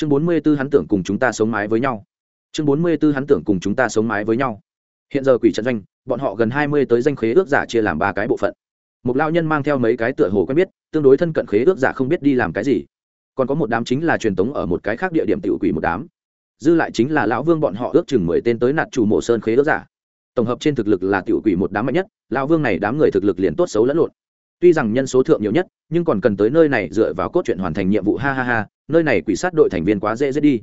chương bốn mươi b ố hắn tưởng cùng chúng ta sống mái với nhau. Chương bốn mươi b ố hắn tưởng cùng chúng ta sống mái với nhau. Hiện giờ quỷ trận doanh, bọn họ gần hai mươi tới danh khế ước giả chia làm ba cái bộ phận. Một lao nhân mang theo mấy cái tựa hồ quen biết, tương đối thân cận khế ước giả không biết đi làm cái gì. Còn có một đám chính là truyền tống ở một cái khác địa điểm tiểu quỷ một đám. Dư lại chính là lão vương bọn họ ước chừng mười tên tới nạt chủ mộ sơn khế ước giả. Tổng hợp trên thực lực là tiểu quỷ một đám mạnh nhất, lão vương này đám người thực lực liền tốt xấu lẫn lộn tuy rằng nhân số thượng nhiều nhất, nhưng còn cần tới nơi này dựa vào cốt truyện hoàn thành nhiệm vụ, ha ha ha, nơi này quỷ sát đội thành viên quá dễ dễ đi.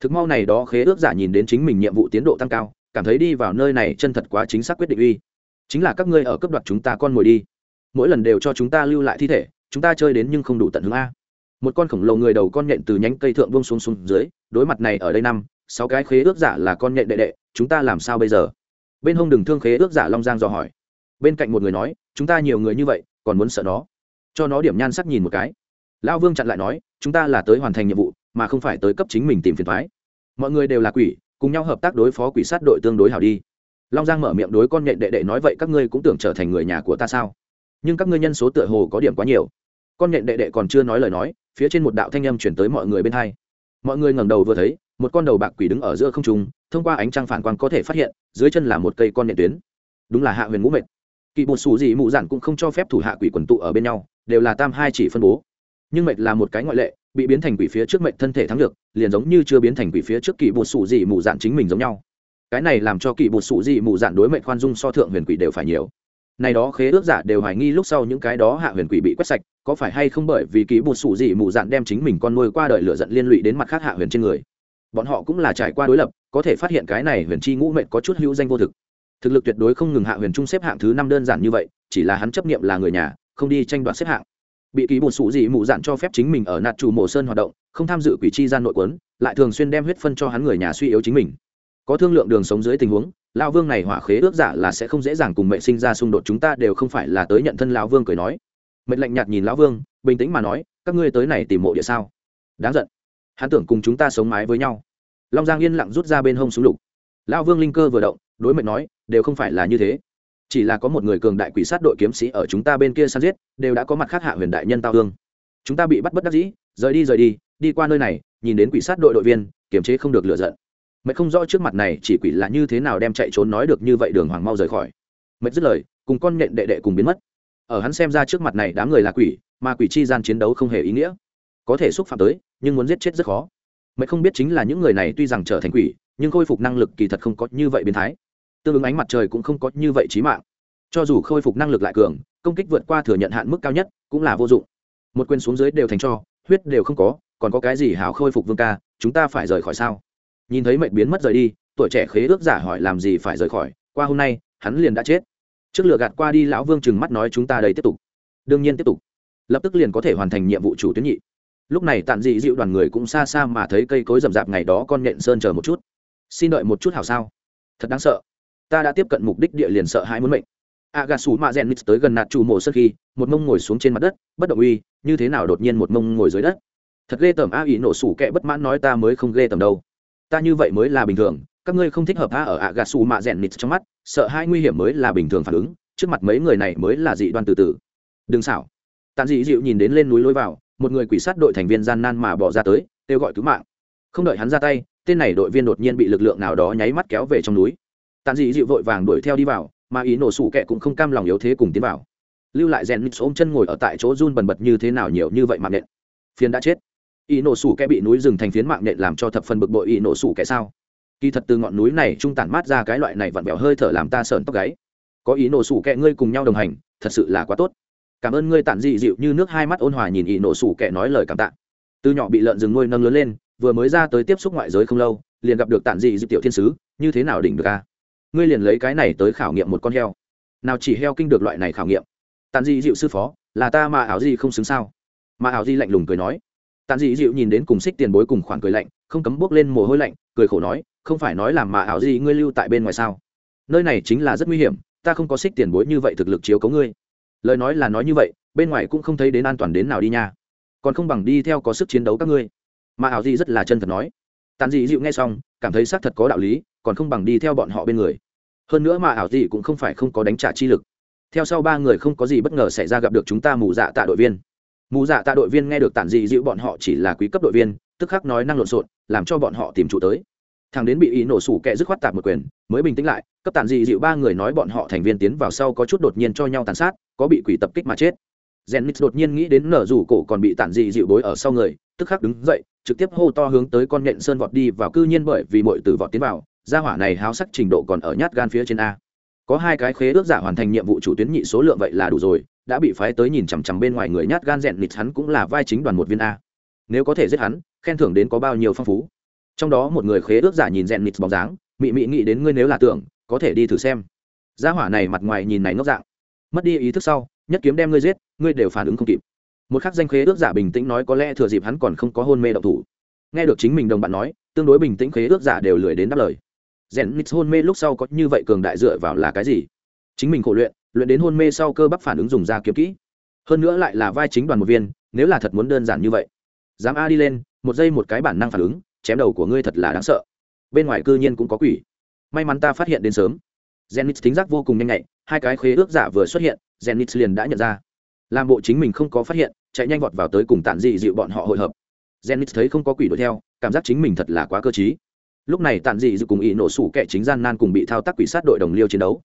Thực mau này đó khế ước giả nhìn đến chính mình nhiệm vụ tiến độ tăng cao, cảm thấy đi vào nơi này chân thật quá chính xác quyết định uy. Chính là các ngươi ở cấp đoạt chúng ta con mồi đi. Mỗi lần đều cho chúng ta lưu lại thi thể, chúng ta chơi đến nhưng không đủ tận hướng a. Một con khổng lồ người đầu con nhện từ nhánh cây thượng buông xuống xuống dưới, đối mặt này ở đây năm, sáu cái khế ước giả là con nhện đệ đệ, chúng ta làm sao bây giờ? Bên hông đừng thương khế ước giả long giang dò hỏi. Bên cạnh một người nói, chúng ta nhiều người như vậy còn muốn sợ nó. Cho nó điểm nhan sắc nhìn một cái. Lão vương chặn lại nói, chúng ta là tới hoàn thành nhiệm vụ, mà không phải tới cấp chính mình tìm phiền thoái mọi người đều là quỷ, cùng nhau hợp tác đối phó quỷ sát đội tương đối hảo đi. Long giang mở miệng đối con nhện đệ đệ nói, vậy các ngươi cũng tưởng trở thành người nhà của ta sao? Nhưng các ngươi nhân số tựa hồ có điểm quá nhiều. Con nhện đệ đệ còn chưa nói lời nói, phía trên một đạo thanh âm chuyển tới mọi người bên hai. Mọi người ngẩng đầu vừa thấy, một con đầu bạc quỷ đứng ở giữa không trung, thông qua ánh trăng phản quang có thể phát hiện, dưới chân là một cây con nhện tuyến. Đúng là hạ huyền ngũ mệt kỵ bột xù gì mụ giản cũng không cho phép thủ hạ quỷ quần tụ ở bên nhau, đều là tam hai chỉ phân bố. Nhưng mệt là một cái ngoại lệ, bị biến thành quỷ phía trước mệnh thân thể thắng được, liền giống như chưa biến thành quỷ phía trước kỵ bột xù gì mụ dạn chính mình giống nhau. Cái này làm cho kỵ bột xù gì mụ dạn đối mệnh khoan dung so thượng huyền quỷ đều phải nhiều. Này đó khế ước giả đều hoài nghi lúc sau những cái đó hạ huyền quỷ bị quét sạch, có phải hay không bởi vì kỳ bột xù gì mù dạn đem chính mình con nuôi qua đời lửa giận liên lụy đến mặt khác hạ huyền trên người? Bọn họ cũng là trải qua đối lập, có thể phát hiện cái này huyền chi ngũ mệnh có chút hữu danh vô thực thực lực tuyệt đối không ngừng hạ huyền trung xếp hạng thứ năm đơn giản như vậy, chỉ là hắn chấp nghiệm là người nhà, không đi tranh đoạt xếp hạng. Bị ký bột sủ gì mụ dạn cho phép chính mình ở nạt chủ mộ sơn hoạt động, không tham dự quỷ chi gian nội quấn, lại thường xuyên đem huyết phân cho hắn người nhà suy yếu chính mình. Có thương lượng đường sống dưới tình huống, lão vương này hỏa khế ước giả là sẽ không dễ dàng cùng mẹ sinh ra xung đột chúng ta đều không phải là tới nhận thân lão vương cười nói. Mệnh lạnh nhạt nhìn lão vương, bình tĩnh mà nói, các ngươi tới này tìm mộ địa sao? Đáng giận. Hắn tưởng cùng chúng ta sống mái với nhau. Long giang yên lặng rút ra bên hông súng lục. Lão vương linh cơ vừa động đối mệnh nói, đều không phải là như thế. Chỉ là có một người cường đại quỷ sát đội kiếm sĩ ở chúng ta bên kia săn giết, đều đã có mặt khác hạ huyền đại nhân tao hương chúng ta bị bắt bất đắc dĩ, rời đi rời đi đi qua nơi này, nhìn đến quỷ sát đội đội viên, kiềm chế không được lựa giận. Mệt không rõ trước mặt này chỉ quỷ là như thế nào đem chạy trốn nói được như vậy đường hoàng mau rời khỏi. Mệt dứt lời, cùng con nhện đệ đệ cùng biến mất. Ở hắn xem ra trước mặt này đám người là quỷ, mà quỷ chi gian chiến đấu không hề ý nghĩa. Có thể xúc phạm tới, nhưng muốn giết chết rất khó. Mệt không biết chính là những người này tuy rằng trở thành quỷ, nhưng khôi phục năng lực kỳ thật không có như vậy biến thái tương ứng ánh mặt trời cũng không có như vậy chí mạng. Cho dù khôi phục năng lực lại cường, công kích vượt qua thừa nhận hạn mức cao nhất cũng là vô dụng. Một quyền xuống dưới đều thành cho, huyết đều không có, còn có cái gì hảo khôi phục vương ca, chúng ta phải rời khỏi sao? Nhìn thấy mệnh biến mất rời đi, tuổi trẻ khế ước giả hỏi làm gì phải rời khỏi, qua hôm nay, hắn liền đã chết. Trước lửa gạt qua đi lão vương trừng mắt nói chúng ta đây tiếp tục. Đương nhiên tiếp tục. Lập tức liền có thể hoàn thành nhiệm vụ chủ tuyến nhị. Lúc này tạm dị dịu đoàn người cũng xa xa mà thấy cây cối rậm rạp ngày đó con nhện sơn chờ một chút. Xin đợi một chút hảo sao? Thật đáng sợ ta đã tiếp cận mục đích địa liền sợ hãi muốn mệnh. A gà xù mạ rèn nít tới gần nạt trù mộ sơ khi, một mông ngồi xuống trên mặt đất, bất động uy, như thế nào đột nhiên một mông ngồi dưới đất? Thật ghê tởm a ý nổ sủ kẹ bất mãn nói ta mới không ghê tởm đâu. Ta như vậy mới là bình thường, các ngươi không thích hợp a ở a gà xù mạ rèn nịt trong mắt, sợ hai nguy hiểm mới là bình thường phản ứng, trước mặt mấy người này mới là dị đoan từ từ. Đừng xảo. Tàn dị dịu nhìn đến lên núi lối vào, một người quỷ sát đội thành viên gian nan mà bỏ ra tới, kêu gọi cứu mạng. Không đợi hắn ra tay, tên này đội viên đột nhiên bị lực lượng nào đó nháy mắt kéo về trong núi tàn dị dịu vội vàng đuổi theo đi vào, mà ý nổ sủ kẹ cũng không cam lòng yếu thế cùng tiến vào. Lưu lại rèn nít ôm chân ngồi ở tại chỗ run bần bật như thế nào nhiều như vậy mạng nện phiền đã chết. Ý nổ sủ kẻ bị núi rừng thành phiến mạng nện làm cho thập phần bực bội ý nổ sủ kệ sao? Kỳ thật từ ngọn núi này trung tản mát ra cái loại này vặn vẹo hơi thở làm ta sợn tóc gáy. Có ý nổ sủ kệ ngươi cùng nhau đồng hành, thật sự là quá tốt. Cảm ơn ngươi tản dị dịu như nước hai mắt ôn hòa nhìn ý nổ sủ kệ nói lời cảm tạ. Từ nhỏ bị lợn rừng nuôi nâng lớn lên, vừa mới ra tới tiếp xúc ngoại giới không lâu, liền gặp được tản dị dịu tiểu thiên sứ, như thế nào đỉnh được a? Ngươi liền lấy cái này tới khảo nghiệm một con heo. Nào chỉ heo kinh được loại này khảo nghiệm? Tàn dị dịu sư phó, là ta mà ảo di không xứng sao? Mà ảo di lạnh lùng cười nói. Tàn dị dịu nhìn đến cùng xích tiền bối cùng khoản cười lạnh, không cấm bước lên mồ hôi lạnh, cười khổ nói, không phải nói làm mà ảo Di ngươi lưu tại bên ngoài sao? Nơi này chính là rất nguy hiểm, ta không có xích tiền bối như vậy thực lực chiếu cấu ngươi. Lời nói là nói như vậy, bên ngoài cũng không thấy đến an toàn đến nào đi nha. Còn không bằng đi theo có sức chiến đấu các ngươi. Mà ảo Di rất là chân thật nói. Tàn dị dịu nghe xong, cảm thấy xác thật có đạo lý còn không bằng đi theo bọn họ bên người. Hơn nữa mà ảo gì cũng không phải không có đánh trả chi lực. Theo sau ba người không có gì bất ngờ xảy ra gặp được chúng ta mù dạ tạ đội viên. Mù dạ tạ đội viên nghe được tản dị dịu bọn họ chỉ là quý cấp đội viên tức khắc nói năng lộn xộn làm cho bọn họ tìm trụ tới. Thằng đến bị ý nổ sủ kẹ dứt khoát tạp một quyền mới bình tĩnh lại cấp tản dị dịu ba người nói bọn họ thành viên tiến vào sau có chút đột nhiên cho nhau tàn sát có bị quỷ tập kích mà chết. Zenith đột nhiên nghĩ đến nở rủ cổ còn bị tản dị dịu bối ở sau người, tức khắc đứng dậy, trực tiếp hô to hướng tới con nhện sơn vọt đi vào cư nhiên bởi vì mọi tử vọt tiến vào, gia hỏa này háo sắc trình độ còn ở nhát gan phía trên a. Có hai cái khế ước giả hoàn thành nhiệm vụ chủ tuyến nhị số lượng vậy là đủ rồi, đã bị phái tới nhìn chằm chằm bên ngoài người nhát gan Zenith hắn cũng là vai chính đoàn một viên a. Nếu có thể giết hắn, khen thưởng đến có bao nhiêu phong phú. Trong đó một người khế ước giả nhìn Zenith bóng dáng, mị mị nghĩ đến ngươi nếu là tưởng, có thể đi thử xem. Gia hỏa này mặt ngoài nhìn này ngốc dạng, mất đi ý thức sau, nhất kiếm đem ngươi giết, ngươi đều phản ứng không kịp một khắc danh khế ước giả bình tĩnh nói có lẽ thừa dịp hắn còn không có hôn mê động thủ nghe được chính mình đồng bạn nói tương đối bình tĩnh khế ước giả đều lười đến đáp lời rèn nít hôn mê lúc sau có như vậy cường đại dựa vào là cái gì? Chính mình khổ luyện luyện đến hôn mê sau cơ bắp phản ứng dùng ra kiếm kỹ. Hơn nữa lại là vai chính đoàn một viên nếu là thật muốn đơn giản như vậy. Dám a đi lên một giây một cái bản năng phản ứng chém đầu của ngươi thật là đáng sợ. Bên ngoài cư nhiên cũng có quỷ. May mắn ta phát hiện đến sớm. Zenith tính giác vô cùng nhanh nhạy, hai cái khế ước giả vừa xuất hiện, Zenith liền đã nhận ra. Làm bộ chính mình không có phát hiện chạy nhanh vọt vào tới cùng tản dị dịu bọn họ hội hợp. Zenith thấy không có quỷ đuổi theo cảm giác chính mình thật là quá cơ t lúc này tản dị dịu cùng ý nổ sủ kẻ chính gian nan cùng bị thao tác quỷ sát đội đồng liêu chiến đấu.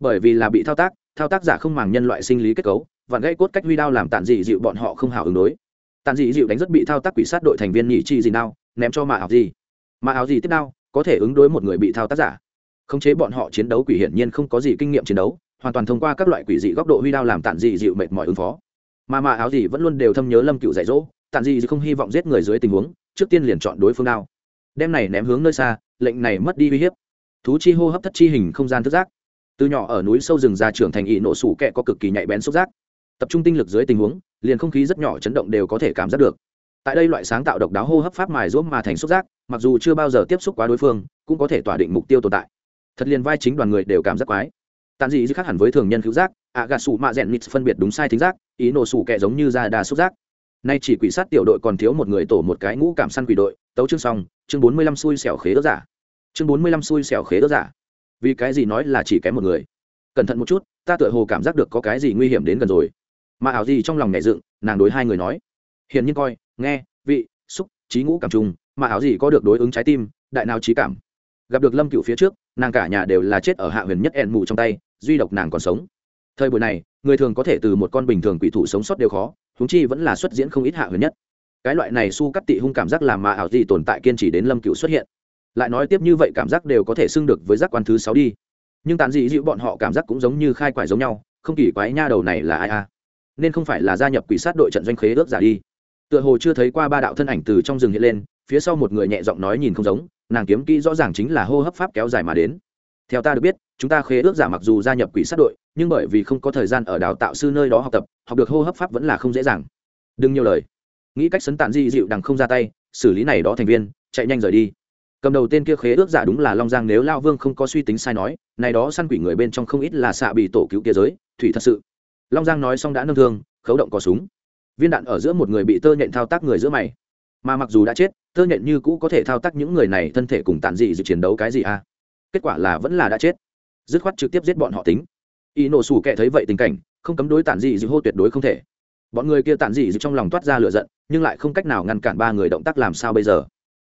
Bởi vì là bị thao tác thao tác giả không màng nhân loại sinh lý kết cấu và gây cốt cách huy đao làm tản dị dịu bọn họ không hào ứng đối. Tản dị dịu đánh rất bị thao tác quỷ sát đội thành viên nhị chi gì nào, ném cho mạ áo gì mạ áo gì tiếp đao, có thể ứng đối một người bị thao tác giả. Khống chế bọn họ chiến đấu quỷ hiển nhiên không có gì kinh nghiệm chiến đấu, hoàn toàn thông qua các loại quỷ dị góc độ huy đao làm tản dị dịu mệt mỏi ứng phó. Mà mà áo gì vẫn luôn đều thâm nhớ lâm cựu dạy dỗ, tản dị không hy vọng giết người dưới tình huống, trước tiên liền chọn đối phương đao đem này ném hướng nơi xa, lệnh này mất đi uy hiếp. Thú chi hô hấp thất chi hình không gian thức giác. Từ nhỏ ở núi sâu rừng ra trưởng thành ị nổ sủ kẹ có cực kỳ nhạy bén xúc giác. Tập trung tinh lực dưới tình huống, liền không khí rất nhỏ chấn động đều có thể cảm giác được. Tại đây loại sáng tạo độc đáo hô hấp pháp mài ruốc mà thành xúc giác, mặc dù chưa bao giờ tiếp xúc quá đối phương, cũng có thể tỏa định mục tiêu tồn tại. Thật liền vai chính đoàn người đều cảm giác quái. Tàn dị khác hẳn với thường nhân cứu giác, ạ gà sủ mạ rèn nít phân biệt đúng sai thính giác ý nổ sủ kẹ giống như ra đà xúc giác. Nay chỉ quỷ sát tiểu đội còn thiếu một người tổ một cái ngũ cảm săn quỷ đội, tấu chương xong chương bốn mươi lăm xui xẻo khế ớt giả. chương bốn mươi lăm xui xẻo khế ớt giả. vì cái gì nói là chỉ kém một người? cẩn thận một chút, ta tựa hồ cảm giác được có cái gì nguy hiểm đến gần rồi. mà ảo gì trong lòng nhẹ dựng, nàng đối hai người nói. hiển nhiên coi, nghe, vị, xúc, trí ngũ cảm trùng, mà ảo gì có được đối ứng trái tim, đại nào trí cảm. gặp được lâm cựu phía trước, nàng cả nhà đều là chết ở hạ huyền nhất ẻn mù trong tay, duy độc nàng còn sống. thời buổi này, người thường có thể từ một con bình thường quỷ thủ sống sót đều khó húng chi vẫn là xuất diễn không ít hạ huyền nhất cái loại này su cắt tị hung cảm giác làm mà ảo gì tồn tại kiên trì đến lâm cựu xuất hiện. Lại nói tiếp như vậy cảm giác đều có thể xưng được với giác quan thứ sáu đi. Nhưng tàn dị dịu bọn họ cảm giác cũng giống như khai quải giống nhau, không kỳ quái nha đầu này là ai a? Nên không phải là gia nhập quỷ sát đội trận doanh khế ước giả đi. Tựa hồ chưa thấy qua ba đạo thân ảnh từ trong rừng hiện lên, phía sau một người nhẹ giọng nói nhìn không giống, nàng kiếm kỹ rõ ràng chính là hô hấp pháp kéo dài mà đến. Theo ta được biết, chúng ta khế ước giả mặc dù gia nhập quỷ sát đội, nhưng bởi vì không có thời gian ở đào tạo sư nơi đó học tập, học được hô hấp pháp vẫn là không dễ dàng. Đừng nhiều lời nghĩ cách sấn tàn di dịu đằng không ra tay, xử lý này đó thành viên, chạy nhanh rời đi. Cầm đầu tên kia khế ước giả đúng là long giang nếu lao vương không có suy tính sai nói, này đó săn quỷ người bên trong không ít là xạ bị tổ cứu kia giới, thủy thật sự. Long giang nói xong đã nâng thương, khấu động có súng. Viên đạn ở giữa một người bị tơ nhện thao tác người giữa mày. Mà mặc dù đã chết, tơ nhện như cũ có thể thao tác những người này thân thể cùng tàn dị dự chiến đấu cái gì à? Kết quả là vẫn là đã chết. Dứt khoát trực tiếp giết bọn họ tính. Y nổ sủ kệ thấy vậy tình cảnh, không cấm đối tàn dị dự hô tuyệt đối không thể bọn người kia tản dị dự trong lòng toát ra lửa giận, nhưng lại không cách nào ngăn cản ba người động tác làm sao bây giờ.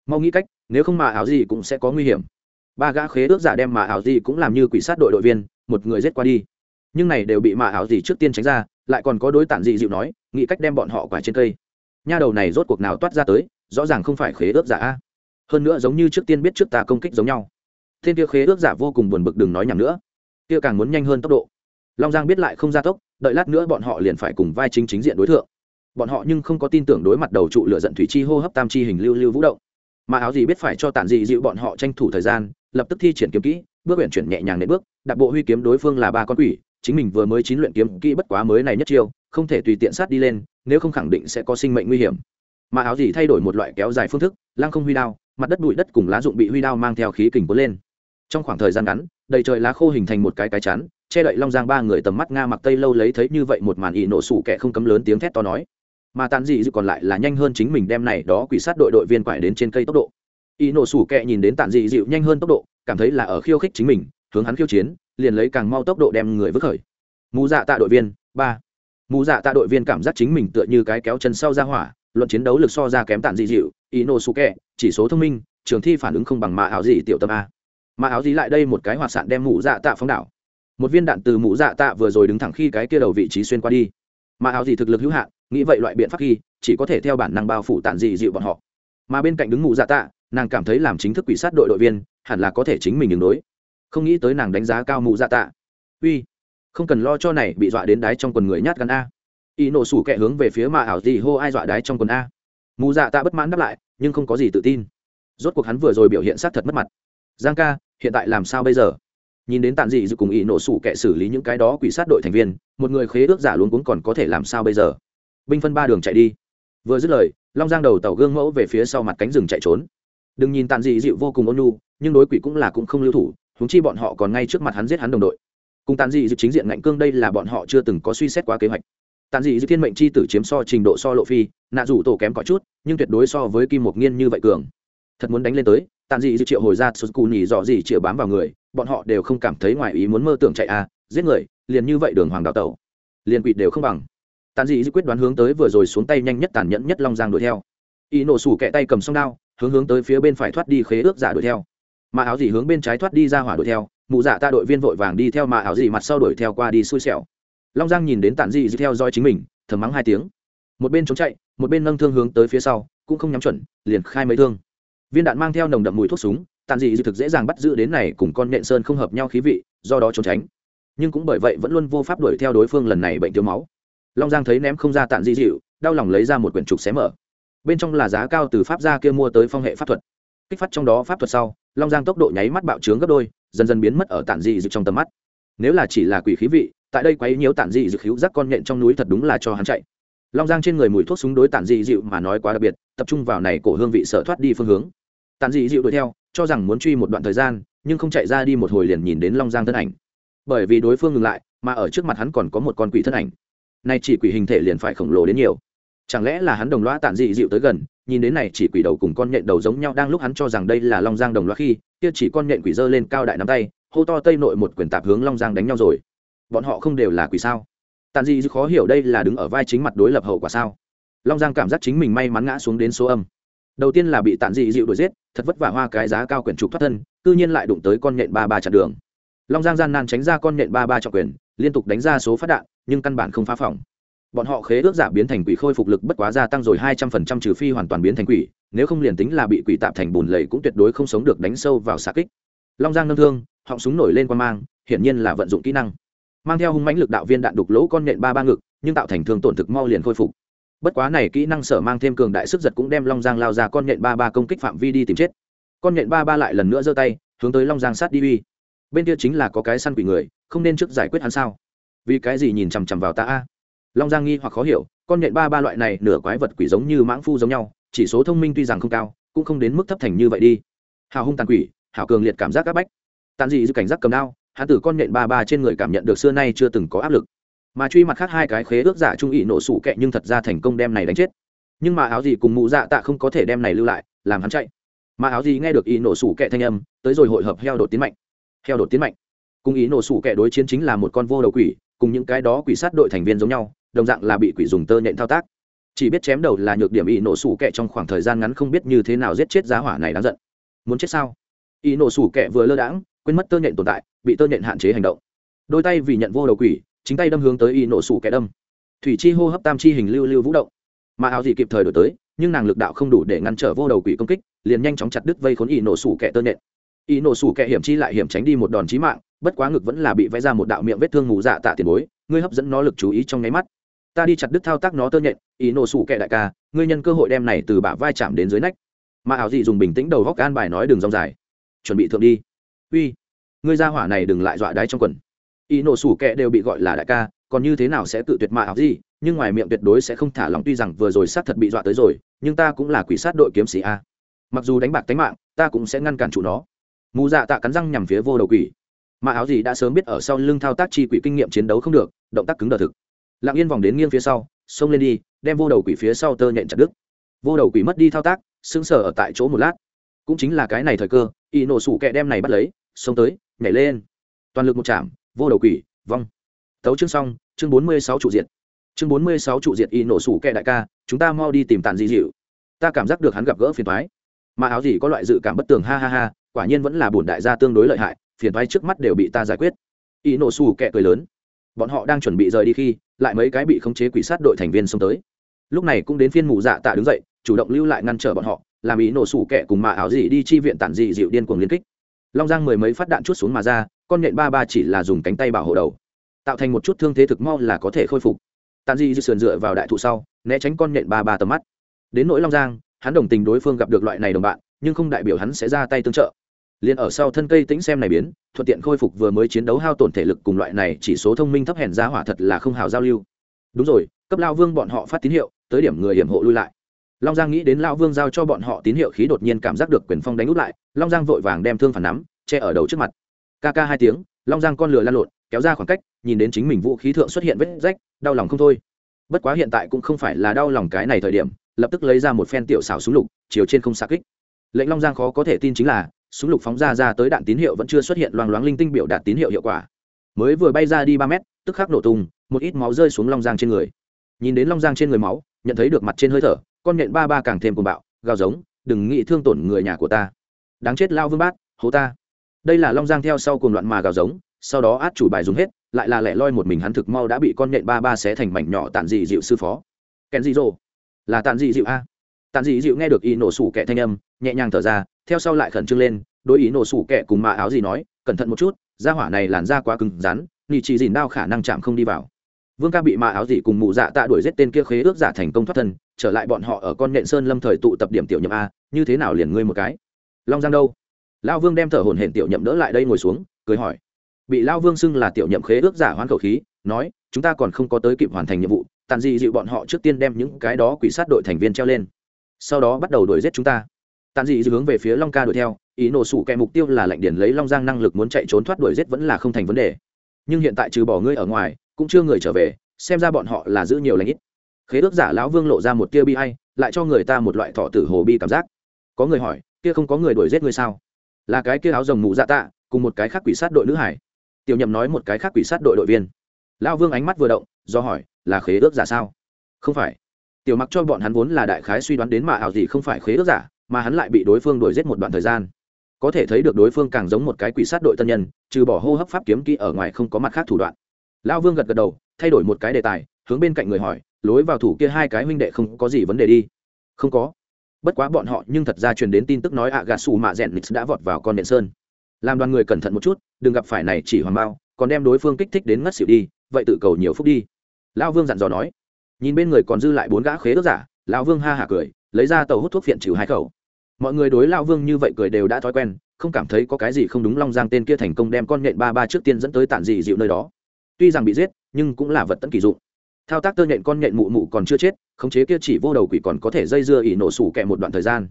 Mau nghĩ cách, nếu không mà áo gì cũng sẽ có nguy hiểm. Ba gã khế ước giả đem mà áo gì cũng làm như quỷ sát đội đội viên, một người giết qua đi. Nhưng này đều bị mà áo gì trước tiên tránh ra, lại còn có đối tản dị dịu nói, nghĩ cách đem bọn họ quải trên cây. Nha đầu này rốt cuộc nào toát ra tới, rõ ràng không phải khế ước giả a. Hơn nữa giống như trước tiên biết trước ta công kích giống nhau. Thiên kia khế ước giả vô cùng buồn bực đừng nói nhầm nữa. Kia càng muốn nhanh hơn tốc độ. Long giang biết lại không ra tốc đợi lát nữa bọn họ liền phải cùng vai chính chính diện đối tượng bọn họ nhưng không có tin tưởng đối mặt đầu trụ lửa giận thủy chi hô hấp tam chi hình lưu lưu vũ động. Mà áo gì biết phải cho tản dị dịu bọn họ tranh thủ thời gian, lập tức thi triển kiếm kỹ, bước huyện chuyển nhẹ nhàng đến bước, đạp bộ huy kiếm đối phương là ba con quỷ, chính mình vừa mới chín luyện kiếm kỹ bất quá mới này nhất chiêu, không thể tùy tiện sát đi lên, nếu không khẳng định sẽ có sinh mệnh nguy hiểm. Mà áo gì thay đổi một loại kéo dài phương thức, lăng không huy đao, mặt đất bụi đất cùng lá dụng bị huy đao mang theo khí kình cuốn lên. Trong khoảng thời gian ngắn, đầy trời lá khô hình thành một cái cái chắn che đậy long giang ba người tầm mắt nga mặc tây lâu lấy thấy như vậy một màn ị nổ sủ kẻ không cấm lớn tiếng thét to nói. Mà tàn dị dự còn lại là nhanh hơn chính mình đem này đó quỷ sát đội đội viên quải đến trên cây tốc độ. Ị nổ sủ kẻ nhìn đến tàn dị dịu nhanh hơn tốc độ, cảm thấy là ở khiêu khích chính mình, hướng hắn khiêu chiến, liền lấy càng mau tốc độ đem người vứt khởi. Mù dạ tạ đội viên, ba. Mù dạ tạ đội viên cảm giác chính mình tựa như cái kéo chân sau ra hỏa, luận chiến đấu lực so ra kém tàn dị dịu ý nổ sủ kẹ chỉ số thông minh, trường thi phản ứng không bằng mạ áo gì tiểu tâm a. Mạ áo gì lại đây một cái hoạt sạn đem mũ dạ tạ phóng đảo một viên đạn từ mũ dạ tạ vừa rồi đứng thẳng khi cái kia đầu vị trí xuyên qua đi. Mà áo gì thực lực hữu hạn, nghĩ vậy loại biện pháp khi, chỉ có thể theo bản năng bao phủ tàn dị dịu bọn họ. Mà bên cạnh đứng mũ dạ tạ, nàng cảm thấy làm chính thức quỷ sát đội đội viên, hẳn là có thể chính mình đường đối. Không nghĩ tới nàng đánh giá cao mũ dạ tạ. Uy, không cần lo cho này, bị dọa đến đáy trong quần người nhát gan a. Y nổ sủ kẹ hướng về phía mà ảo gì hô ai dọa đáy trong quần a. Mù dạ tạ bất mãn đáp lại, nhưng không có gì tự tin. Rốt cuộc hắn vừa rồi biểu hiện sát thật mất mặt. Giang ca, hiện tại làm sao bây giờ? Nhìn đến tàn dị dự cùng y nổ sủ kẹ xử lý những cái đó quỷ sát đội thành viên, một người khế ước giả luôn cũng còn có thể làm sao bây giờ? Binh phân ba đường chạy đi. Vừa dứt lời, long giang đầu tàu gương mẫu về phía sau mặt cánh rừng chạy trốn. Đừng nhìn tàn dị dịu vô cùng ôn nhu, nhưng đối quỷ cũng là cũng không lưu thủ húng chi bọn họ còn ngay trước mặt hắn giết hắn đồng đội. Cùng tàn dị dịu chính diện ngạnh cương đây là bọn họ chưa từng có suy xét qua kế hoạch. Tàn dị dịu thiên mệnh chi tử chiếm so trình độ so lộ phi, nạ dù tổ kém có chút, nhưng tuyệt đối so với kim mục nghiên như vậy cường. Thật muốn đánh lên tới, tàn dị dịu triệu hồi ra sụt cù nhì dọ gì triệu bám vào người bọn họ đều không cảm thấy ngoài ý muốn mơ tưởng chạy à giết người, liền như vậy đường hoàng đào tẩu. Liền quỵ đều không bằng. Tàn dị dịu quyết đoán hướng tới vừa rồi xuống tay nhanh nhất tàn nhẫn nhất long giang đuổi theo. Y nổ sủ kẹ tay cầm song đao, hướng hướng tới phía bên phải thoát đi khế ước giả đuổi theo. Mà áo dị hướng bên trái thoát đi ra hỏa đuổi theo, mụ dạ ta đội viên vội vàng đi theo mà áo dị mặt sau đuổi theo qua đi xui xẻo. Long giang nhìn đến tản dị dị theo dõi chính mình, thầm mắng hai tiếng. Một bên chống chạy, một bên nâng thương hướng tới phía sau, cũng không nhắm chuẩn, liền khai mấy thương. Viên đạn mang theo nồng đậm mùi thuốc súng tàn dị dị thực dễ dàng bắt giữ đến này cùng con nện sơn không hợp nhau khí vị, do đó trốn tránh. Nhưng cũng bởi vậy vẫn luôn vô pháp đuổi theo đối phương lần này bệnh thiếu máu. Long giang thấy ném không ra tàn dị dịu đau lòng lấy ra một quyển trục xé mở. Bên trong là giá cao từ pháp gia kia mua tới phong hệ pháp thuật. Kích phát trong đó pháp thuật sau, long giang tốc độ nháy mắt bạo trướng gấp đôi, dần dần biến mất ở tản dị dịu trong tầm mắt. Nếu là chỉ là quỷ khí vị, tại đây quấy nhiễu tản dị dịu khíu rắc con nhện trong núi thật đúng là cho hắn chạy. Long giang trên người mùi thuốc súng đối tản dị dịu mà nói quá đặc biệt, tập trung vào này cổ hương vị sợ thoát đi phương hướng. Tản dị dịu đuổi theo cho rằng muốn truy một đoạn thời gian, nhưng không chạy ra đi một hồi liền nhìn đến long giang thân ảnh. Bởi vì đối phương ngừng lại, mà ở trước mặt hắn còn có một con quỷ thân ảnh. Nay chỉ quỷ hình thể liền phải khổng lồ đến nhiều. Chẳng lẽ là hắn đồng loa tản dị dịu tới gần, nhìn đến này chỉ quỷ đầu cùng con nhện đầu giống nhau đang lúc hắn cho rằng đây là long giang đồng loa khi, kia chỉ con nhện quỷ dơ lên cao đại nắm tay, hô to tây nội một quyền tạp hướng long giang đánh nhau rồi. Bọn họ không đều là quỷ sao? Tản dị khó hiểu đây là đứng ở vai chính mặt đối lập hậu quả sao? Long giang cảm giác chính mình may mắn ngã xuống đến số âm đầu tiên là bị tản dị dịu đuổi giết, thật vất vả hoa cái giá cao quyển trục thoát thân, cư nhiên lại đụng tới con nhện ba ba chặn đường. Long giang gian nan tránh ra con nhện ba ba trọng quyền, liên tục đánh ra số phát đạn, nhưng căn bản không phá phòng. Bọn họ khế ước giả biến thành quỷ khôi phục lực bất quá gia tăng rồi hai trăm phần trăm trừ phi hoàn toàn biến thành quỷ, nếu không liền tính là bị quỷ tạp thành bùn lầy cũng tuyệt đối không sống được đánh sâu vào xa kích. Long giang nâng thương, họng súng nổi lên quan mang, hiển nhiên là vận dụng kỹ năng. Mang theo hung mãnh lực đạo viên đạn đục lỗ con nện ba ba ngực, nhưng tạo thành thương tổn thực mau liền khôi phục bất quá này kỹ năng sở mang thêm cường đại sức giật cũng đem long giang lao ra con nhện ba ba công kích phạm vi đi tìm chết. Con nhện ba ba lại lần nữa giơ tay, hướng tới long giang sát đi uy. Bên kia chính là có cái săn quỷ người, không nên trước giải quyết hắn sao? Vì cái gì nhìn chằm chằm vào ta a? Long giang nghi hoặc khó hiểu, con nhện ba ba loại này nửa quái vật quỷ giống như mãng phu giống nhau, chỉ số thông minh tuy rằng không cao, cũng không đến mức thấp thành như vậy đi. Hào hung tàn quỷ hào cường liệt cảm giác áp bách. Tàn dị giữ cảnh giác cầm đao, hắn tử con nhện ba ba trên người cảm nhận được xưa nay chưa từng có áp lực mà truy mặt khác hai cái khế ước giả trung ý nổ sủ kệ nhưng thật ra thành công đem này đánh chết. Nhưng mà áo gì cùng mụ dạ tạ không có thể đem này lưu lại, làm hắn chạy. Mà áo gì nghe được ý nổ sủ kệ thanh âm, tới rồi hội hợp heo đột tiến mạnh. Heo đột tiến mạnh. Cùng ý nổ sủ kệ đối chiến chính là một con vô đầu quỷ, cùng những cái đó quỷ sát đội thành viên giống nhau, đồng dạng là bị quỷ dùng tơ nhện thao tác. Chỉ biết chém đầu là nhược điểm ý nổ sủ kệ trong khoảng thời gian ngắn không biết như thế nào giết chết giá hỏa này đáng giận. Muốn chết sao? Ý nổ sủ kệ vừa lơ đãng, quên mất tơ nhện tồn tại, bị tơ nhện hạn chế hành động. Đôi tay vì nhận vô đầu quỷ chính tay đâm hướng tới y nổ sủ kẻ đâm. Thủy chi hô hấp tam chi hình lưu lưu vũ động. Mà áo gì kịp thời đổi tới, nhưng nàng lực đạo không đủ để ngăn trở vô đầu quỷ công kích, liền nhanh chóng chặt đứt vây khốn y nổ sủ kẻ tơ nện. Y nổ sủ kẻ hiểm chi lại hiểm tránh đi một đòn chí mạng, bất quá ngực vẫn là bị vẽ ra một đạo miệng vết thương ngủ dạ tạ tiền bối, ngươi hấp dẫn nó lực chú ý trong nháy mắt. Ta đi chặt đứt thao tác nó tơ nhện ý nổ sủ kẻ đại ca, ngươi nhân cơ hội đem này từ bả vai chạm đến dưới nách. Mà ảo dị dùng bình tĩnh đầu góc an bài nói đường rong dài. Chuẩn bị thượng đi. Uy, ngươi ra hỏa này đừng lại dọa đáy trong quần ý nổ sủ kẹ đều bị gọi là đại ca, còn như thế nào sẽ tự tuyệt mạ học gì, nhưng ngoài miệng tuyệt đối sẽ không thả lòng tuy rằng vừa rồi sát thật bị dọa tới rồi, nhưng ta cũng là quỷ sát đội kiếm sĩ a. Mặc dù đánh bạc tánh mạng, ta cũng sẽ ngăn cản chủ nó. Mù dạ tạ cắn răng nhằm phía vô đầu quỷ. Mạ áo gì đã sớm biết ở sau lưng thao tác chi quỷ kinh nghiệm chiến đấu không được, động tác cứng đờ thực. Lặng yên vòng đến nghiêng phía sau, xông lên đi, đem vô đầu quỷ phía sau tơ nhện chặt đứt. Vô đầu quỷ mất đi thao tác, sững sờ ở tại chỗ một lát. Cũng chính là cái này thời cơ y nổ sủ kẹ đem này bắt lấy, xông tới, nhảy lên. Toàn lực một chạm vô đầu quỷ, vong. Tấu chương xong, chương bốn mươi sáu trụ diện chương bốn mươi sáu trụ diệt y nổ sủ kẹ đại ca, chúng ta mau đi tìm tàn di dịu. Ta cảm giác được hắn gặp gỡ phiền thoái mà áo gì có loại dự cảm bất tường, ha ha ha, quả nhiên vẫn là bổn đại gia tương đối lợi hại, phiền thoái trước mắt đều bị ta giải quyết. Y nổ sủ kẹ cười lớn. Bọn họ đang chuẩn bị rời đi khi, lại mấy cái bị khống chế quỷ sát đội thành viên xông tới. Lúc này cũng đến phiên mù dạ tạ đứng dậy, chủ động lưu lại ngăn trở bọn họ, làm ý nổ sủ kẹ cùng mạ áo gì đi chi viện tản dị dịu điên cuồng liên kích. Long giang mười mấy phát đạn chút xuống mà ra con nhện ba ba chỉ là dùng cánh tay bảo hộ đầu, tạo thành một chút thương thế thực mau là có thể khôi phục. Tàn dị sườn dựa vào đại thụ sau, né tránh con nhện ba ba tầm mắt. Đến nỗi long giang, hắn đồng tình đối phương gặp được loại này đồng bạn, nhưng không đại biểu hắn sẽ ra tay tương trợ. Liền ở sau thân cây tĩnh xem này biến, thuận tiện khôi phục vừa mới chiến đấu hao tổn thể lực cùng loại này chỉ số thông minh thấp hèn ra hỏa thật là không hào giao lưu. Đúng rồi, cấp lao vương bọn họ phát tín hiệu, tới điểm người hiểm hộ lui lại. Long giang nghĩ đến lao vương giao cho bọn họ tín hiệu khí đột nhiên cảm giác được quyền phong đánh úp lại, long giang vội vàng đem thương phản nắm, che ở đầu trước mặt ca ca hai tiếng, long giang con lửa lan lộn, kéo ra khoảng cách, nhìn đến chính mình vũ khí thượng xuất hiện vết rách, đau lòng không thôi. Bất quá hiện tại cũng không phải là đau lòng cái này thời điểm, lập tức lấy ra một phen tiểu xảo súng lục, chiều trên không xa kích. Lệnh long giang khó có thể tin chính là, súng lục phóng ra ra tới đạn tín hiệu vẫn chưa xuất hiện loang loáng linh tinh biểu đạt tín hiệu hiệu quả. Mới vừa bay ra đi ba mét, tức khắc nổ tung, một ít máu rơi xuống long giang trên người. Nhìn đến long giang trên người máu, nhận thấy được mặt trên hơi thở, con nhện ba ba càng thêm cuồng bạo, gào giống, đừng nghĩ thương tổn người nhà của ta. Đáng chết lao vương bát, hố ta đây là long giang theo sau cùng loạn mà gào giống, sau đó át chủ bài dùng hết, lại là lẻ loi một mình hắn thực mau đã bị con nhện ba ba xé thành mảnh nhỏ tàn dị dịu sư phó. Kèn dị dỗ là tàn dị dịu a. Tàn dị dịu nghe được y nổ sủ kẻ thanh âm, nhẹ nhàng thở ra, theo sau lại khẩn trương lên, đối ý nổ sủ kẻ cùng mạ áo gì nói, cẩn thận một chút da hỏa này làn da quá cứng rắn nhị chỉ dìn đao khả năng chạm không đi vào. Vương ca bị mạ áo dị cùng mụ dạ tạ đuổi giết tên kia khế ước giả thành công thoát thân, trở lại bọn họ ở con nhện sơn lâm thời tụ tập điểm tiểu nhậm a, như thế nào liền ngươi một cái? Long giang đâu? Lao vương đem thở hổn hển tiểu nhậm đỡ lại đây ngồi xuống, cười hỏi. Bị lao vương xưng là tiểu nhậm khế ước giả hoán khẩu khí, nói, chúng ta còn không có tới kịp hoàn thành nhiệm vụ, tàn dị dịu bọn họ trước tiên đem những cái đó quỷ sát đội thành viên treo lên. Sau đó bắt đầu đuổi giết chúng ta. Tàn dị dịu hướng về phía long ca đuổi theo, ý nổ sủ kẹ mục tiêu là lệnh điển lấy long giang năng lực muốn chạy trốn thoát đuổi giết vẫn là không thành vấn đề. Nhưng hiện tại trừ bỏ ngươi ở ngoài, cũng chưa người trở về, xem ra bọn họ là giữ nhiều lãnh ít. Khế ước giả lão vương lộ ra một tia bi hay lại cho người ta một loại thọ tử hồ bi cảm giác. Có người hỏi, kia không có người đuổi giết ngươi sao? Là cái kia áo rồng mụ dạ tạ, cùng một cái khác quỷ sát đội nữ hải. Tiểu nhậm nói một cái khác quỷ sát đội đội viên. Lão vương ánh mắt vừa động, do hỏi, là khế ước giả sao? Không phải. Tiểu mặc cho bọn hắn vốn là đại khái suy đoán đến mà ảo gì không phải khế ước giả, mà hắn lại bị đối phương đuổi giết một đoạn thời gian. Có thể thấy được đối phương càng giống một cái quỷ sát đội tân nhân, trừ bỏ hô hấp pháp kiếm kỹ ở ngoài không có mặt khác thủ đoạn. Lão vương gật gật đầu, thay đổi một cái đề tài, hướng bên cạnh người hỏi, lối vào thủ kia hai cái huynh đệ không có gì vấn đề đi? Không có bất quá bọn họ nhưng thật ra truyền đến tin tức nói ạ gà xù mạ rèn nix đã vọt vào con điện sơn. Làm đoàn người cẩn thận một chút, đừng gặp phải này chỉ hoàng bao, còn đem đối phương kích thích đến ngất xỉu đi, vậy tự cầu nhiều phúc đi. Lão vương dặn dò nói. Nhìn bên người còn dư lại bốn gã khế ước giả, lão vương ha hả cười, lấy ra tàu hút thuốc phiện chịu hai khẩu. Mọi người đối lão vương như vậy cười đều đã thói quen, không cảm thấy có cái gì không đúng long giang tên kia thành công đem con nhện ba ba trước tiên dẫn tới tản dị dịu nơi đó. Tuy rằng bị giết, nhưng cũng là vật tận kỳ dụng thao tác tơ nhện con nhện mụ mụ còn chưa chết, khống chế kia chỉ vô đầu quỷ còn có thể dây dưa ỉ nổ sủ kẹ một đoạn thời gian.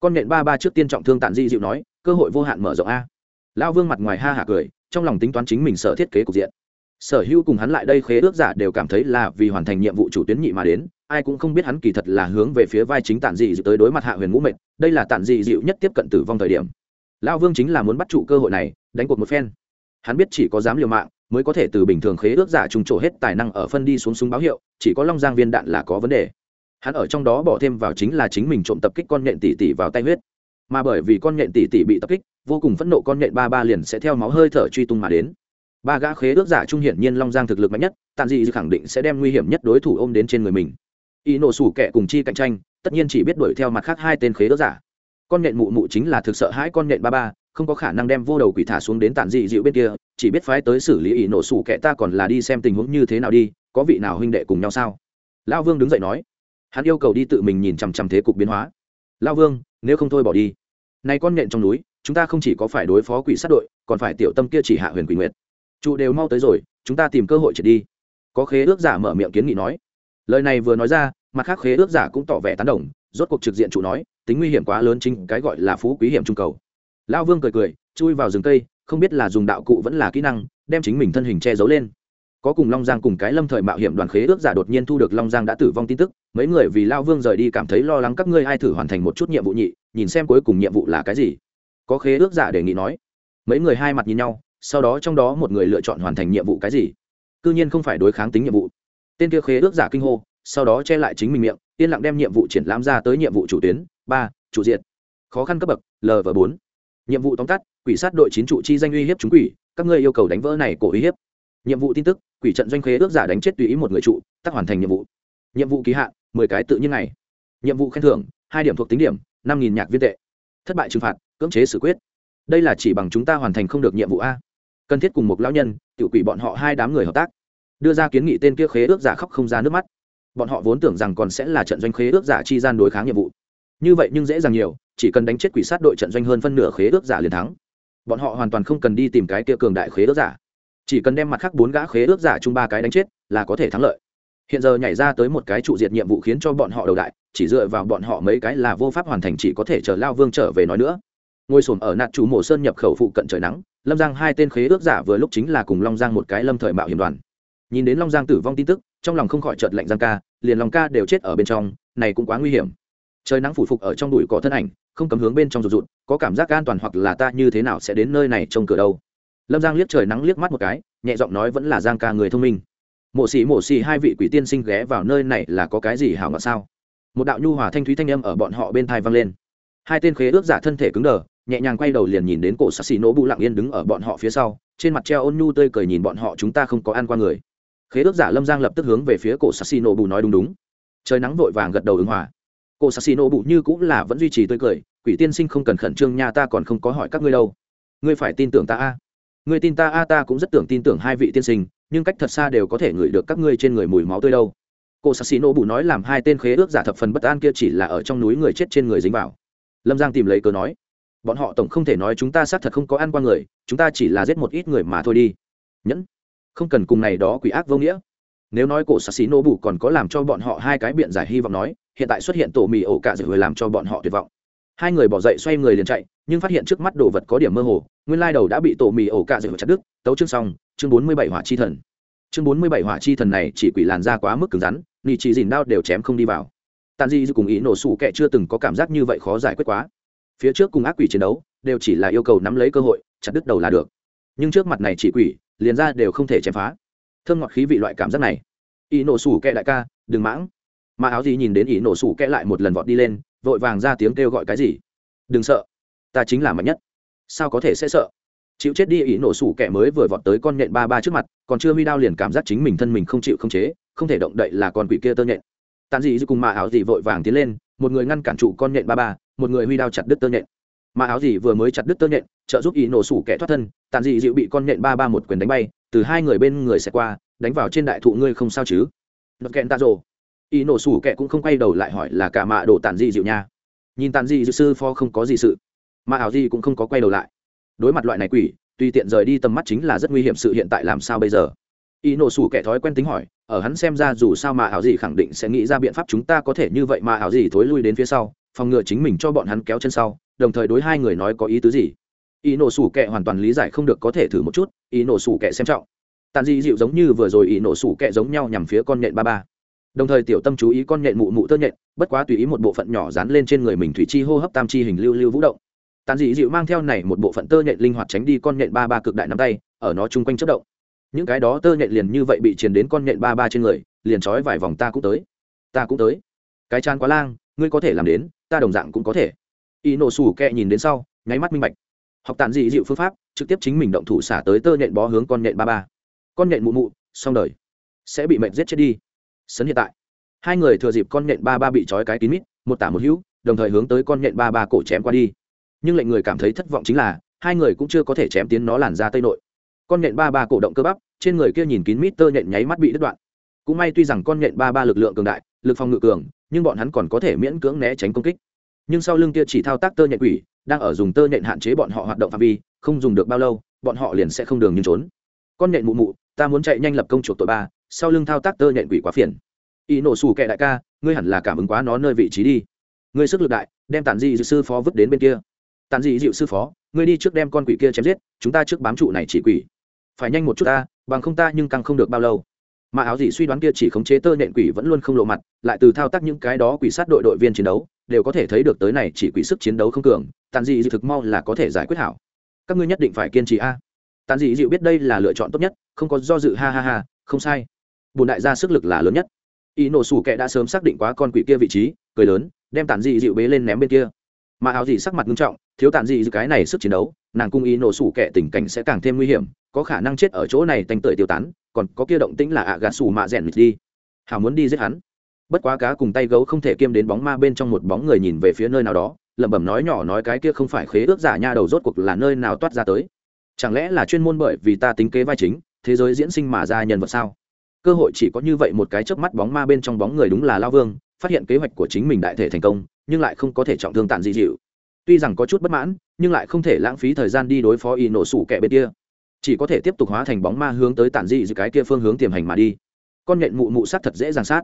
Con nhện ba ba trước tiên trọng thương tản Di dịu nói, cơ hội vô hạn mở rộng a. Lão vương mặt ngoài ha hả cười, trong lòng tính toán chính mình sở thiết kế cục diện. Sở hữu cùng hắn lại đây khế ước giả đều cảm thấy là vì hoàn thành nhiệm vụ chủ tuyến nhị mà đến, ai cũng không biết hắn kỳ thật là hướng về phía vai chính tản dị dịu tới đối mặt hạ huyền ngũ mệnh, đây là tản dị dịu nhất tiếp cận tử vong thời điểm. Lão vương chính là muốn bắt trụ cơ hội này, đánh cuộc một phen. Hắn biết chỉ có dám liều mạng mới có thể từ bình thường khế ước giả trùng trổ hết tài năng ở phân đi xuống súng báo hiệu, chỉ có long giang viên đạn là có vấn đề. Hắn ở trong đó bỏ thêm vào chính là chính mình trộm tập kích con nhện tỷ tỷ vào tay huyết. Mà bởi vì con nhện tỷ tỷ bị tập kích, vô cùng phẫn nộ con nhện ba ba liền sẽ theo máu hơi thở truy tung mà đến. Ba gã khế ước giả trung hiển nhiên long giang thực lực mạnh nhất, tàn dị khẳng định sẽ đem nguy hiểm nhất đối thủ ôm đến trên người mình. Y nổ sủ kẻ cùng chi cạnh tranh, tất nhiên chỉ biết đuổi theo mặt khác hai tên khế ước giả. Con nhện mụ mụ chính là thực sợ hãi con nhện ba ba, không có khả năng đem vô đầu quỷ thả xuống đến tàn dị dịu bên kia chỉ biết phái tới xử lý ỷ nổ sủ kẻ ta còn là đi xem tình huống như thế nào đi, có vị nào huynh đệ cùng nhau sao? Lao vương đứng dậy nói. Hắn yêu cầu đi tự mình nhìn chằm chằm thế cục biến hóa. Lao vương, nếu không thôi bỏ đi. Này con nện trong núi, chúng ta không chỉ có phải đối phó quỷ sát đội, còn phải tiểu tâm kia chỉ hạ huyền quỷ nguyệt. Trụ đều mau tới rồi, chúng ta tìm cơ hội triệt đi. Có khế ước giả mở miệng kiến nghị nói. Lời này vừa nói ra, mặt khác khế ước giả cũng tỏ vẻ tán đồng, rốt cuộc trực diện trụ nói, tính nguy hiểm quá lớn chính cái gọi là phú quý hiểm trung cầu. Lao vương cười cười, chui vào rừng cây không biết là dùng đạo cụ vẫn là kỹ năng, đem chính mình thân hình che giấu lên. Có cùng long giang cùng cái lâm thời mạo hiểm đoàn khế ước giả đột nhiên thu được long giang đã tử vong tin tức, mấy người vì lao vương rời đi cảm thấy lo lắng các ngươi ai thử hoàn thành một chút nhiệm vụ nhị, nhìn xem cuối cùng nhiệm vụ là cái gì. Có khế ước giả đề nghị nói. Mấy người hai mặt nhìn nhau, sau đó trong đó một người lựa chọn hoàn thành nhiệm vụ cái gì. Cư nhiên không phải đối kháng tính nhiệm vụ. Tên kia khế ước giả kinh hô, sau đó che lại chính mình miệng, yên lặng đem nhiệm vụ triển lãm ra tới nhiệm vụ chủ tuyến. Ba, chủ diện khó khăn cấp bậc lv bốn. Nhiệm vụ tóm tắt quỷ sát đội chín trụ chi danh uy hiếp chúng quỷ, các ngươi yêu cầu đánh vỡ này cổ uy hiếp. Nhiệm vụ tin tức, quỷ trận doanh khế ước giả đánh chết tùy ý một người trụ, tắc hoàn thành nhiệm vụ. Nhiệm vụ ký hạn, mười cái tự nhiên này nhiệm vụ khen thưởng, hai điểm thuộc tính điểm, năm nghìn nhạc viên tệ. Thất bại trừng phạt, cưỡng chế xử quyết. Đây là chỉ bằng chúng ta hoàn thành không được nhiệm vụ a. Cần thiết cùng một lão nhân tự quỷ bọn họ hai đám người hợp tác. Đưa ra kiến nghị tên kia khế ước giả khóc không ra nước mắt. Bọn họ vốn tưởng rằng còn sẽ là trận doanh khế ước giả chi gian đối kháng nhiệm vụ. Như vậy nhưng dễ dàng nhiều, chỉ cần đánh chết quỷ sát đội trận doanh hơn phân nửa khế ước giả liền thắng bọn họ hoàn toàn không cần đi tìm cái kia cường đại khế ước giả. Chỉ cần đem mặt khác bốn gã khế ước giả chung ba cái đánh chết, là có thể thắng lợi. Hiện giờ nhảy ra tới một cái trụ diệt nhiệm vụ khiến cho bọn họ đầu đại, chỉ dựa vào bọn họ mấy cái là vô pháp hoàn thành chỉ có thể chờ lao vương trở về nói nữa. Ngồi sồn ở nạt chủ mộ sơn nhập khẩu phụ cận trời nắng, lâm giang hai tên khế ước giả vừa lúc chính là cùng long giang một cái lâm thời mạo hiểm đoàn. Nhìn đến long giang tử vong tin tức, trong lòng không khỏi chợt lạnh giang ca, liền lòng ca đều chết ở bên trong, này cũng quá nguy hiểm trời nắng phủ phục ở trong đùi cỏ thân ảnh, không cấm hướng bên trong rụt rụt, có cảm giác an toàn hoặc là ta như thế nào sẽ đến nơi này trông cửa đâu. Lâm giang liếc trời nắng liếc mắt một cái, nhẹ giọng nói vẫn là giang ca người thông minh. Mộ xỉ mộ xỉ hai vị quỷ tiên sinh ghé vào nơi này là có cái gì hảo ngọt sao? Một đạo nhu hòa thanh thúy thanh âm ở bọn họ bên thai vang lên. Hai tên khế ước giả thân thể cứng đờ, nhẹ nhàng quay đầu liền nhìn đến cổ sắc xì nổ bụ lặng yên đứng ở bọn họ phía sau, trên mặt treo ôn nhu tươi cười nhìn bọn họ chúng ta không có ăn qua người. Khế ước giả lâm giang lập tức hướng về phía cổ sắc xì nổ bụ nói đúng đúng. Trời nắng vội vàng gật đầu ứng hòa. Cô sắc xì bụ như cũng là vẫn duy trì tươi cười, quỷ tiên sinh không cần khẩn trương nha, ta còn không có hỏi các ngươi đâu. Ngươi phải tin tưởng ta a. Ngươi tin ta a, ta cũng rất tưởng tin tưởng hai vị tiên sinh, nhưng cách thật xa đều có thể ngửi được các ngươi trên người mùi máu tươi đâu. Cô sassino bù nói làm hai tên khế ước giả thập phần bất an kia chỉ là ở trong núi người chết trên người dính vào. Lâm giang tìm lấy cớ nói, bọn họ tổng không thể nói chúng ta xác thật không có ăn qua người, chúng ta chỉ là giết một ít người mà thôi đi. Nhẫn, không cần cùng này đó quỷ ác vô nghĩa. Nếu nói cổ sassino bù còn có làm cho bọn họ hai cái biện giải hy vọng nói hiện tại xuất hiện tổ mì ổ cả rồi làm cho bọn họ tuyệt vọng. Hai người bỏ dậy xoay người liền chạy, nhưng phát hiện trước mắt đồ vật có điểm mơ hồ, nguyên lai đầu đã bị tổ mì ổ cạ dậy chặt đứt. Tấu chương xong, chương bốn mươi bảy hỏa chi thần. Chương bốn mươi bảy hỏa chi thần này chỉ quỷ làn ra quá mức cứng rắn nỉ chỉ dìn đao đều chém không đi vào. Tàn di cùng ý nổ sủ kệ chưa từng có cảm giác như vậy khó giải quyết quá. Phía trước cùng ác quỷ chiến đấu, đều chỉ là yêu cầu nắm lấy cơ hội, chặt đứt đầu là được. Nhưng trước mặt này chỉ quỷ, liền ra đều không thể chém phá. Thơm ngọt khí vị loại cảm giác này. Ý nổ sủ kệ đại ca, đừng mãng mà áo gì nhìn đến ý nổ sủ kẽ lại một lần vọt đi lên, vội vàng ra tiếng kêu gọi cái gì? Đừng sợ, ta chính là mạnh nhất. Sao có thể sẽ sợ? Chịu chết đi, ý nổ sủ kẻ mới vừa vọt tới con nhện ba ba trước mặt, còn chưa huy đao liền cảm giác chính mình thân mình không chịu không chế, không thể động đậy là con quỷ kia tơ nhện. Tàn dị cùng mạ áo dị vội vàng tiến lên, một người ngăn cản trụ con nhện ba ba, một người huy đao chặt đứt tơ nhện. Mạ áo dị vừa mới chặt đứt tơ nhện, trợ giúp ý nổ sủ kẻ thoát thân, tàn dị dịu bị con nhện ba ba một quyền đánh bay, từ hai người bên người sẽ qua, đánh vào trên đại thụ ngươi không sao chứ? Đập kẹn ta rồ y nổ sủ kệ cũng không quay đầu lại hỏi là cả mạ đồ tàn Di dịu nha. Nhìn tàn Di dịu sư pho không có gì sự. Mà ảo Di cũng không có quay đầu lại. Đối mặt loại này quỷ, tùy tiện rời đi tầm mắt chính là rất nguy hiểm sự hiện tại làm sao bây giờ? Y nổ sủ kẻ thói quen tính hỏi, ở hắn xem ra dù sao mà ảo gì khẳng định sẽ nghĩ ra biện pháp chúng ta có thể như vậy mà ảo gì thối lui đến phía sau, phòng ngừa chính mình cho bọn hắn kéo chân sau, đồng thời đối hai người nói có ý tứ gì? Y nổ sủ kẻ hoàn toàn lý giải không được có thể thử một chút y nổ sủ kẻ xem trọng. Tàn di dịu giống như vừa rồi y nổ sủ kẻ giống nhau nhằm phía con nhện ba ba đồng thời tiểu tâm chú ý con nhện mụ mụ tơ nhện, bất quá tùy ý một bộ phận nhỏ dán lên trên người mình thủy chi hô hấp tam chi hình lưu lưu vũ động. Tàn dị dịu mang theo này một bộ phận tơ nhện linh hoạt tránh đi con nhện ba ba cực đại nắm tay, ở nó chung quanh chất động. Những cái đó tơ nhện liền như vậy bị truyền đến con nhện ba ba trên người, liền trói vài vòng ta cũng tới. Ta cũng tới. Cái chan quá lang, ngươi có thể làm đến, ta đồng dạng cũng có thể. Y nổ sủ kẹ nhìn đến sau, nháy mắt minh bạch. Học tàn dị dịu phương pháp, trực tiếp chính mình động thủ xả tới tơ nhện bó hướng con nhện ba ba. Con nhện mụ mụ, xong đời. Sẽ bị mệnh giết chết đi sấn hiện tại. Hai người thừa dịp con nhện ba ba bị trói cái kín mít, một tả một hữu, đồng thời hướng tới con nhện ba ba cổ chém qua đi. Nhưng lệnh người cảm thấy thất vọng chính là, hai người cũng chưa có thể chém tiến nó làn ra tây nội. Con nhện ba ba cổ động cơ bắp, trên người kia nhìn kín mít tơ nhện nháy mắt bị đứt đoạn. Cũng may tuy rằng con nhện ba ba lực lượng cường đại, lực phòng ngự cường, nhưng bọn hắn còn có thể miễn cưỡng né tránh công kích. Nhưng sau lưng kia chỉ thao tác tơ nhện quỷ, đang ở dùng tơ nhện hạn chế bọn họ hoạt động phạm vi, không dùng được bao lâu, bọn họ liền sẽ không đường nhưng trốn. Con nhện mụ mụ, ta muốn chạy nhanh lập công chuộc tội ba sau lưng thao tác tơ nhện quỷ quá phiền. Y nổ xù kệ đại ca, ngươi hẳn là cảm ứng quá nó nơi vị trí đi. Ngươi sức lực đại, đem tản dịu sư phó vứt đến bên kia. Tàn dị dịu sư phó, ngươi đi trước đem con quỷ kia chém giết, chúng ta trước bám trụ này chỉ quỷ. Phải nhanh một chút ta, bằng không ta nhưng càng không được bao lâu. Mà áo dị suy đoán kia chỉ khống chế tơ nện quỷ vẫn luôn không lộ mặt, lại từ thao tác những cái đó quỷ sát đội đội viên chiến đấu, đều có thể thấy được tới này chỉ quỷ sức chiến đấu không cường tàn dị dịu thực mau là có thể giải quyết hảo. Các ngươi nhất định phải kiên trì a. Tàn dị dịu biết đây là lựa chọn tốt nhất, không có do dự, ha ha ha, không sai bùn đại gia sức lực là lớn nhất. Y nổ sủ kệ đã sớm xác định quá con quỷ kia vị trí, cười lớn, đem tản dị dịu bế lên ném bên kia. Mà áo dị sắc mặt nghiêm trọng, thiếu tản dị cái này sức chiến đấu, nàng cung y nổ sủ kệ tình cảnh sẽ càng thêm nguy hiểm, có khả năng chết ở chỗ này tanh tưởi tiêu tán, còn có kia động tĩnh là ạ gà sủ mạ rèn đi. Hào muốn đi giết hắn. Bất quá cá cùng tay gấu không thể kiêm đến bóng ma bên trong một bóng người nhìn về phía nơi nào đó, lẩm bẩm nói nhỏ nói cái kia không phải khế ước giả nha đầu rốt cuộc là nơi nào toát ra tới. Chẳng lẽ là chuyên môn bởi vì ta tính kế vai chính, thế giới diễn sinh mà ra nhân vật sao? Cơ hội chỉ có như vậy một cái chớp mắt bóng ma bên trong bóng người đúng là lao vương, phát hiện kế hoạch của chính mình đại thể thành công, nhưng lại không có thể trọng thương tàn dị dịu. Tuy rằng có chút bất mãn, nhưng lại không thể lãng phí thời gian đi đối phó y nổ sủ kẻ bên kia. Chỉ có thể tiếp tục hóa thành bóng ma hướng tới tàn dị dịu cái kia phương hướng tiềm hành mà đi. Con nhện mụ mụ sát thật dễ dàng sát.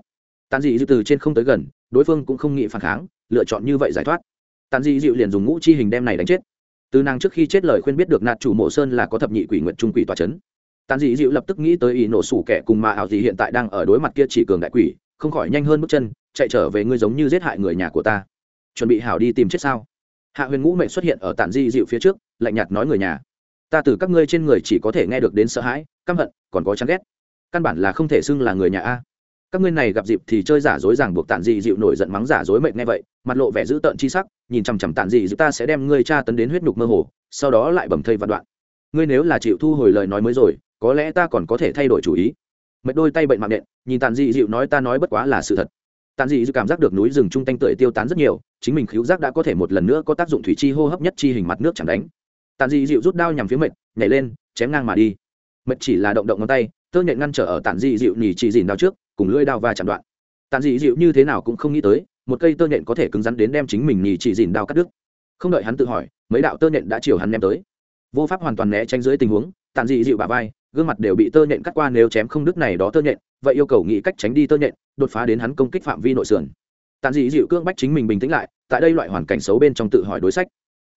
Tàn dị dịu từ trên không tới gần, đối phương cũng không nghĩ phản kháng, lựa chọn như vậy giải thoát. Tàn dị dịu liền dùng ngũ chi hình đem này đánh chết. Từ nàng trước khi chết lời khuyên biết được nạt chủ mộ sơn là có thập nhị quỷ nguyện trung quỷ tòa c tàn dị dịu lập tức nghĩ tới ý nổ sủ kẻ cùng mà ảo dị hiện tại đang ở đối mặt kia chỉ cường đại quỷ, không khỏi nhanh hơn bước chân, chạy trở về ngươi giống như giết hại người nhà của ta. Chuẩn bị hảo đi tìm chết sao? Hạ huyền ngũ mệnh xuất hiện ở tàn dị dịu phía trước, lạnh nhạt nói người nhà. Ta từ các ngươi trên người chỉ có thể nghe được đến sợ hãi, căm hận, còn có chán ghét. Căn bản là không thể xưng là người nhà a. Các ngươi này gặp dịp thì chơi giả dối ràng buộc tàn dị dịu nổi giận mắng giả dối mệnh nghe vậy, mặt lộ vẻ dữ tợn chi sắc, nhìn chằm chằm tàn dị dịu ta sẽ đem ngươi tra tấn đến huyết nhục mơ hồ, sau đó lại bầm thây vạn đoạn. Ngươi nếu là chịu thu hồi lời nói mới rồi có lẽ ta còn có thể thay đổi chủ ý. Mệt đôi tay bệnh mạng nện, nhìn tàn dị dịu nói ta nói bất quá là sự thật. Tàn dị dịu cảm giác được núi rừng trung tanh tưởi tiêu tán rất nhiều, chính mình khíu giác đã có thể một lần nữa có tác dụng thủy chi hô hấp nhất chi hình mặt nước chẳng đánh. Tàn dị dịu rút đao nhằm phía mệt, nhảy lên, chém ngang mà đi. Mệt chỉ là động động ngón tay, tơ nhện ngăn trở ở tàn dị dịu nhì chỉ dìn đao trước, cùng lưỡi đao và chặn đoạn. Tàn dị dịu như thế nào cũng không nghĩ tới, một cây tơ nhện có thể cứng rắn đến đem chính mình nhì chỉ dìn đao cắt đứt. Không đợi hắn tự hỏi, mấy đạo tơ nhện đã chiều hắn ném tới. Vô pháp hoàn toàn né tránh dưới tình huống tàn dị dịu bà vai gương mặt đều bị tơ nhện cắt qua nếu chém không đứt này đó tơ nhện, vậy yêu cầu nghĩ cách tránh đi tơ nhện, đột phá đến hắn công kích phạm vi nội sườn. Tàn dị dịu cương bách chính mình bình tĩnh lại, tại đây loại hoàn cảnh xấu bên trong tự hỏi đối sách.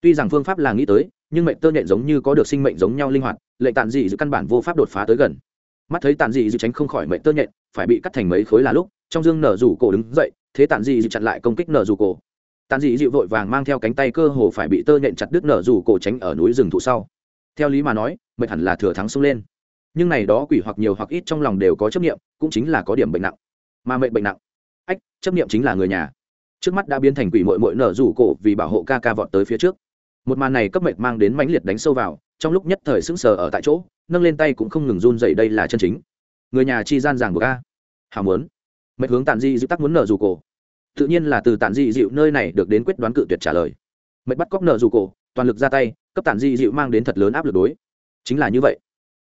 Tuy rằng phương pháp là nghĩ tới, nhưng mệnh tơ nhện giống như có được sinh mệnh giống nhau linh hoạt, lệnh tàn dị dịu căn bản vô pháp đột phá tới gần. Mắt thấy tàn dị dịu tránh không khỏi mệnh tơ nhện, phải bị cắt thành mấy khối là lúc, trong dương nở rủ cổ đứng dậy, thế tàn dị dịu chặn lại công kích nở rủ cổ. Tàn dị dịu vội vàng mang theo cánh tay cơ hồ phải bị tơ nhện chặt đứt nở rủ cổ tránh ở núi rừng thụ sau. Theo lý mà nói, mệnh hẳn là thừa thắng xông lên nhưng này đó quỷ hoặc nhiều hoặc ít trong lòng đều có chấp niệm, cũng chính là có điểm bệnh nặng. Mà mệnh bệnh nặng. Ách, chấp niệm chính là người nhà. Trước mắt đã biến thành quỷ mội mội nở rủ cổ vì bảo hộ ca ca vọt tới phía trước. Một màn này cấp mệnh mang đến mãnh liệt đánh sâu vào, trong lúc nhất thời sững sờ ở tại chỗ, nâng lên tay cũng không ngừng run dậy đây là chân chính. Người nhà chi gian giảng của ca hào muốn. Mệnh hướng tàn di dịu tắc muốn nở rủ cổ. Tự nhiên là từ tàn di dịu nơi này được đến quyết đoán cự tuyệt trả lời. Mệnh bắt cóc nở rủ cổ, toàn lực ra tay, cấp tàn di dịu mang đến thật lớn áp lực đối. Chính là như vậy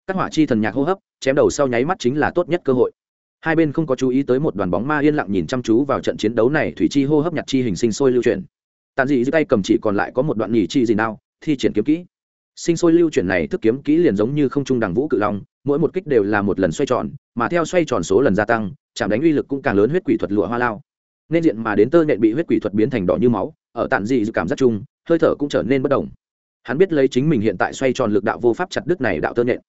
các hỏa chi thần nhạc hô hấp, chém đầu sau nháy mắt chính là tốt nhất cơ hội. Hai bên không có chú ý tới một đoàn bóng ma yên lặng nhìn chăm chú vào trận chiến đấu này, thủy chi hô hấp nhạc chi hình sinh sôi lưu chuyển. Tàn dị dưới tay cầm chỉ còn lại có một đoạn nhì chi gì nào, thi triển kiếm kỹ. Sinh sôi lưu chuyển này, thức kiếm kỹ liền giống như không trung đằng vũ cự long, mỗi một kích đều là một lần xoay tròn, mà theo xoay tròn số lần gia tăng, chạm đánh uy lực cũng càng lớn huyết quỷ thuật lụa hoa lao. Nên diện mà đến tơ nhện bị huyết quỷ thuật biến thành đỏ như máu, ở tàn dị cảm giác chung, hơi thở cũng trở nên bất động. hắn biết lấy chính mình hiện tại xoay tròn lực đạo vô pháp chặt đứt này đạo tơ nhện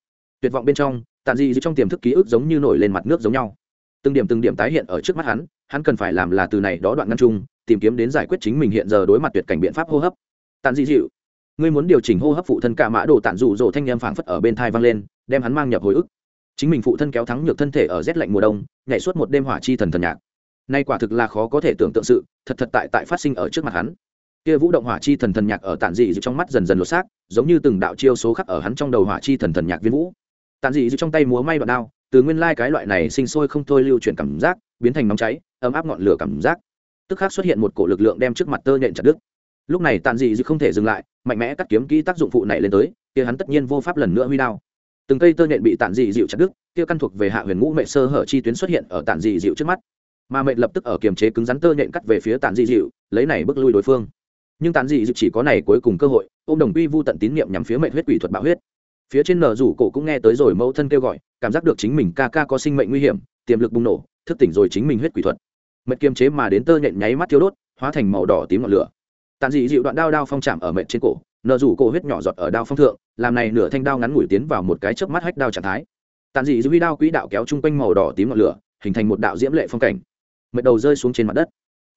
tuyệt vọng bên trong tàn dị trong tiềm thức ký ức giống như nổi lên mặt nước giống nhau. Từng điểm từng điểm tái hiện ở trước mắt hắn hắn cần phải làm là từ này đó đoạn ngăn chung, tìm kiếm đến giải quyết chính mình hiện giờ đối mặt tuyệt cảnh biện pháp hô hấp. Tàn dị dịu ngươi muốn điều chỉnh hô hấp phụ thân cả mã đồ tản dụ dỗ thanh em phảng phất ở bên thai vang lên, đem hắn mang nhập hồi ức. Chính mình phụ thân kéo thắng nhược thân thể ở rét lạnh mùa đông, nhảy suốt một đêm hỏa chi thần thần nhạc. Nay quả thực là khó có thể tưởng tượng sự, thật thật tại tại phát sinh ở trước mặt hắn. Kia vũ động hỏa chi thần thần nhạc ở tản dị trong mắt dần dần lột xác, giống như từng đạo chiêu số khắc ở hắn trong đầu hỏa chi thần thần nhạc viên vũ tản dị trong tay múa may đoạn đao, từ nguyên lai cái loại này sinh sôi không thôi lưu chuyển cảm giác, biến thành nóng cháy, ấm áp ngọn lửa cảm giác. Tức khắc xuất hiện một cổ lực lượng đem trước mặt tơ nhện chặt đứt. Lúc này tàn dị dư không thể dừng lại, mạnh mẽ cắt kiếm kỹ tác dụng phụ này lên tới, kia hắn tất nhiên vô pháp lần nữa huy đao. Từng cây tơ nhện bị tàn dị dịu chặt đứt, kia căn thuộc về hạ huyền ngũ mệ sơ hở chi tuyến xuất hiện ở tàn dị dịu trước mắt. Mà mệnh lập tức ở kiềm chế cứng rắn tơ nhện cắt về phía tàn dị dịu lấy này bước lui đối phương. Nhưng tàn dị dịu chỉ có này cuối cùng cơ hội ô m đồng quy vu tận tín niệm nhằm phía mệnh huyết quỷ thuật bạo huyết phía trên nở rủ cổ cũng nghe tới rồi mẫu thân kêu gọi, cảm giác được chính mình ca ca có sinh mệnh nguy hiểm, tiềm lực bùng nổ, thức tỉnh rồi chính mình huyết quỷ thuật. Mệt kiềm chế mà đến tơ nhện nháy mắt thiếu đốt, hóa thành màu đỏ tím ngọn lửa. Tàn dị dịu đoạn đao đao phong chạm ở mệt trên cổ, nở rủ cổ huyết nhỏ giọt ở đao phong thượng, làm này nửa thanh đao ngắn ngủi tiến vào một cái chớp mắt hách đao trạng thái. Tàn dị dịu huy đao quỹ đạo kéo chung quanh màu đỏ tím ngọn lửa, hình thành một đạo diễm lệ phong cảnh. Mệt đầu rơi xuống trên mặt đất.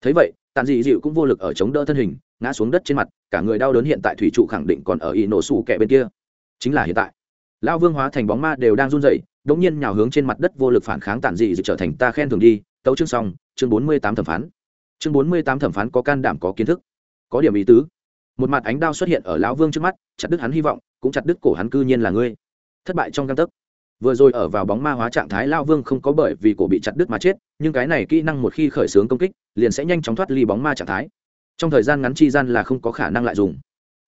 Thấy vậy tàn dị dịu cũng vô lực ở chống đỡ thân hình, ngã xuống đất trên mặt, cả người đau đớn hiện tại thủy trụ khẳng định còn ở y nổ sủ kẹ bên kia chính là hiện tại. Lão vương hóa thành bóng ma đều đang run rẩy đống nhiên nhào hướng trên mặt đất vô lực phản kháng tản dị trở thành ta khen thường đi. Tấu chương xong, chương bốn mươi tám thẩm phán. Chương bốn mươi tám thẩm phán có can đảm, có kiến thức, có điểm ý tứ. Một mặt ánh đao xuất hiện ở lão vương trước mắt, chặt đứt hắn hy vọng, cũng chặt đứt cổ hắn cư nhiên là ngươi. Thất bại trong căng tấc. Vừa rồi ở vào bóng ma hóa trạng thái lao vương không có bởi vì cổ bị chặt đứt mà chết, nhưng cái này kỹ năng một khi khởi xướng công kích, liền sẽ nhanh chóng thoát ly bóng ma trạng thái. Trong thời gian ngắn chi gian là không có khả năng lại dùng.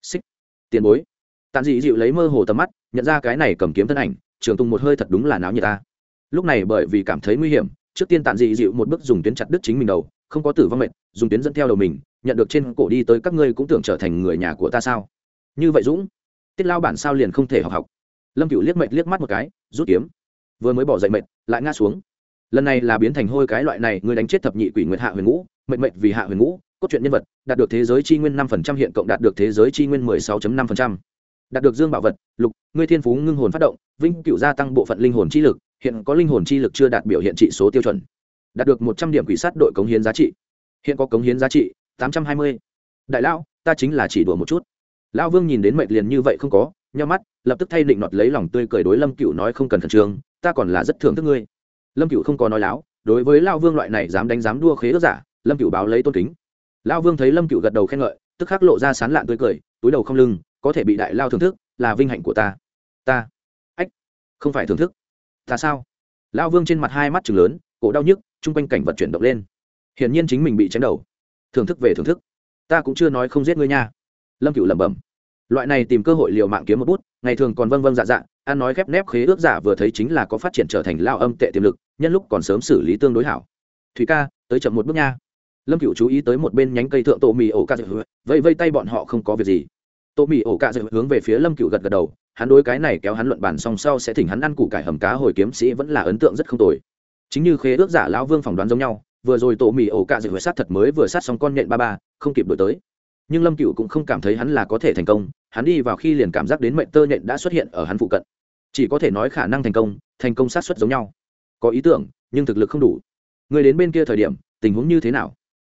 Xích. Tiền bối tàn dị dịu lấy mơ hồ tầm mắt, nhận ra cái này cầm kiếm thân ảnh, trường tùng một hơi thật đúng là náo nhiệt ta. Lúc này bởi vì cảm thấy nguy hiểm, trước tiên tàn dị dịu một bước dùng tuyến chặt đứt chính mình đầu, không có tử vong mệnh dùng tuyến dẫn theo đầu mình, nhận được trên cổ đi tới các ngươi cũng tưởng trở thành người nhà của ta sao? Như vậy dũng, tiết lao bản sao liền không thể học học? Lâm cựu liếc mệnh liếc mắt một cái, rút kiếm. Vừa mới bỏ dậy mệnh lại ngã xuống. Lần này là biến thành hôi cái loại này người đánh chết thập nhị quỷ nguyệt hạ huyền ngũ mệnh mệnh vì hạ huyền ngũ, cốt truyện nhân vật, đạt được thế giới chi nguyên năm phần trăm, hiện cộng đạt được thế giới chi nguyên mười sáu năm phần trăm đạt được dương bảo vật, lục, ngươi thiên phú ngưng hồn phát động vinh cựu gia tăng bộ phận linh hồn chi lực, hiện có linh hồn chi lực chưa đạt biểu hiện trị số tiêu chuẩn. Đạt được một trăm điểm quỷ sát đội cống hiến giá trị. Hiện có cống hiến giá trị tám trăm hai mươi. Đại lão, ta chính là chỉ đùa một chút. Lão vương nhìn đến mệnh liền như vậy không có nhau mắt, lập tức thay định nọt lấy lòng tươi cười đối lâm cựu nói không cần khẩn trương, ta còn là rất thưởng thức ngươi. Lâm cựu không có nói láo, đối với lao vương loại này dám đánh dám đua khế ước giả, lâm cựu báo lấy tôn kính. Lao vương thấy lâm cựu gật đầu khen ngợi, tức khắc lộ ra sán lạn tươi cười, túi đầu không lưng có thể bị đại lao thưởng thức là vinh hạnh của ta. Ta. Ách, không phải thưởng thức. Ta sao? Lao vương trên mặt hai mắt chừng lớn, cổ đau nhức, chung quanh cảnh vật chuyển động lên. Hiển nhiên chính mình bị chém đầu. Thưởng thức về thưởng thức. Ta cũng chưa nói không giết ngươi nha. Lâm cựu lẩm bẩm. Loại này tìm cơ hội liều mạng kiếm một bút, ngày thường còn vâng vâng dạ dạ ăn nói khép nép khế ước giả vừa thấy chính là có phát triển trở thành lao âm tệ tiềm lực, nhân lúc còn sớm xử lý tương đối hảo. Thủy ca, tới chậm một bước nha. Lâm cựu chú ý tới một bên nhánh cây thượng tổ mì ổ ca dự vây vây tay bọn họ không có việc gì tô mì ổ cạ dậy hướng về phía lâm cựu gật gật đầu, hắn đối cái này kéo hắn luận bàn song sau sẽ thỉnh hắn ăn củ cải hầm cá hồi kiếm sĩ vẫn là ấn tượng rất không tồi. Chính như khế ước giả lão vương phỏng đoán giống nhau, vừa rồi tổ mì ổ cạ dự sát thật mới vừa sát xong con nhện ba ba, không kịp đổi tới. Nhưng lâm cựu cũng không cảm thấy hắn là có thể thành công, hắn đi vào khi liền cảm giác đến mệnh tơ nhện đã xuất hiện ở hắn phụ cận. Chỉ có thể nói khả năng thành công thành công sát xuất giống nhau. Có ý tưởng, nhưng thực lực không đủ. Người đến bên kia thời điểm, tình huống như thế nào?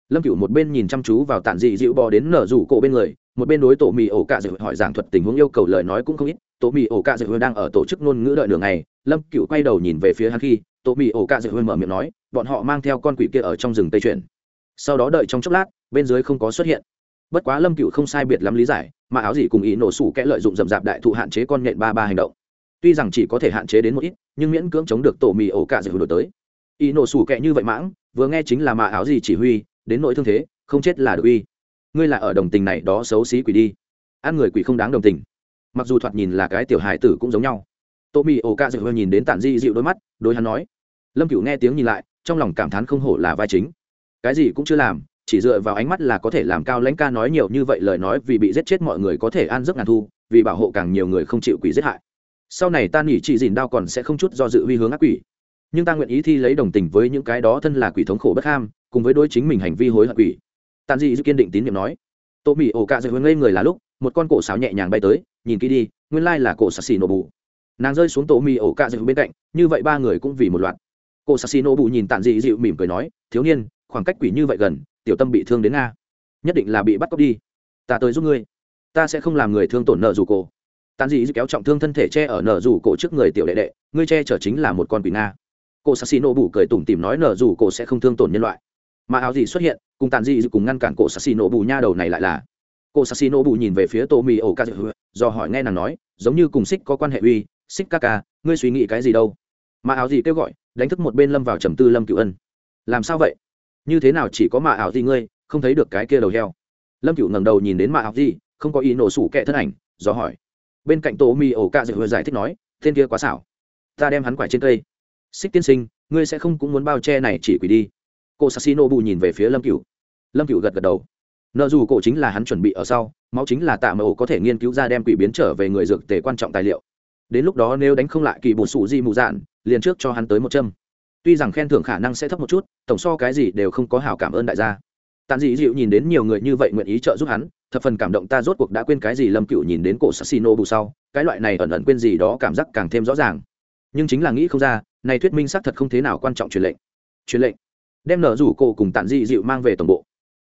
Lâm cựu một bên nhìn chăm chú vào tản dị dịu bò đến nở rủ cổ bên người một bên đối tổ mì ổ cạ dự hỏi giảng thuật tình huống yêu cầu lời nói cũng không ít, tổ mì ổ cạ dự đang ở tổ chức ngôn ngữ đợi đường này lâm cựu quay đầu nhìn về phía hắn khi, tổ mì ổ cạ dự mở miệng nói, bọn họ mang theo con quỷ kia ở trong rừng tây chuyển. Sau đó đợi trong chốc lát, bên dưới không có xuất hiện. Bất quá lâm cựu không sai biệt lắm lý giải, mà áo gì cùng ý nổ sủ kẽ lợi dụng rậm rạp đại thụ hạn chế con nhện ba ba hành động. Tuy rằng chỉ có thể hạn chế đến một ít, nhưng miễn cưỡng chống được tổ mì ổ cạ dự đổi tới. Ý nổ sủ kẽ như vậy mãng, vừa nghe chính là mà áo gì chỉ huy, đến nỗi thương thế, không chết là được uy ngươi là ở đồng tình này đó xấu xí quỷ đi. Ăn người quỷ không đáng đồng tình. Mặc dù thoạt nhìn là cái tiểu hài tử cũng giống nhau. Tô mì ổ ca dịu nhìn đến tản di dịu đôi mắt, đối hắn nói. Lâm cựu nghe tiếng nhìn lại, trong lòng cảm thán không hổ là vai chính. Cái gì cũng chưa làm, chỉ dựa vào ánh mắt là có thể làm cao lãnh ca nói nhiều như vậy lời nói vì bị giết chết mọi người có thể an giấc ngàn thu, vì bảo hộ càng nhiều người không chịu quỷ giết hại. Sau này ta nghỉ chị dìn đao còn sẽ không chút do dự huy hướng ác quỷ. Nhưng ta nguyện ý thi lấy đồng tình với những cái đó thân là quỷ thống khổ bất ham, cùng với đôi chính mình hành vi hối hận quỷ tàn dị kiên định tín nhiệm nói, tô mỹ ổ cạ dậy ngây người là lúc, một con cổ sáo nhẹ nhàng bay tới, nhìn kỹ đi, nguyên lai là cổ xà xì nổ bù. Nàng rơi xuống tổ mì ổ cạ dậy bên cạnh, như vậy ba người cũng vì một loạt. Cổ xà xì nổ bù nhìn tàn dị dịu mỉm cười nói, thiếu niên, khoảng cách quỷ như vậy gần, tiểu tâm bị thương đến nga. Nhất định là bị bắt cóc đi. Ta tới giúp ngươi. Ta sẽ không làm người thương tổn nợ dù cổ. Tàn dị kéo trọng thương thân thể che ở nợ dù cổ trước người tiểu đệ đệ, ngươi che chở chính là một con quỷ nga. Cô sassino bù cười tủm tìm nói nở dù cổ sẽ không thương tổn nhân loại. Mà áo gì xuất hiện cùng tàn dị cùng ngăn cản cổ sassino bù nha đầu này lại là. Cô sassino bù nhìn về phía tô mì ổ ca do hỏi nghe nàng nói, giống như cùng xích có quan hệ uy xích ca ca, ngươi suy nghĩ cái gì đâu? Mà áo gì kêu gọi, đánh thức một bên lâm vào trầm tư lâm cựu ân. Làm sao vậy? Như thế nào chỉ có mà áo gì ngươi, không thấy được cái kia đầu heo? Lâm cựu ngẩng đầu nhìn đến mà áo gì không có ý nổ sủ kẹ thân ảnh, do hỏi. Bên cạnh tô mì ổ ca giải thích nói tên kia quá xảo. Ta đem hắn quải trên cây. Xích tiên sinh, ngươi sẽ không cũng muốn bao che này chỉ quỷ đi. Cô sassino bù nhìn về phía lâm cửu lâm Cựu gật gật đầu. Nợ dù cổ chính là hắn chuẩn bị ở sau, máu chính là tạ mẫu có thể nghiên cứu ra đem quỷ biến trở về người dược tề quan trọng tài liệu. Đến lúc đó nếu đánh không lại kỳ bột sủ di mù dạn, liền trước cho hắn tới một châm. Tuy rằng khen thưởng khả năng sẽ thấp một chút, tổng so cái gì đều không có hảo cảm ơn đại gia. Tàn dị dịu nhìn đến nhiều người như vậy nguyện ý trợ giúp hắn, thập phần cảm động ta rốt cuộc đã quên cái gì lâm cựu nhìn đến cổ sassino bù sau, cái loại này ẩn ẩn quên gì đó cảm giác càng thêm rõ ràng. Nhưng chính là nghĩ không ra, này thuyết minh xác thật không thế nào quan trọng truyền lệnh. Truyền lệnh. Đem nở rủ cổ cùng tàn dị dịu mang về tổng bộ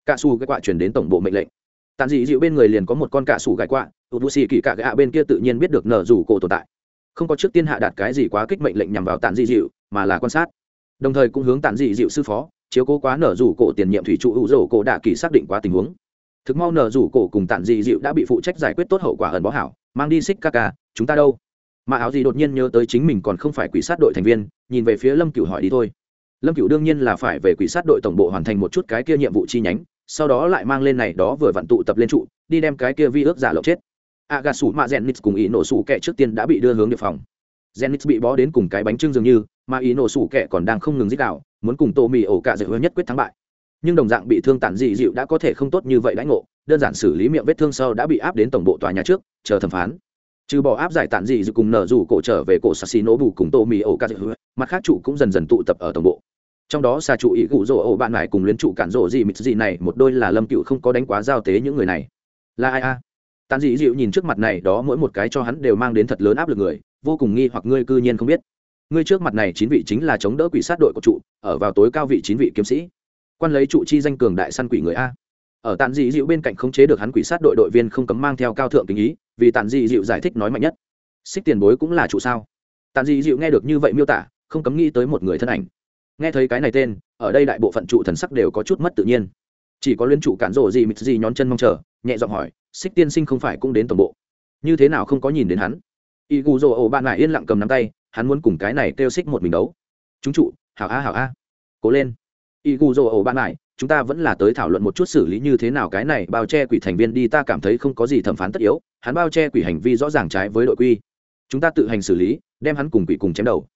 cạ xù cái quạ chuyển đến tổng bộ mệnh lệnh. Tản dị dịu bên người liền có một con cạ xù gãi quạ tụt bù xì kỳ cạ gạ bên kia tự nhiên biết được nở rủ cổ tồn tại. Không có trước tiên hạ đạt cái gì quá kích mệnh lệnh nhằm vào tàn dị dịu, mà là quan sát. Đồng thời cũng hướng tàn dị dịu sư phó, chiếu cố quá nở rủ cổ tiền nhiệm thủy trụ hữu rổ cổ đạ kỳ xác định quá tình huống. Thực mau nở rủ cổ cùng tàn dị dịu đã bị phụ trách giải quyết tốt hậu quả ẩn bó hảo, mang đi xích ca ca, chúng ta đâu? Mà áo gì đột nhiên nhớ tới chính mình còn không phải quỷ sát đội thành viên, nhìn về phía lâm cửu hỏi đi thôi. Lâm cửu đương nhiên là phải về quỷ sát đội tổng bộ hoàn thành một chút cái kia nhiệm vụ chi nhánh sau đó lại mang lên này đó vừa vặn tụ tập lên trụ, đi đem cái kia vi ước giả lộng chết. A gà sủ mạ rèn nít cùng ý nổ sủ kẹ trước tiên đã bị đưa hướng địa phòng. Rèn nít bị bó đến cùng cái bánh trưng dường như, mà ý nổ sủ kẹ còn đang không ngừng dích đạo, muốn cùng tô mì ổ cả dạy hứa nhất quyết thắng bại. Nhưng đồng dạng bị thương tàn dị dịu đã có thể không tốt như vậy lãnh ngộ, đơn giản xử lý miệng vết thương sau đã bị áp đến tổng bộ tòa nhà trước, chờ thẩm phán. Trừ bỏ áp giải tàn dị dịu cùng nở rủ cổ trở về cổ sassi nổ bù cùng tô mì ổ cả dạy hứa, mặt khác trụ cũng dần dần tụ tập ở tổng bộ trong đó xà trụ ý cụ rỗ ổ bạn này cùng luyến trụ cản rỗ gì mịt gì này, một đôi là lâm cựu không có đánh quá giao tế những người này. Là ai a? Tàn dị dịu nhìn trước mặt này, đó mỗi một cái cho hắn đều mang đến thật lớn áp lực người, vô cùng nghi hoặc ngươi cư nhiên không biết. Ngươi trước mặt này chín vị chính là chống đỡ quỷ sát đội của trụ, ở vào tối cao vị chín vị kiếm sĩ. Quan lấy trụ chi danh cường đại săn quỷ người a. Ở tàn dị dịu bên cạnh khống chế được hắn quỷ sát đội đội viên không cấm mang theo cao thượng tình ý, vì tàn dị dịu giải thích nói mạnh nhất. Xích tiền bối cũng là trụ sao? Tàn dị dịu nghe được như vậy miêu tả, không cấm nghĩ tới một người thân ảnh nghe thấy cái này tên, ở đây đại bộ phận trụ thần sắc đều có chút mất tự nhiên. Chỉ có liên trụ cản rộ gì mịt gì nhón chân mong chờ, nhẹ giọng hỏi, xích tiên sinh không phải cũng đến tổng bộ? Như thế nào không có nhìn đến hắn? Y gù rồ ổ bạn lại yên lặng cầm nắm tay, hắn muốn cùng cái này kêu xích một mình đấu. Chúng trụ, hảo a hảo a, cố lên. Y gù rồ ổ bạn lại, chúng ta vẫn là tới thảo luận một chút xử lý như thế nào cái này bao che quỷ thành viên đi, ta cảm thấy không có gì thẩm phán tất yếu, hắn bao che quỷ hành vi rõ ràng trái với đội quy. Chúng ta tự hành xử lý, đem hắn cùng quỷ cùng chém đầu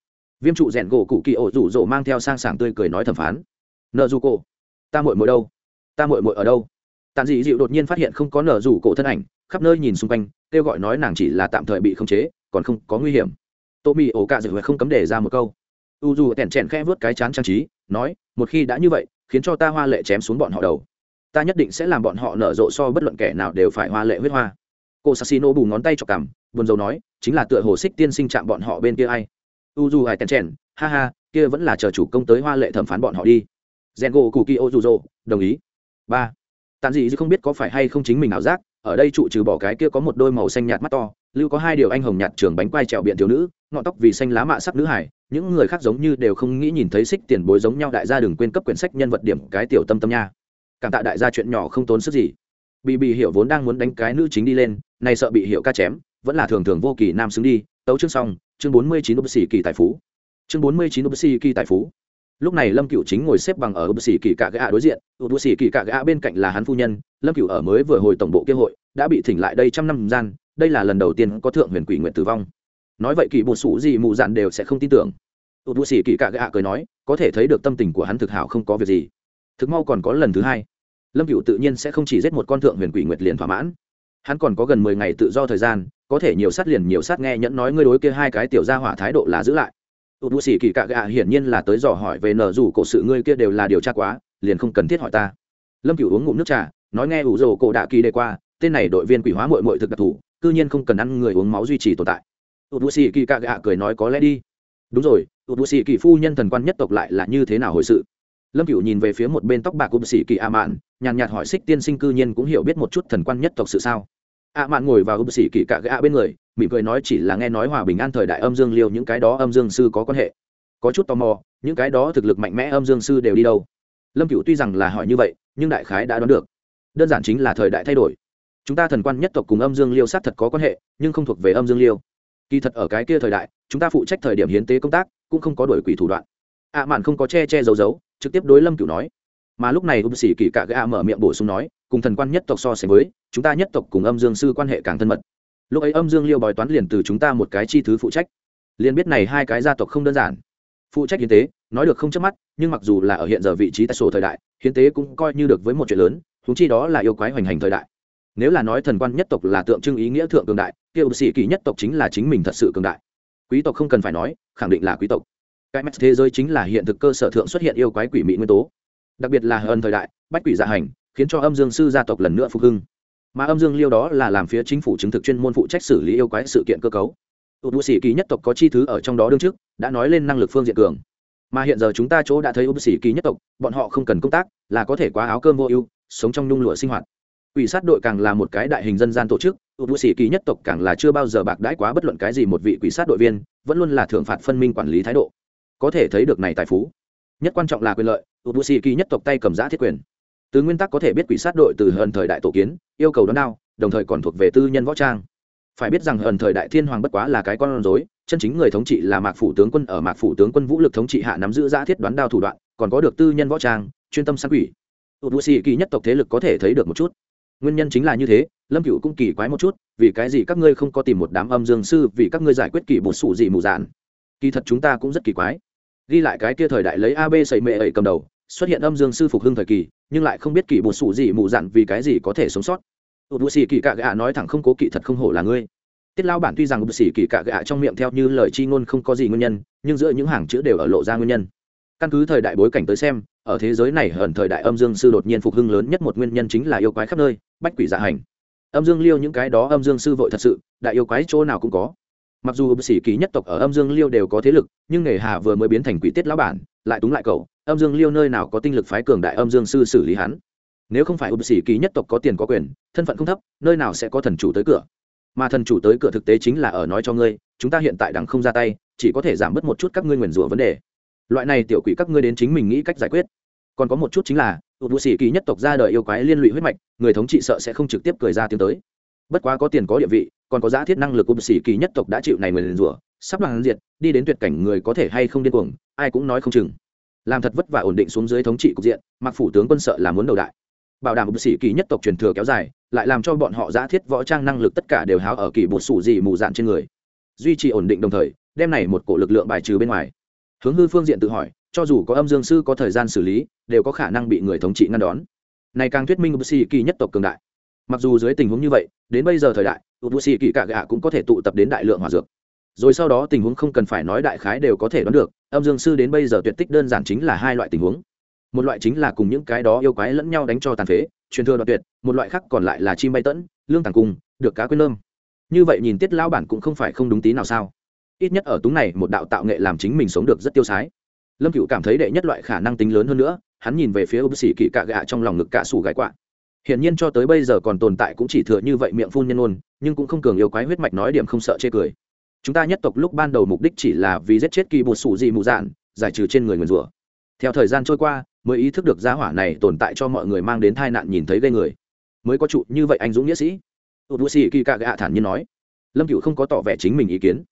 viêm trụ rèn gỗ cụ kỳ ổ rủ rỗ mang theo sang sảng tươi cười nói thẩm phán. Nợ dù cổ, ta mội mội đâu? Ta mội mội ở đâu? Tàn dị dịu đột nhiên phát hiện không có nở rủ cổ thân ảnh, khắp nơi nhìn xung quanh, kêu gọi nói nàng chỉ là tạm thời bị khống chế, còn không có nguy hiểm. Tô mì ổ cạ dự không cấm để ra một câu. U dù tẻn trẻn khẽ vớt cái chán trang trí, nói, một khi đã như vậy, khiến cho ta hoa lệ chém xuống bọn họ đầu. Ta nhất định sẽ làm bọn họ nở rộ so bất luận kẻ nào đều phải hoa lệ huyết hoa. Cô sassino bù ngón tay cho cằm, buồn rầu nói, chính là tựa hồ xích tiên sinh chạm bọn họ bên kia ai? U dù hải tèn trèn ha ha, kia vẫn là chờ chủ công tới hoa lệ thẩm phán bọn họ đi. Rèn gỗ cụ kỳ ô dù dô đồng ý. Ba. Tàn dị không biết có phải hay không chính mình ảo giác, ở đây trụ trừ bỏ cái kia có một đôi màu xanh nhạt mắt to, lưu có hai điều anh hồng nhạt trường bánh quai trèo biện thiếu nữ, ngọn tóc vì xanh lá mạ sắc nữ hải, những người khác giống như đều không nghĩ nhìn thấy xích tiền bối giống nhau đại gia đừng quên cấp quyển sách nhân vật điểm cái tiểu tâm tâm nha. Cảm tạ đại gia chuyện nhỏ không tốn sức gì. Bị bị hiểu vốn đang muốn đánh cái nữ chính đi lên, nay sợ bị hiểu ca chém vẫn là thường thường vô kỳ nam xứng đi, tấu chương xong, chương bốn mươi chín úp sĩ kỳ tài phú. Chương bốn mươi chín úp sĩ kỳ tài phú. Lúc này lâm cựu chính ngồi xếp bằng ở úp sĩ kỳ cạ gã đối diện úp sĩ kỳ cạ gã bên cạnh là hắn phu nhân, lâm cựu ở mới vừa hồi tổng bộ kế hội, đã bị thỉnh lại đây trăm năm gian, đây là lần đầu tiên có thượng huyền quỷ nguyện tử vong. Nói vậy kỳ bột sủ gì mù dạn đều sẽ không tin tưởng. Úp sĩ kỳ cạ gã cười nói, có thể thấy được tâm tình của hắn thực hảo không có việc gì. Thực mau còn có lần thứ hai. Lâm cựu tự nhiên sẽ không chỉ giết một con thượng huyền quỷ nguyệt liền thỏa mãn. Hắn còn có gần mười ngày tự do thời gian có thể nhiều sát liền nhiều sát nghe nhẫn nói ngươi đối kia hai cái tiểu gia hỏa thái độ là giữ lại. Tụt bù xì kỳ cạ gạ hiển nhiên là tới dò hỏi về nở rủ cổ sự ngươi kia đều là điều tra quá, liền không cần thiết hỏi ta. Lâm cửu uống ngụm nước trà, nói nghe ủ rồ cổ đạ kỳ đề qua, tên này đội viên quỷ hóa mội mội thực đặc thù cư nhiên không cần ăn người uống máu duy trì tồn tại. Tụt bù xì kỳ cạ gạ cười nói có lẽ đi. Đúng rồi, tụt bù xì kỳ phu nhân thần quan nhất tộc lại là như thế nào hồi sự? Lâm cửu nhìn về phía một bên tóc bạc của bù xì kỳ a mạn, nhàn nhạt hỏi xích tiên sinh cư nhiên cũng hiểu biết một chút thần quan nhất tộc sự sao? A mạn ngồi vào ưu xì kỳ cạ gạ bên người, mỉm cười nói chỉ là nghe nói hòa bình an thời đại âm dương liêu, những cái đó âm dương sư có quan hệ. Có chút tò mò, những cái đó thực lực mạnh mẽ âm dương sư đều đi đâu? Lâm cựu tuy rằng là hỏi như vậy, nhưng đại khái đã đoán được. Đơn giản chính là thời đại thay đổi. Chúng ta thần quan nhất tộc cùng âm dương liêu sát thật có quan hệ, nhưng không thuộc về âm dương liêu. Kỳ thật ở cái kia thời đại, chúng ta phụ trách thời điểm hiến tế công tác, cũng không có đổi quỷ thủ đoạn. Ạ mạn không có che che giấu giấu, trực tiếp đối lâm cựu nói. Mà lúc này ưu sĩ kỳ cả gã mở miệng bổ sung nói cùng thần quan nhất tộc so sánh với, chúng ta nhất tộc cùng âm dương sư quan hệ càng thân mật. Lúc ấy âm dương liêu bói toán liền từ chúng ta một cái chi thứ phụ trách. Liền biết này hai cái gia tộc không đơn giản. Phụ trách hiến tế, nói được không chớp mắt, nhưng mặc dù là ở hiện giờ vị trí tại sổ thời đại, hiến tế cũng coi như được với một chuyện lớn thúng chi đó là yêu quái hoành hành thời đại. Nếu là nói thần quan nhất tộc là tượng trưng ý nghĩa thượng cường đại yêu sĩ kỳ nhất tộc chính là chính mình thật sự cường đại. Quý tộc không cần phải nói, khẳng định là quý tộc. Cái mắt thế giới chính là hiện thực cơ sở thượng xuất hiện yêu quái quỷ mỹ nguyên tố. Đặc biệt là hơn thời đại, bách quỷ dạ hành khiến cho âm dương sư gia tộc lần nữa phục hưng. Mà âm dương liêu đó là làm phía chính phủ chứng thực chuyên môn phụ trách xử lý yêu quái sự kiện cơ cấu. Tụt bù sĩ kỳ nhất tộc có chi thứ ở trong đó đương trước đã nói lên năng lực phương diện cường. Mà hiện giờ chúng ta chỗ đã thấy ưu sĩ kỳ nhất tộc, bọn họ không cần công tác, là có thể quá áo cơm vô ưu, sống trong nhung lụa sinh hoạt. Ủy sát đội càng là một cái đại hình dân gian tổ chức u bù kỳ nhất tộc càng là chưa bao giờ bạc đãi quá bất luận cái gì một vị quỷ sát đội viên, vẫn luôn là thưởng phạt phân minh quản lý thái độ. Có thể thấy được này tài phú. Nhất quan trọng là quyền lợi u bù kỳ nhất tộc tay cầm giã thiết quyền từ nguyên tắc có thể biết quỷ sát đội từ hận thời đại tổ kiến, yêu cầu đón đao, đồng thời còn thuộc về tư nhân võ trang. Phải biết rằng hận thời đại thiên hoàng bất quá là cái con rối, chân chính người thống trị là mạc phủ tướng quân, ở mạc phủ tướng quân vũ lực thống trị hạ nắm giữ giã thiết đoán đao thủ đoạn, còn có được tư nhân võ trang, chuyên tâm săn quỷ. U vũ sĩ kỳ nhất tộc thế lực có thể thấy được một chút. Nguyên nhân chính là như thế, lâm cựu cũng kỳ quái một chút, vì cái gì các ngươi không có tìm một đám âm dương sư, vì các ngươi giải quyết kỳ bột sủ dị mù dạn? Kỳ thật chúng ta cũng rất kỳ quái. Ghi lại cái kia thời đại lấy ab xây mệ ấy cầm đầu xuất hiện âm dương sư phục hưng thời kỳ, nhưng lại không biết kỳ bột sủ gì mù dạn vì cái gì có thể sống sót. Ụt bụi xì kỳ cạ gạ nói thẳng không cố kỵ thật không hổ là ngươi. Tiết lao bản tuy rằng bụi xì kỳ cạ gạ trong miệng theo như lời chi ngôn không có gì nguyên nhân, nhưng giữa những hàng chữ đều ở lộ ra nguyên nhân. Căn cứ thời đại bối cảnh tới xem, ở thế giới này hờn thời đại âm dương sư đột nhiên phục hưng lớn nhất một nguyên nhân chính là yêu quái khắp nơi, bách quỷ dạ hành. Âm dương liêu những cái đó âm dương sư vội thật sự, đại yêu quái chỗ nào cũng có mặc dù âm sĩ ký nhất tộc ở âm dương liêu đều có thế lực, nhưng nghề hà vừa mới biến thành quỷ tiết lão bản, lại túng lại cậu. Âm dương liêu nơi nào có tinh lực phái cường đại âm dương sư xử lý hắn? Nếu không phải âm sĩ ký nhất tộc có tiền có quyền, thân phận không thấp, nơi nào sẽ có thần chủ tới cửa? Mà thần chủ tới cửa thực tế chính là ở nói cho ngươi, chúng ta hiện tại đằng không ra tay, chỉ có thể giảm bớt một chút các ngươi nguyền rủa vấn đề. Loại này tiểu quỷ các ngươi đến chính mình nghĩ cách giải quyết. Còn có một chút chính là ụt bù sĩ kỳ nhất tộc ra đời yêu quái liên lụy huyết mạch, người thống trị sợ sẽ không trực tiếp cười ra tiếng tới. Bất quá có tiền có địa vị còn có giá thiết năng lực của sĩ kỳ nhất tộc đã chịu này người liền rủa, sắp bằng diệt, đi đến tuyệt cảnh người có thể hay không điên cuồng, ai cũng nói không chừng. Làm thật vất vả ổn định xuống dưới thống trị cục diện mặc phủ tướng quân sợ là muốn đầu đại. Bảo đảm bù sĩ kỳ nhất tộc truyền thừa kéo dài, lại làm cho bọn họ giá thiết võ trang năng lực tất cả đều háo ở kỳ bột sủ gì mù dạn trên người. Duy trì ổn định đồng thời, đem này một cổ lực lượng bài trừ bên ngoài. Hướng hư phương diện tự hỏi, cho dù có âm dương sư có thời gian xử lý, đều có khả năng bị người thống trị ngăn đón. Này càng thuyết minh ubusi kỳ nhất tộc cường đại mặc dù dưới tình huống như vậy, đến bây giờ thời đại ubusi kỳ cả gạ cũng có thể tụ tập đến đại lượng hỏa dược. Rồi sau đó tình huống không cần phải nói đại khái đều có thể đoán được, âm dương sư đến bây giờ tuyệt tích đơn giản chính là hai loại tình huống. Một loại chính là cùng những cái đó yêu quái lẫn nhau đánh cho tàn phế, truyền thừa đoạn tuyệt, một loại khác còn lại là chim bay tẫn, lương tàng cung, được cá quên lơm. Như vậy nhìn tiết lão bản cũng không phải không đúng tí nào sao? Ít nhất ở túng này, một đạo tạo nghệ làm chính mình sống được rất tiêu sái. Lâm cựu cảm thấy đệ nhất loại khả năng tính lớn hơn nữa, hắn nhìn về phía ưu sĩ kỵ cạ gạ trong lòng ngực cạ sủ gái quạ hiển nhiên cho tới bây giờ còn tồn tại cũng chỉ thừa như vậy miệng phun nhân ôn nhưng cũng không cường yêu quái huyết mạch nói điểm không sợ chê cười. Chúng ta nhất tộc lúc ban đầu mục đích chỉ là vì giết chết kỳ bột sủ dị mù dạn, giải trừ trên người nguyền rủa. Theo thời gian trôi qua, mới ý thức được giá hỏa này tồn tại cho mọi người mang đến tai nạn nhìn thấy gây người. Mới có trụ như vậy anh dũng nghĩa sĩ. Ưu sĩ kỳ cạ gạ thản nhiên nói. Lâm cựu không có tỏ vẻ chính mình ý kiến.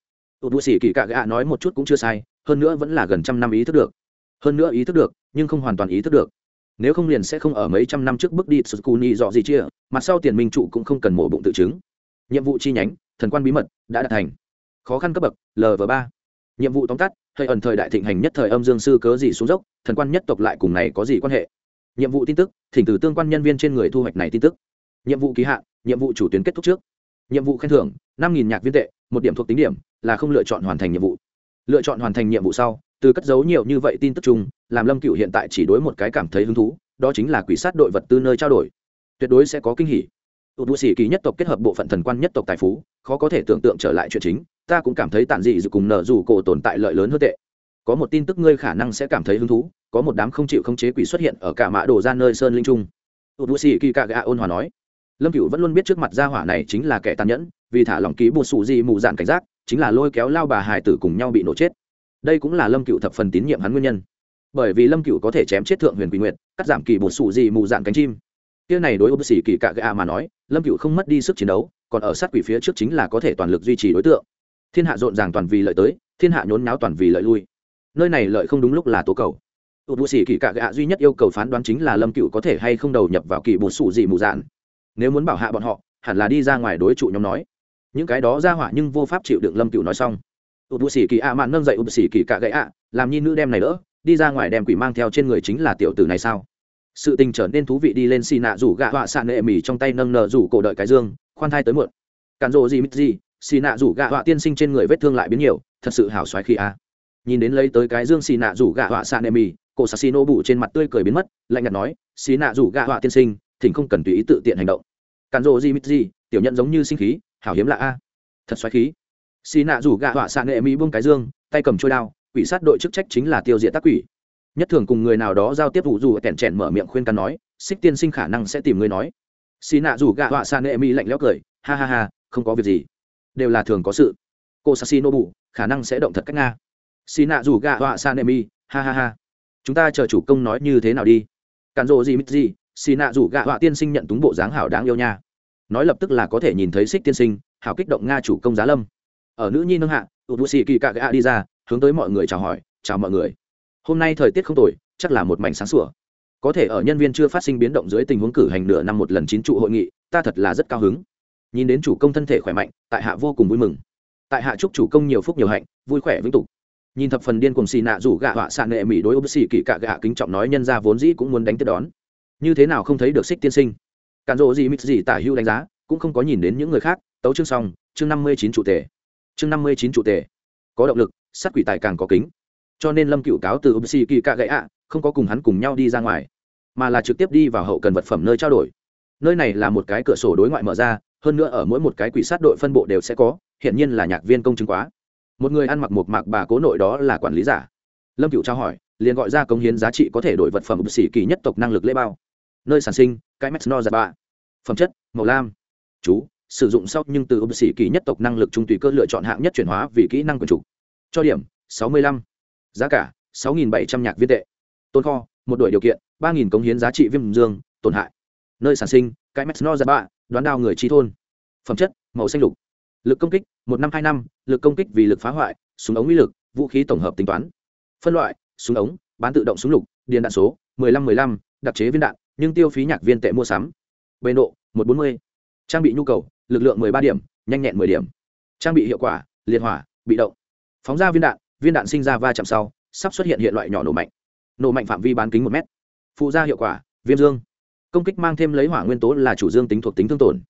Ưu sĩ kỳ cạ gạ nói một chút cũng chưa sai, hơn nữa vẫn là gần trăm năm ý thức được. Hơn nữa ý thức được, nhưng không hoàn toàn ý thức được nếu không liền sẽ không ở mấy trăm năm trước bước đi Tsukuni dọ gì chia, mặt sau tiền minh trụ cũng không cần mổ bụng tự chứng. Nhiệm vụ chi nhánh, thần quan bí mật đã đạt thành. Khó khăn cấp bậc, lv ba Nhiệm vụ tóm tắt, thời ẩn thời đại thịnh hành nhất thời âm dương sư cớ gì xuống dốc, thần quan nhất tộc lại cùng này có gì quan hệ? Nhiệm vụ tin tức, thỉnh từ tương quan nhân viên trên người thu hoạch này tin tức. Nhiệm vụ ký hạn, nhiệm vụ chủ tuyến kết thúc trước. Nhiệm vụ khen thưởng, năm nghìn nhạc viên tệ, một điểm thuộc tính điểm, là không lựa chọn hoàn thành nhiệm vụ lựa chọn hoàn thành nhiệm vụ sau từ cất giấu nhiều như vậy tin tức chung, làm lâm cựu hiện tại chỉ đối một cái cảm thấy hứng thú, đó chính là quỷ sát đội vật tư nơi trao đổi. Tuyệt đối sẽ có kinh hỉ. Tụt bụi sĩ kỳ nhất tộc kết hợp bộ phận thần quan nhất tộc tài phú, khó có thể tưởng tượng trở lại chuyện chính, ta cũng cảm thấy tản dị dù cùng nợ dù cổ tồn tại lợi lớn hơn tệ. Có một tin tức ngươi khả năng sẽ cảm thấy hứng thú, có một đám không chịu không chế quỷ xuất hiện ở cả mã đồ ra nơi sơn linh trung. Tụt bụi sĩ kỳ cạ gạ ôn hòa nói. Lâm cựu vẫn luôn biết trước mặt gia hỏa này chính là kẻ tàn nhẫn, vì thả lỏng ký bột sủ gì mù dạn cảnh giác, chính là lôi kéo lao bà hải tử cùng nhau bị nổ chết đây cũng là lâm cựu thập phần tín nhiệm hắn nguyên nhân. Bởi vì lâm cựu có thể chém chết thượng huyền quỳ nguyệt, cắt giảm kỳ bột sủ gì mù dạng cánh chim. Kia này đối ô bác sĩ kỳ cạ gạ mà nói, lâm cựu không mất đi sức chiến đấu, còn ở sát quỷ phía trước chính là có thể toàn lực duy trì đối tượng. Thiên hạ rộn ràng toàn vì lợi tới, thiên hạ nhốn náo toàn vì lợi lui. Nơi này lợi không đúng lúc là tố cầu. Ốp sĩ kỳ cạ gạ duy nhất yêu cầu phán đoán chính là lâm cựu có thể hay không đầu nhập vào kỳ bột sủ gì mù dạn nếu muốn bảo hạ bọn họ, hẳn là đi ra ngoài đối trụ nhóm nói. Những cái đó ra hỏa nhưng vô pháp chịu đựng lâm cựu nói xong ụt bù xỉ kỳ ạ mạn nâng dậy ụt xỉ kỳ cạ gãy ạ làm nhi nữ đem này đỡ, đi ra ngoài đem quỷ mang theo trên người chính là tiểu tử này sao? Sự tình trở nên thú vị đi lên xì nạ rủ gạ họa xạ nệ mỉ trong tay nâng nờ rủ cổ đợi cái dương, khoan thai tới muộn. Cản rộ gì mít gì xì nạ rủ gạ họa tiên sinh trên người vết thương lại biến nhiều, thật sự hảo xoáy khi a. Nhìn đến lấy tới cái dương xì nạ rủ gạ họa xạ nệ mỉ cổ xà xì nô bụ trên mặt tươi cười biến mất, lạnh nhạt nói xì nạ rủ gạ họa tiên sinh, thỉnh không cần tùy ý tự tiện hành động. Cản rộ gì mít gì, tiểu nhận giống như sinh khí, hảo hiếm lạ a. Thật xoáy khí xì nạ rủ gạ họa xạ nghệ mỹ buông cái dương, tay cầm trôi đao, quỷ sát đội chức trách chính là tiêu diệt tác quỷ. Nhất thường cùng người nào đó giao tiếp vụ dù kẻn chèn mở miệng khuyên can nói, xích tiên sinh khả năng sẽ tìm người nói. Xì nạ rủ gạ họa xạ nghệ mỹ lạnh lẽo cười, ha ha ha, không có việc gì. Đều là thường có sự. Cô sashi nobu khả năng sẽ động thật cách nga. Xì nạ rủ gạ họa xạ nghệ mỹ, ha ha ha. Chúng ta chờ chủ công nói như thế nào đi. Cản rộ gì mít gì, xì nạ rủ gạ họa tiên sinh nhận túng bộ dáng hảo đáng yêu nha. Nói lập tức là có thể nhìn thấy xích tiên sinh, hảo kích động nga chủ công giá lâm ở nữ nhi nâng hạ tụt bù xì kỳ cạ gạ đi ra, hướng tới mọi người chào hỏi, chào mọi người. Hôm nay thời tiết không tồi, chắc là một mảnh sáng sủa. Có thể ở nhân viên chưa phát sinh biến động dưới tình huống cử hành nửa năm một lần chín trụ hội nghị, ta thật là rất cao hứng. Nhìn đến chủ công thân thể khỏe mạnh, tại hạ vô cùng vui mừng. Tại hạ chúc chủ công nhiều phúc nhiều hạnh, vui khỏe vĩnh tục. Nhìn thập phần điên cùng xì nạ rủ gạ họa xạ nệ mỹ đối ôm xì kỳ cạ gạ kính trọng nói nhân ra vốn dĩ cũng muốn đánh tiếp đón. Như thế nào không thấy được xích tiên sinh? Cản rộ gì mít gì tả hưu đánh giá, cũng không có nhìn đến những người khác. Tấu chương xong, chương năm mươi chín trụ tề chương năm mươi chín trụ tề. Có động lực, sát quỷ tài càng có kính. Cho nên lâm cựu cáo từ ông xì kỳ cạ gãy ạ, không có cùng hắn cùng nhau đi ra ngoài, mà là trực tiếp đi vào hậu cần vật phẩm nơi trao đổi. Nơi này là một cái cửa sổ đối ngoại mở ra, hơn nữa ở mỗi một cái quỷ sát đội phân bộ đều sẽ có hiện nhiên là nhạc viên công chứng quá. Một người ăn mặc một mạc bà cố nội đó là quản lý giả. Lâm cựu trao hỏi, liền gọi ra công hiến giá trị có thể đổi vật phẩm sĩ kỳ nhất tộc năng lực lễ bao. Nơi sản sinh cái mesno giặt bạ. Phẩm chất, màu lam. Chú sử dụng sau nhưng từ ưu sĩ kỳ nhất tộc năng lực trung tùy cơ lựa chọn hạng nhất chuyển hóa vì kỹ năng quyền trục cho điểm, sáu mươi lăm, giá cả, sáu nghìn bảy trăm nhạc viên tệ. Tồn kho, một đội điều kiện, ba nghìn cống hiến giá trị viêm dương, tổn hại. Nơi sản sinh, cái mesno giặt ba đoán đao người trí thôn. Phẩm chất, màu xanh lục. Lực công kích, một năm hai năm, lực công kích vì lực phá hoại, súng ống uy lực, vũ khí tổng hợp tính toán. Phân loại, súng ống, bán tự động súng lục, điền đạn số, mười lăm mười lăm, đặc chế viên đạn, nhưng tiêu phí nhạc viên tệ mua sắm. Bề độ, một bốn mươi. Trang bị nhu cầu lực lượng mười ba điểm, nhanh nhẹn mười điểm. Trang bị hiệu quả liệt hỏa, bị động. Phóng ra viên đạn viên đạn sinh ra va chạm sau, sắp xuất hiện hiện loại nhỏ nổ mạnh. Nổ mạnh phạm vi bán kính một mét. Phụ ra hiệu quả, viêm dương. Công kích mang thêm lấy hỏa nguyên tố là chủ dương tính thuộc tính thương tổn.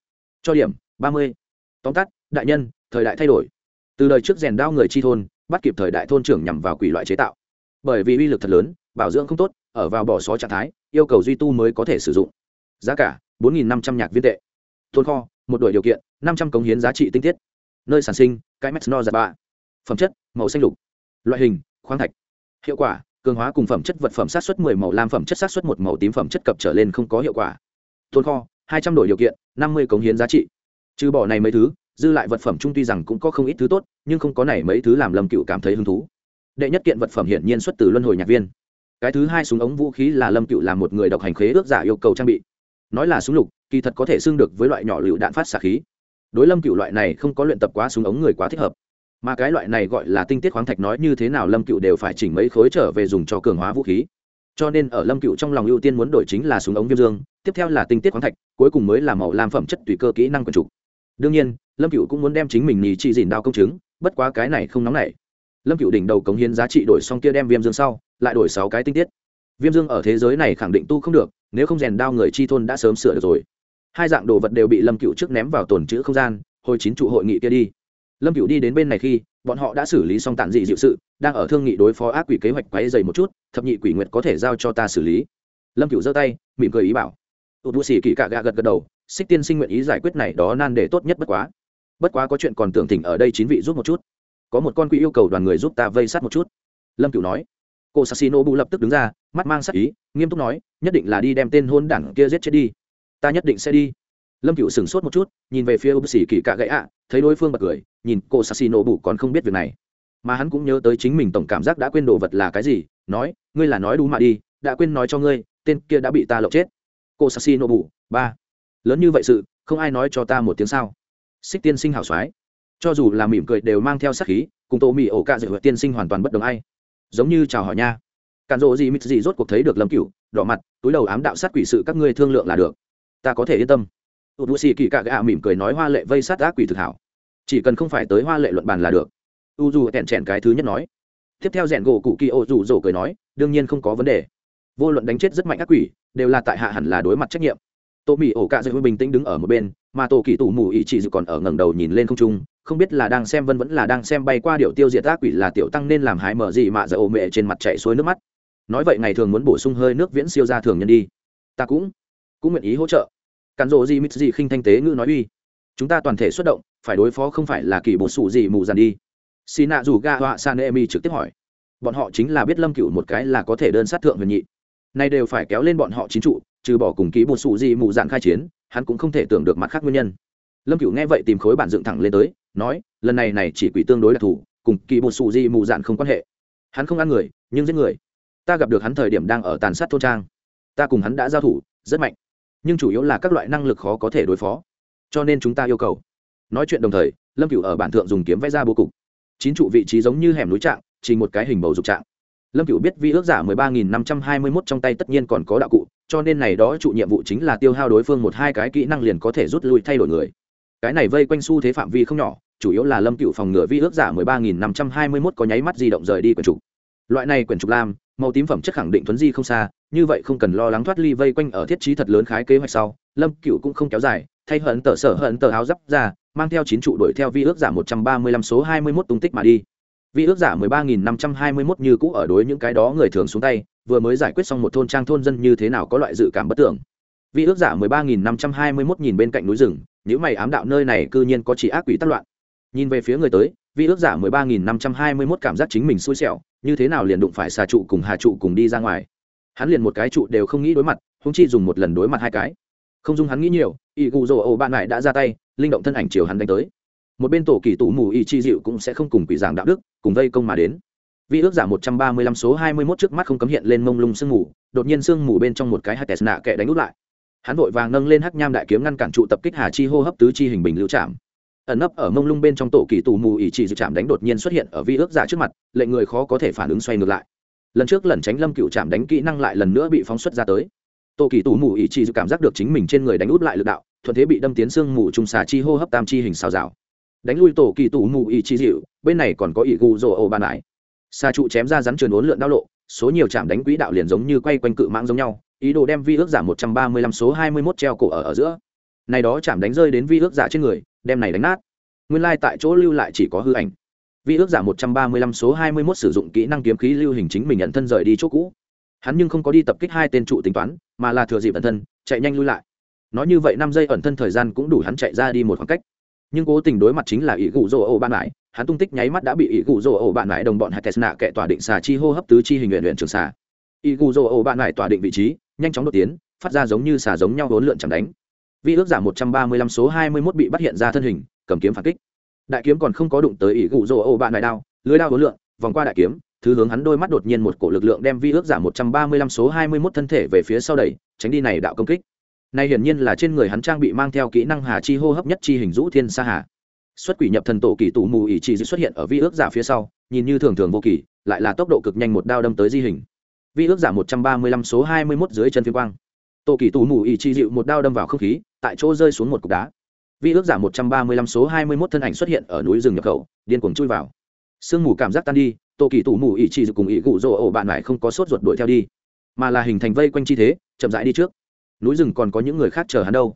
Cho điểm, ba mươi. Tóm tắt, đại nhân, thời đại thay đổi. Từ đời trước rèn đao người chi thôn, bắt kịp thời đại thôn trưởng nhằm vào quỷ loại chế tạo. Bởi vì uy lực thật lớn, bảo dưỡng không tốt, ở vào bỏ xó trạng thái, yêu cầu duy tu mới có thể sử dụng. Giá cả, bốn năm trăm nhạc viên tệ. Thôn kho một đội điều kiện, năm trăm cống hiến giá trị tinh tiết. Nơi sản sinh, cái mesno giặt ba phẩm chất, màu xanh lục. Loại hình, khoáng thạch. Hiệu quả, cường hóa cùng phẩm chất vật phẩm sát xuất 10 màu, lam phẩm chất sát xuất một màu, tím phẩm chất cập trở lên không có hiệu quả. Tồn kho, hai trăm đổi điều kiện, năm mươi cống hiến giá trị. Trừ bỏ này mấy thứ, dư lại vật phẩm trung tuy rằng cũng có không ít thứ tốt, nhưng không có này mấy thứ làm lâm cựu cảm thấy hứng thú. Đệ nhất kiện vật phẩm hiển nhiên xuất từ luân hồi nhạc viên. Cái thứ hai súng ống vũ khí là lâm cựu làm một người độc hành khế ước giả yêu cầu trang bị. Nói là súng lục kỳ thật có thể xưng được với loại nhỏ lựu đạn phát xạ khí. Đối lâm cựu loại này không có luyện tập quá súng ống người quá thích hợp. Mà cái loại này gọi là tinh tiết khoáng thạch nói như thế nào lâm cựu đều phải chỉnh mấy khối trở về dùng cho cường hóa vũ khí. Cho nên ở lâm cựu trong lòng ưu tiên muốn đổi chính là súng ống viêm dương, tiếp theo là tinh tiết khoáng thạch, cuối cùng mới là màu lam phẩm chất tùy cơ kỹ năng quần trục. Đương nhiên, lâm cựu cũng muốn đem chính mình nhì trị dìn đao công chứng, bất quá cái này không nóng nảy. Lâm cựu đỉnh đầu cống hiến giá trị đổi xong kia đem viêm dương sau, lại đổi sáu cái tinh tiết. Viêm dương ở thế giới này khẳng định tu không được, nếu không rèn đao người chi thôn đã sớm sửa được rồi hai dạng đồ vật đều bị lâm cựu trước ném vào tồn chữ không gian, hồi chín trụ hội nghị kia đi. Lâm cựu đi đến bên này khi, bọn họ đã xử lý xong tản dị dịu sự, đang ở thương nghị đối phó ác quỷ kế hoạch quáy dày một chút, thập nhị quỷ nguyệt có thể giao cho ta xử lý. Lâm cựu giơ tay, mỉm cười ý bảo. Tụt vũ xỉ kỳ cạ gạ gật gật đầu, xích tiên sinh nguyện ý giải quyết này đó nan để tốt nhất bất quá. Bất quá có chuyện còn tưởng thỉnh ở đây chín vị giúp một chút. Có một con quỷ yêu cầu đoàn người giúp ta vây sát một chút. Lâm cựu nói. Cô sassino bù lập tức đứng ra, mắt mang sắc ý, nghiêm túc nói, nhất định là đi đem tên hôn đảng kia giết chết đi ta nhất định sẽ đi. Lâm cựu sửng sốt một chút, nhìn về phía bác sĩ kỳ cạ gãy ạ, thấy đối phương bật cười, nhìn cô sassino bù còn không biết việc này. Mà hắn cũng nhớ tới chính mình tổng cảm giác đã quên đồ vật là cái gì, nói, ngươi là nói đủ mà đi, đã quên nói cho ngươi, tên kia đã bị ta lộng chết. Cô sassino bù, ba, lớn như vậy sự, không ai nói cho ta một tiếng sao? Xích tiên sinh hảo soái cho dù là mỉm cười đều mang theo sắc khí, cùng tô mỹ ổ cạ dự tiên sinh hoàn toàn bất đồng ai. Giống như chào hỏi nha. Cản rộ gì mít gì rốt cuộc thấy được lâm cựu đỏ mặt, túi đầu ám đạo sát quỷ sự các ngươi thương lượng là được ta có thể yên tâm. Tụt bụi xì kỳ cạ gạ mỉm cười nói hoa lệ vây sát ác quỷ thực hảo. Chỉ cần không phải tới hoa lệ luận bàn là được. U dù tẹn chèn cái thứ nhất nói. Tiếp theo rèn gỗ cụ kỳ ô rủ rổ cười nói, đương nhiên không có vấn đề. Vô luận đánh chết rất mạnh ác quỷ, đều là tại hạ hẳn là đối mặt trách nhiệm. Tô mỹ ổ cạ dây bình tĩnh đứng ở một bên, mà tổ kỳ tủ mù ý chỉ dự còn ở ngẩng đầu nhìn lên không trung, không biết là đang xem vân vẫn là đang xem bay qua điệu tiêu diệt ác quỷ là tiểu tăng nên làm hái mở gì mà giờ ồ mẹ trên mặt chạy xuôi nước mắt. Nói vậy ngày thường muốn bổ sung hơi nước viễn siêu ra thường nhân đi. Ta cũng cũng nguyện ý hỗ trợ cản rộ gì mít gì khinh thanh tế ngữ nói uy. Chúng ta toàn thể xuất động, phải đối phó không phải là kỳ bột sụ gì mù dàn đi. Xì nạ dù ga họa san emi trực tiếp hỏi. Bọn họ chính là biết lâm cựu một cái là có thể đơn sát thượng huyền nhị. Nay đều phải kéo lên bọn họ chính trụ, trừ bỏ cùng ký bột sụ gì mù dạn khai chiến, hắn cũng không thể tưởng được mặt khác nguyên nhân. Lâm cựu nghe vậy tìm khối bản dựng thẳng lên tới, nói, lần này này chỉ quỷ tương đối đặc thù cùng kỳ bột sủ di mù dạn không quan hệ. Hắn không ăn người, nhưng giết người. Ta gặp được hắn thời điểm đang ở tàn sát thôn trang. Ta cùng hắn đã giao thủ, rất mạnh nhưng chủ yếu là các loại năng lực khó có thể đối phó. Cho nên chúng ta yêu cầu. Nói chuyện đồng thời, lâm cựu ở bản thượng dùng kiếm vẽ ra bố cục. Chín trụ vị trí giống như hẻm núi trạng, chỉ một cái hình bầu dục trạng. Lâm cựu biết vi ước giả mười ba nghìn năm trăm hai mươi mốt trong tay tất nhiên còn có đạo cụ, cho nên này đó trụ nhiệm vụ chính là tiêu hao đối phương một hai cái kỹ năng liền có thể rút lui thay đổi người. Cái này vây quanh xu thế phạm vi không nhỏ, chủ yếu là lâm cựu phòng ngừa vi ước giả mười ba nghìn năm trăm hai mươi mốt có nháy mắt di động rời đi quyển trục. Loại này quyển trục lam màu tím phẩm chất khẳng định thuấn di không xa, như vậy không cần lo lắng thoát ly vây quanh ở thiết trí thật lớn khái kế hoạch sau, lâm cựu cũng không kéo dài, thay hận tờ sở hận tờ áo giáp ra, mang theo chín trụ đuổi theo vi ước giả một trăm ba mươi lăm số hai mươi mốt tung tích mà đi. Vi ước giả mười ba nghìn năm trăm hai mươi mốt như cũ ở đối những cái đó người thường xuống tay, vừa mới giải quyết xong một thôn trang thôn dân như thế nào có loại dự cảm bất tưởng. Vi ước giả mười ba nghìn năm trăm hai mươi mốt nhìn bên cạnh núi rừng những mày ám đạo nơi này cư nhiên có chỉ ác quỷ tác loạn. Nhìn về phía người tới, vi ước giả mười ba nghìn năm trăm hai mươi mốt cảm giác chính mình xui xẻo như thế nào liền đụng phải xà trụ cùng hà trụ cùng đi ra ngoài. Hắn liền một cái trụ đều không nghĩ đối mặt húng chi dùng một lần đối mặt hai cái. Không dung hắn nghĩ nhiều y gù rồ ô bạn lại đã ra tay, linh động thân ảnh chiều hắn đánh tới. Một bên tổ kỳ tủ mù y chi dịu cũng sẽ không cùng quỷ giảng đạo đức, cùng vây công mà đến. Vi ước giả một trăm ba mươi lăm số hai mươi mốt trước mắt không cấm hiện lên mông lung sương mù, đột nhiên sương mù bên trong một cái hạt tẹt nạ kẻ đánh út lại. Hắn vội vàng nâng lên hắc nham đại kiếm ngăn cản trụ tập kích hà chi hô hấp tứ chi hình bình lưu chạm ẩn nấp ở mông lung bên trong tổ kỳ tù mù ỉ chỉ dự chạm đánh đột nhiên xuất hiện ở vi ước giả trước mặt lệnh người khó có thể phản ứng xoay ngược lại. Lần trước lần tránh lâm cựu chạm đánh kỹ năng lại lần nữa bị phóng xuất ra tới. Tổ kỳ tù mù ỉ chỉ dự cảm giác được chính mình trên người đánh út lại lực đạo, thuận thế bị đâm tiến xương mù trùng xà chi hô hấp tam chi hình xào rào. Đánh lui tổ kỳ tù mù ỉ chỉ dịu bên này còn có ỉ gù rồ ồ bàn lại xà trụ chém ra rắn trườn uốn lượn đao lộ, số nhiều chạm đánh quỹ đạo liền giống như quay quanh cự mãng giống nhau, ý đồ đem vi ước giả một trăm ba mươi lăm số hai mươi mốt treo cổ ở ở giữa này đó chạm đánh rơi đến vi ước giả trên người, đem này đánh nát. Nguyên lai tại chỗ lưu lại chỉ có hư ảnh. Vi ước giả một trăm ba mươi lăm số hai mươi mốt sử dụng kỹ năng kiếm khí lưu hình chính mình nhận thân rời đi chỗ cũ. Hắn nhưng không có đi tập kích hai tên trụ tính toán, mà là thừa dịp ẩn thân, chạy nhanh lui lại. Nói như vậy năm giây ẩn thân thời gian cũng đủ hắn chạy ra đi một khoảng cách. Nhưng cố tình đối mặt chính là ỷ gù rỗ ổ bạn lại hắn tung tích nháy mắt đã bị ỷ gù rỗ ổ bạn lại đồng bọn hạt tesna kệ tỏa định xà chi hô hấp tứ chi hình nguyện luyện trường xà. Ỷ gù rỗ ổ bạn lại tỏa định vị trí, nhanh chóng đột tiến, phát ra giống như xà giống nhau hỗn lượn chẳng đánh vi ước giả một trăm ba mươi lăm số hai mươi mốt bị bắt hiện ra thân hình, cầm kiếm phản kích. Đại kiếm còn không có đụng tới ỷ gụ rỗ ô bạn đại đao, lưới đao hối lượng vòng qua đại kiếm, thứ hướng hắn đôi mắt đột nhiên một cổ lực lượng đem vi ước giả một trăm ba mươi lăm số hai mươi mốt thân thể về phía sau đẩy, tránh đi này đạo công kích. Này hiển nhiên là trên người hắn trang bị mang theo kỹ năng hà chi hô hấp nhất chi hình rũ thiên sa hà. Xuất quỷ nhập thần tổ kỳ tù mù ỉ chỉ xuất hiện ở vi ước giả phía sau, nhìn như thường thường vô kỳ lại là tốc độ cực nhanh một đao đâm tới di hình. Vi ước giả một trăm ba mươi lăm số hai mươi mốt dưới chân phi quang. Tổ kỳ tù mù ỷ chỉ dịu một đao đâm vào không khí tại chỗ rơi xuống một cục đá. Vi ước giả một trăm ba mươi lăm số hai mươi mốt thân ảnh xuất hiện ở núi rừng nhập khẩu, điên cuồng chui vào. Sương mù cảm giác tan đi, tô kỳ tủ mù ỉ chỉ cùng ỉ gụ rỗ ổ bạn lại không có sốt ruột đuổi theo đi, mà là hình thành vây quanh chi thế, chậm rãi đi trước. Núi rừng còn có những người khác chờ hắn đâu.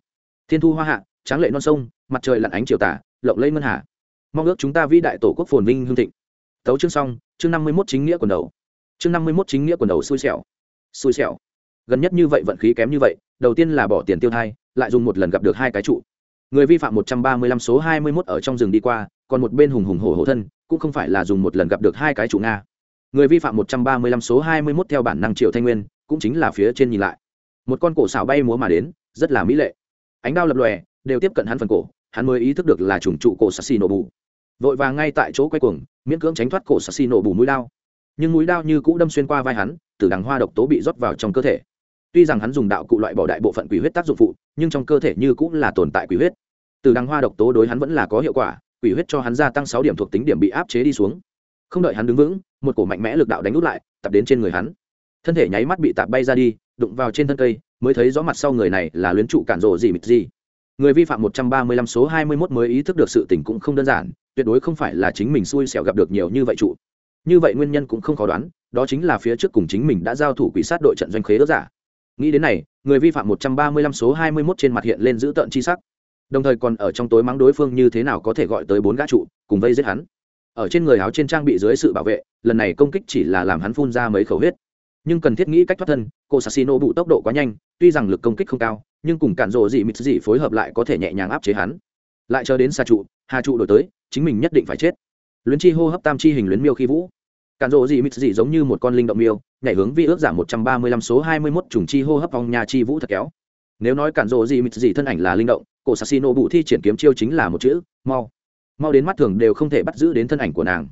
Thiên thu hoa hạ, tráng lệ non sông, mặt trời lặn ánh chiều tả, lộng lây ngân hà. Mong ước chúng ta vĩ đại tổ quốc phồn vinh hương thịnh. Tấu chương xong, chương năm mươi mốt chính nghĩa quần đầu. Chương năm mươi mốt chính nghĩa quần đầu xui xẻo. Xui xẻo. Gần nhất như vậy vận khí kém như vậy, đầu tiên là bỏ tiền tiêu thai lại dùng một lần gặp được hai cái trụ. Người vi phạm một trăm ba mươi lăm số hai mươi mốt ở trong rừng đi qua, còn một bên hùng hùng hổ hổ thân, cũng không phải là dùng một lần gặp được hai cái trụ nga. Người vi phạm một trăm ba mươi lăm số hai mươi mốt theo bản năng triệu thanh nguyên, cũng chính là phía trên nhìn lại. Một con cổ xảo bay múa mà đến, rất là mỹ lệ. Ánh đao lập lòe, đều tiếp cận hắn phần cổ, hắn mới ý thức được là trùng trụ cổ sassi nổ bù. Vội vàng ngay tại chỗ quay cuồng, miễn cưỡng tránh thoát cổ sassi nổ bù mũi đao. Nhưng mũi đao như cũ đâm xuyên qua vai hắn, từ đằng hoa độc tố bị rót vào trong cơ thể tuy rằng hắn dùng đạo cụ loại bỏ đại bộ phận quỷ huyết tác dụng phụ, nhưng trong cơ thể như cũng là tồn tại quỷ huyết. Từ đăng hoa độc tố đối hắn vẫn là có hiệu quả, quỷ huyết cho hắn gia tăng sáu điểm thuộc tính điểm bị áp chế đi xuống. Không đợi hắn đứng vững, một cổ mạnh mẽ lực đạo đánh út lại, tập đến trên người hắn. Thân thể nháy mắt bị tạp bay ra đi, đụng vào trên thân cây, mới thấy rõ mặt sau người này là luyến trụ cản rộ gì mịt gì. Người vi phạm một trăm ba mươi lăm số hai mươi 21 mới ý thức được sự tình cũng không đơn giản, tuyệt đối không phải là chính mình xui xẻo gặp được nhiều như vậy trụ. Như vậy nguyên nhân cũng không khó đoán, đó chính là phía trước cùng chính mình đã giao thủ quỷ sát đội trận doanh khế đỡ giả nghĩ đến này, người vi phạm một trăm ba mươi lăm số hai mươi 21 trên mặt hiện lên giữ tợn chi sắc. Đồng thời còn ở trong tối mắng đối phương như thế nào có thể gọi tới bốn gã trụ, cùng vây giết hắn. Ở trên người áo trên trang bị dưới sự bảo vệ, lần này công kích chỉ là làm hắn phun ra mấy khẩu huyết. Nhưng cần thiết nghĩ cách thoát thân, cô sassino bụ tốc độ quá nhanh, tuy rằng lực công kích không cao, nhưng cùng cản rộ dị mịt dị phối hợp lại có thể nhẹ nhàng áp chế hắn. Lại chờ đến xa trụ, hà trụ đổi tới, chính mình nhất định phải chết. Luyến chi hô hấp tam chi hình luyến miêu khi vũ cản rộ dị mịt dị giống như một con linh động miêu, nhảy hướng vi ước giảm một trăm ba mươi lăm số hai mươi mốt trùng chi hô hấp vòng nhà chi vũ thật kéo. Nếu nói cản rộ gì mịt gì thân ảnh là linh động, cổ sasino nổ bụ thi triển kiếm chiêu chính là một chữ, mau. Mau đến mắt thường đều không thể bắt giữ đến thân ảnh của nàng.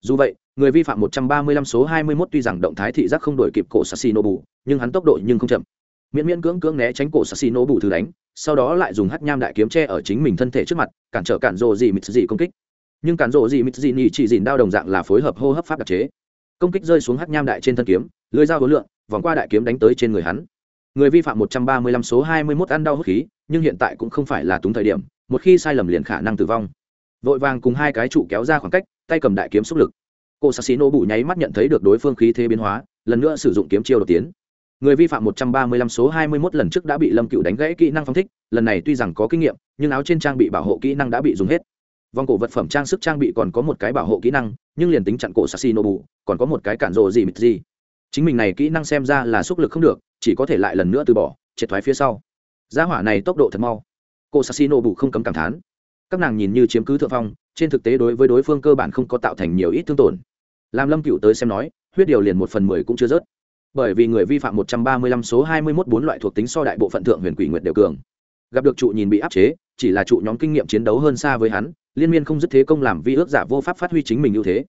Dù vậy, người vi phạm 135 số 21 tuy rằng động thái thị giác không đổi kịp cổ sasino nổ bụ nhưng hắn tốc độ nhưng không chậm. Miễn miễn cưỡng cưỡng né tránh cổ sasino nổ bụ thử đánh, sau đó lại dùng hắc nham đại kiếm che ở chính mình thân thể trước mặt, cản trở cản rộ gì mịt gì công kích nhưng cản rộ gì mịt dị nhị chỉ dìn đao đồng dạng là phối hợp hô hấp pháp đặc chế. Công kích rơi xuống hắc nham đại trên thân kiếm, lưới dao hối lượng, vòng qua đại kiếm đánh tới trên người hắn. Người vi phạm 135 số 21 ăn đau hút khí, nhưng hiện tại cũng không phải là túng thời điểm, một khi sai lầm liền khả năng tử vong. Vội vàng cùng hai cái trụ kéo ra khoảng cách, tay cầm đại kiếm xúc lực. Cô sắc xí nô bù nháy mắt nhận thấy được đối phương khí thế biến hóa, lần nữa sử dụng kiếm chiêu đột tiến. Người vi phạm 135 số 21 lần trước đã bị lâm cựu đánh gãy kỹ năng phong thích, lần này tuy rằng có kinh nghiệm, nhưng áo trên trang bị bảo hộ kỹ năng đã bị dùng hết vòng cổ vật phẩm trang sức trang bị còn có một cái bảo hộ kỹ năng, nhưng liền tính chặn cổ sassy nobu bù còn có một cái cản rộ gì mịt gì chính mình này kỹ năng xem ra là sức lực không được, chỉ có thể lại lần nữa từ bỏ, triệt thoái phía sau. Gia hỏa này tốc độ thật mau. Cô sassy nobu bù không cấm cảm thán. Các nàng nhìn như chiếm cứ thượng phong, trên thực tế đối với đối phương cơ bản không có tạo thành nhiều ít thương tổn. Làm lâm cựu tới xem nói, huyết điều liền một phần mười cũng chưa rớt. Bởi vì người vi phạm một trăm ba mươi lăm số hai mươi mốt bốn loại thuộc tính so đại bộ phận thượng huyền quỷ nguyệt đều cường. Gặp được trụ nhìn bị áp chế, chỉ là trụ nhóm kinh nghiệm chiến đấu hơn xa với hắn liên miên không dứt thế công làm vi ước giả vô pháp phát huy chính mình ưu thế.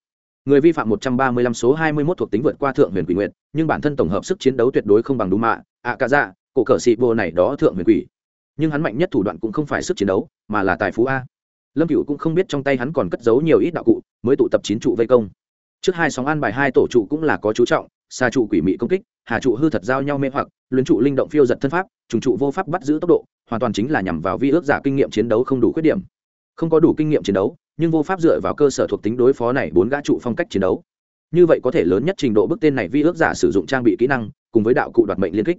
Người vi phạm 135 số 21 thuộc tính vượt qua thượng huyền quỷ nguyện nhưng bản thân tổng hợp sức chiến đấu tuyệt đối không bằng đúng mạ ạ cả dạ cổ cờ sĩ vô này đó thượng huyền quỷ. Nhưng hắn mạnh nhất thủ đoạn cũng không phải sức chiến đấu, mà là tài phú a. Lâm cựu cũng không biết trong tay hắn còn cất giấu nhiều ít đạo cụ, mới tụ tập chín trụ vây công. Trước hai sóng an bài hai tổ trụ cũng là có chú trọng xa trụ quỷ mị công kích, hà trụ hư thật giao nhau mê hoặc, luyến trụ linh động phiêu giật thân pháp, trùng trụ vô pháp bắt giữ tốc độ, hoàn toàn chính là nhằm vào vi ước giả kinh nghiệm chiến đấu không đủ khuyết điểm không có đủ kinh nghiệm chiến đấu, nhưng vô pháp dựa vào cơ sở thuộc tính đối phó này bốn gã trụ phong cách chiến đấu. Như vậy có thể lớn nhất trình độ bức tên này vi ước giả sử dụng trang bị kỹ năng, cùng với đạo cụ đoạt mệnh liên kích.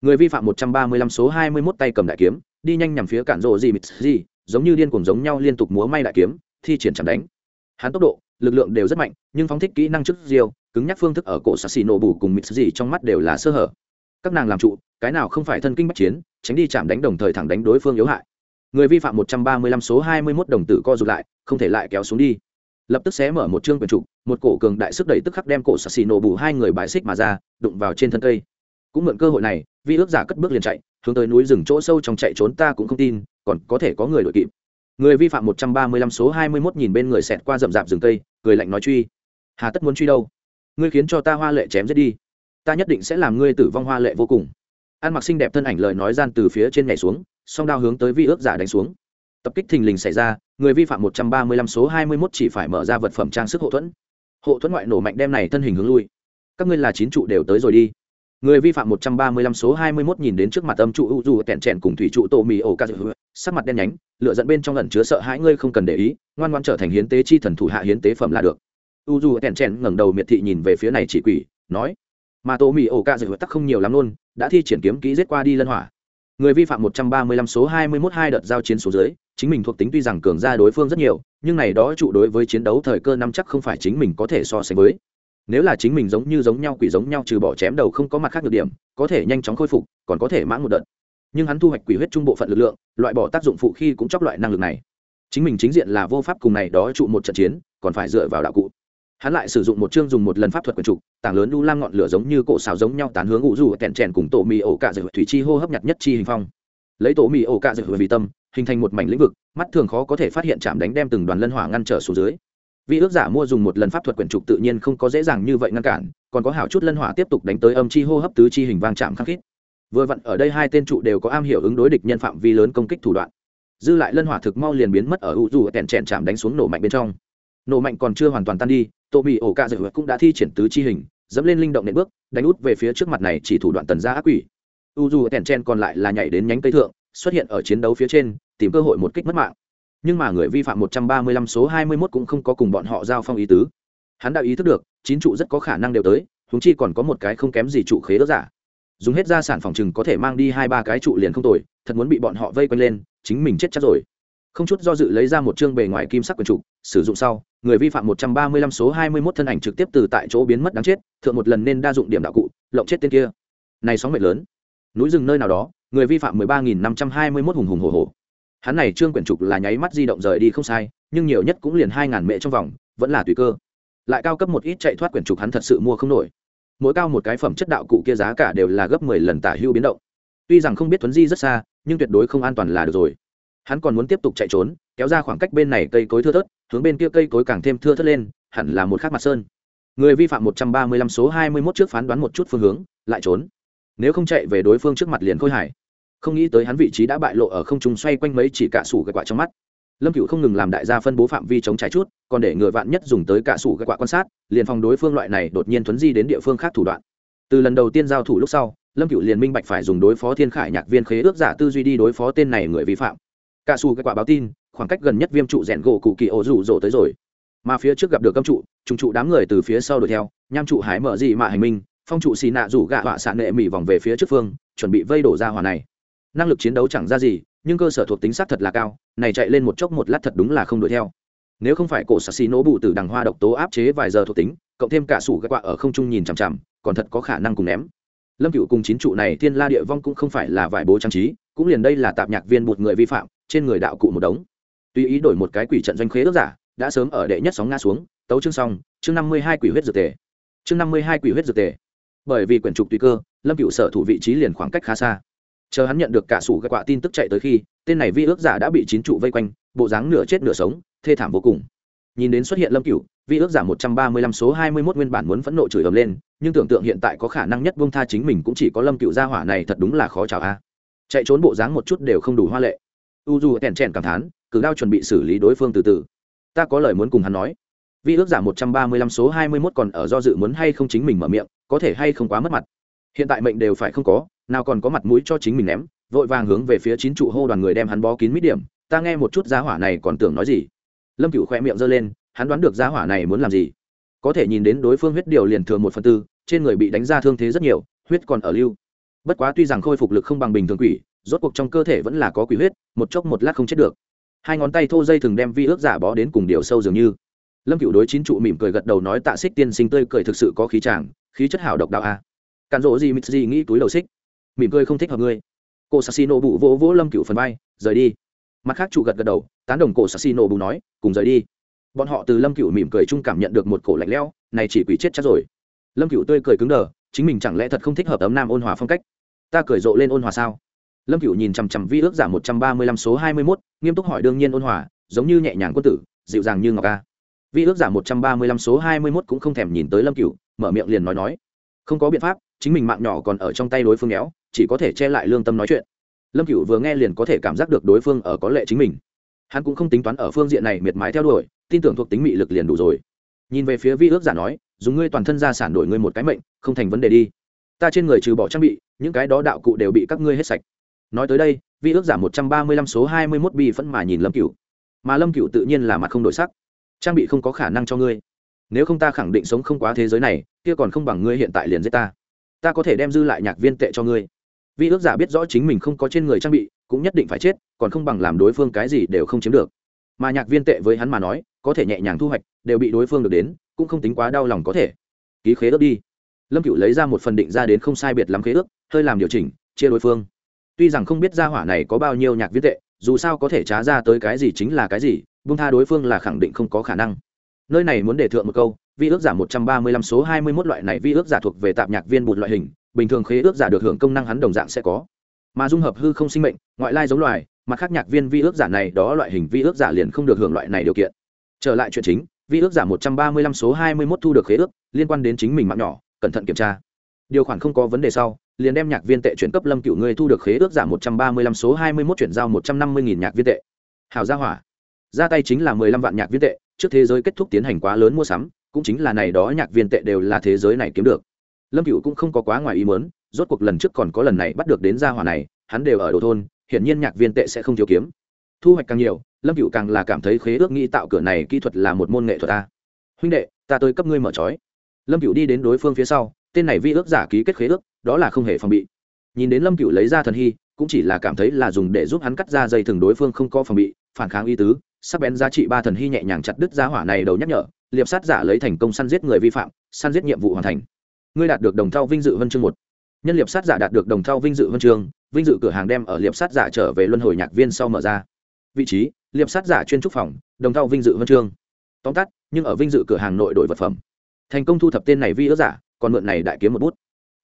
Người vi phạm một trăm ba mươi lăm số hai mươi 21 tay cầm đại kiếm, đi nhanh nhằm phía cản rộ gì mịt gì, giống như điên cuồng giống nhau liên tục múa may đại kiếm, thi triển chẳng đánh. Hắn tốc độ, lực lượng đều rất mạnh, nhưng phóng thích kỹ năng trước diêu, cứng nhắc phương thức ở cổ xà xì nổ bù cùng mịt gì trong mắt đều là sơ hở. Các nàng làm trụ, cái nào không phải thân kinh bách chiến, tránh đi chạm đánh đồng thời thẳng đánh đối phương yếu hại người vi phạm 135 số 21 đồng tử co rụt lại, không thể lại kéo xuống đi. Lập tức xé mở một chương quyển trục, một cổ cường đại sức đẩy tức khắc đem cổ xà xì nổ bù hai người bài xích mà ra, đụng vào trên thân cây. Cũng mượn cơ hội này, vi ước giả cất bước liền chạy, hướng tới núi rừng chỗ sâu trong chạy trốn ta cũng không tin, còn có thể có người đội kịp. Người vi phạm 135 số 21 nhìn bên người xẹt qua rậm rạp rừng cây, cười lạnh nói truy. Hà tất muốn truy đâu? Ngươi khiến cho ta hoa lệ chém giết đi. Ta nhất định sẽ làm ngươi tử vong hoa lệ vô cùng. Ăn mặc xinh đẹp thân ảnh lời nói gian từ phía trên nhảy xuống song đao hướng tới vi ước giả đánh xuống. Tập kích thình lình xảy ra, người vi phạm một trăm ba mươi lăm số hai mươi mốt chỉ phải mở ra vật phẩm trang sức hộ thuẫn. Hộ thuẫn ngoại nổ mạnh đem này thân hình hướng lui. Các ngươi là chín trụ đều tới rồi đi. Người vi phạm một trăm ba mươi lăm số hai mươi mốt nhìn đến trước mặt âm trụ u du kẹn trẹn cùng thủy trụ tổ mì ổ ca dự sắc mặt đen nhánh lựa dẫn bên trong lần chứa sợ hãi, ngươi không cần để ý, ngoan ngoan trở thành hiến tế chi thần thủ hạ hiến tế phẩm là được. U du kẹn trẹn ngẩng đầu miệt thị nhìn về phía này chỉ quỷ, nói, mà tổ mì ổ ca dự tắc không nhiều lắm luôn, đã thi triển kiếm kỹ giết qua đi lân hỏa người vi phạm 135 số 21 hai đợt giao chiến số dưới, chính mình thuộc tính tuy rằng cường ra đối phương rất nhiều, nhưng này đó trụ đối với chiến đấu thời cơ năm chắc không phải chính mình có thể so sánh với. Nếu là chính mình giống như giống nhau quỷ giống nhau trừ bỏ chém đầu không có mặt khác nhược điểm, có thể nhanh chóng khôi phục, còn có thể mãn một đợt. Nhưng hắn thu hoạch quỷ huyết trung bộ phận lực lượng, loại bỏ tác dụng phụ khi cũng chóc loại năng lực này. Chính mình chính diện là vô pháp cùng này đó trụ một trận chiến, còn phải dựa vào đạo cụ hắn lại sử dụng một chương dùng một lần pháp thuật quần trục, tảng lớn đu lam ngọn lửa giống như cổ xào giống nhau tán hướng ngụ rủ kẹn trèn cùng tổ mì ổ cạ dạy thủy chi hô hấp nhặt nhất chi hình phong. Lấy tổ mì ổ cạ dạy vì tâm, hình thành một mảnh lĩnh vực, mắt thường khó có thể phát hiện chạm đánh đem từng đoàn lân hỏa ngăn trở xuống dưới. Vì ước giả mua dùng một lần pháp thuật quyển trục tự nhiên không có dễ dàng như vậy ngăn cản, còn có hảo chút lân hỏa tiếp tục đánh tới âm chi hô hấp tứ chi hình vang chạm khắc khít. Vừa vặn ở đây hai tên trụ đều có am hiểu ứng đối địch nhân phạm vi lớn công kích thủ đoạn. Dư lại lân hỏa thực mau liền biến mất ở u dù kẹn trèn chạm đánh xuống nổ mạnh bên trong. Nổ mạnh còn chưa hoàn toàn tan đi tô bị ổ cạ dạy cũng đã thi triển tứ chi hình dẫm lên linh động nện bước đánh út về phía trước mặt này chỉ thủ đoạn tần gia ác quỷ. U dù tèn chen còn lại là nhảy đến nhánh cây thượng xuất hiện ở chiến đấu phía trên tìm cơ hội một kích mất mạng. Nhưng mà người vi phạm 135 số 21 cũng không có cùng bọn họ giao phong ý tứ. Hắn đã ý thức được chín trụ rất có khả năng đều tới húng chi còn có một cái không kém gì trụ khế đỡ giả. Dùng hết gia sản phòng chừng có thể mang đi hai ba cái trụ liền không tồi thật muốn bị bọn họ vây quanh lên chính mình chết chắc rồi. Không chút do dự lấy ra một chương bề ngoài kim sắc quần trụ, sử dụng sau người vi phạm 135 số 21 thân ảnh trực tiếp từ tại chỗ biến mất đáng chết, thượng một lần nên đa dụng điểm đạo cụ, lộng chết tên kia. Này sóng mệt lớn. Núi rừng nơi nào đó, người vi phạm 13.521 hùng hùng hổ hổ. Hắn này trương quyển trục là nháy mắt di động rời đi không sai, nhưng nhiều nhất cũng liền hai ngàn mệ trong vòng, vẫn là tùy cơ. Lại cao cấp một ít chạy thoát quyển trục hắn thật sự mua không nổi. Mỗi cao một cái phẩm chất đạo cụ kia giá cả đều là gấp mười lần tả hưu biến động. Tuy rằng không biết tuấn di rất xa, nhưng tuyệt đối không an toàn là được rồi hắn còn muốn tiếp tục chạy trốn, kéo ra khoảng cách bên này cây cối thưa thớt, hướng bên kia cây cối càng thêm thưa thớt lên, hẳn là một khác mặt sơn. Người vi phạm một trăm ba mươi lăm số hai mươi mốt trước phán đoán một chút phương hướng, lại trốn. Nếu không chạy về đối phương trước mặt liền khôi hải không nghĩ tới hắn vị trí đã bại lộ ở không trung xoay quanh mấy chỉ cả sủ gạch quạ trong mắt. Lâm cựu không ngừng làm đại gia phân bố phạm vi chống trái chút, còn để người vạn nhất dùng tới cả sủ gạch quạ quan sát, liền phòng đối phương loại này đột nhiên thuấn di đến địa phương khác thủ đoạn. Từ lần đầu tiên giao thủ lúc sau, lâm cựu liền minh bạch phải dùng đối phó thiên khải nhạc viên khế ước giả tư duy đi đối phó tên này người vi phạm cả sù cái quả báo tin, khoảng cách gần nhất viêm trụ rèn gỗ cụ kỳ ổ rủ rỗ tới rồi. Mà phía trước gặp được cấm trụ, trùng trụ đám người từ phía sau đuổi theo, nham trụ hái mở gì mà hành minh, phong trụ xì nạ rủ gạ họa xạ nệ mỹ vòng về phía trước phương, chuẩn bị vây đổ ra hỏa này. Năng lực chiến đấu chẳng ra gì, nhưng cơ sở thuộc tính sát thật là cao, này chạy lên một chốc một lát thật đúng là không đuổi theo. Nếu không phải cổ xì nổ bụ từ đằng hoa độc tố áp chế vài giờ thuộc tính, cộng thêm cả sủ gạ quạ ở không trung nhìn chằm chằm, còn thật có khả năng cùng ném. Lâm cựu cùng chín trụ này thiên la địa vong cũng không phải là vải bố trang trí, cũng liền đây là tạp nhạc viên một người vi phạm trên người đạo cụ một đống. Tuy ý đổi một cái quỷ trận doanh khế ước giả, đã sớm ở đệ nhất sóng ngã xuống, tấu chương xong, chương năm mươi hai quỷ huyết dược tề. Chương năm mươi hai quỷ huyết dược tề. Bởi vì quyển trục tùy cơ, lâm cựu sở thủ vị trí liền khoảng cách khá xa. Chờ hắn nhận được cả sủ gạ quạ tin tức chạy tới khi, tên này vi ước giả đã bị chín trụ vây quanh, bộ dáng nửa chết nửa sống, thê thảm vô cùng. Nhìn đến xuất hiện lâm cựu vi ước giả một trăm ba mươi lăm số hai mươi mốt nguyên bản muốn phẫn nộ chửi ầm lên, nhưng tưởng tượng hiện tại có khả năng nhất bông tha chính mình cũng chỉ có lâm cựu gia hỏa này thật đúng là khó chào a. Chạy trốn bộ dáng một chút đều không đủ hoa lệ u du tèn trèn cảm thán, cử đao chuẩn bị xử lý đối phương từ từ. Ta có lời muốn cùng hắn nói. Vi ước giả một trăm ba mươi lăm số hai mươi mốt còn ở do dự muốn hay không chính mình mở miệng, có thể hay không quá mất mặt. Hiện tại mệnh đều phải không có, nào còn có mặt mũi cho chính mình ném, vội vàng hướng về phía chín trụ hô đoàn người đem hắn bó kín mít điểm. Ta nghe một chút giá hỏa này còn tưởng nói gì. Lâm cựu khoe miệng giơ lên, hắn đoán được giá hỏa này muốn làm gì. Có thể nhìn đến đối phương huyết điều liền thường một phần tư, trên người bị đánh ra thương thế rất nhiều, huyết còn ở lưu. Bất quá tuy rằng khôi phục lực không bằng bình thường quỷ rốt cuộc trong cơ thể vẫn là có quỷ huyết, một chốc một lát không chết được. Hai ngón tay thô dây thường đem vi ước giả bó đến cùng điều sâu dường như. Lâm cựu đối chín trụ mỉm cười gật đầu nói tạ xích tiên sinh tươi cười thực sự có khí tràng khí chất hảo độc đạo a. Cản rỗ gì mít gì nghĩ túi đầu xích. Mỉm cười không thích hợp ngươi. Cô sassino bụ vỗ vỗ lâm cựu phần bay rời đi. Mặt khác trụ gật gật đầu, tán đồng cổ sassino bù nói, cùng rời đi. Bọn họ từ lâm cựu mỉm cười chung cảm nhận được một cổ lạnh lẽo, này chỉ quỷ chết chắc rồi. Lâm cựu tươi cười cứng đờ, chính mình chẳng lẽ thật không thích hợp ấm nam ôn hòa phong cách? Ta cười rộ lên ôn hòa sao? Lâm cựu nhìn chằm chằm vi ước giảm một trăm ba mươi lăm số hai mươi mốt, nghiêm túc hỏi đương nhiên ôn hòa, giống như nhẹ nhàng quân tử, dịu dàng như ngọc ca. Vi ước giảm một trăm ba mươi lăm số hai mươi mốt cũng không thèm nhìn tới lâm cựu mở miệng liền nói nói. Không có biện pháp, chính mình mạng nhỏ còn ở trong tay đối phương éo chỉ có thể che lại lương tâm nói chuyện. Lâm cựu vừa nghe liền có thể cảm giác được đối phương ở có lệ chính mình. Hắn cũng không tính toán ở phương diện này miệt mái theo đuổi, tin tưởng thuộc tính mị lực liền đủ rồi. Nhìn về phía vi ước giả nói, dùng ngươi toàn thân ra sản đổi ngươi một cái mệnh, không thành vấn đề đi. Ta trên người trừ bỏ trang bị, những cái đó đạo cụ đều bị các ngươi hết sạch nói tới đây, vi ước giả một trăm ba mươi lăm số hai mươi mốt bi phẫn mà nhìn lâm cựu mà lâm cựu tự nhiên là mặt không đổi sắc. Trang bị không có khả năng cho ngươi. Nếu không ta khẳng định sống không quá thế giới này, kia còn không bằng ngươi hiện tại liền giết ta. Ta có thể đem dư lại nhạc viên tệ cho ngươi. Vi ước giả biết rõ chính mình không có trên người trang bị, cũng nhất định phải chết, còn không bằng làm đối phương cái gì đều không chiếm được. Mà nhạc viên tệ với hắn mà nói, có thể nhẹ nhàng thu hoạch, đều bị đối phương được đến, cũng không tính quá đau lòng có thể. Ký khế ước đi. Lâm cựu lấy ra một phần định ra đến không sai biệt lắm khế ước, hơi làm điều chỉnh, chia đối phương tuy rằng không biết ra hỏa này có bao nhiêu nhạc viên tệ, dù sao có thể trá ra tới cái gì chính là cái gì bung tha đối phương là khẳng định không có khả năng. Nơi này muốn đề thượng một câu, vi ước giả một trăm ba mươi lăm số hai mươi mốt loại này vi ước giả thuộc về tạp nhạc viên bụt loại hình, bình thường khế ước giả được hưởng công năng hắn đồng dạng sẽ có. Mà dung hợp hư không sinh mệnh, ngoại lai giống loài mặt khác nhạc viên vi ước giả này đó loại hình vi ước giả liền không được hưởng loại này điều kiện. Trở lại chuyện chính, vi ước giả một trăm ba mươi lăm số hai mươi mốt thu được khế ước, liên quan đến chính mình mạng nhỏ, cẩn thận kiểm tra. Điều khoản không có vấn đề sau liền đem nhạc viên tệ chuyển cấp lâm cựu ngươi thu được khế ước giả một trăm ba mươi lăm số hai mươi mốt chuyển giao một trăm năm mươi nghìn nhạc viên tệ. Hào gia hỏa. Ra tay chính là mười lăm vạn nhạc viên tệ, trước thế giới kết thúc tiến hành quá lớn mua sắm, cũng chính là này đó nhạc viên tệ đều là thế giới này kiếm được. Lâm cựu cũng không có quá ngoài ý mớn rốt cuộc lần trước còn có lần này bắt được đến gia hỏa này, hắn đều ở đồ thôn, hiển nhiên nhạc viên tệ sẽ không thiếu kiếm. Thu hoạch càng nhiều, lâm cựu càng là cảm thấy khế ước nghĩ tạo cửa này kỹ thuật là một môn nghệ thuật ta huynh đệ, ta tới cấp ngươi mở trói. Lâm cựu đi đến đối phương phía sau, tên này vi ước giả ký kết khế ước đó là không hề phòng bị. Nhìn đến lâm cựu lấy ra thần hy, cũng chỉ là cảm thấy là dùng để giúp hắn cắt ra dây thừng đối phương không có phòng bị, phản kháng y tứ, sắc bén giá trị ba thần hy nhẹ nhàng chặt đứt giá hỏa này đầu nhắc nhở, liệp sát giả lấy thành công săn giết người vi phạm, săn giết nhiệm vụ hoàn thành. Ngươi đạt được đồng thau vinh dự huân chương một. Nhân liệp sát giả đạt được đồng thau vinh dự huân chương, vinh dự cửa hàng đem ở liệp sát giả trở về luân hồi nhạc viên sau mở ra. Vị trí, liệp sát giả chuyên trúc phòng, đồng thau vinh dự huân chương. Tóm tắt, nhưng ở vinh dự cửa hàng nội đổi vật phẩm. Thành công thu thập tên này vi ước giả, còn mượn này đại kiếm một bút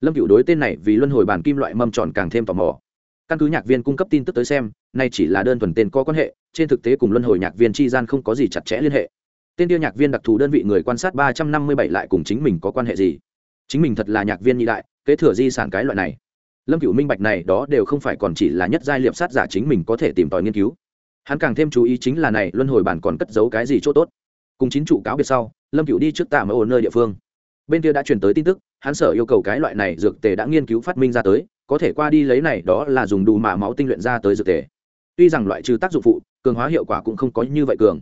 lâm cựu đối tên này vì luân hồi bản kim loại mâm tròn càng thêm tò mò. Căn cứ nhạc viên cung cấp tin tức tới xem, nay chỉ là đơn thuần tên có quan hệ, trên thực tế cùng luân hồi nhạc viên tri gian không có gì chặt chẽ liên hệ. Tên tiêu nhạc viên đặc thù đơn vị người quan sát ba trăm năm mươi bảy lại cùng chính mình có quan hệ gì? Chính mình thật là nhạc viên nhị đại, kế thừa di sản cái loại này. Lâm cựu minh bạch này đó đều không phải còn chỉ là nhất giai liệp sát giả chính mình có thể tìm tòi nghiên cứu. Hắn càng thêm chú ý chính là này, luân hồi bản còn cất giấu cái gì chỗ tốt. Cùng chín trụ cáo biệt sau, lâm cựu đi trước tạm ở nơi địa phương bên kia đã truyền tới tin tức, hắn sở yêu cầu cái loại này dược tề đã nghiên cứu phát minh ra tới, có thể qua đi lấy này đó là dùng đủ mạ máu tinh luyện ra tới dược tề. Tuy rằng loại trừ tác dụng phụ, cường hóa hiệu quả cũng không có như vậy cường.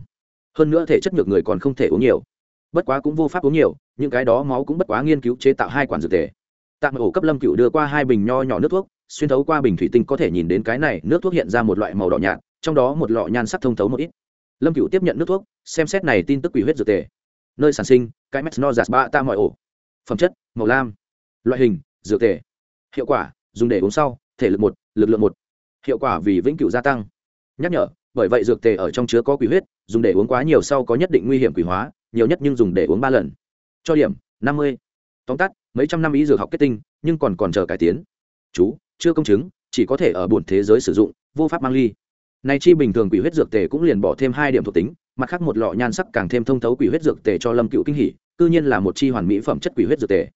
Hơn nữa thể chất nhược người còn không thể uống nhiều. Bất quá cũng vô pháp uống nhiều, những cái đó máu cũng bất quá nghiên cứu chế tạo hai quản dược tề. Tạm ổ cấp lâm cựu đưa qua hai bình nho nhỏ nước thuốc, xuyên thấu qua bình thủy tinh có thể nhìn đến cái này, nước thuốc hiện ra một loại màu đỏ nhạt, trong đó một lọ nhan sắc thông thấu một ít. Lâm cựu tiếp nhận nước thuốc, xem xét này tin tức quỷ huyết dược tề nơi sản sinh, cái mesno giạt ba ta mọi ổ. Phẩm chất, màu lam. Loại hình, dược tề hiệu quả, dùng để uống sau, thể lực một, lực lượng một. Hiệu quả vì vĩnh cửu gia tăng. Nhắc nhở, bởi vậy dược tề ở trong chứa có quỷ huyết, dùng để uống quá nhiều sau có nhất định nguy hiểm quỷ hóa, nhiều nhất nhưng dùng để uống ba lần. Cho điểm, năm mươi. Tóm tắt, mấy trăm năm ý dược học kết tinh, nhưng còn còn chờ cải tiến. Chú, chưa công chứng, chỉ có thể ở bổn thế giới sử dụng, vô pháp mang ly. Này chi bình thường quỷ huyết dược tề cũng liền bỏ thêm hai điểm thuộc tính mặt khác một lọ nhan sắc càng thêm thông thấu quỷ huyết dược tề cho lâm cựu kinh hỉ, cư nhiên là một chi hoàn mỹ phẩm chất quỷ huyết dược tề.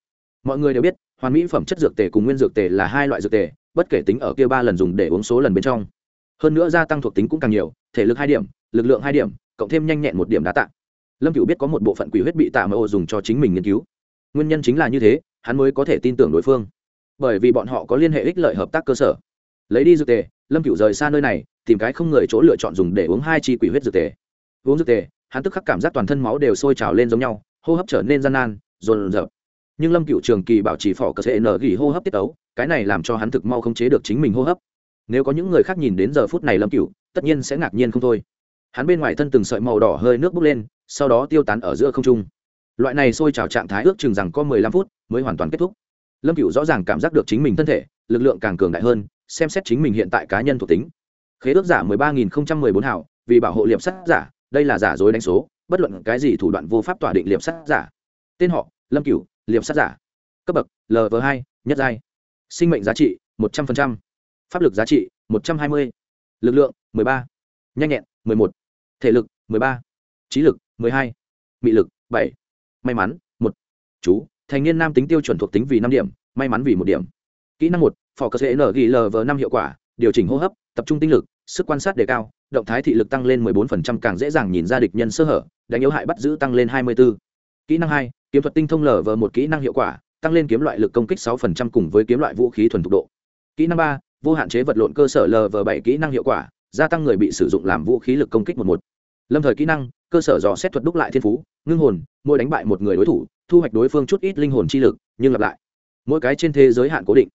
Mọi người đều biết, hoàn mỹ phẩm chất dược tề cùng nguyên dược tề là hai loại dược tề, bất kể tính ở kia ba lần dùng để uống số lần bên trong. Hơn nữa gia tăng thuộc tính cũng càng nhiều, thể lực hai điểm, lực lượng hai điểm, cộng thêm nhanh nhẹn một điểm đá tạ. Lâm cựu biết có một bộ phận quỷ huyết bị tạ mơ ô dùng cho chính mình nghiên cứu. Nguyên nhân chính là như thế, hắn mới có thể tin tưởng đối phương. Bởi vì bọn họ có liên hệ ích lợi hợp tác cơ sở. Lấy đi dược tề, lâm cựu rời xa nơi này, tìm cái không người chỗ lựa chọn dùng để uống hai chi quỷ huyết dược tề uống dược tề hắn tức khắc cảm giác toàn thân máu đều sôi trào lên giống nhau hô hấp trở nên gian nan dồn dập. Nhưng lâm cựu trường kỳ bảo trì phỏ cờ sẽ nở gỉ hô hấp tiết ấu, cái này làm cho hắn thực mau không chế được chính mình hô hấp. Nếu có những người khác nhìn đến giờ phút này lâm cựu tất nhiên sẽ ngạc nhiên không thôi. Hắn bên ngoài thân từng sợi màu đỏ hơi nước bốc lên sau đó tiêu tán ở giữa không trung. Loại này sôi trào trạng thái ước chừng rằng có mười lăm phút mới hoàn toàn kết thúc. Lâm cựu rõ ràng cảm giác được chính mình thân thể lực lượng càng cường đại hơn xem xét chính mình hiện tại cá nhân thuộc tính. Khế ước giả mười ba nghìn không trăm mười bốn hảo vì bảo hộ liệp sắt giả đây là giả dối đánh số, bất luận cái gì thủ đoạn vô pháp tỏa định liệp sát giả. Tên họ, lâm cửu, liệp sát giả. Cấp bậc lv hai, nhất giai. Sinh mệnh giá trị, một trăm linh pháp lực giá trị, một trăm hai mươi. Lực lượng, mười ba. Nhanh nhẹn, mười một. Thể lực, mười ba. Trí lực, mười hai. Mị lực, bảy. May mắn, một. Chú, thành niên nam tính tiêu chuẩn thuộc tính vì năm điểm, may mắn vì một điểm. Kỹ năng một, phò cơ n ghi lv năm hiệu quả, điều chỉnh hô hấp, tập trung tinh lực, sức quan sát đề cao động thái thị lực tăng lên 14% càng dễ dàng nhìn ra địch nhân sơ hở đánh yếu hại bắt giữ tăng lên 24. kỹ năng 2, kiếm thuật tinh thông lở vờ một kỹ năng hiệu quả tăng lên kiếm loại lực công kích 6% cùng với kiếm loại vũ khí thuần thục độ. Kỹ năng 3, vô hạn chế vật lộn cơ sở lv bảy kỹ năng hiệu quả gia tăng người bị sử dụng làm vũ khí lực công kích một một. Lâm thời kỹ năng cơ sở dò xét thuật đúc lại thiên phú ngưng hồn mỗi đánh bại một người đối thủ thu hoạch đối phương chút ít linh hồn chi lực nhưng lặp lại. Mỗi cái trên thế giới hạn cố định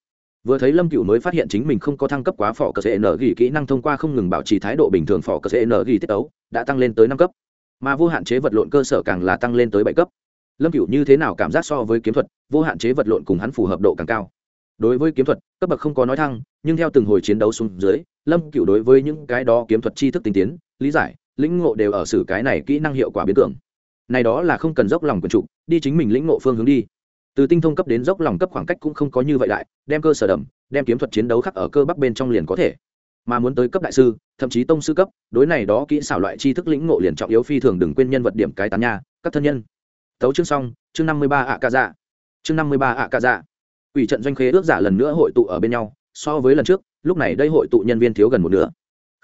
vừa thấy lâm cựu mới phát hiện chính mình không có thăng cấp quá phỏ cờ n ghi kỹ năng thông qua không ngừng bảo trì thái độ bình thường phỏ cờ n ghi tiết ấu đã tăng lên tới năm cấp. Mà vô hạn chế vật lộn cơ sở càng là tăng lên tới bảy cấp. Lâm cựu như thế nào cảm giác so với kiếm thuật, vô hạn chế vật lộn cùng hắn phù hợp độ càng cao. Đối với kiếm thuật, cấp bậc không có nói thăng, nhưng theo từng hồi chiến đấu xuống dưới, lâm cựu đối với những cái đó kiếm thuật tri thức tinh tiến, lý giải, lĩnh ngộ đều ở xử cái này kỹ năng hiệu quả biến tưởng. Này đó là không cần dốc lòng quần trục đi chính mình lĩnh ngộ phương hướng đi từ tinh thông cấp đến dốc lòng cấp khoảng cách cũng không có như vậy đại, đem cơ sở đầm, đem kiếm thuật chiến đấu khắc ở cơ bắp bên trong liền có thể. Mà muốn tới cấp đại sư, thậm chí tông sư cấp, đối này đó kỹ xảo loại tri thức lĩnh ngộ liền trọng yếu phi thường đừng quên nhân vật điểm cái tán nha, các thân nhân. Tấu chương xong, chương năm mươi ba ạ ca dạ chương năm mươi ba ạ ca dạ ủy trận doanh khế ước giả lần nữa hội tụ ở bên nhau, so với lần trước, lúc này đây hội tụ nhân viên thiếu gần một nửa.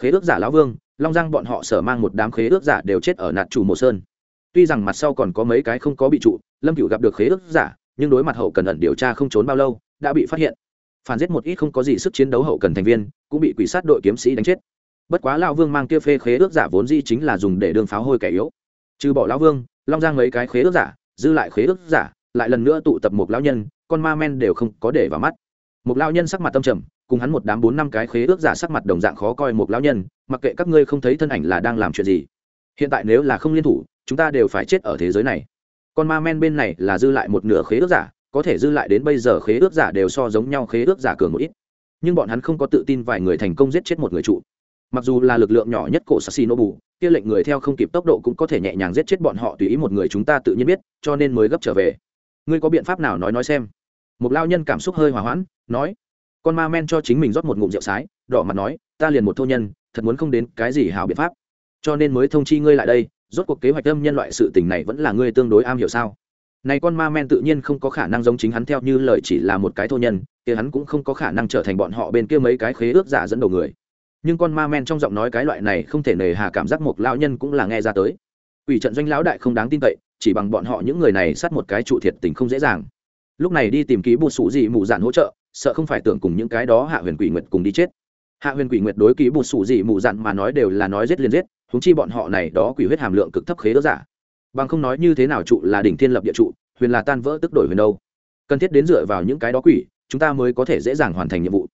Khế ước giả lão vương, long giang bọn họ sở mang một đám khế ước giả đều chết ở nạt chủ mộ sơn. Tuy rằng mặt sau còn có mấy cái không có bị trụ, lâm cựu gặp được khế ước giả nhưng đối mặt hậu cần ẩn điều tra không trốn bao lâu, đã bị phát hiện. Phản giết một ít không có gì sức chiến đấu hậu cần thành viên, cũng bị quỷ sát đội kiếm sĩ đánh chết. Bất quá lão vương mang kia phê khế ước giả vốn di chính là dùng để đương pháo hôi kẻ yếu. Trừ bỏ lão vương, long giang mấy cái khế ước giả, dư lại khế ước giả, lại lần nữa tụ tập một lão nhân, con ma men đều không có để vào mắt. Một lão nhân sắc mặt tâm trầm, cùng hắn một đám bốn năm cái khế ước giả sắc mặt đồng dạng khó coi một lão nhân, mặc kệ các ngươi không thấy thân ảnh là đang làm chuyện gì. Hiện tại nếu là không liên thủ, chúng ta đều phải chết ở thế giới này con ma men bên này là dư lại một nửa khế ước giả, có thể dư lại đến bây giờ khế ước giả đều so giống nhau khế ước giả cường một ít. Nhưng bọn hắn không có tự tin vài người thành công giết chết một người trụ. Mặc dù là lực lượng nhỏ nhất cổ sassi nobu kia lệnh người theo không kịp tốc độ cũng có thể nhẹ nhàng giết chết bọn họ tùy ý một người chúng ta tự nhiên biết, cho nên mới gấp trở về. Ngươi có biện pháp nào nói nói xem? Một lao nhân cảm xúc hơi hòa hoãn, nói. Con ma men cho chính mình rót một ngụm rượu sái, đỏ mặt nói, ta liền một thô nhân, thật muốn không đến cái gì hảo biện pháp. Cho nên mới thông chi ngươi lại đây rốt cuộc kế hoạch âm nhân loại sự tình này vẫn là ngươi tương đối am hiểu sao? Này con ma men tự nhiên không có khả năng giống chính hắn theo như lời chỉ là một cái thô nhân thì hắn cũng không có khả năng trở thành bọn họ bên kia mấy cái khế ước giả dẫn đầu người. Nhưng con ma men trong giọng nói cái loại này không thể nề hà cảm giác một lão nhân cũng là nghe ra tới. Ủy trận doanh lão đại không đáng tin cậy, chỉ bằng bọn họ những người này sát một cái trụ thiệt tình không dễ dàng. Lúc này đi tìm ký bột sủ gì mù dạn hỗ trợ, sợ không phải tưởng cùng những cái đó hạ huyền quỷ nguyệt cùng đi chết. Hạ huyền quỷ nguyệt đối ký bột sủ gì mù dạn mà nói đều là nói giết liền giết huống chi bọn họ này đó quỷ huyết hàm lượng cực thấp khế đỡ giả. Bằng không nói như thế nào trụ là đỉnh thiên lập địa trụ, huyền là tan vỡ tức đổi huyền đâu. Cần thiết đến dựa vào những cái đó quỷ, chúng ta mới có thể dễ dàng hoàn thành nhiệm vụ.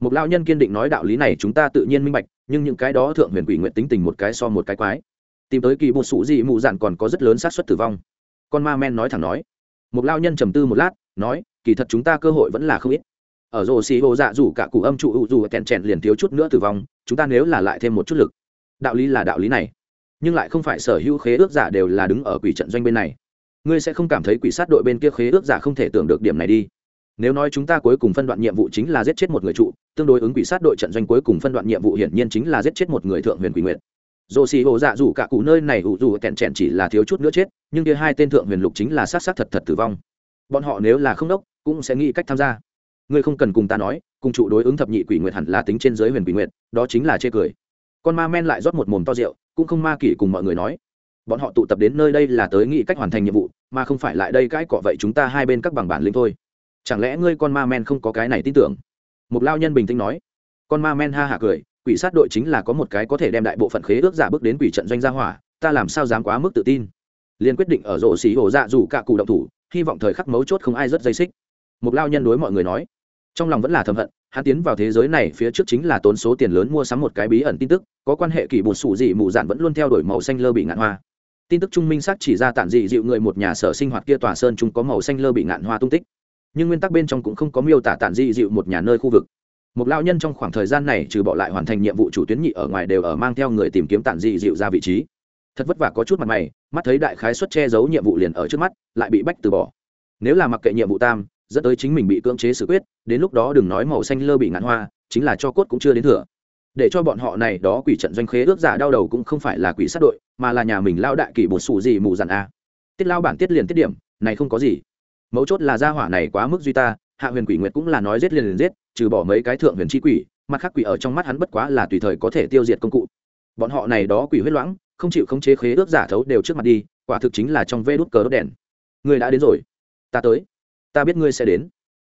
Một lao nhân kiên định nói đạo lý này chúng ta tự nhiên minh bạch, nhưng những cái đó thượng huyền quỷ nguyện tính tình một cái so một cái quái. Tìm tới kỳ bột sủ gì mụ dạn còn có rất lớn xác suất tử vong. Con ma men nói thẳng nói. Một lao nhân trầm tư một lát, nói, kỳ thật chúng ta cơ hội vẫn là không ít. Ở rồ xì hồ dạ dù cả cụ âm trụ dù kèn chèn liền thiếu chút nữa tử vong, chúng ta nếu là lại thêm một chút lực đạo lý là đạo lý này. Nhưng lại không phải sở hữu khế ước giả đều là đứng ở quỷ trận doanh bên này. Ngươi sẽ không cảm thấy quỷ sát đội bên kia khế ước giả không thể tưởng được điểm này đi. Nếu nói chúng ta cuối cùng phân đoạn nhiệm vụ chính là giết chết một người trụ, tương đối ứng quỷ sát đội trận doanh cuối cùng phân đoạn nhiệm vụ hiển nhiên chính là giết chết một người thượng huyền quỷ nguyện dồ xì hồ dạ dù cả cụ nơi này ủ dù kẹn chẹn chỉ là thiếu chút nữa chết, nhưng kia hai tên thượng huyền lục chính là sát sát thật thật tử vong. Bọn họ nếu là không đốc, cũng sẽ nghĩ cách tham gia. Ngươi không cần cùng ta nói, cùng trụ đối ứng thập nhị quỷ nguyện hẳn là tính trên giới huyền quỷ nguyện đó chính là chê cười con ma men lại rót một mồm to rượu, cũng không ma kỷ cùng mọi người nói. Bọn họ tụ tập đến nơi đây là tới nghĩ cách hoàn thành nhiệm vụ, mà không phải lại đây cãi cọ vậy chúng ta hai bên các bằng bản lĩnh thôi. Chẳng lẽ ngươi con ma men không có cái này tin tưởng? Một lao nhân bình tĩnh nói. Con ma men ha hạ cười, quỷ sát đội chính là có một cái có thể đem đại bộ phận khế ước giả bước đến quỷ trận doanh gia hỏa, ta làm sao dám quá mức tự tin? Liền quyết định ở rổ xỉ hổ dạ dù cả cụ động thủ, hy vọng thời khắc mấu chốt không ai rất dây xích. Một lao nhân đối mọi người nói. Trong lòng vẫn là thầm hận hắn tiến vào thế giới này phía trước chính là tốn số tiền lớn mua sắm một cái bí ẩn tin tức, có quan hệ kỳ bột sủ dị mù dạn vẫn luôn theo đuổi màu xanh lơ bị ngạn hoa. Tin tức trung minh sắc chỉ ra tản dị dịu người một nhà sở sinh hoạt kia tòa sơn chúng có màu xanh lơ bị ngạn hoa tung tích. Nhưng nguyên tắc bên trong cũng không có miêu tả tản dị dịu một nhà nơi khu vực. Một lao nhân trong khoảng thời gian này trừ bỏ lại hoàn thành nhiệm vụ chủ tuyến nhị ở ngoài đều ở mang theo người tìm kiếm tản dị dịu ra vị trí. Thật vất vả có chút mặt mày, mắt thấy đại khái xuất che giấu nhiệm vụ liền ở trước mắt, lại bị bách từ bỏ. Nếu là mặc kệ nhiệm vụ tam dẫn tới chính mình bị cưỡng chế xử quyết, đến lúc đó đừng nói màu xanh lơ bị ngạn hoa, chính là cho cốt cũng chưa đến thừa. Để cho bọn họ này đó quỷ trận doanh khế ước giả đau đầu cũng không phải là quỷ sát đội, mà là nhà mình lao đại kỷ bột xù gì mù dặn a. Tiết lao bản tiết liền tiết điểm, này không có gì. Mấu chốt là gia hỏa này quá mức duy ta, hạ huyền quỷ nguyệt cũng là nói giết liền liền giết, trừ bỏ mấy cái thượng huyền chi quỷ, mặt khác quỷ ở trong mắt hắn bất quá là tùy thời có thể tiêu diệt công cụ. Bọn họ này đó quỷ huyết loãng, không chịu khống chế khế ước giả thấu đều trước mặt đi, quả thực chính là trong vê đốt cờ đốt đèn. Người đã đến rồi. Ta tới ta biết ngươi sẽ đến.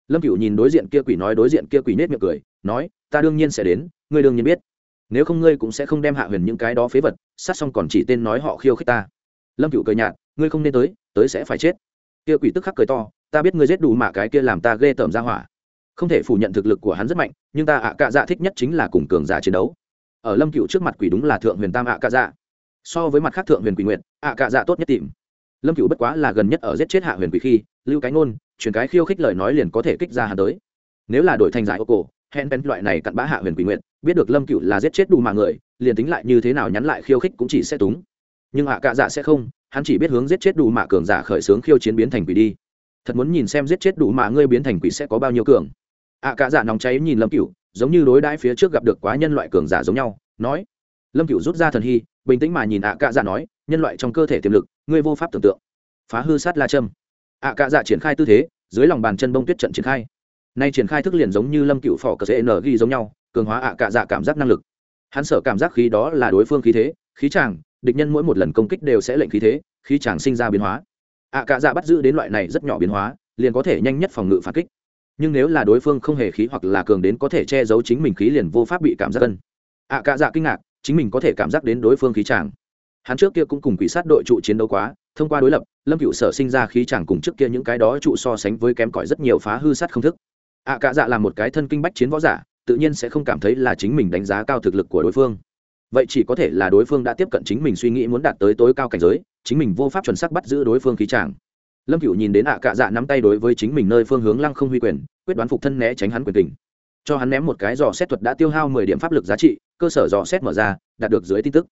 Lâm cựu nhìn đối diện kia quỷ nói, đối diện kia quỷ nết miệng cười, nói, ta đương nhiên sẽ đến, ngươi đương nhiên biết. Nếu không ngươi cũng sẽ không đem hạ huyền những cái đó phế vật, sát xong còn chỉ tên nói họ khiêu khích ta. Lâm cựu cười nhạt, ngươi không nên tới tới sẽ phải chết. Kia quỷ tức khắc cười to, ta biết ngươi giết đủ mạ cái kia làm ta ghê tởm ra hỏa. Không thể phủ nhận thực lực của hắn rất mạnh, nhưng ta ạ cạ dạ thích nhất chính là cùng cường giả chiến đấu. Ở lâm cựu trước mặt quỷ đúng là thượng huyền tam ạ cạ dạ. So với mặt khác thượng huyền quỷ nguyện ạ cạ dạ tốt nhất tìm. Lâm cựu bất quá là gần nhất ở giết chết hạ huyền quỷ khi, lưu cái ngôn chuyển cái khiêu khích lời nói liền có thể kích ra hắn tới. Nếu là đổi thành giải ô cổ hẹn bén loại này cặn bã hạ huyền quỷ nguyện, biết được lâm cựu là giết chết đủ mà người, liền tính lại như thế nào nhắn lại khiêu khích cũng chỉ sẽ túng. Nhưng hạ cạ dạ sẽ không, hắn chỉ biết hướng giết chết đủ mạ cường giả khởi xướng khiêu chiến biến thành quỷ đi. Thật muốn nhìn xem giết chết đủ mạ ngươi biến thành quỷ sẽ có bao nhiêu cường. Ạ cạ dạ nóng cháy nhìn lâm cựu, giống như đối đãi phía trước gặp được quá nhân loại cường giả giống nhau, nói. Lâm cựu rút ra thần hy, bình tĩnh mà nhìn ạ cạ dạ nói, nhân loại trong cơ thể tiềm lực, ngươi vô pháp tưởng tượng. Phá hư sát la châm ạ cạ dạ triển khai tư thế, dưới lòng bàn chân bông tuyết trận triển khai. Nay triển khai thức liền giống như lâm cựu phỏ cờ cn ghi giống nhau, cường hóa ạ cạ dạ cảm giác năng lực. Hắn sở cảm giác khí đó là đối phương khí thế, khí chàng, địch nhân mỗi một lần công kích đều sẽ lệnh khí thế, khí chàng sinh ra biến hóa. Ạ cạ dạ bắt giữ đến loại này rất nhỏ biến hóa, liền có thể nhanh nhất phòng ngự phản kích. Nhưng nếu là đối phương không hề khí hoặc là cường đến có thể che giấu chính mình khí liền vô pháp bị cảm giác cân ạ cạ dạ kinh ngạc, chính mình có thể cảm giác đến đối phương khí chàng. Hắn trước kia cũng cùng quỷ sát đội trụ chiến đấu quá thông qua đối lập lâm cựu sở sinh ra khí chàng cùng trước kia những cái đó trụ so sánh với kém cỏi rất nhiều phá hư sát không thức. Ạ à, cạ dạ là một cái thân kinh bách chiến võ giả tự nhiên sẽ không cảm thấy là chính mình đánh giá cao thực lực của đối phương. Vậy chỉ có thể là đối phương đã tiếp cận chính mình suy nghĩ muốn đạt tới tối cao cảnh giới chính mình vô pháp chuẩn xác bắt giữ đối phương khí tràng lâm cựu nhìn đến ạ à cạ dạ nắm tay đối với chính mình nơi phương hướng lăng không huy quyền quyết đoán phục thân né tránh hắn quyền tình. Cho hắn ném một cái dò xét thuật đã tiêu hao mười điểm pháp lực giá trị cơ sở dò xét mở ra đạt được dưới tin tức.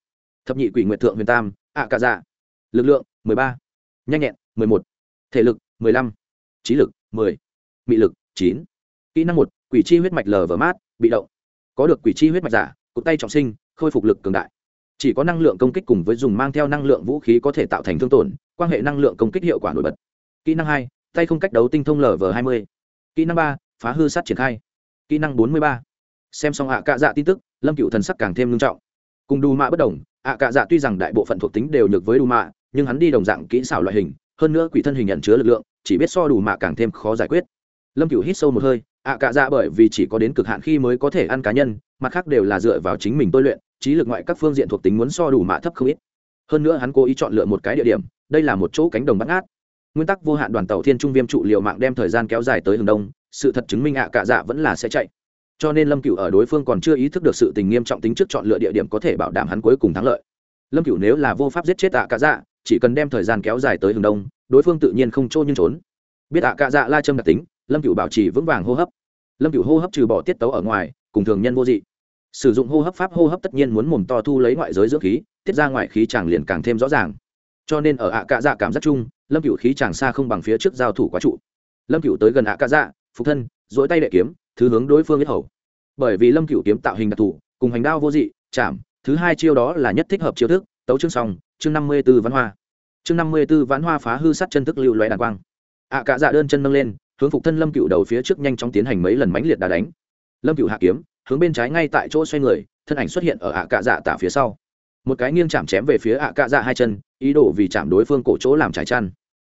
Thập nhị quỷ nguyện thượng huyền tam ạ cạ dạ. Lực lượng mười ba, nhanh nhẹn, mười một, thể lực, mười lăm, trí lực, mười, mị lực, chín. Kỹ năng một, quỷ chi huyết mạch lờ vờ mát, bị động. Có được quỷ chi huyết mạch giả, cụt tay trọng sinh, khôi phục lực cường đại. Chỉ có năng lượng công kích cùng với dùng mang theo năng lượng vũ khí có thể tạo thành thương tổn, quan hệ năng lượng công kích hiệu quả nổi bật. Kỹ năng hai, tay không cách đấu tinh thông lv hai mươi. Kỹ năng ba, phá hư sát triển khai. Kỹ năng bốn mươi ba, xem xong ạ cạ dạ tin tức, lâm cựu thần sắc càng thêm nghiêm trọng. Cùng đù mạ bất đồng, ạ cạ dạ tuy rằng đại bộ phận thuộc tính đều nhược với đù mạ nhưng hắn đi đồng dạng kỹ xảo loại hình, hơn nữa quỷ thân hình nhận chứa lực lượng, chỉ biết so đủ mạ càng thêm khó giải quyết. Lâm cựu hít sâu một hơi, ạ cạ dạ bởi vì chỉ có đến cực hạn khi mới có thể ăn cá nhân, mặt khác đều là dựa vào chính mình tôi luyện, trí lực ngoại các phương diện thuộc tính muốn so đủ mạ thấp không ít. Hơn nữa hắn cố ý chọn lựa một cái địa điểm, đây là một chỗ cánh đồng bắt ngát. Nguyên tắc vô hạn đoàn tàu thiên trung viêm trụ liệu mạng đem thời gian kéo dài tới hướng đông, sự thật chứng minh ạ cạ dạ vẫn là sẽ chạy. Cho nên lâm cựu ở đối phương còn chưa ý thức được sự tình nghiêm trọng tính trước chọn lựa địa điểm có thể bảo đảm hắn cuối cùng thắng lợi. Lâm cựu nếu là vô pháp giết chết ạ cạ dạ chỉ cần đem thời gian kéo dài tới hướng đông, đối phương tự nhiên không trôn nhưng trốn. Biết ạ, cạ dạ la châm đặc tính, lâm cựu bảo trì vững vàng hô hấp. Lâm cựu hô hấp trừ bỏ tiết tấu ở ngoài, cùng thường nhân vô dị. Sử dụng hô hấp pháp hô hấp tất nhiên muốn mồm to thu lấy ngoại giới dưỡng khí, tiết ra ngoại khí chàng liền càng thêm rõ ràng. Cho nên ở ạ, cạ dạ cảm giác chung, lâm cựu khí chàng xa không bằng phía trước giao thủ quá trụ. Lâm cựu tới gần ạ, cạ dạ phục thân dỗi tay đệ kiếm, thứ hướng đối phương biết hầu. Bởi vì lâm cựu kiếm tạo hình đặc thù, cùng hành đao vô dị, chạm, thứ hai chiêu đó là nhất thích hợp chiêu thức, tấu chương song chương năm mươi b ố văn hoa chương năm mươi b ố ván hoa phá hư sắt chân thức lưu loé đàn quang. ạ cạ dạ đơn chân nâng lên, hướng phục thân lâm cựu đầu phía trước nhanh chóng tiến hành mấy lần mãnh liệt đà đánh. Lâm cựu hạ kiếm, hướng bên trái ngay tại chỗ xoay người, thân ảnh xuất hiện ở ạ cạ dạ tả phía sau. Một cái nghiêng chạm chém về phía ạ cạ dạ hai chân, ý đồ vì chạm đối phương cổ chỗ làm trái chăn.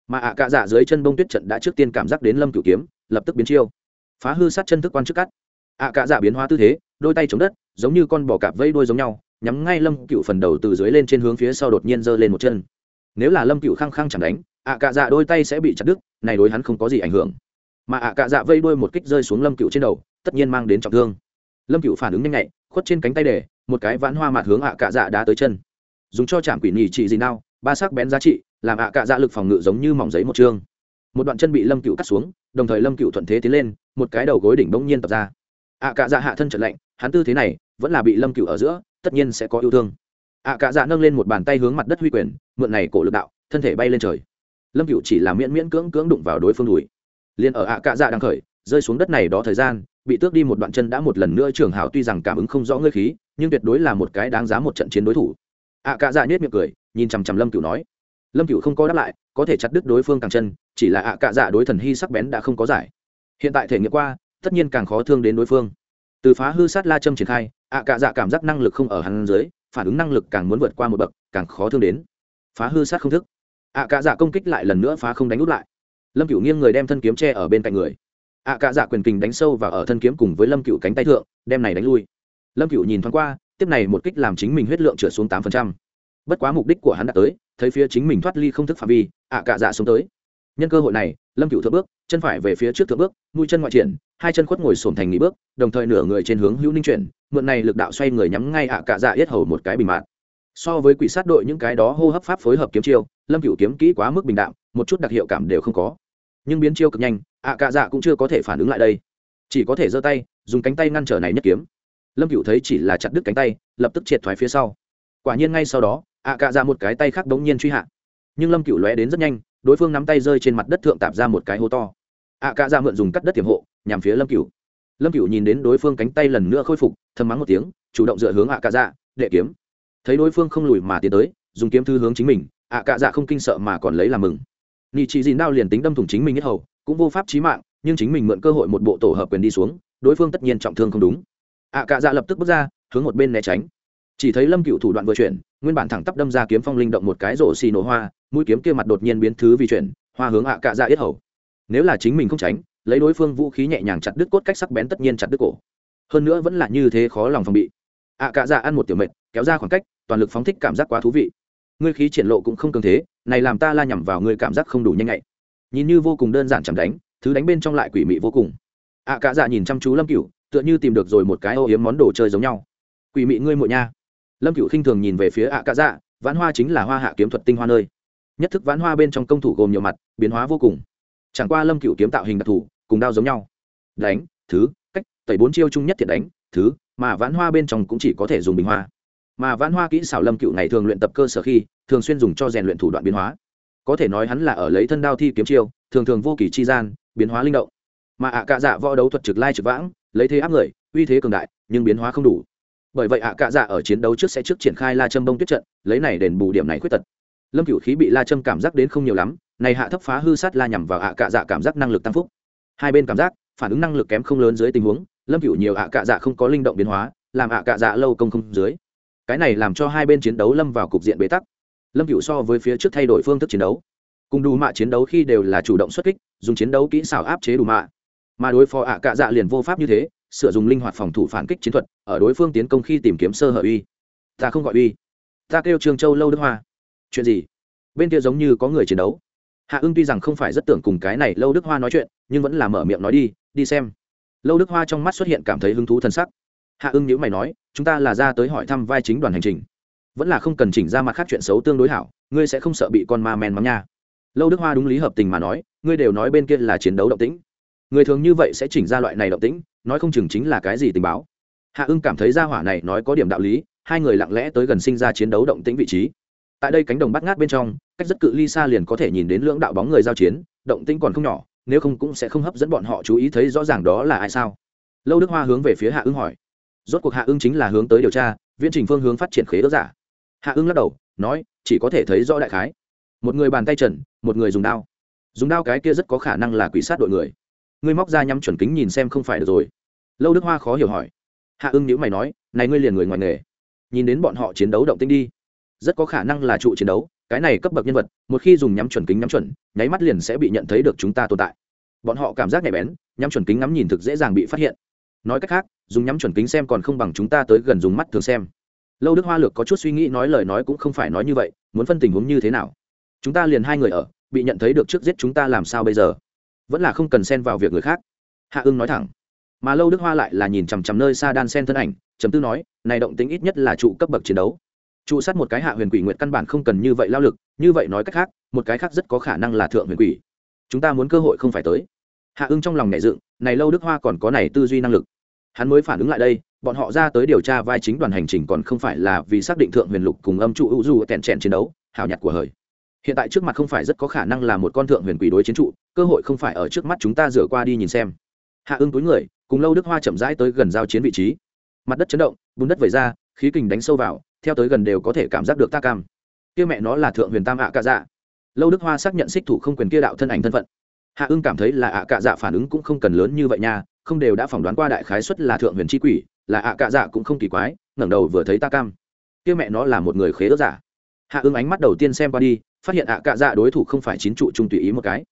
Mà ạ cạ dạ dưới chân bông tuyết trận đã trước tiên cảm giác đến lâm cựu kiếm, lập tức biến chiêu. Phá hư sát chân thức quan trước cắt. Ạ cạ dạ biến hóa tư thế, đôi tay chống đất, giống như con bò cạp vây đuôi giống nhau, nhắm ngay lâm cựu phần đầu từ dưới lên trên hướng phía sau đột nhiên giơ lên một chân nếu là lâm cựu khăng khăng chẳng đánh, ạ cạ dạ đôi tay sẽ bị chặt đứt, này đối hắn không có gì ảnh hưởng. Mà ạ cạ dạ vây đuôi một kích rơi xuống lâm cựu trên đầu, tất nhiên mang đến trọng thương. Lâm cựu phản ứng nhanh nhạy, khuất trên cánh tay để, một cái vãn hoa mặt hướng ạ cạ dạ đá tới chân. Dùng cho chạm quỷ nhì trị gì nào, ba sắc bén giá trị, làm ạ cạ dạ lực phòng ngự giống như mỏng giấy một chương. Một đoạn chân bị lâm cựu cắt xuống, đồng thời lâm cựu thuận thế tiến lên, một cái đầu gối đỉnh bỗng nhiên tập ra. Ạ cạ dạ hạ thân trận lạnh, hắn tư thế này, vẫn là bị lâm cựu ở giữa, tất nhiên sẽ có yêu thương ạ cạ dạ nâng lên một bàn tay hướng mặt đất huy quyền, mượn này cổ lực đạo, thân thể bay lên trời. Lâm cựu chỉ là miễn miễn cưỡng cưỡng đụng vào đối phương đùi. Liền ở ạ cạ dạ đang khởi, rơi xuống đất này đó thời gian, bị tước đi một đoạn chân đã một lần nữa trường hào tuy rằng cảm ứng không rõ ngơi khí, nhưng tuyệt đối là một cái đáng giá một trận chiến đối thủ. ạ cạ dạ nhét miệng cười, nhìn chằm chằm lâm cựu nói. Lâm cựu không có đáp lại, có thể chặt đứt đối phương càng chân, chỉ là ạ cạ dạ đối thần hy sắc bén đã không có giải. Hiện tại thể nghiệm qua, tất nhiên càng khó thương đến đối phương. Từ phá hư sát la châm triển khai, ạ cạ dạ cảm giác năng lực không ở hắn dưới phản ứng năng lực càng muốn vượt qua một bậc, càng khó thương đến. Phá hư sát không thức. Ạ cạ dạ công kích lại lần nữa phá không đánh úp lại. Lâm cựu nghiêng người đem thân kiếm tre ở bên cạnh người. Ạ cạ dạ quyền kình đánh sâu và ở thân kiếm cùng với lâm cựu cánh tay thượng, đem này đánh lui. Lâm cựu nhìn thoáng qua, tiếp này một kích làm chính mình huyết lượng trở xuống tám phần trăm. Bất quá mục đích của hắn đã tới, thấy phía chính mình thoát ly không thức phạm vi, ạ cạ dạ xuống tới nhân cơ hội này, lâm cựu thượng bước, chân phải về phía trước thượng bước, mũi chân ngoại triển, hai chân khuất ngồi sổm thành nghỉ bước, đồng thời nửa người trên hướng hữu ninh chuyển, mượn này lực đạo xoay người nhắm ngay ạ cạ dạ yết hầu một cái bình mạn. So với quỷ sát đội những cái đó hô hấp pháp phối hợp kiếm chiêu, lâm cựu kiếm kỹ quá mức bình đạm, một chút đặc hiệu cảm đều không có. Nhưng biến chiêu cực nhanh, ạ cạ dạ cũng chưa có thể phản ứng lại đây. Chỉ có thể giơ tay, dùng cánh tay ngăn trở này nhất kiếm. Lâm cựu thấy chỉ là chặt đứt cánh tay, lập tức triệt thoái phía sau. Quả nhiên ngay sau đó, ạ cạ dạ một cái tay khác đống nhiên truy hạ. Nhưng lâm cựu lóe đến rất nhanh đối phương nắm tay rơi trên mặt đất thượng tạp ra một cái hố to. Ạ cạ ra mượn dùng cắt đất tiềm hộ, nhằm phía lâm cựu lâm cựu nhìn đến đối phương cánh tay lần nữa khôi phục, thầm mắng một tiếng, chủ động dựa hướng ạ cạ dạ đệ kiếm. Thấy đối phương không lùi mà tiến tới, dùng kiếm thư hướng chính mình ạ cạ dạ không kinh sợ mà còn lấy làm mừng. Nị chị dìn đao liền tính đâm thủng chính mình nhất hầu, cũng vô pháp chí mạng, nhưng chính mình mượn cơ hội một bộ tổ hợp quyền đi xuống, đối phương tất nhiên trọng thương không đúng. Ạ cạ dạ lập tức bước ra, hướng một bên né tránh. Chỉ thấy lâm cựu thủ đoạn vừa chuyển, nguyên bản thẳng tắp đâm ra kiếm phong linh động một cái rổ xì nổ hoa mũi kiếm kia mặt đột nhiên biến thứ vi chuyển, hoa hướng ạ cạ dạ yết hầu. Nếu là chính mình không tránh, lấy đối phương vũ khí nhẹ nhàng chặt đứt cốt cách sắc bén tất nhiên chặt đứt cổ. Hơn nữa vẫn là như thế khó lòng phòng bị. Ạ cạ dạ ăn một tiểu mệt, kéo ra khoảng cách, toàn lực phóng thích cảm giác quá thú vị. Ngươi khí triển lộ cũng không cường thế, này làm ta la nhằm vào ngươi cảm giác không đủ nhanh nhạy. Nhìn như vô cùng đơn giản chẳng đánh, thứ đánh bên trong lại quỷ mị vô cùng. Ạ cạ dạ nhìn chăm chú lâm cựu tựa như tìm được rồi một cái ô yếm món đồ chơi giống nhau. Quỷ mị ngươi muội nha. Lâm cựu khinh thường nhìn về phía ạ cạ dạ vãn hoa chính là hoa hạ kiếm thuật tinh hoa nơi nhất thức vãn hoa bên trong công thủ gồm nhiều mặt, biến hóa vô cùng. Chẳng qua lâm cựu kiếm tạo hình đặc thù, cùng đao giống nhau. Đánh, thứ, cách, tẩy bốn chiêu chung nhất thiện đánh, thứ, mà vãn hoa bên trong cũng chỉ có thể dùng bình hoa. Mà vãn hoa kỹ xảo lâm cựu ngày thường luyện tập cơ sở khi, thường xuyên dùng cho rèn luyện thủ đoạn biến hóa. Có thể nói hắn là ở lấy thân đao thi kiếm chiêu, thường thường vô kỳ chi gian, biến hóa linh động. Mà ạ cạ dạ võ đấu thuật trực lai trực vãng, lấy thế áp người, uy thế cường đại, nhưng biến hóa không đủ. Bởi vậy ạ cạ dạ ở chiến đấu trước sẽ trước triển khai la châm bông tuyết trận, lấy này đền bù điểm này khuyết tật lâm cửu khí bị la châm cảm giác đến không nhiều lắm, này hạ thấp phá hư sát la nhằm vào ạ cạ dạ cảm giác năng lực tăng phúc. Hai bên cảm giác, phản ứng năng lực kém không lớn dưới tình huống, lâm cửu nhiều ạ cạ dạ không có linh động biến hóa, làm ạ cạ dạ lâu công không dưới. Cái này làm cho hai bên chiến đấu lâm vào cục diện bế tắc. Lâm cửu so với phía trước thay đổi phương thức chiến đấu. Cùng đủ mạ chiến đấu khi đều là chủ động xuất kích, dùng chiến đấu kỹ xảo áp chế đủ mạ. Mà đối phó ạ cạ dạ liền vô pháp như thế, sử dụng linh hoạt phòng thủ phản kích chiến thuật, ở đối phương tiến công khi tìm kiếm sơ hở uy. Ta không gọi uy. Ta kêu Trường châu lâu đức hoa chuyện gì? Bên kia giống như có người chiến đấu. Hạ ưng tuy rằng không phải rất tưởng cùng cái này lâu đức hoa nói chuyện, nhưng vẫn là mở miệng nói đi đi xem. Lâu đức hoa trong mắt xuất hiện cảm thấy hứng thú t sắc. Hạ ưng nhữ mày nói, chúng ta là ra tới hỏi thăm vai chính đoàn hành trình. Vẫn là không cần chỉnh ra mặt khác chuyện xấu tương đối hảo, ngươi sẽ không sợ bị con ma men mắng nha. Lâu đức hoa đúng lý hợp tình mà nói, ngươi đều nói bên kia là chiến đấu động tĩnh. Người thường như vậy sẽ chỉnh ra loại này động tĩnh, nói không chừng chính là cái gì tình báo. Hạ ưng cảm thấy ra hỏa này nói có điểm đạo lý, hai người lặng lẽ tới gần sinh ra chiến đấu động tĩnh vị trí tại đây cánh đồng bắt ngát bên trong, cách rất cự ly xa liền có thể nhìn đến lưỡng đạo bóng người giao chiến, động tĩnh còn không nhỏ, nếu không cũng sẽ không hấp dẫn bọn họ chú ý thấy rõ ràng đó là ai sao? Lâu đức hoa hướng về phía hạ ưng hỏi. Rốt cuộc hạ ưng chính là hướng tới điều tra, viễn trình phương hướng phát triển khế ước giả. Hạ ưng lắc đầu, nói, chỉ có thể thấy rõ đại khái. Một người bàn tay trần, một người dùng đao. Dùng đao cái kia rất có khả năng là quỷ sát đội người. Ngươi móc ra nhắm chuẩn kính nhìn xem không phải được rồi. Lâu đức hoa khó hiểu hỏi. Hạ ưng nhữ mày nói, này ngươi liền người ngoài nghề. Nhìn đến bọn họ chiến đấu động tinh đi rất có khả năng là trụ chiến đấu, cái này cấp bậc nhân vật, một khi dùng nhắm chuẩn kính nhắm chuẩn, nháy mắt liền sẽ bị nhận thấy được chúng ta tồn tại. Bọn họ cảm giác nhạy bén, nhắm chuẩn kính ngắm nhìn thực dễ dàng bị phát hiện. Nói cách khác, dùng nhắm chuẩn kính xem còn không bằng chúng ta tới gần dùng mắt thường xem. Lâu đức hoa lược có chút suy nghĩ nói lời nói cũng không phải nói như vậy, muốn phân tình huống như thế nào? Chúng ta liền hai người ở, bị nhận thấy được trước giết chúng ta làm sao bây giờ? Vẫn là không cần xen vào việc người khác. Hạ ưng nói thẳng. Mà lâu đức hoa lại là nhìn chằm chằm nơi xa đan sen thân ảnh chấm tư nói, này động tính ít nhất là trụ cấp bậc chiến đấu trụ sát một cái hạ huyền quỷ nguyện căn bản không cần như vậy lao lực, như vậy nói cách khác, một cái khác rất có khả năng là thượng huyền quỷ. Chúng ta muốn cơ hội không phải tới. Hạ ưng trong lòng nhảy dựng, này lâu đức hoa còn có này tư duy năng lực. Hắn mới phản ứng lại đây, bọn họ ra tới điều tra vai chính đoàn hành trình còn không phải là vì xác định thượng huyền lục cùng âm trụ hữu du tẹn trẹn chiến đấu, hào nhặt của hời. Hiện tại trước mặt không phải rất có khả năng là một con thượng huyền quỷ đối chiến trụ, cơ hội không phải ở trước mắt chúng ta rửa qua đi nhìn xem. Hạ ưng túi người, cùng lâu đức hoa chậm rãi tới gần giao chiến vị trí. Mặt đất chấn động, bùn đất vẩy ra, khí kình đánh sâu vào theo tới gần đều có thể cảm giác được ta cam. Kia mẹ nó là thượng huyền tam ạ cạ dạ. Lâu đức hoa xác nhận xích thủ không quyền kia đạo thân ảnh thân phận. Hạ ưng cảm thấy là ạ cạ dạ phản ứng cũng không cần lớn như vậy nha, không đều đã phỏng đoán qua đại khái xuất là thượng huyền tri quỷ, là ạ cạ dạ cũng không kỳ quái, ngẩng đầu vừa thấy ta cam. Kia mẹ nó là một người khế ớt giả. Hạ ưng ánh mắt đầu tiên xem qua đi, phát hiện ạ cạ dạ đối thủ không phải chín trụ trung tùy ý một cái.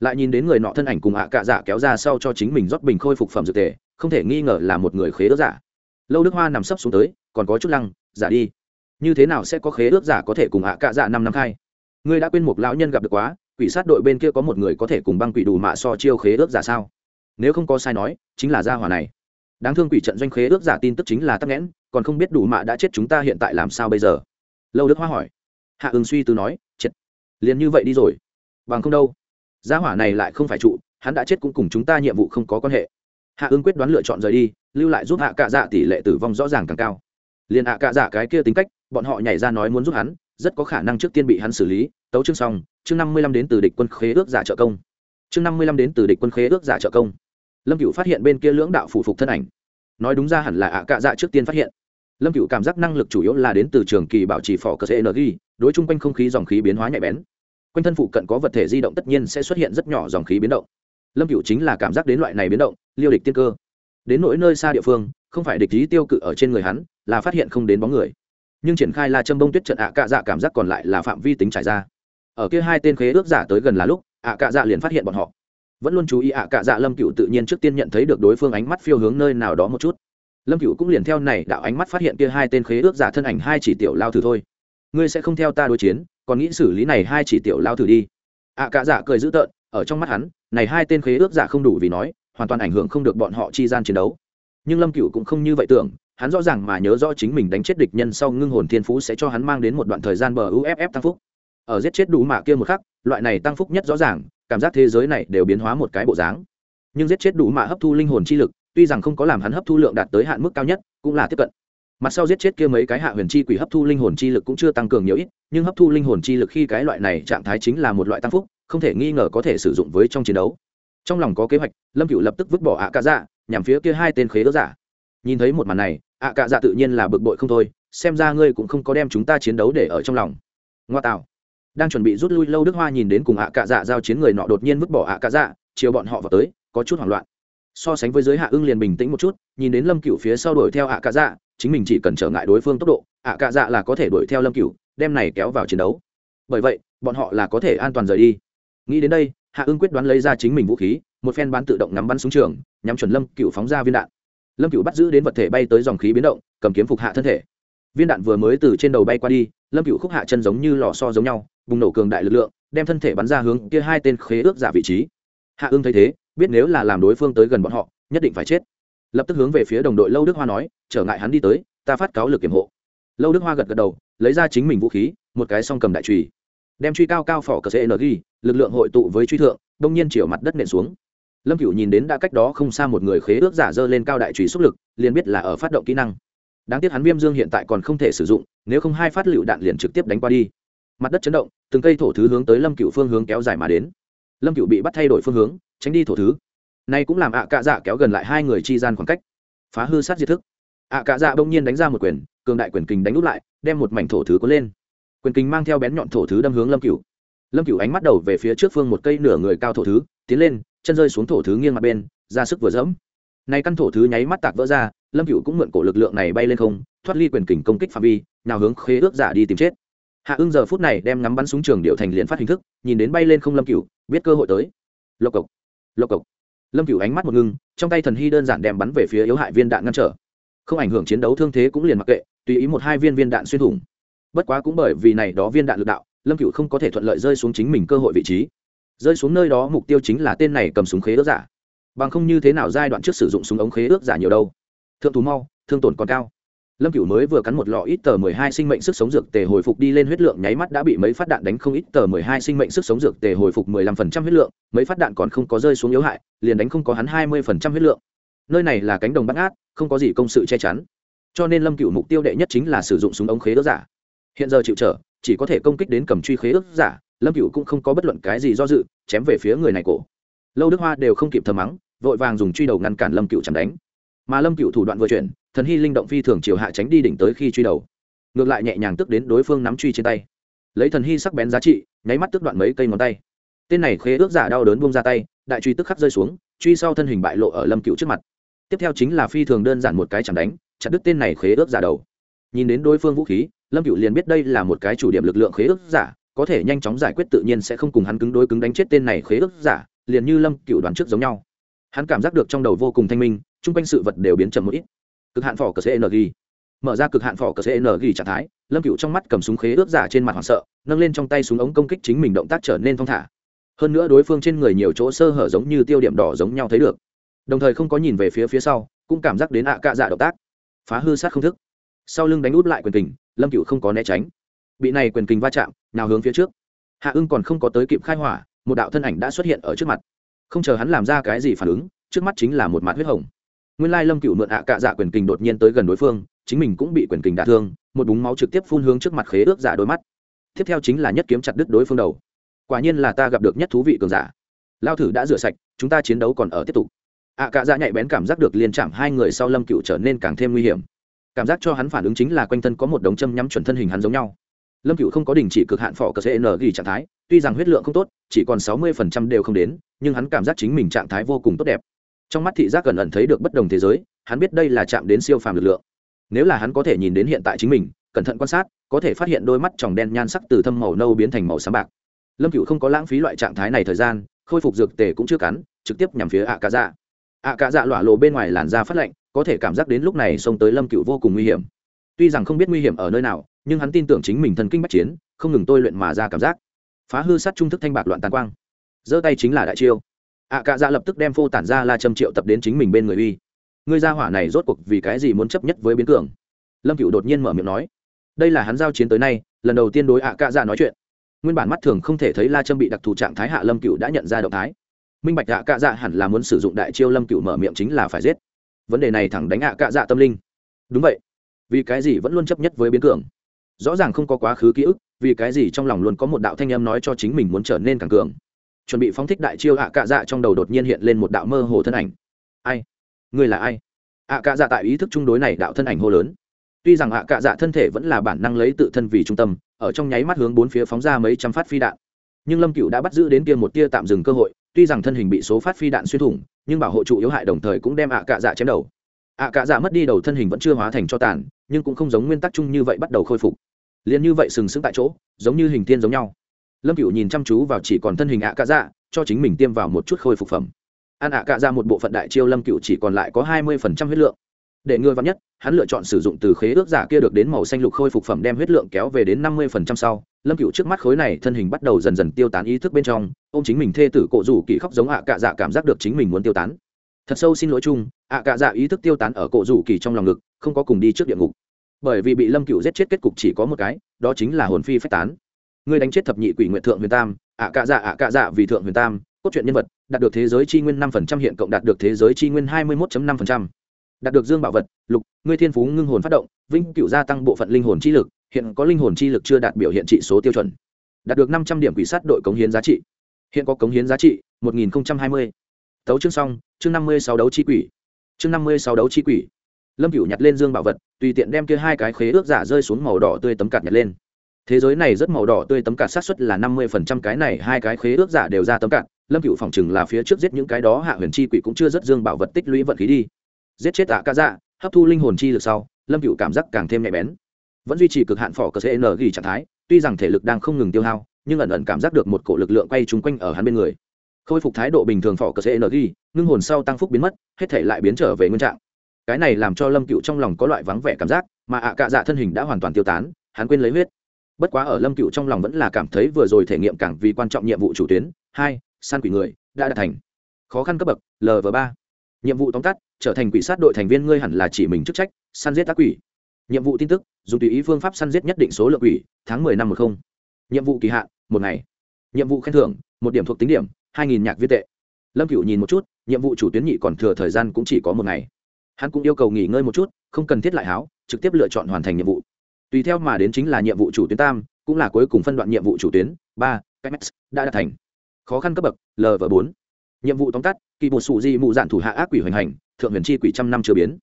Lại nhìn đến người nọ thân ảnh cùng ạ cạ dạ kéo ra sau cho chính mình rót bình khôi phục phẩm dược tề, không thể nghi ngờ là một người khế ớt giả. Lâu đức hoa nằm sấp xuống tới, còn có chút lăng, giả đi như thế nào sẽ có khế ước giả có thể cùng hạ cạ dạ năm năm khai? Ngươi đã quên một lão nhân gặp được quá, quỷ sát đội bên kia có một người có thể cùng băng quỷ đủ mạ so chiêu khế ước giả sao? Nếu không có sai nói, chính là gia hỏa này. Đáng thương quỷ trận doanh khế ước giả tin tức chính là tắc nghẽn, còn không biết đủ mạ đã chết chúng ta hiện tại làm sao bây giờ? Lâu đức hoa hỏi. Hạ ứng suy tư nói, chết. Liền như vậy đi rồi. Bằng không đâu. Gia hỏa này lại không phải trụ, hắn đã chết cũng cùng chúng ta nhiệm vụ không có quan hệ. Hạ ứng quyết đoán lựa chọn rời đi, lưu lại giúp hạ cạ dạ tỷ lệ tử vong rõ ràng càng cao. Liền hạ cạ dạ cái kia tính cách bọn họ nhảy ra nói muốn giúp hắn, rất có khả năng trước tiên bị hắn xử lý. Tấu chương xong, chương năm mươi lăm đến từ địch quân khế ước giả trợ công. Chương năm mươi lăm đến từ địch quân khế ước giả trợ công. Lâm cựu phát hiện bên kia lưỡng đạo phủ phục thân ảnh. Nói đúng ra hẳn là ạ cạ dạ trước tiên phát hiện. Lâm cựu cảm giác năng lực chủ yếu là đến từ trường kỳ bảo trì phỏ cơ cng energy, đối chung quanh không khí dòng khí biến hóa nhạy bén. Quanh thân phụ cận có vật thể di động tất nhiên sẽ xuất hiện rất nhỏ dòng khí biến động. Lâm cựu chính là cảm giác đến loại này biến động, liêu địch tiên cơ. Đến nỗi nơi xa địa phương, không phải địch lý tiêu cự ở trên người hắn, là phát hiện không đến bóng người nhưng triển khai là châm bông tuyết trận ạ cạ dạ cảm giác còn lại là phạm vi tính trải ra. Ở kia hai tên khế ước giả tới gần là lúc, ạ cạ dạ liền phát hiện bọn họ. Vẫn luôn chú ý ạ cạ dạ lâm cựu tự nhiên trước tiên nhận thấy được đối phương ánh mắt phiêu hướng nơi nào đó một chút. Lâm cựu cũng liền theo này đạo ánh mắt phát hiện kia hai tên khế ước giả thân ảnh hai chỉ tiểu lao thử thôi. Ngươi sẽ không theo ta đối chiến, còn nghĩ xử lý này hai chỉ tiểu lao thử đi. Ạ cạ dạ cười dữ tợn, ở trong mắt hắn, này hai tên khế ước giả không đủ vì nói, hoàn toàn ảnh hưởng không được bọn họ chi gian chiến đấu. Nhưng lâm cựu cũng không như vậy tưởng hắn rõ ràng mà nhớ rõ chính mình đánh chết địch nhân sau ngưng hồn thiên phú sẽ cho hắn mang đến một đoạn thời gian bờ uff tăng phúc. Ở giết chết đủ mạ kia một khắc, loại này tăng phúc nhất rõ ràng, cảm giác thế giới này đều biến hóa một cái bộ dáng. Nhưng giết chết đủ mạ hấp thu linh hồn chi lực, tuy rằng không có làm hắn hấp thu lượng đạt tới hạn mức cao nhất, cũng là tiếp cận. Mặt sau giết chết kia mấy cái hạ huyền chi quỷ hấp thu linh hồn chi lực cũng chưa tăng cường nhiều ít, nhưng hấp thu linh hồn chi lực khi cái loại này trạng thái chính là một loại tăng phúc, không thể nghi ngờ có thể sử dụng với trong chiến đấu. Trong lòng có kế hoạch, lâm cựu lập tức vứt bỏ ạ à cả dạ nhằm phía kia hai tên khế đỡ giả. Nhìn thấy một màn này ạ cạ dạ tự nhiên là bực bội không thôi, xem ra ngươi cũng không có đem chúng ta chiến đấu để ở trong lòng. Ngoa tạo. Đang chuẩn bị rút lui lâu đức hoa nhìn đến cùng ạ cạ dạ giao chiến người nọ đột nhiên vứt bỏ ạ cạ dạ chiều bọn họ vào tới, có chút hoảng loạn. So sánh với giới hạ ưng liền bình tĩnh một chút, nhìn đến lâm cựu phía sau đuổi theo ạ cạ dạ chính mình chỉ cần trở ngại đối phương tốc độ, ạ cạ dạ là có thể đuổi theo lâm cựu đem này kéo vào chiến đấu. Bởi vậy, bọn họ là có thể an toàn rời đi. Nghĩ đến đây, hạ ưng quyết đoán lấy ra chính mình vũ khí, một phen bán tự động ngắm bắn súng trường, nhắm chuẩn lâm cựu phóng ra viên đạn lâm cựu bắt giữ đến vật thể bay tới dòng khí biến động, cầm kiếm phục hạ thân thể. Viên đạn vừa mới từ trên đầu bay qua đi, lâm cựu khúc hạ chân giống như lò so giống nhau, bùng nổ cường đại lực lượng, đem thân thể bắn ra hướng kia hai tên khế ước giả vị trí. Hạ ương thấy thế, biết nếu là làm đối phương tới gần bọn họ, nhất định phải chết. Lập tức hướng về phía đồng đội lâu đức hoa nói, trở ngại hắn đi tới, ta phát cáo lực kiểm hộ. Lâu đức hoa gật gật đầu, lấy ra chính mình vũ khí, một cái song cầm đại trùy đem truy cao cao phỏ cờ cng lực lượng hội tụ với truy thượng, đông nhiên chiều mặt đất nện xuống lâm cựu nhìn đến đã cách đó không xa một người khế ước giả dơ lên cao đại trùy xúc lực, liền biết là ở phát động kỹ năng. Đáng tiếc hắn viêm dương hiện tại còn không thể sử dụng, nếu không hai phát lựu đạn liền trực tiếp đánh qua đi. Mặt đất chấn động, từng cây thổ thứ hướng tới lâm cựu phương hướng kéo dài mà đến. Lâm cựu bị bắt thay đổi phương hướng, tránh đi thổ thứ. Nay cũng làm ạ cạ dạ kéo gần lại hai người chi gian khoảng cách. Phá hư sát diệt thức. Ạ cạ dạ bỗng nhiên đánh ra một quyền, cường đại quyền kình đánh úp lại, đem một mảnh thổ thứ có lên. Quyền kình mang theo bén nhọn thổ thứ đâm hướng lâm cựu lâm cựu ánh mắt đầu về phía trước phương một cây nửa người cao thổ thứ, tiến lên chân rơi xuống thổ thứ nghiêng mặt bên, ra sức vừa dẫm. Nay căn thổ thứ nháy mắt tạc vỡ ra, lâm cựu cũng mượn cổ lực lượng này bay lên không, thoát ly quyền kình công kích phạm vi, nào hướng khế ước giả đi tìm chết. Hạ ưng giờ phút này đem ngắm bắn súng trường điệu thành liền phát hình thức, nhìn đến bay lên không lâm cựu biết cơ hội tới. Lộc cộc lộc cộc. Lâm cựu ánh mắt một ngưng, trong tay thần hy đơn giản đem bắn về phía yếu hại viên đạn ngăn trở. Không ảnh hưởng chiến đấu thương thế cũng liền mặc kệ, tùy ý một hai viên viên đạn xuyên thủng. Bất quá cũng bởi vì này đó viên đạn lực đạo, lâm cựu không có thể thuận lợi rơi xuống chính mình cơ hội vị trí rơi xuống nơi đó mục tiêu chính là tên này cầm súng khế ước giả. Bằng không như thế nào giai đoạn trước sử dụng súng ống khế ước giả nhiều đâu. Thượng thú mau, thương tổn còn cao. Lâm cửu mới vừa cắn một lọ ít tờ mười hai sinh mệnh sức sống dược tề hồi phục đi lên huyết lượng nháy mắt đã bị mấy phát đạn đánh không ít tờ mười hai sinh mệnh sức sống dược tề hồi phục mười lăm phần trăm huyết lượng, mấy phát đạn còn không có rơi xuống yếu hại, liền đánh không có hắn hai mươi phần trăm huyết lượng. Nơi này là cánh đồng bắt ngát, không có gì công sự che chắn. Cho nên lâm cửu mục tiêu đệ nhất chính là sử dụng súng ống khế ước giả. Hiện giờ chịu trở, chỉ có thể công kích đến cầm truy khế ước giả lâm cửu cũng không có bất luận cái gì do dự, chém về phía người này cổ. Lâu đức hoa đều không kịp thờ mắng, vội vàng dùng truy đầu ngăn cản lâm cửu chẳng đánh. Mà lâm cửu thủ đoạn vừa chuyển, thần hy linh động phi thường chiều hạ tránh đi đỉnh tới khi truy đầu. Ngược lại nhẹ nhàng tức đến đối phương nắm truy trên tay. Lấy thần hy sắc bén giá trị, nháy mắt tức đoạn mấy cây ngón tay. Tên này khế ước giả đau đớn buông ra tay, đại truy tức khắc rơi xuống, truy sau thân hình bại lộ ở lâm cựu trước mặt. Tiếp theo chính là phi thường đơn giản một cái chẳng đánh, chặt đứt tên này khế ước giả đầu. Nhìn đến đối phương vũ khí, lâm cựu liền biết đây là một cái chủ điểm lực lượng khế ước giả có thể nhanh chóng giải quyết tự nhiên sẽ không cùng hắn cứng đối cứng đánh chết tên này khế ước giả, liền như lâm cựu đoán trước giống nhau. Hắn cảm giác được trong đầu vô cùng thanh minh, chung quanh sự vật đều biến chậm một ít. Cực hạn phỏ cờ cng mở ra cực hạn phỏ cờ cng trạng thái, lâm cựu trong mắt cầm súng khế ước giả trên mặt hoảng sợ, nâng lên trong tay súng ống công kích chính mình động tác trở nên thong thả. Hơn nữa đối phương trên người nhiều chỗ sơ hở giống như tiêu điểm đỏ giống nhau thấy được. Đồng thời không có nhìn về phía phía sau, cũng cảm giác đến ạ cạ dạ động tác. Phá hư sát không thức. Sau lưng đánh út lại quyền tình lâm cựu không có né tránh bị này quyền kình va chạm, nào hướng phía trước. Hạ ưng còn không có tới kịp khai hỏa, một đạo thân ảnh đã xuất hiện ở trước mặt. Không chờ hắn làm ra cái gì phản ứng, trước mắt chính là một mặt huyết hồng. Nguyên lai lâm cựu mượn hạ cạ dạ quyền kình đột nhiên tới gần đối phương, chính mình cũng bị quyền kình đả thương, một búng máu trực tiếp phun hướng trước mặt khế ước giả đôi mắt. Tiếp theo chính là nhất kiếm chặt đứt đối phương đầu. Quả nhiên là ta gặp được nhất thú vị cường giả. Lao thử đã rửa sạch, chúng ta chiến đấu còn ở tiếp tục. Ạ cạ dạ nhạy bén cảm giác được liên chạm hai người sau lâm cựu trở nên càng thêm nguy hiểm. Cảm giác cho hắn phản ứng chính là quanh thân có một đống châm nhắm chuẩn thân hình hắn giống nhau lâm cựu không có đình chỉ cực hạn phỏ cờ cn ghi trạng thái, tuy rằng huyết lượng không tốt, chỉ còn sáu mươi đều không đến, nhưng hắn cảm giác chính mình trạng thái vô cùng tốt đẹp. Trong mắt thị giác cẩn ẩn thấy được bất đồng thế giới, hắn biết đây là chạm đến siêu phàm lực lượng. Nếu là hắn có thể nhìn đến hiện tại chính mình, cẩn thận quan sát, có thể phát hiện đôi mắt tròng đen nhan sắc từ thâm màu nâu biến thành màu sáng bạc. Lâm cựu không có lãng phí loại trạng thái này thời gian, khôi phục dược tề cũng chưa cắn, trực tiếp nhằm phía ạ cá dạ ạ cá dạ lọa lộ bên ngoài làn da phát lạnh, có thể cảm giác đến lúc này xông tới lâm cựu vô cùng nguy hiểm. Tuy rằng không biết nguy hiểm ở nơi nào nhưng hắn tin tưởng chính mình thần kinh bách chiến, không ngừng tôi luyện mà ra cảm giác. Phá hư sát trung thức thanh bạc loạn tàn quang. Giơ tay chính là đại chiêu. Ạ cạ dạ lập tức đem phô tản ra la châm triệu tập đến chính mình bên người uy. Ngươi ra hỏa này rốt cuộc vì cái gì muốn chấp nhất với biến cường? Lâm cựu đột nhiên mở miệng nói. Đây là hắn giao chiến tới nay, lần đầu tiên đối ạ cạ dạ nói chuyện. Nguyên bản mắt thường không thể thấy la châm bị đặc thù trạng thái hạ lâm cựu đã nhận ra động thái. Minh bạch ạ cạ dạ hẳn là muốn sử dụng đại chiêu lâm cựu mở miệng chính là phải giết. Vấn đề này thẳng đánh ạ cạ dạ tâm linh. Đúng vậy. Vì cái gì vẫn luôn chấp nhất với biến cường? Rõ ràng không có quá khứ ký ức, vì cái gì trong lòng luôn có một đạo thanh âm nói cho chính mình muốn trở nên càng cường. Chuẩn bị phóng thích đại chiêu ạ cạ dạ trong đầu đột nhiên hiện lên một đạo mơ hồ thân ảnh. Ai? Ngươi là ai? ạ cạ dạ tại ý thức chung đối này đạo thân ảnh hô lớn. Tuy rằng ạ cạ dạ thân thể vẫn là bản năng lấy tự thân vì trung tâm, ở trong nháy mắt hướng bốn phía phóng ra mấy trăm phát phi đạn. Nhưng lâm cựu đã bắt giữ đến kia một tia tạm dừng cơ hội, tuy rằng thân hình bị số phát phi đạn xuyên thủng, nhưng bảo hộ trụ yếu hại đồng thời cũng đem ạ cạ dạ chém đầu. ạ cạ dạ mất đi đầu thân hình vẫn chưa hóa thành cho tàn, nhưng cũng không giống nguyên tắc chung như vậy bắt đầu khôi phục liền như vậy sừng sững tại chỗ, giống như hình tiên giống nhau. Lâm cựu nhìn chăm chú vào chỉ còn thân hình ạ cạ dạ cho chính mình tiêm vào một chút khôi phục phẩm. Ăn ạ cạ dạ một bộ phận đại chiêu lâm cựu chỉ còn lại có hai mươi phần trăm huyết lượng. Để ngừa vắn nhất, hắn lựa chọn sử dụng từ khế ước giả kia được đến màu xanh lục khôi phục phẩm đem huyết lượng kéo về đến năm mươi phần trăm sau. Lâm cựu trước mắt khối này thân hình bắt đầu dần dần tiêu tán ý thức bên trong ô m chính mình thê tử cổ rủ kỳ khóc giống ạ cạ dạ cảm giác được chính mình muốn tiêu tán. Thật sâu xin lỗi chung, ạ cạ dạ ý thức tiêu tán ở cổ rủ kỳ trong lòng ngực, không có cùng đi trước địa ngục bởi vì bị lâm cựu giết chết kết cục chỉ có một cái, đó chính là hồn phi phách tán. Ngươi đánh chết thập nhị quỷ nguyện thượng huyền tam, ạ cạ dạ ạ cạ dạ vì thượng huyền tam, cốt truyện nhân vật, đạt được thế giới chi nguyên năm phần trăm, hiện cộng đạt được thế giới chi nguyên hai mươi một năm phần trăm. Đạt được dương bảo vật, lục, ngươi thiên phú ngưng hồn phát động vinh cựu gia tăng bộ phận linh hồn chi lực, hiện có linh hồn chi lực chưa đạt biểu hiện trị số tiêu chuẩn. Đạt được năm trăm điểm quỷ sát đội cống hiến giá trị. Hiện có cống hiến giá trị, một nghìn hai mươi. Tấu chương xong, chương năm mươi sáu đấu chi quỷ. Chương năm mươi sáu đấu chi quỷ lâm cựu nhặt lên dương bảo vật, tùy tiện đem kia hai cái khế ước giả rơi xuống màu đỏ tươi tấm cạt nhặt lên. Thế giới này rất màu đỏ tươi tấm cạt sát xuất là năm mươi phần trăm, cái này hai cái khế ước giả đều ra tấm cạt. Lâm cựu phòng chừng là phía trước giết những cái đó hạ huyền chi quỷ cũng chưa rất dương bảo vật tích lũy vận khí đi. Giết chết tạ ca dạ hấp thu linh hồn chi lực sau, lâm cựu cảm giác càng thêm nhạy bén. Vẫn duy trì cực hạn phỏ cờ cn ghi trạng thái, tuy rằng thể lực đang không ngừng tiêu hao, nhưng ẩn ẩn cảm giác được một cổ lực lượng quay trúng quanh ở hắn bên người. Khôi phục thái độ bình thường phỏ cờ cn ghi, ngưng hồn sau tăng phúc biến mất, hết thể lại biến trở về nguyên trạng cái này làm cho lâm cựu trong lòng có loại vắng vẻ cảm giác, mà ạ cạ dạ thân hình đã hoàn toàn tiêu tán, hắn quên lấy huyết. Bất quá ở lâm cựu trong lòng vẫn là cảm thấy vừa rồi thể nghiệm càng vì quan trọng nhiệm vụ chủ tuyến, hai săn quỷ người, đã đạt thành. Khó khăn cấp bậc lv ba. Nhiệm vụ tóm tắt, trở thành quỷ sát đội thành viên ngươi hẳn là chỉ mình chức trách, săn giết tác quỷ. Nhiệm vụ tin tức, dùng tùy ý phương pháp săn giết nhất định số lượng quỷ, tháng mười năm một không. Nhiệm vụ kỳ hạn, một ngày. Nhiệm vụ khen thưởng, một điểm thuộc tính điểm, hai nghìn nhạc viết tệ. Lâm cựu nhìn một chút, nhiệm vụ chủ tuyến nhị còn thừa thời gian cũng chỉ có một ngày hắn cũng yêu cầu nghỉ ngơi một chút, không cần thiết lại háo, trực tiếp lựa chọn hoàn thành nhiệm vụ. Tùy theo mà đến chính là nhiệm vụ chủ tuyến tam, cũng là cuối cùng phân đoạn nhiệm vụ chủ tuyến ba đã đạt thành. Khó khăn cấp bậc lv bốn. Nhiệm vụ tóm tắt, kỳ một sụ di mụ dạn thủ hạ ác quỷ hoành hành, thượng huyền chi quỷ trăm năm chưa biến.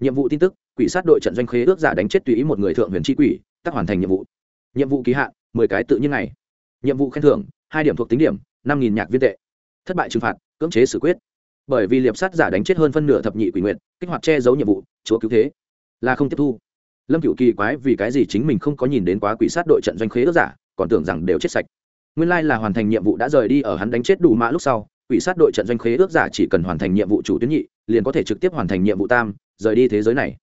Nhiệm vụ tin tức, quỷ sát đội trận doanh khế ước giả đánh chết tùy ý một người thượng huyền chi quỷ tác hoàn thành nhiệm vụ. Nhiệm vụ ký hạn, mười cái tự nhiên này nhiệm vụ khen thưởng, hai điểm thuộc tính điểm, năm nghìn nhạc viên tệ. Thất bại trừng phạt, cưỡng chế xử quyết bởi vì liệp sát giả đánh chết hơn phân nửa thập nhị quỷ nguyện kích hoạt che giấu nhiệm vụ, chúa cứu thế, là không tiếp thu. Lâm cựu kỳ quái vì cái gì chính mình không có nhìn đến quá quỷ sát đội trận doanh khế ước giả, còn tưởng rằng đều chết sạch. Nguyên lai là hoàn thành nhiệm vụ đã rời đi ở hắn đánh chết đủ mã lúc sau, quỷ sát đội trận doanh khế ước giả chỉ cần hoàn thành nhiệm vụ chủ tuyến nhị, liền có thể trực tiếp hoàn thành nhiệm vụ tam, rời đi thế giới này.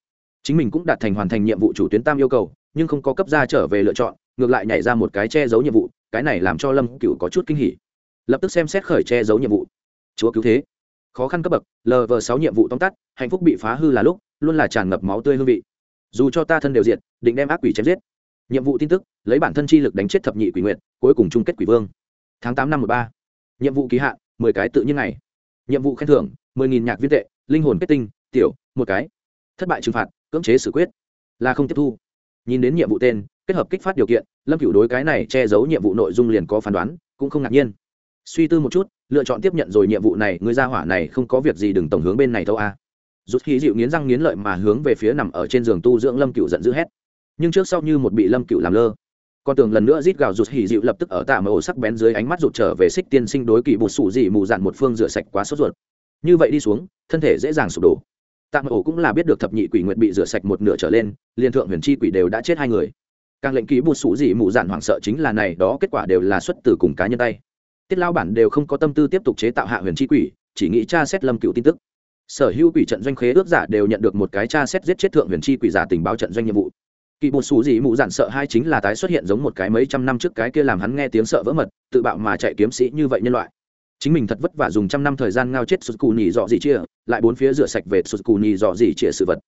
Chính mình cũng đạt thành hoàn thành nhiệm vụ chủ tuyến tam yêu cầu, nhưng không có cấp ra trở về lựa chọn, ngược lại nhảy ra một cái che giấu nhiệm vụ, cái này làm cho lâm cựu có chút kinh hỉ. Lập tức xem xét khởi che giấu nhiệm vụ. Chúa cứu thế khó khăn cấp bậc lv sáu nhiệm vụ tóm tắt, hạnh phúc bị phá hư là lúc, luôn là tràn ngập máu tươi hương vị. Dù cho ta thân đều diệt, định đem ác quỷ chém giết. Nhiệm vụ tin tức, lấy bản thân chi lực đánh chết thập nhị quỷ nguyện cuối cùng chung kết quỷ vương. Tháng tám năm một ba. Nhiệm vụ ký hạn, mười cái tự nhiên này nhiệm vụ khen thưởng, mười nghìn nhạc viên tệ, linh hồn kết tinh, tiểu, một cái. Thất bại trừng phạt, cưỡng chế xử quyết. Là không tiếp thu. Nhìn đến nhiệm vụ tên, kết hợp kích phát điều kiện, lâm cựu đối cái này che giấu nhiệm vụ nội dung liền có phán đoán, cũng không ngạc nhiên suy tư một chút, lựa chọn tiếp nhận rồi nhiệm vụ này người ra hỏa này không có việc gì, đừng tổng hướng bên này thâu a. Rút khí dịu nghiến răng nghiến lợi mà hướng về phía nằm ở trên giường tu dưỡng lâm cựu giận dữ hét. Nhưng trước sau như một bị lâm cựu làm lơ. Con tưởng lần nữa rít gào rụt hỉ dịu lập tức ở tạ mở ổ sắc bén dưới ánh mắt rụt trở về xích tiên sinh đối kỳ bụt sủ dị mù dạn một phương rửa sạch quá sốt ruột. Như vậy đi xuống, thân thể dễ dàng sụp đổ. Tạ mở ổ cũng là biết được thập nhị quỷ nguyện bị rửa sạch một nửa trở lên liên thượng huyền chi quỷ đều đã chết hai người. Càng lệnh ký bụt sủ dị mù dạn hoảng sợ chính là này, đó kết quả đều là xuất từ cùng cá nhân tay tiết lao bản đều không có tâm tư tiếp tục chế tạo hạ huyền chi quỷ, chỉ nghĩ tra xét lâm cựu tin tức. Sở hữu quỷ trận doanh khế ước giả đều nhận được một cái tra xét giết chết thượng huyền chi quỷ giả tình báo trận doanh nhiệm vụ. Kỳ bột xù dị mụ dạn sợ hai chính là tái xuất hiện giống một cái mấy trăm năm trước cái kia làm hắn nghe tiếng sợ vỡ mật, tự bạo mà chạy kiếm sĩ như vậy nhân loại. Chính mình thật vất vả dùng trăm năm thời gian ngao chết sụt cù nhì dọ gì chia, lại bốn phía rửa sạch về sụt cù nhì dọ gì chia sự vật.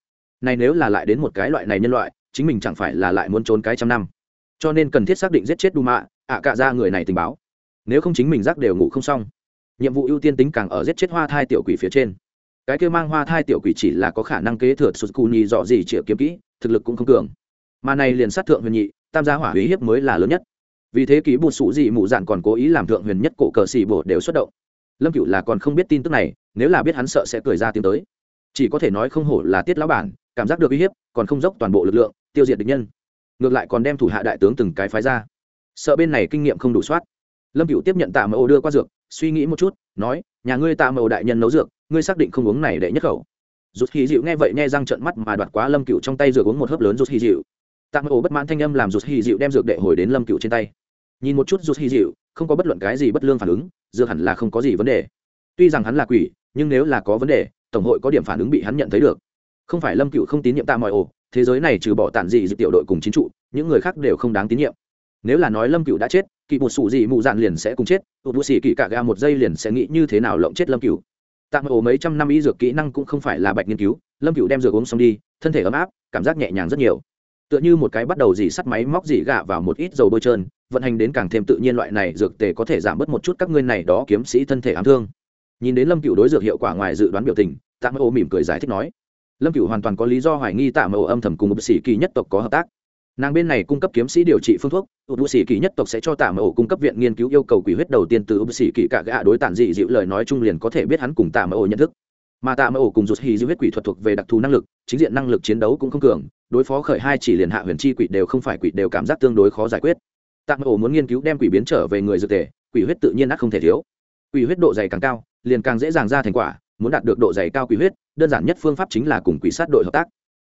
Này nếu là lại đến một cái loại này nhân loại, chính mình chẳng phải là lại muốn trốn cái trăm năm. Cho nên cần thiết xác định giết chết đu mạ, ạ cả ra người này tình báo nếu không chính mình rác đều ngủ không xong. Nhiệm vụ ưu tiên tính càng ở giết chết hoa thai tiểu quỷ phía trên. Cái kia mang hoa thai tiểu quỷ chỉ là có khả năng kế thừa sụt cù nhì dọ gì chĩa kiếm kỹ, thực lực cũng không cường. Mà này liền sát thượng huyền nhị, tam gia hỏa uy hiếp mới là lớn nhất. Vì thế ký bột sủ dị mụ dạn còn cố ý làm thượng huyền nhất cổ cờ xì bộ đều xuất động. Lâm cựu là còn không biết tin tức này, nếu là biết hắn sợ sẽ cười ra tiếng tới. Chỉ có thể nói không hổ là tiết lão bản, cảm giác được uy hiếp, còn không dốc toàn bộ lực lượng, tiêu diệt địch nhân. Ngược lại còn đem thủ hạ đại tướng từng cái phái ra. Sợ bên này kinh nghiệm không đủ soát lâm cựu tiếp nhận tạ mẫu đưa qua dược, suy nghĩ một chút, nói, nhà ngươi tạ mẫu đại nhân nấu dược, ngươi xác định không uống này để nhất khẩu. Rút hy dịu nghe vậy, nghe răng trận mắt mà đoạt quá lâm cựu trong tay dược uống một hớp lớn rút hy dịu. Tạ mẫu bất mãn thanh âm làm rút hy dịu đem dược đệ hồi đến lâm cựu trên tay. Nhìn một chút rút hy dịu, không có bất luận cái gì bất lương phản ứng, dược hẳn là không có gì vấn đề. Tuy rằng hắn là quỷ, nhưng nếu là có vấn đề, tổng hội có điểm phản ứng bị hắn nhận thấy được. Không phải lâm cựu không tín nhiệm tạ mọi ổ thế giới này trừ bỏ tản dị dự tiểu đội cùng chính trụ, những người khác đều không đáng tín nhiệm nếu là nói lâm cựu đã chết kỳ một sủ gì mụ dạn liền sẽ cùng chết, tụt bụi xì kỳ cả ga một giây liền sẽ nghĩ như thế nào lộng chết lâm cựu tạm ổ mấy trăm năm y dược kỹ năng cũng không phải là bạch nghiên cứu, lâm cựu đem dược uống xong đi, thân thể ấm áp, cảm giác nhẹ nhàng rất nhiều. Tựa như một cái bắt đầu dì sắt máy móc dì gạ vào một ít dầu bôi trơn, vận hành đến càng thêm tự nhiên loại này dược tề có thể giảm bớt một chút các ngươi này đó kiếm sĩ thân thể ám thương. Nhìn đến lâm cựu đối dược hiệu quả ngoài dự đoán biểu tình, tạm ổ mỉm cười giải thích nói, lâm cựu hoàn toàn có lý do hoài nghi tạm ổ âm thầm cùng một sĩ kỳ nhất tộc có hợp tác nàng bên này cung cấp kiếm sĩ điều trị phương thuốc ụt bù sĩ kỳ nhất tộc sẽ cho tạm ổ cung cấp viện nghiên cứu yêu cầu quỷ huyết đầu tiên từ bù sĩ kỳ cả gã đối tản dị dịu lời nói chung liền có thể biết hắn cùng tạm ổ nhận thức. Mà tạm ổ cùng rụt hì dịu huyết quỷ thuật thuộc về đặc thù năng lực, chính diện năng lực chiến đấu cũng không cường, đối phó khởi hai chỉ liền hạ huyền chi quỷ đều không phải quỷ đều cảm giác tương đối khó giải quyết. Tạm ổ muốn nghiên cứu đem quỷ biến trở về người dược tề, quỷ huyết tự nhiên ác không thể thiếu. Quỷ huyết độ dày càng cao, liền càng dễ dàng ra thành quả, muốn đạt được độ dày cao quỷ huyết, đơn giản nhất phương pháp chính là cùng quỷ sát đội hợp tác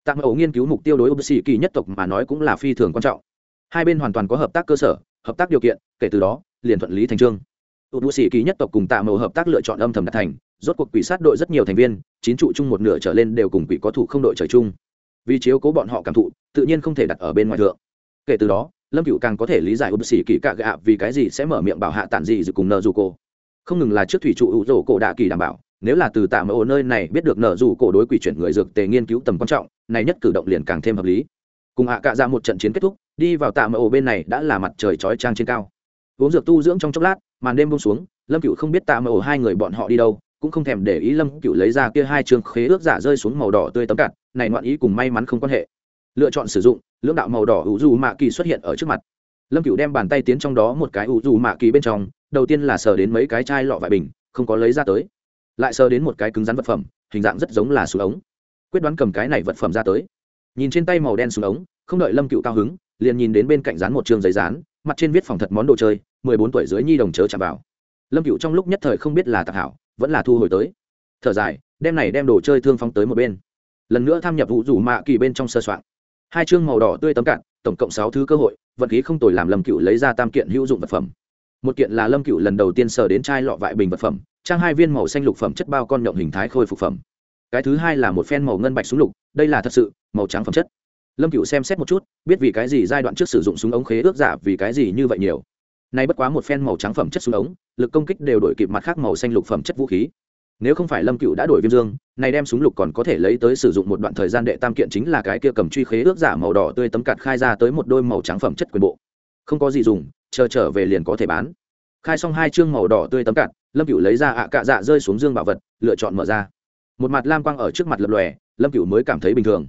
tạm ổ nghiên cứu mục tiêu đối với sĩ kỳ nhất tộc mà nói cũng là phi thường quan trọng. Hai bên hoàn toàn có hợp tác cơ sở, hợp tác điều kiện, kể từ đó, liền thuận lý thành trương. Tụt bù sĩ kỳ nhất tộc cùng tạm ổ hợp tác lựa chọn âm thầm đạt thành, rốt cuộc quỷ sát đội rất nhiều thành viên, chín trụ chung một nửa trở lên đều cùng quỷ có thủ không đội trời chung. Vì chiếu cố bọn họ cảm thụ, tự nhiên không thể đặt ở bên ngoài thượng. Kể từ đó, lâm cựu càng có thể lý giải ưu sĩ kỳ cạ gạ vì cái gì sẽ mở miệng bảo hạ tản gì dự cùng nợ dù cô. Không ngừng là trước thủy trụ ủ rổ cổ đạ kỳ đảm bảo nếu là từ tạm ở nơi này biết được nở dù cổ đối quỷ chuyển người dược tề nghiên cứu tầm quan trọng, này nhất cử động liền càng thêm hợp lý. Cùng hạ cạ ra một trận chiến kết thúc, đi vào tạm ở bên này đã là mặt trời chói trang trên cao. Uống dược tu dưỡng trong chốc lát, màn đêm buông xuống, lâm cựu không biết tạm ở hai người bọn họ đi đâu, cũng không thèm để ý lâm cựu lấy ra kia hai trường khế ước giả rơi xuống màu đỏ tươi tấm cạn, này ngoạn ý cùng may mắn không quan hệ. Lựa chọn sử dụng, lưỡng đạo màu đỏ ủ dù mạ kỳ xuất hiện ở trước mặt. Lâm cựu đem bàn tay tiến trong đó một cái ủ dù mạ kỳ bên trong, đầu tiên là sờ đến mấy cái chai lọ vải bình, không có lấy ra tới lại sờ đến một cái cứng rắn vật phẩm, hình dạng rất giống là súng ống. Quyết đoán cầm cái này vật phẩm ra tới. Nhìn trên tay màu đen súng ống, không đợi lâm cựu cao hứng, liền nhìn đến bên cạnh dán một trường giấy dán, mặt trên viết phòng thật món đồ chơi, mười bốn tuổi dưới nhi đồng chớ chạm vào. Lâm cựu trong lúc nhất thời không biết là tạc hảo, vẫn là thu hồi tới. Thở dài, đem này đem đồ chơi thương phóng tới một bên. Lần nữa tham nhập vụ rủ mạ kỳ bên trong sơ soạn. Hai chương màu đỏ tươi tấm cạn, tổng cộng sáu thứ cơ hội, vận khí không tồi làm lâm cựu lấy ra tam kiện hữu dụng vật phẩm một kiện là lâm cựu lần đầu tiên sờ đến chai lọ vại bình vật phẩm, trang hai viên màu xanh lục phẩm chất bao con nhộng hình thái khôi phục phẩm. Cái thứ hai là một phen màu ngân bạch súng lục, đây là thật sự, màu trắng phẩm chất. Lâm cựu xem xét một chút, biết vì cái gì giai đoạn trước sử dụng súng ống khế ước giả, vì cái gì như vậy nhiều. Nay bất quá một phen màu trắng phẩm chất súng ống, lực công kích đều đổi kịp mặt khác màu xanh lục phẩm chất vũ khí. Nếu không phải lâm cựu đã đổi viêm dương này đem súng lục còn có thể lấy tới sử dụng một đoạn thời gian đệ tam kiện chính là cái kia cầm truy khế ước giả màu đỏ tươi tấm cạt khai ra tới một đôi màu trắng phẩm chất quyền bộ. Không có gì dùng chờ trở về liền có thể bán. Khai xong hai chương màu đỏ tươi tấm cạn, lâm cựu lấy ra ạ cạ dạ rơi xuống dương bảo vật, lựa chọn mở ra. Một mặt lam quang ở trước mặt lập lòe, lâm cựu mới cảm thấy bình thường.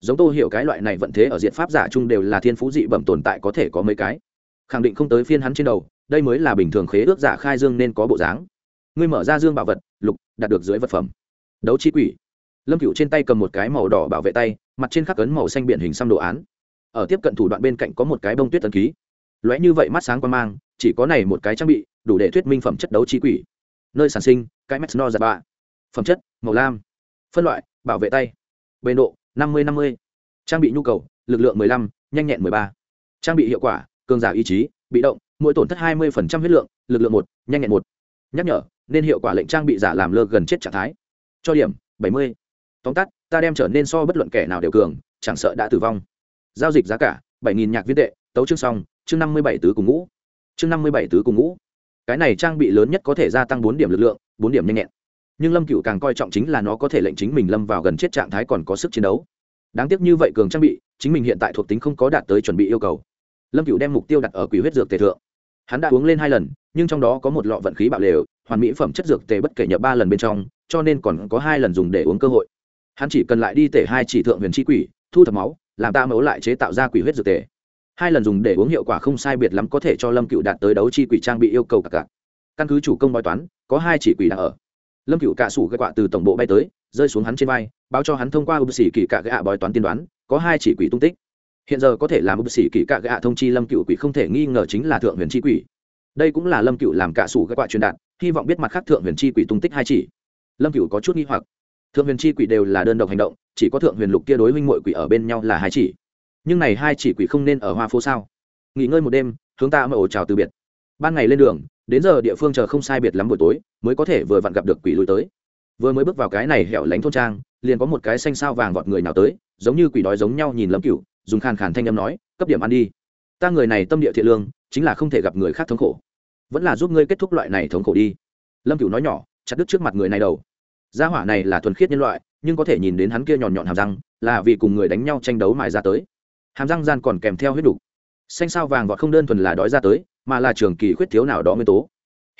Giống tô hiểu cái loại này vận thế ở diện pháp giả chung đều là thiên phú dị bẩm tồn tại có thể có mấy cái. Khẳng định không tới phiên hắn trên đầu, đây mới là bình thường khế ước giả khai dương nên có bộ dáng. Ngươi mở ra dương bảo vật, lục, đạt được dưới vật phẩm. Đấu chi quỷ. Lâm cựu trên tay cầm một cái màu đỏ bảo vệ tay, mặt trên khắc ấn màu xanh biển hình xăm đồ án. Ở tiếp cận thủ đoạn bên cạnh có một cái bông tuyết tần ký lóe như vậy mắt sáng quan mang, chỉ có này một cái trang bị, đủ để thuyết minh phẩm chất đấu chi quỷ. Nơi sản sinh, cái mesno giặt bạ. Phẩm chất, màu lam. Phân loại, bảo vệ tay. Bề độ, năm mươi năm mươi. Trang bị nhu cầu, lực lượng mười lăm, nhanh nhẹn mười ba. Trang bị hiệu quả, cường giả ý chí, bị động, mỗi tổn thất hai mươi huyết lượng, lực lượng một, nhanh nhẹn một. Nhắc nhở, nên hiệu quả lệnh trang bị giả làm lơ gần chết trạng thái. Cho điểm, bảy mươi. Tóm tắt, ta đem trở nên so bất luận kẻ nào đều cường, chẳng sợ đã tử vong. Giao dịch giá cả, bảy nghìn nhạc viên tệ, tấu chương xong chương năm mươi bảy tứ cùng ngũ. Chương năm mươi bảy tứ cùng ngũ. Cái này trang bị lớn nhất có thể gia tăng bốn điểm lực lượng, bốn điểm nhanh nhẹn. Nhưng lâm cựu càng coi trọng chính là nó có thể lệnh chính mình lâm vào gần chết trạng thái còn có sức chiến đấu. Đáng tiếc như vậy cường trang bị, chính mình hiện tại thuộc tính không có đạt tới chuẩn bị yêu cầu. Lâm cựu đem mục tiêu đặt ở quỷ huyết dược tề thượng. Hắn đã uống lên hai lần, nhưng trong đó có một lọ vận khí bạo lều, hoàn mỹ phẩm chất dược tề bất kể nhập ba lần bên trong, cho nên còn có hai lần dùng để uống cơ hội. Hắn chỉ cần lại đi tể hai chỉ thượng huyền chi quỷ, thu thập máu, làm ta mẫu lại chế tạo ra quỷ huyết dược tề hai lần dùng để uống hiệu quả không sai biệt lắm có thể cho lâm cựu đạt tới đấu chi quỷ trang bị yêu cầu cả cả. Căn cứ chủ công bói toán, có hai chỉ quỷ đang ở. Lâm cựu cạ sủ gây quạ từ tổng bộ bay tới, rơi xuống hắn trên vai, báo cho hắn thông qua ưu sĩ kỳ cạ gạ bói toán tiên đoán, có hai chỉ quỷ tung tích. Hiện giờ có thể làm ưu sĩ kỳ cạ gạ thông chi lâm cựu quỷ không thể nghi ngờ chính là thượng huyền chi quỷ. Đây cũng là lâm cựu làm cả sủ gây quạ truyền đạt, hy vọng biết mặt khác thượng huyền chi quỷ tung tích hai chỉ. Lâm cựu có chút nghi hoặc. Thượng huyền chi quỷ đều là đơn độc hành động, chỉ có thượng huyền lục kia đối huynh mội quỷ ở bên nhau là hai chỉ nhưng này hai chỉ quỷ không nên ở hoa phố sao? Nghỉ ngơi một đêm, hướng ta mở ổ chào từ biệt. Ban ngày lên đường, đến giờ địa phương chờ không sai biệt lắm buổi tối, mới có thể vừa vặn gặp được quỷ lùi tới. Vừa mới bước vào cái này hẻo lánh thôn trang, liền có một cái xanh sao vàng vọt người nào tới, giống như quỷ đói giống nhau nhìn lâm cựu dùng khàn khàn thanh âm nói, cấp điểm ăn đi. Ta người này tâm địa thiện lương, chính là không thể gặp người khác thống khổ. Vẫn là giúp ngươi kết thúc loại này thống khổ đi. Lâm cựu nói nhỏ, chặt đứt trước mặt người này đầu. Gia hỏa này là thuần khiết nhân loại, nhưng có thể nhìn đến hắn kia nhọn nhọn hàm răng, là vì cùng người đánh nhau tranh đấu mài ra tới hàm răng gian còn kèm theo huyết đục, xanh sao vàng vọt không đơn thuần là đói ra tới mà là trường kỳ khuyết thiếu nào đó nguyên tố.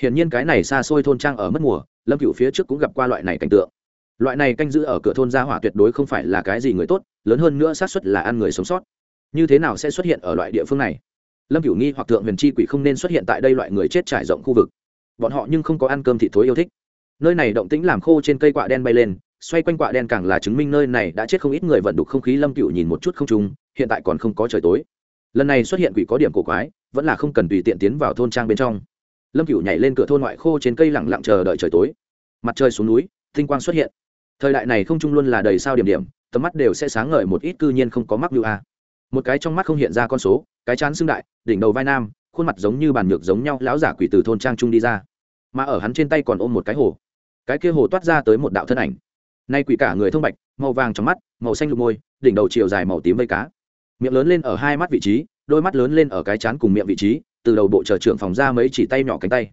Hiển nhiên cái này xa xôi thôn trang ở mất mùa lâm cựu phía trước cũng gặp qua loại này cảnh tượng. Loại này canh giữ ở cửa thôn gia hỏa tuyệt đối không phải là cái gì người tốt lớn hơn nữa xác suất là ăn người sống sót. Như thế nào sẽ xuất hiện ở loại địa phương này? Lâm cửu nghi hoặc thượng huyền chi quỷ không nên xuất hiện tại đây loại người chết trải rộng khu vực. Bọn họ nhưng không có ăn cơm thị thối yêu thích. Nơi này động tĩnh làm khô trên cây quạ đen bay lên xoay quanh quạ đen càng là chứng minh nơi này đã chết không ít người vận đục không khí. Lâm cửu nhìn một chút không trùng hiện tại còn không có trời tối. Lần này xuất hiện quỷ có điểm cổ quái, vẫn là không cần tùy tiện tiến vào thôn trang bên trong. Lâm cửu nhảy lên cửa thôn ngoại khô trên cây lẳng lặng chờ đợi trời tối. Mặt trời xuống núi, tinh quang xuất hiện. Thời đại này không trung luôn là đầy sao điểm điểm, tầm mắt đều sẽ sáng ngời một ít cư nhiên không có mắc lưu a. Một cái trong mắt không hiện ra con số, cái chán xương đại, đỉnh đầu vai nam, khuôn mặt giống như bàn nhược giống nhau, lão giả quỷ từ thôn trang trung đi ra. Mà ở hắn trên tay còn ôm một cái hồ. Cái kia hồ toát ra tới một đạo thân ảnh. Nay quỷ cả người thông bạch, màu vàng trong mắt, màu xanh lục môi, đỉnh đầu chiều dài màu tím vây cá miệng lớn lên ở hai mắt vị trí, đôi mắt lớn lên ở cái chán cùng miệng vị trí, từ đầu bộ chờ trưởng phòng ra mấy chỉ tay nhỏ cánh tay.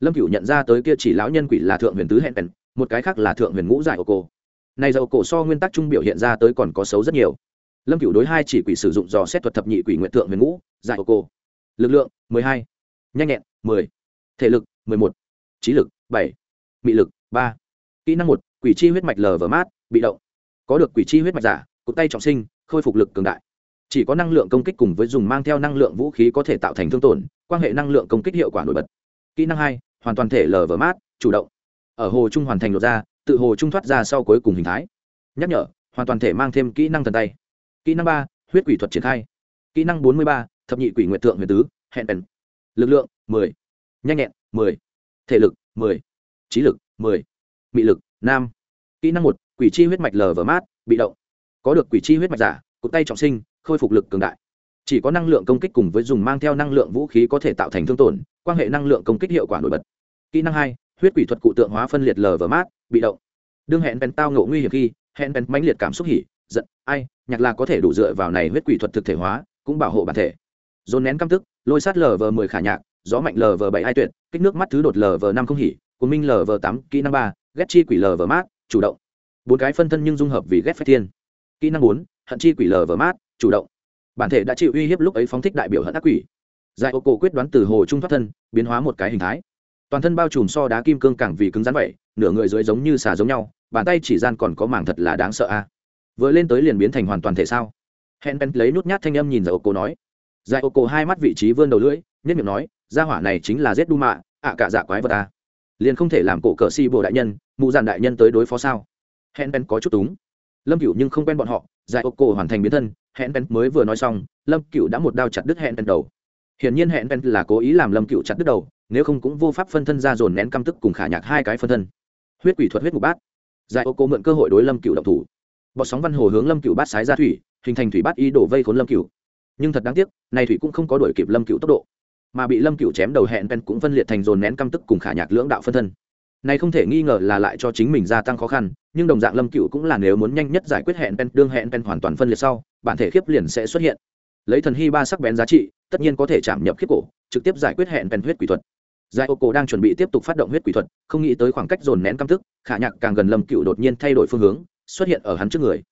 Lâm cửu nhận ra tới kia chỉ lão nhân quỷ là thượng huyền tứ hẹn pèn một cái khác là thượng huyền ngũ giải ô cô này dầu cổ so nguyên tắc trung biểu hiện ra tới còn có xấu rất nhiều. Lâm cửu đối hai chỉ quỷ sử dụng dò xét thuật thập nhị quỷ nguyện thượng huyền ngũ giải ô cô lực lượng, mười hai. Nhanh nhẹn, mười. Thể lực, mười một. Trí lực, bảy. Mị lực, ba. Kỹ năng một, quỷ chi huyết mạch lờ vờ mát, bị động. Có được quỷ chi huyết mạch giả, cụt tay trọng sinh, khôi phục lực cường đại chỉ có năng lượng công kích cùng với dùng mang theo năng lượng vũ khí có thể tạo thành thương tổn, quan hệ năng lượng công kích hiệu quả nổi bật. Kỹ năng hai, hoàn toàn thể lờ vờ mát, chủ động. Ở hồ trung hoàn thành lột ra tự hồ trung thoát ra sau cuối cùng hình thái. Nhắc nhở, hoàn toàn thể mang thêm kỹ năng thần tay. Kỹ năng ba, huyết quỷ thuật triển khai. Kỹ năng bốn mươi ba, thập nhị quỷ nguyện thượng huyền tứ, hẹn bèn. Lực lượng, mười. Nhanh nhẹn, mười. Thể lực, mười. Trí lực, mười. Mị lực, nam. Kỹ năng một, quỷ chi huyết mạch lờ vờ mát, bị động. Có được quỷ chi huyết mạch giả, cụt tay trọng sinh khôi phục lực cường đại. Chỉ có năng lượng công kích cùng với dùng mang theo năng lượng vũ khí có thể tạo thành thương tổn, quan hệ năng lượng công kích hiệu quả nổi bật. Kỹ năng hai, huyết quỷ thuật cụ tượng hóa phân liệt lờ và mát, bị động. Đương hẹn bèn tao ngộ nguy hiểm khi, hẹn bèn mãnh liệt cảm xúc hỉ, giận, ai, nhạc là có thể đủ dựa vào này huyết quỷ thuật thực thể hóa, cũng bảo hộ bản thể. Dồn nén căm tức, lôi sát lờ vờ mười khả nhạc, gió mạnh lờ vờ bảy hai tuyệt, kích nước mắt thứ đột lờ vờ năm không hỉ của minh lờ vờ tám, kỹ năng ba, ghét chi quỷ lờ vờ mát, chủ động. Bốn cái phân thân nhưng dung hợp vì ghét phép thiên. Kỹ năng bốn, hận chi quỷ lờ vờ mát chủ động. Bản thể đã chịu uy hiếp lúc ấy phóng thích đại biểu hận ác quỷ. Giải ô cổ quyết đoán từ hồ trung thoát thân, biến hóa một cái hình thái. Toàn thân bao trùm so đá kim cương càng vì cứng rắn vậy, nửa người dưới giống như xà giống nhau, bàn tay chỉ gian còn có mảng thật là đáng sợ a. Vừa lên tới liền biến thành hoàn toàn thể sao? Hẹn pen lấy nút nhát thanh âm nhìn giải ô cổ nói. Giải ô cổ hai mắt vị trí vươn đầu lưỡi nhất miệng nói, gia hỏa này chính là giết đu mạ, ạ cả dạ quái vật a. Liền không thể làm cổ cờ si bồ đại nhân, mụ giàn đại nhân tới đối phó sao? Hẹn pen có chút túng. Lâm cửu nhưng không quen bọn họ, giải ô cổ hoàn thành biến thân hẹn pen mới vừa nói xong, lâm cựu đã một đao chặt đứt hẹn pen đầu. Hiển nhiên hẹn pen là cố ý làm lâm cựu chặt đứt đầu, nếu không cũng vô pháp phân thân ra dồn nén căm tức cùng khả nhạc hai cái phân thân. Huyết quỷ thuật huyết ngục bát. Giải ô cô mượn cơ hội đối lâm cựu động thủ. Bọt sóng văn hồ hướng lâm cựu bát sái ra thủy, hình thành thủy bát ý đổ vây khốn lâm cựu nhưng thật đáng tiếc, này thủy cũng không có đuổi kịp lâm cựu tốc độ, mà bị lâm cựu chém đầu hẹn pen cũng phân liệt thành dồn nén căm tức cùng khả nhạc lưỡng đạo phân thân này không thể nghi ngờ là lại cho chính mình gia tăng khó khăn, nhưng đồng dạng lâm cựu cũng là nếu muốn nhanh nhất giải quyết hẹn pen, đương hẹn pen hoàn toàn phân liệt sau, bản thể khiếp liền sẽ xuất hiện. Lấy thần hy ba sắc bén giá trị, tất nhiên có thể chạm nhập khiếp cổ, trực tiếp giải quyết hẹn pen huyết quỷ thuật. Giải ô cổ đang chuẩn bị tiếp tục phát động huyết quỷ thuật, không nghĩ tới khoảng cách dồn nén căm tức, khả nhạc càng gần lâm cựu đột nhiên thay đổi phương hướng, xuất hiện ở hắn trước người.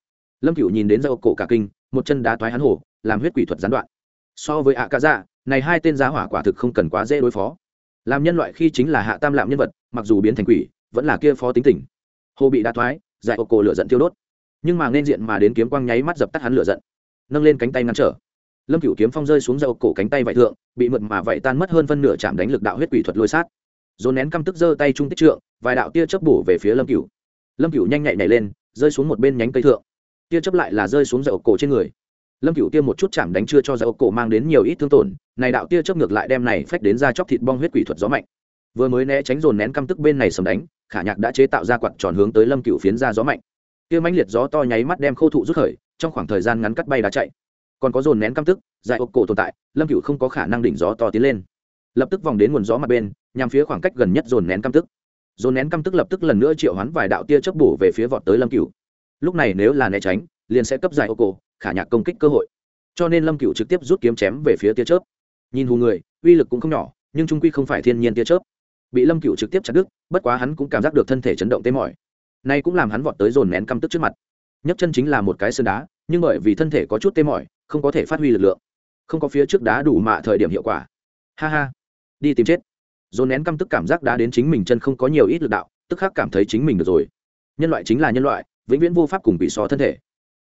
Lâm cựu nhìn đến giải ô cổ cả kinh, một chân đá toái hắn hổ, làm huyết quỷ thuật gián đoạn. So với ạ cá dạ này hai tên giá hỏa quả thực không cần quá dễ đối phó làm nhân loại khi chính là hạ tam lạm nhân vật, mặc dù biến thành quỷ, vẫn là kia phó tính tình. Hồ bị đa thoái, giải ô cổ lửa giận tiêu đốt. Nhưng mà nên diện mà đến kiếm quang nháy mắt dập tắt hắn lửa giận. Nâng lên cánh tay ngăn trở. Lâm cửu kiếm phong rơi xuống dầu cổ cánh tay vải thượng, bị mượt mà vải tan mất hơn phân nửa chạm đánh lực đạo huyết quỷ thuật lôi sát. Dồn nén căm tức giơ tay trung tích trượng, vài đạo tia chớp bổ về phía lâm cửu. Lâm cựu nhanh nhạy nhảy lên, rơi xuống một bên nhánh cây thượng. Tia chớp lại là rơi xuống dậu cổ trên người lâm cựu tiêm một chút chạm đánh chưa cho dậu cổ mang đến nhiều ít thương tổn, này đạo tia chấp ngược lại đem này phách đến ra chóc thịt bong huyết quỷ thuật gió mạnh. Vừa mới né tránh dồn nén căm tức bên này sầm đánh, khả nhạc đã chế tạo ra quạt tròn hướng tới lâm cựu phiến ra gió mạnh. Tia mãnh liệt gió to nháy mắt đem khô thụ rút khởi, trong khoảng thời gian ngắn cắt bay đá chạy. Còn có dồn nén căm tức dài ô cổ tồn tại, lâm cựu không có khả năng đỉnh gió to tiến lên. Lập tức vòng đến nguồn gió mặt bên, nhằm phía khoảng cách gần nhất dồn nén căm tức. Dồn nén căm tức lập tức lần nữa triệu hoán vài đạo tia chớp bổ về phía vọt tới lâm cựu lúc này nếu là né tránh, liền sẽ cấp dài ô cổ khả nhạc công kích cơ hội. Cho nên lâm cựu trực tiếp rút kiếm chém về phía tia chớp. Nhìn hù người, uy lực cũng không nhỏ, nhưng trung quy không phải thiên nhiên tia chớp. Bị lâm cựu trực tiếp chặt đứt, bất quá hắn cũng cảm giác được thân thể chấn động tê mỏi. Nay cũng làm hắn vọt tới dồn nén căm tức trước mặt. Nhấc chân chính là một cái sơn đá, nhưng bởi vì thân thể có chút tê mỏi, không có thể phát huy lực lượng. Không có phía trước đá đủ mạ thời điểm hiệu quả. Ha ha. Đi tìm chết. Dồn nén căm tức cảm giác đá đến chính mình chân không có nhiều ít lực đạo, tức khắc cảm thấy chính mình được rồi. Nhân loại chính là nhân loại, vĩnh viễn vô pháp cùng bị xó thân thể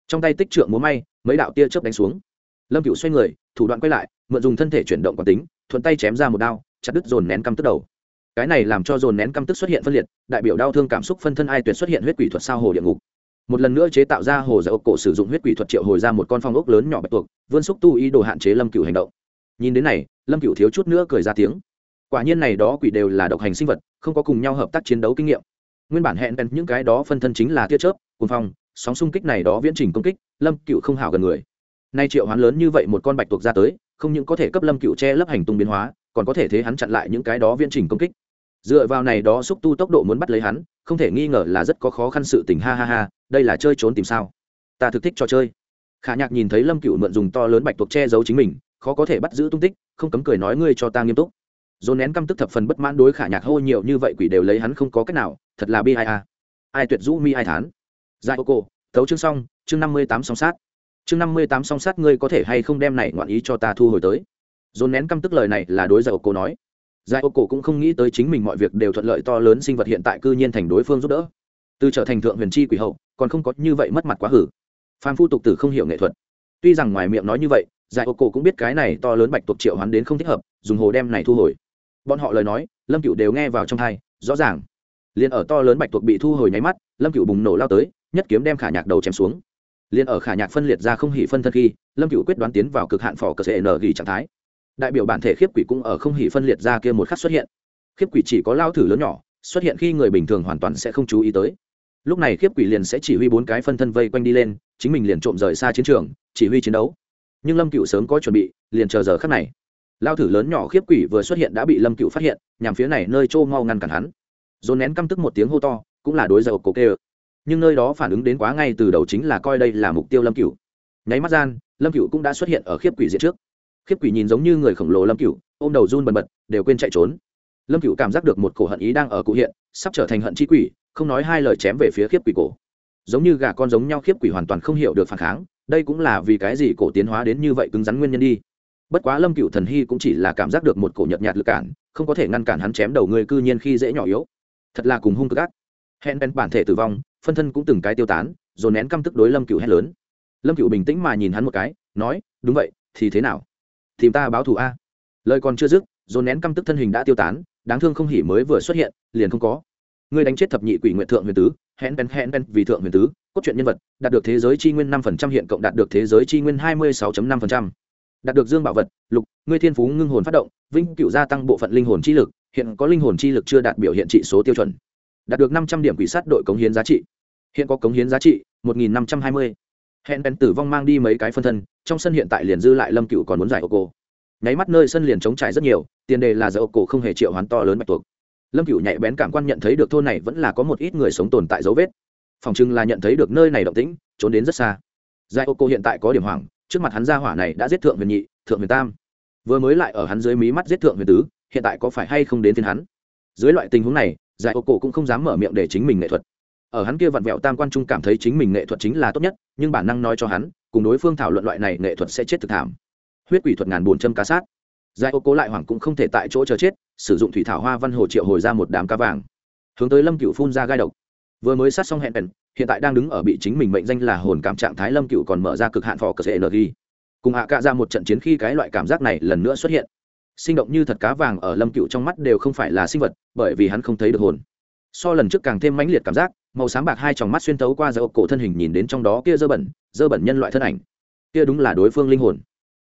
trong tay tích trượng múa may, mấy đạo tia chớp đánh xuống. Lâm cựu xoay người, thủ đoạn quay lại, mượn dùng thân thể chuyển động quán tính, thuận tay chém ra một đao, chặt đứt dồn nén căm tức đầu. Cái này làm cho dồn nén căm tức xuất hiện phân liệt, đại biểu đau thương cảm xúc phân thân ai tuyệt xuất hiện huyết quỷ thuật sao hồ địa ngục. Một lần nữa chế tạo ra hồ dạy ốc cổ sử dụng huyết quỷ thuật triệu hồi ra một con phong ốc lớn nhỏ bạch tuộc, vươn xúc tu ý đồ hạn chế lâm cựu hành động. Nhìn đến này, lâm cựu thiếu chút nữa cười ra tiếng. Quả nhiên này đó quỷ đều là độc hành sinh vật, không có cùng nhau hợp tác chiến đấu kinh nghiệm. Nguyên bản hẹn bèn những cái đó phân thân chính là tia chớp, cuồng phong sóng xung kích này đó viễn trình công kích, lâm cựu không hảo gần người. Nay triệu hoán lớn như vậy một con bạch tuộc ra tới, không những có thể cấp lâm cựu che lấp hành tung biến hóa, còn có thể thế hắn chặn lại những cái đó viễn trình công kích. Dựa vào này đó xúc tu tốc độ muốn bắt lấy hắn, không thể nghi ngờ là rất có khó khăn sự tình, ha ha ha, đây là chơi trốn tìm sao? Ta thực thích cho chơi. Khả nhạc nhìn thấy lâm cựu mượn dùng to lớn bạch tuộc che giấu chính mình, khó có thể bắt giữ tung tích, không cấm cười nói ngươi cho ta nghiêm túc. Dồn nén căm tức thập phần bất mãn đối khả nhạc hô nhiều như vậy quỷ đều lấy hắn không có cách nào, thật là bi ai a. Ai tuyệt rũ mi ai thán. Giải cô thấu chương xong, chương năm mươi tám song sát. Chương năm mươi tám song sát ngươi có thể hay không đem này ngoạn ý cho ta thu hồi tới? Dồn nén căm tức lời này là đối Giải cô nói. Giải cô cũng không nghĩ tới chính mình mọi việc đều thuận lợi to lớn sinh vật hiện tại cư nhiên thành đối phương giúp đỡ. Từ trở thành thượng huyền chi quỷ hậu, còn không có như vậy mất mặt quá hử. Phan phu tục tử không hiểu nghệ thuật. Tuy rằng ngoài miệng nói như vậy, giải Cô cũng biết cái này to lớn bạch tuộc triệu hoán đến không thích hợp, dùng hồ đem này thu hồi. Bọn họ lời nói, lâm cựu đều nghe vào trong thai rõ ràng. Liền ở to lớn bạch tuộc bị thu hồi nháy mắt, lâm cựu bùng nổ lao tới nhất kiếm đem khả nhạc đầu chém xuống. Liền ở khả nhạc phân liệt ra không hỉ phân thân khi, lâm cựu quyết đoán tiến vào cực hạn phỏ cờ sệ nở ghi trạng thái. Đại biểu bản thể khiếp quỷ cũng ở không hỉ phân liệt ra kia một khắc xuất hiện. Khiếp quỷ chỉ có lao thử lớn nhỏ, xuất hiện khi người bình thường hoàn toàn sẽ không chú ý tới. Lúc này khiếp quỷ liền sẽ chỉ huy bốn cái phân thân vây quanh đi lên, chính mình liền trộm rời xa chiến trường, chỉ huy chiến đấu. Nhưng lâm cựu sớm có chuẩn bị, liền chờ giờ khắc này. Lao thử lớn nhỏ khiếp quỷ vừa xuất hiện đã bị lâm cựu phát hiện, nhằm phía này nơi châu mau ngăn cản hắn. Dồn nén căm tức một tiếng hô to, cũng là đối dầu cổ kê nhưng nơi đó phản ứng đến quá ngay từ đầu chính là coi đây là mục tiêu lâm cựu nháy mắt gian, lâm cựu cũng đã xuất hiện ở khiếp quỷ diện trước. Khiếp quỷ nhìn giống như người khổng lồ lâm cựu ôm đầu run bần bật, đều quên chạy trốn. Lâm cựu cảm giác được một cổ hận ý đang ở cụ hiện, sắp trở thành hận chi quỷ, không nói hai lời chém về phía khiếp quỷ cổ. Giống như gà con giống nhau khiếp quỷ hoàn toàn không hiểu được phản kháng, đây cũng là vì cái gì cổ tiến hóa đến như vậy cứng rắn nguyên nhân đi. Bất quá lâm cựu thần hy cũng chỉ là cảm giác được một cổ nhợt nhạt lực cản, không có thể ngăn cản hắn chém đầu người cư nhiên khi dễ nhỏ yếu. Thật là cùng hung cực ác. Hẹn bên bản thể tử vong phân thân cũng từng cái tiêu tán, dồn nén căm tức đối lâm cựu hét lớn. Lâm cựu bình tĩnh mà nhìn hắn một cái, nói, đúng vậy, thì thế nào? Tìm ta báo thù a. Lời còn chưa dứt, dồn nén căm tức thân hình đã tiêu tán, đáng thương không hỉ mới vừa xuất hiện, liền không có. Ngươi đánh chết thập nhị quỷ nguyện thượng huyền tứ hẹn ben hẹn ben vì thượng huyền tứ, cốt truyện nhân vật, đạt được thế giới chi nguyên năm phần trăm, hiện cộng đạt được thế giới chi nguyên hai mươi sáu năm phần trăm. Đạt được dương bảo vật, lục, ngươi thiên phú ngưng hồn phát động vinh cựu gia tăng bộ phận linh hồn chi lực, hiện có linh hồn chi lực chưa đạt biểu hiện trị số tiêu chuẩn. Đạt được năm trăm điểm quỷ sát đội cống hiến giá trị hiện có cống hiến giá trị một nghìn năm trăm hai mươi. Hẹn bèn tử vong mang đi mấy cái phân thân, trong sân hiện tại liền dư lại lâm cựu còn muốn giải ô cô nháy mắt nơi sân liền chống trải rất nhiều, tiền đề là giải ô cổ không hề triệu hoán to lớn bạch tuộc. Lâm cựu nhạy bén cảm quan nhận thấy được thôn này vẫn là có một ít người sống tồn tại dấu vết. Phòng chừng là nhận thấy được nơi này động tĩnh, trốn đến rất xa. Giải ô cô hiện tại có điểm hoảng, trước mặt hắn gia hỏa này đã giết thượng huyền nhị, thượng huyền tam. Vừa mới lại ở hắn dưới mí mắt giết thượng huyền tứ, hiện tại có phải hay không đến phiên hắn? Dưới loại tình huống này, giải ô cổ cũng không dám mở miệng để chính mình nghệ thuật ở hắn kia vặn vẹo tam quan trung cảm thấy chính mình nghệ thuật chính là tốt nhất, nhưng bản năng nói cho hắn, cùng đối phương thảo luận loại này nghệ thuật sẽ chết thực thảm. Huyết quỷ thuật ngàn bồn châm cá sát. Giải ô cố lại hoàng cũng không thể tại chỗ chờ chết, sử dụng thủy thảo hoa văn hồ triệu hồi ra một đám cá vàng. Hướng tới lâm cựu phun ra gai độc. Vừa mới sát xong hẹn bèn hiện tại đang đứng ở bị chính mình mệnh danh là hồn cảm trạng thái lâm cựu còn mở ra cực hạn phò cờ sệ energy. Cùng hạ cạ ra một trận chiến khi cái loại cảm giác này lần nữa xuất hiện. Sinh động như thật cá vàng ở lâm cựu trong mắt đều không phải là sinh vật, bởi vì hắn không thấy được hồn. So lần trước càng thêm mãnh liệt cảm giác màu sáng bạc hai tròng mắt xuyên tấu qua dầu cổ thân hình nhìn đến trong đó kia dơ bẩn dơ bẩn nhân loại thân ảnh. Kia đúng là đối phương linh hồn.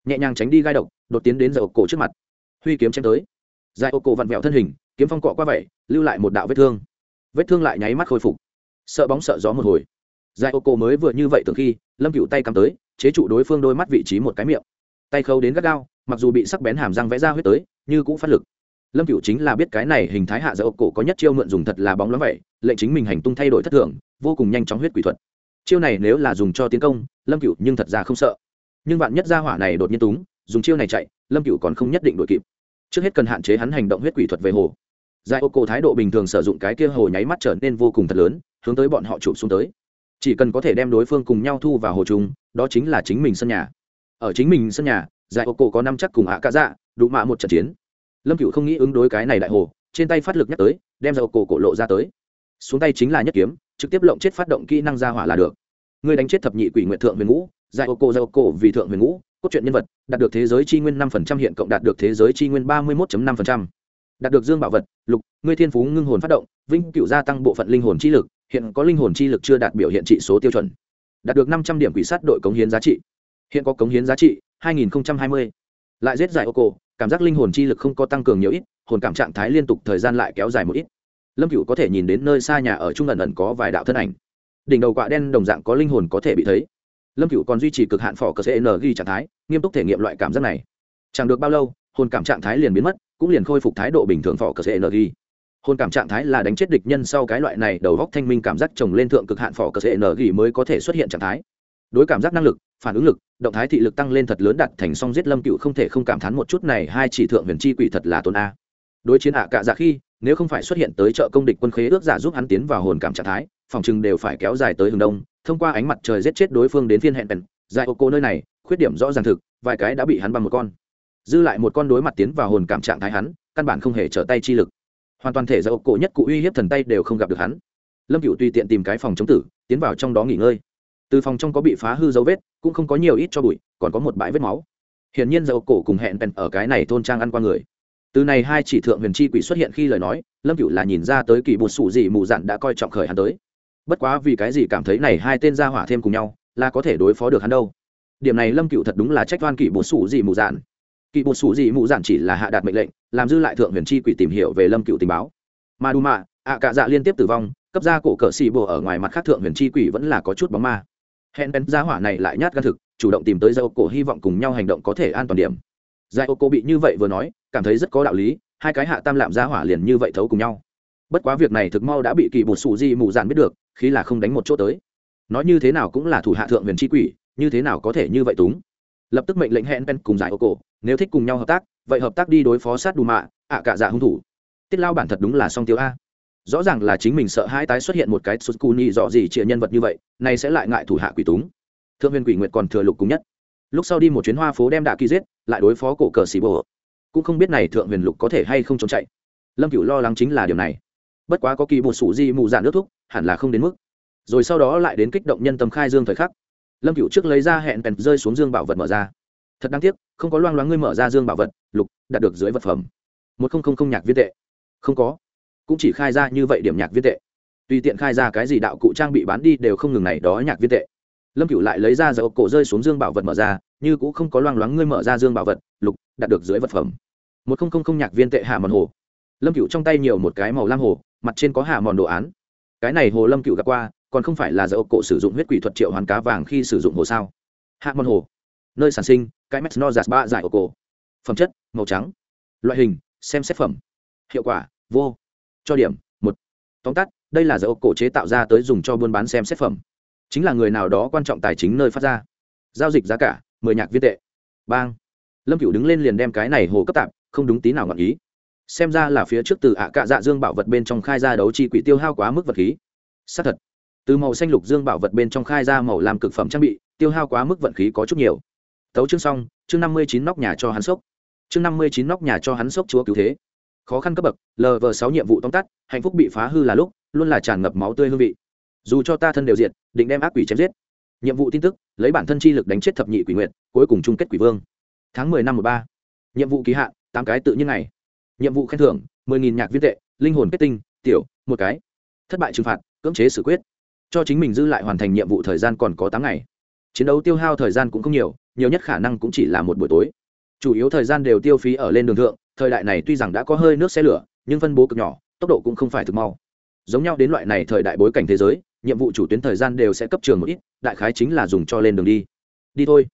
Nhẹ nhàng tránh đi gai độc, đột tiến đến dầu cổ trước mặt. Huy kiếm chém tới. Dài ô cổ vặn vẹo thân hình, kiếm phong cọ qua vậy, lưu lại một đạo vết thương. Vết thương lại nháy mắt khôi phục. Sợ bóng sợ gió một hồi. Dài ô cổ mới vừa như vậy từ khi, lâm cựu tay cắm tới, chế trụ đối phương đôi mắt vị trí một cái miệng. Tay khâu đến gắt gao, mặc dù bị sắc bén hàm răng vẽ ra huyết tới, như cũng phát lực lâm cựu chính là biết cái này hình thái hạ dỡ cổ có nhất chiêu mượn dùng thật là bóng lắm vậy, lệnh chính mình hành tung thay đổi thất thường, vô cùng nhanh chóng huyết quỷ thuật. Chiêu này nếu là dùng cho tiến công, lâm cựu nhưng thật ra không sợ. Nhưng bạn nhất gia hỏa này đột nhiên túng, dùng chiêu này chạy, lâm cựu còn không nhất định đội kịp. Trước hết cần hạn chế hắn hành động huyết quỷ thuật về hồ. Giải ô cổ thái độ bình thường sử dụng cái kia hồ nháy mắt trở nên vô cùng thật lớn, hướng tới bọn họ chụp xuống tới. Chỉ cần có thể đem đối phương cùng nhau thu vào hồ chung, đó chính là chính mình sân nhà. Ở chính mình sân nhà, giải ô cổ có năm chắc cùng hạ cả dạ đủ mạ một trận chiến lâm cựu không nghĩ ứng đối cái này đại hồ, trên tay phát lực nhắc tới, đem giải cổ cổ lộ ra tới. Xuống tay chính là nhất kiếm, trực tiếp lộng chết phát động kỹ năng ra hỏa là được. Người đánh chết thập nhị quỷ nguyện thượng huyền ngũ, giải ô cổ dầu cổ vì thượng huyền ngũ, cốt truyện nhân vật, đạt được thế giới chi nguyên năm phần trăm, hiện cộng đạt được thế giới chi nguyên ba mươi một năm phần trăm. Đạt được dương bảo vật, lục, ngươi thiên phú ngưng hồn phát động vinh cựu gia tăng bộ phận linh hồn chi lực, hiện có linh hồn chi lực chưa đạt biểu hiện trị số tiêu chuẩn. Đạt được năm trăm điểm quỷ sát đội cống hiến giá trị. Hiện có cống hiến giá trị hai nghìn hai mươi. Lại giết giải ô cổ cảm giác linh hồn chi lực không có tăng cường nhiều ít, hồn cảm trạng thái liên tục thời gian lại kéo dài một ít. Lâm cựu có thể nhìn đến nơi xa nhà ở trung ẩn ẩn có vài đạo thân ảnh. Đỉnh đầu quạ đen đồng dạng có linh hồn có thể bị thấy. Lâm cựu còn duy trì cực hạn phỏ cờ cn ghi trạng thái, nghiêm túc thể nghiệm loại cảm giác này. Chẳng được bao lâu, hồn cảm trạng thái liền biến mất, cũng liền khôi phục thái độ bình thường phỏ cờ cn ghi hồn cảm trạng thái là đánh chết địch nhân sau cái loại này đầu góc thanh minh cảm giác trồng lên thượng cực hạn phỏ cờ cn ghi mới có thể xuất hiện trạng thái. Đối cảm giác năng lực phản ứng lực, động thái thị lực tăng lên thật lớn đặt thành song giết lâm cựu không thể không cảm thán một chút này, hai chỉ thượng huyền chi quỷ thật là tôn a. Đối chiến ạ à cạ dạ khi, nếu không phải xuất hiện tới chợ công địch quân khế ước giả giúp hắn tiến vào hồn cảm trạng thái, phòng chừng đều phải kéo dài tới hướng đông, thông qua ánh mặt trời giết chết đối phương đến phiên hẹn bèn dài ô cô nơi này, khuyết điểm rõ ràng thực, vài cái đã bị hắn bằng một con. Dư lại một con đối mặt tiến vào hồn cảm trạng thái hắn, căn bản không hề trở tay chi lực. Hoàn toàn thể ra ô cổ nhất cụ uy hiếp thần tay đều không gặp được hắn. Lâm cựu tùy tiện tìm cái phòng chống tử, tiến vào trong đó nghỉ ngơi từ phòng trong có bị phá hư dấu vết, cũng không có nhiều ít cho bụi, còn có một bãi vết máu. Hiển nhiên dầu cổ cùng hẹn bèn ở cái này thôn trang ăn qua người. Từ này hai chỉ thượng huyền chi quỷ xuất hiện khi lời nói, lâm cựu là nhìn ra tới kỳ bột sủ gì mù dặn đã coi trọng khởi hắn tới. Bất quá vì cái gì cảm thấy này hai tên ra hỏa thêm cùng nhau, là có thể đối phó được hắn đâu. Điểm này lâm cựu thật đúng là trách đoan kỵ bột sủ gì mù dặn. kỵ bột sủ gì mù dặn chỉ là hạ đạt mệnh lệnh, làm dư lại thượng huyền chi quỷ tìm hiểu về lâm cựu tình báo. Mà đù mạ, ạ cạ dạ liên tiếp tử vong, cấp ra cổ cờ xì bồ ở ngoài mặt khác thượng huyền chi quỷ vẫn là có chút bóng ma hẹn bén gia hỏa này lại nhát gan thực, chủ động tìm tới dâu cổ hy vọng cùng nhau hành động có thể an toàn điểm. Giải ô cô bị như vậy vừa nói, cảm thấy rất có đạo lý, hai cái hạ tam lạm gia hỏa liền như vậy thấu cùng nhau. Bất quá việc này thực mau đã bị kỳ bột sủ di mù dạn biết được khi là không đánh một chỗ tới. Nói như thế nào cũng là thủ hạ thượng huyền tri quỷ, như thế nào có thể như vậy túng? Lập tức mệnh lệnh hẹn pen cùng giải ô cổ nếu thích cùng nhau hợp tác, vậy hợp tác đi đối phó sát đù mạ, ạ cả dạ hung thủ. Tiết lao bản thật đúng là song tiêu a rõ ràng là chính mình sợ hai tái xuất hiện một cái sút cù ni dọ gì chịa nhân vật như vậy, này sẽ lại ngại thủ hạ quỷ túng. Thượng huyền quỷ nguyệt còn thừa lục cùng nhất. Lúc sau đi một chuyến hoa phố đem đạ kỳ giết, lại đối phó cổ cờ xì bồ. Cũng không biết này thượng huyền lục có thể hay không trốn chạy. Lâm cửu lo lắng chính là điều này. Bất quá có kỳ một sủ di mù dạn nước thúc, hẳn là không đến mức. Rồi sau đó lại đến kích động nhân tâm khai dương thời khắc. Lâm Cửu trước lấy ra hẹn pèn rơi xuống dương bảo vật mở ra. Thật đáng tiếc, không có loang loáng ngươi mở ra dương bảo vật, lục, đạt được dưới vật phẩm. Một không không không nhạc viên tệ. Không có cũng chỉ khai ra như vậy điểm nhạc viên tệ. Tùy tiện khai ra cái gì đạo cụ trang bị bán đi đều không ngừng này đó nhạc viên tệ. Lâm cựu lại lấy ra dầu cổ rơi xuống dương bảo vật mở ra, như cũng không có loang loáng ngươi mở ra dương bảo vật, lục, đạt được dưới vật phẩm. Một không không không nhạc viên tệ hạ mòn hồ. Lâm cựu trong tay nhiều một cái màu lam hồ, mặt trên có hạ mòn đồ án. Cái này hồ lâm cựu gặp qua, còn không phải là dầu cổ sử dụng huyết quỷ thuật triệu hoàn cá vàng khi sử dụng hồ sao? Hạ mòn hồ. Nơi sản sinh, cái mét no ba giải ô cổ. Phẩm chất, màu trắng. Loại hình, xem xét phẩm. Hiệu quả, vô cho điểm, một. Tóm tắt, đây là dầu cổ chế tạo ra tới dùng cho buôn bán xem xét phẩm. Chính là người nào đó quan trọng tài chính nơi phát ra. Giao dịch giá cả, mười nhạc viên tệ. Bang. Lâm cựu đứng lên liền đem cái này hồ cấp tạp, không đúng tí nào ngọn ý. Xem ra là phía trước từ ạ cạ dạ dương bảo vật bên trong khai ra đấu chi quỷ tiêu hao quá mức vật khí. Xác thật. Từ màu xanh lục dương bảo vật bên trong khai ra màu làm cực phẩm trang bị, tiêu hao quá mức vận khí có chút nhiều. Tấu chương xong, chương năm mươi chín nóc nhà cho hắn sốc. Chương năm mươi chín nóc nhà cho hắn sốc chúa cứu thế khó khăn cấp bậc lv sáu nhiệm vụ tóm tắt, hạnh phúc bị phá hư là lúc, luôn là tràn ngập máu tươi hương vị. Dù cho ta thân đều diệt, định đem ác quỷ chém giết. Nhiệm vụ tin tức, lấy bản thân chi lực đánh chết thập nhị quỷ nguyện cuối cùng chung kết quỷ vương. Tháng mười năm một ba. Nhiệm vụ ký hạn, tám cái tự nhiên này nhiệm vụ khen thưởng, mười nghìn nhạc viên tệ, linh hồn kết tinh, tiểu, một cái. Thất bại trừng phạt, cưỡng chế xử quyết. Cho chính mình giữ lại hoàn thành nhiệm vụ thời gian còn có tám ngày. Chiến đấu tiêu hao thời gian cũng không nhiều nhiều nhất khả năng cũng chỉ là một buổi tối chủ yếu thời gian đều tiêu phí ở lên đường thượng, thời đại này tuy rằng đã có hơi nước xe lửa, nhưng phân bố cực nhỏ, tốc độ cũng không phải thực mau. Giống nhau đến loại này thời đại bối cảnh thế giới, nhiệm vụ chủ tuyến thời gian đều sẽ cấp trường một ít, đại khái chính là dùng cho lên đường đi. Đi thôi.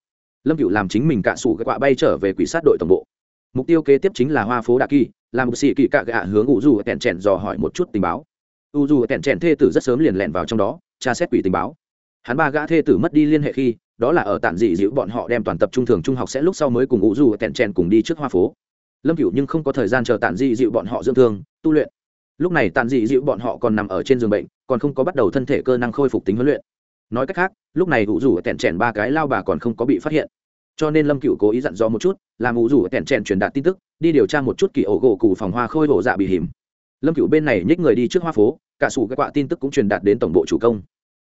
Lâm cựu làm chính mình cạ sủ cái quạ bay trở về quỷ sát đội tổng bộ. Mục tiêu kế tiếp chính là hoa phố đạ kỳ, làm một sĩ kỳ cạ gạ hướng u du kẹn trẻn dò hỏi một chút tình báo. U du kẹn trẻn thê tử rất sớm liền lẹn vào trong đó, tra xét quỷ tình báo hắn ba gã thê tử mất đi liên hệ khi, đó là ở tản dị dịu bọn họ đem toàn tập trung thường trung học sẽ lúc sau mới cùng Ngũ du kẹn Chèn cùng đi trước hoa phố. Lâm cựu nhưng không có thời gian chờ tản dị dịu bọn họ dưỡng thương, tu luyện. Lúc này tản dị dịu bọn họ còn nằm ở trên giường bệnh, còn không có bắt đầu thân thể cơ năng khôi phục tính huấn luyện. Nói cách khác, lúc này Ngũ rủ tẻn chèn ba cái lao bà còn không có bị phát hiện. Cho nên lâm cựu cố ý dặn dò một chút, làm Ngũ rủ tẻn chèn truyền đạt tin tức, đi điều tra một chút kỳ ổ gỗ cù phòng hoa khôi hổ dạ bị hiểm lâm cựu bên này nhích người đi trước hoa phố, cả sủ các quạ tin tức cũng truyền đạt đến tổng bộ chủ công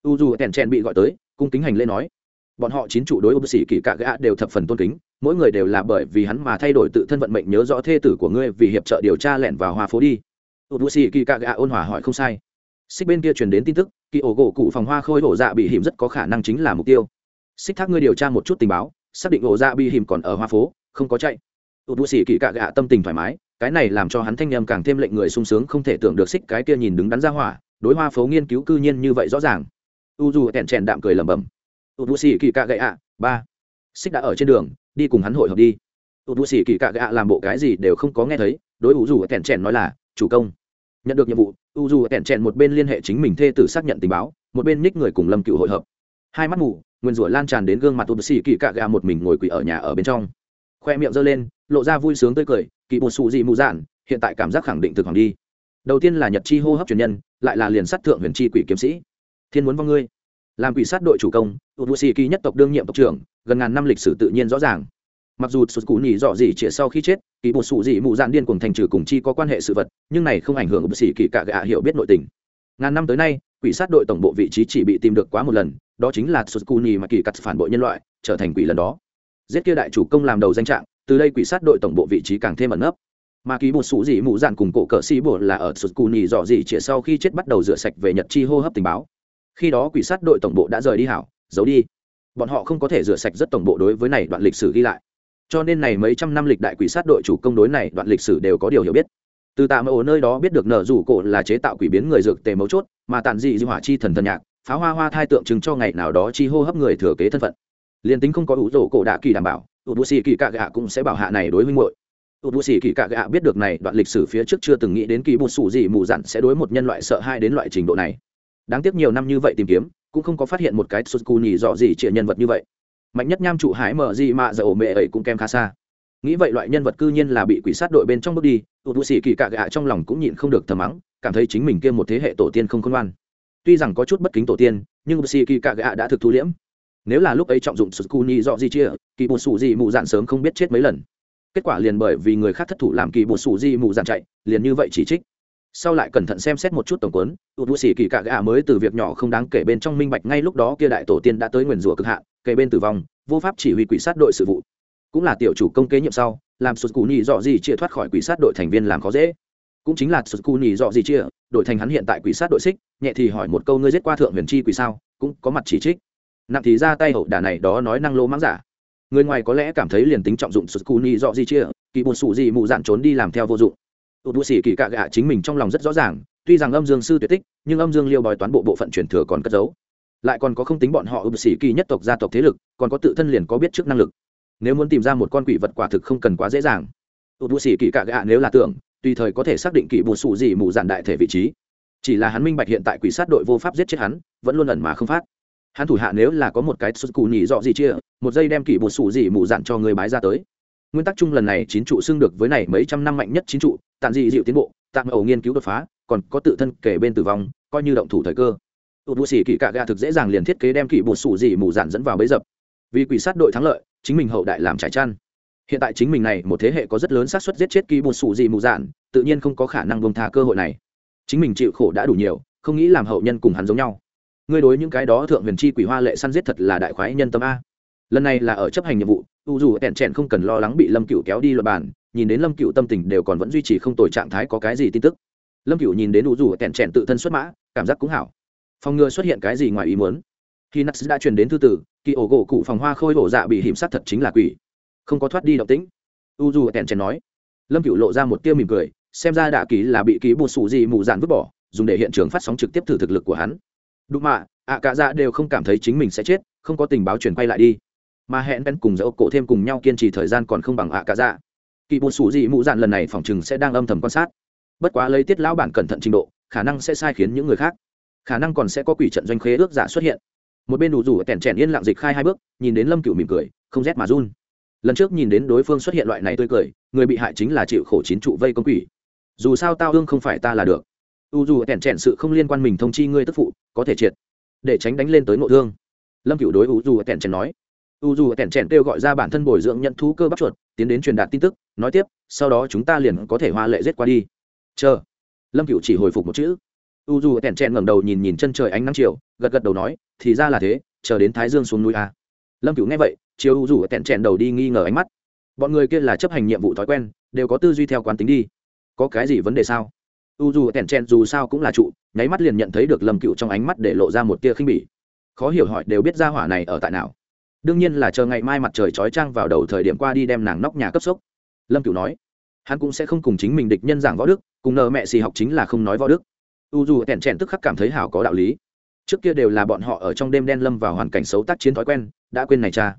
u dù tèn chèn bị gọi tới, cung kính hành lễ nói, bọn họ chín trụ đối ưu sĩ kỳ Cạ gã đều thập phần tôn kính, mỗi người đều là bởi vì hắn mà thay đổi tự thân vận mệnh nhớ rõ thê tử của ngươi vì hiệp trợ điều tra lẻn vào hoa phố đi. Ưu sĩ kỳ Cạ gã ôn hòa hỏi, không sai. Xích bên kia truyền đến tin tức kỳ ổ gỗ cụ phòng hoa khôi hổ dạ bị hiểm rất có khả năng chính là mục tiêu. Xích thác ngươi điều tra một chút tình báo, xác định ổ dạ bị hiểm còn ở hoa phố, không có chạy. Tụt bụi xỉ kỳ cạ gạ tâm tình thoải mái, cái này làm cho hắn thanh nhầm càng thêm lệnh người sung sướng không thể tưởng được xích cái kia nhìn đứng đắn ra hỏa, đối hoa phố nghiên cứu cư nhiên như vậy rõ ràng u dù tẹn chèn đạm cười lẩm bẩm. U bụi xì kỳ cạ gạ ba. Xích đã ở trên đường, đi cùng hắn hội hợp đi. U bụi xì kỳ cạ gạ làm bộ cái gì đều không có nghe thấy, đối u dù tẹn chèn nói là, chủ công, nhận được nhiệm vụ, u dù tẹn chèn một bên liên hệ chính mình thê tử xác nhận tình báo, một bên ních người cùng lâm cựu hội hợp. Hai mắt mù, nguyên rủa lan tràn đến gương mặt u xì kỳ cạ gà một mình ngồi quỳ ở nhà ở bên trong. Khoe miệng giơ lên, lộ ra vui sướng tươi cười kỳ một sụ gì mù dạn, hiện tại cảm giác khẳng định thực hoàng đi. Đầu tiên là nhật chi hô hấp truyền nhân, lại là liền sát thượng huyền chi quỷ kiếm sĩ thiên muốn vong ngươi. Làm quỷ sát đội chủ công u xì kỳ nhất tộc đương nhiệm tộc trưởng, gần ngàn năm lịch sử tự nhiên rõ ràng. Mặc dù sụt cụ nhì dọ dỉ chỉ sau khi chết kỳ bột sụ dị mụ dạn điên cùng thành trừ cùng chi có quan hệ sự vật, nhưng này không ảnh hưởng bất sĩ kỳ cả gạ hiểu biết nội tình. Ngàn năm tới nay, quỷ sát đội tổng bộ vị trí chỉ bị tìm được quá một lần, đó chính là sụt cụ nhì mà kỳ cắt phản bội nhân loại, trở thành quỷ lần đó. Giết kia đại chủ công làm đầu danh trạng, từ đây quỷ sát đội tổng bộ vị trí càng thêm ẩn nấp. Mà ký bột sụ dị mụ dạn cùng cổ cỡ sĩ bột là ở sụt cụ nhì dọ dỉ chỉ sau khi chết bắt đầu rửa sạch về nhật chi hô hấp tình báo khi đó quỷ sát đội tổng bộ đã rời đi hảo, giấu đi. Bọn họ không có thể rửa sạch rất tổng bộ đối với này đoạn lịch sử ghi lại. Cho nên này mấy trăm năm lịch đại quỷ sát đội chủ công đối này đoạn lịch sử đều có điều hiểu biết. Từ tạ mẫu nơi đó biết được nở rủ cổ là chế tạo quỷ biến người dược tề mấu chốt, mà tàn dị di hỏa chi thần thần nhạc, pháo hoa hoa thai tượng trưng cho ngày nào đó chi hô hấp người thừa kế thân phận. Liền tính không có ủ rổ cổ đạ kỳ đảm bảo, ủ bù xì kỳ cạ gạ cũng sẽ bảo hạ này đối huynh muội. Ủ bù xì kỳ cạ gạ biết được này đoạn lịch sử phía trước chưa từng nghĩ đến kỳ bù sủ gì mù dặn sẽ đối một nhân loại sợ hai đến loại trình độ này đáng tiếc nhiều năm như vậy tìm kiếm, cũng không có phát hiện một cái sút cù nhì dọ gì trịa nhân vật như vậy. Mạnh nhất nham trụ hải mở gì mạ ổ mẹ ấy cũng kém khá xa. Nghĩ vậy loại nhân vật cư nhiên là bị quỷ sát đội bên trong bước đi, tụt bụi xỉ kỳ cạ gạ trong lòng cũng nhịn không được thầm mắng, cảm thấy chính mình kia một thế hệ tổ tiên không khôn ngoan. Tuy rằng có chút bất kính tổ tiên, nhưng bụi xỉ kỳ cạ gạ đã thực thu liễm. Nếu là lúc ấy trọng dụng sút ni dọ di chia kỳ bột sủ gì mụ dạn sớm không biết chết mấy lần. Kết quả liền bởi vì người khác thất thủ làm kỳ bột sủ di mụ dạn chạy, liền như vậy chỉ trích sau lại cẩn thận xem xét một chút tổng quấn u bụi xì kỳ cạ gạ mới từ việc nhỏ không đáng kể bên trong minh bạch ngay lúc đó kia đại tổ tiên đã tới nguyền rủa cực hạn kề bên tử vong, vô pháp chỉ huy quỷ sát đội sự vụ. Cũng là tiểu chủ công kế nhiệm sau, làm sụt cù nhì dọ gì chia thoát khỏi quỷ sát đội thành viên làm khó dễ. Cũng chính là sụt cù nhì dọ gì chia đội thành hắn hiện tại quỷ sát đội xích, nhẹ thì hỏi một câu ngươi giết qua thượng huyền chi quỷ sao, cũng có mặt chỉ trích. Nặng thì ra tay hậu đả này đó nói năng lô mắng giả. Người ngoài có lẽ cảm thấy liền tính trọng dụng sụt cù nhì dọ gì chia, kỳ buồn sụ gì mụ dạn trốn đi làm theo vô dụng tụt bụi xỉ kỳ cạ gạ chính mình trong lòng rất rõ ràng, tuy rằng âm dương sư tuyệt tích, nhưng âm dương liêu bói toán bộ bộ phận truyền thừa còn cất giấu. Lại còn có không tính bọn họ ưu sĩ kỳ nhất tộc gia tộc thế lực, còn có tự thân liền có biết trước năng lực. Nếu muốn tìm ra một con quỷ vật quả thực không cần quá dễ dàng. Ưu sĩ kỳ cạ gạ nếu là tưởng, tùy thời có thể xác định kỳ bùn sụ gì mù giản đại thể vị trí. Chỉ là hắn minh bạch hiện tại quỷ sát đội vô pháp giết chết hắn, vẫn luôn ẩn mà không phát. Hắn thủ hạ nếu là có một cái xuất cù nhỉ dọ gì chia, một giây đem kỳ bùn sụ gì mù giản cho người bái ra tới. Nguyên tắc chung lần này chín trụ xưng được với này mấy trăm năm mạnh nhất chín trụ tạm dị dịu tiến bộ, tạm ẩu nghiên cứu đột phá, còn có tự thân kể bên tử vong, coi như động thủ thời cơ. Tụt bụi xỉ kỳ cạ gà thực dễ dàng liền thiết kế đem kỳ bột sủ gì mù dạn dẫn vào bấy dập. Vì quỷ sát đội thắng lợi, chính mình hậu đại làm trải chăn. Hiện tại chính mình này, một thế hệ có rất lớn xác suất giết chết kỳ bột sủ gì mù dạn, tự nhiên không có khả năng bông tha cơ hội này. Chính mình chịu khổ đã đủ nhiều, không nghĩ làm hậu nhân cùng hắn giống nhau. Ngươi đối những cái đó thượng huyền chi quỷ hoa lệ săn giết thật là đại khoái nhân tâm a. Lần này là ở chấp hành nhiệm vụ, u dù tẹn trẹn không cần lo lắng bị lâm cựu kéo đi luật bản nhìn đến lâm cựu tâm tình đều còn vẫn duy trì không tồi trạng thái có cái gì tin tức. Lâm cựu nhìn đến u rủ kẹn trẻn tự thân xuất mã, cảm giác cũng hảo. Phòng ngừa xuất hiện cái gì ngoài ý muốn? Khi nats đã truyền đến thư tử, kỳ ổ gỗ cụ phòng hoa khôi hổ dạ bị hiểm sát thật chính là quỷ. Không có thoát đi động tĩnh. U dù kẹn trẻn nói. Lâm cựu lộ ra một tia mỉm cười, xem ra đạ ký là bị ký bột sủ gì mù dạn vứt bỏ, dùng để hiện trường phát sóng trực tiếp thử thực lực của hắn. Đúng mà ạ cả dạ đều không cảm thấy chính mình sẽ chết, không có tình báo truyền quay lại đi. Mà hẹn bên cùng dỡ cổ thêm cùng nhau kiên trì thời gian còn không bằng ạ cả dạ kỳ bột sủ dị mụ dạn lần này phòng chừng sẽ đang âm thầm quan sát. Bất quá lấy tiết lão bản cẩn thận trình độ, khả năng sẽ sai khiến những người khác. Khả năng còn sẽ có quỷ trận doanh khế ước giả xuất hiện. Một bên đủ rủ tẻn trẻn yên lặng dịch khai hai bước, nhìn đến lâm cựu mỉm cười, không rét mà run. Lần trước nhìn đến đối phương xuất hiện loại này tươi cười, người bị hại chính là chịu khổ chín trụ vây công quỷ. Dù sao tao hương không phải ta là được. U dù tẻn trẻn sự không liên quan mình thông chi ngươi tức phụ, có thể triệt, để tránh đánh lên tới nội thương. Lâm cựu đối u dù tẻn trẻn nói u dù tẻn trẻn kêu gọi ra bản thân bồi dưỡng nhận thú cơ bắp chuột, tiến đến truyền đạt tin tức, nói tiếp, sau đó chúng ta liền có thể hoa lệ giết qua đi. Chờ. Lâm cựu chỉ hồi phục một chữ. U dù tẻn trẻn ngẩng đầu nhìn nhìn chân trời ánh nắng chiều, gật gật đầu nói, thì ra là thế, chờ đến thái dương xuống núi a. Lâm cựu nghe vậy, chiều u dù tẻn trẻn đầu đi nghi ngờ ánh mắt. Bọn người kia là chấp hành nhiệm vụ thói quen, đều có tư duy theo quán tính đi. Có cái gì vấn đề sao? U dù tẻn trẻn dù sao cũng là trụ, nháy mắt liền nhận thấy được lâm cựu trong ánh mắt để lộ ra một tia khinh bỉ. Khó hiểu hỏi đều biết ra hỏa này ở tại nào đương nhiên là chờ ngày mai mặt trời chói trang vào đầu thời điểm qua đi đem nàng nóc nhà cấp sốc. Lâm cựu nói, hắn cũng sẽ không cùng chính mình địch nhân giảng võ đức, cùng nợ mẹ xì học chính là không nói võ đức. U dù tẻn trẻn tức khắc cảm thấy hảo có đạo lý. Trước kia đều là bọn họ ở trong đêm đen lâm vào hoàn cảnh xấu tác chiến thói quen, đã quên này cha.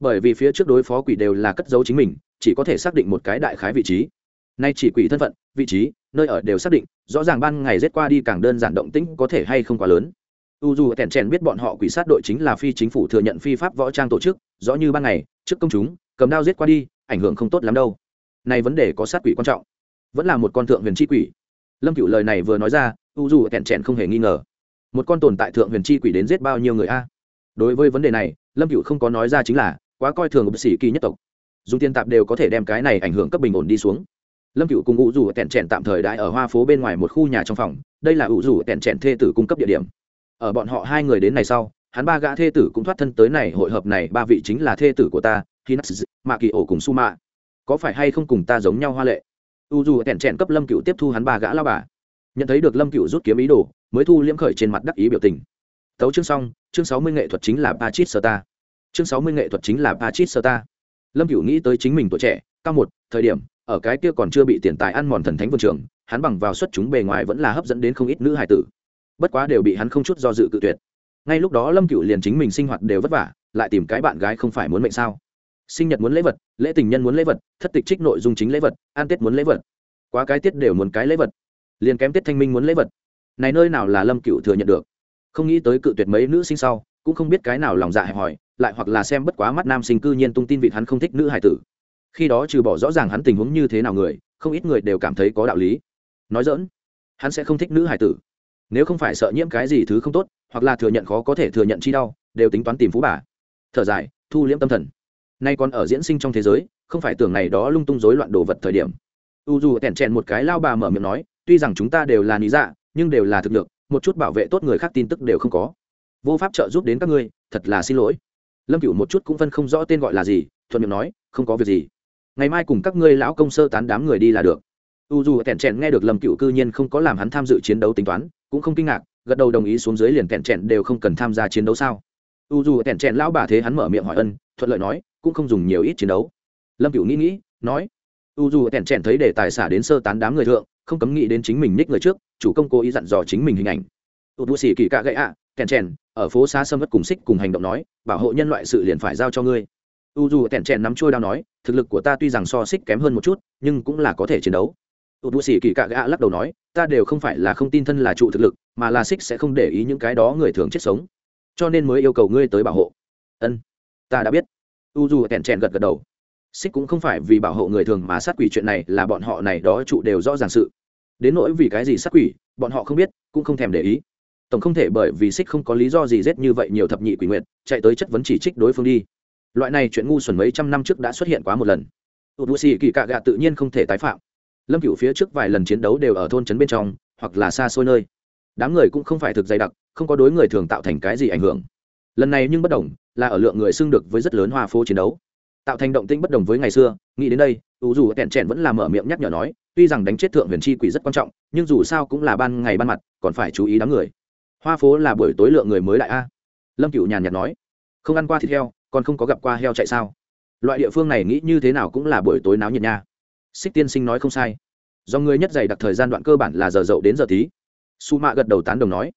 Bởi vì phía trước đối phó quỷ đều là cất giấu chính mình, chỉ có thể xác định một cái đại khái vị trí. Nay chỉ quỷ thân phận, vị trí, nơi ở đều xác định, rõ ràng ban ngày rét qua đi càng đơn giản động tĩnh có thể hay không quá lớn u dù tẻn chèn biết bọn họ quỷ sát đội chính là phi chính phủ thừa nhận phi pháp võ trang tổ chức, rõ như ban ngày, trước công chúng, cầm đao giết qua đi, ảnh hưởng không tốt lắm đâu. Này vấn đề có sát quỷ quan trọng. Vẫn là một con thượng huyền chi quỷ. Lâm cựu lời này vừa nói ra, u dù tèn chèn không hề nghi ngờ. Một con tồn tại thượng huyền chi quỷ đến giết bao nhiêu người a? Đối với vấn đề này, lâm cựu không có nói ra chính là, quá coi thường bác sĩ kỳ nhất tộc. Dùng tiền tạp đều có thể đem cái này ảnh hưởng cấp bình ổn đi xuống. Lâm cựu cùng u dù tèn chèn tạm thời đại ở hoa phố bên ngoài một khu nhà trong phòng, đây là u dù tèn chèn thê tử cung cấp địa điểm ở bọn họ hai người đến này sau, hắn ba gã thê tử cũng thoát thân tới này hội hợp này, ba vị chính là thê tử của ta hinax mạ kỳ ổ cùng su mạ có phải hay không cùng ta giống nhau hoa lệ? U dù tẻn trẹn cấp lâm cựu tiếp thu hắn ba gã lao bà. Nhận thấy được lâm cựu rút kiếm ý đồ, mới thu liễm khởi trên mặt đắc ý biểu tình. Tấu chương xong, chương sáu mươi nghệ thuật chính là pachit sơ ta chương sáu mươi nghệ thuật chính là pachit sơ ta lâm cựu nghĩ tới chính mình tuổi trẻ, cao một, thời điểm, ở cái kia còn chưa bị tiền tài ăn mòn thần thánh vườn trường, hắn bằng vào xuất chúng bề ngoài vẫn là hấp dẫn đến không ít nữ hài tử bất quá đều bị hắn không chút do dự cự tuyệt. Ngay lúc đó lâm cựu liền chính mình sinh hoạt đều vất vả, lại tìm cái bạn gái không phải muốn mệnh sao? Sinh nhật muốn lễ vật, lễ tình nhân muốn lễ vật, thất tịch trích nội dung chính lễ vật an tết muốn lễ vật. Quá cái tiết đều muốn cái lễ vật. Liền kém tết thanh minh muốn lễ vật. Này nơi nào là lâm cựu thừa nhận được? Không nghĩ tới cự tuyệt mấy nữ sinh sau, cũng không biết cái nào lòng dạ hẹp hòi, lại hoặc là xem bất quá mắt nam sinh cư nhiên tung tin vịt hắn không thích nữ hải tử. Khi đó trừ bỏ rõ ràng hắn tình huống như thế nào người, không ít người đều cảm thấy có đạo lý. Nói dỡn hắn sẽ không thích nữ hải tử nếu không phải sợ nhiễm cái gì thứ không tốt, hoặc là thừa nhận khó có thể thừa nhận chi đau, đều tính toán tìm phú bà. Thở dài, thu liễm tâm thần. Nay còn ở diễn sinh trong thế giới, không phải tưởng này đó lung tung rối loạn đồ vật thời điểm. U dù tẻn chèn một cái lao bà mở miệng nói, tuy rằng chúng ta đều là lý dạ nhưng đều là thực lực, một chút bảo vệ tốt người khác tin tức đều không có. Vô pháp trợ giúp đến các ngươi, thật là xin lỗi. Lâm cựu một chút cũng phân không rõ tên gọi là gì, thuận miệng nói, không có việc gì. Ngày mai cùng các ngươi lão công sơ tán đám người đi là được. U dù tẻn chèn nghe được lâm cựu cư nhiên không có làm hắn tham dự chiến đấu tính toán cũng không kinh ngạc, gật đầu đồng ý xuống dưới liền tẻn trẹn đều không cần tham gia chiến đấu sao. U dù tẻn trẹn lão bà thế hắn mở miệng hỏi ân, thuận lợi nói, cũng không dùng nhiều ít chiến đấu. Lâm cựu nghĩ nghĩ, nói, u dù tẻn trẹn thấy để tài xả đến sơ tán đám người thượng, không cấm nghĩ đến chính mình ních người trước, chủ công cố ý dặn dò chính mình hình ảnh. U dù xỉ kỳ cạ gậy ạ tẻn trẹn ở phố xa sâm vất cùng xích cùng hành động nói, bảo hộ nhân loại sự liền phải giao cho ngươi. U dù tẻn trẹn nắm trôi đao nói, thực lực của ta tuy rằng so xích kém hơn một chút, nhưng cũng là có thể chiến đấu tụt bụi xỉ kỳ cạ gạ lắc đầu nói, ta đều không phải là không tin thân là trụ thực lực, mà là xích sẽ không để ý những cái đó người thường chết sống. Cho nên mới yêu cầu ngươi tới bảo hộ. Ân, ta đã biết. U dù tẹn chèn gật gật đầu. Xích cũng không phải vì bảo hộ người thường mà sát quỷ chuyện này là bọn họ này đó trụ đều rõ ràng sự. Đến nỗi vì cái gì sát quỷ, bọn họ không biết, cũng không thèm để ý. Tổng không thể bởi vì xích không có lý do gì rét như vậy nhiều thập nhị quỷ nguyện chạy tới chất vấn chỉ trích đối phương đi. Loại này chuyện ngu xuẩn mấy trăm năm trước đã xuất hiện quá một lần. Tụt bụi xì kỳ cạ gạ tự nhiên không thể tái phạm lâm cựu phía trước vài lần chiến đấu đều ở thôn trấn bên trong, hoặc là xa xôi nơi. Đám người cũng không phải thực dày đặc, không có đối người thường tạo thành cái gì ảnh hưởng. Lần này nhưng bất đồng, là ở lượng người xưng được với rất lớn hoa phố chiến đấu. Tạo thành động tĩnh bất đồng với ngày xưa, nghĩ đến đây ưu dù kẹn trẻn vẫn là mở miệng nhắc nhở nói, tuy rằng đánh chết thượng huyền chi quỷ rất quan trọng, nhưng dù sao cũng là ban ngày ban mặt, còn phải chú ý đám người. Hoa phố là buổi tối lượng người mới đại a. Lâm cựu nhàn nhạt nói, không ăn qua thịt heo, còn không có gặp qua heo chạy sao? Loại địa phương này nghĩ như thế nào cũng là buổi tối náo nhiệt nha xích tiên sinh nói không sai. Do người nhất dày đặc thời gian đoạn cơ bản là giờ dậu đến giờ tí su mạ gật đầu tán đồng nói.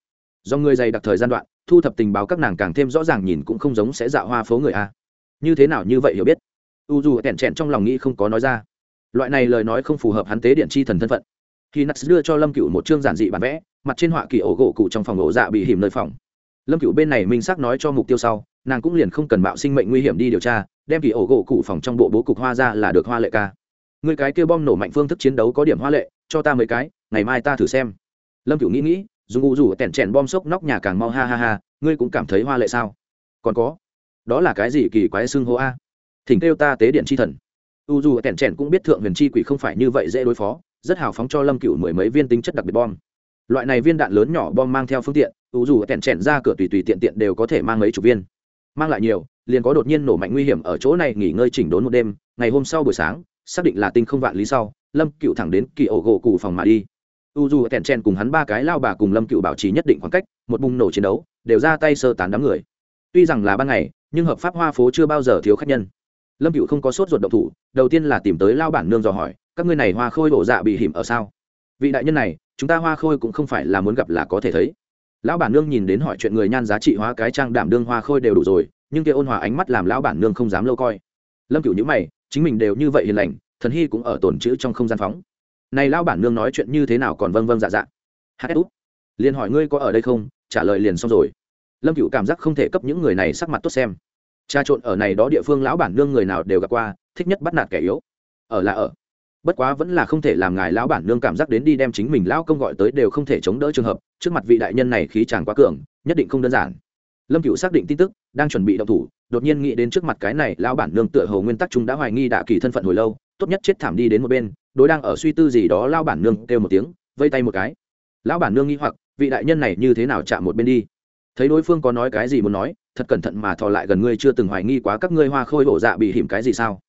Do người dày đặc thời gian đoạn, thu thập tình báo các nàng càng thêm rõ ràng nhìn cũng không giống sẽ dạo hoa phố người a. Như thế nào như vậy hiểu biết? U dù tẻn trẹn trong lòng nghĩ không có nói ra. Loại này lời nói không phù hợp hắn tế điện chi thần thân phận. Khi nats đưa cho lâm cựu một chương giản dị bản vẽ, mặt trên họa kỳ ổ gỗ cụ trong phòng ổ dạ bị hiểm nơi phòng. Lâm cựu bên này minh xác nói cho mục tiêu sau, nàng cũng liền không cần mạo sinh mệnh nguy hiểm đi điều tra, đem kỳ ổ gỗ cụ phòng trong bộ bố cục hoa ra là được hoa lệ ca người cái kêu bom nổ mạnh phương thức chiến đấu có điểm hoa lệ, cho ta mấy cái, ngày mai ta thử xem. Lâm cựu nghĩ nghĩ, dùng u rủ tẻn chèn bom sốc nóc nhà càng mau, ha ha ha, ngươi cũng cảm thấy hoa lệ sao? Còn có, đó là cái gì kỳ quái xưng hô a? Thỉnh kêu ta tế điện chi thần. U dù tẻn chèn cũng biết thượng huyền chi quỷ không phải như vậy dễ đối phó, rất hào phóng cho lâm cựu mười mấy viên tính chất đặc biệt bom. Loại này viên đạn lớn nhỏ bom mang theo phương tiện, u dù tẻn chèn ra cửa tùy tùy tiện tiện đều có thể mang mấy chục viên. Mang lại nhiều, liền có đột nhiên nổ mạnh nguy hiểm ở chỗ này nghỉ ngơi chỉnh đốn một đêm, ngày hôm sau buổi sáng xác định là tinh không vạn lý sau, lâm cựu thẳng đến kỳ ổ gỗ cụ phòng mà đi. U dù tẻn chen cùng hắn ba cái lao bà cùng lâm cựu bảo trì nhất định khoảng cách, một bùng nổ chiến đấu, đều ra tay sơ tán đám người. Tuy rằng là ban ngày, nhưng hợp pháp hoa phố chưa bao giờ thiếu khách nhân. Lâm cựu không có sốt ruột động thủ, đầu tiên là tìm tới lao bản nương dò hỏi, các ngươi này hoa khôi bổ dạ bị hiểm ở sao? Vị đại nhân này, chúng ta hoa khôi cũng không phải là muốn gặp là có thể thấy. Lão bản nương nhìn đến hỏi chuyện người nhan giá trị hóa cái trang đảm đương hoa khôi đều đủ rồi, nhưng kia ôn hòa ánh mắt làm lão bản nương không dám lâu coi. Lâm cựu nhữ mày chính mình đều như vậy hiền lành, thần hy cũng ở tồn chữ trong không gian phóng. Này lão bản nương nói chuyện như thế nào còn vâng vâng dạ dạ. Hát út. Liền hỏi ngươi có ở đây không? Trả lời liền xong rồi. Lâm cựu cảm giác không thể cấp những người này sắc mặt tốt xem. Cha trộn ở này đó địa phương lão bản nương người nào đều gặp qua, thích nhất bắt nạt kẻ yếu. Ở là ở. Bất quá vẫn là không thể làm ngài lão bản nương cảm giác đến đi đem chính mình lão công gọi tới đều không thể chống đỡ trường hợp, trước mặt vị đại nhân này khí chàng quá cường, nhất định không đơn giản lâm cựu xác định tin tức, đang chuẩn bị động thủ, đột nhiên nghĩ đến trước mặt cái này lão bản nương tựa hồ nguyên tắc chúng đã hoài nghi đạ kỳ thân phận hồi lâu, tốt nhất chết thảm đi đến một bên, đối đang ở suy tư gì đó lão bản nương kêu một tiếng, vây tay một cái. Lão bản nương nghi hoặc, vị đại nhân này như thế nào chạm một bên đi? Thấy đối phương có nói cái gì muốn nói, thật cẩn thận mà thò lại gần ngươi chưa từng hoài nghi quá các ngươi hoa khôi hổ dạ bị hiểm cái gì sao?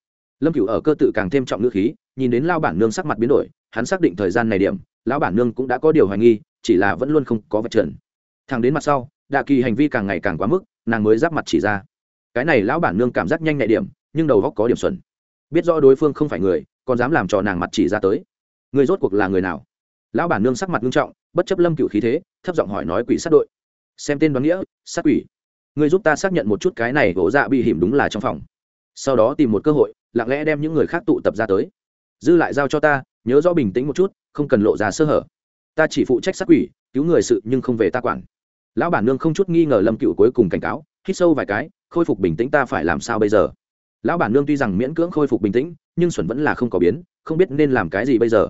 Lâm cửu ở cơ tự càng thêm trọng ngữ khí, nhìn đến lao bản nương sắc mặt biến đổi, hắn xác định thời gian này điểm, lão bản nương cũng đã có điều hoài nghi, chỉ là vẫn luôn không có vật trần. Thằng đến mặt sau đạ kỳ hành vi càng ngày càng quá mức, nàng mới giáp mặt chỉ ra. Cái này lão bản nương cảm giác nhanh nhạy điểm, nhưng đầu góc có điểm xuẩn. Biết rõ đối phương không phải người, còn dám làm cho nàng mặt chỉ ra tới. Người rốt cuộc là người nào? Lão bản nương sắc mặt nghiêm trọng, bất chấp lâm cựu khí thế, thấp giọng hỏi nói quỷ sát đội. Xem tên đoán nghĩa, sát quỷ. Người giúp ta xác nhận một chút cái này gỗ dạ bị hiểm đúng là trong phòng. Sau đó tìm một cơ hội, lặng lẽ đem những người khác tụ tập ra tới. Dư lại giao cho ta, nhớ rõ bình tĩnh một chút, không cần lộ ra sơ hở. Ta chỉ phụ trách sát quỷ, cứu người sự nhưng không về ta quản lão bản nương không chút nghi ngờ lâm cựu cuối cùng cảnh cáo, hít sâu vài cái, khôi phục bình tĩnh ta phải làm sao bây giờ? Lão bản nương tuy rằng miễn cưỡng khôi phục bình tĩnh, nhưng xuẩn vẫn là không có biến, không biết nên làm cái gì bây giờ.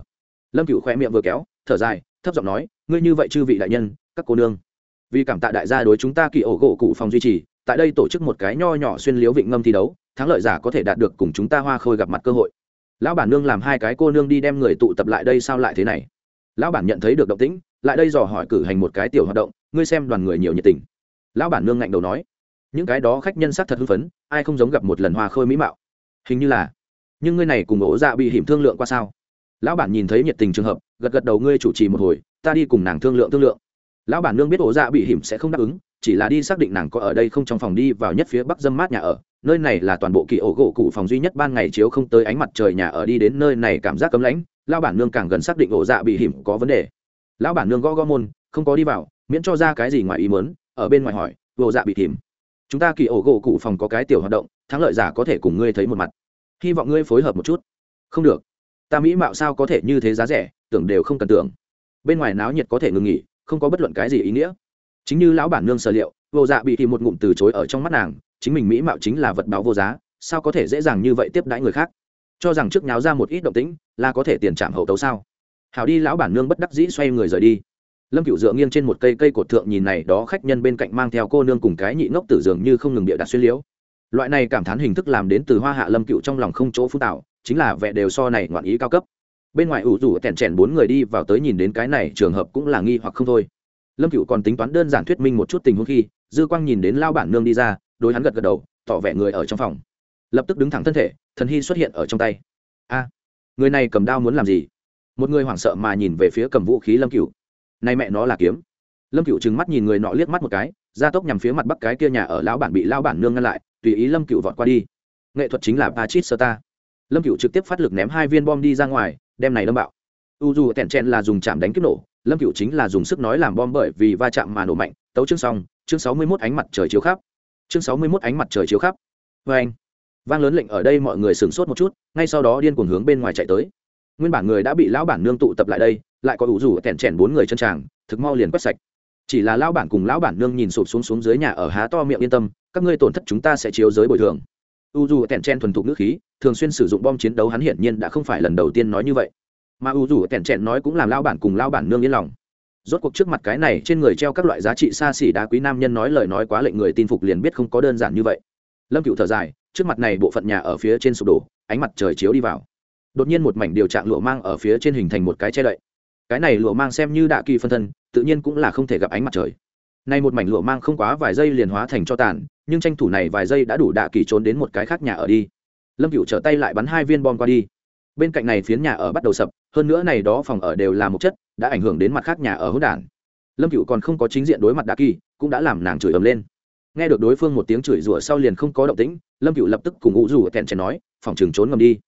Lâm cựu khoe miệng vừa kéo, thở dài, thấp giọng nói, ngươi như vậy chư vị đại nhân, các cô nương. Vì cảm tạ đại gia đối chúng ta kỳ ổ gỗ cụ phòng duy trì, tại đây tổ chức một cái nho nhỏ xuyên liếu vịnh ngâm thi đấu, thắng lợi giả có thể đạt được cùng chúng ta hoa khôi gặp mặt cơ hội. Lão bản nương làm hai cái cô nương đi đem người tụ tập lại đây sao lại thế này? Lão bản nhận thấy được động tĩnh, lại đây dò hỏi cử hành một cái tiểu hoạt động ngươi xem đoàn người nhiều nhiệt tình. Lão bản nương ngạnh đầu nói. Những cái đó khách nhân sắc thật hưng phấn, ai không giống gặp một lần hoa khôi mỹ mạo. Hình như là, nhưng ngươi này cùng ổ dạ bị hiểm thương lượng qua sao? Lão bản nhìn thấy nhiệt tình trường hợp, gật gật đầu, ngươi chủ trì một hồi, ta đi cùng nàng thương lượng thương lượng. Lão bản nương biết ổ dạ bị hiểm sẽ không đáp ứng, chỉ là đi xác định nàng có ở đây không trong phòng đi vào nhất phía bắc dâm mát nhà ở. Nơi này là toàn bộ kỳ ổ gỗ cụ phòng duy nhất, ban ngày chiếu không tới ánh mặt trời nhà ở đi đến nơi này cảm giác cấm lãnh. Lão bản nương càng gần xác định ổ dạ bị hiểm có vấn đề. Lão bản nương gõ gõ môn, không có đi vào miễn cho ra cái gì ngoài ý mớn ở bên ngoài hỏi, vô dạ bị tìm chúng ta kỳ ổ gỗ cụ phòng có cái tiểu hoạt động, thắng lợi giả có thể cùng ngươi thấy một mặt. Hy vọng ngươi phối hợp một chút. Không được. Ta mỹ mạo sao có thể như thế giá rẻ, tưởng đều không cần tưởng. Bên ngoài náo nhiệt có thể ngừng nghỉ, không có bất luận cái gì ý nghĩa. Chính như lão bản nương sở liệu, vô dạ bị thì một ngụm từ chối ở trong mắt nàng, chính mình mỹ mạo chính là vật báo vô giá, sao có thể dễ dàng như vậy tiếp đãi người khác? Cho rằng trước nháo ra một ít động tĩnh, là có thể tiền trạm hậu tấu sao? Hảo đi, lão bản nương bất đắc dĩ xoay người rời đi lâm cựu dựa nghiêng trên một cây cây cột thượng nhìn này đó khách nhân bên cạnh mang theo cô nương cùng cái nhị ngốc tử dường như không ngừng địa đặt xuyên liễu. Loại này cảm thán hình thức làm đến từ hoa hạ lâm cựu trong lòng không chỗ phú tạo, chính là vẻ đều so này ngoạn ý cao cấp. Bên ngoài ủ rủ tẻn chèn bốn người đi vào tới nhìn đến cái này, trường hợp cũng là nghi hoặc không thôi. Lâm cựu còn tính toán đơn giản thuyết minh một chút tình huống khi, dư quang nhìn đến lao bản nương đi ra, đối hắn gật gật đầu, tỏ vẻ người ở trong phòng. Lập tức đứng thẳng thân thể, thần hy xuất hiện ở trong tay. A, người này cầm đao muốn làm gì? Một người hoảng sợ mà nhìn về phía cầm vũ khí lâm cựu nay mẹ nó là kiếm. Lâm cựu trừng mắt nhìn người nọ liếc mắt một cái gia tốc nhằm phía mặt bắc cái kia nhà ở lão bản bị lão bản nương ngăn lại, tùy ý lâm cựu vọt qua đi. Nghệ thuật chính là ba chít sơ ta lâm cựu trực tiếp phát lực ném hai viên bom đi ra ngoài, đem này lâm bạo. U dù tẻn chen là dùng chạm đánh kích nổ, lâm cựu chính là dùng sức nói làm bom bởi vì va chạm mà nổ mạnh. Tấu chương xong, chương sáu mươi mốt ánh mặt trời chiếu khắp. Chương sáu mươi mốt ánh mặt trời chiếu khắp. Vê anh, vang lớn lệnh ở đây mọi người sửng sốt một chút, ngay sau đó điên cuồng hướng bên ngoài chạy tới. Nguyên bản người đã bị lão bản nương tụ tập lại đây lại có ủ rủ tẻn chèn bốn người chân tràng, thực mau liền quét sạch. Chỉ là lão bản cùng lão bản nương nhìn sụp xuống xuống dưới nhà ở há to miệng yên tâm, các ngươi tổn thất chúng ta sẽ chiếu giới bồi thường. U dù tẻn chen thuần thục nước khí, thường xuyên sử dụng bom chiến đấu hắn hiển nhiên đã không phải lần đầu tiên nói như vậy. Mà u dù tẻn chen nói cũng làm lão bản cùng lão bản nương yên lòng. Rốt cuộc trước mặt cái này trên người treo các loại giá trị xa xỉ đá quý nam nhân nói lời nói quá lệnh người tin phục liền biết không có đơn giản như vậy. Lâm cựu thở dài, trước mặt này bộ phận nhà ở phía trên sụp đổ, ánh mặt trời chiếu đi vào. Đột nhiên một mảnh điều trạng lụa mang ở phía trên hình thành một cái che đậy cái này lụa mang xem như đạ kỳ phân thân, tự nhiên cũng là không thể gặp ánh mặt trời. Nay một mảnh lụa mang không quá vài giây liền hóa thành cho tàn, nhưng tranh thủ này vài giây đã đủ đạ kỳ trốn đến một cái khác nhà ở đi. Lâm cựu trở tay lại bắn hai viên bom qua đi. Bên cạnh này phiến nhà ở bắt đầu sập, hơn nữa này đó phòng ở đều là một chất, đã ảnh hưởng đến mặt khác nhà ở hỗn đản. Lâm cựu còn không có chính diện đối mặt đạ kỳ, cũng đã làm nàng chửi ầm lên. Nghe được đối phương một tiếng chửi rủa sau liền không có động tĩnh, lâm cựu lập tức cùng ngụ rủ kẹn chèn nói, phòng trường trốn ngầm đi.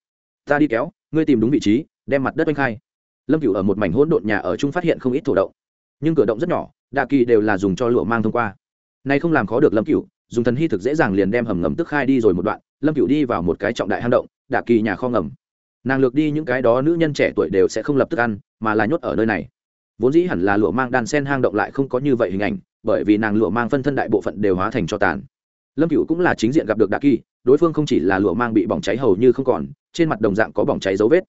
Ta đi kéo, ngươi tìm đúng vị trí, đem mặt đất oanh khai lâm cựu ở một mảnh hỗn độn nhà ở chung phát hiện không ít thổ động. Nhưng cửa động rất nhỏ đạ kỳ đều là dùng cho lụa mang thông qua. Nay không làm khó được lâm cựu dùng thần hy thực dễ dàng liền đem hầm ngầm tức khai đi rồi một đoạn, lâm cựu đi vào một cái trọng đại hang động đạ kỳ nhà kho ngầm. Nàng lược đi những cái đó nữ nhân trẻ tuổi đều sẽ không lập tức ăn, mà là nhốt ở nơi này. Vốn dĩ hẳn là lụa mang đan sen hang động lại không có như vậy hình ảnh, bởi vì nàng lụa mang phân thân đại bộ phận đều hóa thành cho tàn. Lâm cựu cũng là chính diện gặp được đạ kỳ, đối phương không chỉ là lụa mang bị bỏng cháy hầu như không còn, trên mặt đồng dạng có bỏng cháy dấu vết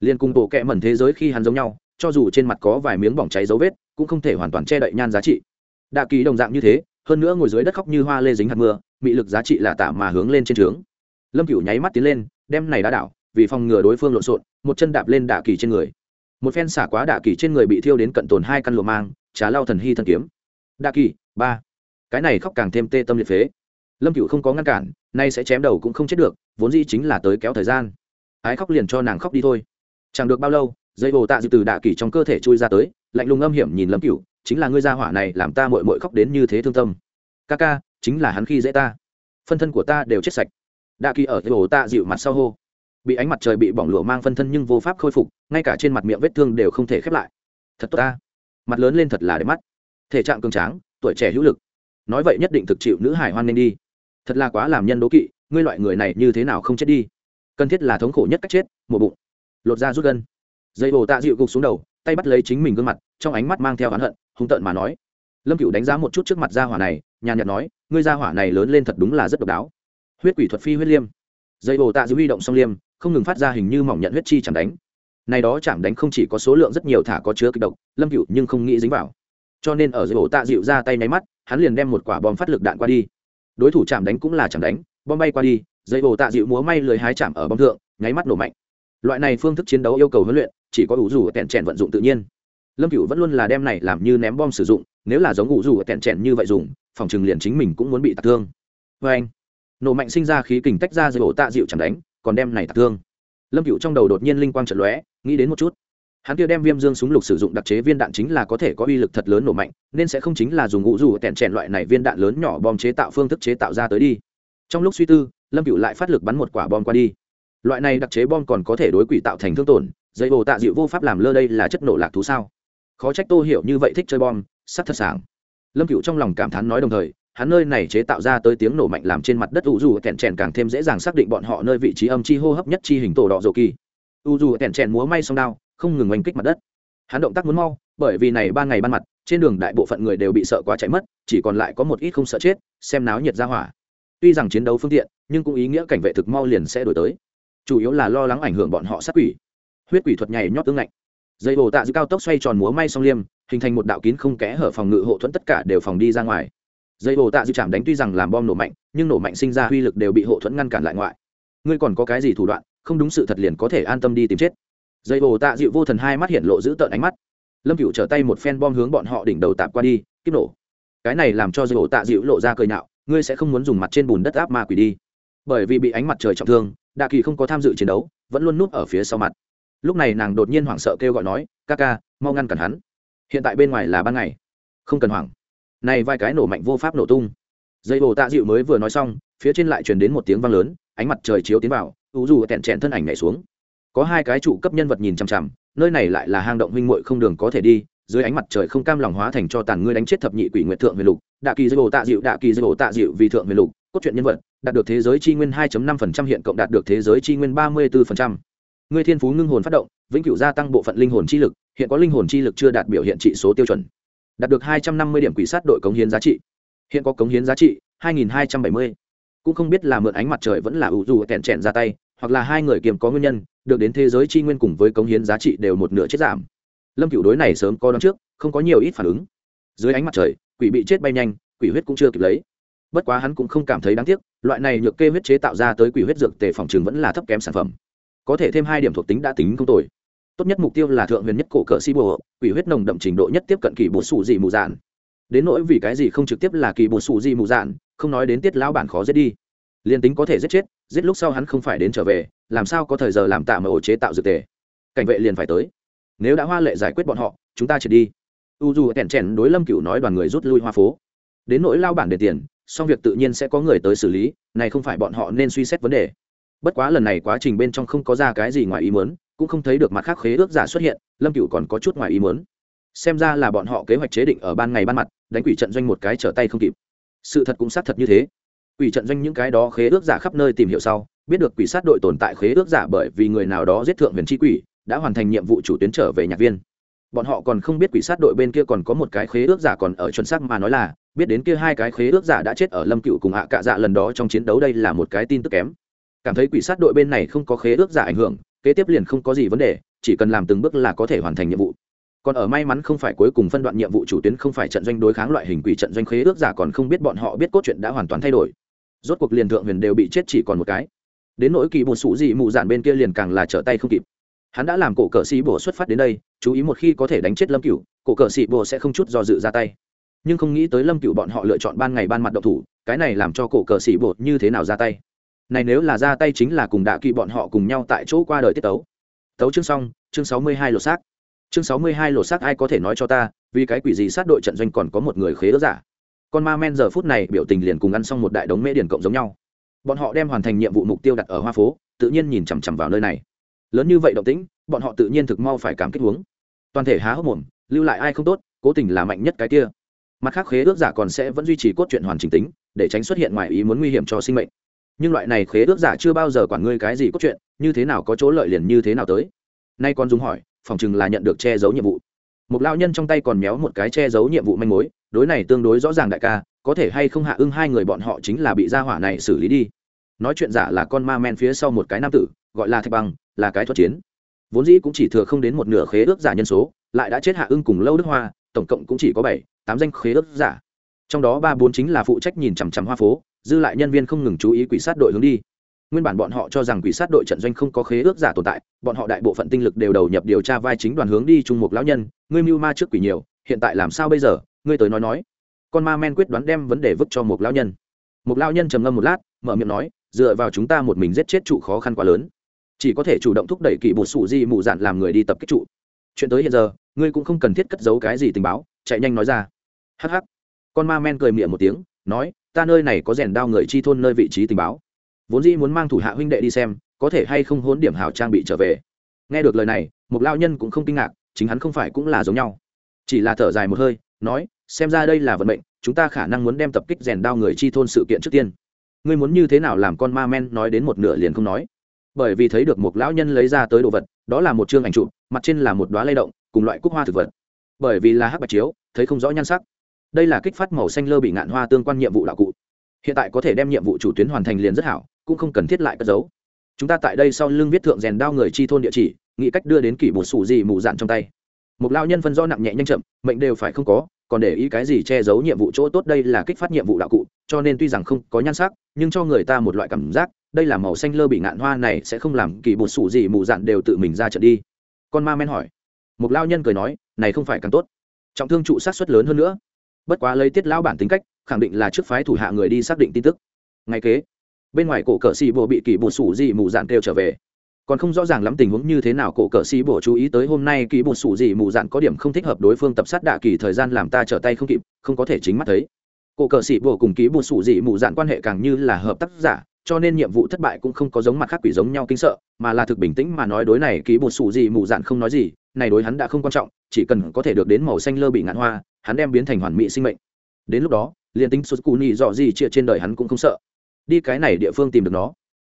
liền cùng bộ kẹ mẩn thế giới khi hắn giống nhau, cho dù trên mặt có vài miếng bỏng cháy dấu vết, cũng không thể hoàn toàn che đậy nhan giá trị. Đạ kỳ đồng dạng như thế, hơn nữa ngồi dưới đất khóc như hoa lê dính hạt mưa bị lực giá trị là tả mà hướng lên trên trướng. Lâm cựu nháy mắt tiến lên, đem này đã đảo, vì phòng ngừa đối phương lộn xộn, một chân đạp lên đạ kỳ trên người. Một phen xả quá đạ kỳ trên người bị thiêu đến cận tồn hai căn lùa mang, trá lao thần hy thần kiếm. Đạ kỳ, ba. Cái này khóc càng thêm tê tâm liệt phế. Lâm cựu không có ngăn cản, nay sẽ chém đầu cũng không chết được, vốn dĩ chính là tới kéo thời gian. Ái khóc liền cho nàng khóc đi thôi chẳng được bao lâu, dây bồ tạ dịu từ đạ kỳ trong cơ thể chui ra tới, lạnh lùng âm hiểm nhìn lâm cựu chính là ngươi gia hỏa này làm ta mội mội khóc đến như thế thương tâm. Ca ca, chính là hắn khi dễ ta. Phân thân của ta đều chết sạch. Đạ kỳ ở bồ tạ dịu mặt sau hô. Bị ánh mặt trời bị bỏng lửa mang phân thân nhưng vô pháp khôi phục, ngay cả trên mặt miệng vết thương đều không thể khép lại. Thật tốt ta. Mặt lớn lên thật là đẹp mắt. Thể trạng cường tráng, tuổi trẻ hữu lực. Nói vậy nhất định thực chịu nữ hải hoan nên đi. Thật là quá làm nhân đố kỵ, ngươi loại người này như thế nào không chết đi? Cần thiết là thống khổ nhất cách chết, một bụng lột ra rút gân. Dây bồ tạ dịu gục xuống đầu, tay bắt lấy chính mình gương mặt, trong ánh mắt mang theo hắn hận, hung tợn mà nói. Lâm cựu đánh giá một chút trước mặt gia hỏa này, nhàn nhạt nói, ngươi gia hỏa này lớn lên thật đúng là rất độc đáo. Huyết quỷ thuật phi huyết liêm. Dây bồ tạ dịu huy động song liêm, không ngừng phát ra hình như mỏng nhận huyết chi chẳng đánh. Này đó chạm đánh không chỉ có số lượng rất nhiều thả có chứa kịch độc, lâm cựu nhưng không nghĩ dính vào. Cho nên ở dưới ổ tạ dịu ra tay nháy mắt, hắn liền đem một quả bom phát lực đạn qua đi. Đối thủ chạm đánh cũng là chạm đánh, bom bay qua đi, dây ổ tạ dịu múa may lười hái chạm ở bom thượng, nháy mắt nổ mạnh loại này phương thức chiến đấu yêu cầu huấn luyện, chỉ có ủ rủ tẹn trẻn vận dụng tự nhiên. Lâm cựu vẫn luôn là đem này làm như ném bom sử dụng, nếu là giống ủ rủ tẹn trẻn như vậy dùng, phòng trừng liền chính mình cũng muốn bị tạc thương. Vê anh, nổ mạnh sinh ra khí kình tách ra dưới ổ tạ dịu chẳng đánh, còn đem này tạc thương. Lâm cựu trong đầu đột nhiên linh quang trận lóe, nghĩ đến một chút. Hắn kia đem viêm dương súng lục sử dụng đặc chế viên đạn chính là có thể có uy lực thật lớn nổ mạnh, nên sẽ không chính là dùng ngũ rủ tẹn trẹn loại này viên đạn lớn nhỏ bom chế tạo phương thức chế tạo ra tới đi. Trong lúc suy tư, lâm cựu lại phát lực bắn một quả bom qua đi loại này đặc chế bom còn có thể đối quỷ tạo thành thương tổn, dây bồ tạ dịu vô pháp làm lơ đây là chất nổ lạc thú sao? Khó trách tô hiểu như vậy thích chơi bom sắt thật sảng. Lâm cựu trong lòng cảm thán nói đồng thời, hắn nơi này chế tạo ra tới tiếng nổ mạnh làm trên mặt đất u dù kẹn trèn càng thêm dễ dàng xác định bọn họ nơi vị trí âm chi hô hấp nhất chi hình tổ đỏ dầu kỳ. U dù kẹn trèn múa may song đao, không ngừng oanh kích mặt đất. Hắn động tác muốn mau, bởi vì này ba ngày ban mặt, trên đường đại bộ phận người đều bị sợ quá chạy mất, chỉ còn lại có một ít không sợ chết, xem náo nhiệt ra hỏa. Tuy rằng chiến đấu phương tiện, nhưng cũng ý nghĩa cảnh vệ thực mau liền sẽ đổi tới chủ yếu là lo lắng ảnh hưởng bọn họ sát quỷ. Huyết quỷ thuật nhảy nhót tương lạnh. Dây hồ tạ giữ cao tốc xoay tròn múa may song liêm, hình thành một đạo kín không kẽ hở phòng ngự hộ thuẫn tất cả đều phòng đi ra ngoài. Dây hồ tạ giữ chạm đánh tuy rằng làm bom nổ mạnh, nhưng nổ mạnh sinh ra uy lực đều bị hộ thuẫn ngăn cản lại ngoại. Ngươi còn có cái gì thủ đoạn, không đúng sự thật liền có thể an tâm đi tìm chết. Dây hồ tạ dịu vô thần hai mắt hiện lộ giữ tợn ánh mắt. Lâm cựu trở tay một phen bom hướng bọn họ đỉnh đầu tạp qua đi, kích nổ. Cái này làm cho dây hồ tạ dịu lộ ra cười nhạo, ngươi sẽ không muốn dùng mặt trên bùn đất áp ma quỷ đi bởi vì bị ánh mặt trời trọng thương, đạ kỳ không có tham dự chiến đấu, vẫn luôn núp ở phía sau mặt. Lúc này nàng đột nhiên hoảng sợ kêu gọi nói, ca ca, mau ngăn cản hắn. Hiện tại bên ngoài là ban ngày. Không cần hoảng. Này vài cái nổ mạnh vô pháp nổ tung. Dây bồ tạ dịu mới vừa nói xong, phía trên lại truyền đến một tiếng vang lớn, ánh mặt trời chiếu tiến vào u dù tẹn trẹn thân ảnh nhảy xuống. Có hai cái trụ cấp nhân vật nhìn chằm chằm, nơi này lại là hang động huynh muội không đường có thể đi dưới ánh mặt trời không cam lòng hóa thành cho tàn ngươi đánh chết thập nhị quỷ nguyệt thượng huyền lục đạ kỳ dây bồ tạ dịu đạ kỳ dây bồ tạ dịu vì thượng huyền lục cốt truyện nhân vật đạt được thế giới chi nguyên 2.5% hiện cộng đạt được thế giới chi nguyên 34%. Ngươi thiên phú ngưng hồn phát động, vĩnh cửu gia tăng bộ phận linh hồn chi lực, hiện có linh hồn chi lực chưa đạt biểu hiện trị số tiêu chuẩn. Đạt được 250 điểm quỷ sát đội cống hiến giá trị. Hiện có cống hiến giá trị 2270. Cũng không biết là mượn ánh mặt trời vẫn là ủ dù kẹn chẹn ra tay, hoặc là hai người kiềm có nguyên nhân, được đến thế giới chi nguyên cùng với cống hiến giá trị đều một nửa chết giảm. Lâm Cửu đối này sớm có đón trước, không có nhiều ít phản ứng. Dưới ánh mặt trời, quỷ bị chết bay nhanh, quỷ huyết cũng chưa kịp lấy. Bất quá hắn cũng không cảm thấy đáng tiếc loại này nhược kê huyết chế tạo ra tới quỷ huyết dược tề phòng trường vẫn là thấp kém sản phẩm. Có thể thêm hai điểm thuộc tính đã tính không tồi. Tốt nhất mục tiêu là thượng huyền nhất cổ cỡ si bồ quỷ huyết nồng đậm trình độ nhất tiếp cận kỳ bột sủ dị mù dạn. Đến nỗi vì cái gì không trực tiếp là kỳ bột sủ dị mù dạn không nói đến tiết lão bản khó giết đi. Liên tính có thể giết chết giết lúc sau hắn không phải đến trở về làm sao có thời giờ làm tạm ở ổ chế tạo dược tề. Cảnh vệ liền phải tới nếu đã hoa lệ giải quyết bọn họ, chúng ta chỉ đi. U dù tẻn chèn đối lâm cựu nói đoàn người rút lui hoa phố. Đến nỗi lao bản để tiền, xong việc tự nhiên sẽ có người tới xử lý, này không phải bọn họ nên suy xét vấn đề. Bất quá lần này quá trình bên trong không có ra cái gì ngoài ý muốn, cũng không thấy được mặt khác khế ước giả xuất hiện, lâm cựu còn có chút ngoài ý muốn. Xem ra là bọn họ kế hoạch chế định ở ban ngày ban mặt, đánh quỷ trận doanh một cái trở tay không kịp. Sự thật cũng xác thật như thế. Quỷ trận doanh những cái đó khế ước giả khắp nơi tìm hiểu sau, biết được quỷ sát đội tồn tại khế ước giả bởi vì người nào đó giết thượng huyền tri quỷ đã hoàn thành nhiệm vụ chủ tuyến trở về nhạc viên. Bọn họ còn không biết quỷ sát đội bên kia còn có một cái khế ước giả còn ở chuẩn xác mà nói là, biết đến kia hai cái khế ước giả đã chết ở lâm cựu cùng hạ cạ dạ lần đó trong chiến đấu đây là một cái tin tức kém. Cảm thấy quỷ sát đội bên này không có khế ước giả ảnh hưởng, kế tiếp liền không có gì vấn đề, chỉ cần làm từng bước là có thể hoàn thành nhiệm vụ. Còn ở may mắn không phải cuối cùng phân đoạn nhiệm vụ chủ tuyến không phải trận doanh đối kháng loại hình quỷ trận doanh khế ước giả còn không biết bọn họ biết cốt truyện đã hoàn toàn thay đổi. Rốt cuộc liền thượng huyền đều bị chết chỉ còn một cái. Đến nỗi kỳ một sủ dị mụ dạn bên kia liền càng là trở tay không kịp hắn đã làm cổ cờ sĩ bổ xuất phát đến đây, chú ý một khi có thể đánh chết lâm cựu cổ cờ sĩ bổ sẽ không chút do dự ra tay. Nhưng không nghĩ tới lâm cựu bọn họ lựa chọn ban ngày ban mặt độc thủ, cái này làm cho cổ cờ sĩ bổ như thế nào ra tay? Này nếu là ra tay chính là cùng đạ kỵ bọn họ cùng nhau tại chỗ qua đời tiết tấu. Tấu chương xong, chương sáu mươi hai lột xác. Chương sáu mươi hai lột xác ai có thể nói cho ta, vì cái quỷ gì sát đội trận doanh còn có một người khế ước giả? Con ma men giờ phút này biểu tình liền cùng ăn xong một đại đống mễ điển cộng giống nhau. Bọn họ đem hoàn thành nhiệm vụ mục tiêu đặt ở hoa phố, tự nhiên nhìn chằm chằm vào nơi này lớn như vậy động tĩnh, bọn họ tự nhiên thực mau phải cảm kích uống. toàn thể há hốc mồm, lưu lại ai không tốt, cố tình là mạnh nhất cái kia mặt khác khế ước giả còn sẽ vẫn duy trì cốt truyện hoàn chỉnh tính, để tránh xuất hiện ngoài ý muốn nguy hiểm cho sinh mệnh nhưng loại này khế ước giả chưa bao giờ quản ngươi cái gì cốt truyện, như thế nào có chỗ lợi liền như thế nào tới nay con dùng hỏi, phòng chừng là nhận được che giấu nhiệm vụ một lao nhân trong tay còn méo một cái che giấu nhiệm vụ manh mối, đối này tương đối rõ ràng đại ca, có thể hay không hạ ưng hai người bọn họ chính là bị gia hỏa này xử lý đi nói chuyện giả là con ma men phía sau một cái nam tử, gọi là thạch bằng là cái thuật chiến. Vốn dĩ cũng chỉ thừa không đến một nửa khế ước giả nhân số, lại đã chết hạ ưng cùng lâu đức hoa, tổng cộng cũng chỉ có bảy, tám danh khế ước giả. Trong đó ba bốn chính là phụ trách nhìn chằm chằm hoa phố, dư lại nhân viên không ngừng chú ý quỷ sát đội hướng đi. Nguyên bản bọn họ cho rằng quỷ sát đội trận doanh không có khế ước giả tồn tại, bọn họ đại bộ phận tinh lực đều đầu nhập điều tra vai chính đoàn hướng đi trung một lão nhân, ngươi mưu ma trước quỷ nhiều, hiện tại làm sao bây giờ? Ngươi tới nói nói. Con ma men quyết đoán đem vấn đề vứt cho một lão nhân. Một lão nhân trầm ngâm một lát, mở miệng nói, dựa vào chúng ta một mình giết chết trụ khó khăn quá lớn chỉ có thể chủ động thúc đẩy kỳ bột sủ di mù dạn làm người đi tập kích trụ. Chuyện tới hiện giờ, ngươi cũng không cần thiết cất giấu cái gì tình báo, chạy nhanh nói ra. Hh con ma men cười miệng một tiếng, nói, ta nơi này có rèn đao người chi thôn nơi vị trí tình báo. Vốn dĩ muốn mang thủ hạ huynh đệ đi xem, có thể hay không hốn điểm hào trang bị trở về. Nghe được lời này, một lao nhân cũng không kinh ngạc, chính hắn không phải cũng là giống nhau. Chỉ là thở dài một hơi, nói, xem ra đây là vận mệnh, chúng ta khả năng muốn đem tập kích rèn đao người chi thôn sự kiện trước tiên. Ngươi muốn như thế nào làm con ma men, nói đến một nửa liền không nói bởi vì thấy được một lão nhân lấy ra tới đồ vật, đó là một chương ảnh trụ mặt trên là một đoá lay động, cùng loại cúc hoa thực vật. Bởi vì là hắc bạch chiếu, thấy không rõ nhan sắc. Đây là kích phát màu xanh lơ bị ngạn hoa tương quan nhiệm vụ đạo cụ. Hiện tại có thể đem nhiệm vụ chủ tuyến hoàn thành liền rất hảo, cũng không cần thiết lại cất giấu. Chúng ta tại đây sau lưng viết thượng rèn đao người chi thôn địa chỉ, nghĩ cách đưa đến kỷ bột sủ gì mù dạn trong tay. Một lao nhân phân do nặng nhẹ nhanh chậm, mệnh đều phải không có, còn để ý cái gì che giấu nhiệm vụ chỗ tốt đây là kích phát nhiệm vụ đạo cụ, cho nên tuy rằng không có nhan sắc, nhưng cho người ta một loại cảm giác đây là màu xanh lơ bị ngạn hoa này sẽ không làm kỳ bột sủ gì mù dạn đều tự mình ra trận đi. Con ma men hỏi. Một lao nhân cười nói, này không phải càng tốt. Trọng thương trụ sát xuất lớn hơn nữa. Bất quá lấy tiết lão bản tính cách, khẳng định là trước phái thủ hạ người đi xác định tin tức. Ngay kế, bên ngoài cổ cờ xì bộ bị kỳ bột sủ gì mù dạn kêu trở về. Còn không rõ ràng lắm tình huống như thế nào cổ cờ sĩ bộ chú ý tới hôm nay kỳ bột sủ gì mù dạn có điểm không thích hợp đối phương tập sát đạ kỳ thời gian làm ta trở tay không kịp, không có thể chính mắt thấy. Cổ cờ sĩ bộ cùng ký bột sủ gì mù dạn quan hệ càng như là hợp tác giả cho nên nhiệm vụ thất bại cũng không có giống mặt khác quỷ giống nhau kinh sợ, mà là thực bình tĩnh mà nói đối này ký bột xù gì mù dạn không nói gì, này đối hắn đã không quan trọng, chỉ cần có thể được đến màu xanh lơ bị ngạn hoa, hắn đem biến thành hoàn mỹ sinh mệnh. Đến lúc đó, liền tính sút cù nhị dọ gì chia trên đời hắn cũng không sợ. Đi cái này địa phương tìm được nó.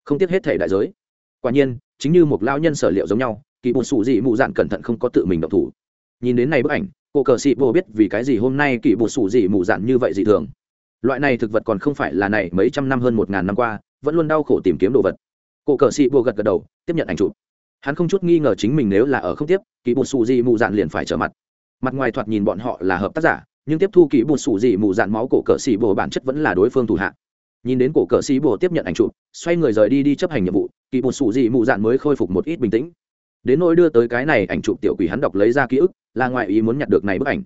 Không tiếc hết thể đại giới. Quả nhiên, chính như một lao nhân sở liệu giống nhau kỳ bột xù dị mù dạn cẩn thận không có tự mình động thủ. Nhìn đến này bức ảnh, cô cờ sĩ vô biết vì cái gì hôm nay kỳ bột xù dị mù dạn như vậy dị thường. Loại này thực vật còn không phải là này mấy trăm năm hơn một ngàn năm qua vẫn luôn đau khổ tìm kiếm đồ vật. Cổ cờ sĩ vô gật gật đầu, tiếp nhận ảnh chụp. Hắn không chút nghi ngờ chính mình nếu là ở không tiếp kỳ bột xù dị mù dạn liền phải trở mặt. Mặt ngoài thoạt nhìn bọn họ là hợp tác giả, nhưng tiếp thu kỳ bột xù dị mù dạn máu cổ cờ sĩ vô bản chất vẫn là đối phương thủ hạ. Nhìn đến cổ cờ sĩ bồ tiếp nhận ảnh chụp, xoay người rời đi đi chấp hành nhiệm vụ kỳ bột xù dị mù dạn mới khôi phục một ít bình tĩnh. Đến nỗi đưa tới cái này ảnh chụp tiểu quỷ hắn đọc lấy ra ký ức, là ngoại ý muốn nhặt được này bức ảnh.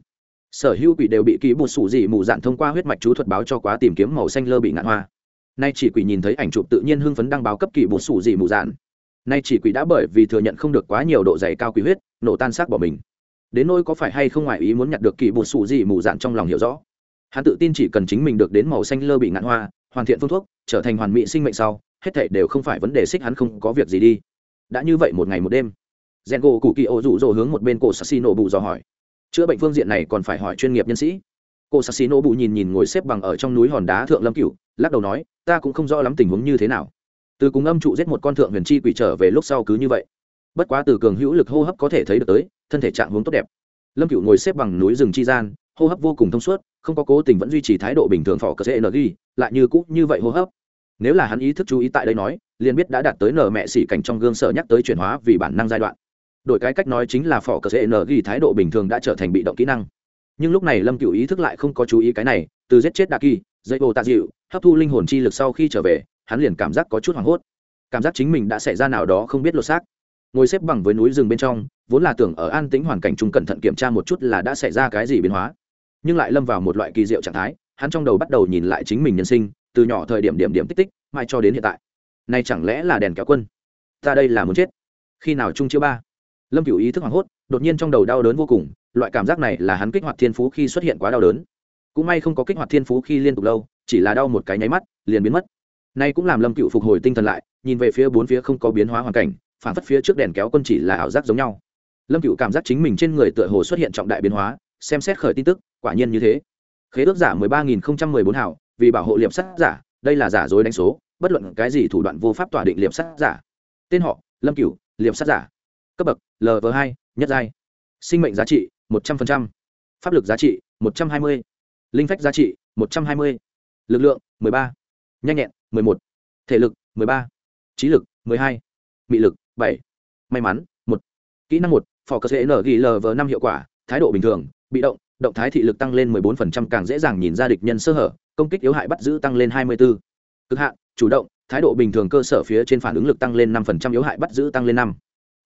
Sở hữu quỷ đều bị ký bột xù dị mù dạn thông qua huyết mạch chú thuật báo cho quá tìm kiếm màu xanh lơ bị ngạn hoa nay chỉ quỷ nhìn thấy ảnh chụp tự nhiên hưng phấn đăng báo cấp kỳ bột sủ dị mù dạn. Nay chỉ quỷ đã bởi vì thừa nhận không được quá nhiều độ dày cao quỷ huyết, nổ tan xác bỏ mình. Đến nỗi có phải hay không ngoại ý muốn nhặt được kỳ bột sủ dị mù dạn trong lòng hiểu rõ. Hắn tự tin chỉ cần chính mình được đến màu xanh lơ bị ngạn hoa, hoàn thiện phương thuốc, trở thành hoàn mỹ sinh mệnh sau, hết thảy đều không phải vấn đề xích hắn không có việc gì đi. Đã như vậy một ngày một đêm rèn gỗ cụ kỳ ô rủ rỗ hướng một bên cổ sassi nổ bù dò hỏi. Chữa bệnh phương diện này còn phải hỏi chuyên nghiệp nhân sĩ cô sassy nỗ bụ nhìn nhìn ngồi xếp bằng ở trong núi hòn đá thượng lâm cựu lắc đầu nói, ta cũng không rõ lắm tình huống như thế nào. Từ cùng âm trụ giết một con thượng huyền chi quỷ trở về lúc sau cứ như vậy. Bất quá từ cường hữu lực hô hấp có thể thấy được tới, thân thể trạng hướng tốt đẹp. Lâm cựu ngồi xếp bằng núi rừng chi gian, hô hấp vô cùng thông suốt, không có cố tình vẫn duy trì thái độ bình thường phỏ cờ sẽ nở ghi, lại như cũ như vậy hô hấp. Nếu là hắn ý thức chú ý tại đây nói, liền biết đã đạt tới nở mẹ xỉ cảnh trong gương sợ nhắc tới chuyển hóa vì bản năng giai đoạn. Đổi cái cách nói chính là phỏ cờ sẽ nở ghi thái độ bình thường đã trở thành bị động kỹ năng nhưng lúc này lâm cựu ý thức lại không có chú ý cái này từ giết chết đa kỳ dây ô tạ dịu hấp thu linh hồn chi lực sau khi trở về hắn liền cảm giác có chút hoảng hốt cảm giác chính mình đã xảy ra nào đó không biết lột xác ngồi xếp bằng với núi rừng bên trong vốn là tưởng ở an tĩnh hoàn cảnh chung cẩn thận kiểm tra một chút là đã xảy ra cái gì biến hóa nhưng lại lâm vào một loại kỳ diệu trạng thái hắn trong đầu bắt đầu nhìn lại chính mình nhân sinh từ nhỏ thời điểm điểm điểm tích tích mai cho đến hiện tại này chẳng lẽ là đèn kéo quân ta đây là muốn chết khi nào chung chiếu ba lâm cửu ý thức hoảng hốt đột nhiên trong đầu đau đớn vô cùng loại cảm giác này là hắn kích hoạt thiên phú khi xuất hiện quá đau đớn. Cũng may không có kích hoạt thiên phú khi liên tục lâu chỉ là đau một cái nháy mắt liền biến mất. Nay cũng làm lâm cựu phục hồi tinh thần lại nhìn về phía bốn phía không có biến hóa hoàn cảnh phản phất phía trước đèn kéo quân chỉ là ảo giác giống nhau. Lâm cựu cảm giác chính mình trên người tựa hồ xuất hiện trọng đại biến hóa xem xét khởi tin tức quả nhiên như thế. Khế ước giả mười ba nghìn không trăm mười bốn hảo vì bảo hộ liệp sắt giả đây là giả dối đánh số bất luận cái gì thủ đoạn vô pháp tỏa định liệp sắt giả. Tên họ lâm Cựu, liệp sắt giả. Cấp bậc lv hai nhất giai. Sinh mệnh giá trị một trăm linh pháp lực giá trị, một trăm hai mươi. Linh phách giá trị, một trăm hai mươi. Lực lượng, mười ba. Nhanh nhẹn, mười một. Thể lực, mười ba. Trí lực, mười hai. Mị lực, bảy. May mắn, một. Kỹ năng một, phò cơ n ghi lv năm hiệu quả, thái độ bình thường, bị động động thái thị lực tăng lên 14% càng dễ dàng nhìn ra địch nhân sơ hở, công kích yếu hại bắt giữ tăng lên 24. cực hạn, chủ động, thái độ bình thường cơ sở phía trên phản ứng lực tăng lên 5% yếu hại bắt giữ tăng lên 5.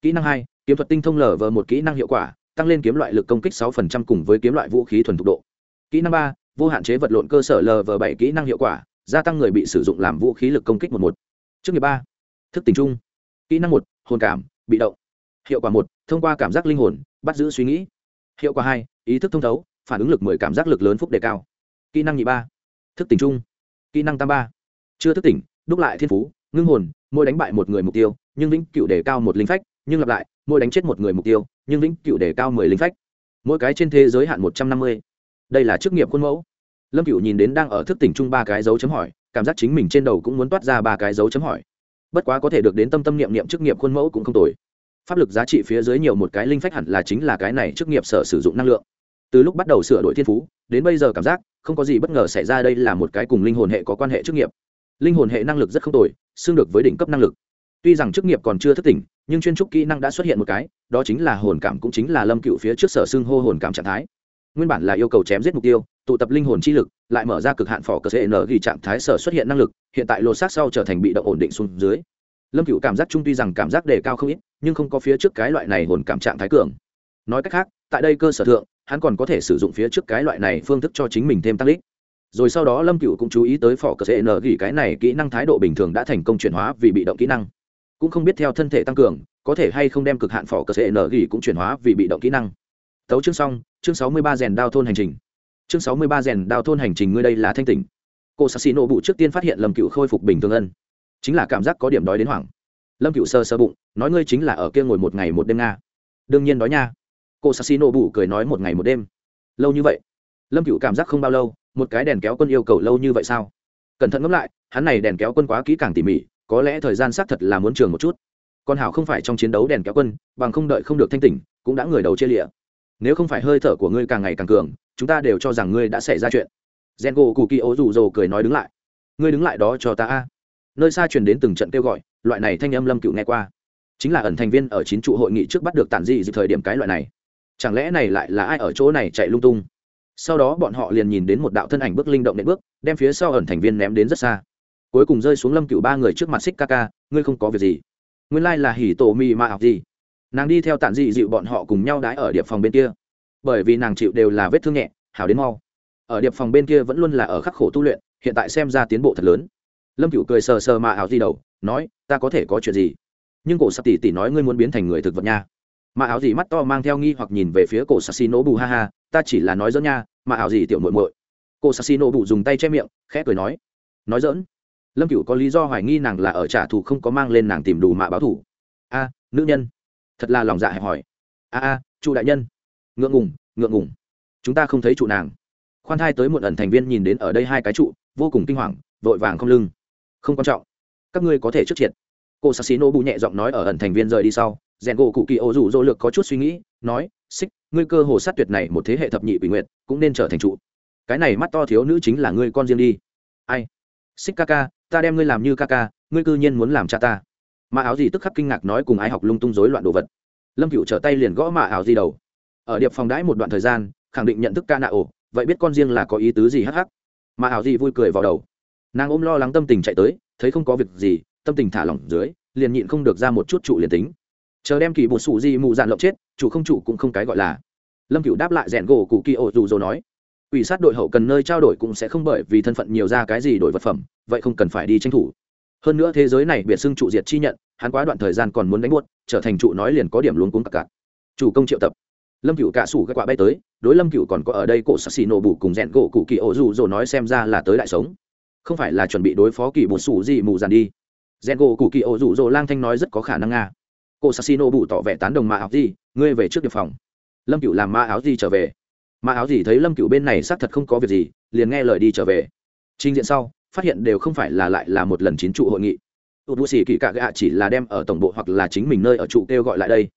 kỹ năng 2 kiếm thuật tinh thông lở vờ một kỹ năng hiệu quả tăng lên kiếm loại lực công kích 6% cùng với kiếm loại vũ khí thuần thục độ. Kỹ năng ba, vô hạn chế vật lộn cơ sở lv bảy kỹ năng hiệu quả, gia tăng người bị sử dụng làm vũ khí lực công kích một một. Trước nghiệp ba, thức tỉnh trung kỹ năng một, hồn cảm, bị động. Hiệu quả một, thông qua cảm giác linh hồn, bắt giữ suy nghĩ. Hiệu quả hai, ý thức thông thấu, phản ứng lực mười, cảm giác lực lớn phúc đề cao. Kỹ năng nhị ba, thức tỉnh trung kỹ năng tam ba, chưa thức tỉnh, đúc lại thiên phú, ngưng hồn, mỗi đánh bại một người mục tiêu, nhưng vĩnh cựu đề cao một linh phách, nhưng lặp lại, mỗi đánh chết một người mục tiêu nhưng vĩnh cựu đề cao mười linh phách. Mỗi cái trên thế giới hạn một trăm năm mươi. Đây là chức nghiệp khuôn mẫu. Lâm cựu nhìn đến đang ở thức tỉnh chung ba cái dấu chấm hỏi, cảm giác chính mình trên đầu cũng muốn toát ra ba cái dấu chấm hỏi. Bất quá có thể được đến tâm tâm niệm niệm chức nghiệp khuôn mẫu cũng không tồi. Pháp lực giá trị phía dưới nhiều một cái linh phách hẳn là chính là cái này chức nghiệp sở sử dụng năng lượng. Từ lúc bắt đầu sửa đổi thiên phú, đến bây giờ cảm giác, không có gì bất ngờ xảy ra đây là một cái cùng linh hồn hệ có quan hệ chức nghiệp. Linh hồn hệ năng lực rất không tồi, xưng được với đỉnh cấp năng lực tuy rằng chức nghiệp còn chưa thức tỉnh, nhưng chuyên trúc kỹ năng đã xuất hiện một cái, đó chính là hồn cảm cũng chính là lâm cựu phía trước sở xưng hô hồn cảm trạng thái. Nguyên bản là yêu cầu chém giết mục tiêu, tụ tập linh hồn chi lực, lại mở ra cực hạn phỏ cờ nở ghi trạng thái sở xuất hiện năng lực, hiện tại lột xác sau trở thành bị động ổn định xuống dưới. Lâm cựu cảm giác trung tuy rằng cảm giác đề cao không ít, nhưng không có phía trước cái loại này hồn cảm trạng thái cường. Nói cách khác, tại đây cơ sở thượng, hắn còn có thể sử dụng phía trước cái loại này phương thức cho chính mình thêm tăng lít rồi sau đó lâm cựu cũng chú ý tới phỏ cờ nở gỉ cái này kỹ năng thái độ bình thường đã thành công chuyển hóa vì bị động kỹ năng cũng không biết theo thân thể tăng cường, có thể hay không đem cực hạn phỏ cơ sệ nở gỉ cũng chuyển hóa vì bị động kỹ năng. Tấu chương xong, chương sáu mươi ba rèn đao thôn hành trình. Chương sáu mươi ba rèn đao thôn hành trình ngươi đây là thanh tỉnh. Cô sắc xì bụ trước tiên phát hiện lâm cựu khôi phục bình thường ân. Chính là cảm giác có điểm đói đến hoảng. Lâm cựu sơ sơ bụng, nói ngươi chính là ở kia ngồi một ngày một đêm nga. Đương nhiên đói nha. Cô sắc xì bụ cười nói một ngày một đêm. Lâu như vậy? Lâm cựu cảm giác không bao lâu, một cái đèn kéo quân yêu cầu lâu như vậy sao? Cẩn thận ngẫm lại, hắn này đèn kéo quân quá kỹ càng tỉ mỉ có lẽ thời gian xác thật là muốn trường một chút. Con hảo không phải trong chiến đấu đèn kéo quân, bằng không đợi không được thanh tỉnh, cũng đã người đầu chia lịa. Nếu không phải hơi thở của ngươi càng ngày càng cường, chúng ta đều cho rằng ngươi đã xảy ra chuyện. Gen gỗ cụ kỳ ố rủ rồ cười nói đứng lại. Ngươi đứng lại đó cho ta a. Nơi xa truyền đến từng trận kêu gọi, loại này thanh âm lâm cựu nghe qua. Chính là ẩn thành viên ở chín trụ hội nghị trước bắt được tản dị dịp thời điểm cái loại này. Chẳng lẽ này lại là ai ở chỗ này chạy lung tung? Sau đó bọn họ liền nhìn đến một đạo thân ảnh bước linh động nện bước, đem phía sau ẩn thành viên ném đến rất xa cuối cùng rơi xuống lâm cựu ba người trước mặt xích ca ca, ngươi không có việc gì. Nguyên lai là hỉ tổ mì mà học gì. Nàng đi theo tản dị dịu bọn họ cùng nhau đái ở điệp phòng bên kia. Bởi vì nàng chịu đều là vết thương nhẹ, hảo đến mau. Ở điệp phòng bên kia vẫn luôn là ở khắc khổ tu luyện, hiện tại xem ra tiến bộ thật lớn. Lâm cựu cười sờ sờ mà ảo di đầu, nói, ta có thể có chuyện gì? Nhưng cổ sạc tỷ tỷ nói ngươi muốn biến thành người thực vật nha. Mà áo gì mắt to mang theo nghi hoặc nhìn về phía cổ sạc xì nổ bù, ha ha, ta chỉ là nói dẫn nha, mà áo gì tiểu muội muội. Cổ sạc xì nổ bù dùng tay che miệng, khẽ cười nói nói dỡn lâm cựu có lý do hoài nghi nàng là ở trả thù không có mang lên nàng tìm đủ mạ báo thủ. A, nữ nhân. Thật là lòng dạ hẹp hỏi a a, trụ đại nhân. Ngượng ngùng ngượng ngùng. Chúng ta không thấy trụ nàng. Khoan thai tới một ẩn thành viên nhìn đến ở đây hai cái trụ, vô cùng kinh hoàng, vội vàng không lưng. Không quan trọng. Các ngươi có thể trước triệt. Cô sắc xí nô bù nhẹ giọng nói ở ẩn thành viên rời đi sau, rèn gỗ cụ kỳ ô rủ dỗ lực có chút suy nghĩ, nói, xích, ngươi cơ hồ sát tuyệt này một thế hệ thập nhị quỷ nguyện cũng nên trở thành trụ. Cái này mắt to thiếu nữ chính là ngươi con riêng đi. Ai? Xích ca ca ta đem ngươi làm như ca ca, ngươi cư nhiên muốn làm cha ta. Mà áo gì tức khắc kinh ngạc nói cùng ai học lung tung rối loạn đồ vật. Lâm cựu trở tay liền gõ mạ áo gì đầu. Ở điệp phòng đãi một đoạn thời gian, khẳng định nhận thức ca nạ ổ, vậy biết con riêng là có ý tứ gì hắc hắc. Mà áo gì vui cười vào đầu. Nàng ôm lo lắng tâm tình chạy tới, thấy không có việc gì, tâm tình thả lỏng dưới, liền nhịn không được ra một chút trụ liền tính. Chờ đem kỳ bột sụ gì mù dạn lộng chết, chủ không chủ cũng không cái gọi là. Lâm cựu đáp lại rèn gỗ cụ kỳ ổ dù dồ nói ủy sát đội hậu cần nơi trao đổi cũng sẽ không bởi vì thân phận nhiều ra cái gì đổi vật phẩm, vậy không cần phải đi tranh thủ. Hơn nữa thế giới này biệt xưng trụ diệt chi nhận, hắn quá đoạn thời gian còn muốn đánh buốt, trở thành trụ nói liền có điểm luống cuống cả. cặc chủ công triệu tập. Lâm cựu cạ sủ các quả bay tới, đối lâm cựu còn có ở đây cổ sắc xì nổ bù cùng rèn gỗ cụ kỳ ổ dù rồi nói xem ra là tới đại sống. Không phải là chuẩn bị đối phó kỳ bột sủ gì mù dàn đi. Rèn gỗ cụ kỳ ổ dù rồi lang thanh nói rất có khả năng nga cổ sắc xì nổ bù tỏ vẻ tán đồng mạ áo gì ngươi về trước địa phòng. Lâm cựu làm mạ áo gì trở về mà áo gì thấy lâm cựu bên này xác thật không có việc gì, liền nghe lời đi trở về. Trình diện sau, phát hiện đều không phải là lại là một lần chín trụ hội nghị. Tụt bù xì kỳ cạ gạ chỉ là đem ở tổng bộ hoặc là chính mình nơi ở trụ kêu gọi lại đây.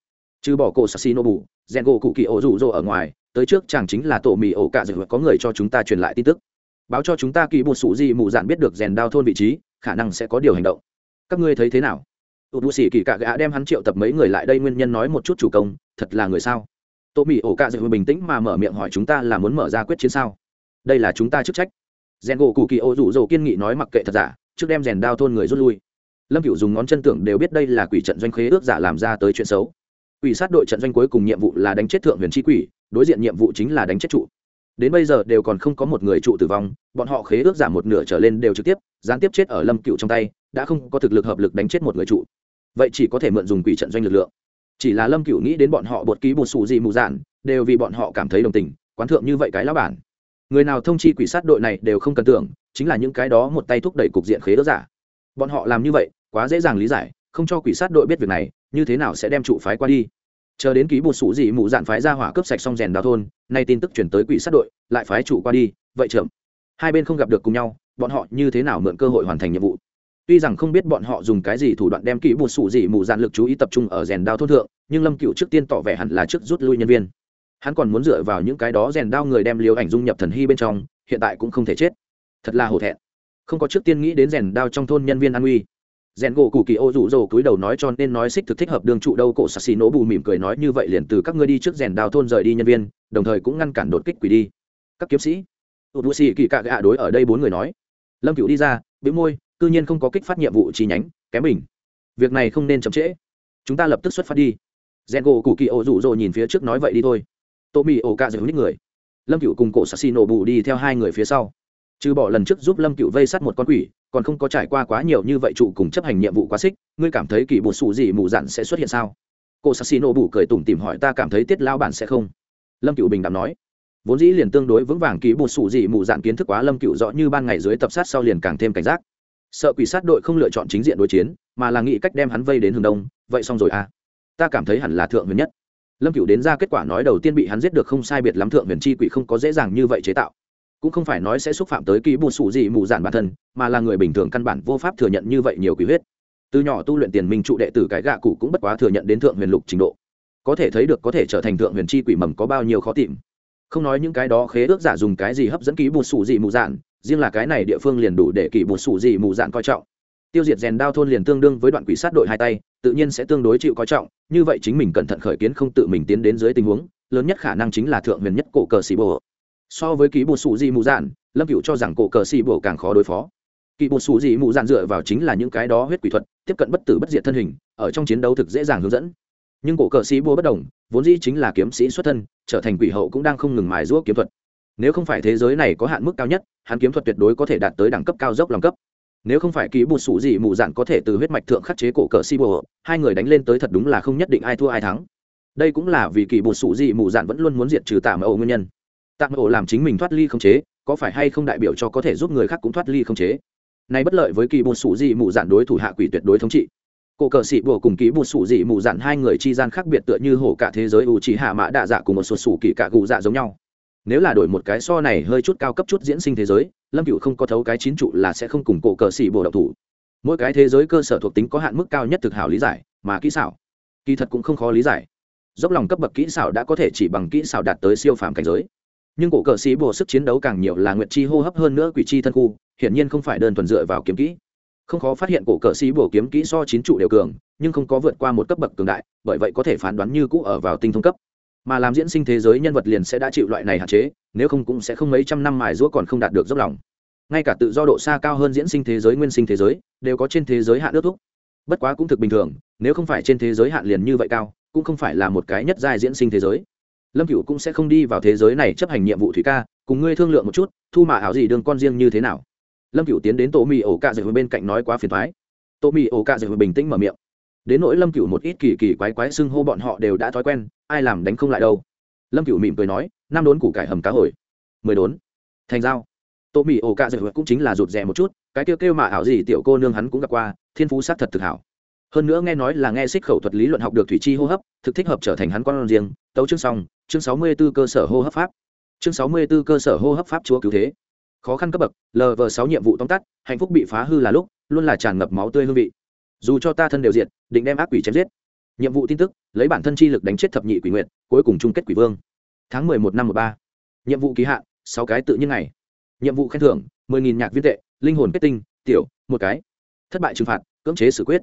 Trừ bỏ cổ sassino bù rèn gỗ cụ kỳ ổ rủ rỗ ở ngoài, tới trước chàng chính là tổ mì ổ cạ dự có người cho chúng ta truyền lại tin tức. Báo cho chúng ta kỳ bột sủ gì mù dạn biết được rèn đao thôn vị trí, khả năng sẽ có điều hành động. Các ngươi thấy thế nào? Tụt bù xì kỳ cạ gạ đem hắn triệu tập mấy người lại đây nguyên nhân nói một chút chủ công, thật là người sao? Tô mỹ ổ cạ dự bình tĩnh mà mở miệng hỏi chúng ta là muốn mở ra quyết chiến sao? Đây là chúng ta chức trách. Rèn gỗ cụ kỳ ô rủ rỗ kiên nghị nói mặc kệ thật giả, trước đem rèn đao thôn người rút lui. Lâm cựu dùng ngón chân tưởng đều biết đây là quỷ trận doanh khế ước giả làm ra tới chuyện xấu. Quỷ sát đội trận doanh cuối cùng nhiệm vụ là đánh chết thượng huyền tri quỷ, đối diện nhiệm vụ chính là đánh chết trụ. Đến bây giờ đều còn không có một người trụ tử vong, bọn họ khế ước giảm một nửa trở lên đều trực tiếp, gián tiếp chết ở lâm cựu trong tay, đã không có thực lực hợp lực đánh chết một người trụ. Vậy chỉ có thể mượn dùng quỷ trận doanh lực lượng chỉ là lâm cựu nghĩ đến bọn họ bột ký bột xù gì mù dạn, đều vì bọn họ cảm thấy đồng tình, quán thượng như vậy cái lá bản. Người nào thông chi quỷ sát đội này đều không cần tưởng, chính là những cái đó một tay thúc đẩy cục diện khế đỡ giả. Bọn họ làm như vậy, quá dễ dàng lý giải, không cho quỷ sát đội biết việc này, như thế nào sẽ đem trụ phái qua đi. Chờ đến ký bột sủ dị mù dạn phái ra hỏa cướp sạch xong rèn đào thôn, nay tin tức chuyển tới quỷ sát đội, lại phái trụ qua đi, vậy trưởng hai bên không gặp được cùng nhau, bọn họ như thế nào mượn cơ hội hoàn thành nhiệm vụ? Tuy rằng không biết bọn họ dùng cái gì thủ đoạn đem kỹ bột sủ dị mù dạn lực chú ý tập trung ở rèn đao thôn thượng, nhưng lâm cựu trước tiên tỏ vẻ hẳn là trước rút lui nhân viên. Hắn còn muốn dựa vào những cái đó rèn đao người đem liều ảnh dung nhập thần hy bên trong, hiện tại cũng không thể chết. Thật là hổ thẹn. Không có trước tiên nghĩ đến rèn đao trong thôn nhân viên an uy. Rèn gỗ cụ kỳ ô rủ rồ cúi đầu nói cho nên nói xích thực thích hợp đường trụ đâu, cổ sassi nổ bù mỉm cười nói như vậy liền từ các ngươi đi trước rèn đao thôn rời đi nhân viên, đồng thời cũng ngăn cản đột kích quỷ đi. Các kiếm sĩ. Tụt vũ xì kỳ cạ gạ đối ở đây bốn người nói. Lâm cựu đi ra, bĩu môi cư nhiên không có kích phát nhiệm vụ chi nhánh, kém mình. Việc này không nên chậm trễ. Chúng ta lập tức xuất phát đi. Rèn gỗ cụ kỳ ô rủ rỗ nhìn phía trước nói vậy đi thôi. Tô mì ổ ca giữ những người. Lâm cựu cùng cổ sassi nổ bù đi theo hai người phía sau. Trừ bỏ lần trước giúp lâm cựu vây sát một con quỷ, còn không có trải qua quá nhiều như vậy trụ cùng chấp hành nhiệm vụ quá xích, ngươi cảm thấy kỳ bột xù gì mù dặn sẽ xuất hiện sao? Cô sassino bù cười tủm tìm hỏi ta cảm thấy tiết lao bản sẽ không? Lâm cựu bình đạm nói. Vốn dĩ liền tương đối vững vàng kỳ bột xù gì mù dặn kiến thức quá lâm cựu rõ như ban ngày dưới tập sát sau liền càng thêm cảnh giác sợ quỷ sát đội không lựa chọn chính diện đối chiến, mà là nghĩ cách đem hắn vây đến hướng đông, vậy xong rồi à? Ta cảm thấy hẳn là thượng huyền nhất. Lâm cựu đến ra kết quả nói đầu tiên bị hắn giết được không sai biệt lắm thượng huyền chi quỷ không có dễ dàng như vậy chế tạo. Cũng không phải nói sẽ xúc phạm tới kỹ bù sụ gì mù giản bản thân, mà là người bình thường căn bản vô pháp thừa nhận như vậy nhiều quỷ huyết. Từ nhỏ tu luyện tiền minh trụ đệ tử cái gạ cụ cũng bất quá thừa nhận đến thượng huyền lục trình độ. Có thể thấy được có thể trở thành thượng huyền chi quỷ mầm có bao nhiêu khó tìm. Không nói những cái đó khế ước giả dùng cái gì hấp dẫn kỹ bù sụ gì mù dạn riêng là cái này địa phương liền đủ để kỳ bột sủ gì mù dạn coi trọng. Tiêu diệt rèn đao thôn liền tương đương với đoạn quỷ sát đội hai tay, tự nhiên sẽ tương đối chịu coi trọng, như vậy chính mình cẩn thận khởi kiến không tự mình tiến đến dưới tình huống, lớn nhất khả năng chính là thượng huyền nhất cổ cờ xì bồ so với ký bột sủ dị mù dạn, lâm cựu cho rằng cổ cờ xì bồ càng khó đối phó. Kỳ bột sủ dị mù dạn dựa vào chính là những cái đó huyết quỷ thuật, tiếp cận bất tử bất diệt thân hình, ở trong chiến đấu thực dễ dàng hướng dẫn. Nhưng cổ cờ xì bồ bất đồng, vốn dĩ chính là kiếm sĩ xuất thân, trở thành quỷ hậu cũng đang không ngừng mài giũa kiếm thuật nếu không phải thế giới này có hạn mức cao nhất, hắn kiếm thuật tuyệt đối có thể đạt tới đẳng cấp cao dốc lòng cấp. Nếu không phải ký bột sủ gì mù dạn có thể từ huyết mạch thượng khắc chế cổ cờ si bồ hai người đánh lên tới thật đúng là không nhất định ai thua ai thắng. Đây cũng là vì kỳ bột sủ gì mù dạn vẫn luôn muốn diệt trừ tạm ổ nguyên nhân. Tạm ổ làm chính mình thoát ly không chế, có phải hay không đại biểu cho có thể giúp người khác cũng thoát ly không chế? Này bất lợi với kỳ bột sủ gì mù dạn đối thủ hạ quỷ tuyệt đối thống trị. Cổ cờ sĩ bùa cùng ký bột sủ dị mù dạn hai người chi gian khác biệt tựa như hổ cả thế giới ủ chỉ hạ mã đạ dạ cùng một sụt sủ kỳ cả gù dạ giống nhau nếu là đổi một cái so này hơi chút cao cấp chút diễn sinh thế giới, lâm cựu không có thấu cái chín trụ là sẽ không cùng cổ cờ xỉ bồ độc thủ. Mỗi cái thế giới cơ sở thuộc tính có hạn mức cao nhất thực hảo lý giải, mà kỹ xảo, kỳ thật cũng không khó lý giải. Dốc lòng cấp bậc kỹ xảo đã có thể chỉ bằng kỹ xảo đạt tới siêu phàm cảnh giới. Nhưng cổ cờ xỉ bồ sức chiến đấu càng nhiều là nguyệt chi hô hấp hơn nữa quỷ chi thân khu, hiển nhiên không phải đơn thuần dựa vào kiếm kỹ. Không khó phát hiện cổ cờ xỉ bồ kiếm kỹ so chín trụ đều cường, nhưng không có vượt qua một cấp bậc cường đại, bởi vậy có thể phán đoán như cũ ở vào tinh thông cấp mà làm diễn sinh thế giới nhân vật liền sẽ đã chịu loại này hạn chế, nếu không cũng sẽ không mấy trăm năm mài giũa còn không đạt được dốc lòng. Ngay cả tự do độ xa cao hơn diễn sinh thế giới nguyên sinh thế giới, đều có trên thế giới hạn ước thúc. Bất quá cũng thực bình thường, nếu không phải trên thế giới hạn liền như vậy cao, cũng không phải là một cái nhất giai diễn sinh thế giới. Lâm cựu cũng sẽ không đi vào thế giới này chấp hành nhiệm vụ thủy ca, cùng ngươi thương lượng một chút, thu mạ ảo gì đường con riêng như thế nào. Lâm cựu tiến đến tổ mì ổ cạ dạy bên cạnh nói quá phiền thoái tổ mì ổ cạ dạy bình tĩnh mở miệng đến nỗi lâm cựu một ít kỳ kỳ quái quái xưng hô bọn họ đều đã thói quen, ai làm đánh không lại đâu. Lâm cựu mỉm cười nói năm đốn củ cải hầm cá hồi. Mười đốn. Thành dao. Tô mỹ ổ cạ dạy cũng chính là rụt rè một chút, cái kêu kêu mà ảo gì tiểu cô nương hắn cũng gặp qua, thiên phú sát thật thực hảo. Hơn nữa nghe nói là nghe xích khẩu thuật lý luận học được thủy chi hô hấp, thực thích hợp trở thành hắn con riêng, tấu chương xong, chương sáu mươi 64 cơ sở hô hấp pháp. Chương sáu mươi 64 cơ sở hô hấp pháp chúa cứu thế. Khó khăn cấp bậc lv sáu nhiệm vụ tóm tắt, hạnh phúc bị phá hư là lúc, luôn là tràn ngập máu tươi hương vị dù cho ta thân đều diệt, định đem ác quỷ chém giết. Nhiệm vụ tin tức, lấy bản thân chi lực đánh chết thập nhị quỷ nguyện cuối cùng chung kết quỷ vương. Tháng mười một năm một ba. Nhiệm vụ ký hạn, sáu cái tự nhiên ngày. Nhiệm vụ khen thưởng, mười nghìn nhạc viên tệ, linh hồn kết tinh, tiểu, một cái. Thất bại trừng phạt, cưỡng chế xử quyết.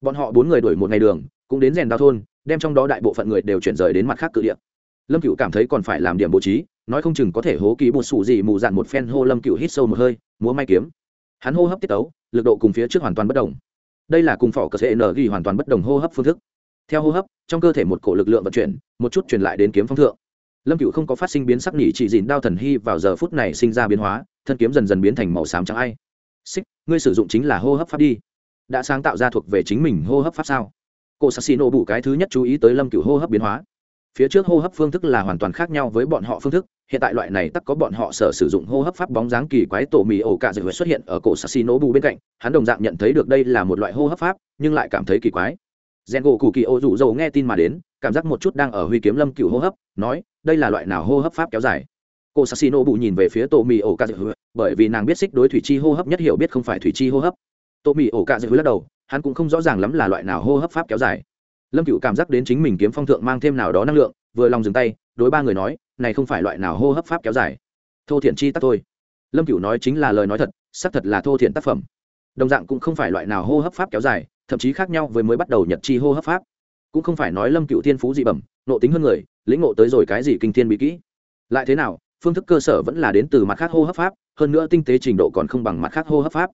Bọn họ bốn người đuổi một ngày đường, cũng đến rèn đao thôn, đem trong đó đại bộ phận người đều chuyển rời đến mặt khác cự địa. Lâm cựu cảm thấy còn phải làm điểm bố trí, nói không chừng có thể hố ký một sủ gì mù dạn một phen hô lâm cựu hít sâu một hơi, múa may kiếm. Hắn hô hấp tiết tấu, lực độ cùng phía trước hoàn toàn bất đồng đây là cùng phỏ cờ sẽ ghi hoàn toàn bất đồng hô hấp phương thức. Theo hô hấp, trong cơ thể một cổ lực lượng vận chuyển, một chút truyền lại đến kiếm phong thượng. Lâm cựu không có phát sinh biến sắc nỉ chỉ dìn đao thần hy vào giờ phút này sinh ra biến hóa, thân kiếm dần dần biến thành màu xám trắng ai. Xích, ngươi sử dụng chính là hô hấp pháp đi. Đã sáng tạo ra thuộc về chính mình hô hấp pháp sao? Cô sassino bụ cái thứ nhất chú ý tới lâm cựu hô hấp biến hóa. Phía trước hô hấp phương thức là hoàn toàn khác nhau với bọn họ phương thức hiện tại loại này tắc có bọn họ sở sử dụng hô hấp pháp bóng dáng kỳ quái tổ mì ổ cả dự xuất hiện ở cổ sassino bù bên cạnh, hắn đồng dạng nhận thấy được đây là một loại hô hấp pháp, nhưng lại cảm thấy kỳ quái. Rèn gỗ cụ kỳ ô rủ dầu nghe tin mà đến, cảm giác một chút đang ở huy kiếm lâm cựu hô hấp, nói, đây là loại nào hô hấp pháp kéo dài? Cô sassino bù nhìn về phía tổ mì ổ cả dự bởi vì nàng biết xích đối thủy chi hô hấp nhất hiểu biết không phải thủy chi hô hấp. Tổ mì ổ cả dự lắc đầu, hắn cũng không rõ ràng lắm là loại nào hô hấp pháp kéo dài. Lâm cựu cảm giác đến chính mình kiếm phong thượng mang thêm nào đó năng lượng, vừa lòng dừng tay đối ba người nói, này không phải loại nào hô hấp pháp kéo dài. Thô thiện chi tắc thôi. Lâm Cửu nói chính là lời nói thật, xác thật là thô thiện tác phẩm. Đồng dạng cũng không phải loại nào hô hấp pháp kéo dài, thậm chí khác nhau với mới bắt đầu nhật chi hô hấp pháp. Cũng không phải nói lâm cựu thiên phú dị bẩm, nộ tính hơn người, lĩnh ngộ tới rồi cái gì kinh thiên bị kỹ. Lại thế nào, phương thức cơ sở vẫn là đến từ mặt khác hô hấp pháp, hơn nữa tinh tế trình độ còn không bằng mặt khác hô hấp pháp.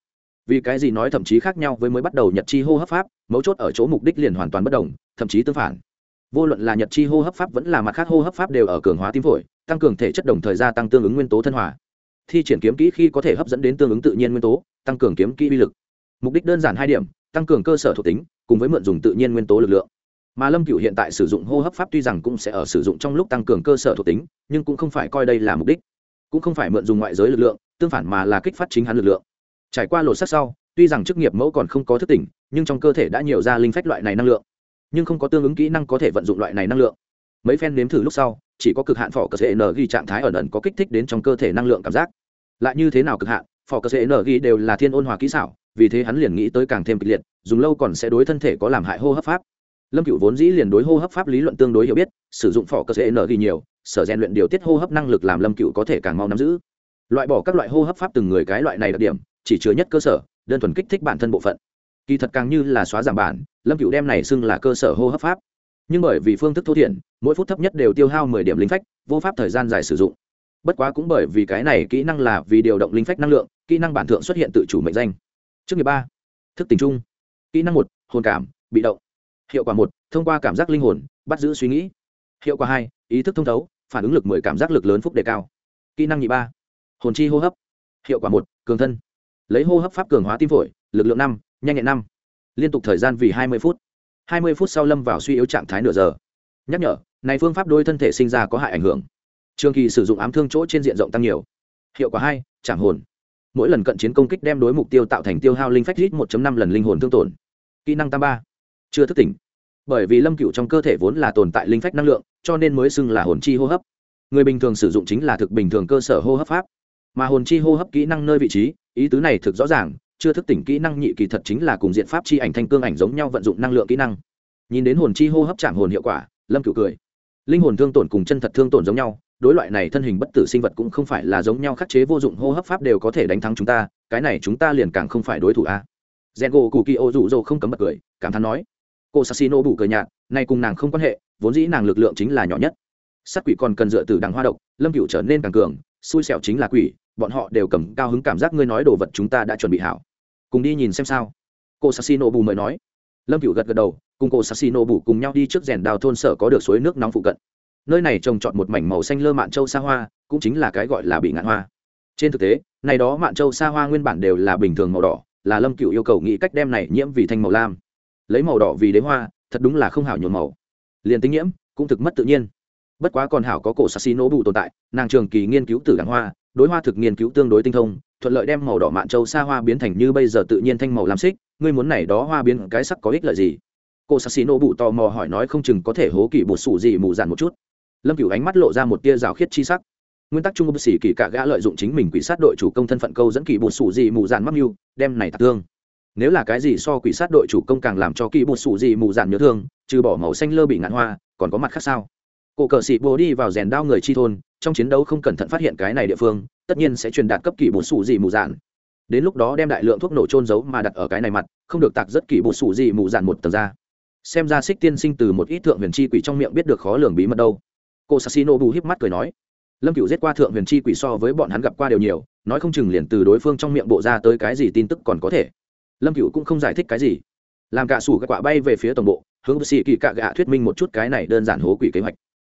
Vì cái gì nói thậm chí khác nhau với mới bắt đầu nhật chi hô hấp pháp, mấu chốt ở chỗ mục đích liền hoàn toàn bất đồng, thậm chí tương phản vô luận là nhật chi hô hấp pháp vẫn là mặt khác hô hấp pháp đều ở cường hóa tim phổi, tăng cường thể chất đồng thời gia tăng tương ứng nguyên tố thân hòa. Thi triển kiếm kỹ khi có thể hấp dẫn đến tương ứng tự nhiên nguyên tố, tăng cường kiếm kỹ uy lực. Mục đích đơn giản hai điểm, tăng cường cơ sở thuộc tính, cùng với mượn dùng tự nhiên nguyên tố lực lượng. Mà lâm cựu hiện tại sử dụng hô hấp pháp tuy rằng cũng sẽ ở sử dụng trong lúc tăng cường cơ sở thuộc tính, nhưng cũng không phải coi đây là mục đích. Cũng không phải mượn dùng ngoại giới lực lượng, tương phản mà là kích phát chính hắn lực lượng. Trải qua lột sắc sau, tuy rằng chức nghiệp mẫu còn không có thức tỉnh, nhưng trong cơ thể đã nhiều ra linh phách loại này năng lượng nhưng không có tương ứng kỹ năng có thể vận dụng loại này năng lượng. Mấy phen nếm thử lúc sau, chỉ có cực hạn phỏ cơ thể n ghi trạng thái ẩn ẩn có kích thích đến trong cơ thể năng lượng cảm giác. Lại như thế nào cực hạn, phỏ cơ thể n ghi đều là thiên ôn hòa kỹ xảo, vì thế hắn liền nghĩ tới càng thêm kịch liệt, dùng lâu còn sẽ đối thân thể có làm hại hô hấp pháp. Lâm cựu vốn dĩ liền đối hô hấp pháp lý luận tương đối hiểu biết, sử dụng phỏ cơ thể n ghi nhiều, sở rèn luyện điều tiết hô hấp năng lực làm lâm cựu có thể càng mau nắm giữ. Loại bỏ các loại hô hấp pháp từng người cái loại này đặc điểm, chỉ chứa nhất cơ sở, đơn thuần kích thích bản thân bộ phận kỳ thật càng như là xóa giảm bản, lâm cựu đem này xưng là cơ sở hô hấp pháp. Nhưng bởi vì phương thức thô thiển, mỗi phút thấp nhất đều tiêu hao mười điểm linh phách, vô pháp thời gian dài sử dụng. Bất quá cũng bởi vì cái này kỹ năng là vì điều động linh phách năng lượng, kỹ năng bản thượng xuất hiện tự chủ mệnh danh. Trước nghiệp ba, thức tình trung kỹ năng một, hồn cảm, bị động. Hiệu quả một, thông qua cảm giác linh hồn, bắt giữ suy nghĩ. Hiệu quả hai, ý thức thông thấu, phản ứng lực mười cảm giác lực lớn phúc đề cao. Kỹ năng nhị ba, hồn chi hô hấp. Hiệu quả một, cường thân. Lấy hô hấp pháp cường hóa tim phổi, lực lượng năm nhanh nhẹn năm. Liên tục thời gian vì hai mươi phút. hai mươi phút sau lâm vào suy yếu trạng thái nửa giờ. Nhắc nhở, này phương pháp đôi thân thể sinh ra có hại ảnh hưởng. Trường kỳ sử dụng ám thương chỗ trên diện rộng tăng nhiều. Hiệu quả hai, chạm hồn. Mỗi lần cận chiến công kích đem đối mục tiêu tạo thành tiêu hao linh phách hít một năm lần linh hồn thương tổn. Kỹ năng tam ba. Chưa thức tỉnh. Bởi vì lâm cựu trong cơ thể vốn là tồn tại linh phách năng lượng, cho nên mới xưng là hồn chi hô hấp. Người bình thường sử dụng chính là thực bình thường cơ sở hô hấp pháp. Mà hồn chi hô hấp kỹ năng nơi vị trí, ý tứ này thực rõ ràng chưa thức tỉnh kỹ năng nhị kỳ thật chính là cùng diện pháp chi ảnh thanh cương ảnh giống nhau vận dụng năng lượng kỹ năng. Nhìn đến hồn chi hô hấp chạm hồn hiệu quả, lâm cựu cười. Linh hồn thương tổn cùng chân thật thương tổn giống nhau, đối loại này thân hình bất tử sinh vật cũng không phải là giống nhau khắc chế vô dụng hô hấp pháp đều có thể đánh thắng chúng ta, cái này chúng ta liền càng không phải đối thủ a. Gen gỗ cụ kỳ ô rỗ không cấm bật cười, cảm thán nói. Cô sassino bù cười nhạt, nay cùng nàng không quan hệ, vốn dĩ nàng lực lượng chính là nhỏ nhất. Sát quỷ còn cần dựa từ đằng hoa độc, lâm cựu trở nên càng cường, xui xẻo chính là quỷ, bọn họ đều cầm cao hứng cảm giác ngươi nói đồ vật chúng ta đã chuẩn bị hảo cùng đi nhìn xem sao. Cô sassino bù mời nói. Lâm cựu gật gật đầu, cùng cô sassino bù cùng nhau đi trước rèn đào thôn sở có được suối nước nóng phụ cận. Nơi này trồng trọt một mảnh màu xanh lơ mạn châu xa hoa, cũng chính là cái gọi là bị ngạn hoa. Trên thực tế, này đó mạn châu xa hoa nguyên bản đều là bình thường màu đỏ, là lâm cựu yêu cầu nghĩ cách đem này nhiễm vì thanh màu lam. Lấy màu đỏ vì đế hoa, thật đúng là không hảo nhuộm màu. Liền tính nhiễm, cũng thực mất tự nhiên. Bất quá còn hảo có cổ sassino bù tồn tại, nàng trường kỳ nghiên cứu tử đảng hoa, đối hoa thực nghiên cứu tương đối tinh thông thuận lợi đem màu đỏ mạn châu xa hoa biến thành như bây giờ tự nhiên thanh màu lam xích, ngươi muốn này đó hoa biến cái sắc có ích lợi gì? Cô sassino bụ tò mò hỏi nói không chừng có thể hố kỷ bột sủ gì mù dạn một chút. Lâm cửu ánh mắt lộ ra một tia rào khiết chi sắc. Nguyên tắc trung bác sĩ kỳ cả gã lợi dụng chính mình quỷ sát đội chủ công thân phận câu dẫn kỳ bột sủ gì mù dạn mắc mưu, đem này tạc thương. Nếu là cái gì so quỷ sát đội chủ công càng làm cho kỳ bột sủ gì mù dạn nhớ thương, trừ bỏ màu xanh lơ bị ngạn hoa, còn có mặt khác sao? Cổ cờ sĩ bồ đi vào rèn đao người chi thôn trong chiến đấu không cẩn thận phát hiện cái này địa phương, tất nhiên sẽ truyền đạt cấp kỳ bột sủ gì mù dạn. Đến lúc đó đem đại lượng thuốc nổ trôn giấu mà đặt ở cái này mặt, không được tạc rất kỳ bột sủ gì mù dạn một tầng ra. Xem ra xích tiên sinh từ một ít thượng huyền chi quỷ trong miệng biết được khó lường bí mật đâu. Cô sassino bù híp mắt cười nói, lâm cựu giết qua thượng huyền chi quỷ so với bọn hắn gặp qua đều nhiều, nói không chừng liền từ đối phương trong miệng bộ ra tới cái gì tin tức còn có thể. Lâm cựu cũng không giải thích cái gì. Làm cả sủ các quả bay về phía tổng bộ, hướng sĩ kỳ cạ gạ thuyết minh một chút cái này đơn giản hố quỷ kế hoạch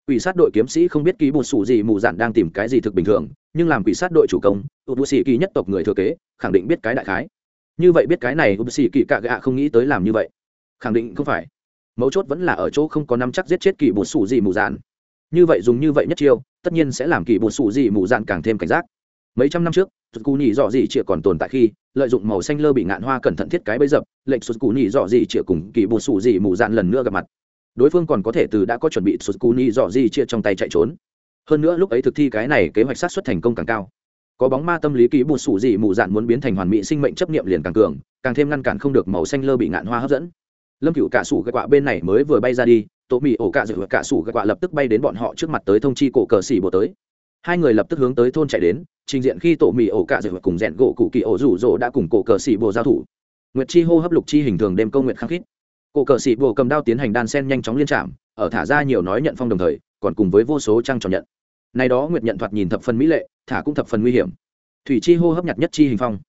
quỷ sát đội kiếm sĩ không biết ký bột sủ gì mù dạn đang tìm cái gì thực bình thường, nhưng làm quỷ sát đội chủ công tụt bù sĩ kỳ nhất tộc người thừa kế, khẳng định biết cái đại khái. Như vậy biết cái này tụt sĩ kỳ cạ gạ không nghĩ tới làm như vậy. Khẳng định không phải. Mấu chốt vẫn là ở chỗ không có năm chắc giết chết kỳ bột sủ gì mù dạn. Như vậy dùng như vậy nhất chiêu, tất nhiên sẽ làm kỳ bột sủ gì mù dạn càng thêm cảnh giác. Mấy trăm năm trước sụt cù nhị dọ gì chịa còn tồn tại khi, lợi dụng màu xanh lơ bị ngạn hoa cẩn thận thiết cái bấy dập, lệnh sụt cù nhị dọ gì chịa cùng kỳ bột sủ gì mù dạn lần nữa gặp mặt đối phương còn có thể từ đã có chuẩn bị sụt cú ni dọ di chia trong tay chạy trốn. Hơn nữa lúc ấy thực thi cái này kế hoạch sát xuất thành công càng cao. Có bóng ma tâm lý ký bùn sủ gì mù dạn muốn biến thành hoàn mỹ sinh mệnh chấp niệm liền càng cường, càng thêm ngăn cản không được màu xanh lơ bị ngạn hoa hấp dẫn. Lâm cựu cả sủ cái quạ bên này mới vừa bay ra đi tổ mì ổ cạ dự cả sủ cái quạ lập tức bay đến bọn họ trước mặt tới thông chi cổ cờ xỉ bộ tới. Hai người lập tức hướng tới thôn chạy đến, trình diện khi tổ mì ổ cạ dự cùng rẽn gỗ cụ kỳ ổ rủ rỗ đã cùng cổ cờ xỉ bộ giao thủ. Nguyệt chi hô hấp lục chi hình thường đêm công nguyện khăng khít cổ cờ xỉ bộ cầm đao tiến hành đan sen nhanh chóng liên trạm, ở thả ra nhiều nói nhận phong đồng thời, còn cùng với vô số trăng tròn nhận. Này đó nguyệt nhận thoạt nhìn thập phần mỹ lệ, thả cũng thập phần nguy hiểm. Thủy chi hô hấp nhặt nhất chi hình phong.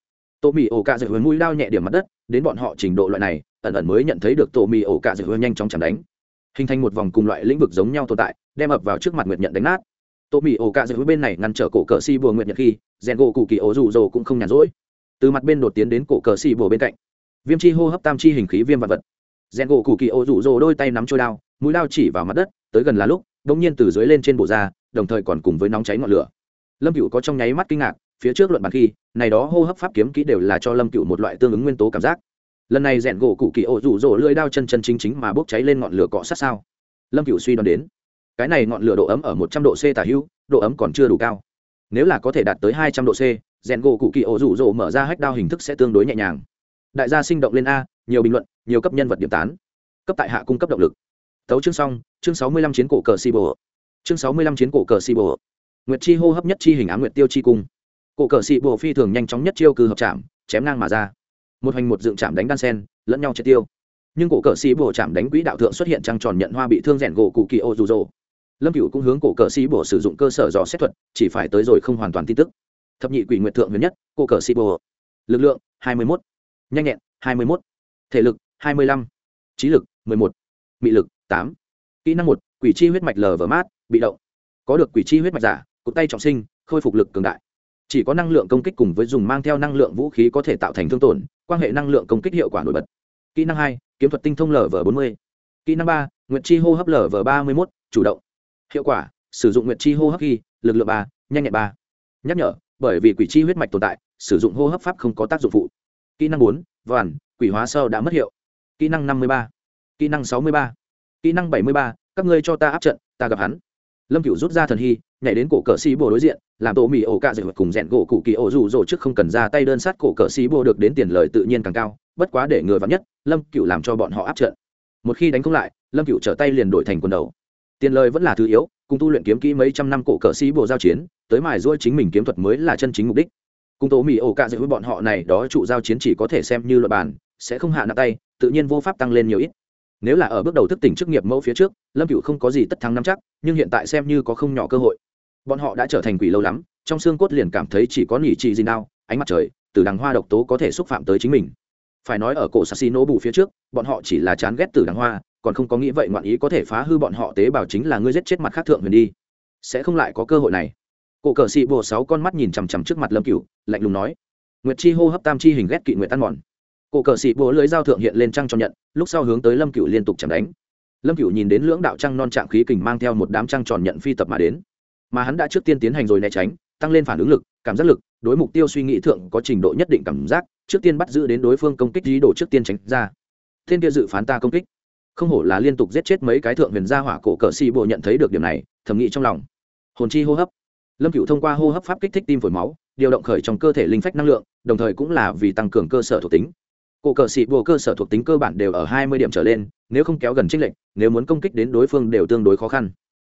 Tổ mì ổ cạ dự mũi đao nhẹ điểm mặt đất, đến bọn họ trình độ loại này, ẩn ẩn mới nhận thấy được tổ mì ổ cạ dự nhanh chóng chẳng đánh. Hình thành một vòng cùng loại lĩnh vực giống nhau tồn tại, đem ập vào trước mặt nguyệt nhận đánh nát. Tổ mì ổ cạ giữa bên này ngăn trở cổ cờ si bùa nguyệt nhật khi, rèn gỗ cụ kỳ ổ rủ rồ cũng không nhàn rỗi. Từ mặt bên đột tiến đến cổ cờ si bùa bên cạnh. Viêm chi hô hấp tam chi hình khí viêm vật vật rèn gỗ cụ kỳ ô rủ rồ đôi tay nắm trôi đao, mũi đao chỉ vào mặt đất, tới gần là lúc đ ỗ n g nhiên từ dưới lên trên bộ da, đồng thời còn cùng với nóng cháy ngọn lửa. Lâm cựu có trong nháy mắt kinh ngạc, phía trước luận bàn khi, này đó hô hấp pháp kiếm kỹ đều là cho lâm cựu một loại tương ứng nguyên tố cảm giác. Lần này rèn gỗ cụ kỳ ô rủ rồ lưỡi đao chân chân chính chính mà bốc cháy lên ngọn lửa cọ sát sao? Lâm cựu suy đoán đến, cái này ngọn lửa độ ấm ở một trăm độ c tả hữu, độ ấm còn chưa đủ cao. Nếu là có thể đạt tới hai trăm độ c, rèn gỗ cụ kỳ ô rủ rồ mở ra hách đao hình thức sẽ tương đối nhẹ nhàng. Đại gia sinh động lên a nhiều bình luận, nhiều cấp nhân vật điểm tán. Cấp tại hạ cung cấp động lực. Tấu chương xong, chương sáu mươi lăm chiến cổ cờ si bồ. Chương sáu mươi lăm chiến cổ cờ si bồ. Nguyệt chi hô hấp nhất chi hình á nguyệt tiêu chi cung. Cổ cờ si bồ phi thường nhanh chóng nhất chiêu cư hợp chạm, chém ngang mà ra. Một hành một dựng chạm đánh đan sen, lẫn nhau triệt tiêu. Nhưng cổ cờ sĩ bồ chạm đánh quỹ đạo thượng xuất hiện trăng tròn nhận hoa bị thương rèn gỗ cụ kỳ ô dù dỗ lâm cựu cũng hướng cổ cờ sĩ bồ sử dụng cơ sở dò xét thuật, chỉ phải tới rồi không hoàn toàn tin tức. Thập nhị quỷ nguyệt thượng huyền nhất, cổ cờ sĩ bồ. Lực lượng, hai mươi mốt. Nhanh nhẹn, hai mươi mốt thể lực, hai mươi lăm. Trí lực, mười một. Mị lực, tám. Kỹ năng một, quỷ chi huyết mạch lở vở mát, bị động. Có được quỷ chi huyết mạch giả, cụt tay trọng sinh, khôi phục lực cường đại. Chỉ có năng lượng công kích cùng với dùng mang theo năng lượng vũ khí có thể tạo thành thương tổn, quan hệ năng lượng công kích hiệu quả nổi bật. Kỹ năng hai, kiếm thuật tinh thông lv bốn mươi. Kỹ năng ba nguyện chi hô hấp lv ba mươi một chủ động. Hiệu quả, sử dụng nguyện chi hô hấp khi, lực lượng ba, nhanh nhẹn ba. Nhắc nhở, bởi vì quỷ chi huyết mạch tồn tại, sử dụng hô hấp pháp không có tác dụng phụ. Kỹ năng bốn vằn quỷ hóa sâu đã mất hiệu. Kỹ năng năm mươi ba, kỹ năng sáu mươi ba, kỹ năng bảy mươi ba, các ngươi cho ta áp trận, ta gặp hắn. Lâm cựu rút ra thần hy, nhảy đến cổ cờ xí bồ đối diện, làm tổ mì ổ cạ dạy cùng rẽn gỗ cụ kỳ ổ rủ rỗ trước không cần ra tay đơn sát cổ cờ xí bồ được đến tiền lời tự nhiên càng cao, bất quá để người vắn nhất, lâm cựu làm cho bọn họ áp trận. Một khi đánh không lại, lâm cựu trở tay liền đổi thành quần đầu. Tiền lời vẫn là thứ yếu, cùng tu luyện kiếm kỹ mấy trăm năm cổ cờ sĩ bồ giao chiến, tới mài ruôi chính mình kiếm thuật mới là chân chính mục đích. Cùng tổ mỹ ổ cạ dạy với bọn họ này đó trụ giao chiến chỉ có thể xem như luật bản sẽ không hạ nặng tay, tự nhiên vô pháp tăng lên nhiều ít. Nếu là ở bước đầu thức tỉnh chức nghiệp mẫu phía trước, lâm cựu không có gì tất thắng nắm chắc, nhưng hiện tại xem như có không nhỏ cơ hội. Bọn họ đã trở thành quỷ lâu lắm, trong xương cốt liền cảm thấy chỉ có nỉ trị gì nào, ánh mặt trời, từ đằng hoa độc tố có thể xúc phạm tới chính mình. Phải nói ở cổ sassi nỗ bù phía trước, bọn họ chỉ là chán ghét từ đằng hoa, còn không có nghĩ vậy ngoạn ý có thể phá hư bọn họ tế bào chính là ngươi giết chết mặt khác thượng huyền đi. Sẽ không lại có cơ hội này. Cổ cờ xị bồ sáu con mắt nhìn chằm chằm trước mặt lâm cửu, lạnh lùng nói. Nguyệt chi hô hấp tam chi hình ghét kỵ nguyệt tan mòn cổ cờ xị bố lưới giao thượng hiện lên trăng cho nhận, lúc sau hướng tới lâm cửu liên tục chẳng đánh. Lâm cửu nhìn đến lưỡng đạo trăng non trạng khí kình mang theo một đám trăng tròn nhận phi tập mà đến. Mà hắn đã trước tiên tiến hành rồi né tránh, tăng lên phản ứng lực, cảm giác lực, đối mục tiêu suy nghĩ thượng có trình độ nhất định cảm giác, trước tiên bắt giữ đến đối phương công kích dí đồ trước tiên tránh ra. Thiên kia dự phán ta công kích. Không hổ là liên tục giết chết mấy cái thượng huyền gia hỏa cổ cờ si bộ nhận thấy được điểm này, thầm nghĩ trong lòng. Hồn chi hô hấp. Lâm cựu thông qua hô hấp pháp kích thích tim phổi máu, điều động khởi trong cơ thể linh phách năng lượng, đồng thời cũng là vì tăng cường cơ sở thuộc tính cổ cờ xị bùa cơ sở thuộc tính cơ bản đều ở hai mươi điểm trở lên, nếu không kéo gần trích lệnh nếu muốn công kích đến đối phương đều tương đối khó khăn.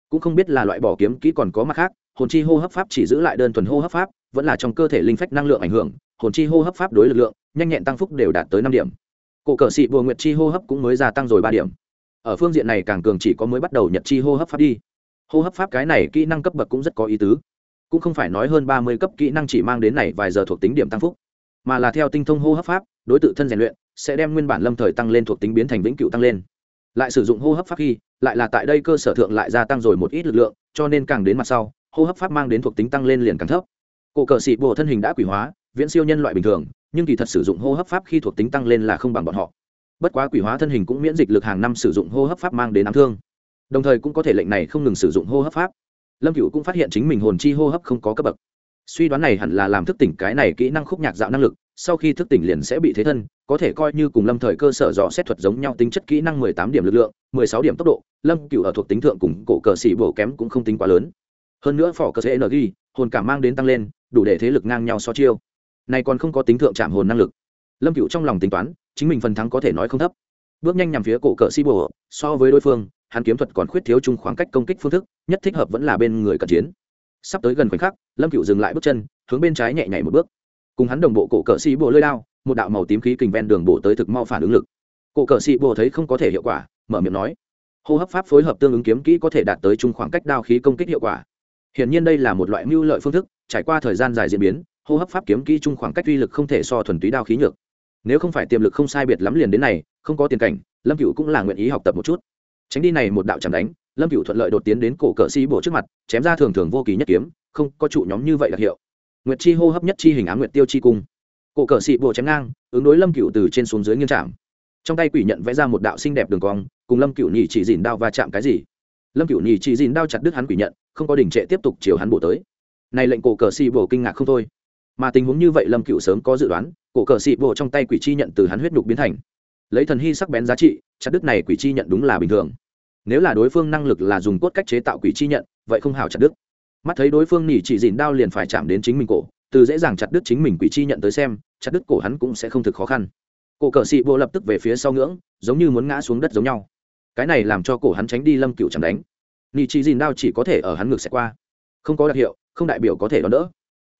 Cũng không biết là loại bỏ kiếm kỹ còn có mặt khác, hồn chi hô hấp pháp chỉ giữ lại đơn thuần hô hấp pháp, vẫn là trong cơ thể linh phách năng lượng ảnh hưởng, hồn chi hô hấp pháp đối lực lượng, nhanh nhẹn tăng phúc đều đạt tới năm điểm. Cổ cờ sĩ bùa nguyệt chi hô hấp cũng mới gia tăng rồi ba điểm. Ở phương diện này càng cường chỉ có mới bắt đầu nhật chi hô hấp pháp đi. Hô hấp pháp cái này kỹ năng cấp bậc cũng rất có ý tứ. Cũng không phải nói hơn ba mươi cấp kỹ năng chỉ mang đến này vài giờ thuộc tính điểm tăng phúc, mà là theo tinh thông hô hấp pháp đối tự thân rèn luyện sẽ đem nguyên bản lâm thời tăng lên thuộc tính biến thành vĩnh cửu tăng lên. Lại sử dụng hô hấp pháp khi, lại là tại đây cơ sở thượng lại gia tăng rồi một ít lực lượng, cho nên càng đến mặt sau, hô hấp pháp mang đến thuộc tính tăng lên liền càng thấp. Cổ cờ sĩ bồ thân hình đã quỷ hóa, viễn siêu nhân loại bình thường, nhưng kỳ thật sử dụng hô hấp pháp khi thuộc tính tăng lên là không bằng bọn họ. Bất quá quỷ hóa thân hình cũng miễn dịch lực hàng năm sử dụng hô hấp pháp mang đến ám thương. Đồng thời cũng có thể lệnh này không ngừng sử dụng hô hấp pháp. Lâm cựu cũng phát hiện chính mình hồn chi hô hấp không có cấp bậc. Suy đoán này hẳn là làm thức tỉnh cái này kỹ năng khúc nhạc dạo năng lực sau khi thức tỉnh liền sẽ bị thế thân, có thể coi như cùng lâm thời cơ sở dò xét thuật giống nhau tính chất kỹ năng mười tám điểm lực lượng, mười sáu điểm tốc độ, lâm cựu ở thuộc tính thượng cùng cổ cờ xỉ bổ kém cũng không tính quá lớn. Hơn nữa phỏ cờ sẽ energy hồn cảm mang đến tăng lên, đủ để thế lực ngang nhau so chiêu. Này còn không có tính thượng chạm hồn năng lực. Lâm cựu trong lòng tính toán, chính mình phần thắng có thể nói không thấp. Bước nhanh nhằm phía cổ cờ xỉ bổ, so với đối phương, hắn kiếm thuật còn khuyết thiếu chung khoảng cách công kích phương thức, nhất thích hợp vẫn là bên người cận chiến. Sắp tới gần khoảnh khắc, lâm cựu dừng lại bước chân, hướng bên trái nhẹ nhảy một bước cùng hắn đồng bộ cổ cờ xì bộ lơi lao một đạo màu tím khí kình ven đường bộ tới thực mau phản ứng lực. Cổ cờ xì bộ thấy không có thể hiệu quả, mở miệng nói. Hô hấp pháp phối hợp tương ứng kiếm kỹ có thể đạt tới chung khoảng cách đao khí công kích hiệu quả. Hiển nhiên đây là một loại mưu lợi phương thức, trải qua thời gian dài diễn biến, hô hấp pháp kiếm kỹ chung khoảng cách uy lực không thể so thuần túy đao khí nhược. Nếu không phải tiềm lực không sai biệt lắm liền đến này, không có tiền cảnh, lâm cựu cũng là nguyện ý học tập một chút. Tránh đi này một đạo chẳng đánh, lâm cựu thuận lợi đột tiến đến cổ cờ sĩ bộ trước mặt, chém ra thường thường vô kỳ nhất kiếm, không có trụ nhóm như vậy đặc hiệu nguyệt chi hô hấp nhất chi hình á nguyệt tiêu chi cung. Cổ cờ xị bộ chém ngang, ứng đối lâm cựu từ trên xuống dưới nghiêm trạm trong tay quỷ nhận vẽ ra một đạo xinh đẹp đường cong, cùng lâm cựu nhì chỉ dìn đao và chạm cái gì? Lâm cựu nhì chỉ dìn đao chặt đứt hắn quỷ nhận, không có đình trệ tiếp tục chiều hắn bổ tới. Này lệnh cổ cờ xị bộ kinh ngạc không thôi. Mà tình huống như vậy lâm cựu sớm có dự đoán, cổ cờ xị bộ trong tay quỷ chi nhận từ hắn huyết nhục biến thành. Lấy thần hy sắc bén giá trị, chặt đứt này quỷ chi nhận đúng là bình thường. Nếu là đối phương năng lực là dùng cốt cách chế tạo quỷ chi nhận, vậy không hào chặt đứt mắt thấy đối phương nhỉ chỉ dìn đao liền phải chạm đến chính mình cổ, từ dễ dàng chặt đứt chính mình quỷ chi nhận tới xem, chặt đứt cổ hắn cũng sẽ không thực khó khăn. Cổ cờ sĩ bộ lập tức về phía sau ngưỡng, giống như muốn ngã xuống đất giống nhau. Cái này làm cho cổ hắn tránh đi lâm cựu chẳng đánh. Nhỉ chỉ dìn đao chỉ có thể ở hắn ngược sẽ qua. Không có đặc hiệu, không đại biểu có thể đón đỡ.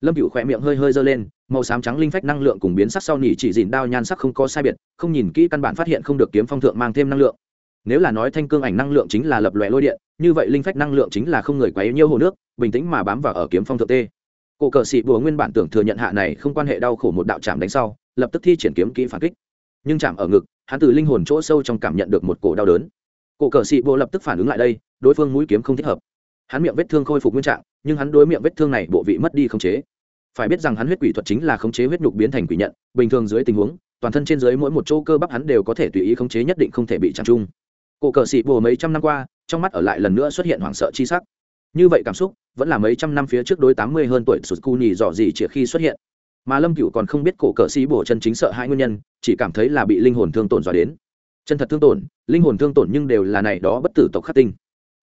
Lâm cựu khỏe miệng hơi hơi dơ lên, màu xám trắng linh phách năng lượng cùng biến sắc sau nỉ chỉ dìn đao nhan sắc không có sai biệt, không nhìn kỹ căn bản phát hiện không được kiếm phong thượng mang thêm năng lượng nếu là nói thanh cương ảnh năng lượng chính là lập lòe lôi điện, như vậy linh phách năng lượng chính là không người quấy nhiêu hồ nước, bình tĩnh mà bám vào ở kiếm phong thượng tê. Cổ cờ sĩ bùa nguyên bản tưởng thừa nhận hạ này không quan hệ đau khổ một đạo chạm đánh sau, lập tức thi triển kiếm kỹ phản kích. Nhưng chạm ở ngực, hắn từ linh hồn chỗ sâu trong cảm nhận được một cổ đau đớn. Cổ cờ sĩ bùa lập tức phản ứng lại đây, đối phương mũi kiếm không thích hợp. Hắn miệng vết thương khôi phục nguyên trạng, nhưng hắn đối miệng vết thương này bộ vị mất đi khống chế. Phải biết rằng hắn huyết quỷ thuật chính là khống chế huyết nhục biến thành quỷ nhận, bình thường dưới tình huống, toàn thân trên dưới mỗi một chỗ cơ bắp hắn đều có thể tùy ý khống chế nhất định không thể bị chạm chung cổ cờ sĩ bồ mấy trăm năm qua, trong mắt ở lại lần nữa xuất hiện hoảng sợ chi sắc. Như vậy cảm xúc vẫn là mấy trăm năm phía trước đối tám mươi hơn tuổi sụt cu nhì dò gì chỉ khi xuất hiện. Mà lâm cựu còn không biết cổ cờ sĩ bồ chân chính sợ hai nguyên nhân, chỉ cảm thấy là bị linh hồn thương tổn dò đến. Chân thật thương tổn, linh hồn thương tổn nhưng đều là này đó bất tử tộc khắc tinh.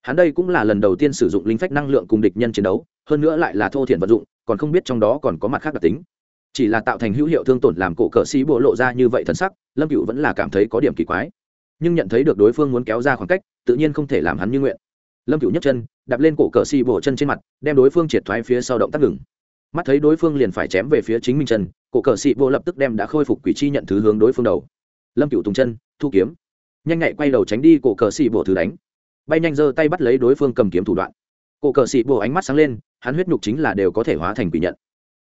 Hắn đây cũng là lần đầu tiên sử dụng linh phách năng lượng cùng địch nhân chiến đấu, hơn nữa lại là thô thiển vật dụng, còn không biết trong đó còn có mặt khác đặc tính. Chỉ là tạo thành hữu hiệu thương tổn làm cổ cờ sĩ bộ lộ ra như vậy thân sắc, lâm cựu vẫn là cảm thấy có điểm kỳ quái nhưng nhận thấy được đối phương muốn kéo ra khoảng cách, tự nhiên không thể làm hắn như nguyện. Lâm cựu nhấc chân, đạp lên cổ cờ xì bổ chân trên mặt, đem đối phương triệt thoái phía sau động tác ngừng. Mắt thấy đối phương liền phải chém về phía chính mình chân, cổ cờ xì bổ lập tức đem đã khôi phục quỷ chi nhận thứ hướng đối phương đầu. Lâm cựu tùng chân, thu kiếm. Nhanh nhạy quay đầu tránh đi, cổ cờ xì bổ thứ đánh. Bay nhanh giơ tay bắt lấy đối phương cầm kiếm thủ đoạn. Cổ cờ xì bổ ánh mắt sáng lên, hắn huyết nhục chính là đều có thể hóa thành quỷ nhận.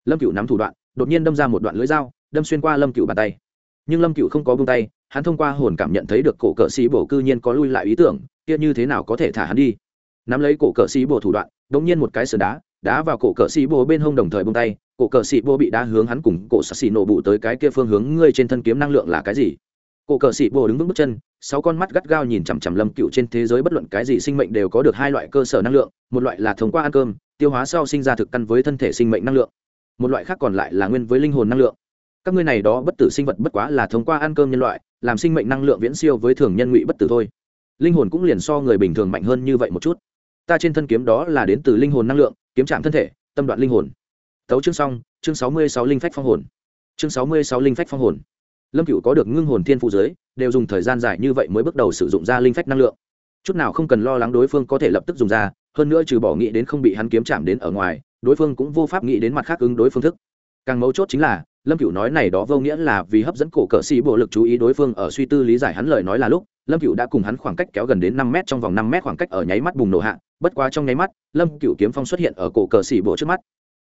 Lâm cựu nắm thủ đoạn, đột nhiên đâm ra một đoạn lưỡi dao, đâm xuyên qua lâm cựu bàn tay nhưng lâm cựu không có buông tay, hắn thông qua hồn cảm nhận thấy được cổ cờ sĩ bổ cư nhiên có lui lại ý tưởng, kia như thế nào có thể thả hắn đi? Nắm lấy cổ cờ sĩ bổ thủ đoạn đ ỗ n g nhiên một cái sườn đá đá vào cổ cờ sĩ bổ bên hông đồng thời buông tay, cổ cờ sĩ bổ bị đá hướng hắn cùng cổ sạc xì nổ bụ tới cái kia phương hướng ngươi trên thân kiếm năng lượng là cái gì? Cổ cờ sĩ bổ đứng vững bước chân, sáu con mắt gắt gao nhìn chằm chằm lâm cựu trên thế giới bất luận cái gì sinh mệnh đều có được hai loại cơ sở năng lượng, một loại là thông qua ăn cơm, tiêu hóa sau sinh ra thực căn với thân thể sinh mệnh năng lượng, một loại khác còn lại là nguyên với linh hồn năng lượng các ngươi này đó bất tử sinh vật bất quá là thông qua ăn cơm nhân loại, làm sinh mệnh năng lượng viễn siêu với thường nhân ngụy bất tử thôi. Linh hồn cũng liền so người bình thường mạnh hơn như vậy một chút. Ta trên thân kiếm đó là đến từ linh hồn năng lượng, kiếm chạm thân thể, tâm đoạn linh hồn. Tấu chương xong, chương sáu mươi sáu linh phách phong hồn. Chương sáu mươi sáu linh phách phong hồn. Lâm cựu có được ngưng hồn thiên phụ giới, đều dùng thời gian dài như vậy mới bước đầu sử dụng ra linh phách năng lượng. Chút nào không cần lo lắng đối phương có thể lập tức dùng ra, hơn nữa trừ bỏ nghĩ đến không bị hắn kiếm chạm đến ở ngoài, đối phương cũng vô pháp nghĩ đến mặt khác ứng đối phương thức. Càng mấu chốt chính là lâm cựu nói này đó vô nghĩa là vì hấp dẫn cổ cờ sĩ bộ lực chú ý đối phương ở suy tư lý giải hắn lời nói là lúc, lâm cựu đã cùng hắn khoảng cách kéo gần đến năm mét trong vòng năm mét khoảng cách ở nháy mắt bùng nổ hạ, bất quá trong nháy mắt, lâm cựu kiếm phong xuất hiện ở cổ cờ sĩ bộ trước mắt.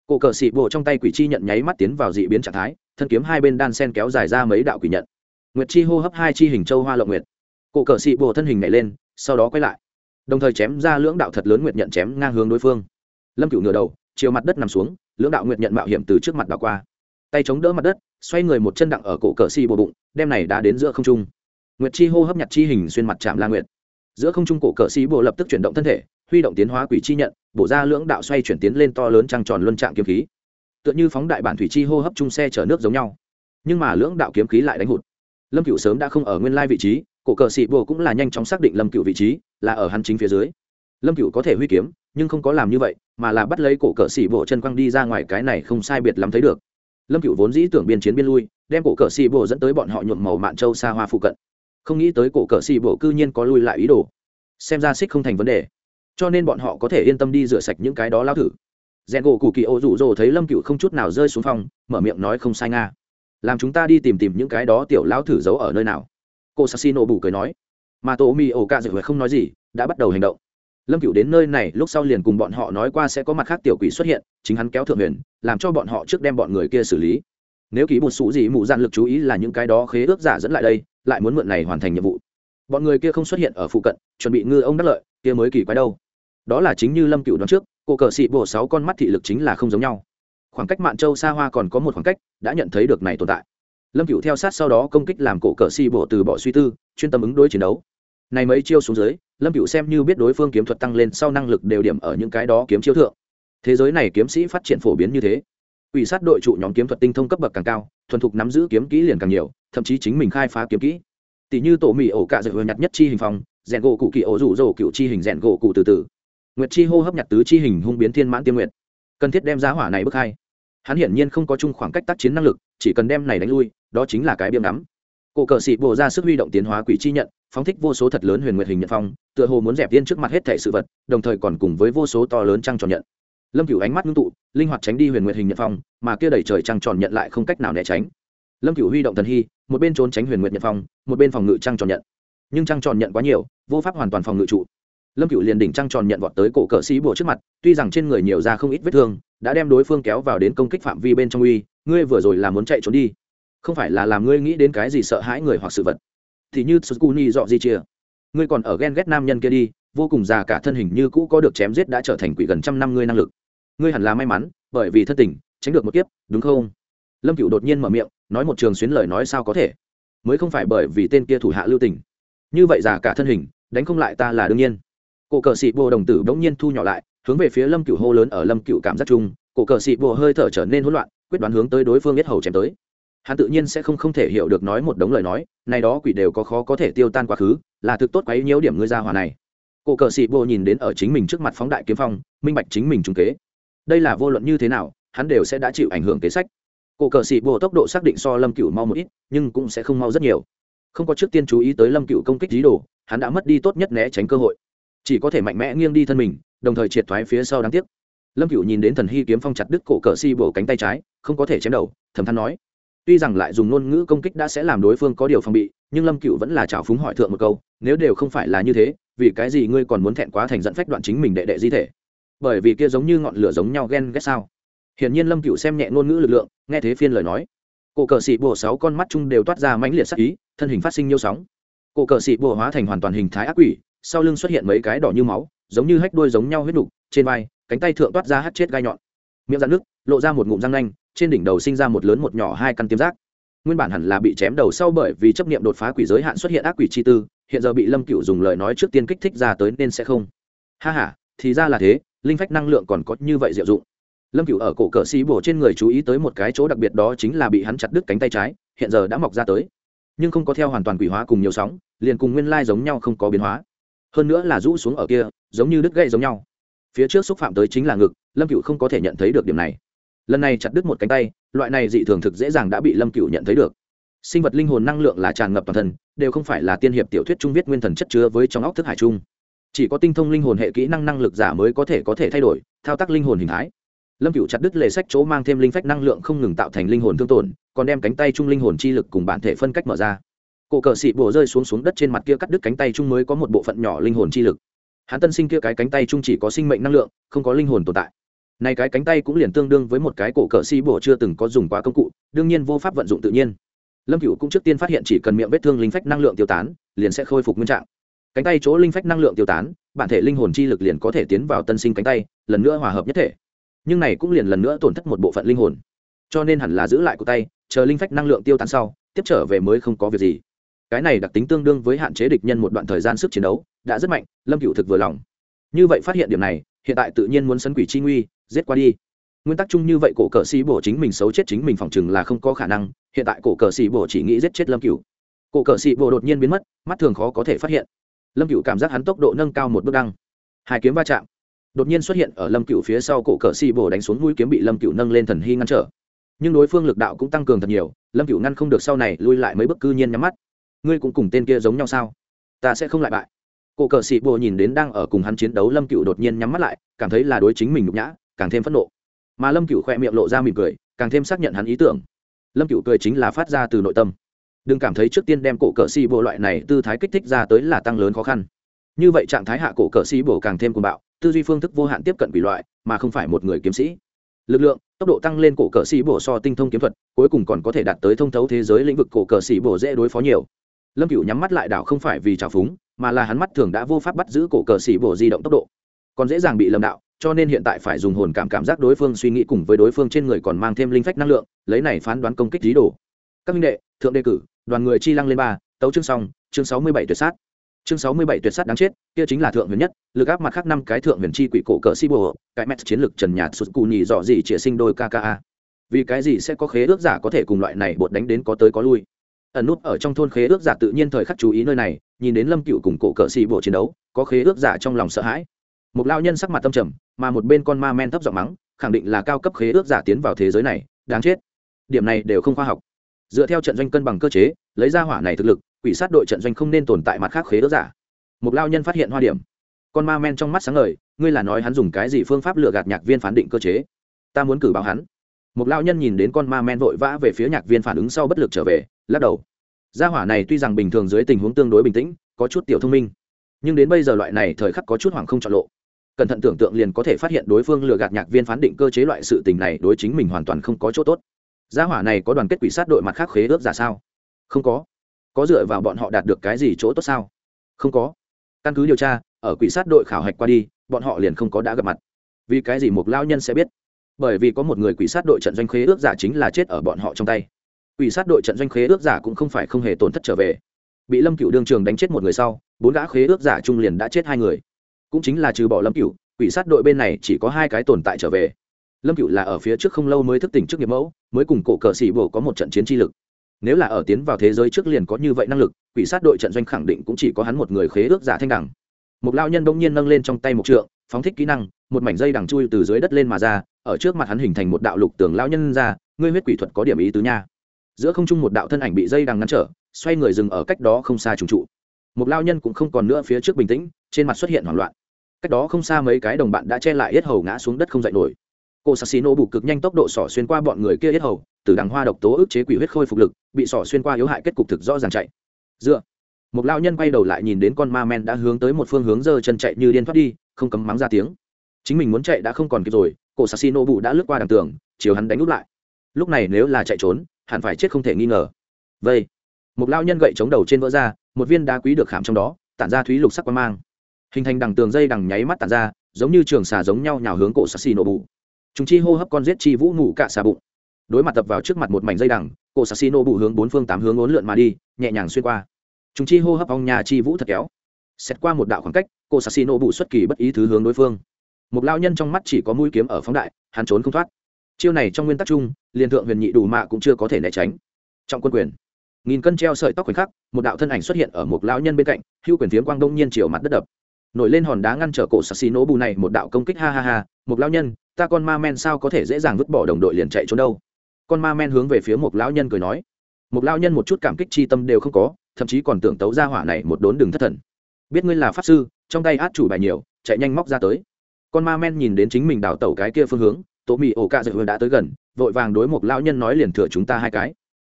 Cổ cờ sĩ bộ trong tay quỷ chi nhận nháy mắt tiến vào dị biến trạng thái, thân kiếm hai bên đan sen kéo dài ra mấy đạo quỷ nhận. Nguyệt chi hô hấp hai chi hình châu hoa lộng nguyệt. Cổ cờ sĩ bộ thân hình nhảy lên, sau đó quay lại. Đồng thời chém ra lưỡng đạo thật lớn nguyệt nhận chém ngang hướng đối phương. Lâm cựu ngửa đầu, chiều mặt đất nằm xuống, lưỡng đạo nguyệt nhận mạo hiểm từ trước mặt đảo qua tay chống đỡ mặt đất, xoay người một chân đặng ở cổ cờ xì bộ bụng, đem này đã đến giữa không trung. Nguyệt chi hô hấp nhặt chi hình xuyên mặt chạm la nguyệt. Giữa không trung cổ cờ xì bộ lập tức chuyển động thân thể, huy động tiến hóa quỷ chi nhận, bổ ra lưỡng đạo xoay chuyển tiến lên to lớn trăng tròn luân trạng kiếm khí. Tựa như phóng đại bản thủy chi hô hấp chung xe chở nước giống nhau. Nhưng mà lưỡng đạo kiếm khí lại đánh hụt. Lâm cựu sớm đã không ở nguyên lai vị trí, cổ cờ xị bộ cũng là nhanh chóng xác định lâm cựu vị trí, là ở hắn chính phía dưới. Lâm cựu có thể huy kiếm, nhưng không có làm như vậy, mà là bắt lấy cổ cờ xị bộ chân quăng đi ra ngoài cái này không sai biệt lắm thấy được lâm cựu vốn dĩ tưởng biên chiến biên lui, đem cổ cờ xì bộ dẫn tới bọn họ nhuộm màu mạn châu xa hoa phụ cận. Không nghĩ tới cổ cờ xì bộ cư nhiên có lui lại ý đồ. Xem ra xích không thành vấn đề. Cho nên bọn họ có thể yên tâm đi rửa sạch những cái đó lao thử. Rèn gỗ cụ kỳ ô rủ rồ thấy lâm cựu không chút nào rơi xuống phòng, mở miệng nói không sai nga. Làm chúng ta đi tìm tìm những cái đó tiểu lao thử giấu ở nơi nào. Cô sassino bù cười nói. Mà tổ mi ổ ca dự không nói gì, đã bắt đầu hành động lâm cựu đến nơi này lúc sau liền cùng bọn họ nói qua sẽ có mặt khác tiểu quỷ xuất hiện, chính hắn kéo thượng huyền, làm cho bọn họ trước đem bọn người kia xử lý. Nếu ký một sủ gì mụ gian lực chú ý là những cái đó khế ước giả dẫn lại đây, lại muốn mượn này hoàn thành nhiệm vụ. Bọn người kia không xuất hiện ở phụ cận, chuẩn bị ngư ông đắc lợi, kia mới kỳ quái đâu. Đó là chính như lâm cựu đoán trước cổ cờ xị bộ sáu con mắt thị lực chính là không giống nhau. Khoảng cách mạn châu xa hoa còn có một khoảng cách, đã nhận thấy được này tồn tại. Lâm cựu theo sát sau đó công kích làm cổ cờ xị bộ từ bỏ suy tư, chuyên tâm ứng đối chiến đấu này mấy chiêu xuống dưới, lâm cựu xem như biết đối phương kiếm thuật tăng lên sau năng lực đều điểm ở những cái đó kiếm chiêu thượng. Thế giới này kiếm sĩ phát triển phổ biến như thế. Ủy sát đội trụ nhóm kiếm thuật tinh thông cấp bậc càng cao, thuần thục nắm giữ kiếm kỹ liền càng nhiều, thậm chí chính mình khai phá kiếm kỹ. Tỷ như tổ mỹ ổ cạ dạy hồi nhặt nhất chi hình phòng rèn gỗ cụ kỳ ổ rủ rổ cựu chi hình rèn gỗ cụ từ từ. Nguyệt chi hô hấp nhặt tứ chi hình hung biến thiên mãn tiên nguyệt. Cần thiết đem giá hỏa này bước hai. Hắn hiển nhiên không có chung khoảng cách tác chiến năng lực, chỉ cần đem này đánh lui, đó chính là cái biếm ngắm cổ cờ sĩ bổ ra sức huy động tiến hóa quỷ chi nhận, phóng thích vô số thật lớn huyền nguyệt hình nhận phong, tựa hồ muốn dẹp tiên trước mặt hết thể sự vật, đồng thời còn cùng với vô số to lớn trăng tròn nhận. Lâm cửu ánh mắt ngưng tụ, linh hoạt tránh đi huyền nguyệt hình nhận phong, mà kia đẩy trời trăng tròn nhận lại không cách nào né tránh. Lâm cửu huy động thần hy, một bên trốn tránh huyền nguyệt nhận phong, một bên phòng ngự trăng tròn nhận. Nhưng trăng tròn nhận quá nhiều, vô pháp hoàn toàn phòng ngự trụ. Lâm cửu liền đỉnh trăng tròn nhận vọt tới cổ cờ sĩ bổ trước mặt, tuy rằng trên người nhiều ra không ít vết thương, đã đem đối phương kéo vào đến công kích phạm vi bên trong uy, ngươi vừa rồi là muốn chạy trốn đi không phải là làm ngươi nghĩ đến cái gì sợ hãi người hoặc sự vật. Thì như tsukuni dọ di chia ngươi còn ở ghen ghét nam nhân kia đi, vô cùng già cả thân hình như cũ có được chém giết đã trở thành quỷ gần trăm năm ngươi năng lực. Ngươi hẳn là may mắn, bởi vì thân tình, tránh được một kiếp, đúng không? Lâm cựu đột nhiên mở miệng, nói một trường xuyến lời nói sao có thể? Mới không phải bởi vì tên kia thủ hạ lưu tình. Như vậy già cả thân hình, đánh không lại ta là đương nhiên. Cổ cờ sĩ bồ đồng tử bỗng nhiên thu nhỏ lại, hướng về phía lâm cựu hô lớn ở lâm cựu cảm giác chung, cổ cờ sĩ bồ hơi thở trở nên hỗn loạn, quyết đoán hướng tới đối phương biết hầu chém tới hắn tự nhiên sẽ không không thể hiểu được nói một đống lời nói, này đó quỷ đều có khó có thể tiêu tan quá khứ, là thực tốt quấy nhiễu điểm ngươi ra hòa này. Cổ cờ sĩ bồ nhìn đến ở chính mình trước mặt phóng đại kiếm phong, minh bạch chính mình trung kế. Đây là vô luận như thế nào, hắn đều sẽ đã chịu ảnh hưởng kế sách. Cổ cờ sĩ bồ tốc độ xác định so lâm cựu mau một ít, nhưng cũng sẽ không mau rất nhiều. Không có trước tiên chú ý tới lâm cựu công kích dí đồ, hắn đã mất đi tốt nhất né tránh cơ hội. Chỉ có thể mạnh mẽ nghiêng đi thân mình, đồng thời triệt thoái phía sau đáng tiếc. Lâm cựu nhìn đến thần hy kiếm phong chặt đứt cổ cờ si bổ cánh tay trái, không có thể chém đầu, thầm than nói tuy rằng lại dùng ngôn ngữ công kích đã sẽ làm đối phương có điều phòng bị, nhưng lâm cựu vẫn là trào phúng hỏi thượng một câu, nếu đều không phải là như thế, vì cái gì ngươi còn muốn thẹn quá thành dẫn phách đoạn chính mình đệ đệ di thể? Bởi vì kia giống như ngọn lửa giống nhau ghen ghét sao? Hiển nhiên lâm cựu xem nhẹ ngôn ngữ lực lượng, nghe thế phiên lời nói. Cổ cờ xị bồ sáu con mắt chung đều toát ra mãnh liệt sắc ý, thân hình phát sinh nhiều sóng. Cổ cờ xị bồ hóa thành hoàn toàn hình thái ác quỷ, sau lưng xuất hiện mấy cái đỏ như máu, giống như hách đuôi giống nhau huyết đục trên vai, cánh tay thượng toát ra hắt chết gai nhọn. Miệng rắn nước lộ ra một ngụm răng nanh trên đỉnh đầu sinh ra một lớn một nhỏ hai căn tiêm giác. Nguyên bản hẳn là bị chém đầu sau bởi vì chấp niệm đột phá quỷ giới hạn xuất hiện ác quỷ chi tư, hiện giờ bị lâm cựu dùng lời nói trước tiên kích thích ra tới nên sẽ không. Ha h a thì ra là thế, linh phách năng lượng còn có như vậy diệu dụng. Lâm cựu ở cổ cờ xí bổ trên người chú ý tới một cái chỗ đặc biệt đó chính là bị hắn chặt đứt cánh tay trái, hiện giờ đã mọc ra tới. Nhưng không có theo hoàn toàn quỷ hóa cùng nhiều sóng, liền cùng nguyên lai giống nhau không có biến hóa. Hơn nữa là rũ xuống ở kia, giống như đứt gậy giống nhau. Phía trước xúc phạm tới chính là ngực, lâm cựu không có thể nhận thấy được điểm này lần này chặt đứt một cánh tay, loại này dị thường thực dễ dàng đã bị lâm cựu nhận thấy được. Sinh vật linh hồn năng lượng là tràn ngập toàn thân, đều không phải là tiên hiệp tiểu thuyết trung viết nguyên thần chất chứa với trong óc thức hải trung. Chỉ có tinh thông linh hồn hệ kỹ năng năng lực giả mới có thể có thể thay đổi, thao tác linh hồn hình thái. Lâm cựu chặt đứt lề sách chỗ mang thêm linh phách năng lượng không ngừng tạo thành linh hồn thương tổn, còn đem cánh tay chung linh hồn chi lực cùng bản thể phân cách mở ra. Cổ cờ xị bổ rơi xuống xuống đất trên mặt kia cắt đứt cánh tay chung mới có một bộ phận nhỏ linh hồn chi lực. Hắn tân sinh kia cái cánh tay chung chỉ có sinh mệnh năng lượng, không có linh hồn tồn tại này cái cánh tay cũng liền tương đương với một cái cổ cờ si bổ chưa từng có dùng quá công cụ, đương nhiên vô pháp vận dụng tự nhiên. Lâm cựu cũng trước tiên phát hiện chỉ cần miệng vết thương linh phách năng lượng tiêu tán, liền sẽ khôi phục nguyên trạng. Cánh tay chỗ linh phách năng lượng tiêu tán, bản thể linh hồn chi lực liền có thể tiến vào tân sinh cánh tay, lần nữa hòa hợp nhất thể. Nhưng này cũng liền lần nữa tổn thất một bộ phận linh hồn. Cho nên hẳn là giữ lại của tay, chờ linh phách năng lượng tiêu tán sau, tiếp trở về mới không có việc gì. Cái này đặc tính tương đương với hạn chế địch nhân một đoạn thời gian sức chiến đấu, đã rất mạnh, lâm cựu thực vừa lòng. Như vậy phát hiện điểm này hiện tại tự nhiên muốn sấn quỷ chi nguy, giết qua đi. Nguyên tắc chung như vậy, cổ cờ sĩ bổ chính mình xấu chết chính mình phòng chừng là không có khả năng, hiện tại cổ cờ sĩ bổ chỉ nghĩ giết chết lâm cựu cổ cờ sĩ bổ đột nhiên biến mất, mắt thường khó có thể phát hiện. Lâm cựu cảm giác hắn tốc độ nâng cao một bước đăng. Hai kiếm va chạm. Đột nhiên xuất hiện ở lâm cựu phía sau, cổ cờ sĩ bổ đánh xuống mũi kiếm bị lâm cựu nâng lên thần hy ngăn trở. Nhưng đối phương lực đạo cũng tăng cường thật nhiều, lâm cựu ngăn không được sau này, lui lại mấy bước cư nhiên nhắm mắt. Ngươi cũng cùng tên kia giống nhau sao? Ta sẽ không lại bại cổ cờ sĩ bồ nhìn đến đang ở cùng hắn chiến đấu, lâm cựu đột nhiên nhắm mắt lại, cảm thấy là đối chính mình nhục nhã, càng thêm phẫn nộ. Mà lâm cựu khoe miệng lộ ra mỉm cười, càng thêm xác nhận hắn ý tưởng. Lâm cựu cười chính là phát ra từ nội tâm. Đừng cảm thấy trước tiên đem cổ cờ sĩ bồ loại này tư thái kích thích ra tới là tăng lớn khó khăn. Như vậy trạng thái hạ cổ cờ sĩ bồ càng thêm cuồng bạo, tư duy phương thức vô hạn tiếp cận quỷ loại, mà không phải một người kiếm sĩ. Lực lượng, tốc độ tăng lên cổ cờ sĩ bổ so tinh thông kiếm thuật, cuối cùng còn có thể đạt tới thông thấu thế giới lĩnh vực cổ cờ sĩ bổ dễ đối phó nhiều. Lâm cựu nhắm mắt lại đảo không phải vì trào phúng mà là hắn mắt thường đã vô pháp bắt giữ cổ cờ xỉ bổ di động tốc độ. Còn dễ dàng bị lầm đạo, cho nên hiện tại phải dùng hồn cảm cảm giác đối phương suy nghĩ cùng với đối phương trên người còn mang thêm linh phách năng lượng, lấy này phán đoán công kích lý đồ. Các minh đệ, thượng đề cử, đoàn người chi lăng lên ba, tấu chương xong, chương sáu mươi bảy tuyệt sát. Chương sáu mươi bảy tuyệt sát đáng chết, kia chính là thượng huyền nhất, lực áp mặt khác năm cái thượng huyền chi quỷ cổ cờ si bồ cái mét chiến lược trần nhạt sụt cù nhì dọ gì chĩa sinh đôi kka vì cái gì sẽ có khế ước giả có thể cùng loại này bột đánh đến có tới có lui? Ẩn nút ở trong thôn khế ước giả tự nhiên thời khắc chú ý nơi này, nhìn đến lâm cựu cùng cổ cờ xì bộ chiến đấu, có khế ước giả trong lòng sợ hãi. Một lao nhân sắc mặt tâm trầm, mà một bên con ma men thấp giọng mắng, khẳng định là cao cấp khế ước giả tiến vào thế giới này, đáng chết. Điểm này đều không khoa học. Dựa theo trận doanh cân bằng cơ chế, lấy ra hỏa này thực lực, quỷ sát đội trận doanh không nên tồn tại mặt khác khế ước giả. Một lao nhân phát hiện hoa điểm. Con ma men trong mắt sáng ngời, ngươi là nói hắn dùng cái gì phương pháp lừa gạt nhạc viên phán định cơ chế? Ta muốn cử báo hắn một lao nhân nhìn đến con ma men vội vã về phía nhạc viên phản ứng sau bất lực trở về, lắc đầu. Gia hỏa này tuy rằng bình thường dưới tình huống tương đối bình tĩnh, có chút tiểu thông minh, nhưng đến bây giờ loại này thời khắc có chút hoảng không chọn lộ. Cẩn thận tưởng tượng liền có thể phát hiện đối phương lừa gạt nhạc viên phán định cơ chế loại sự tình này đối chính mình hoàn toàn không có chỗ tốt. Gia hỏa này có đoàn kết quỷ sát đội mặt khác khế ước giả sao? Không có. Có dựa vào bọn họ đạt được cái gì chỗ tốt sao? Không có. Căn cứ điều tra, ở quỷ sát đội khảo hạch qua đi, bọn họ liền không có đã gặp mặt. Vì cái gì một lao nhân sẽ biết? Bởi vì có một người quỷ sát đội trận doanh khế ước giả chính là chết ở bọn họ trong tay. Quỷ sát đội trận doanh khế ước giả cũng không phải không hề tổn thất trở về. Bị lâm cựu đương trường đánh chết một người sau, bốn gã khế ước giả trung liền đã chết hai người. Cũng chính là trừ bỏ lâm cựu quỷ sát đội bên này chỉ có hai cái tồn tại trở về. Lâm cựu là ở phía trước không lâu mới thức tỉnh trước nghiệp mẫu, mới cùng cổ cờ xỉ bồ có một trận chiến chi lực. Nếu là ở tiến vào thế giới trước liền có như vậy năng lực, quỷ sát đội trận doanh khẳng định cũng chỉ có hắn một người khế ước giả thanh đẳng. Một lao nhân bỗng nhiên nâng lên trong tay một trượng, phóng thích kỹ năng, một mảnh dây đằng chui từ dưới đất lên mà ra ở trước mặt hắn hình thành một đạo lục tường lao nhân ra, ngươi huyết quỷ thuật có điểm ý tứ nha. Giữa không trung một đạo thân ảnh bị dây đằng ngăn trở, xoay người dừng ở cách đó không xa trùng trụ. Một lao nhân cũng không còn nữa phía trước bình tĩnh, trên mặt xuất hiện hoảng loạn. Cách đó không xa mấy cái đồng bạn đã che lại yết hầu ngã xuống đất không dậy nổi. Cô sassino bù cực nhanh tốc độ sỏ xuyên qua bọn người kia yết hầu, từ đằng hoa độc tố ức chế quỷ huyết khôi phục lực, bị sỏ xuyên qua yếu hại kết cục thực rõ ràng chạy. Dựa. Một lao nhân quay đầu lại nhìn đến con ma men đã hướng tới một phương hướng giơ chân chạy như điên thoát đi, không cấm mắng ra tiếng. Chính mình muốn chạy đã không còn kịp rồi cổ sassino bù đã lướt qua đằng tường, chiều hắn đánh úp lại. Lúc này nếu là chạy trốn, hẳn phải chết không thể nghi ngờ. Vây. Một lao nhân gậy chống đầu trên vỡ ra, một viên đá quý được khảm trong đó, tản ra thúy lục sắc quang mang. Hình thành đằng tường dây đằng nháy mắt tản ra, giống như trường xà giống nhau nhào hướng cổ sassi nổ bụ chúng chi hô hấp con giết chi vũ ngủ cạ xà bụng. Đối mặt tập vào trước mặt một mảnh dây đằng, cổ sassi nổ bụ hướng bốn phương tám hướng ốn lượn mà đi, nhẹ nhàng xuyên qua. Chúng chi hô hấp ong nhà chi vũ thật kéo. Xét qua một đạo khoảng cách, cổ sassi nổ bụ xuất kỳ bất ý thứ hướng đối phương một lao nhân trong mắt chỉ có mũi kiếm ở phóng đại, hắn trốn không thoát. Chiêu này trong nguyên tắc chung, liền thượng huyền nhị đủ mạ cũng chưa có thể né tránh. Trong quân quyền. Nghìn cân treo sợi tóc khoảnh khắc, một đạo thân ảnh xuất hiện ở một lão nhân bên cạnh, hưu quyền phiếm quang đông nhiên chiều mặt đất đập. Nổi lên hòn đá ngăn trở cổ sassi nổ bù này, một đạo công kích, ha ha ha một lão nhân, ta con ma men sao có thể dễ dàng vứt bỏ đồng đội liền chạy trốn đâu? Con ma men hướng về phía một lão nhân cười nói. Một lão nhân một chút cảm kích chi tâm đều không có, thậm chí còn tưởng tấu ra hỏa này một đốn đường thất thần. Biết ngươi là pháp sư, trong tay át chủ bài nhiều, chạy nhanh móc ra tới con ma men nhìn đến chính mình đào tẩu cái kia phương hướng tổ mì ổ cạ hứa đã tới gần, vội vàng đối một lão nhân nói liền thừa chúng ta hai cái.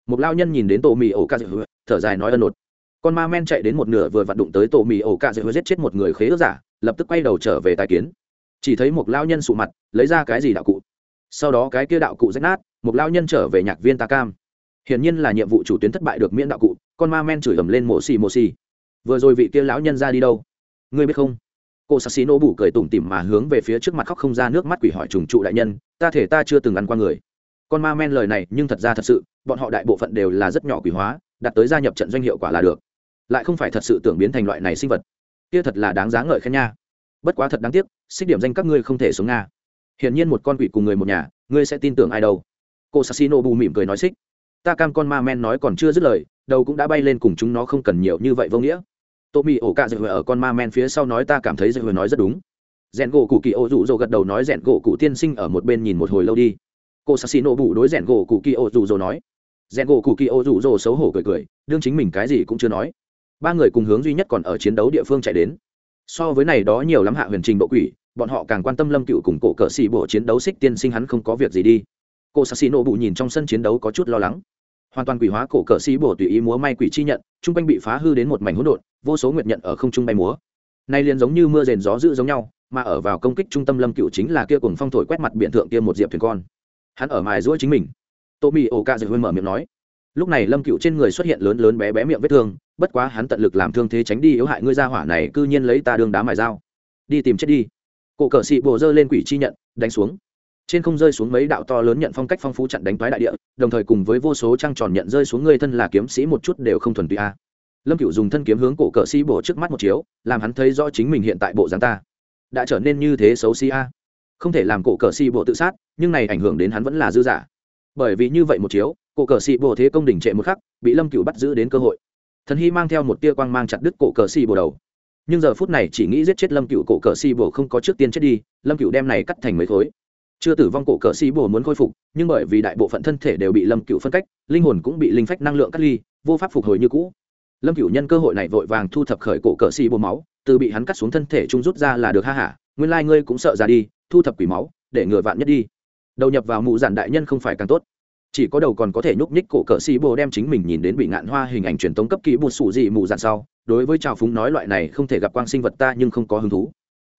Một lao nhân nhìn đến tổ mì ổ ca hứa thở dài nói ân nột. Con ma men chạy đến một nửa vừa vặn đụng tới tổ mì ổ ca hứa giết chết một người khế ước giả, lập tức quay đầu trở về tài kiến. Chỉ thấy một lao nhân sụ mặt, lấy ra cái gì đạo cụ? Sau đó cái kia đạo cụ rách nát, một lao nhân trở về nhạc viên ta cam. Hiển nhiên là nhiệm vụ chủ tuyến thất bại được miễn đạo cụ, con ma men chửi ầm lên mổ xì mổ xì. Vừa rồi vị kia lão nhân ra đi đâu? Ngươi biết không? Cô sắc xí nổ cười tủm tỉm mà hướng về phía trước mặt khóc không ra nước mắt quỷ hỏi trùng trụ đại nhân, ta thể ta chưa từng ăn qua người. Con ma men lời này nhưng thật ra thật sự, bọn họ đại bộ phận đều là rất nhỏ quỷ hóa, đặt tới gia nhập trận doanh hiệu quả là được. Lại không phải thật sự tưởng biến thành loại này sinh vật. Kia thật là đáng giá ngợi khen nha. Bất quá thật đáng tiếc, xích điểm danh các ngươi không thể xuống nga. Hiển nhiên một con quỷ cùng người một nhà, ngươi sẽ tin tưởng ai đâu. Cô sassino bù mỉm cười nói xích. Ta cam con ma men nói còn chưa dứt lời, đầu cũng đã bay lên cùng chúng nó không cần nhiều như vậy vô nghĩa tô mì ổ cạ dạy ở con ma men phía sau nói ta cảm thấy dạy nói rất đúng. Rèn gỗ cụ kỳ ô rụ rỗ gật đầu nói rèn gỗ cụ tiên sinh ở một bên nhìn một hồi lâu đi. Cô sassy nổ bụ đối rèn gỗ cụ kỳ ô rủ dồ nói. Rèn gỗ cụ kỳ ô rủ dồ xấu hổ cười cười, đương chính mình cái gì cũng chưa nói. Ba người cùng hướng duy nhất còn ở chiến đấu địa phương chạy đến. So với này đó nhiều lắm hạ huyền trình độ quỷ, bọn họ càng quan tâm lâm cựu cùng cổ cờ xì bộ chiến đấu xích tiên sinh hắn không có việc gì đi. Cô sassy nổ bụ nhìn trong sân chiến đấu có chút lo lắng hoàn toàn quỷ hóa cổ cờ xí bổ tùy ý múa may quỷ chi nhận trung quanh bị phá hư đến một mảnh hỗn độn, vô số nguyệt nhận ở không trung bay múa. Nay liền giống như mưa rền gió dữ giống nhau, mà ở vào công kích trung tâm lâm cựu chính là kia cùng phong thổi quét mặt biển thượng kia một diệp thuyền con. Hắn ở mài giũa chính mình. Tô mì ổ ca dạy hơi mở miệng nói. Lúc này lâm cựu trên người xuất hiện lớn lớn bé bé miệng vết thương, bất quá hắn tận lực làm thương thế tránh đi yếu hại ngươi ra hỏa này c ư nhiên lấy ta đương đá mài dao. Đi tìm chết đi. Cổ cờ xị bồ dơ lên quỷ chi nhận, đánh xuống trên không rơi xuống mấy đạo to lớn nhận phong cách phong phú chặn đánh toái đại địa, đồng thời cùng với vô số trăng tròn nhận rơi xuống người thân là kiếm sĩ một chút đều không thuần túy a. Lâm cựu dùng thân kiếm hướng cổ cờ sĩ bổ trước mắt một chiếu, làm hắn thấy rõ chính mình hiện tại bộ dáng ta. Đã trở nên như thế xấu xí a. Không thể làm cổ cờ sĩ bộ tự sát, nhưng này ảnh hưởng đến hắn vẫn là dư giả. Bởi vì như vậy một chiếu, cổ cờ sĩ bộ thế công đỉnh trệ một khắc, bị lâm cựu bắt giữ đến cơ hội. Thần hy mang theo một tia quang mang chặt đứt cổ cờ sĩ bộ đầu. Nhưng giờ phút này chỉ nghĩ giết chết lâm cựu cổ cờ sĩ bộ không có trước tiên chết đi, lâm cựu đem này cắt thành mấy khối chưa tử vong cổ cờ sĩ bồ muốn khôi phục, nhưng bởi vì đại bộ phận thân thể đều bị lâm cựu phân cách, linh hồn cũng bị linh phách năng lượng cắt ly, vô pháp phục hồi như cũ. Lâm cựu nhân cơ hội này vội vàng thu thập khởi cổ cờ sĩ bồ máu, từ bị hắn cắt xuống thân thể trung rút ra là được ha hả nguyên lai ngươi cũng sợ ra đi, thu thập quỷ máu, để ngừa vạn nhất đi. Đầu nhập vào mụ giản đại nhân không phải càng tốt. Chỉ có đầu còn có thể nhúc nhích cổ cỡ sĩ bồ đem chính mình nhìn đến bị ngạn hoa hình ảnh truyền tống cấp kỹ bột sủ gì mù giản sau, đối với trào phúng nói loại này không thể gặp quang sinh vật ta nhưng không có hứng thú.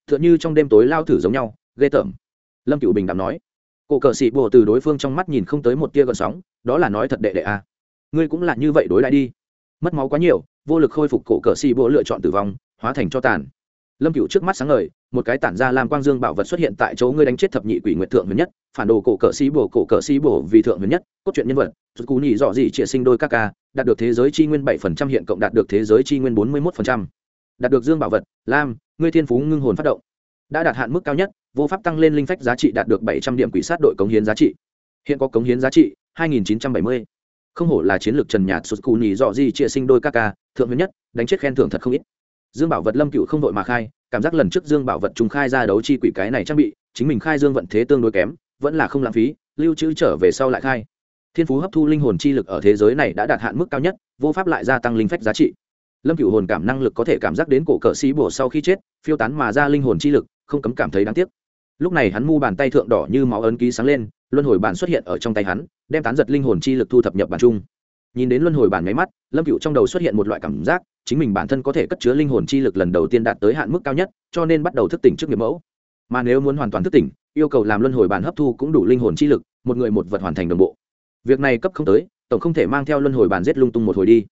T h ư ợ n như trong đêm tối lao thử giống nhau, ghê tởm lâm cựu bình đạm nói. Cổ cờ xì bồ từ đối phương trong mắt nhìn không tới một tia gợn sóng, đó là nói thật đệ đệ a ngươi cũng là như vậy đối lại đi. Mất máu quá nhiều, vô lực khôi phục cổ cờ xì bồ lựa chọn tử vong, hóa thành cho tàn. Lâm cựu trước mắt sáng ngời, một cái tản ra làm quang dương bảo vật xuất hiện tại chỗ ngươi đánh chết thập nhị quỷ nguyệt thượng huyền nhất, phản đồ cổ cờ sĩ bồ, cổ cờ sĩ bồ vì thượng huyền nhất, cốt truyện nhân vật rút cú nhị dọ dị trịa sinh đôi các ca, đạt được thế giới chi nguyên bảy phần trăm, hiện cộng đạt được thế giới chi nguyên bốn mươi một phần trăm. Đạt được dương bảo vật, lam, ngươi thiên phú ngưng hồn phát động. Đã đạt hạn mức cao nhất vô pháp tăng lên linh phách giá trị đạt được bảy trăm điểm quỷ sát đội cống hiến giá trị. Hiện có cống hiến giá trị hai nghìn chín trăm bảy mươi. Không hổ là chiến lược trần nhạt sụt cù nhì dọ di chia sinh đôi ca ca, thượng nguyên nhất, đánh chết khen thưởng thật không ít. Dương bảo vật lâm cựu không đội mà khai, cảm giác lần trước dương bảo vật trùng khai ra đấu chi quỷ cái này trang bị, chính mình khai dương vận thế tương đối kém, vẫn là không lãng phí, lưu trữ trở về sau lại khai. Thiên phú hấp thu linh hồn chi lực ở thế giới này đã đạt hạn mức cao nhất, vô pháp lại gia tăng linh phách giá trị. Lâm cựu hồn cảm năng lực có thể cảm giác đến cổ cờ sĩ bổ sau khi chết, phiêu tán mà ra linh hồn chi lực, không cấm cảm thấy đáng tiếc lúc này hắn mu bàn tay thượng đỏ như máu ấn ký sáng lên, luân hồi bản xuất hiện ở trong tay hắn, đem tán giật linh hồn chi lực thu thập nhập bản chung. Nhìn đến luân hồi bản nháy mắt, lâm cựu trong đầu xuất hiện một loại cảm giác, chính mình bản thân có thể cất chứa linh hồn chi lực lần đầu tiên đạt tới hạn mức cao nhất, cho nên bắt đầu thức tỉnh trước nghiệp mẫu. Mà nếu muốn hoàn toàn thức tỉnh, yêu cầu làm luân hồi bản hấp thu cũng đủ linh hồn chi lực, một người một vật hoàn thành đồng bộ. Việc này cấp không tới, tổng không thể mang theo luân hồi bản giết lung tung một hồi đi.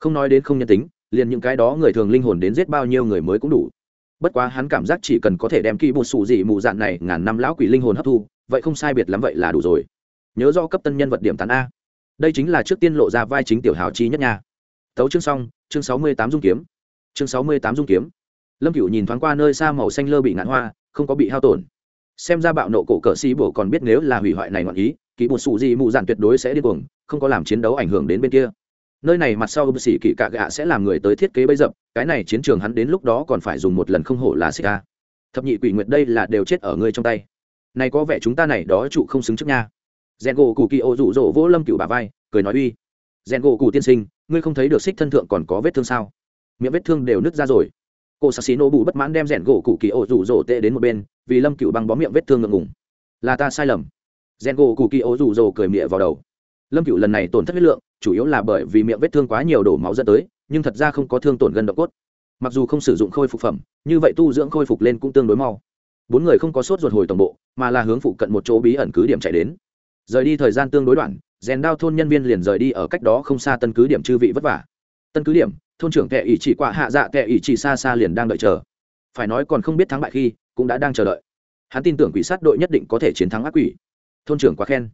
Không nói đến không nhân tính, liền những cái đó người thường linh hồn đến giết bao nhiêu người mới cũng đủ bất quá hắn cảm giác chỉ cần có thể đem kỳ bột xù dị mù dạn này ngàn năm lão quỷ linh hồn hấp thu, vậy không sai biệt lắm vậy là đủ rồi. Nhớ do cấp tân nhân vật điểm tán a. Đây chính là trước tiên lộ ra vai chính tiểu hào chi nhất nha. Tấu chương xong, chương sáu mươi tám dung kiếm. Chương sáu mươi tám dung kiếm. Lâm cựu nhìn thoáng qua nơi xa màu xanh lơ bị ngạn hoa, không có bị hao tổn. Xem ra bạo nộ cổ cờ xì bổ còn biết nếu là hủy hoại này ngọn ý kỹ bột xù gì mù dạn tuyệt đối sẽ điên cuồng, không có làm chiến đấu ảnh hưởng đến bên kia nơi này mặt sau bác sĩ kỳ cạ gạ sẽ làm người tới thiết kế bấy dập, cái này chiến trường hắn đến lúc đó còn phải dùng một lần không hổ là xích ca thập nhị quỷ nguyệt đây là đều chết ở ngươi trong tay. Này có vẻ chúng ta này đó trụ không xứng trước nha. Rèn gỗ cụ kỳ ô rụ rỗ vỗ lâm cựu bà vai, cười nói uy. Rèn gỗ cụ tiên sinh, ngươi không thấy được xích thân thượng còn có vết thương sao? Miệng vết thương đều nứt ra rồi. Cô sắc xí nô bù bất mãn đem rèn gỗ cụ kỳ ô rụ rỗ tệ đến một bên, vì lâm cựu băng bó miệng vết thương ngượng ngùng. Là ta sai lầm. Rèn gỗ cụ kỳ ô rụ rỗ cười miệng vào đầu lâm cựu lần này tổn thất huyết lượng, chủ yếu là bởi vì miệng vết thương quá nhiều đổ máu dẫn tới, nhưng thật ra không có thương tổn gân độ cốt. Mặc dù không sử dụng khôi phục phẩm, như vậy tu dưỡng khôi phục lên cũng tương đối mau. Bốn người không có sốt ruột hồi tổng bộ, mà là hướng phụ cận một chỗ bí ẩn cứ điểm chạy đến. Rời đi thời gian tương đối đoạn, rèn đao thôn nhân viên liền rời đi ở cách đó không xa tân cứ điểm chư vị vất vả. Tân cứ điểm, thôn trưởng kệ ỷ chỉ quạ hạ dạ kệ ỷ chỉ xa xa liền đang đợi chờ. Phải nói còn không biết thắng bại khi, cũng đã đang chờ đợi. Hắn tin tưởng quỷ sát đội nhất định có thể chiến thắng ác quỷ. Thôn trưởng quá khen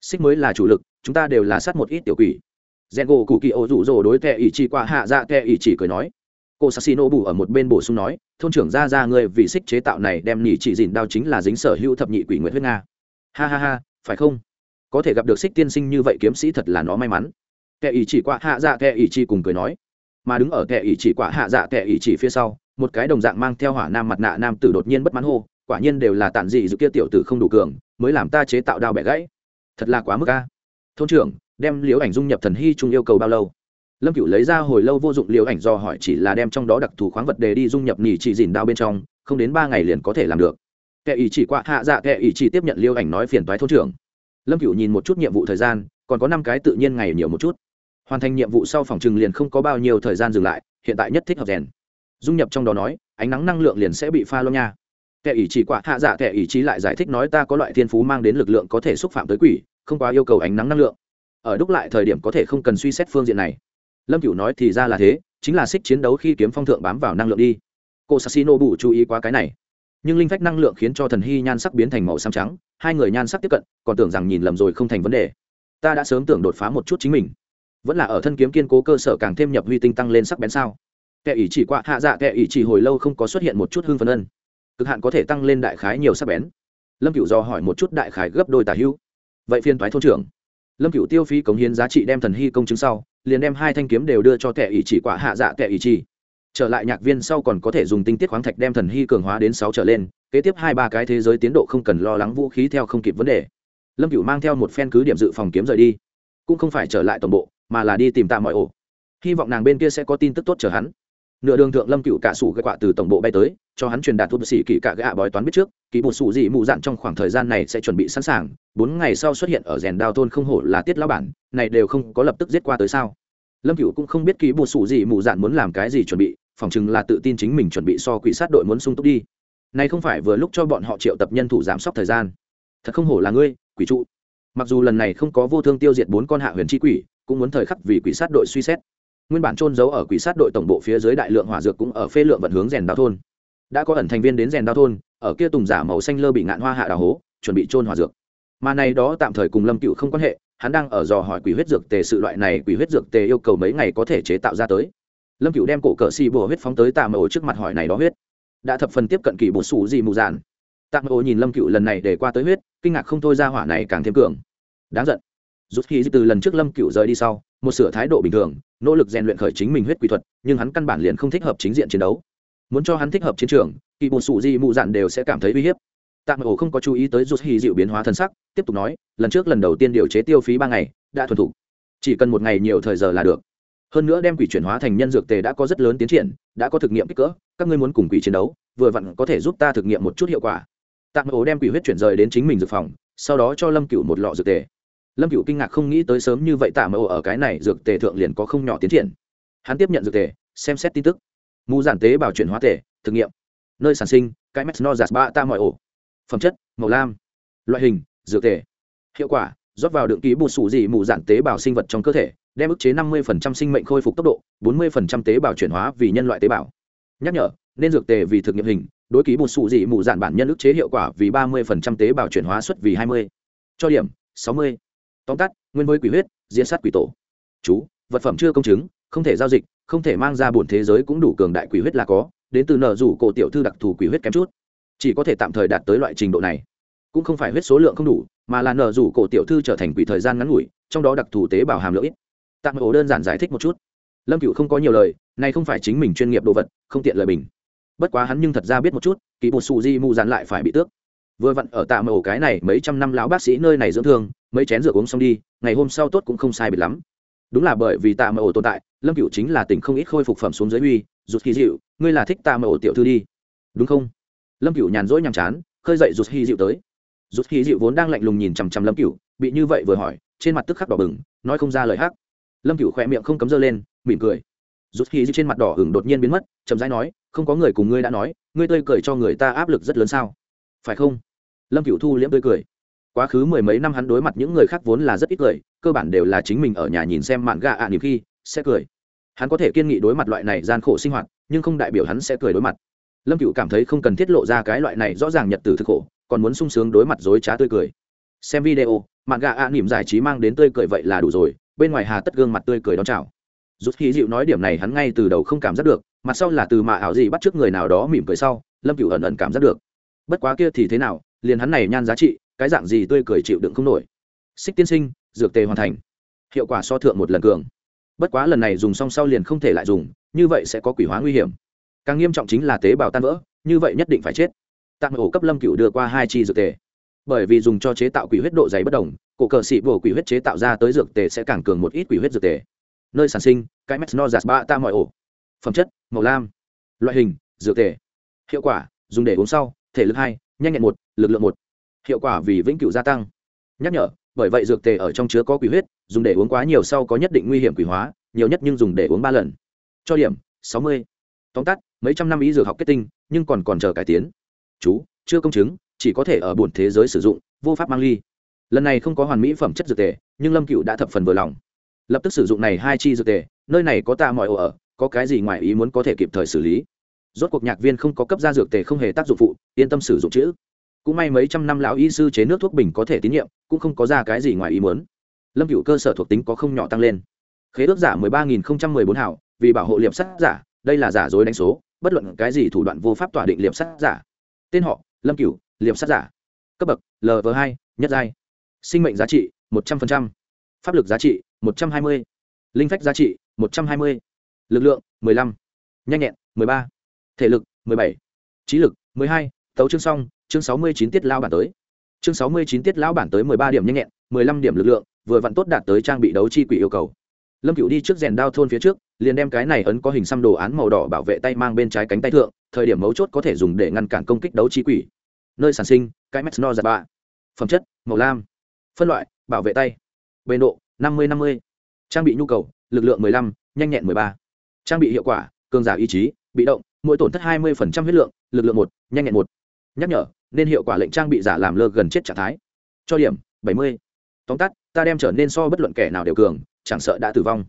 xích mới là chủ lực, chúng ta đều là sát một ít tiểu quỷ. Rèn gỗ cụ kỳ ô rủ rồ đối tệ ỷ chỉ qua hạ dạ tệ ỷ chỉ cười nói. Cô sassino bù ở một bên bổ sung nói, thôn trưởng ra ra ngươi vì xích chế tạo này đem nhỉ chỉ dìn đao chính là dính sở hữu thập nhị quỷ nguyện huyết nga. Ha ha ha, phải không? Có thể gặp được xích tiên sinh như vậy kiếm sĩ thật là nó may mắn. Tệ ỷ chỉ qua hạ dạ tệ ỷ chỉ cùng cười nói. Mà đứng ở tệ ỷ chỉ quả hạ dạ tệ ỷ chỉ phía sau, một cái đồng dạng mang theo hỏa nam mặt nạ nam tử đột nhiên bất mãn hô, quả nhiên đều là tản dị dự kia tiểu tử không đủ cường, mới làm ta chế tạo đao bẻ gãy thật là quá mức ca thôn trưởng, đem liếu ảnh dung nhập thần hy trung yêu cầu bao lâu? Lâm cựu lấy ra hồi lâu vô dụng liều ảnh do hỏi chỉ là đem trong đó đặc thù khoáng vật để đi dung nhập nỉ chỉ dìn đao bên trong, không đến ba ngày liền có thể làm được. Kẻ ý chỉ qua hạ dạ kẻ ý chỉ tiếp nhận liêu ảnh nói phiền toái thôn trưởng. Lâm cựu nhìn một chút nhiệm vụ thời gian, còn có năm cái tự nhiên ngày nhiều một chút. Hoàn thành nhiệm vụ sau phòng trừng liền không có bao nhiêu thời gian dừng lại, hiện tại nhất thích hợp rèn. Dung nhập trong đó nói, ánh nắng năng lượng liền sẽ bị pha lo nha. Kẻ ý chỉ quả hạ dạ kẻ ý chí lại giải thích nói ta có loại thiên phú mang đến lực lượng có thể xúc phạm tới quỷ không quá yêu cầu ánh nắng năng lượng. Ở đúc lại thời điểm có thể không cần suy xét phương diện này. Lâm cửu nói thì ra là thế, chính là xích chiến đấu khi kiếm phong thượng bám vào năng lượng đi. Cô sassino bù chú ý quá cái này. Nhưng linh phách năng lượng khiến cho thần hy nhan sắc biến thành màu xám trắng, hai người nhan sắc tiếp cận, còn tưởng rằng nhìn lầm rồi không thành vấn đề. Ta đã sớm tưởng đột phá một chút chính mình. Vẫn là ở thân kiếm kiên cố cơ sở càng thêm nhập huy tinh tăng lên sắc bén sao? Kẻ ỷ chỉ qua, hạ dạ kẻ ỷ chỉ hồi lâu không có xuất hiện một chút hương phấn ân. Cực hạn có thể tăng lên đại khái nhiều sắc bén. Lâm cựu do hỏi một chút đại khái gấp đôi tả hữu vậy phiên thoái thôn trưởng. Lâm cựu tiêu phí cống hiến giá trị đem thần hy công chứng sau, liền đem hai thanh kiếm đều đưa cho tệ ỷ chỉ quả hạ dạ tệ ỷ chỉ. Trở lại nhạc viên sau còn có thể dùng tinh tiết khoáng thạch đem thần hy cường hóa đến sáu trở lên, kế tiếp hai ba cái thế giới tiến độ không cần lo lắng vũ khí theo không kịp vấn đề. Lâm cựu mang theo một phen cứ điểm dự phòng kiếm rời đi. Cũng không phải trở lại toàn bộ, mà là đi tìm tạ mọi ổ. Hy vọng nàng bên kia sẽ có tin tức tốt chờ hắn nửa đường thượng lâm cựu cả sủ gây quạ từ tổng bộ bay tới, cho hắn truyền đạt thuốc sĩ kỳ cả gạ bói toán biết trước kỳ một sủ dị mù dạn trong khoảng thời gian này sẽ chuẩn bị sẵn sàng, bốn ngày sau xuất hiện ở rèn đao thôn không hổ là tiết lao bản, này đều không có lập tức giết qua tới sao. Lâm cựu cũng không biết kỳ một sủ dị mù dạn muốn làm cái gì chuẩn bị phỏng chừng là tự tin chính mình chuẩn bị so quỷ sát đội muốn sung túc đi. Này không phải vừa lúc cho bọn họ triệu tập nhân thủ giám sóc thời gian. Thật không hổ là ngươi, quỷ trụ. Mặc dù lần này không có vô thương tiêu diệt bốn con hạ huyền chi quỷ, cũng muốn thời khắc vì quỷ sát đội suy xét nguyên bản trôn giấu ở quỷ sát đội tổng bộ phía dưới đại lượng hỏa dược cũng ở phê lượng vận hướng rèn đao thôn. Đã có ẩn thành viên đến rèn đao thôn, ở kia tùng giả màu xanh lơ bị ngạn hoa hạ đào hố, chuẩn bị trôn hỏa dược. Mà này đó tạm thời cùng lâm cựu không quan hệ, hắn đang ở dò hỏi quỷ huyết dược tề sự loại này quỷ huyết dược tề yêu cầu mấy ngày có thể chế tạo ra tới. Lâm cựu đem cổ cờ xì bùa huyết phóng tới tạm ổ trước mặt hỏi này đó huyết. Đã thập phần tiếp cận kỳ bột xù gì mù dàn tạm ổ nhìn lâm cựu lần này để qua tới huyết, kinh ngạc không thôi ra hỏa này càng thêm cường. Đáng giận. Rút khi từ lần trước lâm cựu rời đi sau, một sửa thái độ bình thường nỗ lực rèn luyện khởi chính mình huyết quỷ thuật nhưng hắn căn bản liền không thích hợp chính diện chiến đấu. Muốn cho hắn thích hợp chiến trường kỳ bột sụ di mụ dạn đều sẽ cảm thấy uy hiếp. Tạm ổ không có chú ý tới rút hy dịu biến hóa thân sắc tiếp tục nói lần trước lần đầu tiên điều chế tiêu phí ba ngày đã thuần thủ, chỉ cần một ngày nhiều thời giờ là được. Hơn nữa đem quỷ chuyển hóa thành nhân dược tề đã có rất lớn tiến triển đã có thực nghiệm kích cỡ các ngươi muốn cùng quỷ chiến đấu vừa vặn có thể giúp ta thực nghiệm một chút hiệu quả. Tạm ổ đem quỷ huyết chuyển rời đến chính mình dược phòng sau đó cho lâm cựu một lọ dược tề lâm cựu kinh ngạc không nghĩ tới sớm như vậy tạ mẫu ở cái này dược tề thượng liền có không nhỏ tiến triển. Hắn tiếp nhận dược tề, xem xét tin tức. Mù giản tế bảo chuyển hóa tề, thực nghiệm. Nơi sản sinh, cái mét no giạt ba ta mọi ổ. Phẩm chất, màu lam. Loại hình, dược tề. Hiệu quả, rót vào đựng ký bột sủ dị mù giản tế bào sinh vật trong cơ thể, đem ức chế 50% sinh mệnh khôi phục tốc độ 40% tế bào chuyển hóa vì nhân loại tế bào. Nhắc nhở, nên dược tề vì thực nghiệm hình, đối ký bột sủ dị mù giản bản nhân ức chế hiệu quả vì 30% tế bào chuyển hóa xuất vì 20. cho điểm 60 tóm tắt, nguyên với quỷ huyết diễn sát quỷ tổ. Chú, vật phẩm chưa công chứng, không thể giao dịch, không thể mang ra bổn thế giới cũng đủ cường đại quỷ huyết là có, đến từ nợ rủ cổ tiểu thư đặc thù quỷ huyết kém chút. Chỉ có thể tạm thời đạt tới loại trình độ này. Cũng không phải huyết số lượng không đủ, mà là nợ rủ cổ tiểu thư trở thành quỷ thời gian ngắn ngủi, trong đó đặc thù tế bào hàm lượng ít. Tạm ổ đơn giản giải thích một chút. Lâm cựu không có nhiều lời, này không phải chính mình chuyên nghiệp đồ vật, không tiện lời mình bất quá hắn nhưng thật ra biết một chút kỳ một sù di mù dán lại phải bị tước vừa vặn ở tạm ổ cái này mấy trăm năm lão bác sĩ nơi này dưỡng thương, mấy chén rượu uống xong đi, ngày hôm sau tốt cũng không sai biệt lắm. Đúng là bởi vì tạm ổ tồn tại, lâm cựu chính là tỉnh không ít khôi phục phẩm xuống dưới uy, rụt hy dịu, ngươi là thích tạm ổ tiểu thư đi. Đúng không? Lâm cựu nhàn rỗi nhàm chán, khơi dậy rụt hy dịu tới. Rụt hy dịu vốn đang lạnh lùng nhìn chằm chằm lâm cựu bị như vậy vừa hỏi, trên mặt tức khắc đỏ bừng, nói không ra lời hát lâm cựu khỏe miệng không cấm dơ lên, mỉm cười. Rụt hy dịu trên mặt đỏ hừng đột nhiên biến mất, chậm rãi nói, không có người cùng ngươi đã nói, ngươi tươi cười cho người ta áp lực rất lớn sao? Phải không? Lâm cựu thu liễm tươi cười. Quá khứ mười mấy năm hắn đối mặt những người khác vốn là rất ít cười, cơ bản đều là chính mình ở nhà nhìn xem mạn gà ạ à khi, sẽ cười. Hắn có thể kiên nghị đối mặt loại này gian khổ sinh hoạt, nhưng không đại biểu hắn sẽ cười đối mặt. Lâm cựu cảm thấy không cần thiết lộ ra cái loại này rõ ràng nhật từ thực khổ, còn muốn sung sướng đối mặt dối trá tươi cười. Xem video, mạn gà ạ à giải trí mang đến tươi cười vậy là đủ rồi, bên ngoài hà tất gương mặt tươi cười đón chào. Rút khí dịu nói điểm này hắn ngay từ đầu không cảm giác được, mặt sau là từ mạ ảo gì bắt trước người nào đó mỉm cười sau, lâm cựu ẩn ẩn cảm giác được. Bất quá kia thì thế nào liền hắn này nhan giá trị, cái dạng gì tươi cười chịu đựng không nổi. Xích tiên sinh, dược tề hoàn thành. Hiệu quả so thượng một lần cường. Bất quá lần này dùng xong sau liền không thể lại dùng, như vậy sẽ có quỷ hóa nguy hiểm. Càng nghiêm trọng chính là tế bào tan vỡ, như vậy nhất định phải chết. Tạm ổ cấp lâm cựu đưa qua hai chi dược tề. Bởi vì dùng cho chế tạo quỷ huyết độ dày bất đồng, cổ cờ xị bổ quỷ huyết chế tạo ra tới dược tề sẽ càng cường một ít quỷ huyết dược tề. Nơi sản sinh, cái mét no giạt ba ta mọi ổ. Phẩm chất, màu lam. Loại hình, dược tề. Hiệu quả, dùng để uống sau, thể lực hai nhanh nhẹn một, lực lượng một. Hiệu quả vì vĩnh cửu gia tăng. Nhắc nhở, bởi vậy dược tề ở trong chứa có quỷ huyết, dùng để uống quá nhiều sau có nhất định nguy hiểm quỷ hóa, nhiều nhất nhưng dùng để uống ba lần. Cho điểm, sáu mươi. Tóm tắt, mấy trăm năm ý dược học kết tinh, nhưng còn còn chờ cải tiến. Chú, chưa công chứng, chỉ có thể ở bổn thế giới sử dụng, vô pháp mang ly. Lần này không có hoàn mỹ phẩm chất dược tề, nhưng lâm cựu đã thập phần vừa lòng. Lập tức sử dụng này hai chi dược tề, nơi này có ta mọi ổ ở, có cái gì ngoài ý muốn có thể kịp thời xử lý rốt cuộc nhạc viên không có cấp ra dược tề không hề tác dụng phụ, yên tâm sử dụng chữ. Cũng may mấy trăm năm lão y sư chế nước thuốc bình có thể tín nhiệm, cũng không có ra cái gì ngoài ý muốn. Lâm cựu cơ sở thuộc tính có không nhỏ tăng lên. Khế ước giả mười ba nghìn không trăm mười bốn hảo, vì bảo hộ liệp sắt giả, đây là giả dối đánh số, bất luận cái gì thủ đoạn vô pháp tỏa định liệp sắt giả. Tên họ, lâm cửu, liệp sắt giả. Cấp bậc lv hai, nhất giai. Sinh mệnh giá trị, một trăm linh pháp lực giá trị, một trăm hai mươi. Linh phách giá trị, một trăm hai mươi. Lực lượng, mười lăm. Nhanh nhẹn, mười ba thể lực, mười bảy. Trí lực, mười hai. Tấu chương xong, chương sáu mươi chín tiết lao bản tới. Chương sáu mươi chín tiết lão bản tới mười ba điểm nhanh nhẹn, mười lăm điểm lực lượng, vừa vặn tốt đạt tới trang bị đấu chi quỷ yêu cầu. Lâm cựu đi trước rèn đao thôn phía trước, liền đem cái này ấn có hình xăm đồ án màu đỏ bảo vệ tay mang bên trái cánh tay thượng, thời điểm mấu chốt có thể dùng để ngăn cản công kích đấu chi quỷ. Nơi sản sinh, cái mesno giật bạ. Phẩm chất, màu lam. Phân loại, bảo vệ tay. Bền độ, năm mươi năm mươi. Trang bị nhu cầu, lực lượng mười lăm, nhanh nhẹn mười ba. Trang bị hiệu quả, cường giả ý chí, bị động mỗi tổn thất hai mươi huyết lượng, lực lượng một, nhanh nhẹn một. Nhắc nhở, nên hiệu quả lệnh trang bị giả làm lơ gần chết trạng thái. Cho điểm, bảy mươi. Tóm tắt, ta đem trở nên so bất luận kẻ nào đều cường, chẳng sợ đã tử vong.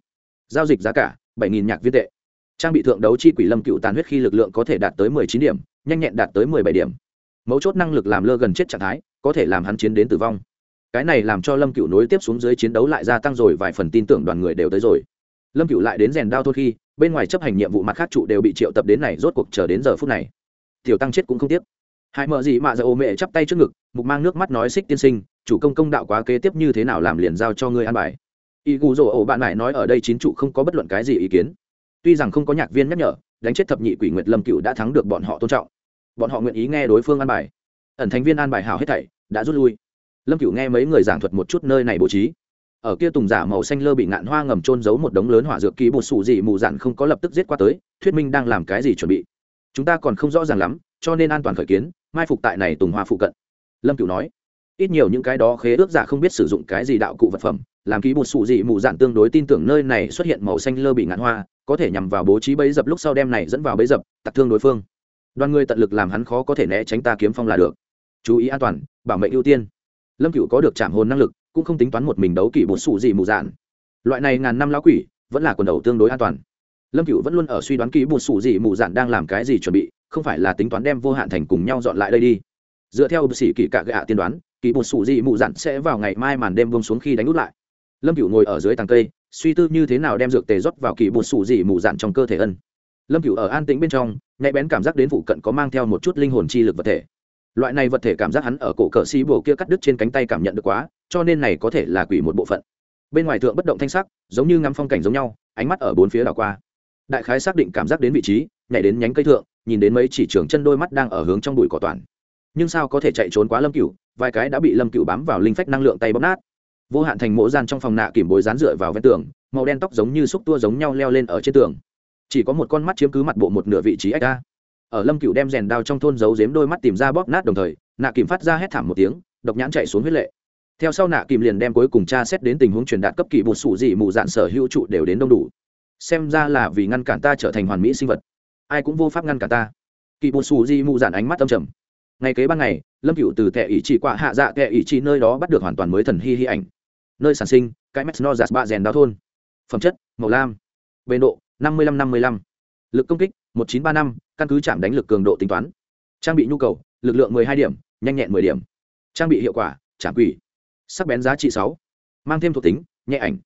Giao dịch giá cả, bảy nghìn nhạc viên tệ. Trang bị thượng đấu chi quỷ lâm cựu tàn huyết khi lực lượng có thể đạt tới mười chín điểm, nhanh nhẹn đạt tới mười bảy điểm. Mấu chốt năng lực làm lơ gần chết trạng thái, có thể làm hắn chiến đến tử vong. Cái này làm cho lâm cựu nối tiếp xuống dưới chiến đấu lại gia tăng rồi, vài phần tin tưởng đoàn người đều tới rồi. Lâm cựu lại đến rèn đao thôi khi bên ngoài chấp hành nhiệm vụ mặt khác trụ đều bị triệu tập đến này, rốt cuộc chờ đến giờ phút này. Tiểu tăng chết cũng không tiếc. Hai mở gì mà giờ ô mẹ chắp tay trước ngực, mục mang nước mắt nói xích tiên sinh, chủ công công đạo quá kế tiếp như thế nào làm liền giao cho ngươi an bài. Y gù rổ ổ bạn lại nói ở đây chín trụ không có bất luận cái gì ý kiến. Tuy rằng không có nhạc viên nhắc nhở, đánh chết thập nhị quỷ nguyệt lâm cựu đã thắng được bọn họ tôn trọng. Bọn họ nguyện ý nghe đối phương an bài. Ẩn thành viên an bài hào hết thảy, đã rút lui. Lâm cựu nghe mấy người giảng thuật một chút nơi này bố trí ở kia tùng giả màu xanh lơ bị ngạn hoa ngầm trôn giấu một đống lớn hỏa dược ký bột sủ dị mù dạn không có lập tức giết qua tới, thuyết minh đang làm cái gì chuẩn bị. Chúng ta còn không rõ ràng lắm, cho nên an toàn khởi kiến, mai phục tại này tùng hoa phụ cận. Lâm cựu nói. Ít nhiều những cái đó khế ước giả không biết sử dụng cái gì đạo cụ vật phẩm, làm ký bột sủ dị mù dạn tương đối tin tưởng nơi này xuất hiện màu xanh lơ bị ngạn hoa, có thể nhằm vào bố trí bẫy dập lúc sau đem này dẫn vào bẫy dập, tặc thương đối phương. Đoàn người tận lực làm hắn khó có thể né tránh ta kiếm phong là được. Chú ý an toàn, bảo mệnh ưu tiên. Lâm cựu có được chạm hồn năng lực cũng không tính toán một mình đấu kỷ bột sụ gì mù dạn. Loại này ngàn năm lão quỷ, vẫn là quần đầu tương đối an toàn. Lâm cựu vẫn luôn ở suy đoán kỹ bột sụ gì mù dạn đang làm cái gì chuẩn bị, không phải là tính toán đem vô hạn thành cùng nhau dọn lại đây đi. Dựa theo sĩ kỷ cạ gạ tiên đoán kỳ bột sủ dị mù dạn sẽ vào ngày mai màn đêm buông xuống khi đánh út lại. Lâm cựu ngồi ở dưới tàng cây, suy tư như thế nào đem dược tề rót vào kỳ bột sủ dị mù dạn trong cơ thể ân. Lâm cựu ở an tĩnh bên trong, nhạy bén cảm giác đến vụ cận có mang theo một chút linh hồn chi lực vật thể. Loại này vật thể cảm giác hắn ở cổ cờ xí bổ kia cắt đứt trên cánh tay cảm nhận được quá cho nên này có thể là quỷ một bộ phận. Bên ngoài thượng bất động thanh sắc, giống như ngắm phong cảnh giống nhau, ánh mắt ở bốn phía đảo qua. Đại khái xác định cảm giác đến vị trí, nhảy đến nhánh cây thượng, nhìn đến mấy chỉ trưởng chân đôi mắt đang ở hướng trong bụi cỏ toàn. Nhưng sao có thể chạy trốn quá lâm cựu vài cái đã bị lâm cựu bám vào linh phách năng lượng tay bóp nát. Vô hạn thành mỗ gian trong phòng nạ kìm bối dán dựa vào ven tường, màu đen tóc giống như xúc tua giống nhau leo lên ở trên tường. Chỉ có một con mắt chiếm cứ mặt bộ một nửa vị trí ách ra. Ở lâm cựu đem rèn đao trong thôn giấu giếm đôi mắt tìm ra bóp nát đồng thời, nạ kìm phát ra hét thảm một tiếng, độc nhãn chạy xuống huyết lệ theo sau nạ kìm liền đem cuối cùng tra xét đến tình huống truyền đạt cấp kỳ bột sủ dị mù dạn sở hữu trụ đều đến đông đủ. Xem ra là vì ngăn cản ta trở thành hoàn mỹ sinh vật. Ai cũng vô pháp ngăn cản ta. Kỳ bột sủ dị mù dạn ánh mắt tâm trầm. Ngày kế ban ngày, lâm cựu từ tệ ý chỉ qua hạ dạ tệ ý chỉ nơi đó bắt được hoàn toàn mới thần hy hy ảnh. Nơi sản sinh, cái mesno giạt ba rèn đao thôn. Phẩm chất, màu lam. Bề độ, năm mươi năm năm mươi lăm. Lực công kích, một chín ba năm. Căn cứ chạm đánh lực cường độ tính toán. Trang bị nhu cầu, lực lượng mười hai điểm, nhanh nhẹn mười điểm. Trang bị hiệu quả trả quỷ sắc bén giá trị sáu. Mang thêm thuộc tính, nhẹ ảnh.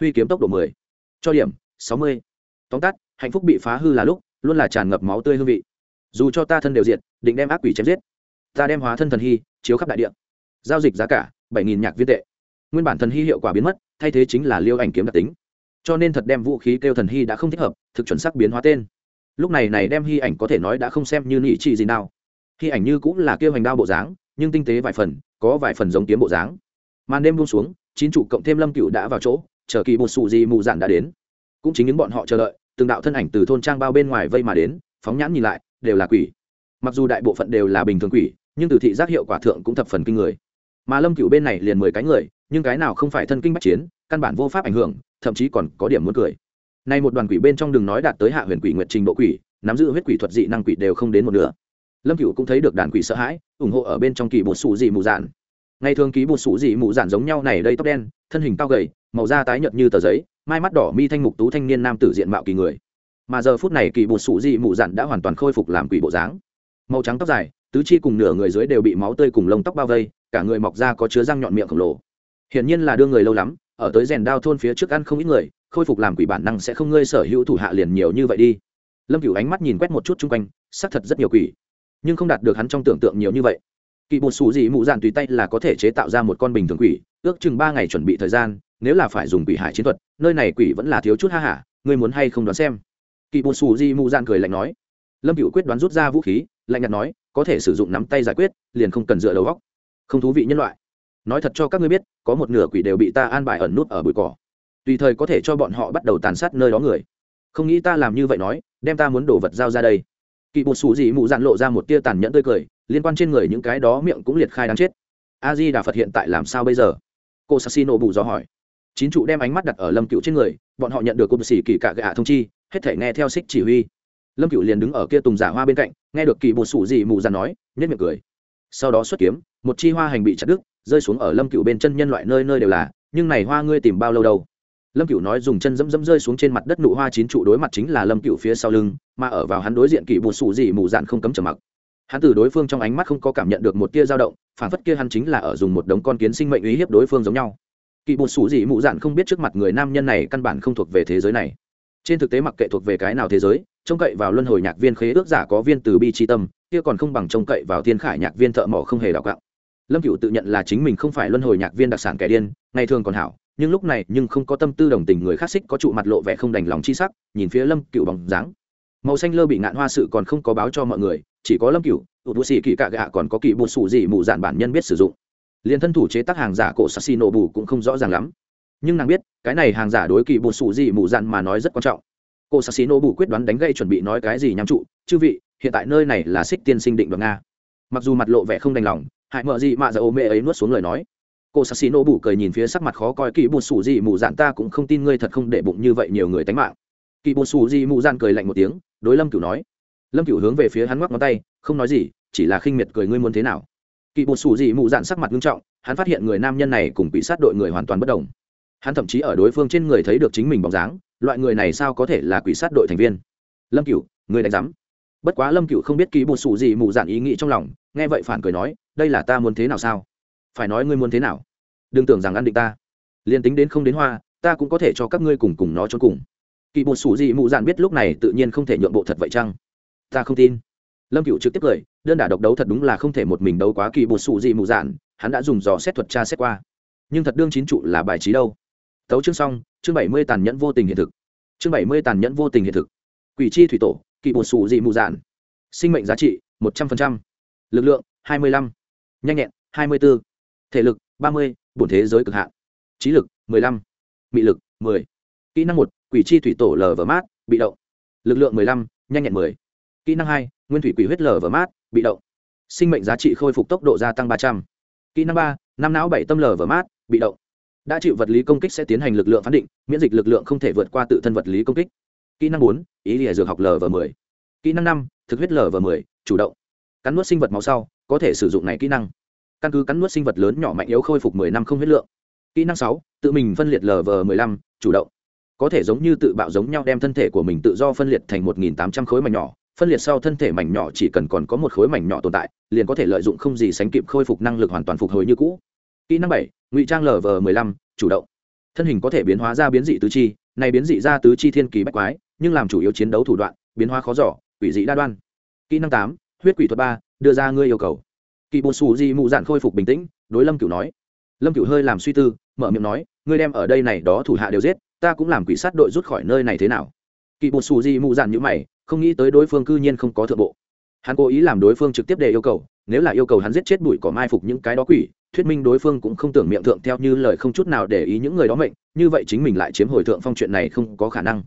Huy kiếm tốc độ mười. Cho điểm, sáu mươi. Tóm tắt, hạnh phúc bị phá hư là lúc, luôn là tràn ngập máu tươi hương vị. Dù cho ta thân đều diệt, định đem ác quỷ chém giết. Ta đem hóa thân thần hy, chiếu khắp đại địa. Giao dịch giá cả, bảy nghìn nhạc viên tệ. Nguyên bản thần hy hiệu quả biến mất, thay thế chính là liêu ảnh kiếm đặc tính. Cho nên thật đem vũ khí kêu thần hy đã không thích hợp, thực chuẩn sắc biến hóa tên. Lúc này này đem hy ảnh có thể nói đã không xem như nị trị gì nào. Hy ảnh như cũng là kêu hành đao bộ dáng, nhưng tinh tế vài phần, có vài phần giống kiếm bộ dáng màn đêm buông xuống, chín chủ cộng thêm lâm cựu đã vào chỗ, chờ kỳ một sụ gì mù dạn đã đến. Cũng chính những bọn họ chờ đợi, từng đạo thân ảnh từ thôn trang bao bên ngoài vây mà đến, phóng nhãn nhìn lại, đều là quỷ. Mặc dù đại bộ phận đều là bình thường quỷ, nhưng từ thị giác hiệu quả thượng cũng thập phần kinh người. Mà lâm cựu bên này liền mười cái người, nhưng cái nào không phải thân kinh bắc chiến, căn bản vô pháp ảnh hưởng, thậm chí còn có điểm muốn cười. Nay một đoàn quỷ bên trong đừng nói đạt tới hạ huyền quỷ nguyệt trình độ quỷ, nắm giữ huyết quỷ thuật dị năng quỷ đều không đến một nửa. Lâm cựu cũng thấy được đàn quỷ sợ hãi, ủng hộ ở bên trong kỳ bột xù dị mù dạn ngày thường ký bột sủ dị mụ dạn giống nhau này đây tóc đen, thân hình cao gầy, màu da tái nhợt như tờ giấy, mai mắt đỏ mi thanh mục tú thanh niên nam tử diện mạo kỳ người. Mà giờ phút này kỳ bột sủ dị mụ dạn đã hoàn toàn khôi phục làm quỷ bộ dáng. Màu trắng tóc dài, tứ chi cùng nửa người dưới đều bị máu tươi cùng lông tóc bao vây, cả người mọc ra có chứa răng nhọn miệng khổng lồ. Hiển nhiên là đưa người lâu lắm, ở tới rèn đao thôn phía trước ăn không ít người, khôi phục làm quỷ bản năng sẽ không ngơi sở hữu thủ hạ liền nhiều như vậy đi. Lâm cửu ánh mắt nhìn quét một chút chung quanh, xác thật rất nhiều quỷ. Nhưng không đạt được hắn trong tưởng tượng nhiều như vậy kỳ bột xù gì mụ dạn tùy tay là có thể chế tạo ra một con bình thường quỷ, ước chừng ba ngày chuẩn bị thời gian, nếu là phải dùng quỷ hải chiến thuật, nơi này quỷ vẫn là thiếu chút ha hả, ngươi muốn hay không đoán xem? Kỳ bột xù gì mụ dạn cười lạnh nói. Lâm cựu quyết đoán rút ra vũ khí, lạnh nhạt nói, có thể sử dụng nắm tay giải quyết, liền không cần dựa đầu góc không thú vị nhân loại. Nói thật cho các ngươi biết, có một nửa quỷ đều bị ta an bài ẩn nút ở bụi cỏ. Tùy thời có thể cho bọn họ bắt đầu tàn sát nơi đó người. Không nghĩ ta làm như vậy nói, đem ta muốn đổ vật giao ra đây kỳ bột xù gì mụ dạn lộ ra một tia tàn nhẫn tươi cười, liên quan trên người những cái đó miệng cũng liệt khai đáng chết. A di đà phật hiện tại làm sao bây giờ? Cô sassino bù dò hỏi. Chín trụ đem ánh mắt đặt ở lâm cựu trên người, bọn họ nhận được cô xỉ kỳ cạ gạ thông chi, hết thể nghe theo xích chỉ huy. Lâm cựu liền đứng ở kia tùng giả hoa bên cạnh, nghe được kỳ bột xù gì mù dàn nói nhất miệng cười. Sau đó xuất kiếm, một chi hoa hành bị chặt đứt, rơi xuống ở lâm cựu bên chân nhân loại nơi nơi đều là, nhưng này hoa ngươi tìm bao lâu đâu? Lâm cựu nói dùng chân dẫm dẫm rơi xuống trên mặt đất nụ hoa chín trụ đối mặt chính là lâm cựu phía sau lưng, mà ở vào hắn đối diện kỷ bột sủ dị mù dạn không cấm trầm mặc. Hắn từ đối phương trong ánh mắt không có cảm nhận được một tia dao động, phản phất kia hắn chính là ở dùng một đống con kiến sinh mệnh uy hiếp đối phương giống nhau. Kỵ bột sủ dị mù dạn không biết trước mặt người nam nhân này căn bản không thuộc về thế giới này. Trên thực tế mặc kệ thuộc về cái nào thế giới, trông cậy vào luân hồi nhạc viên khế ước giả có viên từ bi tri tâm, kia còn không bằng trông cậy vào thiên khải nhạc viên thợ mỏ không hề đào cạo lâm cựu tự nhận là chính mình không phải luân hồi nhạc viên đặc sản kẻ điên, ngày thường còn hảo nhưng lúc này nhưng không có tâm tư đồng tình người khác xích có trụ mặt lộ vẻ không đành lòng chi sắc, nhìn phía lâm cựu bóng dáng. Màu xanh lơ bị ngạn hoa sự còn không có báo cho mọi người, chỉ có lâm cựu tụt bút xì kỳ cạ gạ còn có kỳ bút xù gì mù dạn bản nhân biết sử dụng. Liền thân thủ chế tác hàng giả cổ sassi nổ bù cũng không rõ ràng lắm. Nhưng nàng biết, cái này hàng giả đối kỳ bút xù gì mù dạn mà nói rất quan trọng. Cô sassi nổ bù quyết đoán đánh gây chuẩn bị nói cái gì nhắm trụ, chư vị, hiện tại nơi này là xích tiên sinh định đoạt nga. Mặc dù mặt lộ vẻ không đành lòng, hại mợ gì mà giờ ô mẹ ấy nuốt xuống lời nói cô sắc xì nổ bù cười nhìn phía sắc mặt khó coi kỳ bột sủ gì mù dạn ta cũng không tin ngươi thật không để bụng như vậy nhiều người tánh mạng. Kỳ bột sủ gì mù dạn cười lạnh một tiếng, đối lâm cửu nói. Lâm cửu hướng về phía hắn ngoắc ngón tay, không nói gì, chỉ là khinh miệt cười ngươi muốn thế nào. Kỳ bột sủ gì mù dạn sắc mặt nghiêm trọng, hắn phát hiện người nam nhân này cùng bị sát đội người hoàn toàn bất đồng. Hắn thậm chí ở đối phương trên người thấy được chính mình bóng dáng, loại người này sao có thể là quỷ sát đội thành viên? Lâm cửu người đánh giám. Bất quá lâm cửu không biết ký bột sủ gì mù dạn ý nghĩ trong lòng, nghe vậy phản cười nói, đây là ta muốn thế nào sao? Phải nói ngươi muốn thế nào? Đừng tưởng rằng ăn định ta. Liền tính đến không đến hoa, ta cũng có thể cho các ngươi cùng cùng nó cho cùng. Kỳ bột sủ gì mụ dạn biết lúc này tự nhiên không thể nhượng bộ thật vậy chăng? Ta không tin. Lâm cựu trực tiếp cười, đơn đả độc đấu thật đúng là không thể một mình đấu quá kỳ bột sủ gì mụ dạn, hắn đã dùng dò xét thuật tra xét qua. Nhưng thật đương chín trụ là bài trí đâu? Tấu chương xong, chương bảy mươi tàn nhẫn vô tình hiện thực. Chương bảy mươi tàn nhẫn vô tình hiện thực. Quỷ chi thủy tổ, kỳ bột sủ gì mụ dạn. Sinh mệnh giá trị, một trăm linh lực lượng, hai mươi lăm. Nhanh nhẹn, hai mươi bốn thể lực, ba mươi, bổn thế giới cực hạn. Trí lực, mười lăm, mị lực, mười. Kỹ năng một, quỷ chi thủy tổ lờ vờ mát, bị động. Lực lượng mười lăm, nhanh nhẹn mười. Kỹ năng hai, nguyên thủy quỷ huyết lờ vờ mát, bị động. Sinh mệnh giá trị khôi phục tốc độ gia tăng ba trăm. Kỹ năng ba, năm não bảy tâm lờ vờ mát, bị động. Đã chịu vật lý công kích sẽ tiến hành lực lượng phán định, miễn dịch lực lượng không thể vượt qua tự thân vật lý công kích. Kỹ năng bốn, ý lìa dược học lv mười. Kỹ năng năm, thực huyết lv mười, chủ động. Cắn nuốt sinh vật máu sau, có thể sử dụng này kỹ năng căn cứ cắn nuốt sinh vật lớn nhỏ mạnh yếu khôi phục mười năm không huyết lượng. Kỹ năng sáu, tự mình phân liệt lv mười lăm, chủ động. Có thể giống như tự bạo giống nhau đem thân thể của mình tự do phân liệt thành một nghìn tám trăm khối mảnh nhỏ, phân liệt sau thân thể mảnh nhỏ chỉ cần còn có một khối mảnh nhỏ tồn tại, liền có thể lợi dụng không gì sánh kịp khôi phục năng lực hoàn toàn phục hồi như cũ. Kỹ năng bảy, ngụy trang lv mười lăm, chủ động. Thân hình có thể biến hóa ra biến dị tứ chi, này biến dị ra tứ chi thiên kỳ bách quái, nhưng làm chủ yếu chiến đấu thủ đoạn, biến hóa khó giỏ quỷ dị đa đoan. Kỹ năng tám, huyết quỷ thuật ba, đưa ra ngươi yêu cầu kỳ bột xù di mụ dạn khôi phục bình tĩnh, đối lâm cửu nói. Lâm cửu hơi làm suy tư, mở miệng nói, ngươi đem ở đây này đó thủ hạ đều giết, ta cũng làm quỷ sát đội rút khỏi nơi này thế nào? Kỳ bột xù di mụ dạn như mày, không nghĩ tới đối phương cư nhiên không có thượng bộ. Hắn cố ý làm đối phương trực tiếp đề yêu cầu, nếu là yêu cầu hắn giết chết bụi cỏ mai phục những cái đó quỷ, thuyết minh đối phương cũng không tưởng miệng thượng theo như lời không chút nào để ý những người đó mệnh, như vậy chính mình lại chiếm hồi thượng phong chuyện này không có khả năng.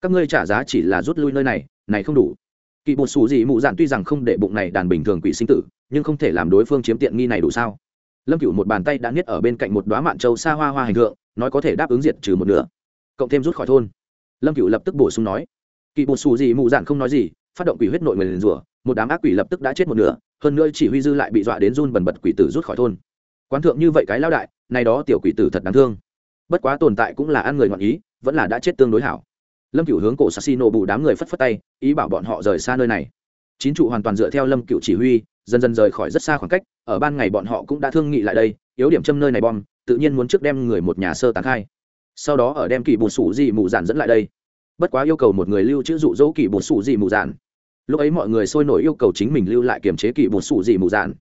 Các ngươi trả giá chỉ là rút lui nơi này này không đủ kỳ bột xù gì mụ dạn tuy rằng không để bụng này đàn bình thường quỷ sinh tử, nhưng không thể làm đối phương chiếm tiện nghi này đủ sao? Lâm cựu một bàn tay đã niết ở bên cạnh một đoá mạn châu xa hoa hoa hành thượng, nói có thể đáp ứng diệt trừ một nửa. Cộng thêm rút khỏi thôn. Lâm cựu lập tức bổ sung nói, kỳ bột xù gì mụ dạn không nói gì, phát động quỷ huyết nội người liền rủa, một đám ác quỷ lập tức đã chết một nửa, hơn nữa chỉ huy dư lại bị dọa đến run bần bật quỷ tử rút khỏi thôn. Quán thượng như vậy cái lao đại nay đó tiểu quỷ tử thật đáng thương. Bất quá tồn tại cũng là ăn người ngoạn ý, vẫn là đã chết tương đối hảo lâm cựu hướng cổ sassino bù đám người phất phất tay, ý bảo bọn họ rời xa nơi này. Chín trụ hoàn toàn dựa theo lâm cựu chỉ huy, dần dần rời khỏi rất xa khoảng cách, ở ban ngày bọn họ cũng đã thương nghị lại đây, yếu điểm châm nơi này bom, tự nhiên muốn trước đem người một nhà sơ tán khai. Sau đó ở đem kỳ bùn sủ dị mù giản dẫn lại đây. Bất quá yêu cầu một người lưu trữ dụ dỗ kỳ bùn sủ dị mù giản lúc ấy mọi người sôi nổi yêu cầu chính mình lưu lại kiềm chế kỳ bùn sủ dị mù giản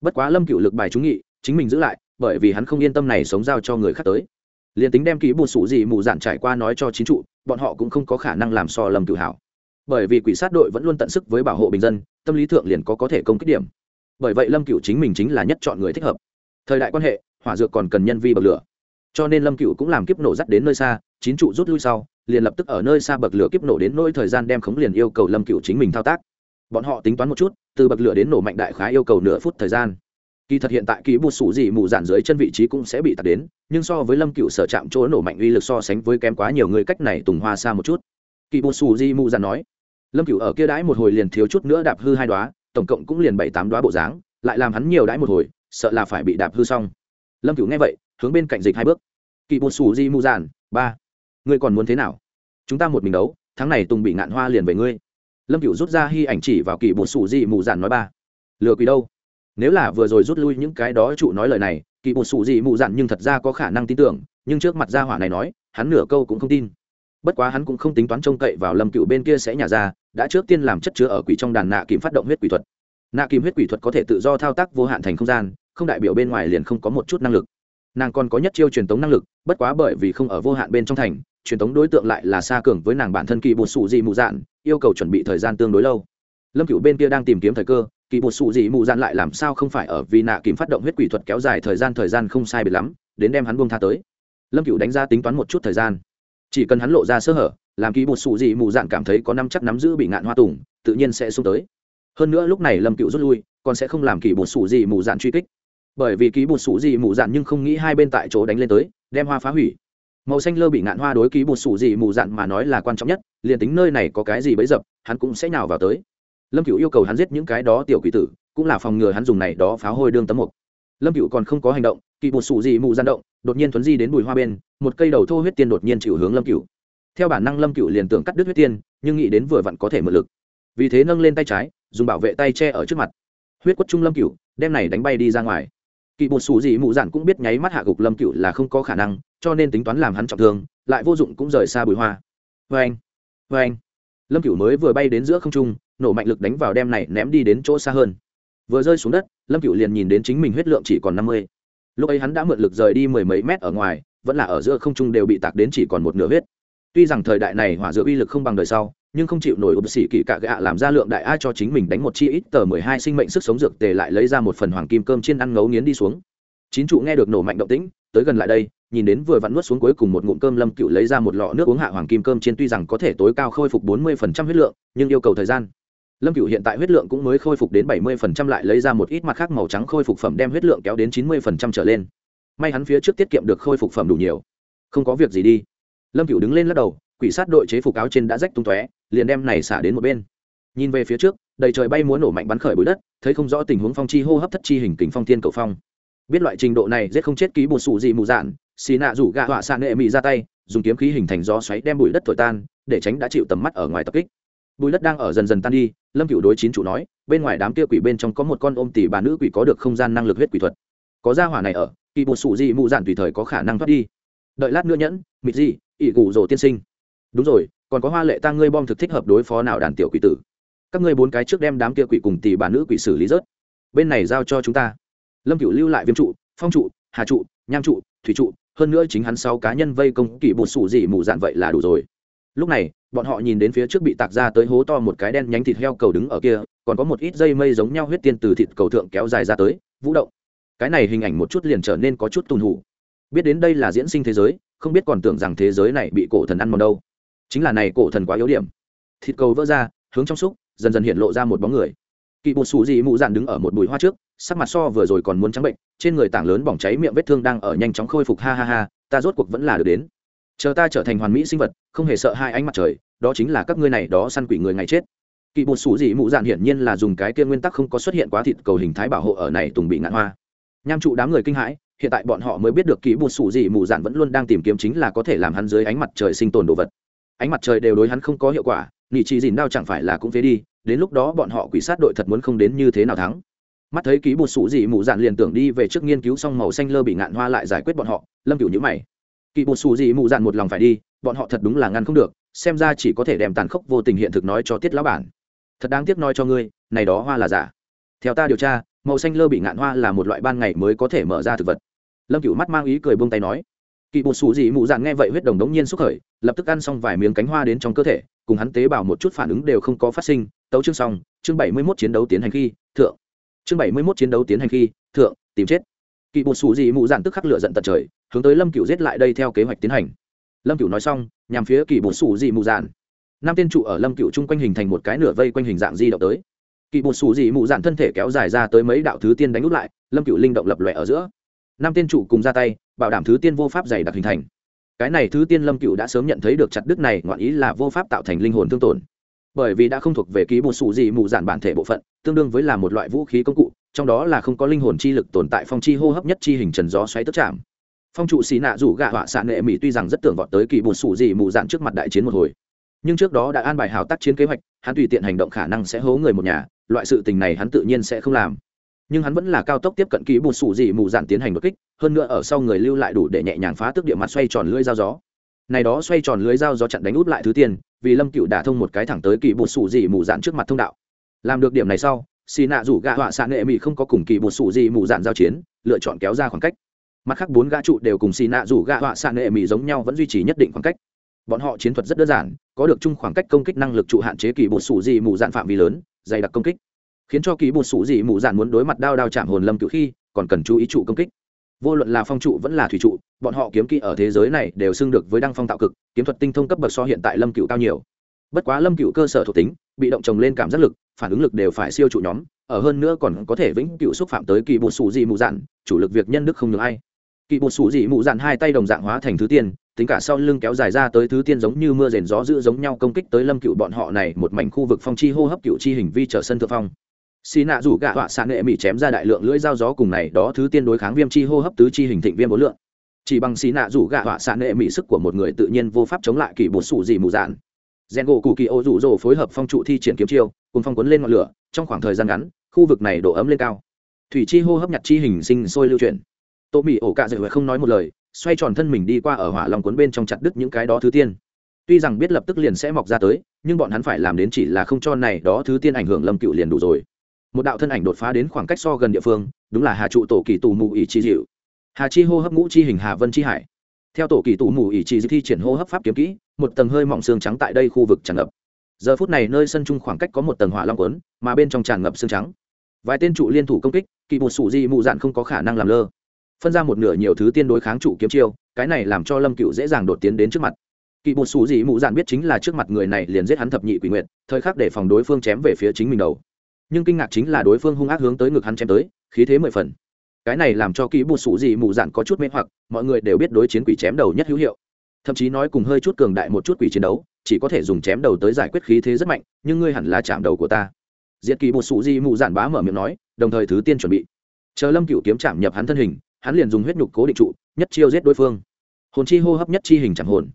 bất quá lâm cựu lực bài trúng nghị, chính mình giữ lại, bởi vì hắn không yên tâm này sống giao cho người khác tới liền tính đem ký bùn sủ gì mù dạn trải qua nói cho chính trụ, bọn họ cũng không có khả năng làm so lâm cựu hảo. Bởi vì quỷ sát đội vẫn luôn tận sức với bảo hộ bình dân, tâm lý thượng liền có có thể công kích điểm. Bởi vậy lâm cựu chính mình chính là nhất chọn người thích hợp. Thời đại quan hệ, hỏa dược còn cần nhân vi bậc lửa. Cho nên lâm cựu cũng làm kiếp nổ dắt đến nơi xa chín trụ rút lui sau, liền lập tức ở nơi xa bậc lửa kiếp nổ đến nỗi thời gian đem khống liền yêu cầu lâm cựu chính mình thao tác. Bọn họ tính toán một chút, từ bậc lửa đến nổ mạnh đại khá yêu cầu nửa phút thời gian kỳ thật hiện tại kỳ bút sủ dị mù dạn dưới chân vị trí cũng sẽ bị tạt đến, nhưng so với lâm cựu sở chạm chỗ nổ mạnh uy lực so sánh với kém quá nhiều người cách này tùng hoa xa một chút. Kỳ bút sủ dị mù dạn nói, lâm cựu ở kia đãi một hồi liền thiếu chút nữa đạp hư hai đoá tổng cộng cũng liền bảy tám đoá bộ dáng, lại làm hắn nhiều đãi một hồi, sợ là phải bị đạp hư xong. Lâm cựu nghe vậy, hướng bên cạnh dịch hai bước. Kỳ bột sủ di mù giản ba, ngươi còn muốn thế nào? Chúng ta một mình đấu, tháng này tùng bị ngạn hoa liền về ngươi. Lâm cựu rút ra hy ảnh chỉ vào kỳ bột sủ di mù giản nói, ba, lừa quỷ đâu? Nếu là vừa rồi rút lui những cái đó trụ nói lời này, kỳ một sụ gì mù dặn nhưng thật ra có khả năng tin tưởng, nhưng trước mặt gia hỏa này nói, hắn nửa câu cũng không tin. Bất quá hắn cũng không tính toán trông cậy vào lâm cựu bên kia sẽ nhả ra, đã trước tiên làm chất chứa ở quỷ trong đàn nạ kìm phát động huyết quỷ thuật. Nạ kìm huyết quỷ thuật có thể tự do thao tác vô hạn thành không gian, không đại biểu bên ngoài liền không có một chút năng lực. Nàng còn có nhất chiêu truyền tống năng lực, bất quá bởi vì không ở vô hạn bên trong thành, truyền tống đối tượng lại là xa cường với nàng bản thân kỳ bột sụ dị mù dạn, yêu cầu chuẩn bị thời gian tương đối lâu. Lâm cựu bên kia đang tìm kiếm thời cơ kỳ một sụ dị mù dạn lại làm sao không phải ở vì nạ kìm phát động huyết quỷ thuật kéo dài thời gian thời gian không sai biệt lắm, đến đem hắn buông tha tới. Lâm cựu đánh ra tính toán một chút thời gian. Chỉ cần hắn lộ ra sơ hở, làm kỳ một sụ dị mù dạn cảm thấy có năm chắc nắm giữ bị ngạn hoa tùng, tự nhiên sẽ xuống tới. Hơn nữa lúc này lâm cựu rút lui, còn sẽ không làm kỳ một sụ dị mù dạn truy kích. Bởi vì ký một sụ dị mù dạn nhưng không nghĩ hai bên tại chỗ đánh lên tới, đem hoa phá hủy. Màu xanh lơ bị ngạn hoa đối ký một sụ dị mù dạn mà nói là quan trọng nhất, liền tính nơi này có cái gì bấy dập, hắn cũng sẽ nhào vào tới lâm cựu yêu cầu hắn giết những cái đó tiểu quỷ tử, cũng là phòng ngừa hắn dùng này đó phá hôi đương tấm mục. Lâm cựu còn không có hành động, kỳ một sụ dị mụ gian động, đột nhiên thuấn di đến bùi hoa bên, một cây đầu thô huyết tiên đột nhiên chịu hướng lâm cựu theo bản năng lâm cựu liền tưởng cắt đứt huyết tiên, nhưng nghĩ đến vừa vặn có thể mượn lực. Vì thế nâng lên tay trái, dùng bảo vệ tay che ở trước mặt. Huyết quất trung lâm cựu đem này đánh bay đi ra ngoài. Kỳ một sụ gì mụ giản cũng biết nháy mắt hạ gục lâm cựu là không có khả năng, cho nên tính toán làm hắn trọng thương, lại vô dụng cũng rời xa bùi hoa. Vê anh vê anh lâm cựu mới vừa bay đến giữa không trung nổ mạnh lực đánh vào đem này ném đi đến chỗ xa hơn. Vừa rơi xuống đất, lâm cựu liền nhìn đến chính mình huyết lượng chỉ còn năm mươi. Lúc ấy hắn đã mượn lực rời đi mười mấy mét ở ngoài, vẫn là ở giữa không trung đều bị tạc đến chỉ còn một nửa huyết. Tuy rằng thời đại này hỏa giữa uy lực không bằng đời sau, nhưng không chịu nổi ụp xỉ kỳ cạ gạ làm ra lượng đại ai cho chính mình đánh một chi ít tờ mười hai sinh mệnh sức sống dược tề lại lấy ra một phần hoàng kim cơm chiên ăn ngấu nghiến đi xuống. Chín trụ nghe được nổ mạnh động tĩnh, tới gần lại đây, nhìn đến vừa vặn nuốt xuống cuối cùng một ngụm cơm lâm cựu lấy ra một lọ nước uống hạ hoàng kim cơm chiên tuy rằng có thể tối cao khôi phục bốn mươi phần trăm huyết lượng, nhưng yêu cầu thời gian lâm cựu hiện tại huyết lượng cũng mới khôi phục đến bảy mươi phần trăm lại lấy ra một ít mặt khác màu trắng khôi phục phẩm đem huyết lượng kéo đến chín mươi phần trăm trở lên. May hắn phía trước tiết kiệm được khôi phục phẩm đủ nhiều. Không có việc gì đi. Lâm cựu đứng lên lắc đầu, quỷ sát đội chế phục áo trên đã rách tung tóe, liền đem này xả đến một bên. Nhìn về phía trước, đầy trời bay muốn nổ mạnh bắn khởi bụi đất, thấy không rõ tình huống phong chi hô hấp thất chi hình kính phong thiên cầu phong. Biết loại trình độ này, giết không chết ký bột sủ gì mù dạn, xì nạ rủ gạ họa xạ nghệ mị ra tay, dùng kiếm khí hình thành gió xoáy đem bụi đất thổi tan, để tránh đã chịu tầm mắt ở ngoài tập kích bùi đất đang ở dần dần tan đi, lâm cựu đối chín chủ nói, bên ngoài đám kia quỷ bên trong có một con ôm tỷ bà nữ quỷ có được không gian năng lực huyết quỷ thuật. Có gia hỏa này ở, kỳ bột sụ gì mù dạn tùy thời có khả năng thoát đi. Đợi lát nữa nhẫn, mịt gì ỷ gù rồ tiên sinh. Đúng rồi, còn có hoa lệ tăng ngươi bom thực thích hợp đối phó nào đàn tiểu quỷ tử? Các ngươi bốn cái trước đem đám kia quỷ cùng tỷ bà nữ quỷ xử lý rớt. Bên này giao cho chúng ta. Lâm Cựu lưu lại viêm trụ, phong trụ, hà trụ, nham trụ, thủy trụ, hơn nữa chính hắn sáu cá nhân vây công kỳ bột sủ gì mù dạn vậy là đủ rồi lúc này, bọn họ nhìn đến phía trước bị tạc ra tới hố to một cái đen nhánh thịt heo cầu đứng ở kia, còn có một ít dây mây giống nhau huyết tiên từ thịt cầu thượng kéo dài ra tới, vũ động. Cái này hình ảnh một chút liền trở nên có chút tùn hủ biết đến đây là diễn sinh thế giới, không biết còn tưởng rằng thế giới này bị cổ thần ăn mòn đâu. Chính là này cổ thần quá yếu điểm. Thịt cầu vỡ ra, hướng trong xúc, dần dần hiện lộ ra một bóng người. Kỵ bột xù dị mụ dạn đứng ở một bụi hoa trước, sắc mặt so vừa rồi còn muốn trắng bệnh, trên người tảng lớn bỏng cháy miệng vết thương đang ở nhanh chóng khôi phục, ha ha ha, ta rốt cuộc vẫn là được đến chờ ta trở thành hoàn mỹ sinh vật, không hề sợ hai ánh mặt trời, đó chính là các ngươi này đó săn quỷ người ngày chết. Kỳ bột sủ dị mụ dạn hiển nhiên là dùng cái kia nguyên tắc không có xuất hiện quá thịt cầu hình thái bảo hộ ở này tùng bị ngạn hoa. Nham trụ đám người kinh hãi, hiện tại bọn họ mới biết được kỹ bột sủ dị mù dạn vẫn luôn đang tìm kiếm chính là có thể làm hắn dưới ánh mặt trời sinh tồn đồ vật. Ánh mặt trời đều đối hắn không có hiệu quả nỉ chỉ dìn đao chẳng phải là cũng phế đi, đến lúc đó bọn họ quỷ sát đội thật muốn không đến như thế nào thắng. Mắt thấy ký bột sủ dị mù dạn liền tưởng đi về trước nghiên cứu xong màu xanh lơ bị ngạn hoa lại giải quyết bọn họ, lâm cửu nhữ mày kỳ bột xù gì mù dạn một lòng phải đi, bọn họ thật đúng là ngăn không được, xem ra chỉ có thể đem tàn khốc vô tình hiện thực nói cho tiết lão bản. Thật đáng tiếc nói cho ngươi, này đó hoa là giả. Theo ta điều tra, màu xanh lơ bị ngạn hoa là một loại ban ngày mới có thể mở ra thực vật. Lâm cửu mắt mang ý cười buông tay nói kỳ bột xù dị mụ dạn nghe vậy huyết đồng đống nhiên xúc khởi, lập tức ăn xong vài miếng cánh hoa đến trong cơ thể, cùng hắn tế bào một chút phản ứng đều không có phát sinh, tấu chương xong, chương bảy mươi mốt chiến đấu tiến hành khi, thượng. Chương bảy mươi mốt chiến đấu tiến hành khi, thượng, tìm chết kỳ bột xù gì mụ dạn tức khắc lửa giận tận trời, hướng tới lâm cửu giết lại đây theo kế hoạch tiến hành. Lâm cửu nói xong, nhằm phía kỳ bột xù gì mụ dạn năm tiên trụ ở lâm cửu chung quanh hình thành một cái nửa vây quanh hình dạng di động tới. Kỳ bột xù gì mụ dạn thân thể kéo dài ra tới mấy đạo thứ tiên đánh út lại, lâm cửu linh động lập lòe ở giữa. Năm tiên trụ cùng ra tay, bảo đảm thứ tiên vô pháp dày đặc hình thành. Cái này thứ tiên lâm cựu đã sớm nhận thấy được chặt đức này, ngoạn ý là vô pháp tạo thành linh hồn thương tổn. Bởi vì đã không thuộc về ký bột xù gì mù dạn bản thể bộ phận, tương đương với là một loại vũ khí công cụ trong đó là không có linh hồn chi lực tồn tại phong chi hô hấp nhất chi hình trần gió xoáy tức chạm. Phong trụ xì nạ rủ gạ họa xạ nệ mỹ tuy rằng rất tưởng vọt tới kỳ bùn sủ gì mù dạn trước mặt đại chiến một hồi, nhưng trước đó đã an bài hào tác chiến kế hoạch, hắn tùy tiện hành động khả năng sẽ hố người một nhà, loại sự tình này hắn tự nhiên sẽ không làm. Nhưng hắn vẫn là cao tốc tiếp cận kỳ bùn sủ dị mù dạn tiến hành đột kích, hơn nữa ở sau người lưu lại đủ để nhẹ nhàng phá tước địa mặt xoay tròn lưới dao gió. Này đó xoay tròn lưới dao gió chặn đánh út lại thứ tiền vì lâm cựu đả thông một cái thẳng tới kỳ bột sủ dị mù dạn trước mặt thông đạo. Làm được điểm này sau xì nạ rủ gạ họa xạ nghệ mỹ không có cùng kỳ một sủ gì mù dạn giao chiến, lựa chọn kéo ra khoảng cách. Mặt khác bốn gã trụ đều cùng xì nạ rủ gạ họa xạ nghệ mỹ giống nhau vẫn duy trì nhất định khoảng cách. Bọn họ chiến thuật rất đơn giản, có được chung khoảng cách công kích năng lực trụ hạn chế kỳ bột sủ dị mù dạn phạm vi lớn, dày đặc công kích. Khiến cho kỳ bột sủ dị mù dạn muốn đối mặt đao đao chạm hồn lâm cựu khi, còn cần chú ý trụ công kích. Vô luận là phong trụ vẫn là thủy trụ, bọn họ kiếm kỹ ở thế giới này đều xưng được với đăng phong tạo cực, kiếm thuật tinh thông cấp bậc so hiện tại lâm cựu cao nhiều. Bất quá lâm cựu cơ sở thuộc tính, bị động trồng lên cảm giác lực phản ứng lực đều phải siêu trụ nhóm, ở hơn nữa còn có thể vĩnh cựu xúc phạm tới kỳ bột sủ dị mù dạn, chủ lực việc nhân đức không được ai. Kỳ bột sủ dị mù dạn hai tay đồng dạng hóa thành thứ tiên, tính cả sau lưng kéo dài ra tới thứ tiên giống như mưa rền gió giữ giống nhau công kích tới lâm cựu bọn họ này một mảnh khu vực phong chi hô hấp cựu chi hình vi trở sân thượng phong. Xì nạ rủ gạ họa xạ nghệ mỹ chém ra đại lượng lưỡi dao gió cùng này đó thứ tiên đối kháng viêm chi hô hấp tứ chi hình thịnh viêm bốn lượng. Chỉ bằng xì nạ rủ gạ họa xạ nghệ mỹ sức của một người tự nhiên vô pháp chống lại kỳ bột sủ dị mù dạn rèn gỗ cụ kỳ ô rủ rồ phối hợp phong trụ thi triển kiếm chiêu cùng phong cuốn lên ngọn lửa, trong khoảng thời gian ngắn, khu vực này độ ấm lên cao. Thủy chi hô hấp nhặt chi hình sinh sôi lưu chuyển. Tô mỹ ổ cạ dậy không nói một lời, xoay tròn thân mình đi qua ở hỏa lòng cuốn bên trong chặt đứt những cái đó thứ tiên. Tuy rằng biết lập tức liền sẽ mọc ra tới, nhưng bọn hắn phải làm đến chỉ là không cho này đó thứ tiên ảnh hưởng lâm cựu liền đủ rồi. Một đạo thân ảnh đột phá đến khoảng cách so gần địa phương, đúng là hà trụ tổ kỳ tù mù ỉ chi dịu hà chi hô hấp ngũ chi hình hà vân chi hải theo tổ kỳ tù mù ỉ chi thi triển hô hấp pháp kiếm kỹ, một tầng hơi mỏng xương trắng tại đây khu vực tràn ngập. Giờ phút này nơi sân chung khoảng cách có một tầng hỏa long quấn mà bên trong tràn ngập xương trắng. Vài tên trụ liên thủ công kích, kỳ một sủ di mụ dạn không có khả năng làm lơ. Phân ra một nửa nhiều thứ tiên đối kháng trụ kiếm chiêu, cái này làm cho lâm cựu dễ dàng đột tiến đến trước mặt. Kỳ một sủ di mụ dạn biết chính là trước mặt người này liền giết hắn thập nhị quỷ nguyện thời khắc để phòng đối phương chém về phía chính mình đầu. Nhưng kinh ngạc chính là đối phương hung ác hướng tới ngực hắn chém tới, khí thế mười phần cái này làm cho kỹ bột sủ gì mù dạn có chút mê hoặc, mọi người đều biết đối chiến quỷ chém đầu nhất hữu hiệu. Thậm chí nói cùng hơi chút cường đại một chút quỷ chiến đấu, chỉ có thể dùng chém đầu tới giải quyết khí thế rất mạnh, nhưng ngươi hẳn là chạm đầu của ta. Diệt kỳ bột sủ gì mù dạn bá mở miệng nói, đồng thời thứ tiên chuẩn bị. Chờ lâm cựu kiếm chạm nhập hắn thân hình, hắn liền dùng huyết nhục cố định trụ, nhất chiêu giết đối phương. Hồn chi hô hấp nhất chi hình chẳng hồn.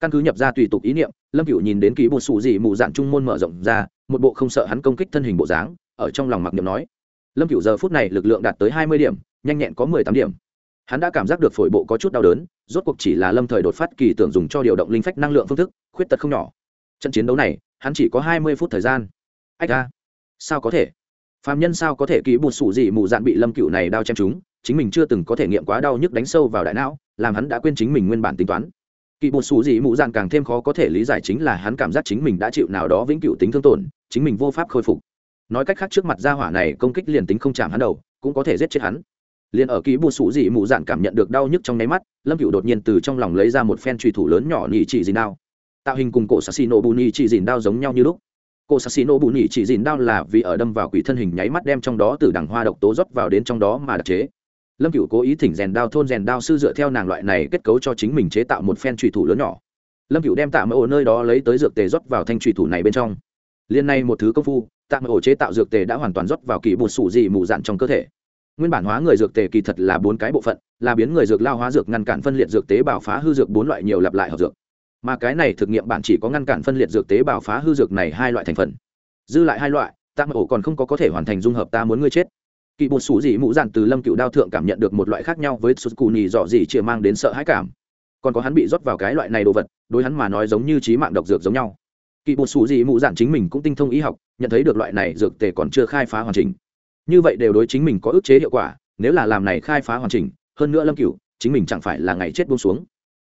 Căn cứ nhập ra tùy tục ý niệm, lâm cựu nhìn đến ký bột sủ gì mù dạn trung môn mở rộng ra, một bộ không sợ hắn công kích thân hình bộ dáng, ở trong lòng mặc niệm nói. Lâm cựu giờ phút này lực lượng đạt tới hai mươi điểm nhanh nhẹn có mười tám điểm. Hắn đã cảm giác được phổi bộ có chút đau đớn rốt cuộc chỉ là lâm thời đột phát kỳ tưởng dùng cho điều động linh phách năng lượng phương thức khuyết tật không nhỏ. Trận chiến đấu này hắn chỉ có hai mươi phút thời gian. Ách a, sao có thể? Phạm nhân sao có thể ký bột sủ gì mù dạn bị lâm cựu này đau chém chúng chính mình chưa từng có thể nghiệm quá đau nhức đánh sâu vào đại não làm hắn đã quên chính mình nguyên bản tính toán. Kỳ bột xù gì mụ dạn càng thêm khó có thể lý giải chính là hắn cảm giác chính mình đã chịu nào đó vĩnh cửu tính thương tổn chính mình vô pháp khôi phục. Nói cách khác trước mặt gia hỏa này công kích liền tính không chạm hắn đầu cũng có thể giết chết hắn liền ở ký bù xù gì mụ dạn cảm nhận được đau nhức trong nháy mắt, lâm cựu đột nhiên từ trong lòng lấy ra một phen truy thủ lớn nhỏ nhị chỉ dìn đao. Tạo hình cùng cổ sassino bù nhị chỉ dìn đao giống nhau như lúc. Cổ sassino bù nhị chỉ dìn đao là vì ở đâm vào quỷ thân hình nháy mắt đem trong đó từ đằng hoa độc tố rót vào đến trong đó mà đặc chế. Lâm cựu cố ý thỉnh rèn đao thôn rèn đao sư dựa theo nàng loại này kết cấu cho chính mình chế tạo một phen trùy thủ lớn nhỏ. Lâm cựu đem tạm ở ổ nơi đó lấy tới dược tề rót vào thanh trùy thủ này bên trong. Liên này một thứ công phu tạm ở ổ chế tạo dược tề đã hoàn toàn rót vào kỳ bột sủ dị mù dạn trong cơ thể nguyên bản hóa người dược tề kỳ thật là bốn cái bộ phận, là biến người dược lao hóa dược, ngăn cản phân liệt dược tế, bào phá hư dược, bốn loại nhiều lặp lại hợp dược. Mà cái này thực nghiệm bản chỉ có ngăn cản phân liệt dược tế, bào phá hư dược này hai loại thành phần. Dư lại hai loại tạm ổ còn không có có thể hoàn thành dung hợp, ta muốn ngươi chết. Kỳ bột sủ dị mũ dạn từ lâm cựu đao thượng cảm nhận được một loại khác nhau với sút cù nhì dọ dị chia mang đến sợ hãi cảm. Còn có hắn bị rót vào cái loại này đồ vật, đối hắn mà nói giống như trí mạng độc dược giống nhau. Kỳ bột sủ dị mũ dạn chính mình cũng tinh thông y học, nhận thấy được loại này dược tề còn chưa khai phá hoàn chỉnh như vậy đều đối chính mình có ức chế hiệu quả, nếu là làm này khai phá hoàn chỉnh, hơn nữa lâm cựu chính mình chẳng phải là ngày chết buông xuống.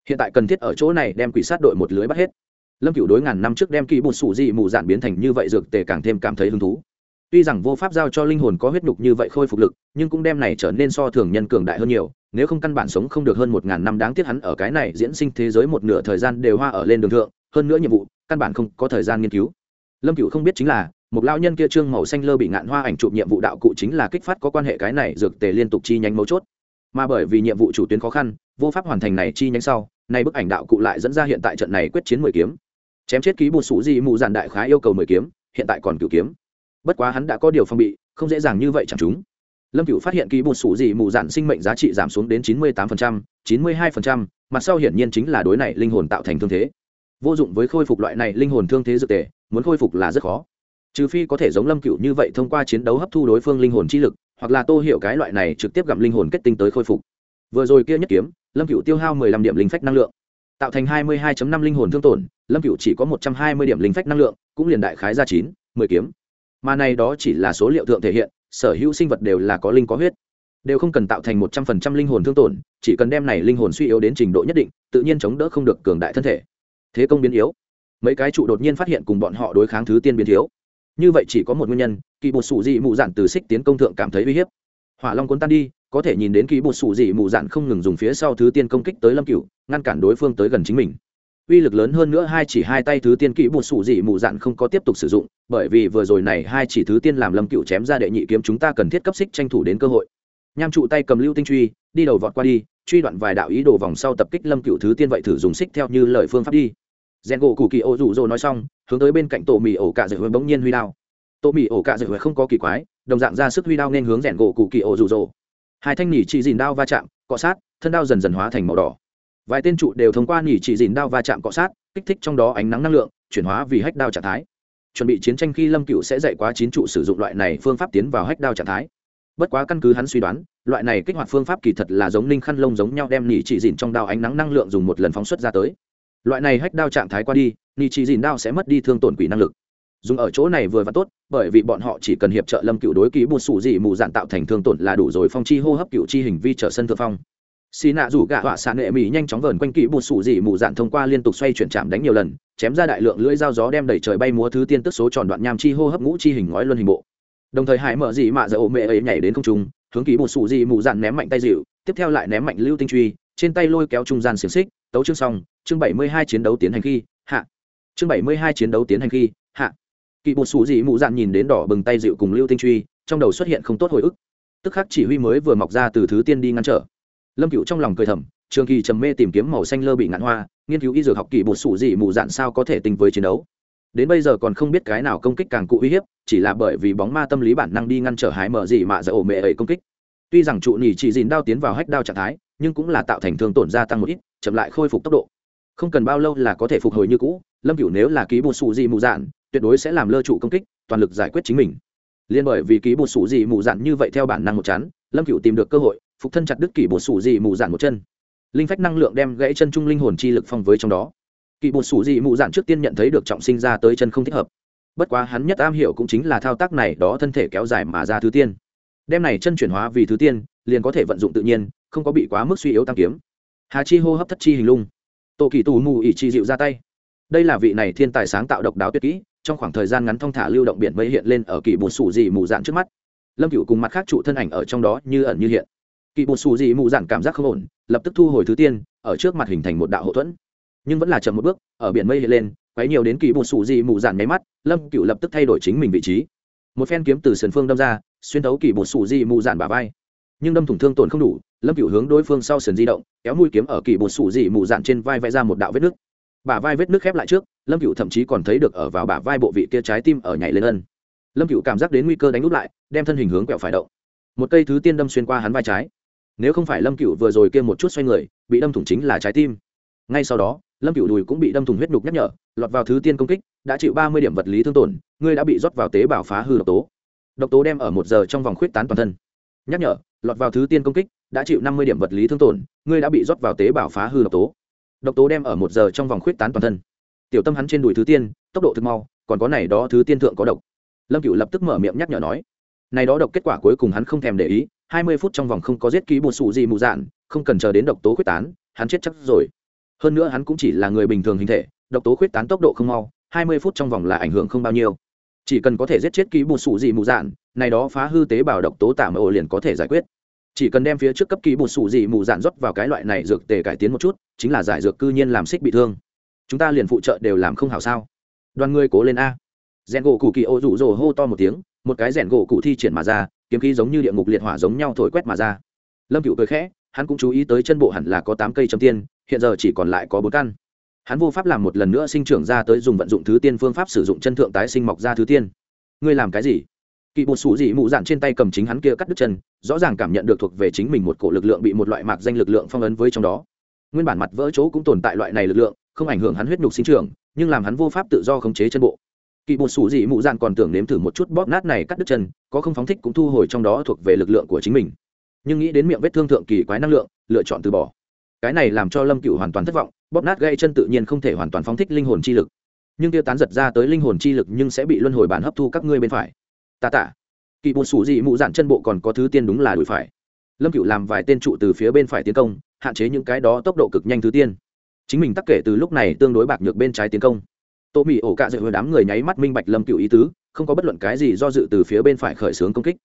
Hiện tại cần thiết ở chỗ này đem quỷ sát đội một lưới bắt hết. Lâm cựu đối ngàn năm trước đem kỳ bột sủ dị mù dạn biến thành như vậy dược tề càng thêm cảm thấy hứng thú. Tuy rằng vô pháp giao cho linh hồn có huyết nhục như vậy khôi phục lực, nhưng cũng đem này trở nên so thường nhân cường đại hơn nhiều, nếu không căn bản sống không được hơn một ngàn năm đáng tiếc hắn ở cái này diễn sinh thế giới một nửa thời gian đều hoa ở lên đường thượng, hơn nữa nhiệm vụ, căn bản không có thời gian nghiên cứu. Lâm cựu không biết chính là một lao nhân kia trương màu xanh lơ bị ngạn hoa ảnh chụp nhiệm vụ đạo cụ chính là kích phát có quan hệ cái này dược tề liên tục chi nhánh mấu chốt. Mà bởi vì nhiệm vụ chủ tuyến khó khăn vô pháp hoàn thành này chi nhánh sau nay bức ảnh đạo cụ lại dẫn ra hiện tại trận này quyết chiến mười kiếm. Chém chết ký bột sủ di mù giản đại khá yêu cầu mười kiếm hiện tại còn cửu kiếm. Bất quá hắn đã có điều phong bị không dễ dàng như vậy chẳng chúng. Lâm cửu phát hiện ký bột sủ di mù giản sinh mệnh giá trị giảm xuống đến chín mươi tám phần trăm, chín mươi hai phần trăm, mặt sau hiển nhiên chính là đối này linh hồn tạo thành thương thế. Vô dụng với khôi phục loại này linh hồn thương thế dược tề muốn khôi phục là rất khó trừ phi có thể giống lâm cựu như vậy thông qua chiến đấu hấp thu đối phương linh hồn chi lực, hoặc là tô hiểu cái loại này trực tiếp gặm linh hồn kết tinh tới khôi phục. Vừa rồi kia nhất kiếm, lâm cựu tiêu hao mười lăm điểm linh phách năng lượng. Tạo thành hai mươi hai năm linh hồn thương tổn, lâm cựu chỉ có một trăm hai mươi điểm linh phách năng lượng, cũng liền đại khái ra chín, mười kiếm. Mà này đó chỉ là số liệu thượng thể hiện, sở hữu sinh vật đều là có linh có huyết. Đều không cần tạo thành một trăm phần trăm linh hồn thương tổn, chỉ cần đem này linh hồn suy yếu đến trình độ nhất định, tự nhiên chống đỡ không được cường đại thân thể. Thế công biến yếu. Mấy cái trụ đột nhiên phát hiện cùng bọn họ đối kháng thứ tiên biến thiếu như vậy chỉ có một nguyên nhân, kỳ bột sủ dị mù dạn từ xích tiến công thượng cảm thấy uy hiếp. Hỏa long cuốn tan đi, có thể nhìn đến kỳ bột sủ dị mù dạn không ngừng dùng phía sau thứ tiên công kích tới lâm cựu ngăn cản đối phương tới gần chính mình. Uy lực lớn hơn nữa hai chỉ hai tay thứ tiên kỹ bột sủ dị mù dạn không có tiếp tục sử dụng, bởi vì vừa rồi này hai chỉ thứ tiên làm lâm cựu chém ra đệ nhị kiếm chúng ta cần thiết cấp xích tranh thủ đến cơ hội. Nham trụ tay cầm lưu tinh truy, đi đầu vọt qua đi, truy đoạn vài đạo ý đồ vòng sau tập kích lâm cựu thứ tiên vậy thử dùng xích theo như lời phương pháp đi rèn gỗ cụ kỳ ô rủ rồ nói xong, hướng tới bên cạnh tổ mì ổ cạ dạy hướng bỗng nhiên huy đao. Tổ mì ổ cạ dạy hướng không có kỳ quái, đồng dạng ra sức huy đao nên hướng rèn gỗ cụ kỳ ô rủ rồ. Hai thanh nỉ chỉ dìn đao va chạm, cọ sát, thân đao dần dần hóa thành màu đỏ. Vài tên trụ đều thông qua nỉ chỉ dìn đao va chạm cọ sát, kích thích trong đó ánh nắng năng lượng, chuyển hóa vì hách đao trạng thái. Chuẩn bị chiến tranh khi lâm cựu sẽ dạy quá chín trụ sử dụng loại này phương pháp tiến vào hách đao trạng thái. Bất quá căn cứ hắn suy đoán, loại này kích hoạt phương pháp kỳ thật là giống ninh khăn lông giống nhau đem nỉ chỉ dìn trong đao ánh nắng năng lượng dùng một lần phóng xuất ra tới loại này hách đao trạng thái qua đi nhị chỉ dìn đao sẽ mất đi thương tổn quỷ năng lực. Dùng ở chỗ này vừa và tốt, bởi vì bọn họ chỉ cần hiệp trợ lâm cựu đối ký bùn sủ dị mù dạn tạo thành thương tổn là đủ rồi, phong chi hô hấp cựu chi hình vi trở sân thượng phong. Xì nạ rủ gạ họa xạ nghệ mỹ nhanh chóng vờn quanh kỹ bột sủ dị mù dạn thông qua liên tục xoay chuyển chạm đánh nhiều lần, chém ra đại lượng lưỡi dao gió đem đẩy trời bay múa thứ tiên tức số tròn đoạn nham chi hô hấp ngũ chi hình ngói luân hình bộ. Đồng thời hải mở dị mạ dỡ ổ mẹ ấy nhảy đến không trung, hướng kỹ bột sủ dị mù dạn ném mạnh tay dịu, tiếp theo lại ném mạnh lưu tinh truy trên tay lôi kéo trung gian xiềng xích, tấu chương xong, chương bảy mươi hai chiến đấu tiến hành khi, hạ. Chương bảy mươi hai chiến đấu tiến hành khi, hạ. Kỵ bột xù dị mù dạn nhìn đến đỏ bừng tay dịu cùng lưu tinh truy, trong đầu xuất hiện không tốt hồi ức. Tức khắc chỉ huy mới vừa mọc ra từ thứ tiên đi ngăn trở. Lâm cựu trong lòng cười thầm, trường kỳ trầm mê tìm kiếm màu xanh lơ bị ngạn hoa, nghiên cứu y dược học kỳ bột xù dị mù dạn sao có thể tình với chiến đấu. Đến bây giờ còn không biết cái nào công kích càng cụ uy hiếp, chỉ là bởi vì bóng ma tâm lý bản năng đi ngăn trở hái mở gì mà giờ ổ mẹ ấy công kích. Tuy rằng trụ nỉ chỉ dìn đao tiến vào hách đao trạng thái nhưng cũng là tạo thành thương tổn gia tăng một ít, chậm lại khôi phục tốc độ. Không cần bao lâu là có thể phục hồi như cũ, lâm cựu nếu là ký bột sủ gì mù dạn, tuyệt đối sẽ làm lơ trụ công kích, toàn lực giải quyết chính mình. Liên bởi vì ký bột sủ gì mù dạn như vậy theo bản năng một chán, lâm cựu tìm được cơ hội, phục thân chặt đứt kỷ bột sủ gì mù dạn một chân. Linh phách năng lượng đem gãy chân trung linh hồn chi lực phong với trong đó. Kỷ bột sủ gì mù dạn trước tiên nhận thấy được trọng sinh ra tới chân không thích hợp. Bất quá hắn nhất am hiểu cũng chính là thao tác này, đó thân thể kéo dài mà ra thứ tiên. Đem này chân chuyển hóa vì thứ tiên, liền có thể vận dụng tự nhiên không có bị quá mức suy yếu tam kiếm. Hà chi hô hấp thất chi hình lung. Tổ kỳ tù mù ỉ chi dịu ra tay. Đây là vị này thiên tài sáng tạo độc đáo tuyệt kỹ, trong khoảng thời gian ngắn thong thả lưu động biển mây hiện lên ở kỳ bùn sủ dị mù dạn trước mắt. Lâm cựu cùng mặt khác trụ thân ảnh ở trong đó như ẩn như hiện. Kỳ bùn xù dị mù dạn cảm giác không ổn, lập tức thu hồi thứ tiên, ở trước mặt hình thành một đạo hậu thuẫn. Nhưng vẫn là chậm một bước, ở biển mây hiện lên, quấy nhiều đến kỳ bùn xù dị mù dạn nháy mắt, lâm cựu lập tức thay đổi chính mình vị trí. Một phen kiếm từ sườn phương đâm ra, xuyên thấu kỳ bùn xù dị mù dạn bà vai nhưng đâm thủng thương tổn không đủ, lâm cựu hướng đối phương sau sườn di động, kéo mũi kiếm ở kỳ bột sủ dị mù dạn trên vai vẽ ra một đạo vết nước. Bả vai vết nước khép lại trước, lâm cựu thậm chí còn thấy được ở vào bả vai bộ vị kia trái tim ở nhảy lên ân. Lâm cựu cảm giác đến nguy cơ đánh úp lại, đem thân hình hướng quẹo phải động. Một cây thứ tiên đâm xuyên qua hắn vai trái. Nếu không phải lâm cựu vừa rồi kia một chút xoay người, bị đâm thủng chính là trái tim. Ngay sau đó, lâm cựu đùi cũng bị đâm thủng huyết nhục nhắc nhở, lọt vào thứ tiên công kích, đã chịu ba mươi điểm vật lý thương tổn, ngươi đã bị rót vào tế bào phá hư độc tố. Độc tố đem ở một giờ trong vòng khuyết tán toàn thân nhắc nhở, lọt vào thứ tiên công kích, đã chịu năm mươi điểm vật lý thương tổn, ngươi đã bị rót vào tế bào phá hư độc tố. Độc tố đem ở một giờ trong vòng khuyết tán toàn thân. Tiểu tâm hắn trên đùi thứ tiên, tốc độ thực mau, còn có này đó thứ tiên thượng có độc. Lâm cựu lập tức mở miệng nhắc nhở nói, này đó độc kết quả cuối cùng hắn không thèm để ý, hai mươi phút trong vòng không có giết ký bột sụ gì mù dạn, không cần chờ đến độc tố khuyết tán, hắn chết chắc rồi. Hơn nữa hắn cũng chỉ là người bình thường hình thể, độc tố khuyết tán tốc độ không mau, hai mươi phút trong vòng là ảnh hưởng không bao nhiêu chỉ cần có thể giết chết ký bột sủ dị mù dạn, này đó phá hư tế bào độc tố tả ổ liền có thể giải quyết. Chỉ cần đem phía trước cấp ký bột sủ dị mù dạn rót vào cái loại này dược tề cải tiến một chút, chính là giải dược cư nhiên làm xích bị thương. Chúng ta liền phụ trợ đều làm không hảo sao? Đoàn ngươi cố lên a. Rèn gỗ cụ kỳ ô rụ rồ hô to một tiếng, một cái rèn gỗ cụ thi triển mà ra, kiếm khí giống như địa ngục liệt hỏa giống nhau thổi quét mà ra. Lâm cựu cười khẽ, hắn cũng chú ý tới chân bộ hẳn là có tám cây châm tiên, hiện giờ chỉ còn lại có bốn căn hắn vô pháp làm một lần nữa sinh trưởng ra tới dùng vận dụng thứ tiên phương pháp sử dụng chân thượng tái sinh mọc ra thứ tiên. Ngươi làm cái gì? Kỵ bột sủ dị mụ dạn trên tay cầm chính hắn kia cắt đứt chân, rõ ràng cảm nhận được thuộc về chính mình một cổ lực lượng bị một loại mạc danh lực lượng phong ấn với trong đó. Nguyên bản mặt vỡ chỗ cũng tồn tại loại này lực lượng, không ảnh hưởng hắn huyết nhục sinh trưởng, nhưng làm hắn vô pháp tự do khống chế chân bộ. Kỵ bột sủ dị mụ dạn còn tưởng nếm thử một chút bóp nát này cắt đứt chân, có không phóng thích cũng thu hồi trong đó thuộc về lực lượng của chính mình. Nhưng nghĩ đến miệng vết thương thượng kỳ quái năng lượng, lựa chọn từ bỏ. Cái này làm cho lâm cựu hoàn toàn thất vọng bóp nát gây chân tự nhiên không thể hoàn toàn phóng thích linh hồn chi lực. Nhưng tiêu tán giật ra tới linh hồn chi lực nhưng sẽ bị luân hồi bản hấp thu các ngươi bên phải. Ta tạ kỳ bột sủ dị mụ dạn chân bộ còn có thứ tiên đúng là đùi phải. Lâm cựu làm vài tên trụ từ phía bên phải tiến công, hạn chế những cái đó tốc độ cực nhanh thứ tiên. Chính mình tắc kể từ lúc này tương đối bạc nhược bên trái tiến công. Tô mỹ ổ cạ dạy hồi đám người nháy mắt minh bạch lâm cựu ý tứ, không có bất luận cái gì do dự từ phía bên phải khởi xướng công kích.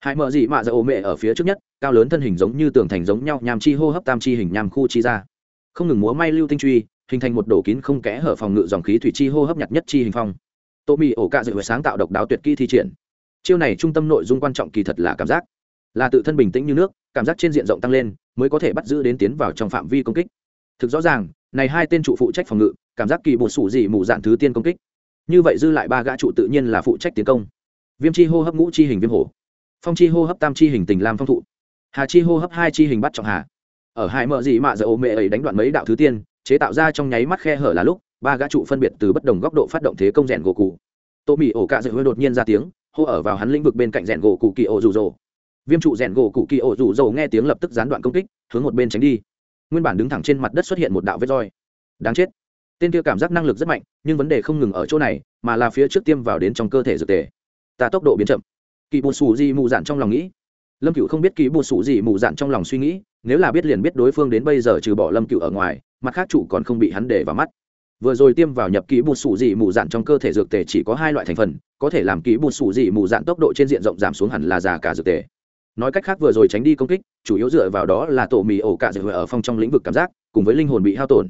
Hai mợ dị mạ dạ ổ mẹ ở phía trước nhất, cao lớn thân hình giống như tường thành giống nhau, nham chi hô hấp tam chi hình nham khu chi ra không ngừng múa may lưu tinh truy, hình thành một đổ kín không kẽ hở phòng ngự dòng khí thủy chi hô hấp nhặt nhất chi hình phong. Tô mì ổ cạ dự hồi sáng tạo độc đáo tuyệt kỹ thi triển. Chiêu này trung tâm nội dung quan trọng kỳ thật là cảm giác. Là tự thân bình tĩnh như nước, cảm giác trên diện rộng tăng lên, mới có thể bắt giữ đến tiến vào trong phạm vi công kích. Thực rõ ràng, này hai tên trụ phụ trách phòng ngự, cảm giác kỳ bột sủ dị mù dạn thứ tiên công kích. Như vậy dư lại ba gã trụ tự nhiên là phụ trách tiến công. Viêm chi hô hấp ngũ chi hình viêm hổ. Phong chi hô hấp tam chi hình tình lam phong thụ. Hà chi hô hấp hai chi hình bắt trọng hà ở hai mợ gì mạ giờ ô mẹ ấy đánh đoạn mấy đạo thứ tiên, chế tạo ra trong nháy mắt khe hở là lúc, ba gã trụ phân biệt từ bất đồng góc độ phát động thế công rèn gỗ cụ. Tô mỹ ổ cạ dậy hơi đột nhiên ra tiếng, hô ở vào hắn lĩnh vực bên cạnh rèn gỗ cụ kỳ ổ rủ rồ. Viêm trụ rèn gỗ cụ kỳ ổ rủ rồ nghe tiếng lập tức gián đoạn công kích, hướng một bên tránh đi. Nguyên bản đứng thẳng trên mặt đất xuất hiện một đạo vết roi. Đáng chết. Tên kia cảm giác năng lực rất mạnh, nhưng vấn đề không ngừng ở chỗ này, mà là phía trước tiêm vào đến trong cơ thể dược tề. Ta tốc độ biến chậm. Kỳ bột xù gì mù dạn trong lòng nghĩ lâm cựu không biết ký bột sủ gì mù dạn trong lòng suy nghĩ, nếu là biết liền biết đối phương đến bây giờ trừ bỏ lâm cựu ở ngoài, mặt khác chủ còn không bị hắn để vào mắt. Vừa rồi tiêm vào nhập kỹ bột sủ dị mù dạn trong cơ thể dược tề chỉ có hai loại thành phần, có thể làm kỹ bột sủ dị mù dạn tốc độ trên diện rộng giảm xuống hẳn là già cả dược tề. Nói cách khác vừa rồi tránh đi công kích, chủ yếu dựa vào đó là tổ mì ổ cả dược ở phong trong lĩnh vực cảm giác, cùng với linh hồn bị hao tổn.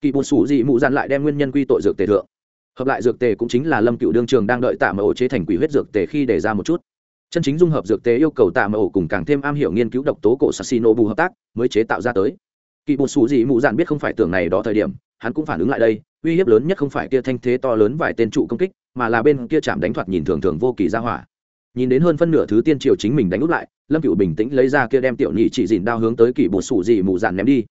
Kỳ bột sủ dị mù dạn lại đem nguyên nhân quy tội dược tề thượng. Hợp lại dược tề cũng chính là lâm cựu đương trường đang đợi tạm ổ chế thành quỷ huyết dược tề khi để ra một chút chân chính dung hợp dược tế yêu cầu tạ mẫu cùng càng thêm am hiểu nghiên cứu độc tố cổ sassino bù hợp tác mới chế tạo ra tới. Kỳ bột sủ dị mụ dạn biết không phải tưởng này đó thời điểm, hắn cũng phản ứng lại đây, uy hiếp lớn nhất không phải kia thanh thế to lớn vài tên trụ công kích, mà là bên kia chạm đánh thoạt nhìn thường thường vô kỳ ra hỏa. Nhìn đến hơn phân nửa thứ tiên triều chính mình đánh úp lại, lâm cựu bình tĩnh lấy ra kia đem tiểu nhị chỉ dìn đao hướng tới kỳ bột sủ dị mụ dạn ném đi.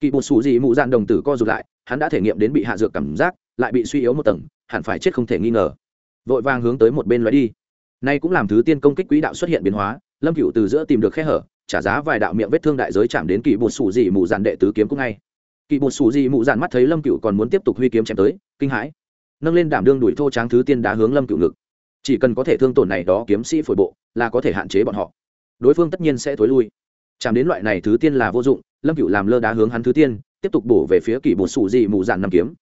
Kỳ bột sủ dị mụ dạn đồng tử co rụt lại, hắn đã thể nghiệm đến bị hạ dược cảm giác, lại bị suy yếu một tầng, hẳn phải chết không thể nghi ngờ. Vội vàng hướng tới một bên loại đi nay cũng làm thứ tiên công kích quỹ đạo xuất hiện biến hóa, lâm cựu từ giữa tìm được khe hở, trả giá vài đạo miệng vết thương đại giới chạm đến kỳ bột sủ dị mù dạn đệ tứ kiếm cũng ngay. Kỳ bột sủ dị mù dạn mắt thấy lâm cựu còn muốn tiếp tục huy kiếm chém tới, kinh hãi. Nâng lên đảm đương đuổi thô tráng thứ tiên đá hướng lâm cựu ngực. Chỉ cần có thể thương tổn này đó kiếm sĩ phổi bộ, là có thể hạn chế bọn họ. Đối phương tất nhiên sẽ thối lui. Chạm đến loại này thứ tiên là vô dụng, lâm cựu làm lơ đá hướng hắn thứ tiên, tiếp tục bổ về phía kỳ bột sủ dị mù dạn nằm kiếm.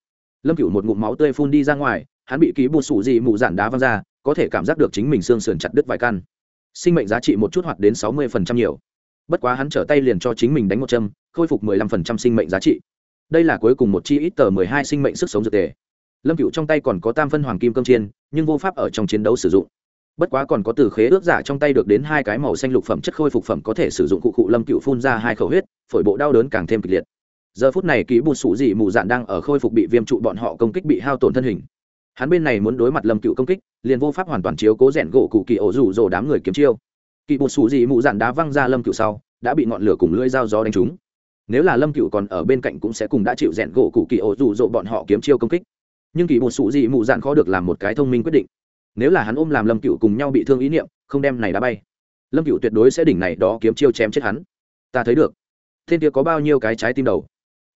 Lâm cựu một ngụm máu tươi phun đi ra ngoài, hắn bị ký bột sủ dị mù dạn đá văng ra có thể cảm giác được chính mình xương sườn chặt đứt vài căn. Sinh mệnh giá trị một chút hoạt đến sáu mươi phần trăm nhiều. Bất quá hắn trở tay liền cho chính mình đánh một châm, khôi phục mười lăm phần trăm sinh mệnh giá trị. Đây là cuối cùng một chi ít tờ mười hai sinh mệnh sức sống dược tề. Lâm cựu trong tay còn có tam phân hoàng kim cơm chiên, nhưng vô pháp ở trong chiến đấu sử dụng. Bất quá còn có từ khế ước giả trong tay được đến hai cái màu xanh lục phẩm chất khôi phục phẩm có thể sử dụng cụ cụ lâm cựu phun ra hai khẩu huyết, phổi bộ đau đớn càng thêm kịch liệt. Giờ phút này ký bùn sủ dị mù dạn đang ở khôi phục bị viêm trụ bọn họ công kích bị hao tổn thân hình hắn bên này muốn đối mặt lâm cựu công kích, liền vô pháp hoàn toàn chiếu cố rèn gỗ cụ kỳ ổ rủ rồ đám người kiếm chiêu. Kỳ bột xù dị mụ dạn đá văng ra lâm cựu sau, đã bị ngọn lửa cùng lưỡi dao gió đánh trúng. Nếu là lâm cựu còn ở bên cạnh cũng sẽ cùng đã chịu rẽn gỗ cụ kỳ ổ rủ rỗ bọn họ kiếm chiêu công kích. Nhưng kỳ bột xù dị mụ dạn khó được làm một cái thông minh quyết định. Nếu là hắn ôm làm lâm cựu cùng nhau bị thương ý niệm, không đem này đá bay, lâm cựu tuyệt đối sẽ đỉnh này đó kiếm chiêu chém chết hắn. Ta thấy được. Thiên kia có bao nhiêu cái trái tim đầu?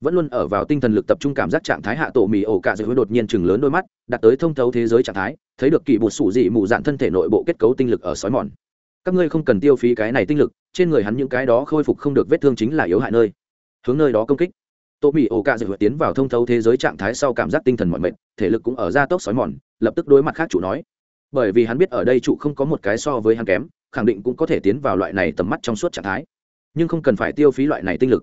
Vẫn luôn ở vào tinh thần lực tập trung cảm giác trạng thái hạ tổ mì ổ cả dây đột nhiên chừng lớn đôi mắt, đặt tới thông thấu thế giới trạng thái, thấy được kỳ bột sủ dị mù dạn thân thể nội bộ kết cấu tinh lực ở sói mòn. Các ngươi không cần tiêu phí cái này tinh lực, trên người hắn những cái đó khôi phục không được vết thương chính là yếu hại nơi. Hướng nơi đó công kích. Tổ mì ổ cả dây tiến vào thông thấu thế giới trạng thái sau cảm giác tinh thần mọi mệt, thể lực cũng ở gia tốc sói mòn, lập tức đối mặt khác chủ nói. Bởi vì hắn biết ở đây chủ không có một cái so với hắn kém, khẳng định cũng có thể tiến vào loại này tầm mắt trong suốt trạng thái. Nhưng không cần phải tiêu phí loại này tinh lực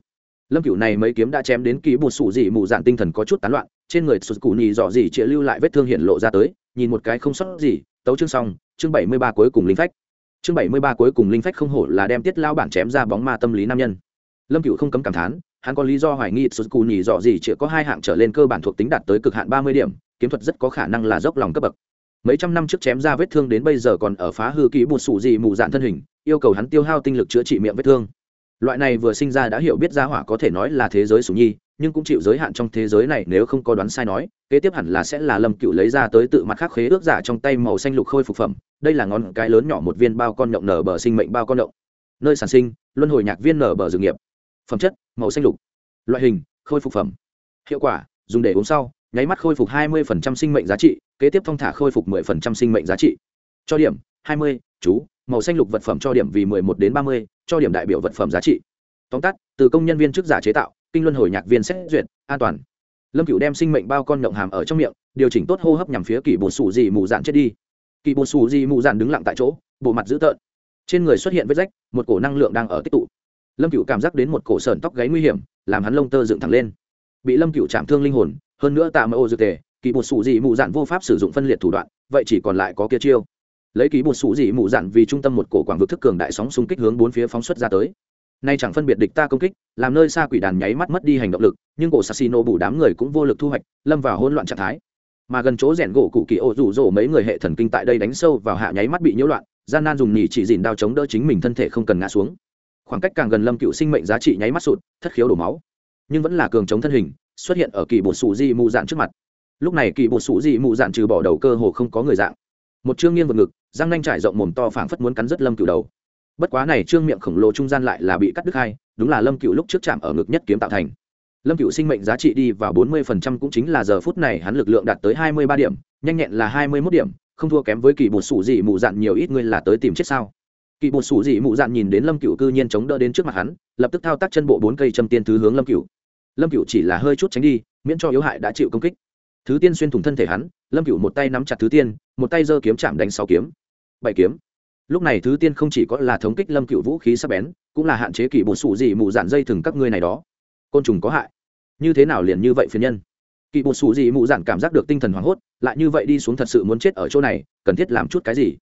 lâm cựu này mấy kiếm đã chém đến ký bột sủ dị mù dạn tinh thần có chút tán loạn, trên người sụt cụ nhì dọ dị chĩa lưu lại vết thương hiện lộ ra tới, nhìn một cái không sót gì, tấu chương xong, chương bảy mươi ba cuối cùng linh phách. Chương bảy mươi ba cuối cùng linh phách không hổ là đem tiết lao bản chém ra bóng ma tâm lý nam nhân. Lâm cựu không cấm cảm thán, hắn có lý do hoài nghi sụt cụ nhì dọ dị chĩa có hai hạng trở lên cơ bản thuộc tính đạt tới cực hạn ba mươi điểm, kiếm thuật rất có khả năng là dốc lòng cấp bậc. Mấy trăm năm trước chém ra vết thương đến bây giờ còn ở phá hư ký bột sủ dị mù dạn thân hình, yêu cầu hắn tiêu hao tinh lực chữa trị miệng vết thương loại này vừa sinh ra đã hiểu biết gia hỏa có thể nói là thế giới sủng nhi nhưng cũng chịu giới hạn trong thế giới này nếu không có đoán sai nói kế tiếp hẳn là sẽ là lâm cựu lấy ra tới tự mặt khắc khế ước giả trong tay màu xanh lục khôi phục phẩm đây là ngón cái lớn nhỏ một viên bao con nhộng nở bờ sinh mệnh bao con nhộng. Nơi sản sinh luân hồi nhạc viên nở bờ dược nghiệp. Phẩm chất màu xanh lục. Loại hình khôi phục phẩm. Hiệu quả dùng để uống sau nháy mắt khôi phục 20% sinh mệnh giá trị kế tiếp thông thả khôi phục 10% sinh mệnh giá trị. Cho điểm 20, chú màu xanh lục vật phẩm cho điểm vì 11 đến 30, cho điểm đại biểu vật phẩm giá trị. Tóm tắt, từ công nhân viên chức giả chế tạo, kinh luân hồi nhạc viên xét duyệt, an toàn. Lâm cựu đem sinh mệnh bao con nhộng hàm ở trong miệng, điều chỉnh tốt hô hấp nhằm phía kỳ bột sủ dị mù dạn chết đi. Kỳ bột sủ dị mù dạn đứng lặng tại chỗ, bộ mặt dữ tợn. Trên người xuất hiện vết rách, một cổ năng lượng đang ở tích tụ. Lâm cựu cảm giác đến một cổ sờn tóc gáy nguy hiểm, làm hắn lông tơ dựng thẳng lên. Bị lâm cựu chạm thương linh hồn, hơn nữa tạ mơ ô dược tề, kỳ bột sủ dị mù dạn vô pháp sử dụng phân liệt thủ đoạn, vậy chỉ còn lại có kia chiêu lấy ký bột sủ dị mù dạn vì trung tâm một cổ quảng vực thức cường đại sóng xung kích hướng bốn phía phóng xuất ra tới. Nay chẳng phân biệt địch ta công kích, làm nơi xa quỷ đàn nháy mắt mất đi hành động lực, nhưng cổ sassino bù đám người cũng vô lực thu hoạch, lâm vào hỗn loạn trạng thái. Mà gần chỗ rèn gỗ cụ kỳ ô rủ rỗ mấy người hệ thần kinh tại đây đánh sâu vào hạ nháy mắt bị nhiễu loạn, gian nan dùng nhì chỉ dìn đao chống đỡ chính mình thân thể không cần ngã xuống. Khoảng cách càng gần lâm cựu sinh mệnh giá trị nháy mắt sụt, thất khiếu đổ máu. Nhưng vẫn là cường chống thân hình, xuất hiện ở kỳ bột sủ di mù dạn trước mặt. Lúc này kỳ bột sủ di mù dạn trừ bỏ đầu cơ hồ không có người dạng một chương nghiêng vượt ngực, răng nanh trải rộng mồm to phảng phất muốn cắn rất lâm cựu đầu. Bất quá này trương miệng khổng lồ trung gian lại là bị cắt đứt hai, đúng là lâm cựu lúc trước chạm ở ngực nhất kiếm tạo thành. Lâm cựu sinh mệnh giá trị đi vào bốn mươi phần trăm cũng chính là giờ phút này hắn lực lượng đạt tới hai mươi ba điểm, nhanh nhẹn là hai mươi mốt điểm, không thua kém với kỳ bột sủ dị mụ dạn nhiều ít ngươi là tới tìm chết sao. Kỳ bột sủ dị mụ dạn nhìn đến lâm cựu cư nhiên chống đỡ đến trước mặt hắn, lập tức thao tác chân bộ bốn cây châm tiên thứ hướng lâm cựu lâm cựu chỉ là hơi chút tránh đi, miễn cho yếu hại đã chịu công kích. Thứ tiên xuyên thủng thân thể hắn lâm cựu một tay nắm chặt thứ tiên, một tay giơ kiếm chạm đánh sáu kiếm. Bảy kiếm. Lúc này thứ tiên không chỉ có là thống kích lâm cựu vũ khí sắp bén, cũng là hạn chế kỷ bột sủ dị mù dạn dây thừng các ngươi này đó. Côn trùng có hại. Như thế nào liền như vậy phiền nhân? Kỷ bột sủ dị mù dạn cảm giác được tinh thần hoảng hốt, lại như vậy đi xuống thật sự muốn chết ở chỗ này, cần thiết làm chút cái gì?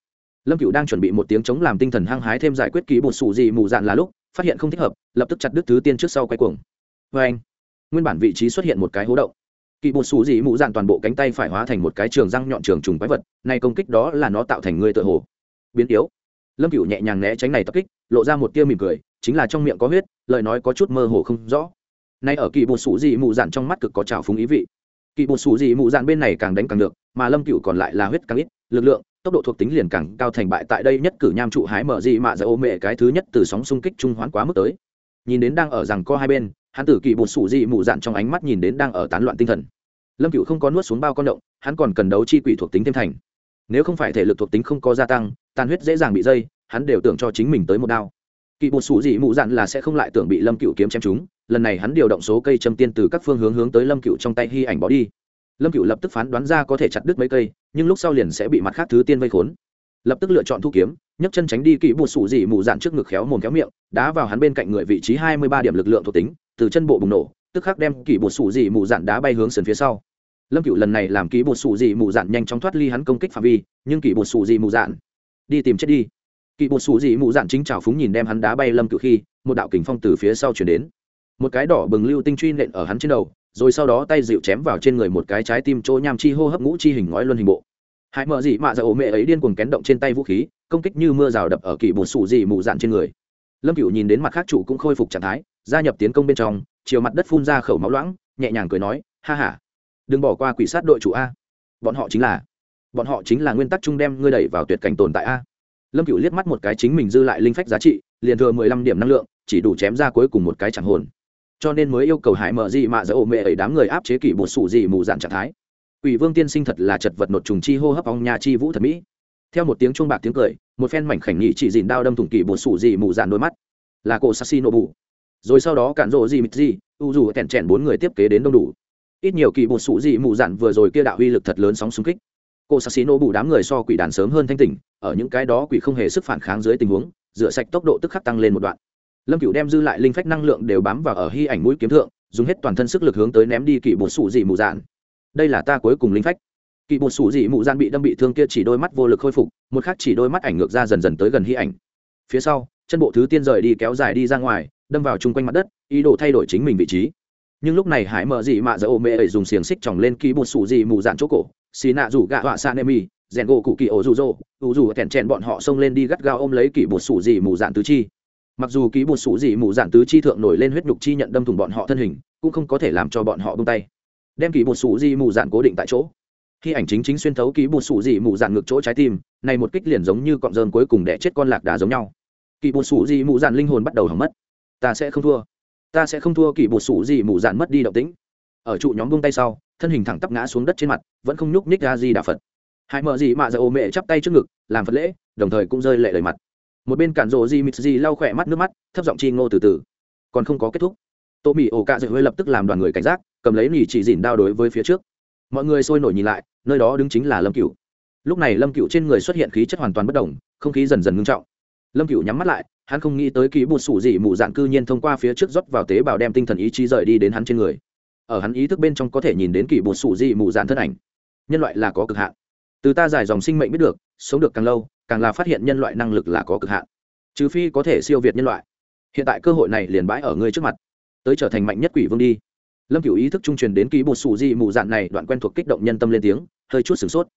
Lâm cựu đang chuẩn bị một tiếng chống làm tinh thần hăng hái thêm giải quyết kỹ bột sủ dị mù dạn là lúc, phát hiện không thích hợp, lập tức chặt đứt thứ tiên trước sau quay cuồng. Vê anh nguyên bản vị trí xuất hiện một cái hố động kỵ bột xù gì mụ dạn toàn bộ cánh tay phải hóa thành một cái trường răng nhọn trường trùng quái vật này công kích đó là nó tạo thành người tự hồ. Biến yếu. Lâm cựu nhẹ nhàng né tránh này tập kích, lộ ra một tia mỉm cười, chính là trong miệng có huyết, lời nói có chút mơ hồ không rõ. Nay ở kỳ bột xù dị mụ dạn trong mắt cực có trào phúng ý vị. Kỳ bột xù dị mụ dạn bên này càng đánh càng được, mà lâm cựu còn lại là huyết càng ít, lực lượng, tốc độ thuộc tính liền càng cao thành bại tại đây nhất cử nham trụ hái mở dị mạ ra ô mẹ cái thứ nhất từ sóng xung kích trung hoán quá mức tới. Nhìn đến đang ở rằng có hai bên hắn tử kỳ bột sủ dị mụ dạn trong ánh mắt nhìn đến đang ở tán loạn tinh thần. Lâm cựu không có nuốt xuống bao con động, hắn còn cần đấu chi quỷ thuộc tính thêm thành. Nếu không phải thể lực thuộc tính không có gia tăng, tàn huyết dễ dàng bị dây, hắn đều tưởng cho chính mình tới một đao. Kỵ bột sủ dị mụ dạn là sẽ không lại tưởng bị lâm cựu kiếm chém chúng lần này hắn điều động số cây châm tiên từ các phương hướng hướng tới lâm cựu trong tay hy ảnh bỏ đi. Lâm cựu lập tức phán đoán ra có thể chặt đứt mấy cây, nhưng lúc sau liền sẽ bị mặt khác thứ tiên vây khốn. Lập tức lựa chọn thu kiếm, nhấc chân tránh đi kỵ bột sủ dị mụ dạn trước ngực khéo mồm khéo miệng, đá vào hắn bên cạnh người vị trí hai mươi ba điểm lực lượng thuộc tính từ chân bộ bùng nổ, tức khắc đem kỵ bột sủ dị mù dạn đá bay hướng sườn phía sau. Lâm cựu lần này làm ký bột sủ dị mù dạn nhanh chóng thoát ly hắn công kích phạm vi, nhưng ký bột sủ dị mù dạn đi tìm chết đi. Kỵ bột sủ dị mù dạn chính trào phúng nhìn đem hắn đá bay lâm cựu khi, một đạo kình phong từ phía sau chuyển đến. Một cái đỏ bừng lưu tinh truy nện ở hắn trên đầu, rồi sau đó tay dịu chém vào trên người một cái trái tim chỗ nham chi hô hấp ngũ chi hình ngói luân hình bộ. Hãy mở dị mạ dạ ổ mẹ ấy điên cuồng kén động trên tay vũ khí, công kích như mưa rào đập ở kỳ bột sủ dị mù dạn trên người lâm cựu nhìn đến mặt khác chủ cũng khôi phục trạng thái, gia nhập tiến công bên trong, chiều mặt đất phun ra khẩu máu loãng, nhẹ nhàng cười nói, ha h a đừng bỏ qua quỷ sát đội chủ a. Bọn họ chính là, bọn họ chính là nguyên tắc chung đem ngươi đẩy vào tuyệt cảnh tồn tại a. Lâm cựu liếc mắt một cái chính mình dư lại linh phách giá trị, liền thừa mười lăm điểm năng lượng, chỉ đủ chém ra cuối cùng một cái chẳng hồn. Cho nên mới yêu cầu hải mở gì mạ dỡ ổ mẹ ấy đám người áp chế kỷ bột sủ gì mù dạn trạng thái. Quỷ Vương tiên sinh thật là chật vật nột trùng chi hô hấp ong nhà chi vũ thật mỹ. Theo một tiếng chuông bạc tiếng cười, một phen mảnh khảnh nhị chỉ dìn đao đâm thủng kỳ bột sủ dị mù dạn đôi mắt. Là cổ Sasino bù. Rồi sau đó cản rộ gì mịt gì, u dù kẹn trẻn bốn người tiếp kế đến đông đủ. Ít nhiều kỳ bột sủ dị mù dạn vừa rồi kia đạo uy lực thật lớn sóng xung kích. Cổ nổ bù đám người so quỷ đàn sớm hơn thanh tỉnh, ở những cái đó quỷ không hề sức phản kháng dưới tình huống, rửa sạch tốc độ tức khắc tăng lên một đoạn. Lâm cựu đem dư lại linh phách năng lượng đều bám vào ở hy ảnh mũi kiếm thượng, dùng hết toàn thân sức lực hướng tới ném đi kỳ bột sủ dị mù dạn. Đây là ta cuối cùng linh phách kỳ bột sủ dị mụ gian bị đâm bị thương kia chỉ đôi mắt vô lực khôi phục, một khác chỉ đôi mắt ảnh ngược ra dần dần tới gần hy ảnh. Phía sau, chân bộ thứ tiên rời đi kéo dài đi ra ngoài, đâm vào chung quanh mặt đất, ý đồ thay đổi chính mình vị trí. Nhưng lúc này hải mở dị mạ dỡ ô mê ấy dùng xiềng xích tròng lên kỳ bột sủ dị mù dạn chỗ cổ, xì nạ rủ gạ họa sa nemi rèn gỗ cụ kỳ ổ rụ rỗ ủ rủ kèn chèn bọn họ xông lên đi gắt gao ôm lấy kỳ bột sủ dị mù dạn tứ chi. Mặc dù kỳ bột sủ dị mù dạn tứ chi thượng nổi lên huyết nhục chi nhận đâm thủng bọn họ thân hình, cũng không có thể làm cho bọn họ bông tay. Đem kỳ bột sủ dị mù dạn cố định tại chỗ khi ảnh chính chính xuyên thấu ký bột sủ dị mụ dạn ngược chỗ trái tim, này một kích liền giống như cọng rơm cuối cùng đẻ chết con lạc đà giống nhau. Kỳ bột sủ dị mụ dạn linh hồn bắt đầu hỏng mất. Ta sẽ không thua. Ta sẽ không thua kỳ bột sủ dị mụ dạn mất đi động tĩnh. Ở trụ nhóm buông tay sau, thân hình thẳng tắp ngã xuống đất trên mặt, vẫn không nhúc nhích ra gì đà phật. Hai mở gì mạ giờ ô mẹ chắp tay trước ngực, làm phật lễ, đồng thời cũng rơi lệ lời mặt. Một bên cản rộ dị mịt dị lau khỏe mắt nước mắt, thấp giọng chi ngô từ từ. Còn không có kết thúc. Tô mỹ ổ cạ dạ dự hơi lập tức làm đoàn người cảnh giác, cầm lấy nỉ chỉ dìn đao đối với phía trước mọi người sôi nổi nhìn lại, nơi đó đứng chính là lâm cựu lúc này lâm cựu trên người xuất hiện khí chất hoàn toàn bất đồng, không khí dần dần ngưng trọng. Lâm cựu nhắm mắt lại, hắn không nghĩ tới ký bột sủ dị mụ dạn cư nhiên thông qua phía trước rót vào tế bào đem tinh thần ý chí rời đi đến hắn trên người. Ở hắn ý thức bên trong có thể nhìn đến kỷ bột sủ dị mụ dạn thân ảnh. Nhân loại là có cực hạn. Từ ta giải dòng sinh mệnh biết được, sống được càng lâu, càng là phát hiện nhân loại năng lực là có cực hạn. Trừ phi có thể siêu việt nhân loại. Hiện tại cơ hội này liền bãi ở ngươi trước mặt. Tới trở thành mạnh nhất quỷ vương đi lâm cửu ý thức trung truyền đến ký bột xù di mù dạn này, đoạn quen thuộc kích động nhân tâm lên tiếng, hơi chút sửng sốt.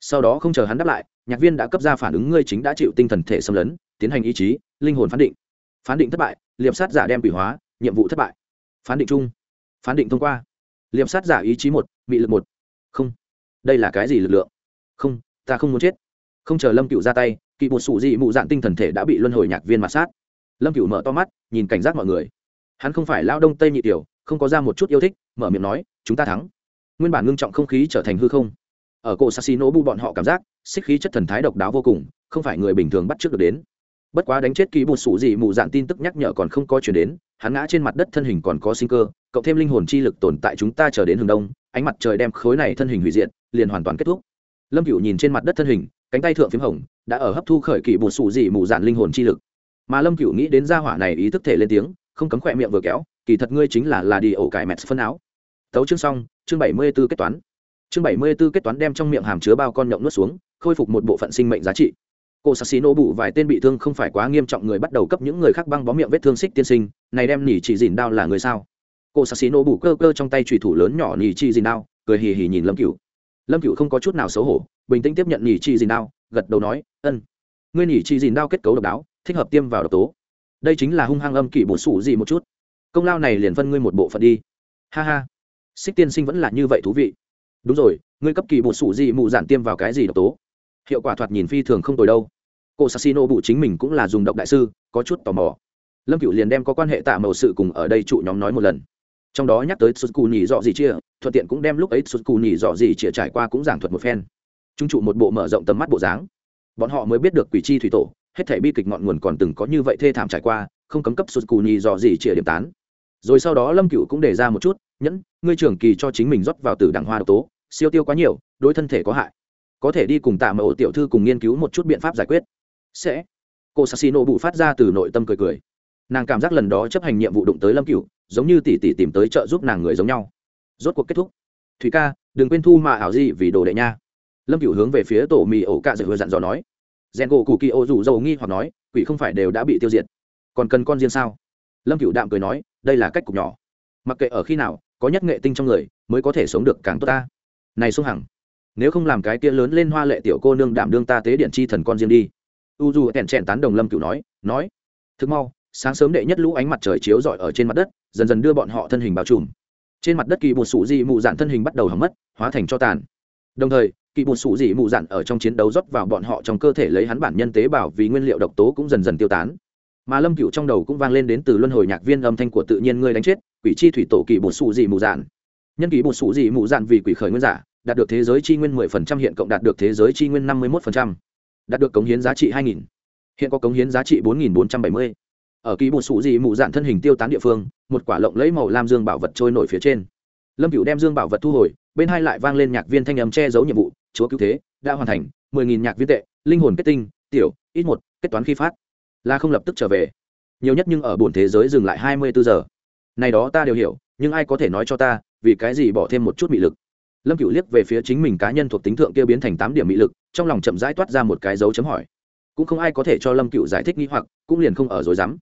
Sau đó không chờ hắn đáp lại, nhạc viên đã cấp ra phản ứng ngươi chính đã chịu tinh thần thể xâm lấn, tiến hành ý chí, linh hồn phán định. Phán định thất bại, liệp sát giả đem quỷ hóa, nhiệm vụ thất bại. Phán định chung. Phán định thông qua. Liệp sát giả ý chí một bị lực một. Không. Đây là cái gì lực lượng? Không, ta không muốn chết. Không chờ lâm cựu ra tay kỵ một sủ dị mụ dạn tinh thần thể đã bị luân hồi nhạc viên mặt sát. Lâm cựu mở to mắt, nhìn cảnh giác mọi người. Hắn không phải lao đông tây nhị tiểu không có ra một chút yêu thích, mở miệng nói, chúng ta thắng. Nguyên bản ngưng trọng không khí trở thành hư không. Ở cổ sassino bu bọn họ cảm giác, xích khí chất thần thái độc đáo vô cùng, không phải người bình thường bắt trước được đến. Bất quá đánh chết ký bột sủ gì mù dạn tin tức nhắc nhở còn không có chuyển đến, hắn ngã trên mặt đất thân hình còn có sinh cơ, cộng thêm linh hồn chi lực tồn tại chúng ta chờ đến hướng đông, ánh mặt trời đem khối này thân hình hủy diệt, liền hoàn toàn kết thúc. Lâm cựu nhìn trên mặt đất thân hình, cánh tay thượng p h í m hồng, đã ở hấp thu khởi kỷ bột sủ gì mù dạn linh hồn chi lực. Mà lâm cựu nghĩ đến gia hỏa này ý thức thể lên tiếng, không cấm khỏe miệng vừa kéo kỳ thật ngươi chính là là đi ổ cải mẹt phân áo. Tấu chương xong, chương bảy mươi b ố kết toán. Chương bảy mươi b ố kết toán đem trong miệng hàm chứa bao con nhộng nuốt xuống, khôi phục một bộ phận sinh mệnh giá trị. Cô sắc xí nổ bụ vài tên bị thương không phải quá nghiêm trọng người bắt đầu cấp những người khác băng bó miệng vết thương xích tiên sinh, này đem nỉ chỉ dìn đao là người sao? Cô sắc xí nổ bụ cơ cơ trong tay trùy thủ lớn nhỏ nỉ chỉ dìn đao, cười hì hì nhìn lâm cựu lâm cựu không có chút nào xấu hổ, bình tĩnh tiếp nhận nỉ chỉ dìn đao, gật đầu nói, ân, ngươi nỉ chỉ dìn đao kết cấu độc đáo, thích hợp tiêm vào độc tố. Đây chính là hung hăng âm kỷ bổ sủ gì một chút công lao này liền phân ngươi một bộ phận đi. Ha ha. Xích tiên sinh vẫn là như vậy thú vị. Đúng rồi, ngươi cấp kỳ bột sủ gì mụ giản tiêm vào cái gì độc tố? Hiệu quả thoạt nhìn phi thường không tồi đâu. Cô sassino bụ chính mình cũng là dùng độc đại sư, có chút tò mò. Lâm cựu liền đem có quan hệ tạ màu sự cùng ở đây trụ nhóm nói một lần. Trong đó nhắc tới sút cù nhì dọ gì chia thuận tiện cũng đem lúc ấy sút cù nhì dọ gì chia trải qua cũng giảng thuật một phen. Trung trụ một bộ mở rộng tầm mắt bộ dáng. Bọn họ mới biết được quỷ chi thủy tổ, hết thể bi kịch ngọn nguồn còn từng có như vậy thê thảm trải qua, không cấm cấp sút cù nhì dọ gì chia điểm tán rồi sau đó lâm cựu cũng đề ra một chút, nhẫn, ngươi trưởng kỳ cho chính mình rót vào từ đảng hoa độc tố, siêu tiêu quá nhiều, đối thân thể có hại. Có thể đi cùng tạ mà ổ tiểu thư cùng nghiên cứu một chút biện pháp giải quyết. Sẽ. Cô sassino bụ phát ra từ nội tâm cười cười. Nàng cảm giác lần đó chấp hành nhiệm vụ đụng tới lâm cựu giống như tỷ tỷ tìm tới trợ giúp nàng người giống nhau. Rốt cuộc kết thúc. Thủy ca, đừng quên thu mà ảo gì vì đồ đệ nha. Lâm cựu hướng về phía tổ mì ổ cạ dạy vừa dặn dò nói. Rèn gỗ cụ kỳ ô rủ dầu nghi hoặc nói, quỷ không phải đều đã bị tiêu diệt. Còn cần con riêng sao? Lâm cựu đạm cười nói, đây là cách cục nhỏ. Mặc kệ ở khi nào, có nhất nghệ tinh trong người, mới có thể sống được càng tốt ta. Này xuân hằng, nếu không làm cái kia lớn lên hoa lệ tiểu cô nương đảm đương ta tế điện chi thần con riêng đi. U du kèn chèn tán đồng lâm cựu nói nói thực mau, sáng sớm đệ nhất lũ ánh mặt trời chiếu rọi ở trên mặt đất, dần dần đưa bọn họ thân hình bao trùm. Trên mặt đất kỳ bột sủ dị mụ dạn thân hình bắt đầu hỏng mất, hóa thành cho tàn. Đồng thời, kỳ bột sủ dị mụ dạn ở trong chiến đấu rót vào bọn họ trong cơ thể lấy hắn bản nhân tế bào vì nguyên liệu độc tố cũng dần dần tiêu tán mà lâm cựu trong đầu cũng vang lên đến từ luân hồi nhạc viên âm thanh của tự nhiên ngươi đánh chết, quỷ chi thủy tổ kỳ bột xù dị mù dạn nhân kỳ bột xù dị mù dạn vì quỷ khởi nguyên giả, đạt được thế giới chi nguyên 10% hiện cộng đạt được thế giới chi nguyên 51%. đạt được cống hiến giá trị 2.000. hiện có cống hiến giá trị 4.470. ở kỳ bột sủ dị mụ dạn thân hình tiêu tán địa phương, một quả lộng lấy màu lam dương bảo vật trôi nổi phía trên lâm cựu đem dương bảo vật thu hồi, bên hai lại vang lên nhạc viên thanh âm che giấu nhiệm vụ, chúa cứu thế, đã hoàn thành, mười nghìn nhạc viên tệ, linh hồn kết tinh, tiểu, ít một, kết toán khi phát là không lập tức trở về. Nhiều nhất nhưng ở bổn thế giới dừng lại hai mươi bốn giờ. Này đó ta đều hiểu, nhưng ai có thể nói cho ta, vì cái gì bỏ thêm một chút mị lực? Lâm cựu liếc về phía chính mình cá nhân thuộc tính thượng kia biến thành tám điểm mị lực, trong lòng chậm rãi toát ra một cái dấu chấm hỏi. Cũng không ai có thể cho lâm cựu giải thích nghĩ hoặc, cũng liền không ở dối rắm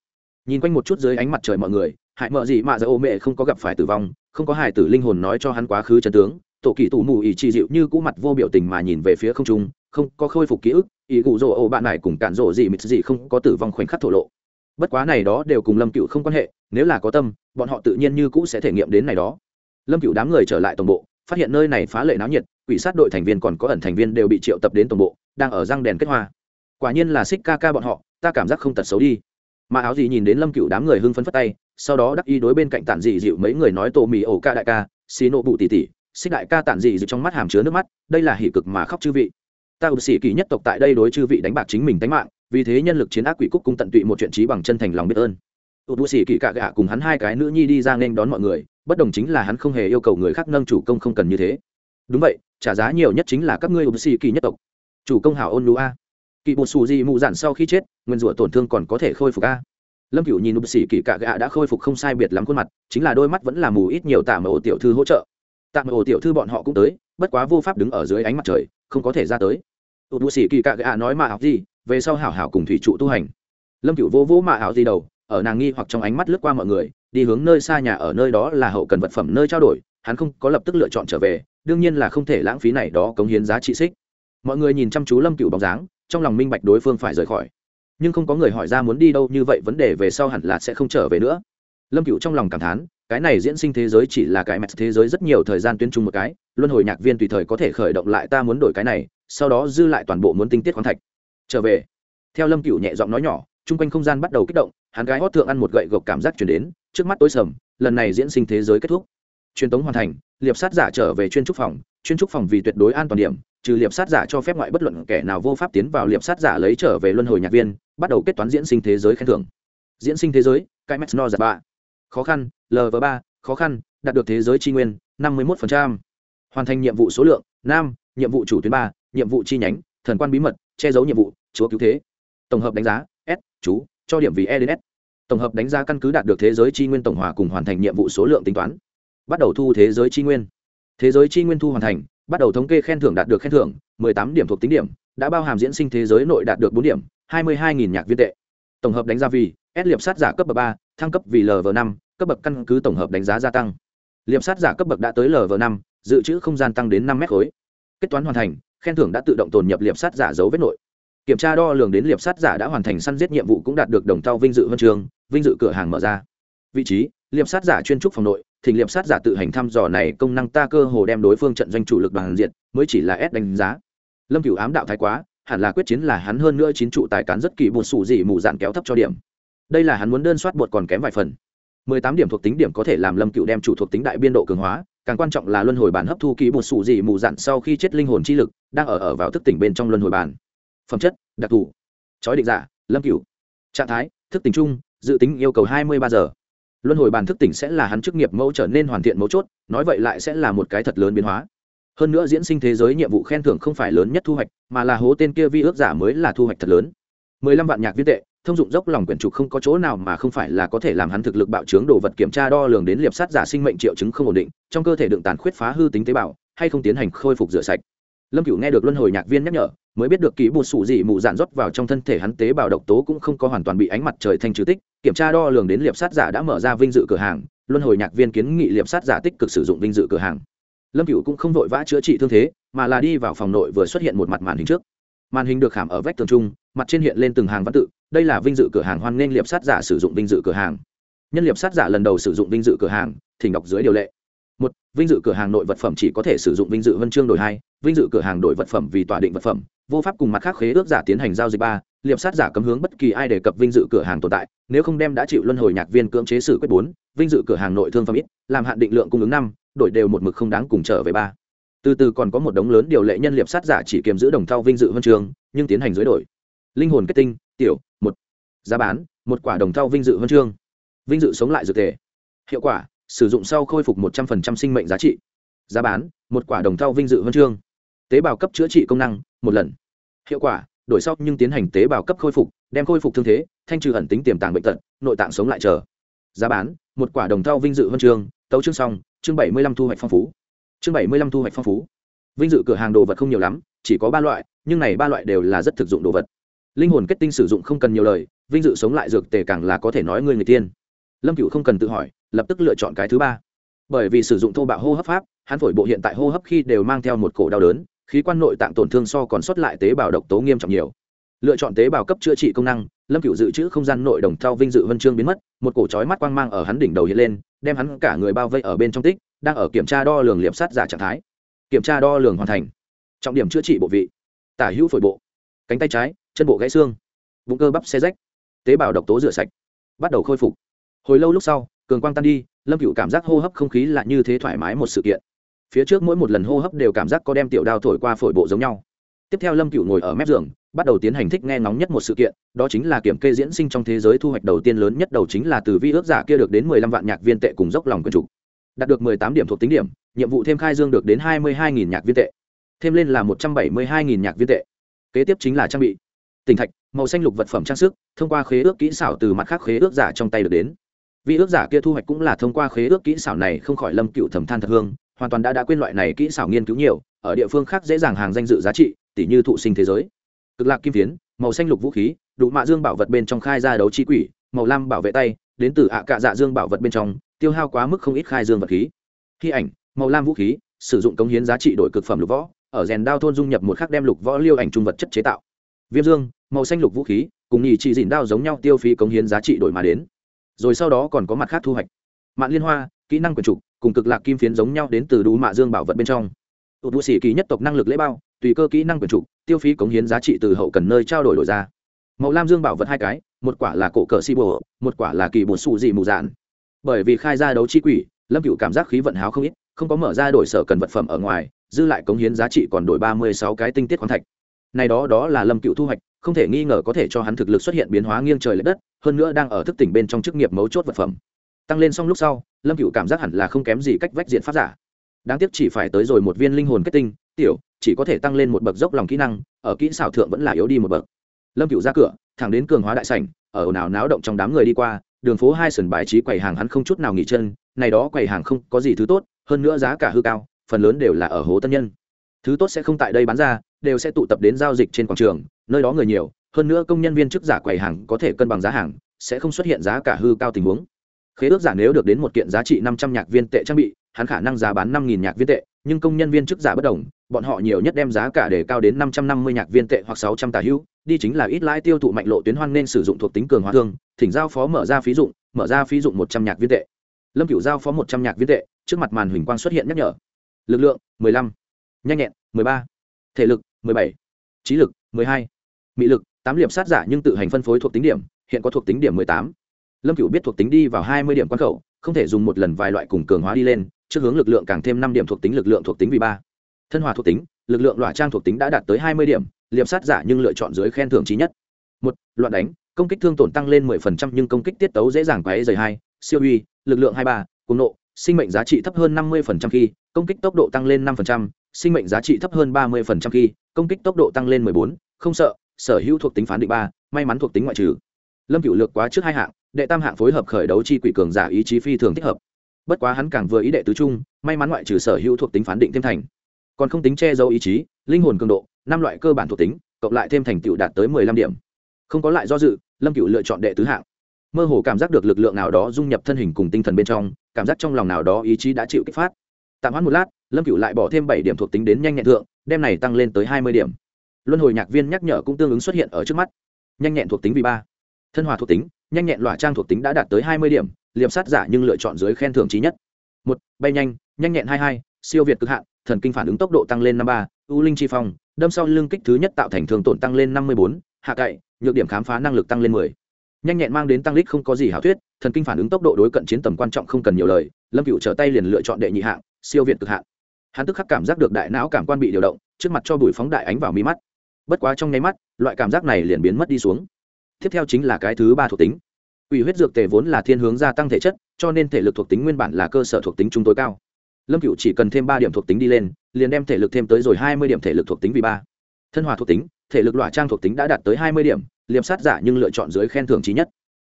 nhìn quanh một chút dưới ánh mặt trời mọi người, hại mợ gì mà giờ ô mẹ không có gặp phải tử vong, không có hài tử linh hồn nói cho hắn quá khứ chân tướng, tổ kỳ tủ mù ỉ trị dịu như cũ mặt vô biểu tình mà nhìn về phía không trung, không có khôi phục ký ức ý cụ rỗ ô bạn này cùng cản rỗ gì mịt gì không có tử vong khoảnh khắc thổ lộ. Bất quá này đó đều cùng lâm cựu không quan hệ, nếu là có tâm, bọn họ tự nhiên như cũ sẽ thể nghiệm đến này đó. Lâm cựu đám người trở lại tổng bộ, phát hiện nơi này phá lệ náo nhiệt, quỷ sát đội thành viên còn có ẩn thành viên đều bị triệu tập đến tổng bộ, đang ở răng đèn kết hoa. Quả nhiên là xích ca ca bọn họ, ta cảm giác không tật xấu đi. Mà áo gì nhìn đến lâm cựu đám người hưng phấn phất tay, sau đó đắc y đối bên cạnh tản dị dịu mấy người nói tổ mì ổ ca đại ca, xì nộ bụ tỉ tỉ, xích đại ca tản dị dịu trong mắt hàm chứa nước mắt, đây là hỉ cực mà khóc chư vị ta ưu sĩ kỳ nhất tộc tại đây đối chư vị đánh bạc chính mình đánh mạng, vì thế nhân lực chiến ác quỷ cúc cung tận tụy một chuyện trí bằng chân thành lòng biết ơn. Ưu sĩ kỳ cạ gạ cùng hắn hai cái nữ nhi đi ra nên đón mọi người, bất đồng chính là hắn không hề yêu cầu người khác nâng chủ công không cần như thế. Đúng vậy, trả giá nhiều nhất chính là các ngươi ưu sĩ kỳ nhất tộc. Chủ công hảo ôn lũ a. Kỳ bột xù gì mụ dạn sau khi chết, nguyên rủa tổn thương còn có thể khôi phục a. Lâm cựu nhìn ưu sĩ kỳ cạ gạ đã khôi phục không sai biệt lắm khuôn mặt, chính là đôi mắt vẫn là mù ít nhiều tạm ổ tiểu thư hỗ trợ. Tạm ổ tiểu thư bọn họ cũng tới, bất quá vô pháp đứng ở dưới ánh mặt trời không có thể ra tới. Ưu sĩ kỳ cạ gạ nói mà học gì, về sau hảo hảo cùng thủy trụ tu hành. Lâm cựu vô vô mạ áo gì đầu, ở nàng nghi hoặc trong ánh mắt lướt qua mọi người, đi hướng nơi xa nhà ở nơi đó là hậu cần vật phẩm nơi trao đổi, hắn không có lập tức lựa chọn trở về, đương nhiên là không thể lãng phí này đó cống hiến giá trị xích. Mọi người nhìn chăm chú lâm cựu bóng dáng, trong lòng minh bạch đối phương phải rời khỏi. Nhưng không có người hỏi ra muốn đi đâu như vậy, vấn đề về sau hẳn là sẽ không trở về nữa. Lâm cựu trong lòng cảm thán cái này diễn sinh thế giới chỉ là cái mẹt thế giới rất nhiều thời gian tuyên trung một cái, luân hồi nhạc viên tùy thời có thể khởi động lại ta muốn đổi cái này, sau đó dư lại toàn bộ muốn tinh tiết khoáng thạch. Trở về. Theo lâm cựu nhẹ giọng nói nhỏ, chung quanh không gian bắt đầu kích động, hắn gái hót thượng ăn một gậy gộc cảm giác chuyển đến, trước mắt tối sầm, lần này diễn sinh thế giới kết thúc. Truyền tống hoàn thành, liệp sát giả trở về chuyên trúc phòng, chuyên trúc phòng vì tuyệt đối an toàn điểm, trừ liệp sát giả cho phép ngoại bất luận kẻ nào vô pháp tiến vào liệp sát giả lấy trở về luân hồi nhạc viên, bắt đầu kết toán diễn sinh thế giới khen thưởng. Diễn sinh thế giới cái max no ba khó khăn lv ba, khó khăn, đạt được thế giới tri nguyên, năm mươi một hoàn thành nhiệm vụ số lượng, năm, nhiệm vụ chủ tuyến ba, nhiệm vụ chi nhánh, thần quan bí mật, che giấu nhiệm vụ, chúa cứu thế. Tổng hợp đánh giá, s, chú, cho điểm vì e đến s. Tổng hợp đánh giá căn cứ đạt được thế giới chi nguyên tổng hòa cùng hoàn thành nhiệm vụ số lượng tính toán. Bắt đầu thu thế giới chi nguyên. Thế giới chi nguyên thu hoàn thành, bắt đầu thống kê khen thưởng đạt được khen thưởng 18 điểm thuộc tính điểm, đã bao hàm diễn sinh thế giới nội đạt được 4 điểm 22.000 nhạc viên tệ. Tổng hợp đánh giá vì S liệp sát giả cấp bậc 3, thăng cấp vì lv 5 cấp bậc căn cứ tổng hợp đánh giá gia tăng. Liệp sát giả cấp bậc đã tới lv 5 dự trữ không gian tăng đến 5 mét khối. Kết toán hoàn thành khen thưởng đã tự động tồn nhập liệp sát giả dấu vết nội. Kiểm tra đo lường đến liệp sát giả đã hoàn thành săn giết nhiệm vụ cũng đạt được đồng thau vinh dự huân trường vinh dự cửa hàng mở ra. Vị trí liệp sát giả chuyên trúc phòng nội thỉnh liệp sát giả tự hành thăm dò này công năng ta cơ hồ đem đối phương trận doanh chủ lực đoàn diện mới chỉ là S đánh giá. Lâm cửu ám đạo thái quá hẳn là quyết chiến là hắn hơn nữa chín trụ tài cán rất kỳ buồn sủ gì mù dạn kéo thấp cho điểm đây là hắn muốn đơn soát bột còn kém vài phần. Mười tám điểm thuộc tính điểm có thể làm lâm cựu đem chủ thuộc tính đại biên độ cường hóa, càng quan trọng là luân hồi bản hấp thu ký bột sụ gì mù dặn sau khi chết linh hồn chi lực, đang ở ở vào thức tỉnh bên trong luân hồi bản. Phẩm chất, đặc thù. Chói định giả, lâm cựu. Trạng thái, thức tỉnh chung, dự tính yêu cầu hai mươi ba giờ. Luân hồi bản thức tỉnh sẽ là hắn chức nghiệp mẫu trở nên hoàn thiện mấu chốt, nói vậy lại sẽ là một cái thật lớn biến hóa. Hơn nữa diễn sinh thế giới nhiệm vụ khen thưởng không phải lớn nhất thu hoạch, mà là hố tên kia vi ước giả mới là thu hoạch thật lớn. mười lăm vạn nhạc viết tệ thông dụng dốc lòng quyển trục không có chỗ nào mà không phải là có thể làm hắn thực lực bạo trướng đồ vật kiểm tra đo lường đến liệp sát giả sinh mệnh triệu chứng không ổn định, trong cơ thể đựng tàn khuyết phá hư tính tế bào, hay không tiến hành khôi phục rửa sạch. Lâm cửu nghe được luân hồi nhạc viên nhắc nhở, mới biết được ký bột sụ dị mù dạn rót vào trong thân thể hắn tế bào độc tố cũng không có hoàn toàn bị ánh mặt trời thanh trừ tích, kiểm tra đo lường đến liệp sát giả đã mở ra vinh dự cửa hàng, luân hồi nhạc viên kiến nghị liệp sát giả tích cực sử dụng vinh dự cửa hàng. Lâm cửu cũng không vội vã chữa trị thương thế, mà là đi vào phòng nội vừa xuất hiện một mặt màn hình trước. Màn hình được khảm ở vách tường trung mặt trên hiện lên từng hàng văn tự, đây là vinh dự cửa hàng hoan nghênh liệp sát giả sử dụng vinh dự cửa hàng. Nhân liệp sát giả lần đầu sử dụng vinh dự cửa hàng, thỉnh đọc dưới điều lệ. Một, vinh dự cửa hàng nội vật phẩm chỉ có thể sử dụng vinh dự huân chương đổi hai, vinh dự cửa hàng đổi vật phẩm vì tỏa định vật phẩm, vô pháp cùng mặt khác khế ước giả tiến hành giao dịch ba, liệp sát giả cấm hướng bất kỳ ai đề cập vinh dự cửa hàng tồn tại, nếu không đem đã chịu luân hồi nhạc viên cưỡng chế xử quyết bốn, vinh dự cửa hàng nội thương phẩm ít, làm hạn định lượng cung ứng năm, đổi đều một mực không đáng cùng trở về ba. Từ từ còn có một đống lớn điều lệ nhân liệp sát giả chỉ kiềm giữ đồng thau vinh dự huân trường nhưng tiến hành dưới đổi linh hồn kết tinh, tiểu, một. Giá bán, một quả đồng thau vinh dự huân chương. Vinh dự sống lại dược thể hiệu quả, sử dụng sau khôi phục một trăm linh sinh mệnh giá trị. Giá bán, một quả đồng thau vinh dự huân chương. Tế bào cấp chữa trị công năng, một lần. Hiệu quả, đổi sau nhưng tiến hành tế bào cấp khôi phục, đem khôi phục thương thế, thanh trừ ẩn tính tiềm tàng bệnh tật, nội tạng sống lại chờ. Giá bán, một quả đồng thau vinh dự huân chương. Tấu chương xong, chương bảy mươi lăm thu hoạch phong phú. Chương bảy mươi lăm thu hoạch phong phú. Vinh dự cửa hàng đồ vật không nhiều lắm, chỉ có ba loại, nhưng này ba loại đều là rất thực dụng đồ vật linh hồn kết tinh sử dụng không cần nhiều lời, vinh dự sống lại dược tề càng là có thể nói người người tiên. Lâm cựu không cần tự hỏi, lập tức lựa chọn cái thứ ba. Bởi vì sử dụng thô bạo hô hấp pháp, hắn phổi bộ hiện tại hô hấp khi đều mang theo một cổ đau đớn, khí quan nội tạng tổn thương so còn sót lại tế bào độc tố nghiêm trọng nhiều. Lựa chọn tế bào cấp chữa trị công năng, lâm cựu dự trữ không gian nội đồng thau vinh dự vân chương biến mất, một cổ trói mắt quang mang ở hắn đỉnh đầu hiện lên, đem hắn cả người bao vây ở bên trong tích, đang ở kiểm tra đo lường liệp sát giả trạng thái. Kiểm tra đo lường hoàn thành. Trọng điểm chữa trị bộ vị. Tả hữu phổi bộ. Cánh tay trái chân bộ gãy xương, bụng cơ bắp xe rách, tế bào độc tố rửa sạch, bắt đầu khôi phục. Hồi lâu lúc sau, cường quang tan đi, lâm cựu cảm giác hô hấp không khí là như thế thoải mái một sự kiện. Phía trước mỗi một lần hô hấp đều cảm giác có đem tiểu đao thổi qua phổi bộ giống nhau. Tiếp theo lâm cựu ngồi ở mép giường, bắt đầu tiến hành thích nghe ngóng nhất một sự kiện, đó chính là kiểm kê diễn sinh trong thế giới thu hoạch đầu tiên lớn nhất đầu chính là từ vi ước giả kia được đến mười lăm vạn nhạc viên tệ cùng dốc lòng quyền trục đạt được mười tám điểm thuộc tính điểm, nhiệm vụ thêm khai dương được đến hai mươi hai nghìn nhạc viên tệ, thêm lên là một trăm bảy mươi hai nghìn nhạc viên tệ. Kế tiếp chính là trang bị tình thạch, màu xanh lục vật phẩm trang sức, thông qua khế ước kỹ xảo từ mặt khác khế ước giả trong tay được đến. Vị ước giả kia thu hoạch cũng là thông qua khế ước kỹ xảo này không khỏi lâm cựu thầm than thật hương, hoàn toàn đã đã quên loại này kỹ xảo nghiên cứu nhiều, ở địa phương khác dễ dàng hàng danh dự giá trị tỷ như thụ sinh thế giới. Cực lạc kim phiến, màu xanh lục vũ khí đủ mạ dương bảo vật bên trong khai ra đấu chi quỷ, màu lam bảo vệ tay, đến từ ạ cạ dạ dương bảo vật bên trong, tiêu hao quá mức không ít khai dương vật khí. Khi ảnh, màu lam vũ khí, sử dụng cống hiến giá trị đổi cực phẩm lục võ, ở rèn đao thôn dung nhập một khắc đem lục võ liêu ảnh trung vật chất chế tạo. Viêm dương màu xanh lục vũ khí, cùng nhì trị dìn đao giống nhau tiêu phí cống hiến giá trị đổi mà đến. Rồi sau đó còn có mặt khác thu hoạch. Mạng liên hoa, kỹ năng quyền trục, cùng cực lạc kim phiến giống nhau đến từ đủ mạ dương bảo vật bên trong. Tụt vũ sĩ kỳ nhất tộc năng lực lễ bao, tùy cơ kỹ năng quyền trục, tiêu phí cống hiến giá trị từ hậu cần nơi trao đổi đổi ra. Màu lam dương bảo vật hai cái, một quả là cổ cờ si bồ, một quả là kỳ bột xù dị mù dạn. Bởi vì khai ra đấu chi quỷ, lâm cựu cảm giác khí vận háo không ít, không có mở ra đổi sở cần vật phẩm ở ngoài, dư lại cống hiến giá trị còn đổi ba mươi sáu cái tinh tiết khoáng thạch. Này đó đó là lâm cựu thu hoạch không thể nghi ngờ có thể cho hắn thực lực xuất hiện biến hóa nghiêng trời l ệ đất, hơn nữa đang ở thức tỉnh bên trong chức nghiệp mấu chốt vật phẩm. Tăng lên xong lúc sau, lâm cựu cảm giác hẳn là không kém gì cách vách diện pháp giả. Đáng tiếc chỉ phải tới rồi một viên linh hồn kết tinh, tiểu, chỉ có thể tăng lên một bậc dốc lòng kỹ năng, ở kỹ xảo thượng vẫn là yếu đi một bậc. Lâm cựu ra cửa, thẳng đến cường hóa đại sảnh, ở ồn ào náo động trong đám người đi qua, đường phố hai sườn bài trí quầy hàng hắn không chút nào nghỉ chân, này đó quầy hàng không có gì thứ tốt, hơn nữa giá cả hư cao, phần lớn đều là ở hố tân nhân. Thứ tốt sẽ không tại đây bán ra, đều sẽ tụ tập đến giao dịch trên quảng trường nơi đó người nhiều, hơn nữa công nhân viên chức giả quầy hàng có thể cân bằng giá hàng, sẽ không xuất hiện giá cả hư cao tình huống. Khế ước giả nếu được đến một kiện giá trị năm trăm nhạc viên tệ trang bị, hắn khả năng giá bán năm nghìn nhạc viên tệ, nhưng công nhân viên chức giả bất đồng, bọn họ nhiều nhất đem giá cả để cao đến năm trăm năm mươi nhạc viên tệ hoặc sáu trăm tà hữu đi chính là ít lãi tiêu thụ mạnh lộ tuyến hoan nên sử dụng thuộc tính cường hóa thương, thỉnh giao phó mở ra phí dụng, mở ra phí dụng một trăm nhạc viên tệ. Lâm cựu giao phó một trăm nhạc viên tệ, trước mặt màn huỳnh quang xuất hiện nhắc nhở. Lực lượng, mười lăm. Nhanh nhẹn, mười ba. Thể lực, mười bảy. Trí lực, mười hai mị lực, tám liệp sát giả nhưng tự hành phân phối thuộc tính điểm, hiện có thuộc tính điểm mười tám. Lâm cửu biết thuộc tính đi vào hai mươi điểm quan khẩu, không thể dùng một lần vài loại cùng cường hóa đi lên, trước hướng lực lượng càng thêm năm điểm thuộc tính, lực lượng thuộc tính vì ba. Thân hòa thuộc tính, lực lượng loại trang thuộc tính đã đạt tới hai mươi điểm, liệp sát giả nhưng lựa chọn dưới khen thưởng trí nhất. Một, loạn đánh, công kích thương tổn tăng lên mười phần trăm nhưng công kích tiết tấu dễ dàng quáy dày hai, siêu uy, lực lượng hai ba cùng nộ, sinh mệnh giá trị thấp hơn năm mươi phần trăm khi, công kích tốc độ tăng lên năm phần trăm, sinh mệnh giá trị thấp hơn ba mươi phần trăm khi, công kích tốc độ tăng lên mười bốn, không sợ sở hữu thuộc tính phán định ba, may mắn thuộc tính ngoại trừ. Lâm cựu lược quá trước hai hạng, đệ tam hạng phối hợp khởi đấu chi quỷ cường giả ý chí phi thường thích hợp. Bất quá hắn càng vừa ý đệ tứ trung, may mắn ngoại trừ sở hữu thuộc tính phán định thêm thành. Còn không tính che giấu ý chí, linh hồn cường độ, năm loại cơ bản thuộc tính, cộng lại thêm thành tựu đạt tới mười lăm điểm. Không có lại do dự, lâm cựu lựa chọn đệ tứ hạng. Mơ hồ cảm giác được lực lượng nào đó dung nhập thân hình cùng tinh thần bên trong, cảm giác trong lòng nào đó ý chí đã chịu kích phát. Tạm hoãn một lát, lâm cựu lại bỏ thêm bảy điểm thuộc tính đến nhanh nhẹn thượng, đem này tăng lên tới hai mươi điểm luân hồi nhạc viên nhắc nhở cũng tương ứng xuất hiện ở trước mắt. Nhanh nhẹn thuộc tính vì ba. Thân hòa thuộc tính, nhanh nhẹn loại trang thuộc tính đã đạt tới hai mươi điểm liệm sát giả nhưng lựa chọn dưới khen thưởng trí nhất. Một, bay nhanh nhanh nhẹn hai hai, siêu việt cực hạn, thần kinh phản ứng tốc độ tăng lên năm ba, u linh chi phong, đâm sau lưng kích thứ nhất tạo thành thường tổn tăng lên năm mươi bốn, hạ cậy, nhược điểm khám phá năng lực tăng lên mười. Nhanh nhẹn mang đến tăng lít không có gì hảo thuyết, thần kinh phản ứng tốc độ đối cận chiến tầm quan trọng không cần nhiều lời, lâm cựu trở tay liền lựa chọn đệ nhị hạng, siêu việt cực hạn. Hắn tức khắc cảm giác được đại não cảm quan bị điều động, trước mặt cho bùi phóng đại ánh vào mi mắt bất quá trong nháy mắt, loại cảm giác này liền biến mất đi xuống. Tiếp theo chính là cái thứ ba thuộc tính. Ủy huyết dược tề vốn là thiên hướng gia tăng thể chất, cho nên thể lực thuộc tính nguyên bản là cơ sở thuộc tính chúng tối cao. Lâm cựu chỉ cần thêm ba điểm thuộc tính đi lên, liền đem thể lực thêm tới rồi hai mươi điểm thể lực thuộc tính vì ba. Thân hòa thuộc tính, thể lực loại trang thuộc tính đã đạt tới hai mươi điểm liềm sát giả nhưng lựa chọn dưới khen thưởng trí nhất.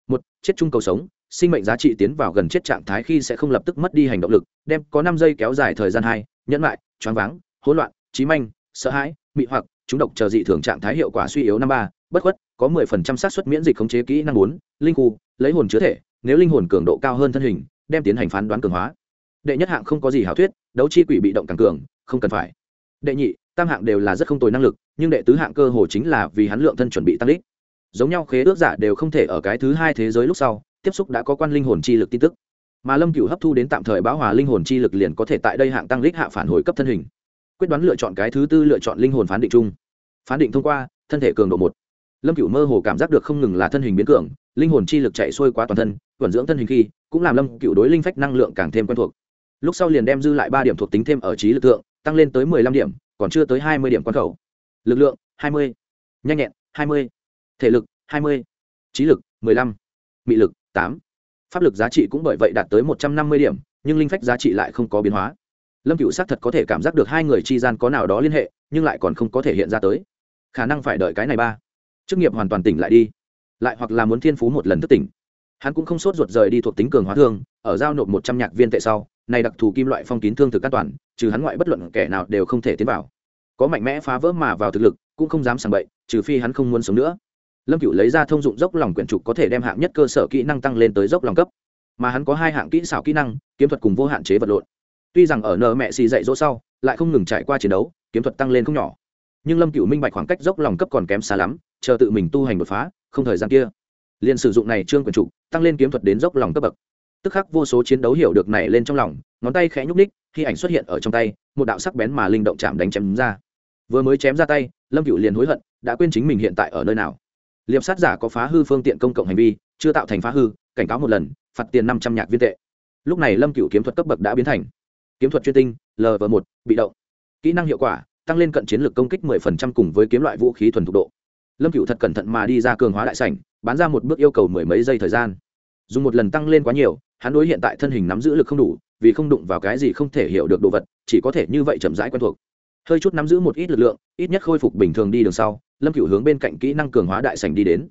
Một, chết chung cầu sống, sinh mệnh giá trị tiến vào gần chết trạng thái khi sẽ không lập tức mất đi hành động lực, đem có năm giây kéo dài thời gian hai, nhẫn lại choáng váng, hỗn loạn trí manh, sợ hãi, mị hoặc chúng độc chờ dị thường trạng thái hiệu quả suy yếu năm ba, bất khuất, có mười phần trăm xác suất miễn dịch khống chế kỹ năng bốn, linh khu, lấy hồn chứa thể, nếu linh hồn cường độ cao hơn thân hình, đem tiến hành phán đoán cường hóa. Đệ nhất hạng không có gì hảo thuyết, đấu chi quỷ bị động càng cường, không cần phải. Đệ nhị, tam hạng đều là rất không tồi năng lực, nhưng đệ tứ hạng cơ hồ chính là vì hắn lượng thân chuẩn bị tăng đích. Giống nhau khế ước giả đều không thể ở cái thứ hai thế giới lúc sau, tiếp xúc đã có quan linh hồn chi lực tin tức. Mà lâm cựu hấp thu đến tạm thời báo hòa linh hồn chi lực liền có thể tại đây hạng tăng lích hạ phản hồi cấp thân hình quyết đoán lựa chọn cái thứ tư lựa chọn linh hồn phán định chung. Phán định thông qua, thân thể cường độ một. Lâm cựu mơ hồ cảm giác được không ngừng là thân hình biến cường, linh hồn chi lực chạy xuôi qua toàn thân vận dưỡng thân hình khi, cũng làm lâm cựu đối linh phách năng lượng càng thêm quen thuộc. Lúc sau liền đem dư lại ba điểm thuộc tính thêm ở trí lực lượng tăng lên tới mười lăm điểm, còn chưa tới hai mươi điểm quan khẩu. Lực lượng, hai mươi. Nhanh nhẹn, hai mươi. Thể lực, hai mươi. Trí lực, mười lăm. Mị lực, tám. Pháp lực giá trị cũng bởi vậy đạt tới một trăm năm mươi điểm, nhưng linh phách giá trị lại không có biến hóa lâm cựu xác thật có thể cảm giác được hai người chi gian có nào đó liên hệ, nhưng lại còn không có thể hiện ra tới. Khả năng phải đợi cái này ba. Chức nghiệp hoàn toàn tỉnh lại đi. Lại hoặc là muốn thiên phú một lần thức tỉnh. Hắn cũng không sốt ruột rời đi thuộc tính cường hóa thương, ở giao nộp một trăm nhạc viên tệ sau, này đặc thù kim loại phong kín thương thực an toàn, trừ hắn ngoại bất luận kẻ nào đều không thể tiến vào. Có mạnh mẽ phá vỡ mà vào thực lực, cũng không dám sàng bậy, trừ phi hắn không muốn sống nữa. Lâm cựu lấy ra thông dụng dốc lòng quyển trục có thể đem hạng nhất cơ sở kỹ năng tăng lên tới dốc lòng cấp. Mà hắn có hai hạng kỹ xảo kỹ năng, kiếm thuật cùng vô hạn chế vật lộn tuy rằng ở nợ mẹ xì dạy dỗ sau, lại không ngừng trải qua chiến đấu, kiếm thuật tăng lên không nhỏ. Nhưng lâm cựu minh bạch khoảng cách dốc lòng cấp còn kém xa lắm, chờ tự mình tu hành đột phá, không thời gian kia. Liền sử dụng này trương quyền trụ, tăng lên kiếm thuật đến dốc lòng cấp bậc. Tức khắc vô số chiến đấu hiểu được này lên trong lòng, ngón tay khẽ nhúc ních khi ảnh xuất hiện ở trong tay, một đạo sắc bén mà linh động chạm đánh chém ra. Vừa mới chém ra tay, lâm cựu liền hối hận, đã quên chính mình hiện tại ở nơi nào. Liệp sát giả có phá hư phương tiện công cộng hành vi, chưa tạo thành phá hư, cảnh cáo một lần, phạt tiền năm trăm nhạc viên tệ. Lúc này lâm cựu kiếm thuật cấp bậc đã biến thành kiếm thuật chuyên tinh lv một, bị động. Kỹ năng hiệu quả, tăng lên cận chiến lược công kích 10% cùng với kiếm loại vũ khí thuần thục độ. Lâm cựu thật cẩn thận mà đi ra cường hóa đại sảnh, bán ra một bước yêu cầu mười mấy giây thời gian. Dùng một lần tăng lên quá nhiều, hắn đối hiện tại thân hình nắm giữ lực không đủ, vì không đụng vào cái gì không thể hiểu được đồ vật, chỉ có thể như vậy chậm rãi quen thuộc. Hơi chút nắm giữ một ít lực lượng, ít nhất khôi phục bình thường đi đường sau, lâm cựu hướng bên cạnh kỹ năng cường hóa đại sảnh đi đến.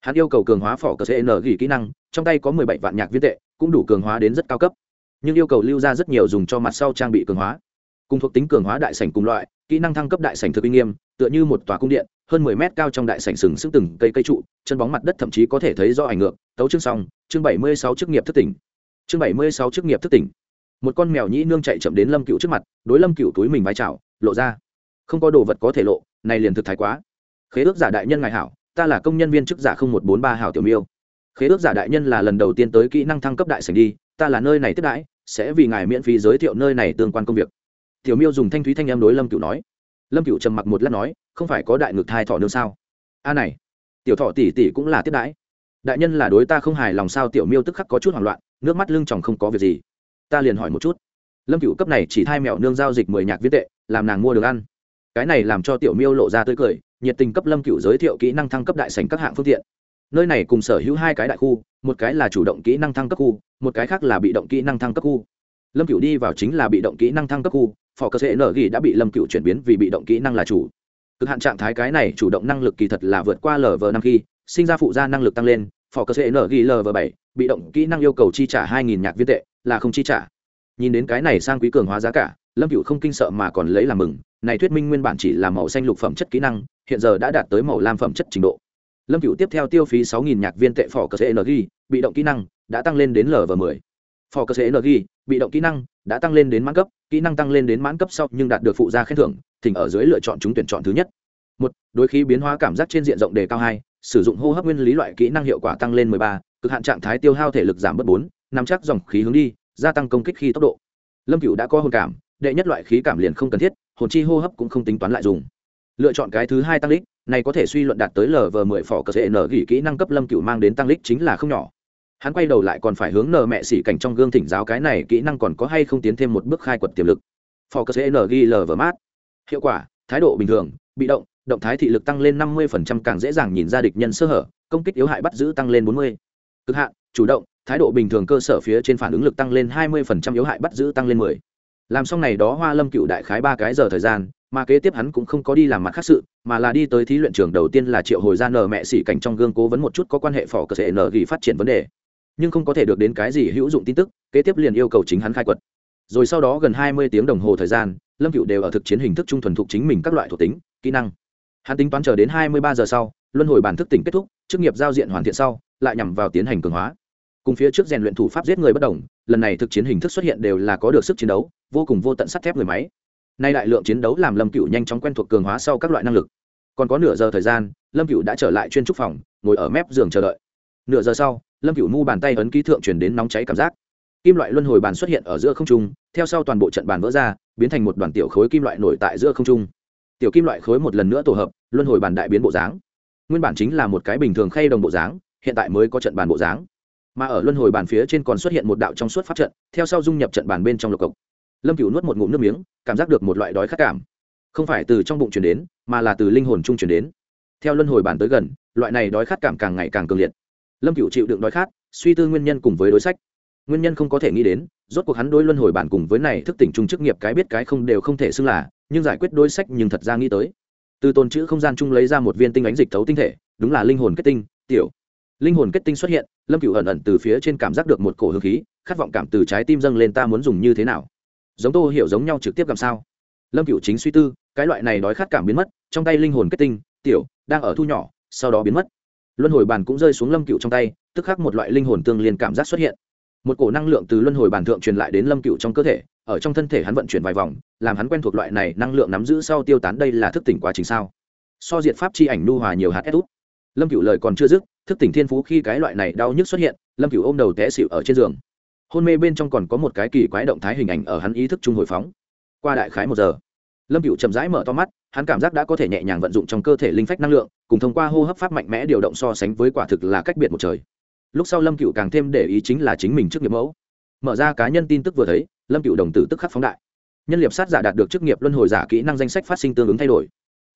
Hắn yêu cầu cường hóa phỏ cờ cn ghi kỹ năng, trong tay có mười bảy vạn nhạc viên tệ, cũng đủ cường hóa đến rất cao cấp nhưng yêu cầu lưu ra rất nhiều dùng cho mặt sau trang bị cường hóa. Cùng thuộc tính cường hóa đại sảnh cùng loại, kỹ năng thăng cấp đại sảnh thực uy nghiêm, tựa như một tòa cung điện, hơn mười mét cao trong đại sảnh sừng sững từng cây cây trụ, chân bóng mặt đất thậm chí có thể thấy do ảnh ngược. Tấu chương xong, chương bảy mươi sáu chức nghiệp thức tỉnh. Chương bảy mươi sáu chức nghiệp thức tỉnh. Một con mèo nhĩ nương chạy chậm đến lâm cựu trước mặt, đối lâm cựu túi mình vai trào lộ ra. Không có đồ vật có thể lộ, này liền thực thái quá. Khế ước giả đại nhân ngài hảo, ta là công nhân viên chức giả không một bốn ba hảo tiểu miêu. Khế ước giả đại nhân là lần đầu tiên tới kỹ năng thăng cấp đại sảnh đi ta là nơi này tiếp đãi, sẽ vì ngài miễn phí giới thiệu nơi này tương quan công việc. Tiểu miêu dùng thanh thúy thanh em đối lâm cựu nói. Lâm cựu trầm mặc một lát nói, không phải có đại ngược thai thọ nương sao? A này, tiểu thọ tỷ tỷ cũng là tiếp đãi. Đại nhân là đối ta không hài lòng sao? Tiểu miêu tức khắc có chút hoảng loạn, nước mắt lưng chồng không có việc gì. Ta liền hỏi một chút. Lâm cựu cấp này chỉ thai mẹo nương giao dịch mười nhạc viết tệ, làm nàng mua được ăn. Cái này làm cho tiểu miêu lộ ra tươi cười, nhiệt tình cấp lâm cựu giới thiệu kỹ năng thăng cấp đại sành các hạng phương tiện. Nơi này cùng sở hữu hai cái đại khu một cái là chủ động kỹ năng thăng cấp khu, một cái khác là bị động kỹ năng thăng cấp khu. Lâm cựu đi vào chính là bị động kỹ năng thăng cấp khu, phò cơ sệ nở ghi đã bị lâm cựu chuyển biến vì bị động kỹ năng là chủ. Cực hạn trạng thái cái này chủ động năng lực kỳ thật là vượt qua lv năm khi, sinh ra phụ gia năng lực tăng lên, phò cơ sệ nở ghi lv bảy, bị động kỹ năng yêu cầu chi trả hai nghìn nhạc viên tệ, là không chi trả. Nhìn đến cái này sang quý cường hóa giá cả, lâm cựu không kinh sợ mà còn lấy làm mừng, này thuyết minh nguyên bản chỉ là màu xanh lục phẩm chất kỹ năng, hiện giờ đã đạt tới màu lam phẩm chất trình độ lâm cựu tiếp theo tiêu phí sáu nghìn nhạc viên tệ phỏ cơ cng bị động kỹ năng đã tăng lên đến lv mười. Phò cơ sệ nở bị động kỹ năng đã tăng lên đến mãn cấp, kỹ năng tăng lên đến mãn cấp sau nhưng đạt được phụ gia khen thưởng, thỉnh ở dưới lựa chọn chúng tuyển chọn thứ nhất. Một đối khí biến hóa cảm giác trên diện rộng đề cao hai, sử dụng hô hấp nguyên lý loại kỹ năng hiệu quả tăng lên mười ba, cực hạn trạng thái tiêu hao thể lực giảm bớt bốn, nắm chắc dòng khí hướng đi, gia tăng công kích khi tốc độ. Lâm cựu đã có hồn cảm, đệ nhất loại khí cảm liền không cần thiết, hồn chi hô hấp cũng không tính toán lại dùng. Lựa chọn cái thứ hai tăng lích này có thể suy luận đạt tới lv mười phỏ cờ dễ nở gỉ kỹ năng cấp lâm cựu mang đến tăng lích chính là không nhỏ. Hắn quay đầu lại còn phải hướng nờ mẹ xỉ cảnh trong gương thỉnh giáo cái này kỹ năng còn có hay không tiến thêm một bước khai quật tiềm lực. Phỏ cờ sẽ nở lờ lv mát. Hiệu quả, thái độ bình thường, bị động động thái thị lực tăng lên năm mươi càng dễ dàng nhìn ra địch nhân sơ hở, công kích yếu hại bắt giữ tăng lên bốn mươi. Cực hạn, chủ động, thái độ bình thường cơ sở phía trên phản ứng lực tăng lên hai mươi yếu hại bắt giữ tăng lên mười. Làm xong này đó hoa lâm cựu đại khái ba cái giờ thời gian mà kế tiếp hắn cũng không có đi làm mặt khác sự, mà là đi tới thí luyện trường đầu tiên là triệu hồi ra nở mẹ xỉ cảnh trong gương cố vấn một chút có quan hệ phỏ cơ thể nở ghi phát triển vấn đề. Nhưng không có thể được đến cái gì hữu dụng tin tức, kế tiếp liền yêu cầu chính hắn khai quật. Rồi sau đó gần hai mươi tiếng đồng hồ thời gian, lâm cựu đều ở thực chiến hình thức trung thuần thục chính mình các loại thuộc tính, kỹ năng. Hắn tính toán chờ đến hai mươi ba giờ sau, luân hồi bản thức tỉnh kết thúc, chức nghiệp giao diện hoàn thiện sau, lại nhằm vào tiến hành cường hóa. Cùng phía trước rèn luyện thủ pháp giết người bất đồng, lần này thực chiến hình thức xuất hiện đều là có được sức chiến đấu, vô cùng vô tận sắt thép người máy nay đại lượng chiến đấu làm lâm cựu nhanh chóng quen thuộc cường hóa sau các loại năng lực. Còn có nửa giờ thời gian, lâm cựu đã trở lại chuyên trúc phòng, ngồi ở mép giường chờ đợi. Nửa giờ sau, lâm cựu mu bàn tay ấn ký thượng chuyển đến nóng cháy cảm giác. Kim loại luân hồi bàn xuất hiện ở giữa không trung, theo sau toàn bộ trận bàn vỡ ra, biến thành một đoàn tiểu khối kim loại nổi tại giữa không trung. Tiểu kim loại khối một lần nữa tổ hợp, luân hồi bàn đại biến bộ dáng. Nguyên bản chính là một cái bình thường khay đồng bộ dáng, hiện tại mới có trận bàn bộ dáng. Mà ở luân hồi bàn phía trên còn xuất hiện một đạo trong suốt pháp trận, theo sau dung nhập trận bàn bên trong lục cộc lâm cửu nuốt một ngụm nước miếng, cảm giác được một loại đói khát cảm. Không phải từ trong bụng chuyển đến, mà là từ linh hồn trung chuyển đến. Theo luân hồi bàn tới gần, loại này đói khát cảm càng ngày càng cường liệt. Lâm cửu chịu đựng đói khát, suy tư nguyên nhân cùng với đối sách. Nguyên nhân không có thể nghĩ đến, rốt cuộc hắn đối luân hồi bản cùng với này thức tỉnh trung chức nghiệp cái biết cái không đều không thể xưng là, nhưng giải quyết đối sách nhưng thật ra nghĩ tới. Từ tồn chữ không gian chung lấy ra một viên tinh ánh dịch thấu tinh thể, đúng là linh hồn kết tinh, tiểu. Linh hồn kết tinh xuất hiện, lâm cựu ẩn ẩn từ phía trên cảm giác được một cổ hương khí, khát vọng cảm từ trái tim dâng lên ta muốn dùng như thế nào giống tô hiểu giống nhau trực tiếp làm sao? Lâm cựu chính suy tư, cái loại này đói khát cảm biến mất, trong tay linh hồn kết tinh, tiểu, đang ở thu nhỏ, sau đó biến mất. Luân hồi bàn cũng rơi xuống lâm cựu trong tay, tức khắc một loại linh hồn tương liên cảm giác xuất hiện. Một cổ năng lượng từ luân hồi bàn thượng truyền lại đến lâm cựu trong cơ thể, ở trong thân thể hắn vận chuyển vài vòng, làm hắn quen thuộc loại này năng lượng nắm giữ sau tiêu tán đây là thức tỉnh quá trình sao? So diện pháp chi ảnh nu hòa nhiều hạt ép út lâm cựu lời còn chưa dứt, thức tỉnh thiên phú khi cái loại này đau nhức xuất hiện, lâm cựu ôm đầu té xịu ở trên giường hôn mê bên trong còn có một cái kỳ quái động thái hình ảnh ở hắn ý thức trung hồi phóng. Qua đại khái một giờ, lâm cựu chậm rãi mở to mắt, hắn cảm giác đã có thể nhẹ nhàng vận dụng trong cơ thể linh phách năng lượng, cùng thông qua hô hấp pháp mạnh mẽ điều động so sánh với quả thực là cách biệt một trời. Lúc sau lâm cựu càng thêm để ý chính là chính mình trước nghiệp mẫu. Mở ra cá nhân tin tức vừa thấy, lâm cựu đồng tử tức khắc phóng đại. Nhân liệp sát giả đạt được chức nghiệp luân hồi giả kỹ năng danh sách phát sinh tương ứng thay đổi.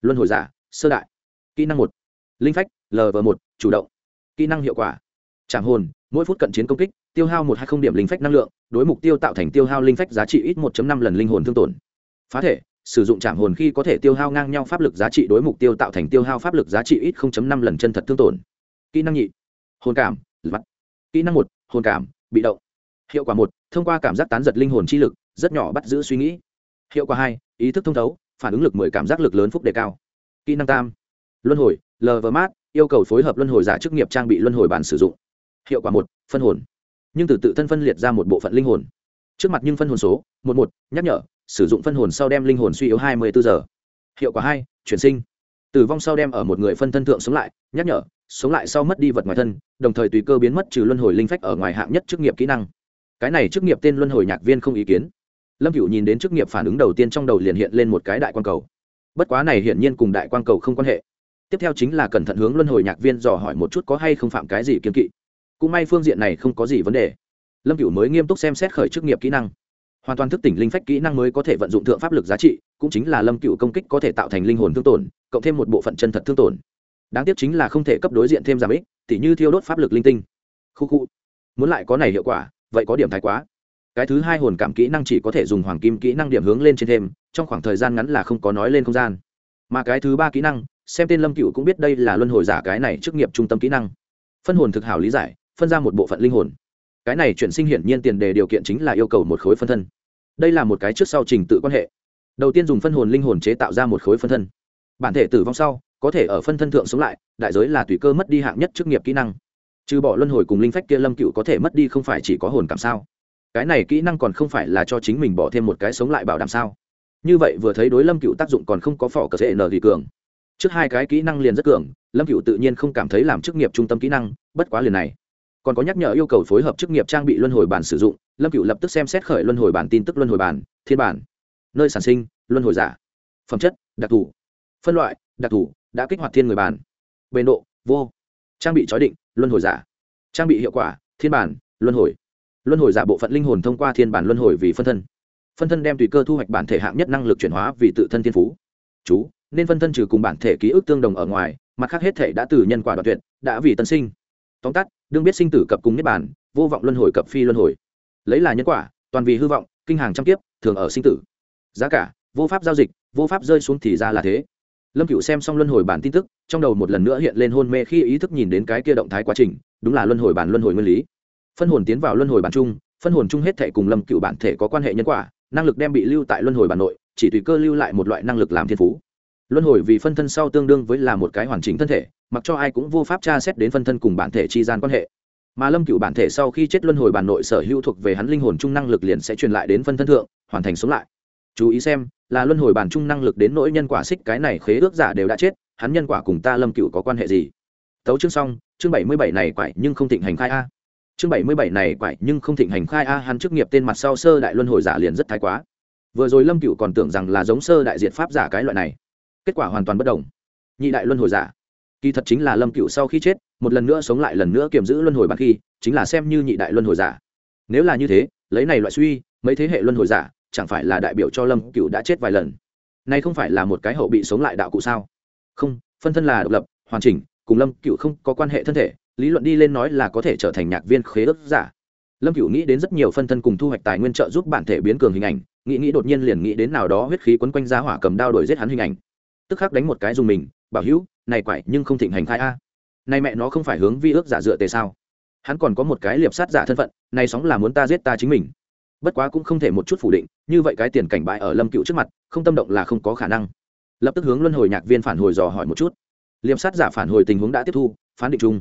Luân hồi giả, sơ đại. Kỹ năng một, linh phách lv một, chủ động. Kỹ năng hiệu quả trảm hồn, mỗi phút cận chiến công kích tiêu hao một hai không điểm linh phách năng lượng, đối mục tiêu tạo thành tiêu hao linh phách giá trị ít 1 năm lần linh hồn thương tổn. Phá thể, sử dụng trảm hồn khi có thể tiêu hao ngang nhau pháp lực giá trị đối mục tiêu tạo thành tiêu hao pháp lực giá trị ít 0.5 lần chân thật thương tổn. Kỹ năng nhị, hồn cảm mắt kỹ năng một, hồn cảm, bị động. Hiệu quả một, thông qua cảm giác tán giật linh hồn chi lực, rất nhỏ bắt giữ suy nghĩ. Hiệu quả hai, ý thức thông thấu, phản ứng lực mười cảm giác lực lớn phúc đề cao. Kỹ năng tam, luân hồi lv mát, yêu cầu phối hợp luân hồi giả chức nghiệp trang bị luân hồi bản sử dụng. Hiệu quả một, phân hồn nhưng từ tự thân phân liệt ra một bộ phận linh hồn. Trước mặt nhưng phân hồn số, một một, nhắc nhở, sử dụng phân hồn sau đem linh hồn suy yếu hai mươi bốn giờ. Hiệu quả hai, chuyển sinh. Tử vong sau đem ở một người phân thân thượng sống lại, nhắc nhở, sống lại sau mất đi vật ngoài thân, đồng thời tùy cơ biến mất trừ luân hồi linh phách ở ngoài hạng nhất chức nghiệp kỹ năng. Cái này chức nghiệp tên luân hồi nhạc viên không ý kiến. Lâm cựu nhìn đến chức nghiệp phản ứng đầu tiên trong đầu liền hiện lên một cái đại quan cầu. Bất quá này hiển nhiên cùng đại quan cầu không quan hệ. Tiếp theo chính là cẩn thận hướng luân hồi nhạc viên dò hỏi một chút có hay không phạm cái gì kiếm kỵ cũng may phương diện này không có gì vấn đề. Lâm cựu mới nghiêm túc xem xét khởi chức nghiệp kỹ năng. Hoàn toàn thức tỉnh linh phách kỹ năng mới có thể vận dụng thượng pháp lực giá trị, cũng chính là lâm cựu công kích có thể tạo thành linh hồn thương tổn, cộng thêm một bộ phận chân thật thương tổn. Đáng tiếc chính là không thể cấp đối diện thêm giảm ích, tỉ như thiêu đốt pháp lực linh tinh. Khu khu. Muốn lại có này hiệu quả, vậy có điểm thái quá. Cái thứ hai hồn cảm kỹ năng chỉ có thể dùng hoàng kim kỹ năng điểm hướng lên trên thêm, trong khoảng thời gian ngắn là không có nói lên không gian. Mà cái thứ ba kỹ năng, xem tên lâm cựu cũng biết đây là luân hồi giả cái này chức nghiệp trung tâm kỹ năng. Phân hồn thực hảo lý giải phân ra một bộ phận linh hồn. Cái này chuyển sinh hiển nhiên tiền đề điều kiện chính là yêu cầu một khối phân thân. Đây là một cái trước sau trình tự quan hệ. Đầu tiên dùng phân hồn linh hồn chế tạo ra một khối phân thân. Bản thể tử vong sau, có thể ở phân thân thượng sống lại, đại giới là tùy cơ mất đi hạng nhất chức nghiệp kỹ năng. Trừ bỏ luân hồi cùng linh phách kia lâm cựu có thể mất đi không phải chỉ có hồn cảm sao. Cái này kỹ năng còn không phải là cho chính mình bỏ thêm một cái sống lại bảo đảm sao. Như vậy vừa thấy đối lâm cựu tác dụng còn không có phỏ cờ dễ nờ thì cường. Trước hai cái kỹ năng liền rất cường, lâm cựu tự nhiên không cảm thấy làm chức nghiệp trung tâm kỹ năng, bất quá liền này còn có nhắc nhở yêu cầu phối hợp chức nghiệp trang bị luân hồi bản sử dụng, lâm cựu lập tức xem xét khởi luân hồi bản tin tức luân hồi bản, thiên bản. Nơi sản sinh, luân hồi giả. Phẩm chất, đặc thù. Phân loại, đặc thù, đã kích hoạt thiên người bản. Bền độ, vô. Trang bị chói định, luân hồi giả. Trang bị hiệu quả, thiên bản, luân hồi. Luân hồi giả bộ phận linh hồn thông qua thiên bản luân hồi vì phân thân. Phân thân đem tùy cơ thu hoạch bản thể hạng nhất năng lực chuyển hóa vì tự thân thiên phú. Chú, nên phân thân trừ cùng bản thể ký ức tương đồng ở ngoài, mặt khác hết thể đã từ nhân quả đoạn tuyệt, đã vì tân sinh tóm tắt đương biết sinh tử cập cùng niết bàn, vô vọng luân hồi cập phi luân hồi. Lấy là nhân quả toàn vì hư vọng kinh hàng trăm kiếp thường ở sinh tử. Giá cả vô pháp giao dịch vô pháp rơi xuống thì ra là thế. Lâm cựu xem xong luân hồi bản tin tức trong đầu một lần nữa hiện lên hôn mê khi ý thức nhìn đến cái kia động thái quá trình đúng là luân hồi bản luân hồi nguyên lý. Phân hồn tiến vào luân hồi bản chung phân hồn chung hết thể cùng lâm cựu bản thể có quan hệ nhân quả năng lực đem bị lưu tại luân hồi bản nội chỉ tùy cơ lưu lại một loại năng lực làm thiên phú luân hồi vì phân thân sau tương đương với là một cái hoàn chỉnh thân thể, mặc cho ai cũng vô pháp tra xét đến phân thân cùng bản thể chi gian quan hệ. Mà lâm cựu bản thể sau khi chết luân hồi bản nội sở hữu thuộc về hắn linh hồn chung năng lực liền sẽ truyền lại đến phân thân thượng, hoàn thành sống lại. Chú ý xem, là luân hồi bản chung năng lực đến nỗi nhân quả xích cái này khế ước giả đều đã chết, hắn nhân quả cùng ta lâm cựu có quan hệ gì? Tấu chương xong, chương bảy mươi bảy này quải nhưng không thịnh hành khai a. Chương bảy mươi bảy này quải nhưng không thịnh hành khai a, hắn chức nghiệp tên mặt sau sơ đại luân hồi giả liền rất thái quá. Vừa rồi lâm cựu còn tưởng rằng là giống sơ đại diện pháp giả cái loại này kết quả hoàn toàn bất đồng. Nhị đại luân hồi giả. Kỳ thật chính là lâm cựu sau khi chết, một lần nữa sống lại lần nữa kiềm giữ luân hồi bản khi, chính là xem như nhị đại luân hồi giả. Nếu là như thế, lấy này loại suy, mấy thế hệ luân hồi giả chẳng phải là đại biểu cho lâm cựu đã chết vài lần? Nay không phải là một cái hậu bị sống lại đạo cụ sao? Không, phân thân là độc lập, hoàn chỉnh, cùng lâm cựu không có quan hệ thân thể, lý luận đi lên nói là có thể trở thành nhạc viên khế ước giả. Lâm cựu nghĩ đến rất nhiều phân thân cùng thu hoạch tài nguyên trợ giúp bản thể biến cường hình ảnh, nghĩ nghĩ đột nhiên liền nghĩ đến nào đó huyết khí quấn quanh giá hỏa cầm đao đổi giết hắn hình ảnh tức khắc đánh một cái dùng mình, bảo hữu, này quậy nhưng không thịnh hành khai a. Này mẹ nó không phải hướng vi ước giả dựa tề sao? Hắn còn có một cái liệp sát giả thân phận, này sóng là muốn ta giết ta chính mình. Bất quá cũng không thể một chút phủ định, như vậy cái tiền cảnh bại ở lâm cựu trước mặt, không tâm động là không có khả năng. Lập tức hướng luân hồi nhạc viên phản hồi dò hỏi một chút. Liệp sát giả phản hồi tình huống đã tiếp thu, phán định chung.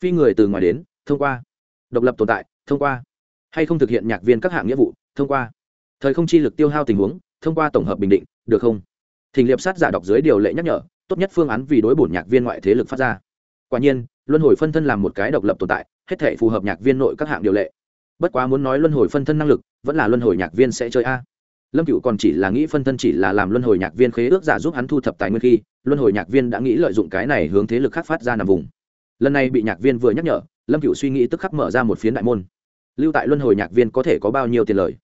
Phi người từ ngoài đến, thông qua. Độc lập tồn tại, thông qua. Hay không thực hiện nhạc viên các hạng nghĩa vụ, thông qua. Thời không chi lực tiêu hao tình huống, thông qua tổng hợp bình định, được không? Thỉnh liệp sát giả đọc dưới điều lệ nhắc nhở, tốt nhất phương án vì đối bổn nhạc viên ngoại thế lực phát ra. Quả nhiên, luân hồi phân thân làm một cái độc lập tồn tại, hết thể phù hợp nhạc viên nội các hạng điều lệ. Bất quá muốn nói luân hồi phân thân năng lực, vẫn là luân hồi nhạc viên sẽ chơi a. Lâm cựu còn chỉ là nghĩ phân thân chỉ là làm luân hồi nhạc viên khế ước giả giúp hắn thu thập tài nguyên khi, luân hồi nhạc viên đã nghĩ lợi dụng cái này hướng thế lực khác phát ra nằm vùng. Lần này bị nhạc viên vừa nhắc nhở, lâm cựu suy nghĩ tức khắc mở ra một phiến đại môn. Lưu tại luân hồi nhạc viên có thể có bao nhiêu tiền lời?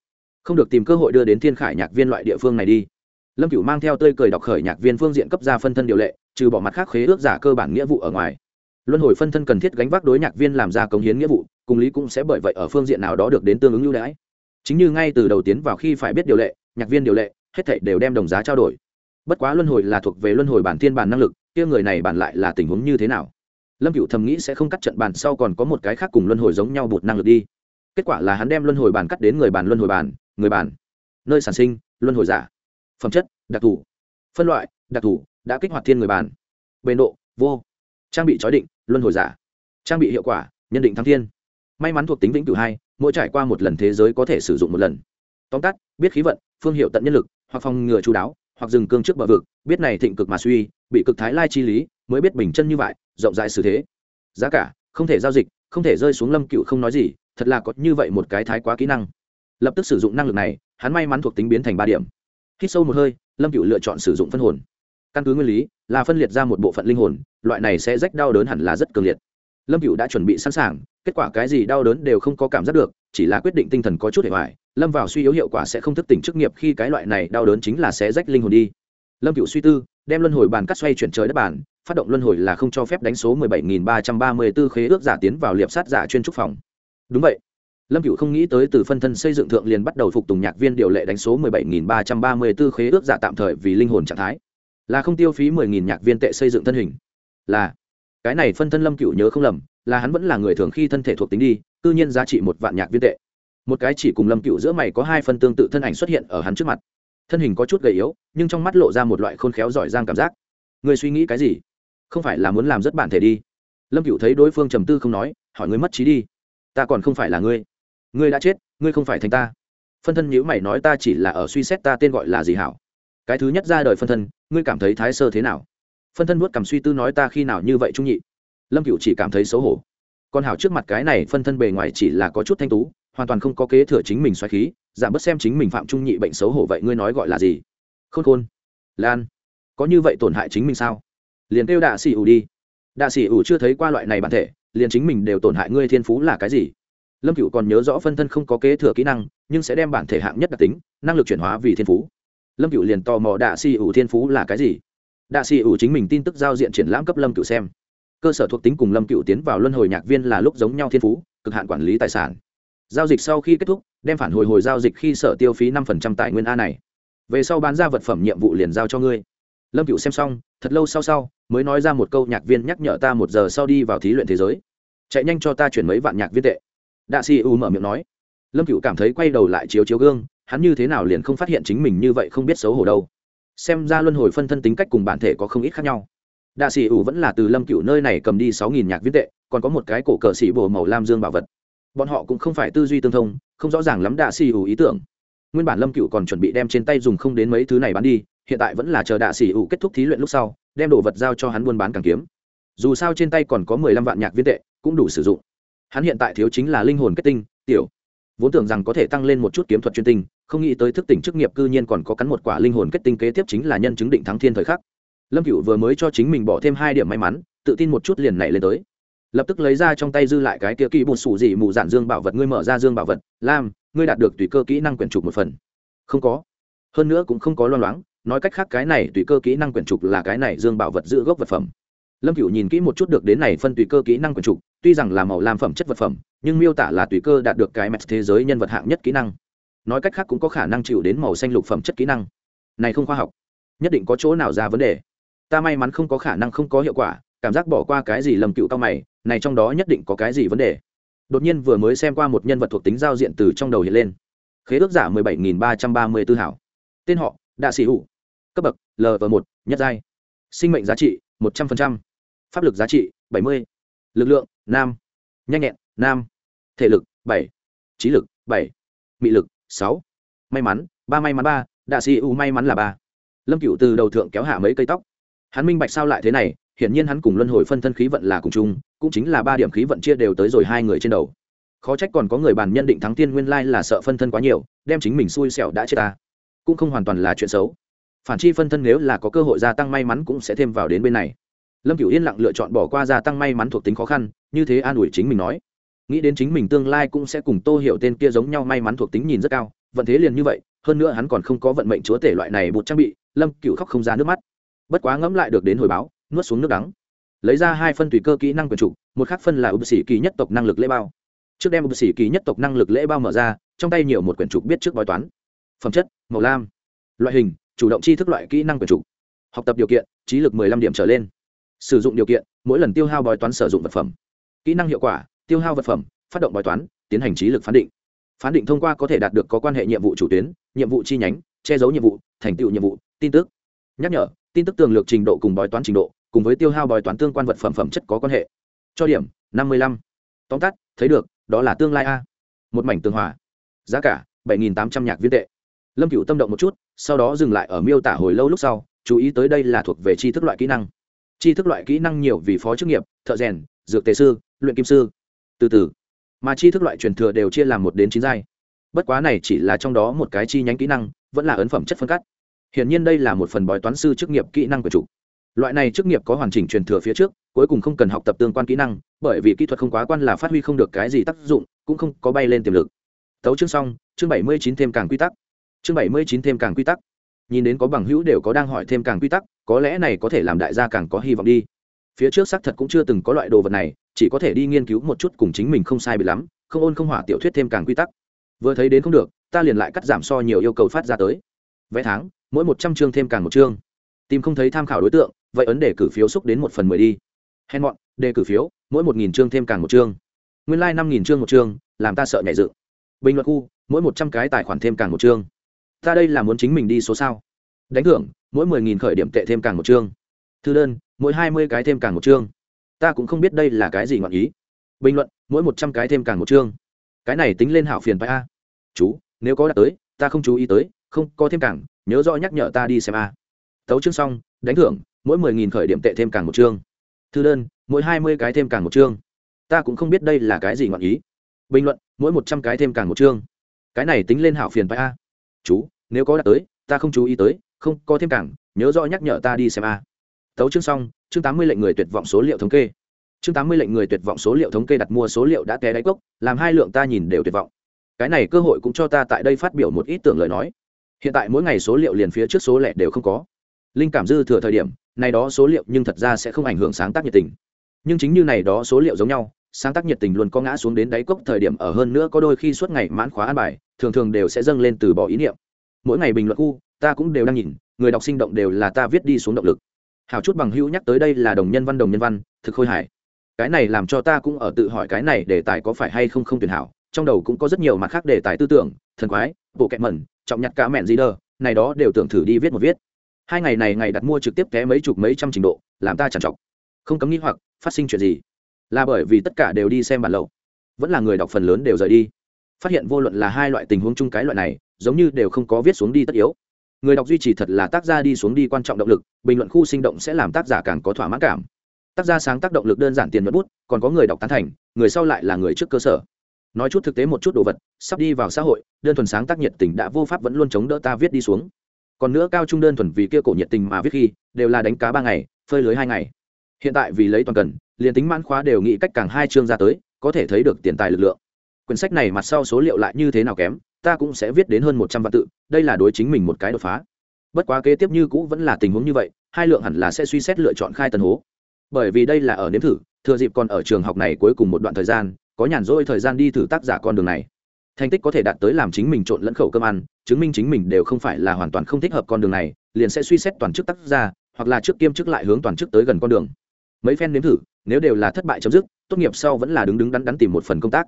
Không được tìm cơ hội đưa đến thiên khải nhạc viên loại địa phương này đi lâm cửu mang theo tơi cười đọc khởi nhạc viên phương diện cấp ra phân thân điều lệ, trừ bỏ mặt khác khế ước giả cơ bản nghĩa vụ ở ngoài. Luân hồi phân thân cần thiết gánh vác đối nhạc viên làm ra cống hiến nghĩa vụ, cùng lý cũng sẽ bởi vậy ở phương diện nào đó được đến tương ứng ưu đãi. Chính như ngay từ đầu tiến vào khi phải biết điều lệ, nhạc viên điều lệ, hết thảy đều đem đồng giá trao đổi. Bất quá luân hồi là thuộc về luân hồi bản thiên bản năng lực, kia người này bản lại là tình huống như thế nào? Lâm cửu thầm nghĩ sẽ không cắt trận bàn sau còn có một cái khác cùng luân hồi giống nhau bột năng lực đi. Kết quả là hắn đem luân hồi bản cắt đến người bản luân hồi bản, người bản. Nơi sản sinh, luân hồi giả phẩm chất, đặc thù. Phân loại, đặc thù, đã kích hoạt thiên người bàn. Bền độ, vô. Trang bị chói định, luân hồi giả. Trang bị hiệu quả, nhân định thăng thiên. May mắn thuộc tính vĩnh cửu hai, mỗi trải qua một lần thế giới có thể sử dụng một lần. Tóm tắt, biết khí vận, phương hiệu tận nhân lực, hoặc phòng ngừa chú đáo, hoặc dừng cương trước bờ vực, biết này thịnh cực mà suy, bị cực thái lai chi lý, mới biết bình chân như vậy, rộng rãi xử thế. Giá cả, không thể giao dịch, không thể rơi xuống lâm cựu không nói gì, thật là có như vậy một cái thái quá kỹ năng. Lập tức sử dụng năng lực này, hắn may mắn thuộc tính biến thành ba điểm hít sâu một hơi, lâm cựu lựa chọn sử dụng phân hồn. Căn cứ nguyên lý, là phân liệt ra một bộ phận linh hồn, loại này sẽ rách đau đớn hẳn là rất cường liệt. Lâm cựu đã chuẩn bị sẵn sàng, kết quả cái gì đau đớn đều không có cảm giác được, chỉ là quyết định tinh thần có chút hệ hoại lâm vào suy yếu hiệu quả sẽ không thức tỉnh chức nghiệp khi cái loại này đau đớn chính là sẽ rách linh hồn đi. Lâm cựu suy tư, đem luân hồi bàn cắt xoay chuyển trời đất bàn, phát động luân hồi là không cho phép đánh số mười bảy nghìn ba trăm ba mươi 17334 khế ước giả tiến vào liệp sát giả chuyên trúc phòng. Đúng vậy lâm cựu không nghĩ tới từ phân thân xây dựng thượng liền bắt đầu phục tùng nhạc viên điều lệ đánh số mười bảy nghìn ba trăm ba mươi b ố khế ước giả tạm thời vì linh hồn trạng thái. Là không tiêu phí mười nghìn nhạc viên tệ xây dựng thân hình. Là, cái này phân thân lâm cựu nhớ không lầm, là hắn vẫn là người thường khi thân thể thuộc tính đi tư nhiên giá trị một vạn nhạc viên tệ. Một cái chỉ cùng lâm cựu giữa mày có hai phân tương tự thân ảnh xuất hiện ở hắn trước mặt. Thân hình có chút gầy yếu, nhưng trong mắt lộ ra một loại khôn khéo giỏi giang cảm giác. Người suy nghĩ cái gì? Không phải là muốn làm rất bản thể đi. Lâm cựu thấy đối phương trầm tư không nói, hỏi người mất trí đi. Ta còn không phải là ngươi ngươi đã chết, ngươi không phải thành ta. Phân thân nhữ mày nói ta chỉ là ở suy xét ta tên gọi là gì hảo. Cái thứ nhất ra đời phân thân, ngươi cảm thấy thái sơ thế nào? Phân thân nuốt cảm suy tư nói ta khi nào như vậy trung nhị? Lâm cựu chỉ cảm thấy xấu hổ. Còn hảo trước mặt cái này phân thân bề ngoài chỉ là có chút thanh tú, hoàn toàn không có kế thừa chính mình xoáy khí, giảm bớt xem chính mình phạm trung nhị bệnh xấu hổ vậy ngươi nói gọi là gì? Khôn khôn. Lan. Có như vậy tổn hại chính mình sao? Liền kêu đạ xỉ ủ đi. Đạ xỉ ủ chưa thấy qua loại này bản thể, liền chính mình đều tổn hại ngươi thiên phú là cái gì? Lâm cựu còn nhớ rõ phân thân không có kế thừa kỹ năng, nhưng sẽ đem bản thể hạng nhất đặc tính, năng lực chuyển hóa vì thiên phú. Lâm cựu liền tò mò đạ xì ủ thiên phú là cái gì. Đạ xì ủ chính mình tin tức giao diện triển lãm cấp lâm cựu xem. Cơ sở thuộc tính cùng lâm cựu tiến vào luân hồi nhạc viên là lúc giống nhau thiên phú, cực hạn quản lý tài sản. Giao dịch sau khi kết thúc, đem phản hồi hồi giao dịch khi sở tiêu phí năm tài nguyên a này. Về sau bán ra vật phẩm nhiệm vụ liền giao cho ngươi. Lâm cựu xem xong, thật lâu sau sau, mới nói ra một câu nhạc viên nhắc nhở ta một giờ sau đi vào thí luyện thế giới. Chạy nhanh cho ta chuyển mấy vạn nhạc viên tệ đạ sĩ u mở miệng nói. Lâm cựu cảm thấy quay đầu lại chiếu chiếu gương, hắn như thế nào liền không phát hiện chính mình như vậy không biết xấu hổ đâu. Xem ra luân hồi phân thân tính cách cùng bản thể có không ít khác nhau. Đạ sĩ ủ vẫn là từ lâm cựu nơi này cầm đi sáu nghìn nhạc viết tệ, còn có một cái cổ cờ sĩ bồ màu lam dương bảo vật. Bọn họ cũng không phải tư duy tương thông, không rõ ràng lắm đạ sĩ ủ ý tưởng. Nguyên bản lâm cựu còn chuẩn bị đem trên tay dùng không đến mấy thứ này bán đi, hiện tại vẫn là chờ đạ sĩ ủ kết thúc thí luyện lúc sau, đem đồ vật giao cho hắn buôn bán càng kiếm. Dù sao trên tay còn có mười lăm vạn nhạc viên tệ, cũng đủ sử dụng hắn hiện tại thiếu chính là linh hồn kết tinh, tiểu. Vốn tưởng rằng có thể tăng lên một chút kiếm thuật chuyên tinh, không nghĩ tới thức tỉnh chức nghiệp cư nhiên còn có cắn một quả linh hồn kết tinh kế tiếp chính là nhân chứng định thắng thiên thời khắc. Lâm cựu vừa mới cho chính mình bỏ thêm hai điểm may mắn, tự tin một chút liền nảy lên tới. Lập tức lấy ra trong tay dư lại cái kia kỹ bùn sủ dị mù dạn dương bảo vật, ngươi mở ra dương bảo vật, lam, ngươi đạt được tùy cơ kỹ năng quyển trục một phần. Không có. Hơn nữa cũng không có loan loáng, nói cách khác cái này tùy cơ kỹ năng quyển trục là cái này dương bảo vật giữ gốc vật phẩm lâm cựu nhìn kỹ một chút được đến này phân tùy cơ kỹ năng quần trục, tuy rằng là màu làm phẩm chất vật phẩm, nhưng miêu tả là tùy cơ đạt được cái mẹt thế giới nhân vật hạng nhất kỹ năng. Nói cách khác cũng có khả năng chịu đến màu xanh lục phẩm chất kỹ năng. Này không khoa học, nhất định có chỗ nào ra vấn đề. Ta may mắn không có khả năng không có hiệu quả, cảm giác bỏ qua cái gì lầm cựu cao mày, này trong đó nhất định có cái gì vấn đề. Đột nhiên vừa mới xem qua một nhân vật thuộc tính giao diện từ trong đầu hiện lên. Khế ước giả mười bảy nghìn ba trăm ba mươi tư hảo. Tên họ, đạ sĩ hữu cấp bậc lv một, nhất giai. Sinh mệnh giá trị, một trăm linh pháp lực giá trị bảy mươi, lực lượng nam, nhanh nhẹn nam, thể lực bảy, trí lực bảy, mị lực sáu. May mắn, ba may mắn ba, đạ sĩ u may mắn là ba. Lâm cựu từ đầu thượng kéo hạ mấy cây tóc. Hắn minh bạch sao lại thế này, hiển nhiên hắn cùng luân hồi phân thân khí vận là cùng chung, cũng chính là ba điểm khí vận chia đều tới rồi hai người trên đầu. Khó trách còn có người bàn nhân định thắng tiên nguyên lai là sợ phân thân quá nhiều, đem chính mình xui xẻo đã chết ta. Cũng không hoàn toàn là chuyện xấu. Phản chi phân thân nếu là có cơ hội gia tăng may mắn cũng sẽ thêm vào đến bên này lâm cửu yên lặng lựa chọn bỏ qua gia tăng may mắn thuộc tính khó khăn, như thế an ủi chính mình nói. Nghĩ đến chính mình tương lai cũng sẽ cùng tô hiểu tên kia giống nhau may mắn thuộc tính nhìn rất cao, vận thế liền như vậy, hơn nữa hắn còn không có vận mệnh chúa tể loại này bột trang bị, lâm cửu khóc không ra nước mắt. Bất quá ngẫm lại được đến hồi báo, nuốt xuống nước đắng. Lấy ra hai phân tùy cơ kỹ năng quyền trục một khác phân là ưu sĩ kỳ nhất tộc năng lực lễ bao. Trước đem ưu sĩ kỳ nhất tộc năng lực lễ bao mở ra, trong tay nhiều một quyển trục biết trước bói toán. Phẩm chất, màu lam. Loại hình, chủ động chi thức loại kỹ năng quyền trục học tập điều kiện, trí lực 15 điểm trở lên sử dụng điều kiện, mỗi lần tiêu hao bói toán sử dụng vật phẩm. Kỹ năng hiệu quả, tiêu hao vật phẩm, phát động bói toán, tiến hành trí lực phán định. Phán định thông qua có thể đạt được có quan hệ nhiệm vụ chủ tuyến, nhiệm vụ chi nhánh, che giấu nhiệm vụ, thành tựu nhiệm vụ, tin tức. Nhắc nhở, tin tức tường lược trình độ cùng bói toán trình độ, cùng với tiêu hao bói toán tương quan vật phẩm phẩm chất có quan hệ. Cho điểm, năm mươi lăm. Tóm tắt, thấy được, đó là tương lai a. Một mảnh tương hòa. Giá cả, bảy nghìn tám trăm nhạc viên tệ. Lâm cựu tâm động một chút, sau đó dừng lại ở miêu tả hồi lâu lúc sau, chú ý tới đây là thuộc về tri thức loại kỹ năng tri thức loại kỹ năng nhiều vì phó chức nghiệp thợ rèn dược tề sư luyện kim sư từ từ mà tri thức loại truyền thừa đều chia làm một đến chín giai bất quá này chỉ là trong đó một cái chi nhánh kỹ năng vẫn là ấn phẩm chất phân cắt Hiển nhiên đây là một phần bói toán sư chức nghiệp kỹ năng của chủ. Loại này chức nghiệp có hoàn chỉnh truyền thừa phía trước, cuối cùng không cần học tập tương quan kỹ năng, bởi vì kỹ thuật không quá quan là phát huy không được cái gì tác dụng, cũng không có bay lên tiềm lực. Tấu chương xong, chương bảy mươi chín thêm càng quy tắc. Chương bảy mươi chín thêm càng quy tắc. Nhìn đến có bằng hữu đều có đang hỏi thêm càng quy tắc, có lẽ này có thể làm đại gia càng có hy vọng đi. Phía trước xác thật cũng chưa từng có loại đồ vật này, chỉ có thể đi nghiên cứu một chút cùng chính mình không sai bị lắm, không ôn không hỏa tiểu thuyết thêm càng quy tắc. Vừa thấy đến không được, ta liền lại cắt giảm so nhiều yêu cầu phát ra tới. Vẽ tháng, mỗi một trăm chương thêm càng một chương tìm không thấy tham khảo đối tượng vậy ấn để cử phiếu xúc đến một phần mười đi hèn mọn đề cử phiếu mỗi một nghìn chương thêm càng một chương nguyên lai năm nghìn chương một chương làm ta sợ nhảy dự bình luận khu mỗi một trăm cái tài khoản thêm càng một chương ta đây là muốn chính mình đi số sao? Đánh thưởng, mỗi mười nghìn khởi điểm tệ thêm càng một chương. Thư đơn, mỗi hai mươi cái thêm càng một chương. Ta cũng không biết đây là cái gì ngọn ý. Bình luận, mỗi một trăm cái thêm càng một chương. Cái này tính lên hảo phiền phải a. Chú, nếu có đạt tới, ta không chú ý tới, không có thêm càng, nhớ rõ nhắc nhở ta đi xem a. Tấu chương xong, đánh thưởng, mỗi mười nghìn khởi điểm tệ thêm càng một chương. Thư đơn, mỗi hai mươi cái thêm càng một chương. Ta cũng không biết đây là cái gì ngọn ý. Bình luận, mỗi một trăm cái thêm càng một chương. Cái này tính lên hảo phiền phải a. Chú nếu có đạt tới ta không chú ý tới không có thêm cảng, nhớ rõ nhắc nhở ta đi xem a. Tấu chương xong chương tám mươi lệnh người tuyệt vọng số liệu thống kê. Chương tám mươi lệnh người tuyệt vọng số liệu thống kê đặt mua số liệu đã té đáy cốc làm hai lượng ta nhìn đều tuyệt vọng. Cái này cơ hội cũng cho ta tại đây phát biểu một ít tưởng lời nói. Hiện tại mỗi ngày số liệu liền phía trước số lẻ đều không có. Linh cảm dư thừa thời điểm này đó số liệu nhưng thật ra sẽ không ảnh hưởng sáng tác nhiệt tình. Nhưng chính như này đó số liệu giống nhau sáng tác nhiệt tình luôn có ngã xuống đến đáy cốc thời điểm ở hơn nữa có đôi khi suốt ngày mãn khóa an bài thường thường đều sẽ dâng lên từ bỏ ý niệm mỗi ngày bình luận khu, ta cũng đều đang nhìn, người đọc sinh động đều là ta viết đi xuống động lực. Hào chút bằng hữu nhắc tới đây là đồng nhân văn, đồng nhân văn, thực khôi hài. Cái này làm cho ta cũng ở tự hỏi cái này đề tài có phải hay không không tuyển hảo, trong đầu cũng có rất nhiều mặt khác đề tài tư tưởng, thần quái, bộ kẹt mẩn, trọng nhặt cá mẹn gì đờ, này đó đều tưởng thử đi viết một viết. Hai ngày này ngày đặt mua trực tiếp té mấy chục mấy trăm trình độ, làm ta chẳng chọc không cấm nghĩ hoặc, phát sinh chuyện gì? Là bởi vì tất cả đều đi xem bản lậu. Vẫn là người đọc phần lớn đều rời đi. Phát hiện vô luận là hai loại tình huống chung cái loại này giống như đều không có viết xuống đi tất yếu. Người đọc duy trì thật là tác gia đi xuống đi quan trọng động lực, bình luận khu sinh động sẽ làm tác giả càng có thỏa mãn cảm. Tác gia sáng tác động lực đơn giản tiền nhuận bút, còn có người đọc tán thành, người sau lại là người trước cơ sở. Nói chút thực tế một chút đồ vật, sắp đi vào xã hội, đơn thuần sáng tác nhiệt tình đã vô pháp vẫn luôn chống đỡ ta viết đi xuống. Còn nữa cao trung đơn thuần vì kia cổ nhiệt tình mà viết khi, đều là đánh cá ba ngày, phơi lưới hai ngày. Hiện tại vì lấy toàn cần, liền tính mãn khóa đều nghĩ cách càng hai chương ra tới, có thể thấy được tiền tài lực lượng. Quyển sách này mặt sau số liệu lại như thế nào kém? Ta cũng sẽ viết đến hơn một trăm vạn tự, đây là đối chính mình một cái đột phá. Bất quá kế tiếp như cũ vẫn là tình huống như vậy, hai lượng hẳn là sẽ suy xét lựa chọn khai tần hố. Bởi vì đây là ở nếm thử, thừa dịp còn ở trường học này cuối cùng một đoạn thời gian, có nhàn rỗi thời gian đi thử tác giả con đường này. Thành tích có thể đạt tới làm chính mình trộn lẫn khẩu cơm ăn, chứng minh chính mình đều không phải là hoàn toàn không thích hợp con đường này, liền sẽ suy xét toàn chức tác giả, hoặc là trước kiêm chức lại hướng toàn chức tới gần con đường. Mấy phen nếm thử, nếu đều là thất bại chấm dứt, tốt nghiệp sau vẫn là đứng đứng đắn đắn tìm một phần công tác.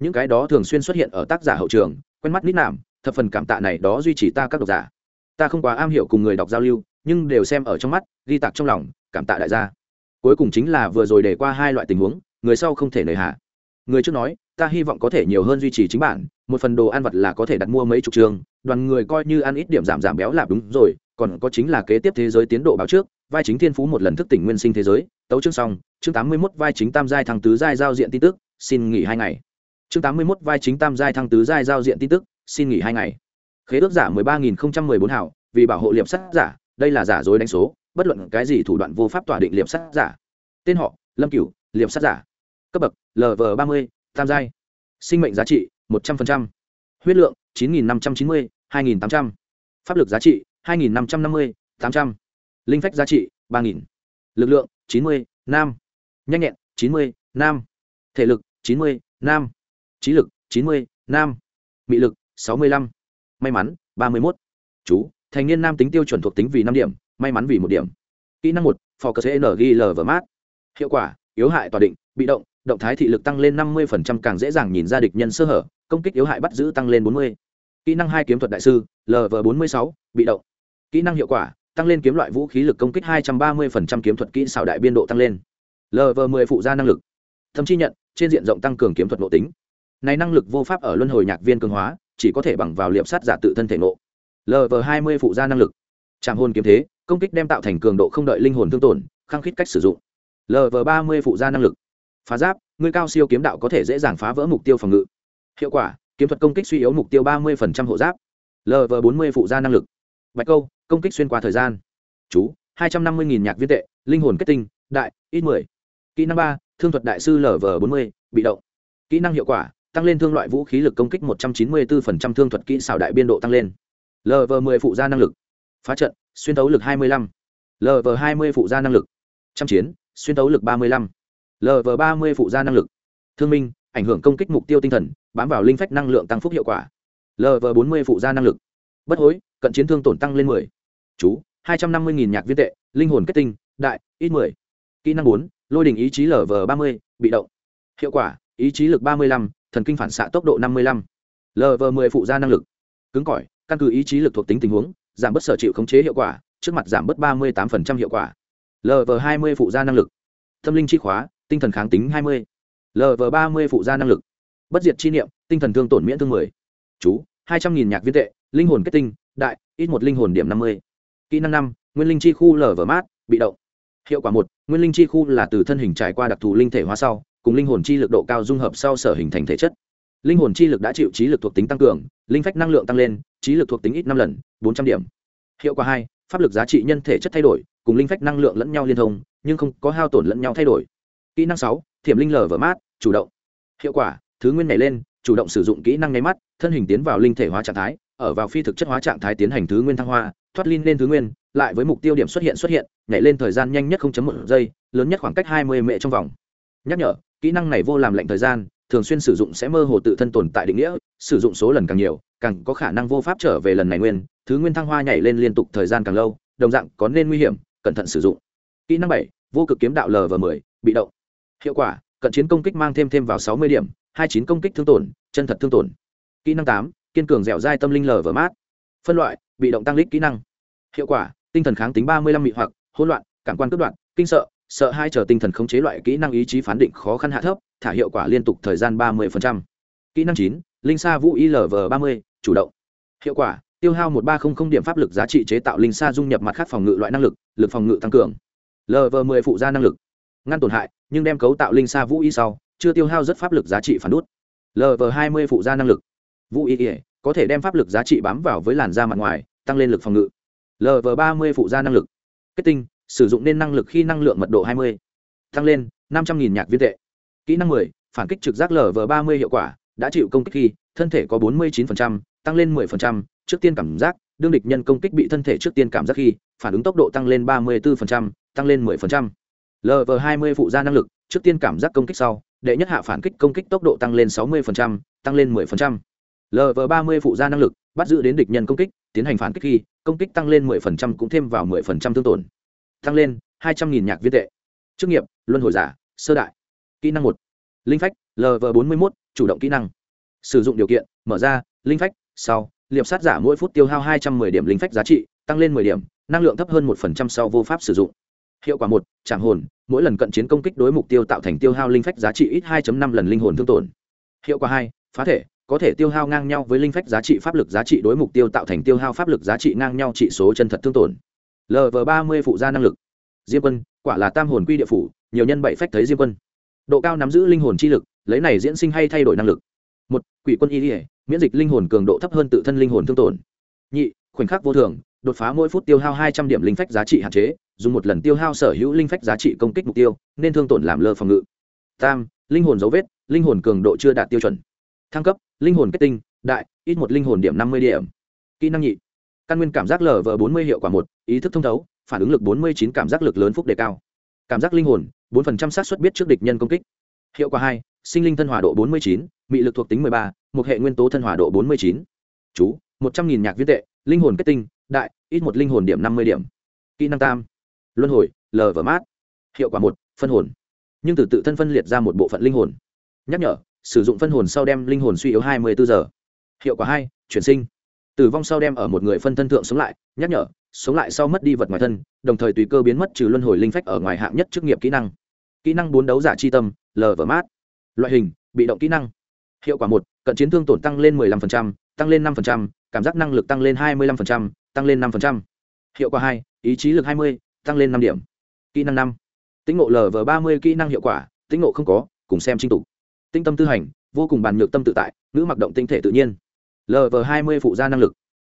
Những cái đó thường xuyên xuất hiện ở tác giả hậu trường quen mắt nít nạm, thập phần cảm tạ này đó duy trì ta các độc giả. Ta không quá am hiểu cùng người đọc giao lưu, nhưng đều xem ở trong mắt, ghi tạc trong lòng, cảm tạ đại gia. Cuối cùng chính là vừa rồi để qua hai loại tình huống, người sau không thể nời hạ. Người trước nói, ta hy vọng có thể nhiều hơn duy trì chính bản, một phần đồ ăn vật là có thể đặt mua mấy chục trường, đoàn người coi như ăn ít điểm giảm giảm béo là đúng rồi, còn có chính là kế tiếp thế giới tiến độ báo trước, vai chính thiên phú một lần thức tỉnh nguyên sinh thế giới, tấu chương xong, chương tám mươi 81 vai chính tam giai thăng tứ giai giao diện tin tức, xin nghỉ hai ngày chương tám mươi 81 vai chính tam giai thăng tứ giai giao diện tin tức, xin nghỉ hai ngày. Khế ước giả mười ba nghìn không trăm mười bốn hảo, vì bảo hộ liệp sắt giả, đây là giả dối đánh số, bất luận cái gì thủ đoạn vô pháp tỏa định liệp sắt giả. Tên họ, lâm cửu, liệp sắt giả. Cấp bậc lv ba mươi, tam giai. Sinh mệnh giá trị, một trăm linh huyết lượng, chín nghìn năm trăm chín mươi, hai nghìn tám trăm. Pháp lực giá trị, hai nghìn năm trăm năm mươi, tám trăm. Linh phách giá trị, ba nghìn. Lực lượng, chín mươi nam nhanh nhẹn, chín mươi nam thể lực, chín mươi nam trí lực, chín mươi, nam. Mị lực, sáu mươi lăm. May mắn, ba mươi một chú, thành niên nam tính tiêu chuẩn thuộc tính vì năm điểm, may mắn vì một điểm. Kỹ năng một, phò cờ n g l mát. Hiệu quả, yếu hại tòa định, bị động động thái thị lực tăng lên năm mươi càng dễ dàng nhìn ra địch nhân sơ hở, công kích yếu hại bắt giữ tăng lên bốn mươi. Kỹ năng hai kiếm thuật đại sư lv bốn mươi sáu, bị động. Kỹ năng hiệu quả, tăng lên kiếm loại vũ khí lực công kích hai trăm ba mươi kiếm thuật kỹ xảo đại biên độ tăng lên. Lv 10 phụ gia năng lực. Thậm chí nhận, trên diện rộng tăng cường kiếm thuật nội tính này năng lực vô pháp ở luân hồi nhạc viên cường hóa, chỉ có thể bằng vào liệp sát giả tự thân thể nộ lv 20 phụ gia năng lực. Trạm hồn kiếm thế, công kích đem tạo thành cường độ không đợi linh hồn thương tổn, khăng khít cách sử dụng. Lv 30 phụ gia năng lực. Phá giáp người cao siêu kiếm đạo có thể dễ dàng phá vỡ mục tiêu phòng ngự. Hiệu quả, kiếm thuật công kích suy yếu mục tiêu ba mươi hộ giáp. Lv 40 phụ gia năng lực. Bạch câu, công kích xuyên qua thời gian. Chú, hai trăm năm mươi nhạc viên tệ, linh hồn kết tinh, đại, ít mười. Kỹ năng ba, thương thuật đại sư lv bốn mươi, bị động. Kỹ năng hiệu quả tăng lên thương loại vũ khí lực công kích 194% thương thuật kỹ xảo đại biên độ tăng lên. Lv 10 phụ gia năng lực. Phá trận xuyên tấu lực 25 lv 20 phụ gia năng lực. Trăm chiến xuyên tấu lực 35 lv 30 phụ gia năng lực. Thương minh ảnh hưởng công kích mục tiêu tinh thần bám vào linh phách năng lượng tăng phúc hiệu quả. Lv 40 phụ gia năng lực. Bất hối cận chiến thương tổn tăng lên 10 chú 250.000 nhạc viên tệ linh hồn kết tinh đại ít 10 kỹ năng 4 lôi đình ý chí lv 30 bị động. Hiệu quả ý chí lực 35, thần kinh phản xạ tốc độ năm mươi lăm. Lv mười phụ gia năng lực. Cứng cỏi, căn cứ ý chí lực thuộc tính tình huống, giảm bớt sở chịu khống chế hiệu quả, trước mặt giảm bớt ba mươi tám hiệu quả. Lv hai mươi phụ gia năng lực. Tâm linh chi khóa, tinh thần kháng tính hai mươi. Lv ba mươi phụ gia năng lực. Bất diệt chi niệm, tinh thần thương tổn miễn thương mười. Chú, hai trăm nghìn nhạc viên tệ, linh hồn kết tinh, đại, ít một linh hồn điểm năm mươi. Kỹ năng năm, nguyên linh chi khu lv mát, bị động. Hiệu quả một, nguyên linh chi khu là từ thân hình trải qua đặc thù linh thể hóa sau cùng linh hồn chi lực độ cao dung hợp sau sở hình thành thể chất. Linh hồn chi lực đã chịu trí lực thuộc tính tăng cường, linh phách năng lượng tăng lên, trí lực thuộc tính ít năm lần, bốn trăm điểm. Hiệu quả hai, pháp lực giá trị nhân thể chất thay đổi, cùng linh phách năng lượng lẫn nhau liên thông, nhưng không có hao tổn lẫn nhau thay đổi. Kỹ năng sáu, thiểm linh lở vỡ mát, chủ động. Hiệu quả, thứ nguyên nhảy lên, chủ động sử dụng kỹ năng nháy mắt, thân hình tiến vào linh thể hóa trạng thái, ở vào phi thực chất hóa trạng thái tiến hành thứ nguyên thăng hoa, thoát linh lên thứ nguyên, lại với mục tiêu điểm xuất hiện xuất hiện, nhảy lên thời gian nhanh nhất một giây, lớn nhất khoảng cách hai mươi mệ trong vòng. Nhắc nhở kỹ năng này vô làm lệnh thời gian, thường xuyên sử dụng sẽ mơ hồ tự thân tồn tại định nghĩa, sử dụng số lần càng nhiều, càng có khả năng vô pháp trở về lần này nguyên, thứ nguyên thăng hoa nhảy lên liên tục thời gian càng lâu, đồng dạng có nên nguy hiểm, cẩn thận sử dụng. Kỹ năng bảy, vô cực kiếm đạo l và mười, bị động. Hiệu quả, cận chiến công kích mang thêm thêm vào sáu mươi điểm, hai chín công kích thương tổn, chân thật thương tổn. Kỹ năng tám, kiên cường dẻo dai tâm linh l và mát. Phân loại, bị động tăng lít kỹ năng. Hiệu quả, tinh thần kháng tính ba mươi lăm mị hoặc, hỗn loạn, cảm quan cướp đoạn kinh sợ sợ hai chờ tinh thần khống chế loại kỹ năng ý chí phán định khó khăn hạ thấp, thả hiệu quả liên tục thời gian ba mươi kỹ năng chín, linh sa vũ ilv ba mươi, chủ động. Hiệu quả, tiêu hao một ba trăm linh điểm pháp lực giá trị chế tạo linh sa dung nhập mặt khác phòng ngự loại năng lực lực phòng ngự tăng cường. Lv m ộ phụ gia năng lực. Ngăn tổn hại, nhưng đem cấu tạo linh sa vũ y sau, chưa tiêu hao rất pháp lực giá trị phản đút lv hai mươi phụ gia năng lực. Vũ y ỉa có thể đem pháp lực giá trị bám vào với làn da mặt ngoài, tăng lên lực phòng ngự. Lv ba mươi phụ gia năng lực. Kết tinh sử dụng nên năng lực khi năng lượng mật độ hai mươi tăng lên năm trăm nghìn nhạc viên tệ kỹ năng mười phản kích trực giác lv ba mươi hiệu quả đã chịu công kích khi thân thể có bốn mươi chín tăng lên mười trước tiên cảm giác đương địch nhân công kích bị thân thể trước tiên cảm giác khi phản ứng tốc độ tăng lên 34%, tăng lên 10%. lv hai mươi phụ gia năng lực trước tiên cảm giác công kích sau đệ nhất hạ phản kích công kích tốc độ tăng lên 60%, tăng lên 10%. lv ba mươi phụ gia năng lực bắt giữ đến địch nhân công kích tiến hành phản kích khi công kích tăng lên 10% cũng thêm vào 10% thương tổn tăng lên hai trăm nghìn nhạc viên tệ. Chức nghiệp, luân hồi giả, sơ đại. Kỹ năng một, linh phách lv bốn mươi một chủ động kỹ năng. Sử dụng điều kiện, mở ra, linh phách, sau, liệp sát giả mỗi phút tiêu hao hai trăm mười điểm linh phách giá trị, tăng lên mười điểm, năng lượng thấp hơn một phần sau vô pháp sử dụng. Hiệu quả một tràng hồn, mỗi lần cận chiến công kích đối mục tiêu tạo thành tiêu hao linh phách giá trị ít hai năm lần linh hồn thương tổn. Hiệu quả hai, phá thể, có thể tiêu hao ngang nhau với linh phách giá trị pháp lực giá trị đối mục tiêu tạo thành tiêu hao pháp lực giá trị ngang nhau trị số chân thật thương tổn lv ba mươi phụ gia năng lực. Diêm quân, quả là tam hồn quy địa phủ, nhiều nhân bảy phách thấy diêm quân. Độ cao nắm giữ linh hồn chi lực, lấy này diễn sinh hay thay đổi năng lực. Một, quỷ quân y ỉa miễn dịch linh hồn cường độ thấp hơn tự thân linh hồn thương tổn. Nhị, khoảnh khắc vô thường, đột phá mỗi phút tiêu hao hai trăm điểm linh phách giá trị hạn chế, dùng một lần tiêu hao sở hữu linh phách giá trị công kích mục tiêu, nên thương tổn làm lơ phòng ngự. Tam, linh hồn dấu vết, linh hồn cường độ chưa đạt tiêu chuẩn. Thăng cấp, linh hồn kết tinh, đại, ít một linh hồn điểm năm mươi điểm. Kỹ năng nhị căn nguyên cảm giác lở bốn mươi hiệu quả một, ý thức thông thấu, phản ứng lực bốn mươi chín, cảm giác lực lớn phúc đề cao. Cảm giác linh hồn, bốn phần trăm xác suất biết trước địch nhân công kích. Hiệu quả hai, sinh linh thân hòa độ bốn mươi chín, mị lực thuộc tính mười ba, một hệ nguyên tố thân hòa độ bốn mươi chín. Chú, một trăm nghìn nhạc viên tệ, linh hồn kết tinh, đại, ít một linh hồn điểm năm mươi điểm. Kỹ năng tam, luân hồi, lờ và mát. Hiệu quả một, phân hồn. Nhưng từ tự thân phân liệt ra một bộ phận linh hồn. Nhắc nhở, sử dụng phân hồn sau đem linh hồn suy yếu hai mươi bốn giờ. Hiệu quả hai, chuyển sinh tử vong sau đem ở một người phân thân thượng sống lại nhắc nhở sống lại sau mất đi vật ngoài thân đồng thời tùy cơ biến mất trừ luân hồi linh phách ở ngoài hạng nhất chức nghiệp kỹ năng. Kỹ năng bốn đấu giả chi tâm lờ và mát. Loại hình bị động kỹ năng. Hiệu quả một cận chiến thương tổn tăng lên 15%, tăng lên 5%, cảm giác năng lực tăng lên 25%, tăng lên 5%. hiệu quả hai ý chí lực 20, tăng lên năm điểm. Kỹ năng năm tĩnh ngộ lv ba mươi kỹ năng hiệu quả tĩnh ngộ không có cùng xem trinh tục. Tinh tâm tư hành vô cùng bàn nhược tâm tự tại ngữ mặc động tinh thể tự nhiên lv hai mươi phụ gia năng lực.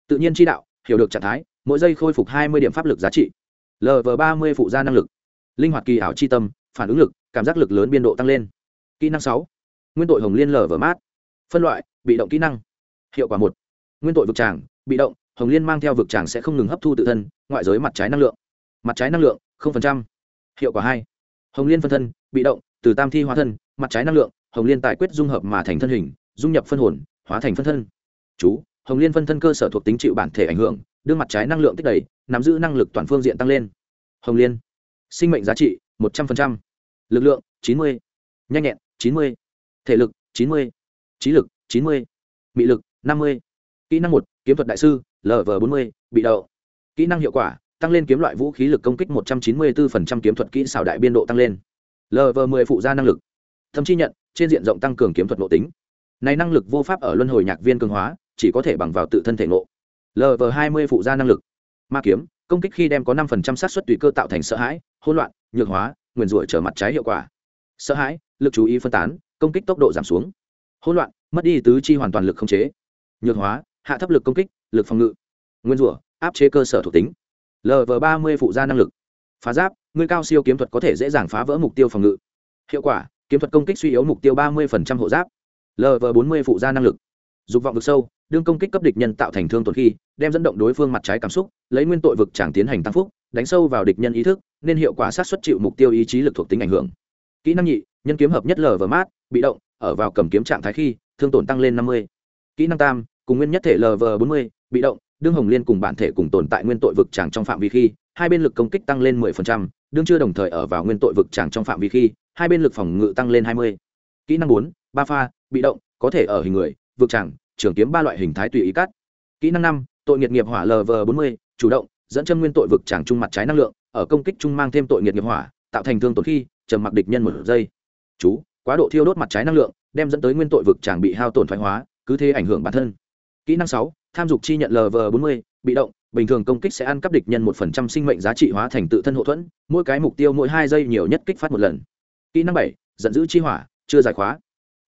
Tự nhiên chi đạo, hiểu được trạng thái, mỗi giây khôi phục hai mươi điểm pháp lực giá trị. Lv ba mươi phụ gia năng lực. Linh hoạt kỳ ảo chi tâm, phản ứng lực, cảm giác lực lớn biên độ tăng lên. Kỹ năng sáu. Nguyên tội hồng liên lv mát. Phân loại, bị động kỹ năng. Hiệu quả một. Nguyên tội vực tràng, bị động, hồng liên mang theo vực tràng sẽ không ngừng hấp thu tự thân, ngoại giới mặt trái năng lượng. Mặt trái năng lượng hiệu quả hai. Hồng liên phân thân, bị động, từ tam thi hóa thân, mặt trái năng lượng, hồng liên tài quyết dung hợp mà thành thân hình, dung nhập phân hồn, hóa thành phân thân chú, hồng liên phân thân cơ sở thuộc tính chịu bản thể ảnh hưởng, đương mặt trái năng lượng tích đầy, nắm giữ năng lực toàn phương diện tăng lên. Hồng liên, sinh mệnh giá trị, một trăm linh lực lượng, chín mươi. Nhanh nhẹn, chín mươi. Thể lực, chín mươi. Trí lực, chín mươi. Mị lực, năm mươi. Kỹ năng một, kiếm thuật đại sư lv bốn mươi, bị đậu. Kỹ năng hiệu quả, tăng lên kiếm loại vũ khí lực công kích một trăm chín mươi bốn kiếm thuật kỹ xảo đại biên độ tăng lên. Lv m ộ ư ơ i phụ gia năng lực. Thậm chi nhận, trên diện rộng tăng cường kiếm thuật nội tính. Này năng lực vô pháp ở luân hồi nhạc viên cường hóa chỉ có thể bằng vào tự thân thể ngộ. Lv hai mươi phụ gia năng lực. Ma kiếm, công kích khi đem có năm phần trăm xác suất tùy cơ tạo thành sợ hãi, hỗn loạn, nhược hóa, nguyền rủa trở mặt trái hiệu quả. Sợ hãi, lực chú ý phân tán, công kích tốc độ giảm xuống. Hỗn loạn, mất đi tứ chi hoàn toàn lực không chế. Nhược hóa, hạ thấp lực công kích, lực phòng ngự. Nguyên rủa, áp chế cơ sở thuộc tính. Lv ba mươi phụ gia năng lực. Phá giáp người cao siêu kiếm thuật có thể dễ dàng phá vỡ mục tiêu phòng ngự. Hiệu quả, kiếm thuật công kích suy yếu mục tiêu ba mươi hộ giáp. Lv bốn mươi phụ gia năng lực. Dục vọng vực sâu đương công kích cấp địch nhân tạo thành thương tổn khi, đem dẫn động đối phương mặt trái cảm xúc, lấy nguyên tội vực chẳng tiến hành tăng phúc, đánh sâu vào địch nhân ý thức, nên hiệu quả sát xuất chịu mục tiêu ý chí lực thuộc tính ảnh hưởng kỹ năng nhị, nhân kiếm hợp nhất lờ và mát, bị động, ở vào cầm kiếm trạng thái khi, thương tổn tăng lên năm mươi kỹ năng tam, cùng nguyên nhất thể lv bốn mươi, bị động, đương hồng liên cùng bản thể cùng tồn tại nguyên tội vực chẳng trong phạm vi khi, hai bên lực công kích tăng lên mười phần trăm, đương chưa đồng thời ở vào nguyên tội vực chẳng trong phạm vi khi, hai bên lực phòng ngự tăng lên hai mươi kỹ năng bốn, ba pha, bị động, có thể ở hình người, vực chẳng trường kiếm ba loại hình thái tùy ý cắt. Kỹ năng năm, tội nghiệt nghiệp hỏa lv bốn mươi, chủ động, dẫn chân nguyên tội vực tràng trung mặt trái năng lượng, ở công kích trung mang thêm tội nghiệt nghiệp hỏa, tạo thành thương tổn khi, trầm mặc địch nhân một giây. Chú, quá độ thiêu đốt mặt trái năng lượng, đem dẫn tới nguyên tội vực tràng bị hao tổn thoái hóa, cứ thế ảnh hưởng bản thân. Kỹ năng sáu, tham dục chi nhận lv bốn mươi, bị động, bình thường công kích sẽ ăn cắp địch nhân một phần trăm sinh mệnh giá trị hóa thành tự thân hậu thuẫn, mỗi cái mục tiêu mỗi hai giây nhiều nhất kích phát một lần. Kỹ năng bảy, giận dữ chi hỏa, chưa giải khóa.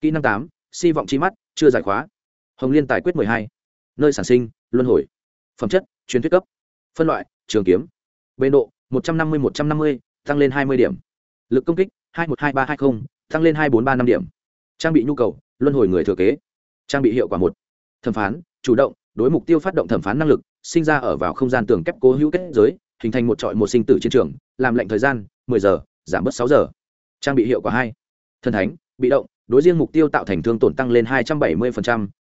Kỹ năng tám, si vọng chi mắt, chưa giải khóa hồng liên tài quyết mười hai. Nơi sản sinh, luân hồi. Phẩm chất, truyền thuyết cấp. Phân loại, trường kiếm. Bê độ, một trăm năm mươi, một trăm năm mươi, tăng lên hai mươi điểm. Lực công kích, hai một hai ba hai mươi tăng lên hai bốn ba năm điểm. Trang bị nhu cầu, luân hồi người thừa kế. Trang bị hiệu quả một. Thẩm phán, chủ động, đối mục tiêu phát động thẩm phán năng lực, sinh ra ở vào không gian tường kép cố hữu kết giới, hình thành một trọi một sinh tử chiến trường, làm lệnh thời gian, mười giờ, giảm bớt sáu giờ. Trang bị hiệu quả hai. Thần thánh, bị động, đối riêng mục tiêu tạo thành thương tổn tăng lên hai trăm bảy mươi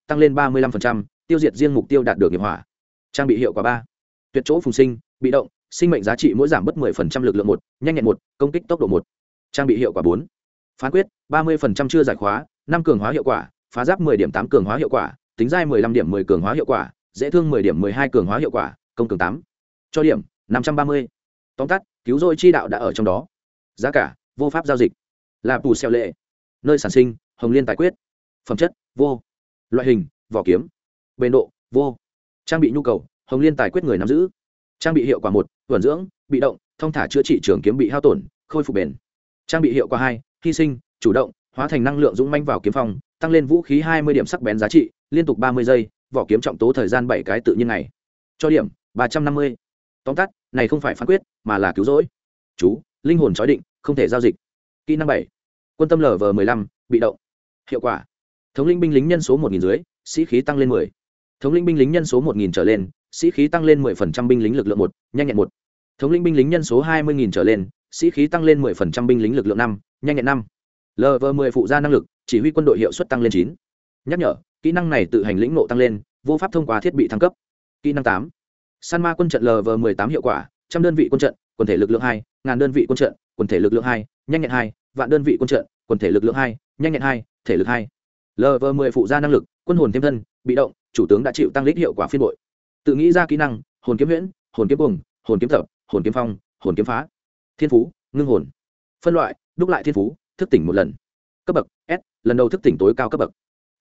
tăng lên ba mươi năm tiêu diệt riêng mục tiêu đạt được nghiệp hỏa. Trang bị hiệu quả ba. Tuyệt chỗ phùng sinh, bị động, sinh mệnh giá trị mỗi giảm bất 10% lực lượng một, nhanh nhẹn một, công kích tốc độ một. Trang bị hiệu quả bốn. Phán quyết 30% chưa giải khóa, năm cường hóa hiệu quả, phá giáp 10 điểm tám cường hóa hiệu quả, tính dai 15 điểm 10 cường hóa hiệu quả, dễ thương 10 điểm 12 cường hóa hiệu quả, công cường tám. Cho điểm 530. tóm tắt, cứu rỗi chi đạo đã ở trong đó. Giá cả, vô pháp giao dịch. Là bù xeo lệ. Nơi sản sinh, hồng liên tài quyết. Phẩm chất, vô loại hình, vỏ kiếm. Bền độ, vô. Trang bị nhu cầu, hồng liên tài quyết người nắm giữ. Trang bị hiệu quả một vận dưỡng, bị động, thông thả chữa trị trường kiếm bị hao tổn, khôi phục bền. Trang bị hiệu quả hai, hy sinh, chủ động, hóa thành năng lượng dũng manh vào kiếm phong, tăng lên vũ khí hai mươi điểm sắc bén giá trị, liên tục ba mươi giây, vỏ kiếm trọng tố thời gian bảy cái tự nhiên này cho điểm, ba trăm năm mươi. Tóm tắt, này không phải phán quyết, mà là cứu rỗi. Chú, linh hồn chói định, không thể giao dịch. Kỹ năng bảy, quân tâm lv m ộ ư bị động. Hiệu quả thống lĩnh binh lính nhân số một nghìn dưới, sĩ khí tăng lên mười. Thống lĩnh binh lính nhân số một nghìn trở lên, sĩ khí tăng lên mười phần trăm binh lính lực lượng một, nhanh nhẹn một. Thống lĩnh binh lính nhân số hai mươi nghìn trở lên, sĩ khí tăng lên mười phần trăm binh lính lực lượng năm, nhanh nhẹn năm. Lv mười phụ gia năng lực, chỉ huy quân đội hiệu suất tăng lên chín. Nhắc nhở, kỹ năng này tự hành lĩnh nộ tăng lên, vô pháp thông qua thiết bị thăng cấp. Kỹ năng tám. San ma quân trận lv mười tám hiệu quả, trăm đơn vị quân trận, quần thể lực lượng hai, ngàn đơn vị quân trận, quần thể lực lượng hai, nhanh nhẹn hai, vạn đơn vị quân trận, quần thể lực lượng hai, nhanh nhẹn hai, thể lực hai lv mười phụ gia năng lực, quân hồn thêm thân, bị động, chủ tướng đã chịu tăng lít hiệu quả phiên bội. Tự nghĩ ra kỹ năng, hồn kiếm huyễn, hồn kiếm cùng hồn kiếm thập, hồn kiếm phong, hồn kiếm phá. Thiên phú, ngưng hồn. Phân loại, đúc lại thiên phú, thức tỉnh một lần. Cấp bậc, s, lần đầu thức tỉnh tối cao cấp bậc.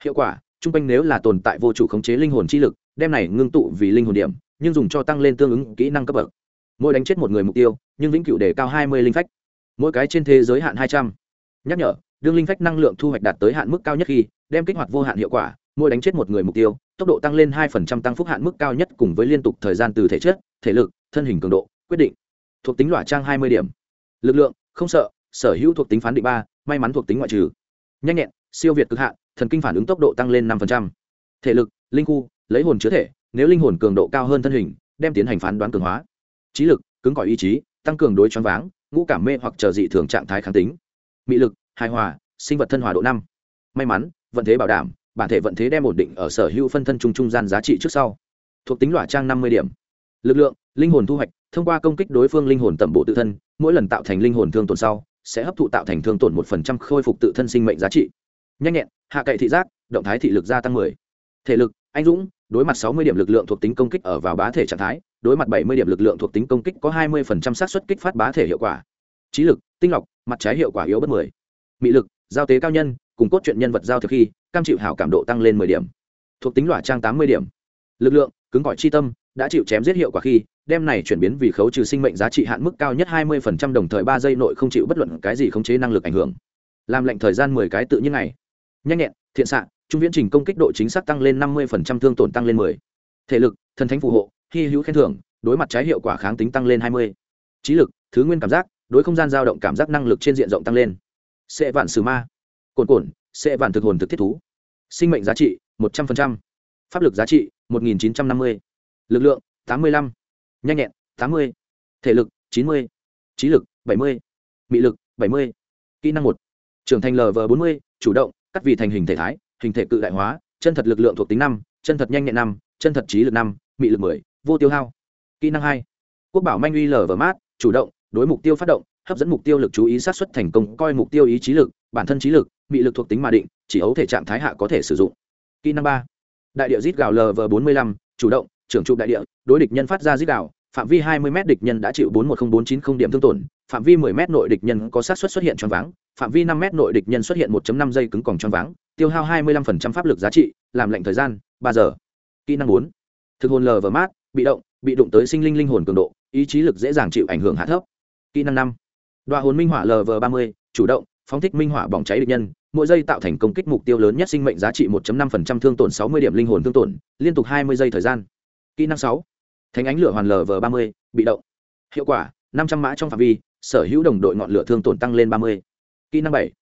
Hiệu quả, trung quanh nếu là tồn tại vô chủ khống chế linh hồn chi lực, đem này ngưng tụ vì linh hồn điểm, nhưng dùng cho tăng lên tương ứng kỹ năng cấp bậc. Mỗi đánh chết một người mục tiêu, nhưng vĩnh cửu để cao hai mươi linh phách. Mỗi cái trên thế giới hạn hai trăm. Nhắc nhở, đương linh phách năng lượng thu hoạch đạt tới hạn mức cao nhất khi đem kích hoạt vô hạn hiệu quả, mỗi đánh chết một người mục tiêu, tốc độ tăng lên hai phần trăm tăng phúc hạn mức cao nhất cùng với liên tục thời gian từ thể chất, thể lực, thân hình cường độ, quyết định. Thuộc tính loại trang hai mươi điểm. Lực lượng, không sợ, sở hữu thuộc tính phán định ba, may mắn thuộc tính ngoại trừ. Nhanh nhẹn, siêu việt cực hạn, thần kinh phản ứng tốc độ tăng lên năm thể lực, linh khu, lấy hồn chứa thể, nếu linh hồn cường độ cao hơn thân hình, đem tiến hành phán đoán cường hóa. Trí lực, cứng cỏi ý chí, tăng cường đối choáng váng, ngũ cảm mê hoặc chờ dị thường trạng thái kháng tính. Mị lực, hài hòa, sinh vật thân hòa độ năm. May mắn vận thế bảo đảm, bản thể vận thế đem ổn định ở sở hữu phân thân trung trung gian giá trị trước sau. Thuộc tính loại trang năm mươi điểm. Lực lượng, linh hồn thu hoạch, thông qua công kích đối phương linh hồn tẩm bộ tự thân, mỗi lần tạo thành linh hồn thương tổn sau, sẽ hấp thụ tạo thành thương tổn một phần trăm khôi phục tự thân sinh mệnh giá trị. Nhanh nhẹn, hạ cậy thị giác, động thái thị lực gia tăng mười. Thể lực, anh dũng, đối mặt sáu mươi điểm lực lượng thuộc tính công kích ở vào bá thể trạng thái, đối mặt bảy mươi điểm lực lượng thuộc tính công kích có hai mươi phần trăm xác suất kích phát bá thể hiệu quả. Trí lực, tinh lọc, mặt trái hiệu quả yếu bất mười. Mị lực giao tế cao nhân, cùng cốt truyện nhân vật giao thực khi, cam chịu hảo cảm độ tăng lên mười điểm thuộc tính loại trang tám mươi điểm lực lượng, cứng gọi chi tâm, đã chịu chém giết hiệu quả khi, đem này chuyển biến vì khấu trừ sinh mệnh giá trị hạn mức cao nhất 20% đồng thời ba giây nội không chịu bất luận cái gì khống chế năng lực ảnh hưởng làm lệnh thời gian 10 cái tự nhiên này. nhanh nhẹn, thiện xạ, trung viễn trình công kích độ chính xác tăng lên 50% thương tổn tăng lên 10. thể lực, thần thánh phù hộ, hy hữu khen thưởng, đối mặt trái hiệu quả kháng tính tăng lên 20. trí lực, thứ nguyên cảm giác, đối không gian dao động cảm giác năng lực trên diện rộng tăng lên sẽ vạn sử ma cồn cồn sẽ vạn thực hồn thực thiết thú sinh mệnh giá trị 100%. pháp lực giá trị 1950. lực lượng 85. nhanh nhẹn 80. thể lực 90. trí lực 70. mị lực 70. kỹ năng một trưởng thành lv 40 chủ động cắt vì thành hình thể thái hình thể cự đại hóa chân thật lực lượng thuộc tính năm chân thật nhanh nhẹn năm chân thật trí lực năm mị lực 10, vô tiêu hao kỹ năng hai quốc bảo manh uy lv mát chủ động đối mục tiêu phát động hấp dẫn mục tiêu lực chú ý sát xuất thành công, coi mục tiêu ý trí lực, bản thân trí lực bị lực thuộc tính mà định, chỉ ấu thể trạng thái hạ có thể sử dụng. Kỹ năng ba, đại địa rít gạo lv bốn mươi lăm, chủ động, trưởng trụ đại địa, đối địch nhân phát ra rít gạo phạm vi hai mươi m địch nhân đã chịu bốn một nghìn bốn chín không điểm thương tổn, phạm vi 10 m nội địch nhân có sát xuất xuất hiện choáng váng, phạm vi 5 m nội địch nhân xuất hiện 1 năm giây cứng còng choáng váng, tiêu hao 25% pháp lực giá trị, làm lệnh thời gian, ba giờ. Kỹ năng bốn, thực hồn lờ và mát, bị động, bị đụng tới sinh linh linh hồn cường độ, ý chí lực dễ dàng chịu ảnh hưởng hạ thấp. Kỹ năng năm đoạ hồn minh hỏa lv ba mươi, chủ động, phóng thích minh hỏa bỏng cháy địch nhân, mỗi giây tạo thành công kích mục tiêu lớn nhất sinh mệnh giá trị 1.5% thương tổn 60 điểm linh hồn thương tổn, liên tục 20 giây thời gian kỹ năng sáu, thánh ánh lửa hoàn lv ba mươi, bị động hiệu quả 500 mã trong phạm vi, sở hữu đồng đội ngọn lửa thương tổn tăng lên 30. kỹ năng bảy,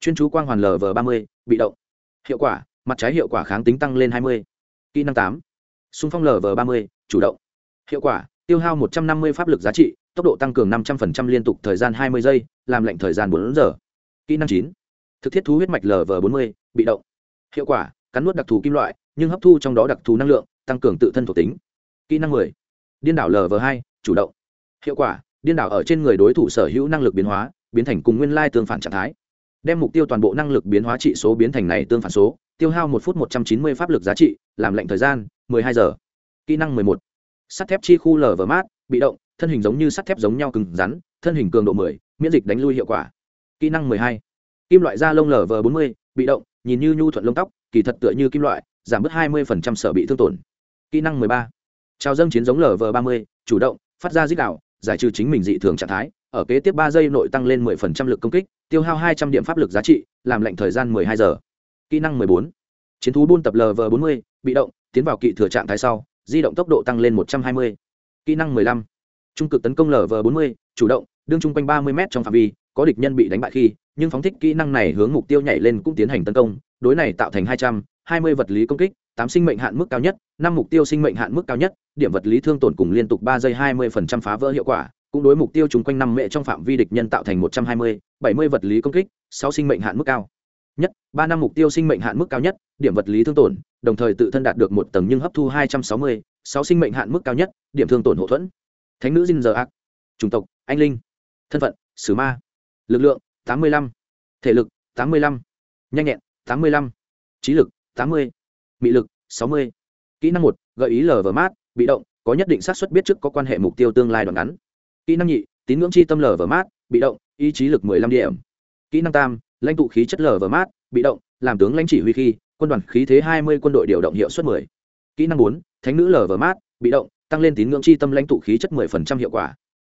chuyên chú quang hoàn lv ba mươi, bị động hiệu quả, mặt trái hiệu quả kháng tính tăng lên 20. kỹ năng tám, xung phong lv ba mươi, chủ động hiệu quả, tiêu hao 150 pháp lực giá trị tốc độ tăng cường 500% liên tục thời gian 20 giây, làm lệnh thời gian 4 giờ. Kỹ năng chín. Thực thiết thú huyết mạch lv 40 bị động. Hiệu quả, cắn nuốt đặc thù kim loại, nhưng hấp thu trong đó đặc thù năng lượng, tăng cường tự thân thuộc tính. Kỹ năng 10. điên đảo lv 2 chủ động. Hiệu quả, điên đảo ở trên người đối thủ sở hữu năng lực biến hóa, biến thành cùng nguyên lai tương phản trạng thái. Đem mục tiêu toàn bộ năng lực biến hóa trị số biến thành này tương phản số, tiêu hao một phút một trăm chín mươi pháp lực giá trị, làm lệnh thời gian mười hai giờ. Kỹ năng mười một. Sắt thép chi khu lv mát, bị động thân hình giống như sắt thép giống nhau cứng rắn, thân hình cường độ mười, miễn dịch đánh lui hiệu quả. Kỹ năng mười hai, kim loại da lông lv bốn mươi, bị động, nhìn như nhu thuận lông tóc, kỳ thật tựa như kim loại, giảm bớt hai mươi sở bị thương tổn. Kỹ năng mười ba trao dâng chiến giống lv ba mươi, chủ động, phát ra dích đạo, giải trừ chính mình dị thường trạng thái, ở kế tiếp ba giây nội tăng lên mười phần trăm lực công kích, tiêu hao hai trăm điểm pháp lực giá trị, làm lệnh thời gian mười hai giờ. Kỹ năng mười bốn, chiến thú buôn tập lv bốn mươi, bị động, tiến vào kỵ thừa trạng thái sau, di động tốc độ tăng lên một trăm hai mươi. Kỹ năng mười lăm trung cực tấn công lv bốn mươi, chủ động, đương chung quanh ba mươi m trong phạm vi, có địch nhân bị đánh bại khi, nhưng phóng thích kỹ năng này hướng mục tiêu nhảy lên cũng tiến hành tấn công, đối này tạo thành hai trăm, hai mươi vật lý công kích, tám sinh mệnh hạn mức cao nhất, năm mục tiêu sinh mệnh hạn mức cao nhất, điểm vật lý thương tổn cùng liên tục ba giây hai mươi phần trăm phá vỡ hiệu quả, cũng đối mục tiêu chung quanh năm mệ trong phạm vi địch nhân tạo thành một trăm hai mươi, bảy mươi vật lý công kích, sáu sinh mệnh hạn mức cao nhất, ba năm mục tiêu sinh mệnh hạn mức cao nhất, điểm vật lý thương tổn, đồng thời tự thân đạt được một tầng nhưng hấp thu hai trăm sáu mươi, sáu sinh mệnh hạn mức cao nhất, điểm thương tổn hậu thuẫn thánh nữ dinh giờ ác. Chủng tộc, anh linh. Thân phận, sử ma. Lực lượng, tám mươi lăm. Thể lực, tám mươi lăm. Nhanh nhẹn, tám mươi lăm. Trí lực, tám mươi. Mị lực, sáu mươi. Kỹ năng một, gợi ý lờ vờ mát, bị động, có nhất định xác suất biết trước có quan hệ mục tiêu tương lai đoạn ngắn. Kỹ năng nhị, tín ngưỡng chi tâm lờ vờ mát, bị động, ý chí lực mười lăm điểm. Kỹ năng tam, lãnh tụ khí chất lờ vờ mát, bị động, làm tướng lãnh chỉ huy khi, quân đoàn khí thế hai mươi, quân đội điều động hiệu suất mười. Kỹ năng bốn, thánh nữ lờ vờ mát, bị động tăng lên tín ngưỡng chi tâm lãnh tụ khí chất mười phần trăm hiệu quả.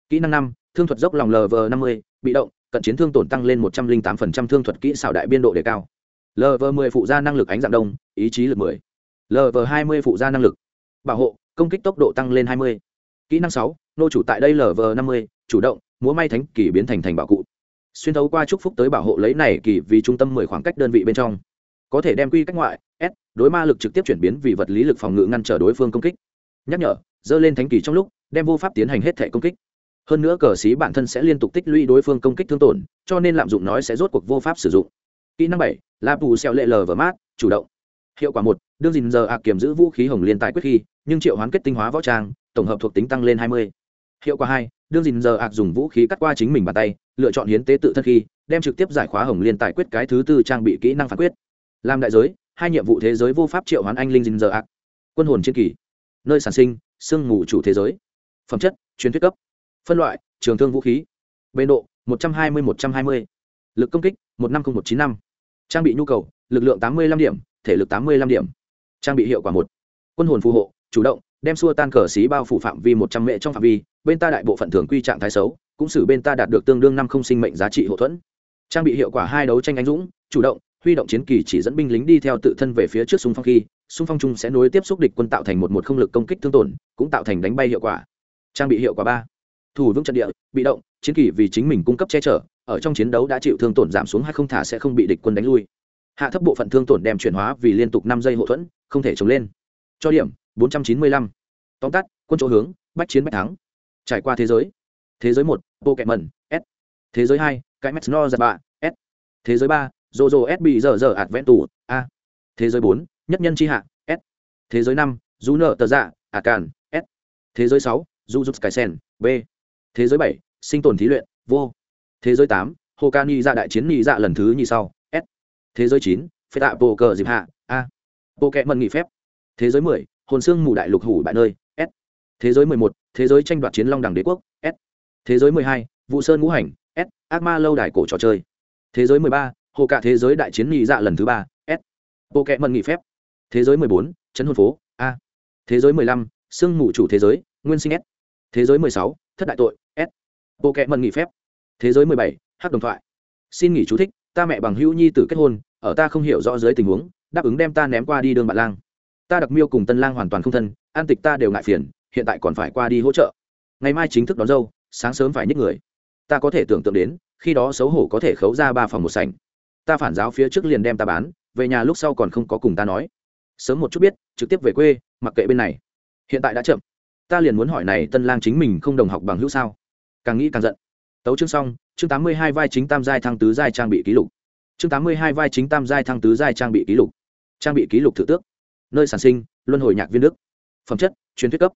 Kỹ năng năm, thương thuật dốc lòng lv năm mươi, bị động, cận chiến thương tổn tăng lên một trăm linh tám phần trăm thương thuật kỹ xảo đại biên độ đề cao. Lv mười phụ gia năng lực ánh dạng đông, ý chí lực mười. Lv hai mươi phụ gia năng lực bảo hộ, công kích tốc độ tăng lên hai mươi. Kỹ năng sáu, nô chủ tại đây lv năm mươi, chủ động, múa may thánh kỳ biến thành thành bảo cụ. Xuyên thấu qua chúc phúc tới bảo hộ lấy này kỳ vì trung tâm mười khoảng cách đơn vị bên trong. Có thể đem quy cách ngoại, s, đối ma lực trực tiếp chuyển biến vì vật lý lực phòng ngự ngăn trở đối phương công kích. Nhắc nhở dơ lên thánh kỳ trong lúc, đem vô pháp tiến hành hết thể công kích. Hơn nữa cờ xí bản thân sẽ liên tục tích lũy đối phương công kích thương tổn, cho nên lạm dụng nói sẽ rốt cuộc vô pháp sử dụng. Kỹ năng bảy là pù xeo lệ lờ và mát, chủ động. Hiệu quả một, đương dình giờ ác kiểm giữ vũ khí hồng liên tài quyết khi, nhưng triệu hoán kết tinh hóa võ trang, tổng hợp thuộc tính tăng lên hai mươi. Hiệu quả hai, đương dình giờ ạc dùng vũ khí cắt qua chính mình bàn tay, lựa chọn hiến tế tự thân khi, đem trực tiếp giải khóa hồng liên tài quyết cái thứ tư trang bị kỹ năng phán quyết. Làm đại giới, hai nhiệm vụ thế giới vô pháp triệu hoán anh linh dình giờ ạc quân hồn chiến kỳ. Nơi sản sinh sương mù chủ thế giới. Phẩm chất, truyền thuyết cấp. Phân loại, trường thương vũ khí. Bề độ, một trăm hai mươi, một trăm hai mươi. Lực công kích, một năm nghìn một chín năm. Trang bị nhu cầu, lực lượng tám mươi năm điểm, thể lực tám mươi năm điểm. Trang bị hiệu quả một. Quân hồn phù hộ, chủ động, đem xua tan cờ xí bao phủ phạm vi một trăm mệ trong phạm vi, bên ta đại bộ phận thường quy trạng thái xấu, cũng xử bên ta đạt được tương đương năm không sinh mệnh giá trị hậu thuẫn. Trang bị hiệu quả hai đấu tranh anh dũng, chủ động huy động chiến kỳ chỉ dẫn binh lính đi theo tự thân về phía trước xung phong khi, xung phong chung sẽ nối tiếp xúc địch quân tạo thành một một không lực công kích thương tổn, cũng tạo thành đánh bay hiệu quả. Trang bị hiệu quả ba. Thủ vững trận địa, bị động, chiến kỳ vì chính mình cung cấp che chở, ở trong chiến đấu đã chịu thương tổn giảm xuống hay không thả sẽ không bị địch quân đánh lui. Hạ thấp bộ phận thương tổn đem chuyển hóa vì liên tục năm giây hậu thuẫn, không thể chống lên. Cho điểm, bốn trăm chín mươi lăm. Tóm tắt, quân chỗ hướng, bách chiến bách thắng. Trải qua thế giới. Thế giới một bộ kẹt mẩn s. Thế giới hai cái no giặt bạ s. Thế giới ba jojo s bị giờ giờ ạt vẹn tù a thế giới bốn nhất nhân c hạ s thế giới năm dù nợ tờ dạ ạt càn s thế giới sáu dù giúp sky sen b thế giới bảy sinh tồn thí luyện vô thế giới tám hồ ca ni ra đại chiến ni dạ lần thứ như sau s thế giới chín phê tạ bồ cờ dịp hạ a bộ kẹ mần nghỉ phép thế giới mười hồn xương mù đại lục hủ bại nơi s thế giới mười một thế giới tranh đoạt chiến long đẳng đế quốc s thế giới mười hai vụ sơn ngũ hành s ác ma lâu đài cổ trò chơi thế giới mười ba hồ cả thế giới đại chiến nghị dạ lần thứ ba, s. Bộ kệ mận nghỉ phép. Thế giới mười bốn, chấn hồn phố, a. Thế giới mười lăm, sương mù chủ thế giới, nguyên sinh s. Thế giới mười sáu, thất đại tội, s. Bộ kệ mận nghỉ phép. Thế giới mười bảy hát đồng thoại. Xin nghỉ chú thích, ta mẹ bằng hữu nhi tử kết hôn, ở ta không hiểu rõ dưới tình huống, đáp ứng đem ta ném qua đi đường bạn lang. Ta đặc miêu cùng tân lang hoàn toàn không thân, an tịch ta đều ngại phiền, hiện tại còn phải qua đi hỗ trợ. Ngày mai chính thức đón dâu, sáng sớm phải nhích người. Ta có thể tưởng tượng đến, khi đó xấu hổ có thể khấu ra ba phòng một sảnh ta phản giáo phía trước liền đem ta bán, về nhà lúc sau còn không có cùng ta nói. Sớm một chút biết, trực tiếp về quê, mặc kệ bên này. Hiện tại đã chậm. Ta liền muốn hỏi này tân lang chính mình không đồng học bằng hữu sao? Càng nghĩ càng giận. Tấu chương xong, chương tám mươi hai vai chính tam giai thăng tứ giai trang bị ký lục. Chương tám mươi hai vai chính tam giai thăng tứ giai trang bị ký lục. Trang bị ký lục thử tước. Nơi sản sinh, luân hồi nhạc viên đức. Phẩm chất, truyền thuyết cấp.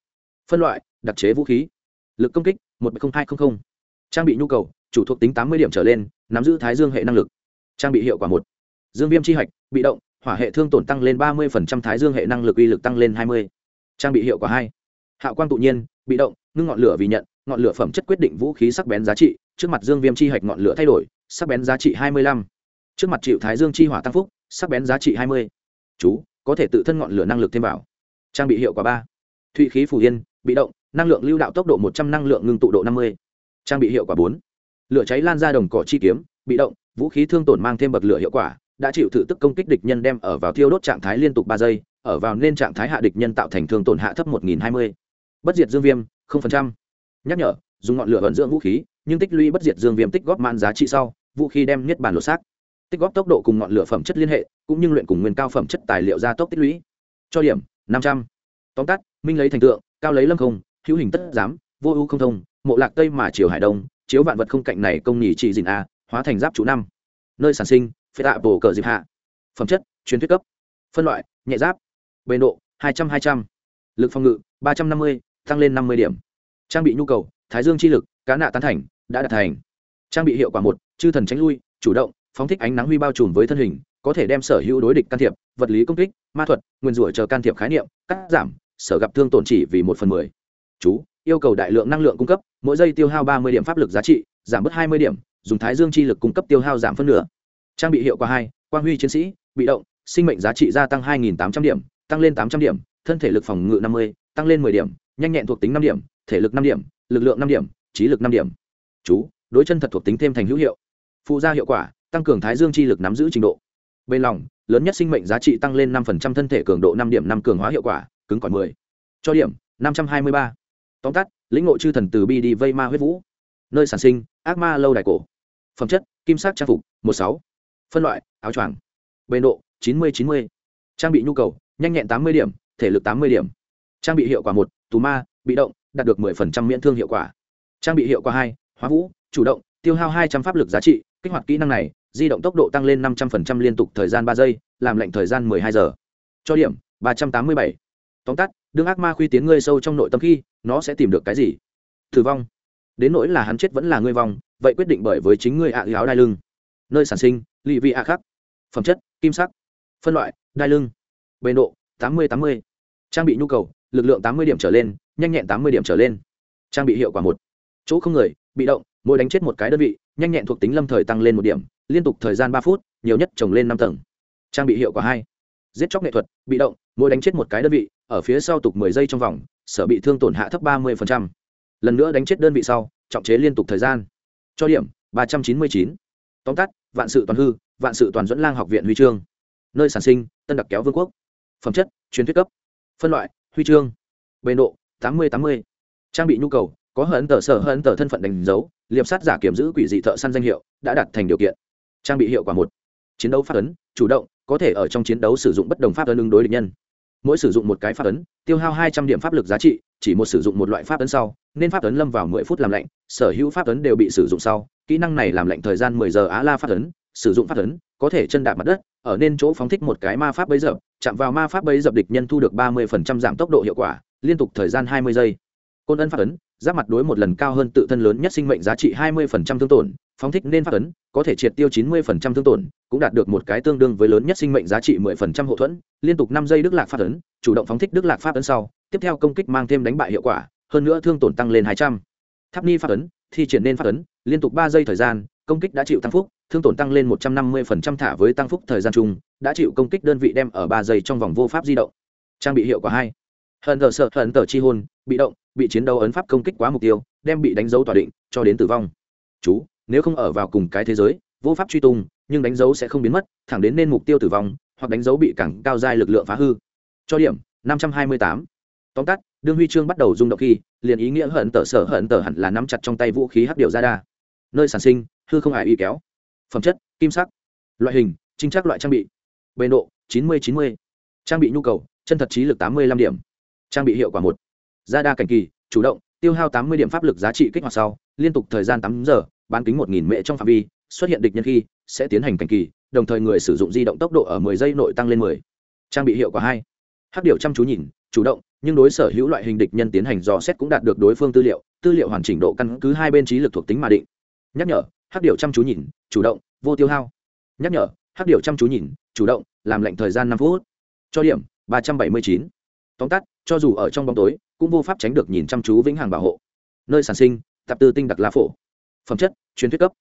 Phân loại, đặc chế vũ khí. Lực công kích, một nghìn hai trăm linh trang bị nhu cầu, chủ thuộc tính tám mươi điểm trở lên, nắm giữ thái dương hệ năng lực trang bị hiệu quả một. Dương viêm c h i hạch, bị động, hỏa hệ thương tổn tăng lên ba mươi thái dương hệ năng lực uy lực tăng lên hai mươi. Trang bị hiệu quả hai. Hạo quang tự nhiên, bị động, ngưng ngọn lửa vì nhận, ngọn lửa phẩm chất quyết định vũ khí sắc bén giá trị. Trước mặt dương viêm c h i hạch ngọn lửa thay đổi, sắc bén giá trị hai mươi lăm. Trước mặt chịu thái dương chi hỏa tăng phúc, sắc bén giá trị hai mươi. Chú, có thể tự thân ngọn lửa năng lực thêm vào. Trang bị hiệu quả ba. Thụy khí Phủ yên, bị động, năng lượng lưu đạo tốc độ một trăm, năng lượng ngưng tụ độ năm mươi. Trang bị hiệu quả bốn. Lửa cháy lan ra đồng cỏ chi kiếm, bị động vũ khí thương tổn mang thêm bậc lửa hiệu quả, đã chịu thử tức công kích địch nhân đem ở vào thiêu đốt trạng thái liên tục ba giây, ở vào nên trạng thái hạ địch nhân tạo thành thương tổn hạ thấp một nghìn hai mươi. Bất diệt dương viêm nhắc nhở, dùng ngọn lửa vận dưỡng vũ khí, nhưng tích lũy bất diệt dương viêm tích góp man giá trị sau, vũ khí đem niết bàn lột xác. Tích góp tốc độ cùng ngọn lửa phẩm chất liên hệ, cũng như luyện cùng nguyên cao phẩm chất tài liệu gia tốc tích lũy. Cho điểm, năm trăm. Tóm tắt, minh lấy thành tượng, cao lấy lâm không, hữu hình tất giám, vô ưu không thông, mộ lạc tây mà chiều hải đông, chiếu vạn vật không cạnh này công nhì trị dịn a hóa thành giáp chủ năm. Nơi sản sinh phế tạ bổ cờ dịp hạ. Phẩm chất, truyền thuyết cấp. Phân loại, nhẹ giáp. Bền độ, hai trăm hai trăm. Lực phòng ngự, ba trăm năm mươi, tăng lên năm mươi điểm. Trang bị nhu cầu, thái dương chi lực, cá nạ tán thành, đã đạt thành. Trang bị hiệu quả một, chư thần tránh lui, chủ động, phóng thích ánh nắng huy bao trùm với thân hình, có thể đem sở hữu đối địch can thiệp, vật lý công kích, ma thuật, nguyên rủa chờ can thiệp khái niệm, cắt giảm, sở gặp thương tổn chỉ vì một phần mười. Chú, yêu cầu đại lượng năng lượng cung cấp, mỗi giây tiêu hao ba mươi điểm pháp lực giá trị giảm bớt hai mươi điểm, dùng thái dương chi lực cung cấp tiêu hao giảm phân nửa. Trang bị hiệu quả hai, quang huy chiến sĩ, bị động, sinh mệnh giá trị gia tăng hai tám trăm điểm, tăng lên tám trăm điểm, thân thể lực phòng ngự năm mươi, tăng lên 10 điểm, nhanh nhẹn thuộc tính năm điểm, thể lực năm điểm, lực lượng năm điểm, trí lực năm điểm. Chú, đối chân thật thuộc tính thêm thành hữu hiệu. Phụ gia hiệu quả, tăng cường thái dương chi lực nắm giữ trình độ. Bên lòng, lớn nhất sinh mệnh giá trị tăng lên năm thân thể cường độ năm điểm, năm cường hóa hiệu quả, cứng còn mười. Cho điểm, năm trăm hai mươi ba. Tóm tắt, lĩnh ngộ chư thần từ bi đi vây ma huyết vũ nơi sản sinh, ác ma lâu đài cổ. Phẩm chất, kim sắc trang phục, một sáu. Phân loại, áo choàng. Bền độ, chín mươi chín mươi. Trang bị nhu cầu, nhanh nhẹn tám mươi điểm, thể lực tám mươi điểm. Trang bị hiệu quả một, tù ma, bị động, đạt được 10% miễn thương hiệu quả. Trang bị hiệu quả hai, hóa vũ, chủ động, tiêu hao hai trăm pháp lực giá trị, kích hoạt kỹ năng này, di động tốc độ tăng lên năm trăm linh liên tục thời gian ba giây, làm lệnh thời gian hai giờ. Cho điểm, ba trăm tám mươi bảy. Tóm tắt, đương ác ma khuy tiến ngươi sâu trong nội tâm khi, nó sẽ tìm được cái gì? Tử vong đến nỗi là hắn chết vẫn là ngươi vong, vậy quyết định bởi với chính ngươi ạ áo đai lưng. Nơi sản sinh, lì vị ạ khắc. Phẩm chất, kim sắc. Phân loại, đai lưng. Bền độ, tám mươi tám mươi. Trang bị nhu cầu, lực lượng tám mươi điểm trở lên, nhanh nhẹn tám mươi điểm trở lên. Trang bị hiệu quả một. Chỗ không người, bị động, mỗi đánh chết một cái đơn vị, nhanh nhẹn thuộc tính lâm thời tăng lên một điểm, liên tục thời gian ba phút, nhiều nhất trồng lên năm tầng. Trang bị hiệu quả hai. Giết chóc nghệ thuật, bị động, mỗi đánh chết một cái đơn vị, ở phía sau tục mười giây trong vòng, sở bị thương tổn hạ thấp ba mươi lần nữa đánh chết đơn vị sau, trọng chế liên tục thời gian. Cho điểm, ba trăm chín mươi chín. Tóm tắt, vạn sự toàn hư, vạn sự toàn dẫn lang học viện huy chương. Nơi sản sinh, tân đặc kéo vương quốc. Phẩm chất, truyền thuyết cấp. Phân loại, huy chương. Bề độ, tám mươi tám mươi. Trang bị nhu cầu, có hận tờ sở, hận tờ thân phận đánh dấu, liệp sát giả kiểm giữ quỷ dị thợ săn danh hiệu, đã đạt thành điều kiện. Trang bị hiệu quả một. Chiến đấu phát ấn, chủ động, có thể ở trong chiến đấu sử dụng bất đồng pháp ấn ứng đối địch nhân mỗi sử dụng một cái pháp ấn, tiêu hao hai trăm điểm pháp lực giá trị, chỉ một sử dụng một loại pháp ấn sau, nên pháp ấn lâm vào mười phút làm lạnh, sở hữu pháp ấn đều bị sử dụng sau, kỹ năng này làm lạnh thời gian mười giờ á la pháp ấn, sử dụng pháp ấn, có thể chân đạp mặt đất, ở nên chỗ phóng thích một cái ma pháp bấy dập chạm vào ma pháp bấy dập địch nhân thu được ba mươi phần trăm giảm tốc độ hiệu quả, liên tục thời gian hai mươi giây. Côn ân pháp ấn, giáp mặt đối một lần cao hơn tự thân lớn nhất sinh mệnh giá trị hai mươi phần trăm thương tổn phóng thích nên phát ấn, có thể triệt tiêu chín mươi thương tổn, cũng đạt được một cái tương đương với lớn nhất sinh mệnh giá trị 10% hậu thuẫn, liên tục năm giây đức lạc phát ấn, chủ động phóng thích đức lạc phát ấn sau, tiếp theo công kích mang thêm đánh bại hiệu quả, hơn nữa thương tổn tăng lên hai trăm. Tháp ni phát ấn, thi triển nên phát ấn, liên tục ba giây thời gian, công kích đã chịu tăng phúc, thương tổn tăng lên một trăm năm mươi thả với tăng phúc thời gian chung, đã chịu công kích đơn vị đem ở ba giây trong vòng vô pháp di động. Trang bị hiệu quả hai. Hận tờ sợ, hận tờ chi hôn bị động, bị chiến đấu ấn pháp công kích quá mục tiêu, đem bị đánh dấu tỏa định, cho đến tử vong. Chú nếu không ở vào cùng cái thế giới, vô pháp truy tung, nhưng đánh dấu sẽ không biến mất, thẳng đến nên mục tiêu tử vong, hoặc đánh dấu bị cảng cao giai lực lượng phá hư. Cho điểm, năm trăm hai mươi tám. Tóm tắt, đương huy chương bắt đầu rung động khi, liền ý nghĩa hận tở sở hận tở hẳn là nắm chặt trong tay vũ khí hắc điều ra đa. Nơi sản sinh, hư không hại y kéo. Phẩm chất, kim sắc. Loại hình, trinh chắc loại trang bị. Bề độ, chín mươi chín mươi. Trang bị nhu cầu, chân thật trí lực tám mươi năm điểm. Trang bị hiệu quả một. Gia đa cảnh kỳ, chủ động, tiêu hao tám mươi điểm pháp lực giá trị kích hoạt sau, liên tục thời gian tám giờ bán kính một nghìn mệ trong phạm vi, xuất hiện địch nhân khi, sẽ tiến hành cảnh kỳ, đồng thời người sử dụng di động tốc độ ở 10 giây nội tăng lên 10. trang bị hiệu quả hai. Hắc điểu chăm chú nhìn, chủ động, nhưng đối sở hữu loại hình địch nhân tiến hành dò xét cũng đạt được đối phương tư liệu tư liệu hoàn chỉnh độ căn cứ hai bên trí lực thuộc tính mà định. Nhắc nhở, hắc điểu chăm chú nhìn, chủ động, vô tiêu hao. Nhắc nhở, hắc điểu chăm chú nhìn, chủ động, làm lệnh thời gian năm phút. Cho điểm, ba trăm bảy mươi chín. Tóm tắt, cho dù ở trong bóng tối, cũng vô pháp tránh được nhìn chăm chú vĩnh hằng bảo hộ. Nơi sản sinh tập tư tinh đặc lá phổ phẩm chất, truyền thuyết cấp.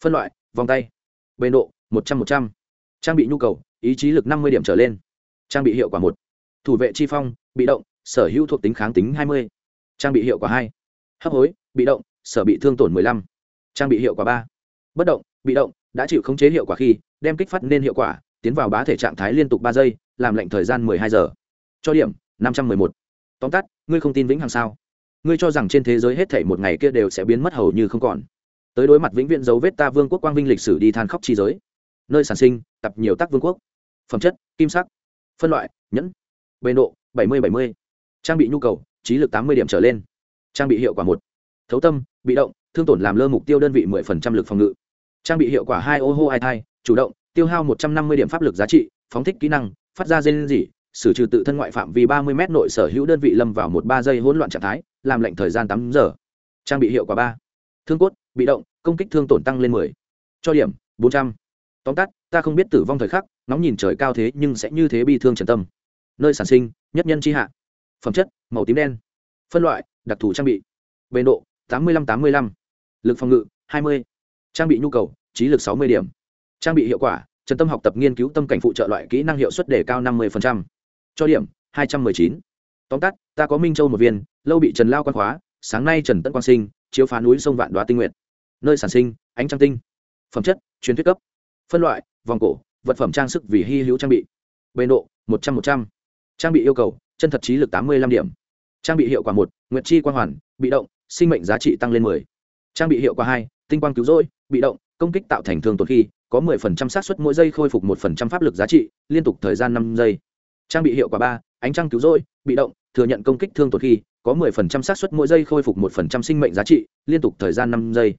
Phân loại, vòng tay, bề độ, một trăm một trăm. Trang bị nhu cầu, ý chí lực năm mươi điểm trở lên. Trang bị hiệu quả một. Thủ vệ chi phong, bị động, sở hữu thuộc tính kháng tính hai mươi. Trang bị hiệu quả hai. Hấp hối, bị động, sở bị thương tổn 15. trang bị hiệu quả ba. Bất động, bị động, đã chịu khống chế hiệu quả khi, đem kích phát nên hiệu quả, tiến vào bá thể trạng thái liên tục ba giây, làm lệnh thời gian hai giờ. Cho điểm, năm trăm một. Tóm tắt, ngươi không tin vĩnh hằng sao? Ngươi cho rằng trên thế giới hết thể một ngày kia đều sẽ biến mất hầu như không còn tới đối mặt vĩnh viễn dấu vết ta vương quốc quang vinh lịch sử đi than khóc chi giới. Nơi sản sinh, tập nhiều tác vương quốc. Phẩm chất, kim sắc. Phân loại, nhẫn. Bề độ, bảy mươi bảy mươi. Trang bị nhu cầu, trí lực tám mươi điểm trở lên. Trang bị hiệu quả một. Thấu tâm, bị động, thương tổn làm lơ mục tiêu đơn vị mười phần trăm lực phòng ngự. Trang bị hiệu quả hai, ô hô hai thai, chủ động, tiêu hao một trăm năm mươi điểm pháp lực giá trị, phóng thích kỹ năng, phát ra dây gì xử trừ tự thân ngoại phạm vì ba mươi m nội sở hữu đơn vị lâm vào một ba giây hỗn loạn trạng thái, làm lệnh thời gian tám giờ. Trang bị hiệu quả ba. Thương cốt bị động, công kích thương tổn tăng lên mười. Cho điểm, bốn trăm. Tóm tắt, ta không biết tử vong thời khắc, nóng nhìn trời cao thế nhưng sẽ như thế bi thương trần tâm. Nơi sản sinh, nhất nhân c h i hạ. Phẩm chất, màu tím đen. Phân loại, đặc thù trang bị. Bề độ, tám mươi năm tám mươi năm lực phòng ngự, hai mươi. Trang bị nhu cầu, trí lực sáu mươi điểm. Trang bị hiệu quả, trần tâm học tập nghiên cứu tâm cảnh phụ trợ loại kỹ năng hiệu suất đề cao năm mươi cho điểm, hai trăm m ư ơ i chín. Tóm tắt, ta có minh châu một viên, lâu bị trần lao quan khóa, sáng nay trần tân quang sinh, chiếu phá núi sông vạn đoá tinh nguyện nơi sản sinh, ánh trăng tinh. Phẩm chất, truyền thuyết cấp. Phân loại, vòng cổ, vật phẩm trang sức vì hy hữu trang bị. Bề độ, một trăm một trăm. Trang bị yêu cầu, chân thật trí lực tám mươi năm điểm. Trang bị hiệu quả một, nguyệt chi quang hoàn, bị động, sinh mệnh giá trị tăng lên mười. Trang bị hiệu quả hai, tinh quang cứu rỗi, bị động, công kích tạo thành thương tổn khi có mười phần trăm xác suất mỗi giây khôi phục một phần trăm pháp lực giá trị, liên tục thời gian năm giây. Trang bị hiệu quả ba, ánh trăng cứu rỗi, bị động, thừa nhận công kích thương tổn khi có mười phần trăm xác suất mỗi giây khôi phục một phần trăm sinh mệnh giá trị, liên tục thời gian năm giây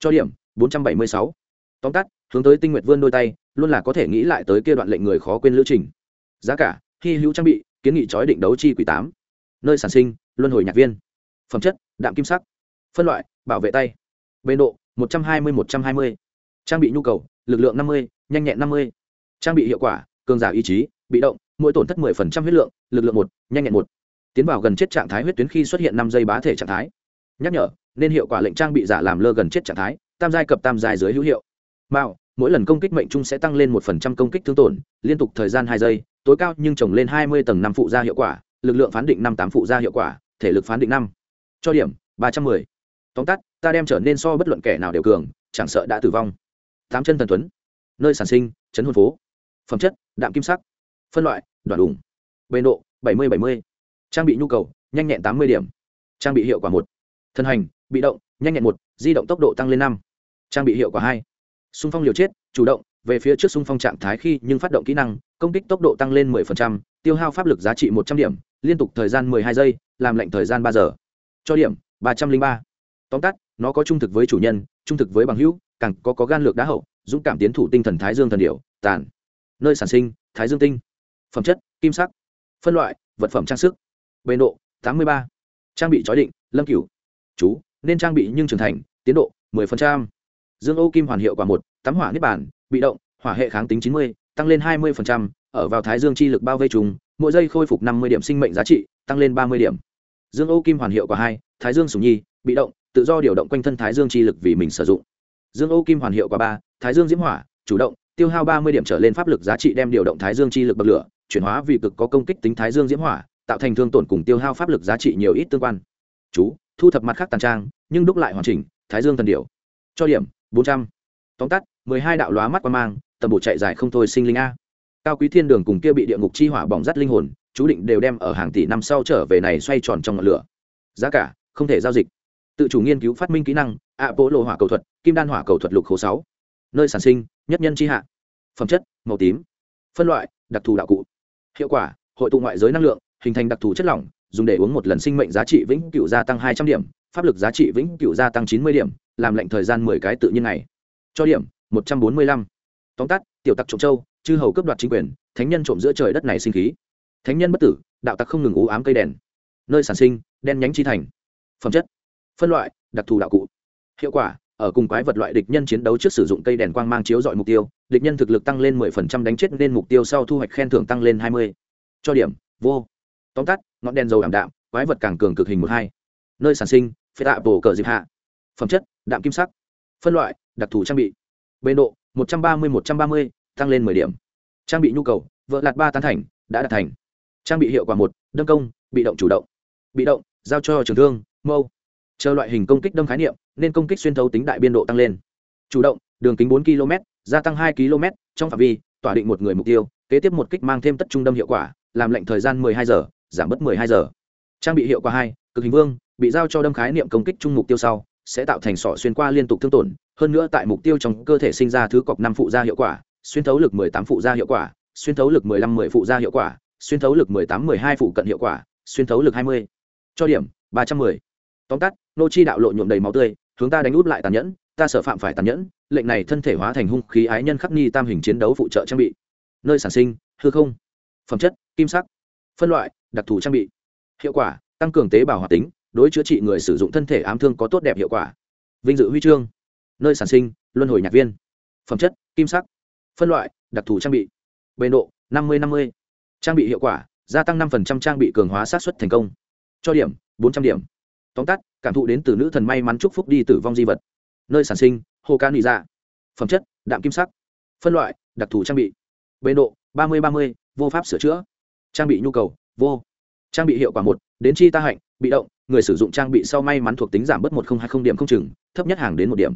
cho điểm, bốn trăm bảy mươi sáu. Tóm tắt, hướng tới tinh nguyệt vươn đôi tay, luôn là có thể nghĩ lại tới kia đoạn lệnh người khó quên lữ trình. Giá cả, hy hữu trang bị, kiến nghị chói định đấu chi quỷ tám. Nơi sản sinh, luân hồi nhạc viên. Phẩm chất, đạm kim sắc. Phân loại, bảo vệ tay. Bề độ, một trăm hai mươi, một trăm hai mươi. Trang bị nhu cầu, lực lượng năm mươi, nhanh nhẹn năm mươi. Trang bị hiệu quả, cường giả ý chí, bị động, mỗi tổn thất 10% huyết lượng, lực lượng một, nhanh nhẹn một. Tiến vào gần chết trạng thái huyết tuyến khi xuất hiện năm giây bá thể trạng thái. Nhắc nhở nên hiệu quả lệnh trang bị giả làm lơ gần chết trạng thái, tam giai cập tam giai dưới hữu hiệu. Mạo, mỗi lần công kích mệnh trung sẽ tăng lên một phần trăm công kích thương tổn, liên tục thời gian hai giây, tối cao nhưng trồng lên hai mươi tầng năm phụ gia hiệu quả, lực lượng phán định năm tám phụ gia hiệu quả, thể lực phán định năm. Cho điểm, ba trăm mười. Tóm tắt, ta đem trở nên so bất luận kẻ nào đều cường, chẳng sợ đã tử vong. Tám chân thần tuấn. Nơi sản sinh, chấn hồn phố. Phẩm chất, đạm kim sắc. Phân loại, đoạn đủng. Bề độ, bảy mươi bảy mươi. Trang bị nhu cầu, nhanh nhẹn tám mươi điểm. Trang bị hiệu quả một. Thân hành bị động nhanh nhẹn một di động tốc độ tăng lên năm. Trang bị hiệu quả hai. Xung phong liều chết chủ động về phía trước xung phong trạng thái khi nhưng phát động kỹ năng công kích tốc độ tăng lên 10%, tiêu hao pháp lực giá trị một trăm điểm liên tục thời gian 12 giây làm lệnh thời gian ba giờ. Cho điểm ba trăm linh ba. Tóm tắt nó có trung thực với chủ nhân trung thực với bằng hữu càng có có gan lược đá hậu dũng cảm tiến thủ tinh thần thái dương thần điệu tàn. Nơi sản sinh thái dương tinh. Phẩm chất kim sắc. Phân loại vật phẩm trang sức. Bề độ tám mươi ba. Trang bị chói định lâm cửu. Chú nên trang bị nhưng trưởng thành tiến độ 10%. dương ô kim hoàn hiệu quả một tắm hỏa niết bản bị động hỏa hệ kháng tính 90, tăng lên 20%, ở vào thái dương chi lực bao vây trùng mỗi giây khôi phục 50 điểm sinh mệnh giá trị tăng lên 30 điểm. Dương ô kim hoàn hiệu quả hai thái dương sủng nhi bị động tự do điều động quanh thân thái dương chi lực vì mình sử dụng. Dương ô kim hoàn hiệu quả ba thái dương diễm hỏa chủ động tiêu hao 30 điểm trở lên pháp lực giá trị đem điều động thái dương chi lực bậc lửa chuyển hóa vì cực có công kích tính thái dương diễm hỏa tạo thành thương tổn cùng tiêu hao pháp lực giá trị nhiều ít tương quan. Chú thu thập mặt khác tàn trang, nhưng đúc lại hoàn chỉnh, thái dương thần điệu cho điểm, bốn trăm. Tóm tắt, mười hai đạo lóa mắt qua mang, tầm bộ chạy dài không thôi sinh linh a. Cao quý thiên đường cùng kia bị địa ngục chi hỏa bỏng rắt linh hồn, chú định đều đem ở hàng tỷ năm sau trở về này xoay tròn trong ngọn lửa. Giá cả, không thể giao dịch. Tự chủ nghiên cứu phát minh kỹ năng ạ bố lộ hỏa cầu thuật, kim đan hỏa cầu thuật lục khấu sáu. Nơi sản sinh, nhất nhân chi hạ. Phẩm chất, màu tím. Phân loại, đặc thù đạo cụ. Hiệu quả, hội tụ ngoại giới năng lượng, hình thành đặc thù chất lỏng dùng để uống một lần sinh mệnh giá trị vĩnh cửu gia tăng hai trăm điểm, pháp lực giá trị vĩnh cửu gia tăng chín mươi điểm, làm lệnh thời gian mười cái tự nhiên này cho điểm, một trăm bốn mươi lăm. Tóm tắt, tiểu tặc trộm châu, chư hầu cướp đoạt chính quyền, thánh nhân trộm giữa trời đất này sinh khí. Thánh nhân bất tử, đạo tặc không ngừng ú ám cây đèn. Nơi sản sinh, đen nhánh chi thành. Phẩm chất, phân loại, đặc thù đạo cụ. Hiệu quả, ở cùng quái vật loại địch nhân chiến đấu trước sử dụng cây đèn quang mang chiếu dọi mục tiêu, địch nhân thực lực tăng lên 10% đánh chết nên mục tiêu sau thu hoạch khen thưởng tăng lên 20. cho điểm, vô tóm tắt, ngọn đèn dầu ảm đạm, quái vật càng cường cực hình một hai. Nơi sản sinh phê tạ bổ cờ dịp hạ. Phẩm chất, đạm kim sắc. Phân loại, đặc thù trang bị. Bề độ, một trăm ba mươi, một trăm ba mươi, tăng lên mười điểm. Trang bị nhu cầu, vợ lạt ba tán thành, đã đạt thành. Trang bị hiệu quả một, đâm công, bị động chủ động. Bị động, giao cho trường thương, mâu. Chờ loại hình công kích đâm khái niệm, nên công kích xuyên thấu tính đại biên độ tăng lên. Chủ động, đường kính bốn km gia tăng hai km trong phạm vi, tỏa định một người mục tiêu, kế tiếp một kích mang thêm tất trung đâm hiệu quả, làm lệnh thời gian 12 giờ giảm bớt 12 giờ trang bị hiệu quả hai, cực hình vương, bị giao cho đâm khái niệm công kích chung mục tiêu sau, sẽ tạo thành sọ xuyên qua liên tục thương tổn, hơn nữa tại mục tiêu trong cơ thể sinh ra thứ cọc năm phụ gia hiệu quả, xuyên thấu lực 18 phụ gia hiệu quả, xuyên thấu lực 15 10 phụ gia hiệu quả, xuyên thấu lực 18 12 phụ cận hiệu quả, xuyên thấu lực 20. cho điểm 310. tóm tắt, nô chi đạo lộ nhuộm đầy máu tươi, hướng ta đánh út lại tàn nhẫn, ta sợ phạm phải tàn nhẫn, lệnh này thân thể hóa thành hung khí ái nhân khắc nghi tam hình chiến đấu phụ trợ trang bị nơi sản sinh, hư không phẩm chất, kim sắc phân loại đặc thù trang bị. Hiệu quả, tăng cường tế bào hoạt tính, đối chữa trị người sử dụng thân thể ám thương có tốt đẹp hiệu quả. Vinh dự huy chương. Nơi sản sinh, luân hồi nhạc viên. Phẩm chất, kim sắc. Phân loại, đặc thù trang bị. Bền độ, năm mươi năm mươi. Trang bị hiệu quả, gia tăng năm trang bị cường hóa sát xuất thành công. Cho điểm, bốn trăm điểm. Tóm tắt, cảm thụ đến từ nữ thần may mắn chúc phúc đi tử vong di vật. Nơi sản sinh hồ ca nị dạ phẩm chất, đạm kim sắc. Phân loại, đặc thù trang bị. Bền độ, ba mươi ba mươi, vô pháp sửa chữa. Trang bị nhu cầu vô. Trang bị hiệu quả một, đến chi ta hạnh, bị động, người sử dụng trang bị sau may mắn thuộc tính giảm bớt một không hai không điểm không chừng, thấp nhất hàng đến một điểm.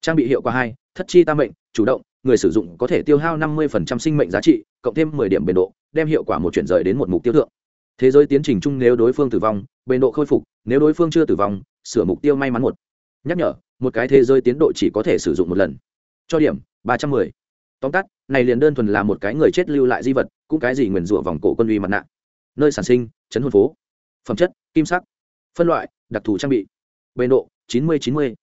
Trang bị hiệu quả hai, thất chi ta mệnh, chủ động, người sử dụng có thể tiêu hao năm mươi sinh mệnh giá trị, cộng thêm mười điểm bền độ, đem hiệu quả một chuyển rời đến một mục tiêu thượng. Thế giới tiến trình chung nếu đối phương tử vong, bền độ khôi phục, nếu đối phương chưa tử vong, sửa mục tiêu may mắn một. Nhắc nhở, một cái thế giới tiến độ chỉ có thể sử dụng một lần. Cho điểm, ba trăm mười. Tóm tắt, này liền đơn thuần là một cái người chết lưu lại di vật, cũng cái gì nguyền rủa vòng cổ quân uy mặt nạ nơi sản sinh, chấn hồn phố. Phẩm chất, kim sắc. Phân loại, đặc thù trang bị. Bề độ, chín mươi chín mươi.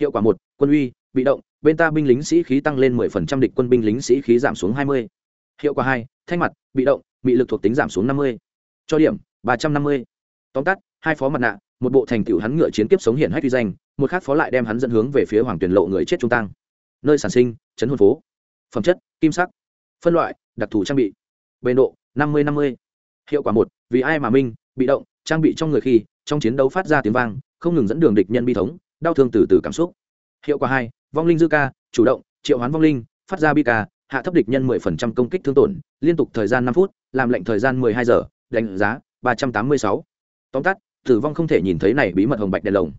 Hiệu quả một, quân uy, bị động, bên ta binh lính sĩ khí tăng lên 10% địch quân binh lính sĩ khí giảm xuống 20. hiệu quả hai, thanh mặt, bị động bị lực thuộc tính giảm xuống 50. cho điểm 350. tóm tắt, hai phó mặt nạ, một bộ thành tựu hắn ngựa chiến kiếp sống hiển hách uy danh, một khác phó lại đem hắn dẫn hướng về phía hoàng tuyển lộ người chết trung tăng nơi sản sinh, chấn hồn phố. Phẩm chất, kim sắc. Phân loại, đặc thù trang bị. Bề độ, năm mươi năm mươi hiệu quả một, vì ai mà minh, bị động, trang bị trong người khi, trong chiến đấu phát ra tiếng vang, không ngừng dẫn đường địch nhân bi thống, đau thương từ từ cảm xúc. Hiệu quả hai, vong linh dư ca, chủ động, triệu hoán vong linh, phát ra bi ca, hạ thấp địch nhân mười phần trăm công kích thương tổn, liên tục thời gian năm phút, làm lệnh thời gian mười hai giờ, đánh giá ba trăm tám mươi sáu. Tóm tắt, tử vong không thể nhìn thấy này bí mật hồng bạch đèn lồng.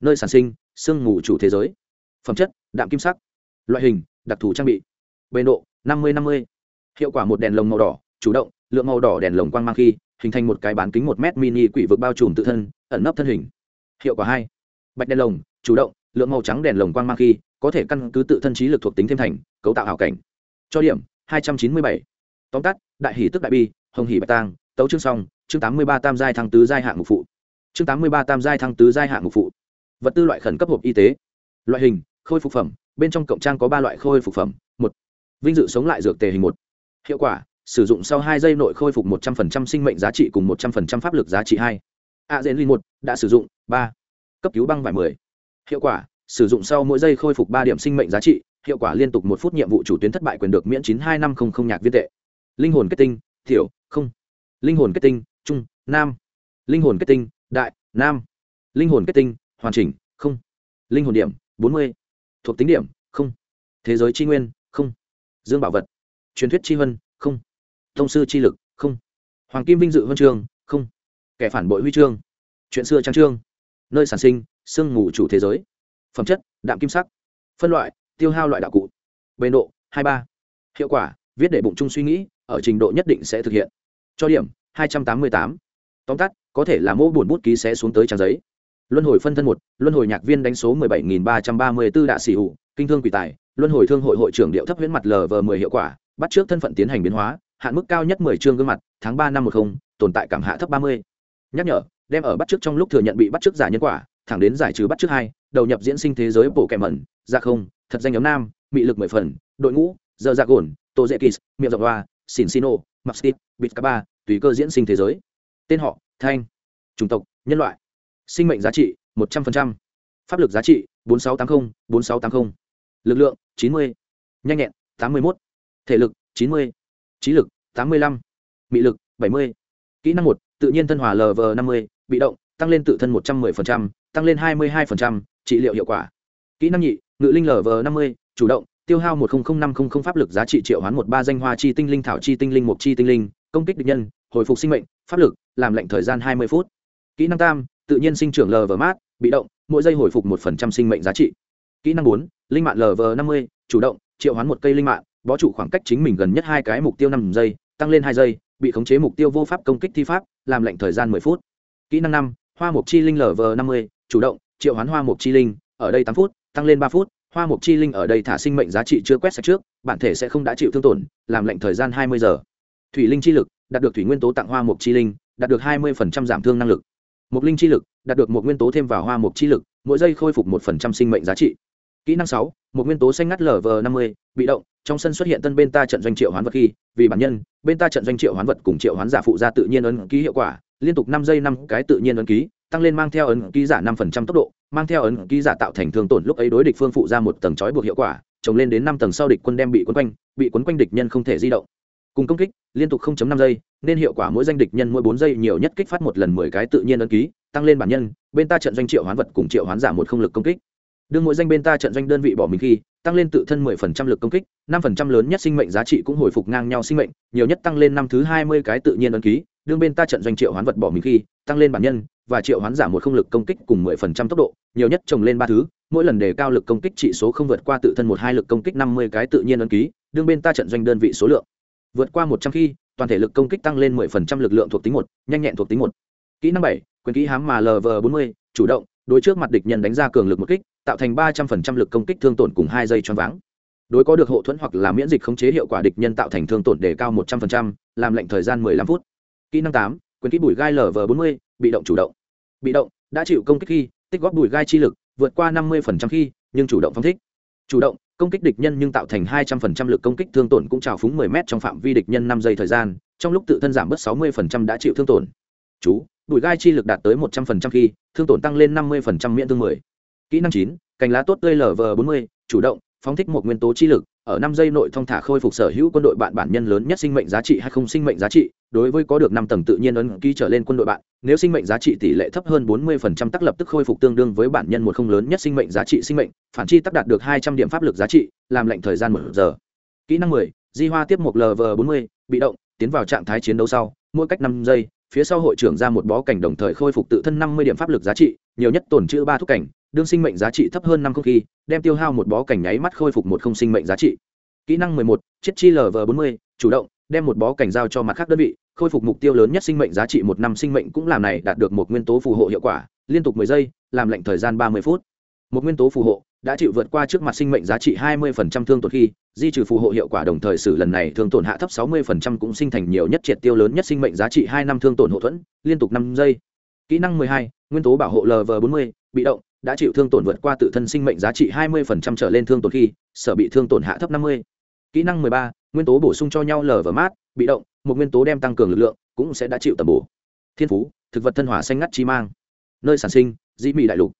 Nơi sản sinh, sương mù chủ thế giới. Phẩm chất, đạm kim sắc. Loại hình, đặc thù trang bị. Bề độ, năm mươi năm mươi. Hiệu quả một đèn lồng màu đỏ, chủ động lượng màu đỏ đèn lồng quang mang khi, hình thành một cái bán kính một mét mini quỷ vực bao trùm tự thân, ẩn nấp thân hình. Hiệu quả hai. Bạch đèn lồng, chủ động, lượng màu trắng đèn lồng quang mang khi, có thể căn cứ tự thân trí lực thuộc tính thêm thành, cấu tạo hảo cảnh. Cho điểm, hai trăm chín mươi bảy. Tóm tắt, đại hỷ tức đại bi, hồng hỷ bạch tang, tấu chương song chương tám mươi ba tam giai thăng tứ giai hạng mục phụ. Chương tám mươi ba tam giai thăng tứ giai hạng mục phụ. Vật tư loại khẩn cấp hộp y tế. Loại hình, khôi phục phẩm, bên trong cộng trang có ba loại khôi phục phẩm, một. Vinh dự sống lại dược tề hình một. Hiệu quả sử dụng sau hai giây nội khôi phục một trăm linh sinh mệnh giá trị cùng một trăm linh pháp lực giá trị hai. A dễn linh một, đã sử dụng. Ba, cấp cứu băng vải mười. Hiệu quả, sử dụng sau mỗi giây khôi phục ba điểm sinh mệnh giá trị, hiệu quả liên tục một phút nhiệm vụ chủ tuyến thất bại quyền được miễn chín hai năm không không nhạc viên tệ. Linh hồn kết tinh thiểu không. Linh hồn kết tinh, trung, nam. Linh hồn kết tinh, đại, nam. Linh hồn kết tinh, hoàn chỉnh, không. Linh hồn điểm, bốn mươi. Thuộc tính điểm, không. Thế giới tri nguyên, không. Dương bảo vật. Truyền thuyết tri huân không thông sư chi lực, không. Hoàng kim vinh dự huân chương, không. Kẻ phản bội huy chương. Chuyện xưa trang trương nơi sản sinh, sương mù chủ thế giới. Phẩm chất, đạm kim sắc. Phân loại, tiêu hao loại đạo cụ. Bề độ, hai ba. Hiệu quả, viết để bụng chung suy nghĩ, ở trình độ nhất định sẽ thực hiện. Cho điểm, hai trăm tám mươi tám. Tóm tắt, có thể là mô buồn bút ký sẽ xuống tới trang giấy. Luân hồi phân thân một, luân hồi nhạc viên đánh số mười bảy nghìn ba trăm ba mươi b ố đạ xỉ hụ kinh thương quỷ tài, luân hồi thương hội hội trưởng điệu thấp huyễn mặt lv mười hiệu quả, bắt trước thân phận tiến hành biến hóa hạn mức cao nhất mười chương gương mặt, tháng ba năm một không, tồn tại cảm hạ thấp ba mươi. Nhắc nhở, đem ở bắt trước trong lúc thừa nhận bị bắt trước giả nhân quả, thẳng đến giải trừ bắt trước hai, đầu nhập diễn sinh thế giới bộ kẻ mẩn ra không, thật danh nhóm nam, mị lực mười phần, đội ngũ giờ ra dạ gồn, tô dễ kis, miệng dọc hoa xin xino mặc steve bít ba, tùy cơ diễn sinh thế giới. Tên họ, thanh. Chủng tộc, nhân loại. Sinh mệnh giá trị, một trăm linh pháp lực giá trị, bốn nghìn sáu trăm tám mươi bốn nghìn sáu trăm tám mươi lực lượng, chín mươi. Nhanh nhẹn, tám mươi một thể lực, chín mươi trí lực, tám mươi lăm, mị lực, bảy mươi. Kỹ năng một, tự nhiên thân hòa lv năm mươi, bị động, tăng lên tự thân một trăm mười tăng lên hai mươi hai trị liệu hiệu quả. Kỹ năng nhị, ngự linh lv năm mươi, chủ động, tiêu hao một năm trăm linh pháp lực giá trị triệu hoán một ba danh hoa chi tinh linh, thảo chi tinh linh mục chi tinh linh, công kích địch nhân, hồi phục sinh mệnh, pháp lực, làm lệnh thời gian hai mươi phút. Kỹ năng tam, tự nhiên sinh trưởng lv mát, bị động, mỗi giây hồi phục một phần trăm sinh mệnh giá trị. Kỹ năng bốn, linh mạng lv năm mươi, chủ động, triệu hoán một cây linh mạng bó trụ khoảng cách chính mình gần nhất hai cái mục tiêu năm giây, tăng lên hai giây, bị khống chế mục tiêu vô pháp công kích thi pháp, làm lệnh thời gian mười phút. Kỹ năng năm, hoa mục chi linh lv năm mươi, chủ động, triệu hoán hoa mục chi linh, ở đây tám phút, tăng lên ba phút, hoa mục chi linh ở đây thả sinh mệnh giá trị chưa quét sạch trước, bản thể sẽ không đã chịu thương tổn, làm lệnh thời gian hai mươi giờ. Thủy linh chi lực, đạt được thủy nguyên tố tặng hoa mục chi linh, đạt được hai mươi giảm thương năng lực. Mục linh chi lực, đạt được một nguyên tố thêm vào hoa mục chi lực, mỗi giây khôi phục một sinh mệnh giá trị kỹ năng sáu, một nguyên tố xanh ngắt lv năm mươi, bị động, trong sân xuất hiện tân bên ta trận doanh triệu hoán vật khi, vì bản nhân, bên ta trận doanh triệu hoán vật cùng triệu hoán giả phụ gia tự nhiên ấn ký hiệu quả, liên tục năm giây năm cái tự nhiên ấn ký, tăng lên mang theo ấn ký giả năm phần trăm tốc độ, mang theo ấn ký giả tạo thành thương tổn lúc ấy đối địch phương phụ ra một tầng trói buộc hiệu quả trồng lên đến năm tầng sau địch quân đem bị quấn quanh, bị quấn quanh địch nhân không thể di động. Cùng công kích, liên tục 0.5 giây, nên hiệu quả mỗi danh địch nhân mỗi bốn giây nhiều nhất kích phát một lần mười cái tự nhiên ấn ký, tăng lên bản nhân, bên ta trận doanh triệu hoán vật cùng triệu hoán giả một không lực công kích đương mỗi danh bên ta trận doanh đơn vị bỏ mình khi, tăng lên tự thân 10% lực công kích 5% lớn nhất sinh mệnh giá trị cũng hồi phục ngang nhau sinh mệnh, nhiều nhất tăng lên năm thứ 20 cái tự nhiên ấn ký, đương bên ta trận doanh triệu hoán vật bỏ mình khi, tăng lên bản nhân, và triệu hoán giả một không lực công kích cùng 10% tốc độ, nhiều nhất trồng lên ba thứ, mỗi lần đề cao lực công kích trị số không vượt qua tự thân một hai lực công kích 50 cái tự nhiên ấn ký, đương bên ta trận doanh đơn vị số lượng vượt qua một trăm khi, toàn thể lực công kích tăng lên 10% lực lượng thuộc tính một, nhanh nhẹn thuộc tính một. Kỹ năng bảy, quyền kỹ hám mà lv 40 chủ động đối trước mặt địch nhân đánh ra cường lực một kích, tạo thành ba trăm phần lực công kích thương tổn cùng hai giây choáng váng. Đối có được hộ thuẫn hoặc là miễn dịch khống chế hiệu quả địch nhân tạo thành thương tổn đề cao một trăm phần làm lệnh thời gian 15 phút. Kỹ năng tám, quyền kỹ bùi gai lv 40 bị động chủ động. Bị động, đã chịu công kích khi, tích góp bùi gai chi lực, vượt qua năm mươi khi, nhưng chủ động phong thích. Chủ động, công kích địch nhân nhưng tạo thành hai trăm phần trăm lực công kích thương tổn cũng trào phúng mười m trong phạm vi địch nhân năm giây thời gian, trong lúc tự thân giảm bớt sáu mươi phần trăm đã chịu thương tổn. Chú bụi gai chi lực đạt tới một trăm phần trăm khi, thương tổn tăng lên năm mươi phần trăm miễn thương mười. Kỹ năng chín, cành lá tốt tươi lv bốn mươi, chủ động, phóng thích một nguyên tố chi lực, ở năm giây nội thông thả khôi phục sở hữu quân đội bạn bản nhân lớn nhất sinh mệnh giá trị hay không sinh mệnh giá trị, đối với có được năm tầng tự nhiên ấn ký trở lên quân đội bạn, nếu sinh mệnh giá trị tỷ lệ thấp hơn bốn mươi phần trăm tác lập tức khôi phục tương đương với bản nhân một không lớn nhất sinh mệnh giá trị sinh mệnh, phản chi tác đạt được hai trăm điểm pháp lực giá trị, làm lệnh thời gian một giờ. Kỹ năng mười, di hoa tiếp một lv bốn mươi, bị động, tiến vào trạng thái chiến đấu sau, mỗi cách năm giây phía sau hội trưởng ra một bó cảnh đồng thời khôi phục tự thân năm mươi điểm pháp lực giá trị, nhiều nhất tồn trữ ba thuốc cảnh, đương sinh mệnh giá trị thấp hơn năm không khi đem tiêu hao một bó cảnh nháy mắt khôi phục một không sinh mệnh giá trị. Kỹ năng mười một, chiết chi lv bốn mươi, chủ động, đem một bó cảnh giao cho mặt khác đơn vị, khôi phục mục tiêu lớn nhất sinh mệnh giá trị một năm sinh mệnh cũng làm này đạt được một nguyên tố phù hộ hiệu quả, liên tục mười giây, làm lệnh thời gian ba mươi phút. Một nguyên tố phù hộ đã chịu vượt qua trước mặt sinh mệnh giá trị hai mươi phần trăm thương tổn khi, di trừ phù hộ hiệu quả đồng thời xử lần này thương tổn hạ thấp sáu mươi phần trăm cũng sinh thành nhiều nhất triệt tiêu lớn nhất sinh mệnh giá trị hai năm thương tổn hộ thuẫn, liên tục năm giây. Kỹ năng mười hai, nguyên tố bảo hộ lv bốn mươi, bị động, đã chịu thương tổn vượt qua tự thân sinh mệnh giá trị hai mươi phần trăm trở lên thương tổn khi, sở bị thương tổn hạ thấp năm mươi. Kỹ năng mười ba, nguyên tố bổ sung cho nhau lv mát, bị động, một nguyên tố đem tăng cường lực lượng, cũng sẽ đã chịu tầm bổ. Thiên phú, thực vật thân hỏa xanh ngắt chi mang. Nơi sản sinh, dĩ mị đại lục.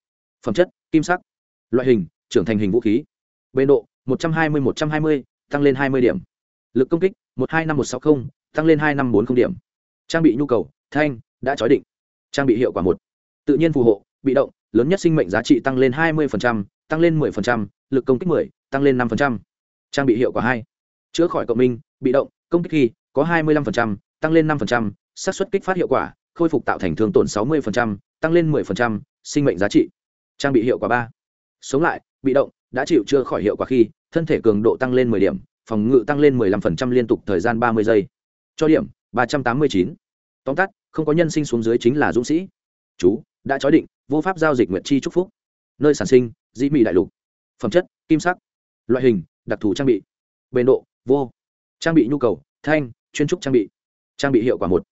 Phẩm chất, kim sắc loại hình trưởng thành hình vũ khí. Bê độ một trăm hai mươi một trăm hai mươi tăng lên hai mươi điểm. Lực công kích một hai năm một sáu mươi tăng lên hai năm bốn mươi điểm. Trang bị nhu cầu thanh đã trói định. Trang bị hiệu quả một. Tự nhiên phù hộ bị động lớn nhất sinh mệnh giá trị tăng lên hai mươi tăng lên 10%, lực công kích 10, tăng lên 5%. trang bị hiệu quả hai. Chữa khỏi cộng minh bị động công kích khi có 25%, tăng lên 5%, xác suất kích phát hiệu quả khôi phục tạo thành thương tổn 60%, tăng lên 10%, sinh mệnh giá trị. Trang bị hiệu quả ba sống lại, bị động, đã chịu chưa khỏi hiệu quả khi, thân thể cường độ tăng lên 10 điểm, phòng ngự tăng lên 15% liên tục thời gian 30 giây. Cho điểm 389. tóm tắt, không có nhân sinh xuống dưới chính là dũng sĩ. Chú, đã chói định, vô pháp giao dịch nguyện chi chúc phúc. Nơi sản sinh, dĩ mỹ đại lục. Phẩm chất, kim sắc. Loại hình, đặc thù trang bị. Bền độ, vô. Trang bị nhu cầu, thanh, chuyên trúc trang bị. Trang bị hiệu quả một.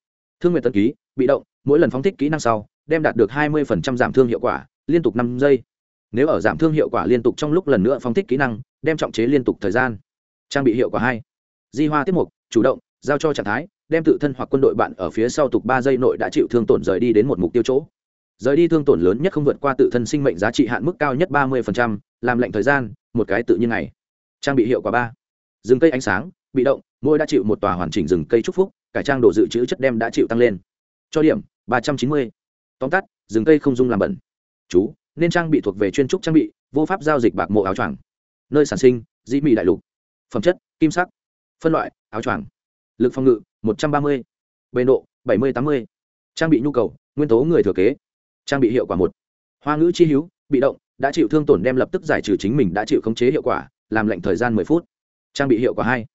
Thương nguyện tân ký, bị động, mỗi lần phóng thích kỹ năng sau, đem đạt được hai mươi giảm thương hiệu quả, liên tục năm giây nếu ở giảm thương hiệu quả liên tục trong lúc lần nữa phóng thích kỹ năng, đem trọng chế liên tục thời gian. Trang bị hiệu quả hai. Di hoa tiếp mục, chủ động, giao cho trạng thái, đem tự thân hoặc quân đội bạn ở phía sau tục ba giây nội đã chịu thương tổn rời đi đến một mục tiêu chỗ. Rời đi thương tổn lớn nhất không vượt qua tự thân sinh mệnh giá trị hạn mức cao nhất ba mươi làm lệnh thời gian, một cái tự nhiên này trang bị hiệu quả ba. Rừng cây ánh sáng, bị động, mỗi đã chịu một tòa hoàn chỉnh rừng cây trúc phúc cải trang đồ dự trữ chất đem đã chịu tăng lên. Cho điểm, ba trăm chín mươi. Tóm tắt, rừng cây không dung làm bẩn. Chú nên trang bị thuộc về chuyên trúc trang bị, vô pháp giao dịch bạc mộ áo choàng. Nơi sản sinh, dĩ mỹ đại lục. Phẩm chất, kim sắc. Phân loại, áo choàng. Lực phòng ngự, một trăm ba mươi. Bền độ, bảy mươi tám mươi. Trang bị nhu cầu, nguyên tố người thừa kế. Trang bị hiệu quả một. Hoa ngữ chi hữu, bị động, đã chịu thương tổn đem lập tức giải trừ chính mình đã chịu khống chế hiệu quả, làm lệnh thời gian mười phút. Trang bị hiệu quả hai.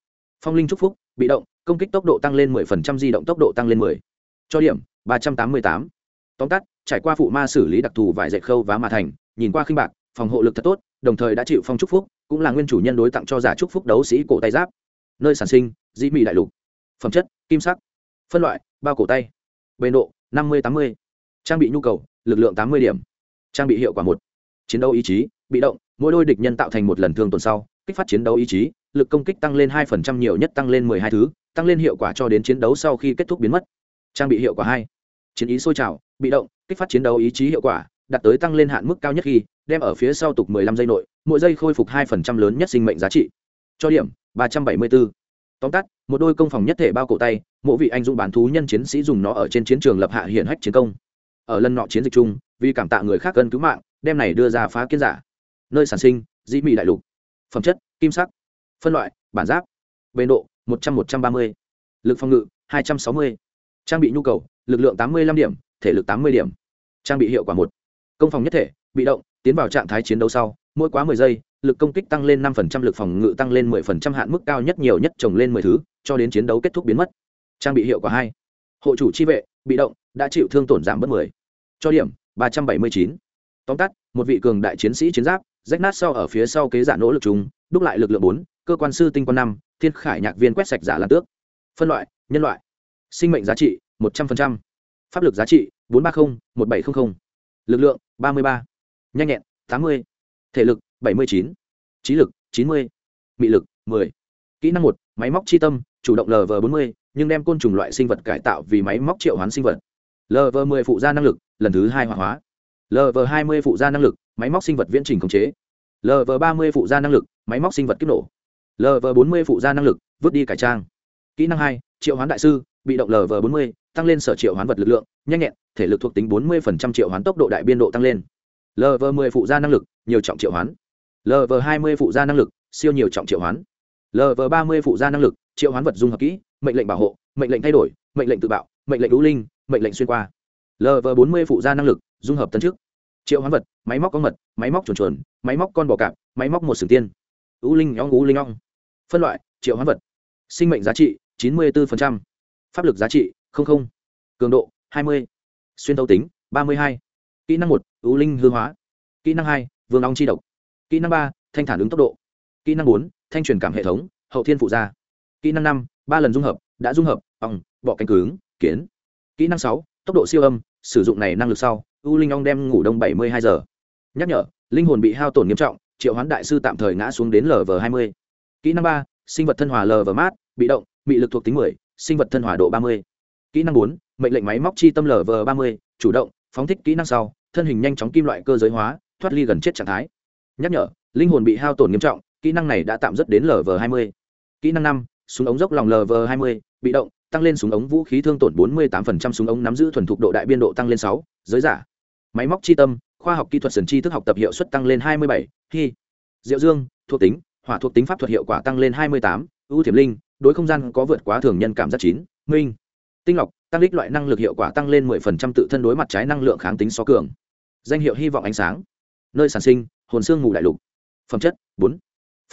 Phong linh trúc phúc, bị động, công kích tốc độ tăng lên mười phần trăm, di động tốc độ tăng lên mười. Cho điểm, ba trăm tám mươi tám tóm tắt, trải qua phụ ma xử lý đặc thù vài dạy khâu và mà thành, nhìn qua khinh bạc, phòng hộ lực thật tốt, đồng thời đã chịu phong trúc phúc, cũng là nguyên chủ nhân đối tặng cho giả trúc phúc đấu sĩ cổ tay giáp. Nơi sản sinh, dĩ mỹ đại lục. Phẩm chất, kim sắc. Phân loại, bao cổ tay. Bề độ, năm mươi tám mươi. Trang bị nhu cầu, lực lượng tám mươi điểm. Trang bị hiệu quả một. Chiến đấu ý chí, bị động, mỗi đôi địch nhân tạo thành một lần thương tổn sau, kích phát chiến đấu ý chí, lực công kích tăng lên hai phần trăm nhiều nhất tăng lên mười hai thứ, tăng lên hiệu quả cho đến chiến đấu sau khi kết thúc biến mất. Trang bị hiệu quả hai. Chiến ý sôi trào bị động, kích phát chiến đấu ý chí hiệu quả, đạt tới tăng lên hạn mức cao nhất khi, đem ở phía sau tục mười lăm giây nội, mỗi giây khôi phục hai phần trăm lớn nhất sinh mệnh giá trị. Cho điểm, ba trăm bảy mươi bốn tóm tắt, một đôi công phòng nhất thể bao cổ tay mỗi vị anh dũng bán thú nhân chiến sĩ dùng nó ở trên chiến trường lập hạ hiển hách chiến công. Ở lần nọ chiến dịch chung, vì cảm tạ người khác gần cứu mạng, đem này đưa ra phá kiến giả. Nơi sản sinh, dĩ mỹ đại lục. Phẩm chất, kim sắc. Phân loại, bản giáp. Bề độ, một trăm một trăm ba mươi. Lực phòng ngự, hai trăm sáu mươi. Trang bị nhu cầu, lực lượng tám mươi năm điểm thể lực tám mươi điểm. Trang bị hiệu quả một. Công phòng nhất thể, bị động, tiến vào trạng thái chiến đấu sau, mỗi quá mười giây, lực công kích tăng lên năm phần trăm, lực phòng ngự tăng lên mười phần trăm, hạn mức cao nhất nhiều nhất trồng lên mười thứ, cho đến chiến đấu kết thúc biến mất. Trang bị hiệu quả hai. Hộ chủ chi vệ, bị động, đã chịu thương tổn giảm bất mười. Cho điểm, ba trăm bảy mươi chín. Tóm tắt, một vị cường đại chiến sĩ chiến giáp, rách nát sau ở phía sau kế giả nỗ lực chúng đúc lại lực lượng bốn, cơ quan sư tinh quan năm, thiên khải nhạc viên quét sạch giả lan tước. Phân loại, nhân loại. Sinh mệnh giá trị, một trăm linh pháp lực giá trị, bốn trăm ba mươi một bảy trăm linh lực lượng, ba mươi ba. Nhanh nhẹn, tám mươi. Thể lực, bảy mươi chín. Trí lực, chín mươi. Mị lực, mười. Kỹ năng một, máy móc chi tâm, chủ động lv bốn mươi, nhưng đem côn trùng loại sinh vật cải tạo vì máy móc triệu hoán sinh vật. Lv 10 phụ gia năng lực, lần thứ hai hóa hóa. Lv 20 phụ gia năng lực, máy móc sinh vật viễn trình khống chế. Lv 30 phụ gia năng lực, máy móc sinh vật kích nổ. Lv 40 phụ gia năng lực, vứt đi cải trang. Kỹ năng hai, triệu hoán đại sư, bị động lv 40 tăng lên sở triệu hoán vật lực lượng, nhanh nhẹn, thể lực thuộc tính 40% triệu hoán tốc độ đại biên độ tăng lên. Lv 10 phụ gia năng lực, nhiều trọng triệu hoán. Lv 20 phụ gia năng lực, siêu nhiều trọng triệu hoán. Lv 30 phụ gia năng lực, triệu hoán vật dung hợp kỹ, mệnh lệnh bảo hộ, mệnh lệnh thay đổi, mệnh lệnh tự bạo, mệnh lệnh đũ linh, mệnh lệnh xuyên qua. Lv bốn mươi phụ gia năng lực, dung hợp tân trước triệu hoán vật, máy móc có mật, máy móc chuồn chuồn, máy móc con bò cạp, máy móc một sừng tiên. U linh ong, u linh ong. Phân loại, triệu hoán vật. Sinh mệnh giá trị 94%. pháp lực giá trị không không, cường độ hai mươi. Xuyên thấu tính ba mươi hai. Kỹ năng một u linh hư hóa. Kỹ năng hai vương long chi độc. Kỹ năng ba thanh thản ứng tốc độ. Kỹ năng bốn thanh truyền cảm hệ thống hậu thiên phụ gia. Kỹ năng năm ba lần dung hợp đã dung hợp ong bọ cánh cứng kiến. Kỹ năng sáu tốc độ siêu âm sử dụng này năng lực sau u linh ong đem ngủ đông bảy mươi hai giờ. Nhắc nhở linh hồn bị hao tổn nghiêm trọng triệu hoán đại sư tạm thời ngã xuống đến lv hai mươi. Kỹ năng ba sinh vật thân hòa lv mát bị động bị lực thuộc tính mười sinh vật thân hòa độ ba mươi kỹ năng bốn, mệnh lệnh máy móc chi tâm lv ba mươi, chủ động, phóng thích kỹ năng sau, thân hình nhanh chóng kim loại cơ giới hóa, thoát ly gần chết trạng thái. Nhắc nhở, linh hồn bị hao tổn nghiêm trọng, kỹ năng này đã tạm dứt đến lv hai mươi. Kỹ năng năm, súng ống dốc lòng lv hai mươi, bị động, tăng lên súng ống vũ khí thương tổn bốn mươi 48% súng ống nắm giữ thuần thục độ đại biên độ tăng lên sáu, giới giả. Máy móc chi tâm, khoa học kỹ thuật sần chi thức học tập hiệu suất tăng lên hai mươi bảy khi diệu dương, thuộc tính, hỏa thuộc tính pháp thuật hiệu quả tăng lên hai mươi tám, ưu thiểm linh, đối không gian có vượt quá thường nhân cảm giác chín, minh tinh lọc, tăng lích loại năng lực hiệu quả tăng lên mười phần trăm tự thân đối mặt trái năng lượng kháng tính so cường. Danh hiệu hy vọng ánh sáng. Nơi sản sinh, hồn xương ngủ đại lục. Phẩm chất, bốn.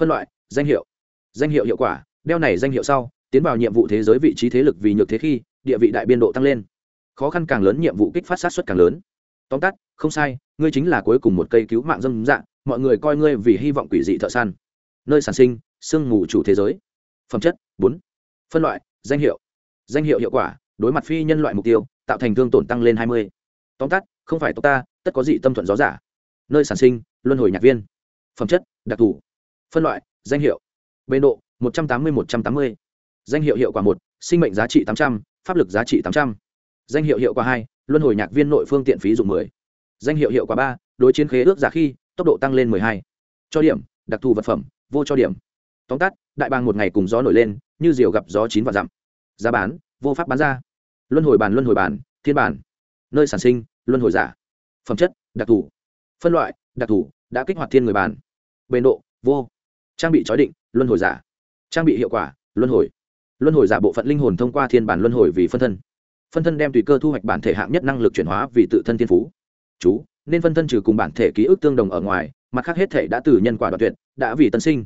Phân loại, danh hiệu. Danh hiệu hiệu quả, đeo này danh hiệu sau, tiến vào nhiệm vụ thế giới vị trí thế lực vì nhược thế khi, địa vị đại biên độ tăng lên. Khó khăn càng lớn, nhiệm vụ kích phát sát xuất càng lớn. Tóm tắt, không sai, ngươi chính là cuối cùng một cây cứu mạng dâm dạng, mọi người coi ngươi vì hy vọng quỷ dị thợ săn. Nơi sản sinh sương mù chủ thế giới. Phẩm chất, bốn. Phân loại, danh hiệu. Danh hiệu hiệu quả đối mặt phi nhân loại mục tiêu, tạo thành thương tổn tăng lên hai mươi. Tóm tắt, không phải tộc ta, tất có dị tâm thuận gió giả. Nơi sản sinh, luân hồi nhạc viên. Phẩm chất, đặc thù. Phân loại, danh hiệu. Bê độ, một trăm tám mươi, một trăm tám mươi. Danh hiệu hiệu quả một, sinh mệnh giá trị tám trăm, pháp lực giá trị tám trăm. Danh hiệu hiệu quả hai, luân hồi nhạc viên nội phương tiện phí dụng mười. Danh hiệu hiệu quả ba, đối chiến khế ước giả khi, tốc độ tăng lên mười hai. Cho điểm, đặc thù vật phẩm, vô cho điểm. Tóm tắt, đại bàng một ngày cùng gió nổi lên, như diều gặp gió chín và dặm. Giá bán, vô pháp bán ra luân hồi bàn luân hồi bàn thiên bản. Nơi sản sinh, luân hồi giả. Phẩm chất, đặc thù. Phân loại, đặc thù, đã kích hoạt thiên người bàn bền độ, vô. Trang bị chói định, luân hồi giả. Trang bị hiệu quả, luân hồi. Luân hồi giả bộ phận linh hồn thông qua thiên bản luân hồi vì phân thân. Phân thân đem tùy cơ thu hoạch bản thể hạng nhất năng lực chuyển hóa vì tự thân thiên phú. Chú, nên phân thân trừ cùng bản thể ký ức tương đồng ở ngoài, mặt khác hết thể đã từ nhân quả đoạn tuyệt, đã vì tân sinh.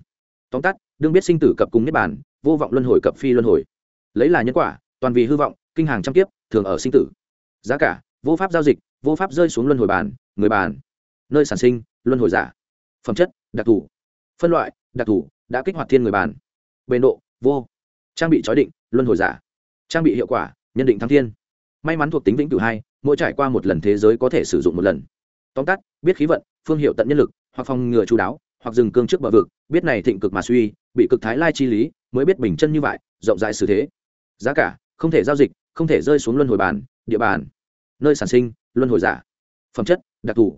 Tóm tắt, đương biết sinh tử cập cùng niết bản vô vọng luân hồi cập phi luân hồi. Lấy là nhân quả, toàn vì hư vọng kinh hàng trăm kiếp, thường ở sinh tử. Giá cả, vô pháp giao dịch, vô pháp rơi xuống luân hồi bàn, người bàn. Nơi sản sinh, luân hồi giả. Phẩm chất, đặc thù. Phân loại, đặc thù, đã kích hoạt thiên người bàn. Bền độ, vô. Trang bị chói định, luân hồi giả. Trang bị hiệu quả, nhân định thăng thiên. May mắn thuộc tính vĩnh cửu hai, mỗi trải qua một lần thế giới có thể sử dụng một lần. Tóm tắt, biết khí vận, phương hiệu tận nhân lực, hoặc phòng ngừa chú đáo, hoặc dừng cương trước bờ vực, biết này thịnh cực mà suy, bị cực thái lai chi lý, mới biết bình chân như vậy, rộng rãi xử thế. Giá cả, không thể giao dịch không thể rơi xuống luân hồi bàn địa bàn, nơi sản sinh, luân hồi giả, phẩm chất, đặc thù,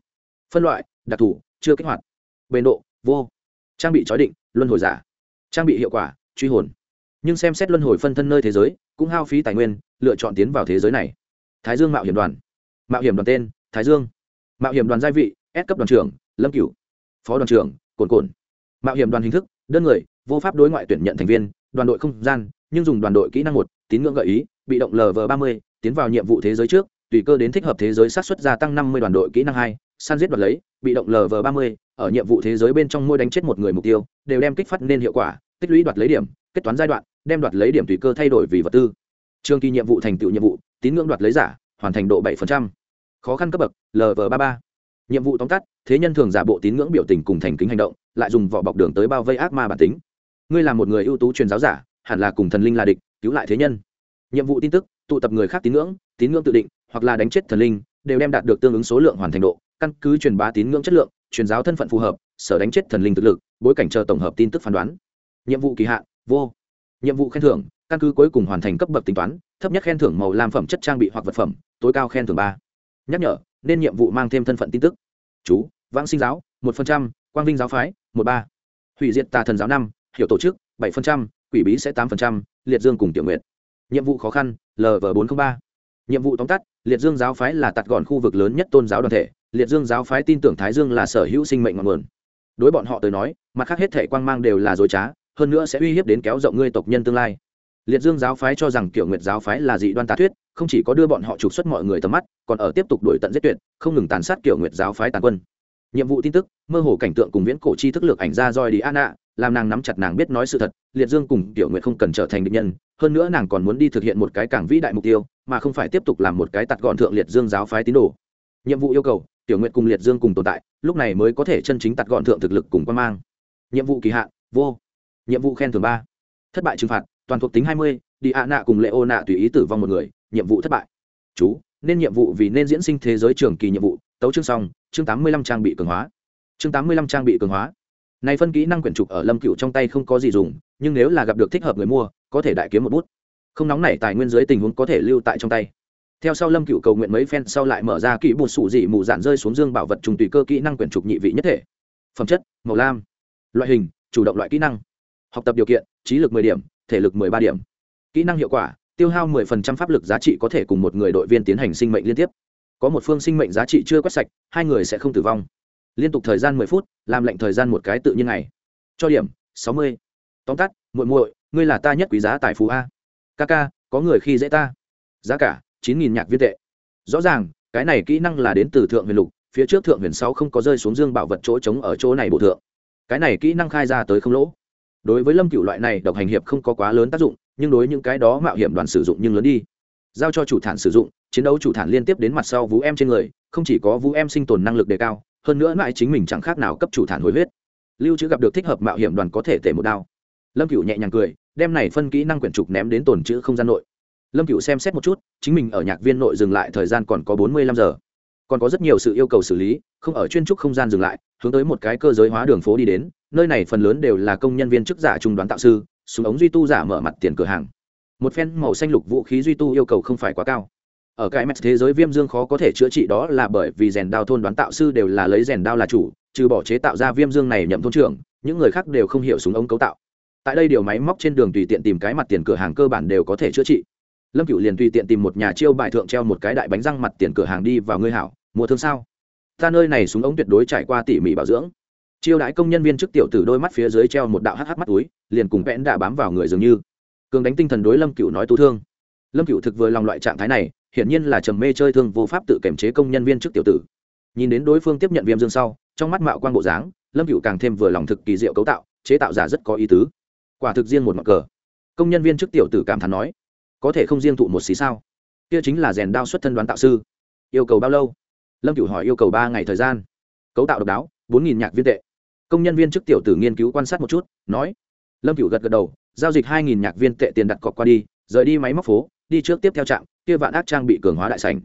phân loại, đặc thù, chưa kích hoạt, bền độ, vô, trang bị chói định, luân hồi giả, trang bị hiệu quả, truy hồn. Nhưng xem xét luân hồi phân thân nơi thế giới, cũng hao phí tài nguyên, lựa chọn tiến vào thế giới này. Thái dương mạo hiểm đoàn, mạo hiểm đoàn tên, thái dương. Mạo hiểm đoàn gia vị, S cấp đoàn trưởng, lâm cửu. Phó đoàn trưởng cồn cồn mạo hiểm đoàn hình thức, đơn người, vô pháp đối ngoại tuyển nhận thành viên, đoàn đội không gian nhưng dùng đoàn đội kỹ năng một, tín ngưỡng gợi ý, bị động lv ba mươi, tiến vào nhiệm vụ thế giới trước, tùy cơ đến thích hợp thế giới sát xuất gia tăng năm mươi đoàn đội kỹ năng hai săn giết đoạt lấy, bị động lv ba mươi, ở nhiệm vụ thế giới bên trong môi đánh chết một người mục tiêu, đều đem kích phát nên hiệu quả, tích lũy đoạt lấy điểm, kết toán giai đoạn, đem đoạt lấy điểm tùy cơ thay đổi vì vật tư. Trường kỳ nhiệm vụ thành tựu nhiệm vụ, tín ngưỡng đoạt lấy giả, hoàn thành độ bảy khó khăn cấp bậc lv ba ba. Nhiệm vụ tóm tắt, thế nhân thường giả bộ tín ngưỡng biểu tình cùng thành kính hành động, lại dùng vỏ bọc đường tới bao vây ác ma bản tính. Ngươi là một người ưu tú truyền giáo giả hẳn là cùng thần linh là địch, cứu lại thế nhân. Nhiệm vụ tin tức, tụ tập người khác tín ngưỡng tín ngưỡng tự định, hoặc là đánh chết thần linh, đều đem đạt được tương ứng số lượng hoàn thành độ, căn cứ truyền bá tín ngưỡng chất lượng, truyền giáo thân phận phù hợp, sở đánh chết thần linh thực lực, bối cảnh chờ tổng hợp tin tức phán đoán. Nhiệm vụ kỳ hạn, vô. Nhiệm vụ khen thưởng, căn cứ cuối cùng hoàn thành cấp bậc tính toán, thấp nhất khen thưởng màu lam phẩm chất trang bị hoặc vật phẩm, tối cao khen thưởng ba. Nhắc nhở, nên nhiệm vụ mang thêm thân phận tin tức. Chú, vãng sinh giáo, một phần trăm, quang vinh giáo phái, một ba. Hủy diệt tà thần giáo năm, hiểu tổ chức, bảy phần trăm quỷ bí sẽ 8%, liệt dương cùng tiểu nguyện nhiệm vụ khó khăn lv bốn trăm linh ba. Nhiệm vụ tóm tắt liệt dương giáo phái là tạt gọn khu vực lớn nhất tôn giáo đoàn thể. Liệt dương giáo phái tin tưởng thái dương là sở hữu sinh mệnh ngọn nguồn. Đối bọn họ tới nói mặt khác hết thể quang mang đều là dối trá hơn nữa sẽ uy hiếp đến kéo rộng ngươi tộc nhân tương lai. Liệt dương giáo phái cho rằng kiểu nguyệt giáo phái là dị đoan tà thuyết không chỉ có đưa bọn họ trục xuất mọi người tầm mắt còn ở tiếp tục đuổi tận giết tuyệt không ngừng tàn sát kiểu nguyệt giáo phái tàn quân. Nhiệm vụ tin tức mơ hồ cảnh tượng cùng viễn cổ chi thức lược ảnh ra roi đi an ạ làm nàng nắm chặt nàng biết nói sự thật, liệt dương cùng tiểu nguyệt không cần trở thành định nhân, hơn nữa nàng còn muốn đi thực hiện một cái càng vĩ đại mục tiêu, mà không phải tiếp tục làm một cái tặt gọn thượng liệt dương giáo phái tín đồ. Nhiệm vụ yêu cầu, tiểu nguyệt cùng liệt dương cùng tồn tại, lúc này mới có thể chân chính tặt gọn thượng thực lực cùng quan mang. Nhiệm vụ kỳ hạn, vô. Nhiệm vụ khen thưởng ba. Thất bại trừng phạt, toàn thuộc tính hai mươi, đi ạ nạ cùng lệ ô nạ tùy ý tử vong một người, nhiệm vụ thất bại. Chú, nên nhiệm vụ vì nên diễn sinh thế giới trường kỳ nhiệm vụ, tấu chương xong, chương tám mươi lăm trang bị cường hóa. Chương tám mươi lăm trang bị cường hóa này phân kỹ năng quyển trục ở lâm cựu trong tay không có gì dùng, nhưng nếu là gặp được thích hợp người mua, có thể đại kiếm một bút. Không nóng nảy tài nguyên dưới tình huống có thể lưu tại trong tay. Theo sau lâm cựu cầu nguyện mấy phen, sau lại mở ra kỹ bột sủ dị mù dạn rơi xuống dương bảo vật trùng tùy cơ kỹ năng quyển trục nhị vị nhất thể. Phẩm chất, màu lam. Loại hình, chủ động loại kỹ năng. Học tập điều kiện, trí lực 10 điểm, thể lực 13 điểm. Kỹ năng hiệu quả, tiêu hao 10% pháp lực giá trị có thể cùng một người đội viên tiến hành sinh mệnh liên tiếp. Có một phương sinh mệnh giá trị chưa quét sạch, hai người sẽ không tử vong liên tục thời gian 10 phút làm lệnh thời gian một cái tự nhiên ngày. Cho điểm 60. tóm tắt muội muội ngươi là ta nhất quý giá tài phú a. Kaka, có người khi dễ ta. Giá cả 9.000 nhạc viên tệ. Rõ ràng cái này kỹ năng là đến từ thượng huyền lục phía trước thượng huyền sáu không có rơi xuống dương bảo vật chỗ trống ở chỗ này bổ thượng. Cái này kỹ năng khai ra tới không lỗ. Đối với lâm cựu loại này độc hành hiệp không có quá lớn tác dụng nhưng đối những cái đó mạo hiểm đoàn sử dụng nhưng lớn đi. Giao cho chủ thản sử dụng chiến đấu chủ thản liên tiếp đến mặt sau vũ em trên người không chỉ có vũ em sinh tồn năng lực đề cao hơn nữa mãi chính mình chẳng khác nào cấp chủ thản hồi huyết. Lưu trữ gặp được thích hợp mạo hiểm đoàn có thể tể một đao. Lâm cựu nhẹ nhàng cười, đem này phân kỹ năng quyển trục ném đến tồn chữ không gian nội. Lâm cựu xem xét một chút, chính mình ở nhạc viên nội dừng lại thời gian còn có bốn mươi lăm giờ. Còn có rất nhiều sự yêu cầu xử lý, không ở chuyên trúc không gian dừng lại, hướng tới một cái cơ giới hóa đường phố đi đến, nơi này phần lớn đều là công nhân viên chức giả trung đoán tạo sư, súng ống duy tu giả mở mặt tiền cửa hàng. Một phen màu xanh lục vũ khí duy tu yêu cầu không phải quá cao ở cái mẹt thế giới viêm dương khó có thể chữa trị đó là bởi vì rèn đao thôn đoán tạo sư đều là lấy rèn đao là chủ, trừ bỏ chế tạo ra viêm dương này nhậm thôn trưởng, những người khác đều không hiểu súng ống cấu tạo. Tại đây điều máy móc trên đường tùy tiện tìm cái mặt tiền cửa hàng cơ bản đều có thể chữa trị. Lâm cựu liền tùy tiện tìm một nhà chiêu bài thượng treo một cái đại bánh răng mặt tiền cửa hàng đi vào ngươi hảo, mua thương sao? Ta nơi này súng ống tuyệt đối trải qua tỉ mỉ bảo dưỡng. Chiêu đãi công nhân viên trước tiểu tử đôi mắt phía dưới treo một đạo hh mắt túi, liền cùng vẽn đã bám vào người dường như. Cường đánh tinh thần đối lâm cựu nói tu thương. Lâm cựu thực vừa lòng loại trạng thái này hiển nhiên là trầm mê chơi thương vô pháp tự kiểm chế công nhân viên trước tiểu tử. Nhìn đến đối phương tiếp nhận viêm dương sau, trong mắt mạo quang bộ dáng, lâm cựu càng thêm vừa lòng thực kỳ diệu cấu tạo, chế tạo giả rất có ý tứ. Quả thực riêng một mặt cờ. Công nhân viên trước tiểu tử cảm thán nói, có thể không riêng thụ một xí sao? Kia chính là rèn đao xuất thân đoán tạo sư. Yêu cầu bao lâu? Lâm cửu hỏi, yêu cầu ba ngày thời gian. Cấu tạo độc đáo, bốn nghìn nhạc viên tệ. Công nhân viên chức tiểu tử nghiên cứu quan sát một chút, nói. Lâm cửu gật gật đầu, giao dịch hai nghìn nhạc viên tệ tiền đặt cọc qua đi, rời đi máy móc phố, đi trước tiếp theo trạm kia vạn ác trang bị cường hóa đại sảnh.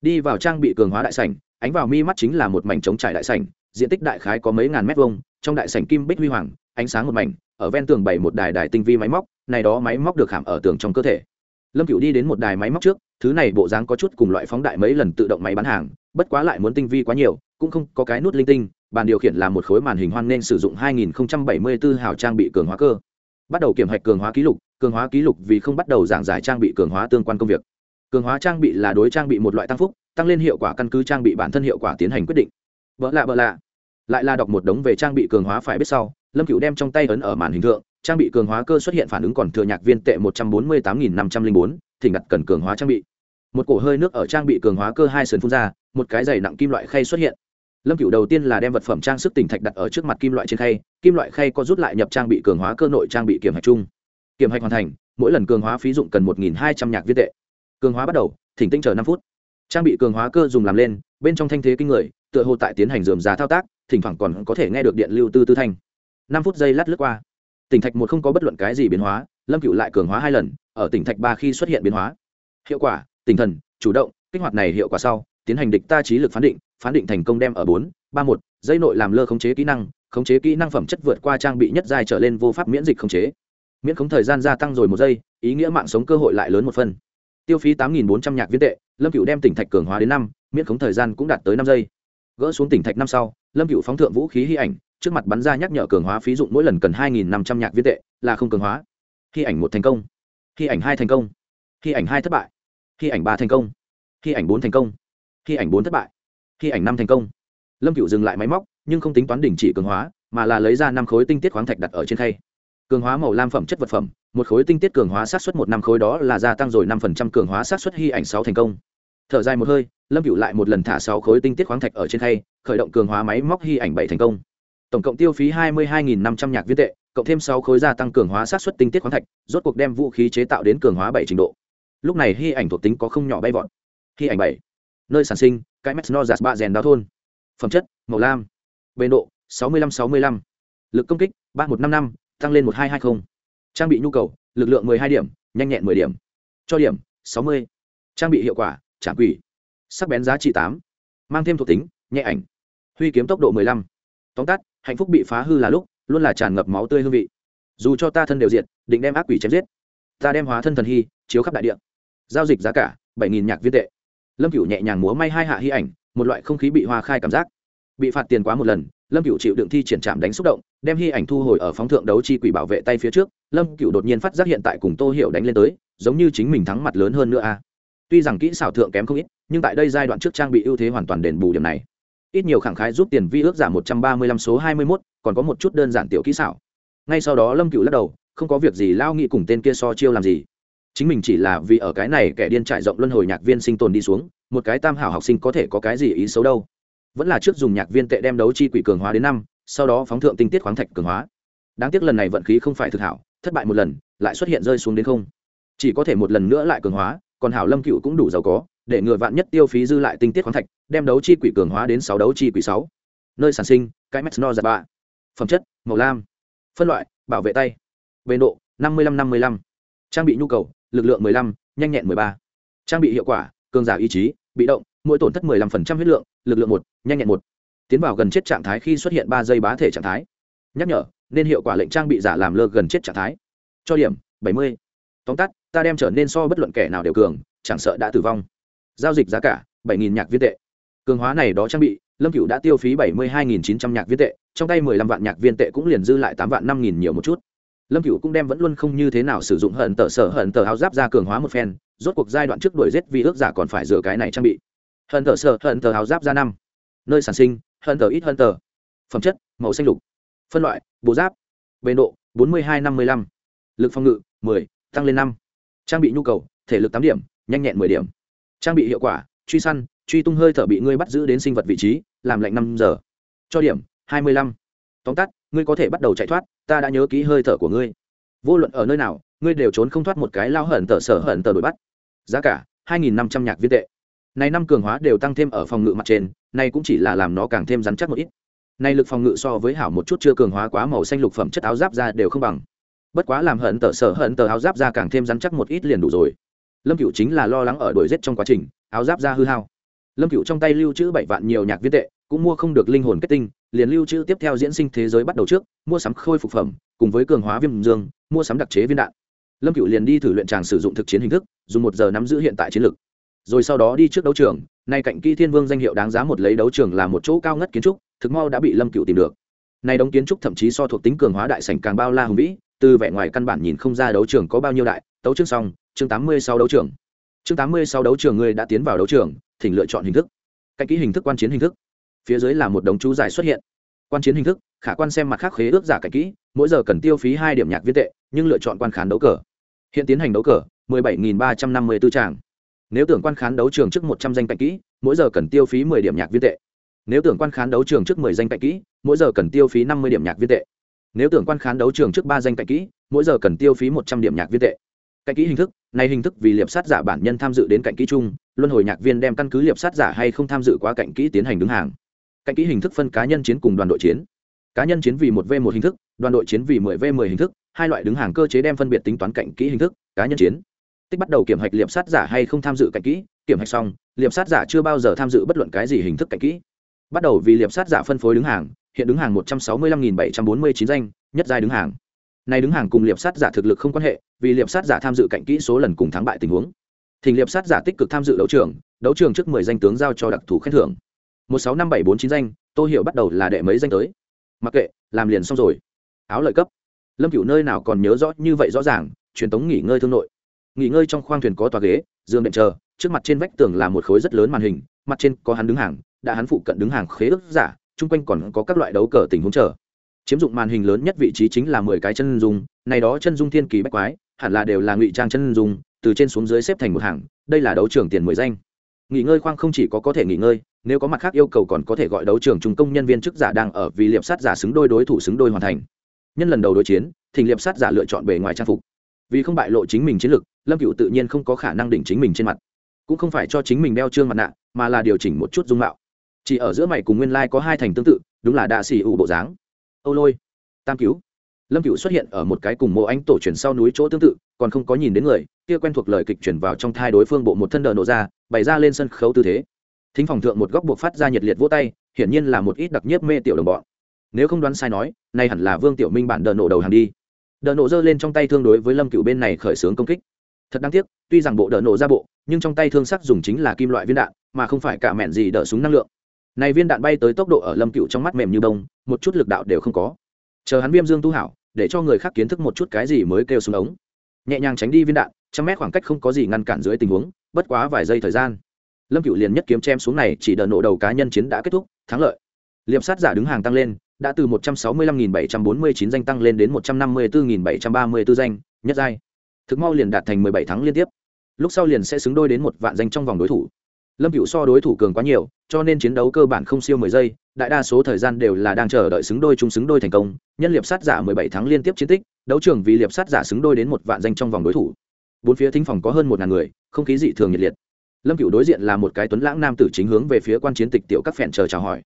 Đi vào trang bị cường hóa đại sảnh, ánh vào mi mắt chính là một mảnh trống trải đại sảnh, diện tích đại khái có mấy ngàn mét vuông, trong đại sảnh kim bích huy hoàng, ánh sáng một mảnh, ở ven tường bày một đài đài tinh vi máy móc, này đó máy móc được hàm ở tường trong cơ thể. Lâm cựu đi đến một đài máy móc trước, thứ này bộ dáng có chút cùng loại phóng đại mấy lần tự động máy bán hàng, bất quá lại muốn tinh vi quá nhiều, cũng không có cái nút linh tinh, bàn điều khiển là một khối màn hình hoan nên sử dụng 2074 hào trang bị cường hóa cơ. Bắt đầu kiểm hạch cường hóa ký lục, cường hóa ký lục vì không bắt đầu giảng giải trang bị cường hóa tương quan công việc cường hóa trang bị là đối trang bị một loại tăng phúc, tăng lên hiệu quả căn cứ trang bị bản thân hiệu quả tiến hành quyết định. Vợ lạ vợ lạ. Lại là đọc một đống về trang bị cường hóa phải biết sau, lâm cựu đem trong tay ấn ở màn hình thượng, trang bị cường hóa cơ xuất hiện phản ứng còn thừa nhạc viên tệ một trăm bốn mươi tám nghìn năm trăm linh bốn thỉnh ngặt cần cường hóa trang bị. Một cổ hơi nước ở trang bị cường hóa cơ hai sườn phun ra, một cái giày nặng kim loại khay xuất hiện. Lâm cựu đầu tiên là đem vật phẩm trang sức tỉnh thạch đặt ở trước mặt kim loại trên khay, kim loại khay có rút lại nhập trang bị cường hóa cơ nội trang bị kiểm hạch chung. Kiểm hạch hoàn thành, mỗi lần cường hóa phí dụng cần một nghìn hai trăm nhạc viên tệ cường hóa bắt đầu, thỉnh tinh chờ năm phút. Trang bị cường hóa cơ dùng làm lên, bên trong thanh thế kinh người, tựa hồ tại tiến hành dườm giá thao tác, thỉnh thoảng còn có thể nghe được điện lưu tư tư thanh. Năm phút giây lát lướt qua. Tỉnh thạch một không có bất luận cái gì biến hóa, lâm cựu lại cường hóa hai lần, ở tỉnh thạch ba khi xuất hiện biến hóa. Hiệu quả, tinh thần, chủ động, kích hoạt này hiệu quả sau, tiến hành địch ta trí lực phán định phán định thành công đem ở bốn, ba một, dây nội làm lơ khống chế kỹ năng, khống chế kỹ năng phẩm chất vượt qua trang bị nhất dài trở lên vô pháp miễn dịch khống chế. Miễn khống thời gian gia tăng rồi một giây, ý nghĩa mạng sống cơ hội lại lớn một phần tiêu phí tám bốn trăm nhạc viên tệ, lâm cựu đem tỉnh thạch cường hóa đến năm, miễn khống thời gian cũng đạt tới năm giây. Gỡ xuống tỉnh thạch năm sau, lâm cựu phóng thượng vũ khí hy ảnh, trước mặt bắn ra nhắc nhở cường hóa phí dụng mỗi lần cần hai nghìn năm trăm nhạc viên tệ, là không cường hóa. Hy ảnh một thành công. Hy ảnh hai thành công. Hy ảnh hai thất bại. Hy ảnh ba thành công. Hy ảnh bốn thành công. Hy ảnh bốn thất bại. Hy ảnh năm thành công. Lâm cựu dừng lại máy móc, nhưng không tính toán đình chỉ cường hóa, mà là lấy ra năm khối tinh tiết khoáng thạch đặt ở trên khay cường hóa màu lam phẩm chất vật phẩm, một khối tinh tiết cường hóa sát xuất một năm khối đó là gia tăng rồi năm phần trăm cường hóa sát xuất hy ảnh sáu thành công. Thở dài một hơi, lâm cựu lại một lần thả sáu khối tinh tiết khoáng thạch ở trên khay, khởi động cường hóa máy móc hy ảnh bảy thành công. Tổng cộng tiêu phí hai mươi hai năm trăm nhạc viên tệ, cộng thêm sáu khối gia tăng cường hóa sát xuất tinh tiết khoáng thạch, rốt cuộc đem vũ khí chế tạo đến cường hóa bảy trình độ. Lúc này hy ảnh thuộc tính có không nhỏ bay vọt. Hy ảnh bảy. Nơi sản sinh, cái mét no giạt ba rèn đao thôn. Phẩm chất, màu lam. Bền độ, sáu mươi lăm sáu mươi lăm. Lực công kích, ba một năm năm tăng lên một hai hai mươi trang bị nhu cầu, lực lượng mười hai điểm, nhanh nhẹn mười điểm. Cho điểm, sáu mươi. Trang bị hiệu quả trả quỷ. Sắc bén giá trị tám. Mang thêm thuộc tính, nhẹ ảnh. Huy kiếm tốc độ mười lăm. Tóm tắt, hạnh phúc bị phá hư là lúc, luôn là tràn ngập máu tươi hương vị. Dù cho ta thân đều diệt, định đem ác quỷ chém giết. Ta đem hóa thân thần hy, chiếu khắp đại địa. Giao dịch giá cả, bảy nghìn nhạc viên tệ. Lâm cửu nhẹ nhàng múa may hai hạ hy ảnh, một loại không khí bị hoa khai cảm giác. Bị phạt tiền quá một lần lâm Cựu chịu đựng thi triển trạm đánh xúc động, đem hy ảnh thu hồi ở phóng thượng đấu chi quỷ bảo vệ tay phía trước, lâm Cựu đột nhiên phát giác hiện tại cùng tô hiểu đánh lên tới, giống như chính mình thắng mặt lớn hơn nữa a. Tuy rằng kỹ xảo thượng kém không ít, nhưng tại đây giai đoạn trước trang bị ưu thế hoàn toàn đền bù điểm này. Ít nhiều khẳng khái giúp tiền vi ước giảm một trăm ba mươi lăm số hai mươi mốt, còn có một chút đơn giản tiểu kỹ xảo. Ngay sau đó lâm Cựu lắc đầu, không có việc gì, lao nghị cùng tên kia so chiêu làm gì. Chính mình chỉ là vì ở cái này kẻ điên trải rộng luân hồi nhạc viên sinh tồn đi xuống, một cái tam hảo học sinh có thể có cái gì ý xấu đâu vẫn là trước dùng nhạc viên tệ đem đấu chi quỷ cường hóa đến năm, sau đó phóng thượng tinh tiết khoáng thạch cường hóa. Đáng tiếc lần này vận khí không phải thực hảo, thất bại một lần, lại xuất hiện rơi xuống đến không. Chỉ có thể một lần nữa lại cường hóa, còn hảo lâm cựu cũng đủ giàu có, để ngừa vạn nhất tiêu phí dư lại tinh tiết khoáng thạch, đem đấu chi quỷ cường hóa đến sáu, đấu chi quỷ sáu. Nơi sản sinh, cái mét no giặt bạ. Phẩm chất, màu lam. Phân loại, bảo vệ tay. Bền độ, năm mươi lăm năm mươi lăm. Trang bị nhu cầu, lực lượng mười lăm, nhanh nhẹn mười ba. Trang bị hiệu quả, cường giả ý chí, bị động mỗi tổn thất mười lăm phần trăm huyết lượng, lực lượng một, nhanh nhẹn một. Tiến vào gần chết trạng thái khi xuất hiện ba giây bá thể trạng thái. Nhắc nhở, nên hiệu quả lệnh trang bị giả làm lơ gần chết trạng thái. Cho điểm, bảy mươi. Tóm tắt, ta đem trở nên so bất luận kẻ nào đều cường, chẳng sợ đã tử vong. Giao dịch giá cả, bảy nghìn nhạc viên tệ. Cường hóa này đó trang bị, lâm Cửu đã tiêu phí bảy mươi hai nghìn chín trăm nhạc viên tệ, trong tay mười lăm vạn nhạc viên tệ cũng liền dư lại tám vạn năm nghìn nhiều một chút. Lâm cựu cũng đem vẫn luôn không như thế nào sử dụng hận tờ sở hận tờ áo giáp ra cường hóa một phen, rốt cuộc giai đoạn trước đuổi giết vì ước giả còn phải rửa cái này trang bị hận thờ sợ hận thờ áo giáp ra năm. Nơi sản sinh hận thờ ít hận thờ phẩm chất, màu xanh lục. Phân loại, bộ giáp. Bền độ, bốn mươi hai năm mươi lăm. Lực phòng ngự, mười, tăng lên năm. Trang bị nhu cầu, thể lực tám điểm, nhanh nhẹn mười điểm. Trang bị hiệu quả, truy săn, truy tung hơi thở bị ngươi bắt giữ đến sinh vật vị trí, làm lạnh năm giờ. Cho điểm, hai mươi lăm. Tóm tắt, ngươi có thể bắt đầu chạy thoát, ta đã nhớ kỹ hơi thở của ngươi. Vô luận ở nơi nào, ngươi đều trốn không thoát một cái lao hận tờ sở hận tờ đuổi bắt. Giá cả, hai nghìn năm trăm nhạc viên tệ này năm cường hóa đều tăng thêm ở phòng ngự mặt trên, này cũng chỉ là làm nó càng thêm rắn chắc một ít. Này lực phòng ngự so với hảo một chút chưa cường hóa quá màu xanh lục phẩm chất áo giáp ra đều không bằng. Bất quá làm hận tờ sở hận tờ áo giáp ra càng thêm rắn chắc một ít liền đủ rồi. Lâm cựu chính là lo lắng ở đuổi rét trong quá trình, áo giáp ra hư hao. Lâm cựu trong tay lưu trữ bảy vạn nhiều nhạc viên tệ, cũng mua không được linh hồn kết tinh, liền lưu trữ tiếp theo diễn sinh thế giới bắt đầu trước, mua sắm khôi phục phẩm, cùng với cường hóa viêm dương, mua sắm đặc chế viên đạn. Lâm cựu liền đi thử luyện tràng sử dụng thực chiến hình thức, dùng một giờ nắm giữ hiện tại chiến lược rồi sau đó đi trước đấu trường, nay cạnh kỹ thiên vương danh hiệu đáng giá một lấy đấu trường là một chỗ cao ngất kiến trúc, thực mau đã bị lâm cựu tìm được. Nay đống kiến trúc thậm chí so thuộc tính cường hóa đại sảnh càng bao la hùng vĩ, từ vẻ ngoài căn bản nhìn không ra đấu trường có bao nhiêu đại, tấu chương xong, chương tám mươi sau đấu trường. Chương tám mươi sau đấu trường ngươi đã tiến vào đấu trường, thỉnh lựa chọn hình thức. Cạnh kỹ hình thức quan chiến hình thức. Phía dưới là một đống chú giải xuất hiện. Quan chiến hình thức, khả quan xem mặt khác khế ước giả cạnh kỹ, mỗi giờ cần tiêu phí hai điểm nhạc viên tệ, nhưng lựa chọn quan khán đấu cờ. Hiện tiến hành đấu cờ, mười bảy nghìn ba trăm năm mươi 17.354 tràng nếu tưởng quan khán đấu trường trước một trăm danh cạnh kỹ, mỗi giờ cần tiêu phí mười điểm nhạc viên tệ. Nếu tưởng quan khán đấu trường trước mười danh cạnh kỹ, mỗi giờ cần tiêu phí năm mươi điểm nhạc viên tệ. Nếu tưởng quan khán đấu trường trước ba danh cạnh kỹ, mỗi giờ cần tiêu phí một trăm điểm nhạc viên tệ. Cạnh kỹ hình thức, này hình thức vì liệp sát giả bản nhân tham dự đến cạnh kỹ chung, luân hồi nhạc viên đem căn cứ liệp sát giả hay không tham dự quá cạnh kỹ tiến hành đứng hàng. Cạnh kỹ hình thức phân cá nhân chiến cùng đoàn đội chiến. Cá nhân chiến vì một v một hình thức, đoàn đội chiến vì mười v mười hình thức, hai loại đứng hàng cơ chế đem phân biệt tính toán cạnh kỹ hình thức, cá nhân chiến tích bắt đầu kiểm hạch liệp sát giả hay không tham dự cạnh kỹ, kiểm hạch xong, liệp sát giả chưa bao giờ tham dự bất luận cái gì hình thức cạnh kỹ. Bắt đầu vì liệp sát giả phân phối đứng hàng, hiện đứng hàng một trăm sáu mươi lăm nghìn bảy trăm bốn mươi chín danh, nhất giai đứng hàng. Nay đứng hàng cùng liệp sát giả thực lực không quan hệ, vì liệp sát giả tham dự cạnh kỹ số lần cùng thắng bại tình huống. Thỉnh liệp sát giả tích cực tham dự đấu trường đấu trường trước mười danh tướng giao cho đặc thù khen thưởng. một sáu năm bảy bốn chín danh, tô hiểu bắt đầu là đệ mấy danh tới. Mặc kệ, làm liền xong rồi. Áo lợi cấp. Lâm cửu nơi nào còn nhớ rõ như vậy rõ ràng, truyền tống nghỉ ngơi thương nội nghỉ ngơi trong khoang thuyền có tòa ghế, giường đệm chờ, trước mặt trên vách tường là một khối rất lớn màn hình, mặt trên có hắn đứng hàng, đã hắn phụ cận đứng hàng khế ước giả, chung quanh còn có các loại đấu cờ tình huống chờ. Chiếm dụng màn hình lớn nhất vị trí chính là mười cái chân dung, này đó chân dung thiên kỳ bách quái, hẳn là đều là ngụy trang chân dung, từ trên xuống dưới xếp thành một hàng, đây là đấu trường tiền mười danh. Nghỉ ngơi khoang không chỉ có có thể nghỉ ngơi, nếu có mặt khác yêu cầu còn có thể gọi đấu trường trung công nhân viên chức giả đang ở vì liệp sát giả xứng đôi đối thủ xứng đôi hoàn thành. Nhân lần đầu đối chiến, thỉnh liệp sát giả lựa chọn bề ngoài trang phục. Vì không bại lộ chính mình chiến lực lâm cựu tự nhiên không có khả năng đỉnh chính mình trên mặt, cũng không phải cho chính mình đeo trương mặt nạ, mà là điều chỉnh một chút dung mạo. Chỉ ở giữa mày cùng nguyên lai có hai thành tương tự, đúng là đạ xì ủ bộ dáng. Âu lôi, tam cứu. Lâm cựu xuất hiện ở một cái cùng mộ anh tổ truyền sau núi chỗ tương tự, còn không có nhìn đến người, kia quen thuộc lời kịch chuyển vào trong thai đối phương bộ một thân đờ nổ ra, bày ra lên sân khấu tư thế. Thính phòng thượng một góc buộc phát ra nhiệt liệt vỗ tay, hiển nhiên là một ít đặc nhiếp mê tiểu đồng bọn. Nếu không đoán sai nói, nay hẳn là vương tiểu minh bản đờ nổ đầu hàng đi. Đờ nổ giơ lên trong tay thương đối với lâm cựu bên này khởi xướng công kích thật đáng tiếc, tuy rằng bộ đỡ nổ ra bộ, nhưng trong tay thương sắc dùng chính là kim loại viên đạn, mà không phải cả mẹn gì đỡ súng năng lượng. Này viên đạn bay tới tốc độ ở lâm cựu trong mắt mềm như bông, một chút lực đạo đều không có. Chờ hắn viêm dương tu hảo, để cho người khác kiến thức một chút cái gì mới kêu súng ống. Nhẹ nhàng tránh đi viên đạn, trăm mét khoảng cách không có gì ngăn cản dưới tình huống, bất quá vài giây thời gian, lâm cựu liền nhất kiếm chém xuống này, chỉ đợt nổ đầu cá nhân chiến đã kết thúc, thắng lợi. Liệp sát giả đứng hàng tăng lên, đã từ 165.749 danh tăng lên đến 154.734 danh, nhất giai thực mau liền đạt thành 17 thắng liên tiếp. Lúc sau liền sẽ xứng đôi đến một vạn danh trong vòng đối thủ. Lâm cựu so đối thủ cường quá nhiều, cho nên chiến đấu cơ bản không siêu mười giây, đại đa số thời gian đều là đang chờ đợi xứng đôi chung xứng đôi thành công, nhân liệp sát giả mười bảy tháng liên tiếp chiến tích, đấu trường vì liệp sát giả xứng đôi đến một vạn danh trong vòng đối thủ. Bốn phía thính phòng có hơn một ngàn người, không khí dị thường nhiệt liệt. Lâm cựu đối diện là một cái tuấn lãng nam tử chính hướng về phía quan chiến tịch tiểu các phèn chờ chào hỏi.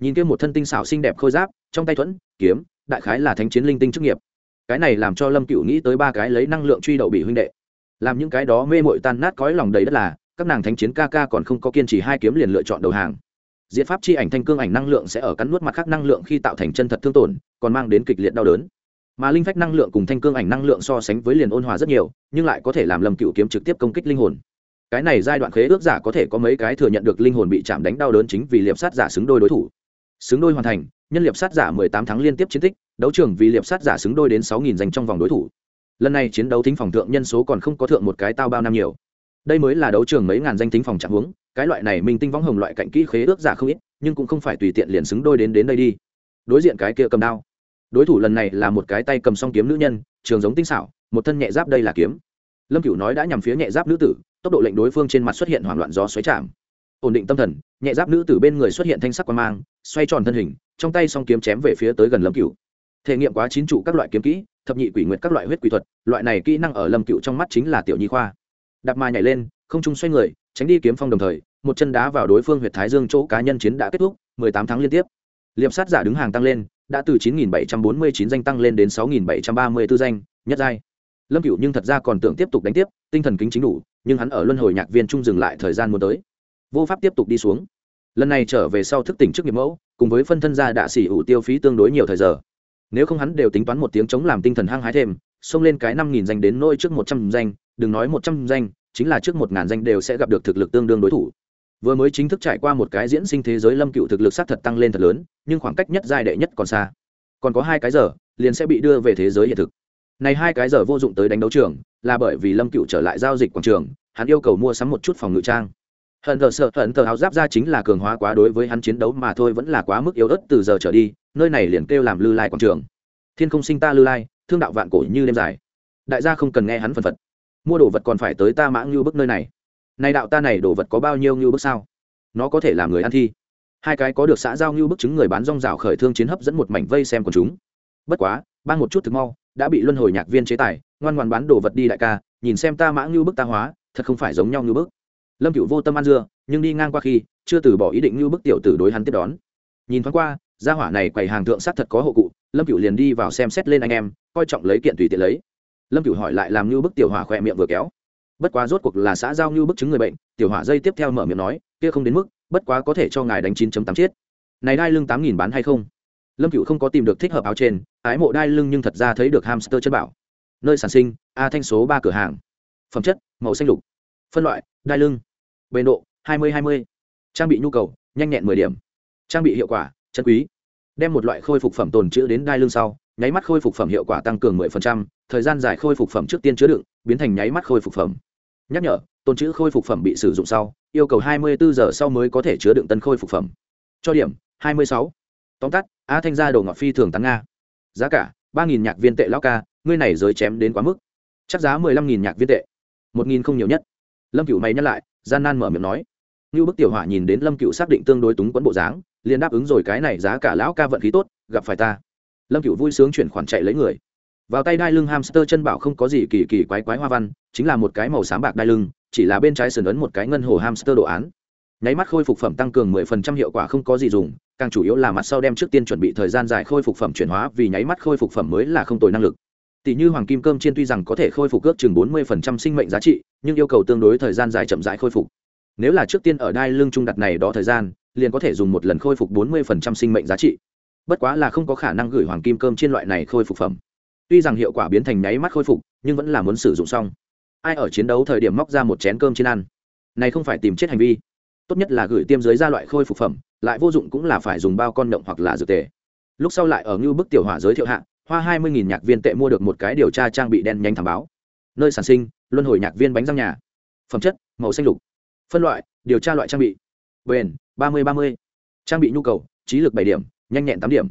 Nhìn kia một thân tinh xảo xinh đẹp khôi giáp, trong tay thuẫn, kiếm, đại khái là thánh chiến linh tinh chức nghiệp cái này làm cho lâm cựu nghĩ tới ba cái lấy năng lượng truy đậu bị huynh đệ. Làm những cái đó mê mội tan nát cõi lòng đầy đất là, các nàng thánh chiến ca ca còn không có kiên trì hai kiếm liền lựa chọn đầu hàng. Diệt pháp chi ảnh thanh cương ảnh năng lượng sẽ ở cắn nuốt mặt khác năng lượng khi tạo thành chân thật thương tổn, còn mang đến kịch liệt đau đớn. Mà linh phách năng lượng cùng thanh cương ảnh năng lượng so sánh với liền ôn hòa rất nhiều, nhưng lại có thể làm lầm cựu kiếm trực tiếp công kích linh hồn. Cái này giai đoạn khế ước giả có thể có mấy cái thừa nhận được linh hồn bị chạm đánh đau đớn chính vì liệp sát giả xứng đôi đối thủ. Xứng đôi hoàn thành, nhân liệp sát giả mười tám tháng liên tiếp chiến tích đấu trường vì liệp sát giả xứng đôi đến sáu nghìn dành trong vòng đối thủ. Lần này chiến đấu thính phòng thượng nhân số còn không có thượng một cái tao bao năm nhiều. Đây mới là đấu trường mấy ngàn danh thính phòng trạng huống, cái loại này minh tinh võng hồng loại cạnh kỹ khế ước giả không ít, nhưng cũng không phải tùy tiện liền xứng đôi đến đến đây đi. Đối diện cái kia cầm đao. Đối thủ lần này là một cái tay cầm song kiếm nữ nhân, trường giống tinh xảo, một thân nhẹ giáp đây là kiếm. Lâm cửu nói đã nhằm phía nhẹ giáp nữ tử, tốc độ lệnh đối phương trên mặt xuất hiện hoảng loạn gió xoáy chạm. Ổn định tâm thần, nhẹ giáp nữ tử bên người xuất hiện thanh sắc quan mang, xoay tròn thân hình, trong tay song kiếm chém về phía tới gần lâm cửu thể nghiệm quá chín trụ các loại kiếm kỹ, thập nhị quỷ nguyệt các loại huyết quỷ thuật, loại này kỹ năng ở lâm cựu trong mắt chính là tiểu nhi khoa. Đạp mà nhảy lên, không trung xoay người, tránh đi kiếm phong đồng thời, một chân đá vào đối phương huyệt thái dương chỗ cá nhân chiến đã kết thúc, mười tám tháng liên tiếp. Liệp sát giả đứng hàng tăng lên, đã từ chín nghìn bảy trăm bốn mươi chín danh tăng lên đến sáu nghìn bảy trăm ba mươi 734 danh, nhất giai. Lâm cựu nhưng thật ra còn tưởng tiếp tục đánh tiếp, tinh thần kính chính đủ, nhưng hắn ở luân hồi nhạc viên trung dừng lại thời gian muốn tới. Vô pháp tiếp tục đi xuống. Lần này trở về sau thức tỉnh trước nghiệp mẫu, cùng với phân thân gia đạ xỉ ủ tiêu phí tương đối nhiều thời giờ nếu không hắn đều tính toán một tiếng chống làm tinh thần hăng hái thêm, xông lên cái năm nghìn danh đến nôi trước một trăm danh, đừng nói một trăm danh, chính là trước một ngàn danh đều sẽ gặp được thực lực tương đương đối thủ. Vừa mới chính thức trải qua một cái diễn sinh thế giới lâm cựu thực lực sát thật tăng lên thật lớn, nhưng khoảng cách nhất giai đệ nhất còn xa. Còn có hai cái giờ, liền sẽ bị đưa về thế giới hiện thực. Này hai cái giờ vô dụng tới đánh đấu trường, là bởi vì lâm cựu trở lại giao dịch quảng trường, hắn yêu cầu mua sắm một chút phòng ngự trang hận thờ sợ hận thờ áo giáp ra chính là cường hóa quá đối với hắn chiến đấu mà thôi vẫn là quá mức yếu ớt từ giờ trở đi, nơi này liền kêu làm lư lai quảng trường. Thiên không sinh ta lư lai, thương đạo vạn cổ như đêm dài. Đại gia không cần nghe hắn phần phật. Mua đồ vật còn phải tới ta mãng như bức nơi này. Nay đạo ta này đồ vật có bao nhiêu như bức sao? Nó có thể làm người ăn thi. Hai cái có được xã giao như bức chứng người bán rong rào khởi thương chiến hấp dẫn một mảnh vây xem của chúng. Bất quá ban một chút thực mau, đã bị luân hồi nhạc viên chế tài, ngoan ngoan bán đồ vật đi đại ca, nhìn xem ta mãng như bức ta hóa, thật không phải giống nhau như bức lâm cựu vô tâm ăn dưa, nhưng đi ngang qua khi, chưa từ bỏ ý định như bức tiểu tử đối hắn tiếp đón. Nhìn thoáng qua, gia hỏa này quầy hàng thượng sát thật có hộ cụ, lâm cựu liền đi vào xem xét lên anh em, coi trọng lấy kiện tùy tiện lấy. Lâm cựu hỏi lại làm như bức tiểu hỏa khỏe miệng vừa kéo. Bất quá rốt cuộc là xã giao như bức chứng người bệnh, tiểu hỏa dây tiếp theo mở miệng nói, kia không đến mức, bất quá có thể cho ngài đánh chín tám chết. Này đai lưng tám nghìn bán hay không? Lâm cựu không có tìm được thích hợp áo trên, ái mộ đai lưng nhưng thật ra thấy được hamster chân bảo. Nơi sản sinh, a thanh số ba cửa hàng. Phẩm chất, màu xanh lục. Phân loại, đai lưng bền độ, hai mươi hai mươi. Trang bị nhu cầu, nhanh nhẹn mười điểm. Trang bị hiệu quả, chân quý. Đem một loại khôi phục phẩm tồn chữ đến đai lưng sau, nháy mắt khôi phục phẩm hiệu quả tăng cường mười phần trăm, thời gian dài khôi phục phẩm trước tiên chứa đựng, biến thành nháy mắt khôi phục phẩm. Nhắc nhở, tồn chữ khôi phục phẩm bị sử dụng sau, yêu cầu hai mươi bốn giờ sau mới có thể chứa đựng tân khôi phục phẩm. Cho điểm, hai mươi sáu. Tóm tắt, a thanh gia đồ ngọc phi thường tán nga. Giá cả, ba nghìn nhạc viên tệ lão ca, ngươi này giới chém đến quá mức. Chắc giá mười lăm nghìn nhạc viên tệ. Một nghìn không nhiều nhất. Lâm cửu mày nhắc lại gian nan mở miệng nói. Như bức tiểu hỏa nhìn đến lâm cựu xác định tương đối túng quẫn bộ dáng, liền đáp ứng rồi cái này giá cả lão ca vận khí tốt, gặp phải ta. Lâm cựu vui sướng chuyển khoản chạy lấy người. Vào tay đai lưng hamster chân bảo không có gì kỳ kỳ quái quái hoa văn, chính là một cái màu xám bạc đai lưng, chỉ là bên trái sườn ấn một cái ngân hồ hamster đồ án. Nháy mắt khôi phục phẩm tăng cường 10% hiệu quả không có gì dùng, càng chủ yếu là mặt sau đem trước tiên chuẩn bị thời gian dài khôi phục phẩm chuyển hóa vì nháy mắt khôi phục phẩm mới là không tồi năng lực tỷ như hoàng kim cơm chiên tuy rằng có thể khôi phục ước chừng 40% sinh mệnh giá trị, nhưng yêu cầu tương đối thời gian dài chậm rãi khôi phục. Nếu là trước tiên ở đai lưng trung đặt này đó thời gian, liền có thể dùng một lần khôi phục 40% sinh mệnh giá trị. Bất quá là không có khả năng gửi hoàng kim cơm chiên loại này khôi phục phẩm. Tuy rằng hiệu quả biến thành nháy mắt khôi phục, nhưng vẫn là muốn sử dụng xong. Ai ở chiến đấu thời điểm móc ra một chén cơm trên ăn? Này không phải tìm chết hành vi. Tốt nhất là gửi tiêm dưới ra loại khôi phục phẩm, lại vô dụng cũng là phải dùng bao con động hoặc là dược tề. Lúc sau lại ở ngưu bức tiểu hỏa giới thiệu hạ hoa hai mươi nhạc viên tệ mua được một cái điều tra trang bị đen nhanh thảm báo. Nơi sản sinh, luân hồi nhạc viên bánh răng nhà. Phẩm chất, màu xanh lục. Phân loại, điều tra loại trang bị. Bền, ba mươi ba mươi. Trang bị nhu cầu, trí lực bảy điểm, nhanh nhẹn tám điểm.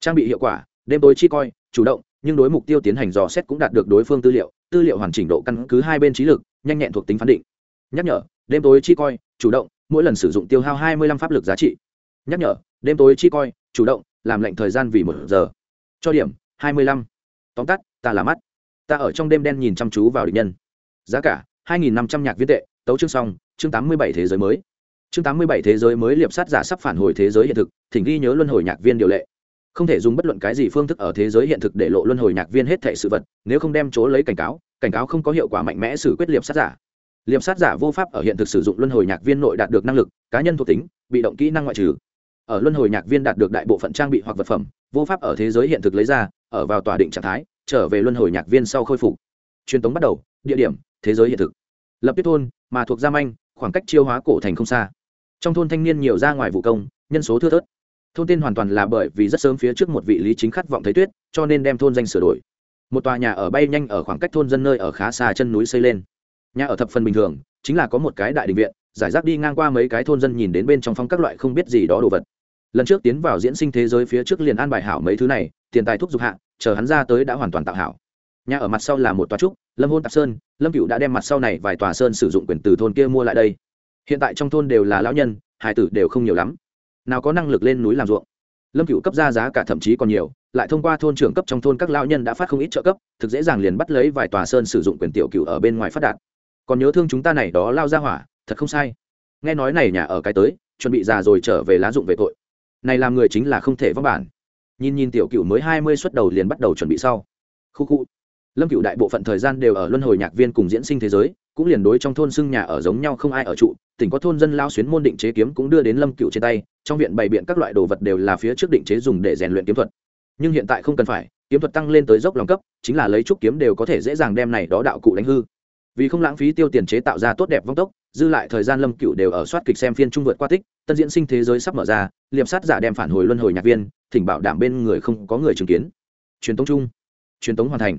Trang bị hiệu quả, đêm tối chi coi, chủ động, nhưng đối mục tiêu tiến hành dò xét cũng đạt được đối phương tư liệu. Tư liệu hoàn chỉnh độ căn cứ hai bên trí lực, nhanh nhẹn thuộc tính phán định. Nhắc nhở, đêm tối chi coi, chủ động, mỗi lần sử dụng tiêu hao hai mươi lăm pháp lực giá trị. Nhắc nhở, đêm tối chi coi, chủ động, làm lệnh thời gian vì một giờ. Cho điểm hai mươi lăm. Tóm tắt, ta là mắt. Ta ở trong đêm đen nhìn chăm chú vào địch nhân. Giá cả, hai nghìn năm trăm nhạc viên tệ, tấu chương xong, chương tám mươi bảy thế giới mới. Chương tám mươi bảy thế giới mới liệp sát giả sắp phản hồi thế giới hiện thực, thỉnh ghi nhớ luân hồi nhạc viên điều lệ. Không thể dùng bất luận cái gì phương thức ở thế giới hiện thực để lộ luân hồi nhạc viên hết thể sự vật, nếu không đem chỗ lấy cảnh cáo cảnh cáo không có hiệu quả mạnh mẽ xử quyết liệp sát giả. Liệp sát giả vô pháp ở hiện thực sử dụng luân hồi nhạc viên nội đạt được năng lực, cá nhân thuộc tính, bị động kỹ năng ngoại trừ ở luân hồi nhạc viên đạt được đại bộ phận trang bị hoặc vật phẩm, vô pháp ở thế giới hiện thực lấy ra, ở vào tòa định trạng thái, trở về luân hồi nhạc viên sau khôi phục. Truyền tống bắt đầu, địa điểm, thế giới hiện thực. Lập tuyết thôn, mà thuộc gia manh, khoảng cách chiêu hóa cổ thành không xa. Trong thôn thanh niên nhiều ra ngoài vụ công, nhân số thưa thớt. Thôn tên hoàn toàn là bởi vì rất sớm phía trước một vị lý chính khát vọng thấy tuyết, cho nên đem thôn danh sửa đổi. Một tòa nhà ở bay nhanh ở khoảng cách thôn dân nơi ở khá xa chân núi xây lên. Nhà ở thập phần bình thường, chính là có một cái đại đình viện giải rác đi ngang qua mấy cái thôn dân nhìn đến bên trong phong các loại không biết gì đó đồ vật lần trước tiến vào diễn sinh thế giới phía trước liền an bài hảo mấy thứ này, tiền tài thuốc dục hạ, chờ hắn ra tới đã hoàn toàn tạo hảo. Nhà ở mặt sau là một tòa trúc, lâm hôn tạp sơn, lâm cựu đã đem mặt sau này vài tòa sơn sử dụng quyền từ thôn kia mua lại đây. Hiện tại trong thôn đều là lão nhân hải tử đều không nhiều lắm. Nào có năng lực lên núi làm ruộng. Lâm cựu cấp ra giá cả thậm chí còn nhiều, lại thông qua thôn trưởng cấp trong thôn các lão nhân đã phát không ít trợ cấp, thực dễ dàng liền bắt lấy vài tòa sơn sử dụng quyền tiểu cựu ở bên ngoài phát đạt. Còn nhớ thương chúng ta này đó lao ra hỏa, thật không sai. Nghe nói này nhà ở cái tới, chuẩn bị già rồi trở về lá dụng về tội này làm người chính là không thể vắng bản. Nhìn nhìn tiểu cựu mới hai mươi xuất đầu liền bắt đầu chuẩn bị sau. Khu khu. Lâm cựu đại bộ phận thời gian đều ở luân hồi nhạc viên cùng diễn sinh thế giới, cũng liền đối trong thôn xưng nhà ở giống nhau không ai ở trụ, tỉnh có thôn dân lao xuyến môn định chế kiếm cũng đưa đến lâm cựu trên tay, trong viện bày biện các loại đồ vật đều là phía trước định chế dùng để rèn luyện kiếm thuật. Nhưng hiện tại không cần phải, kiếm thuật tăng lên tới dốc lòng cấp, chính là lấy trúc kiếm đều có thể dễ dàng đem này đó đạo cụ đánh hư. Vì không lãng phí tiêu tiền chế tạo ra tốt đẹp vong tốc dư lại thời gian lâm cựu đều ở soát kịch xem phiên trung vượt qua tích, tân diễn sinh thế giới sắp mở ra, liệp sát giả đem phản hồi luân hồi nhạc viên, thỉnh bảo đảm bên người không có người chứng kiến. Truyền tống chung, truyền tống hoàn thành.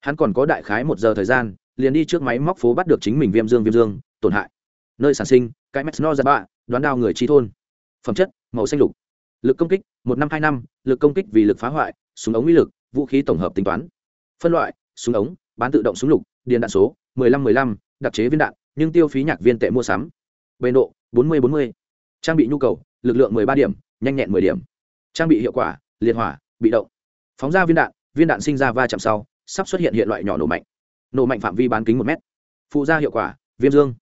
Hắn còn có đại khái một giờ thời gian, liền đi trước máy móc phố bắt được chính mình viêm dương viêm dương, tổn hại. Nơi sản sinh, cái mét no ra bạ, đoán đao người chi thôn. Phẩm chất, màu xanh lục. Lực công kích, một năm, hai năm, lực công kích vì lực phá hoại, súng ống uy lực, vũ khí tổng hợp tính toán. Phân loại, súng ống, bán tự động súng lục, điện đạn số, mười lăm mười lăm, đặc chế viên đạn nhưng tiêu phí nhạc viên tệ mua sắm. Bề độ, bốn mươi bốn mươi. Trang bị nhu cầu, lực lượng mười ba điểm, nhanh nhẹn mười điểm. Trang bị hiệu quả, liệt hỏa, bị động. Phóng ra viên đạn viên đạn sinh ra va chạm sau, sắp xuất hiện hiện loại nhỏ nổ mạnh. Nổ mạnh phạm vi bán kính một mét. Phụ gia hiệu quả, viêm dương.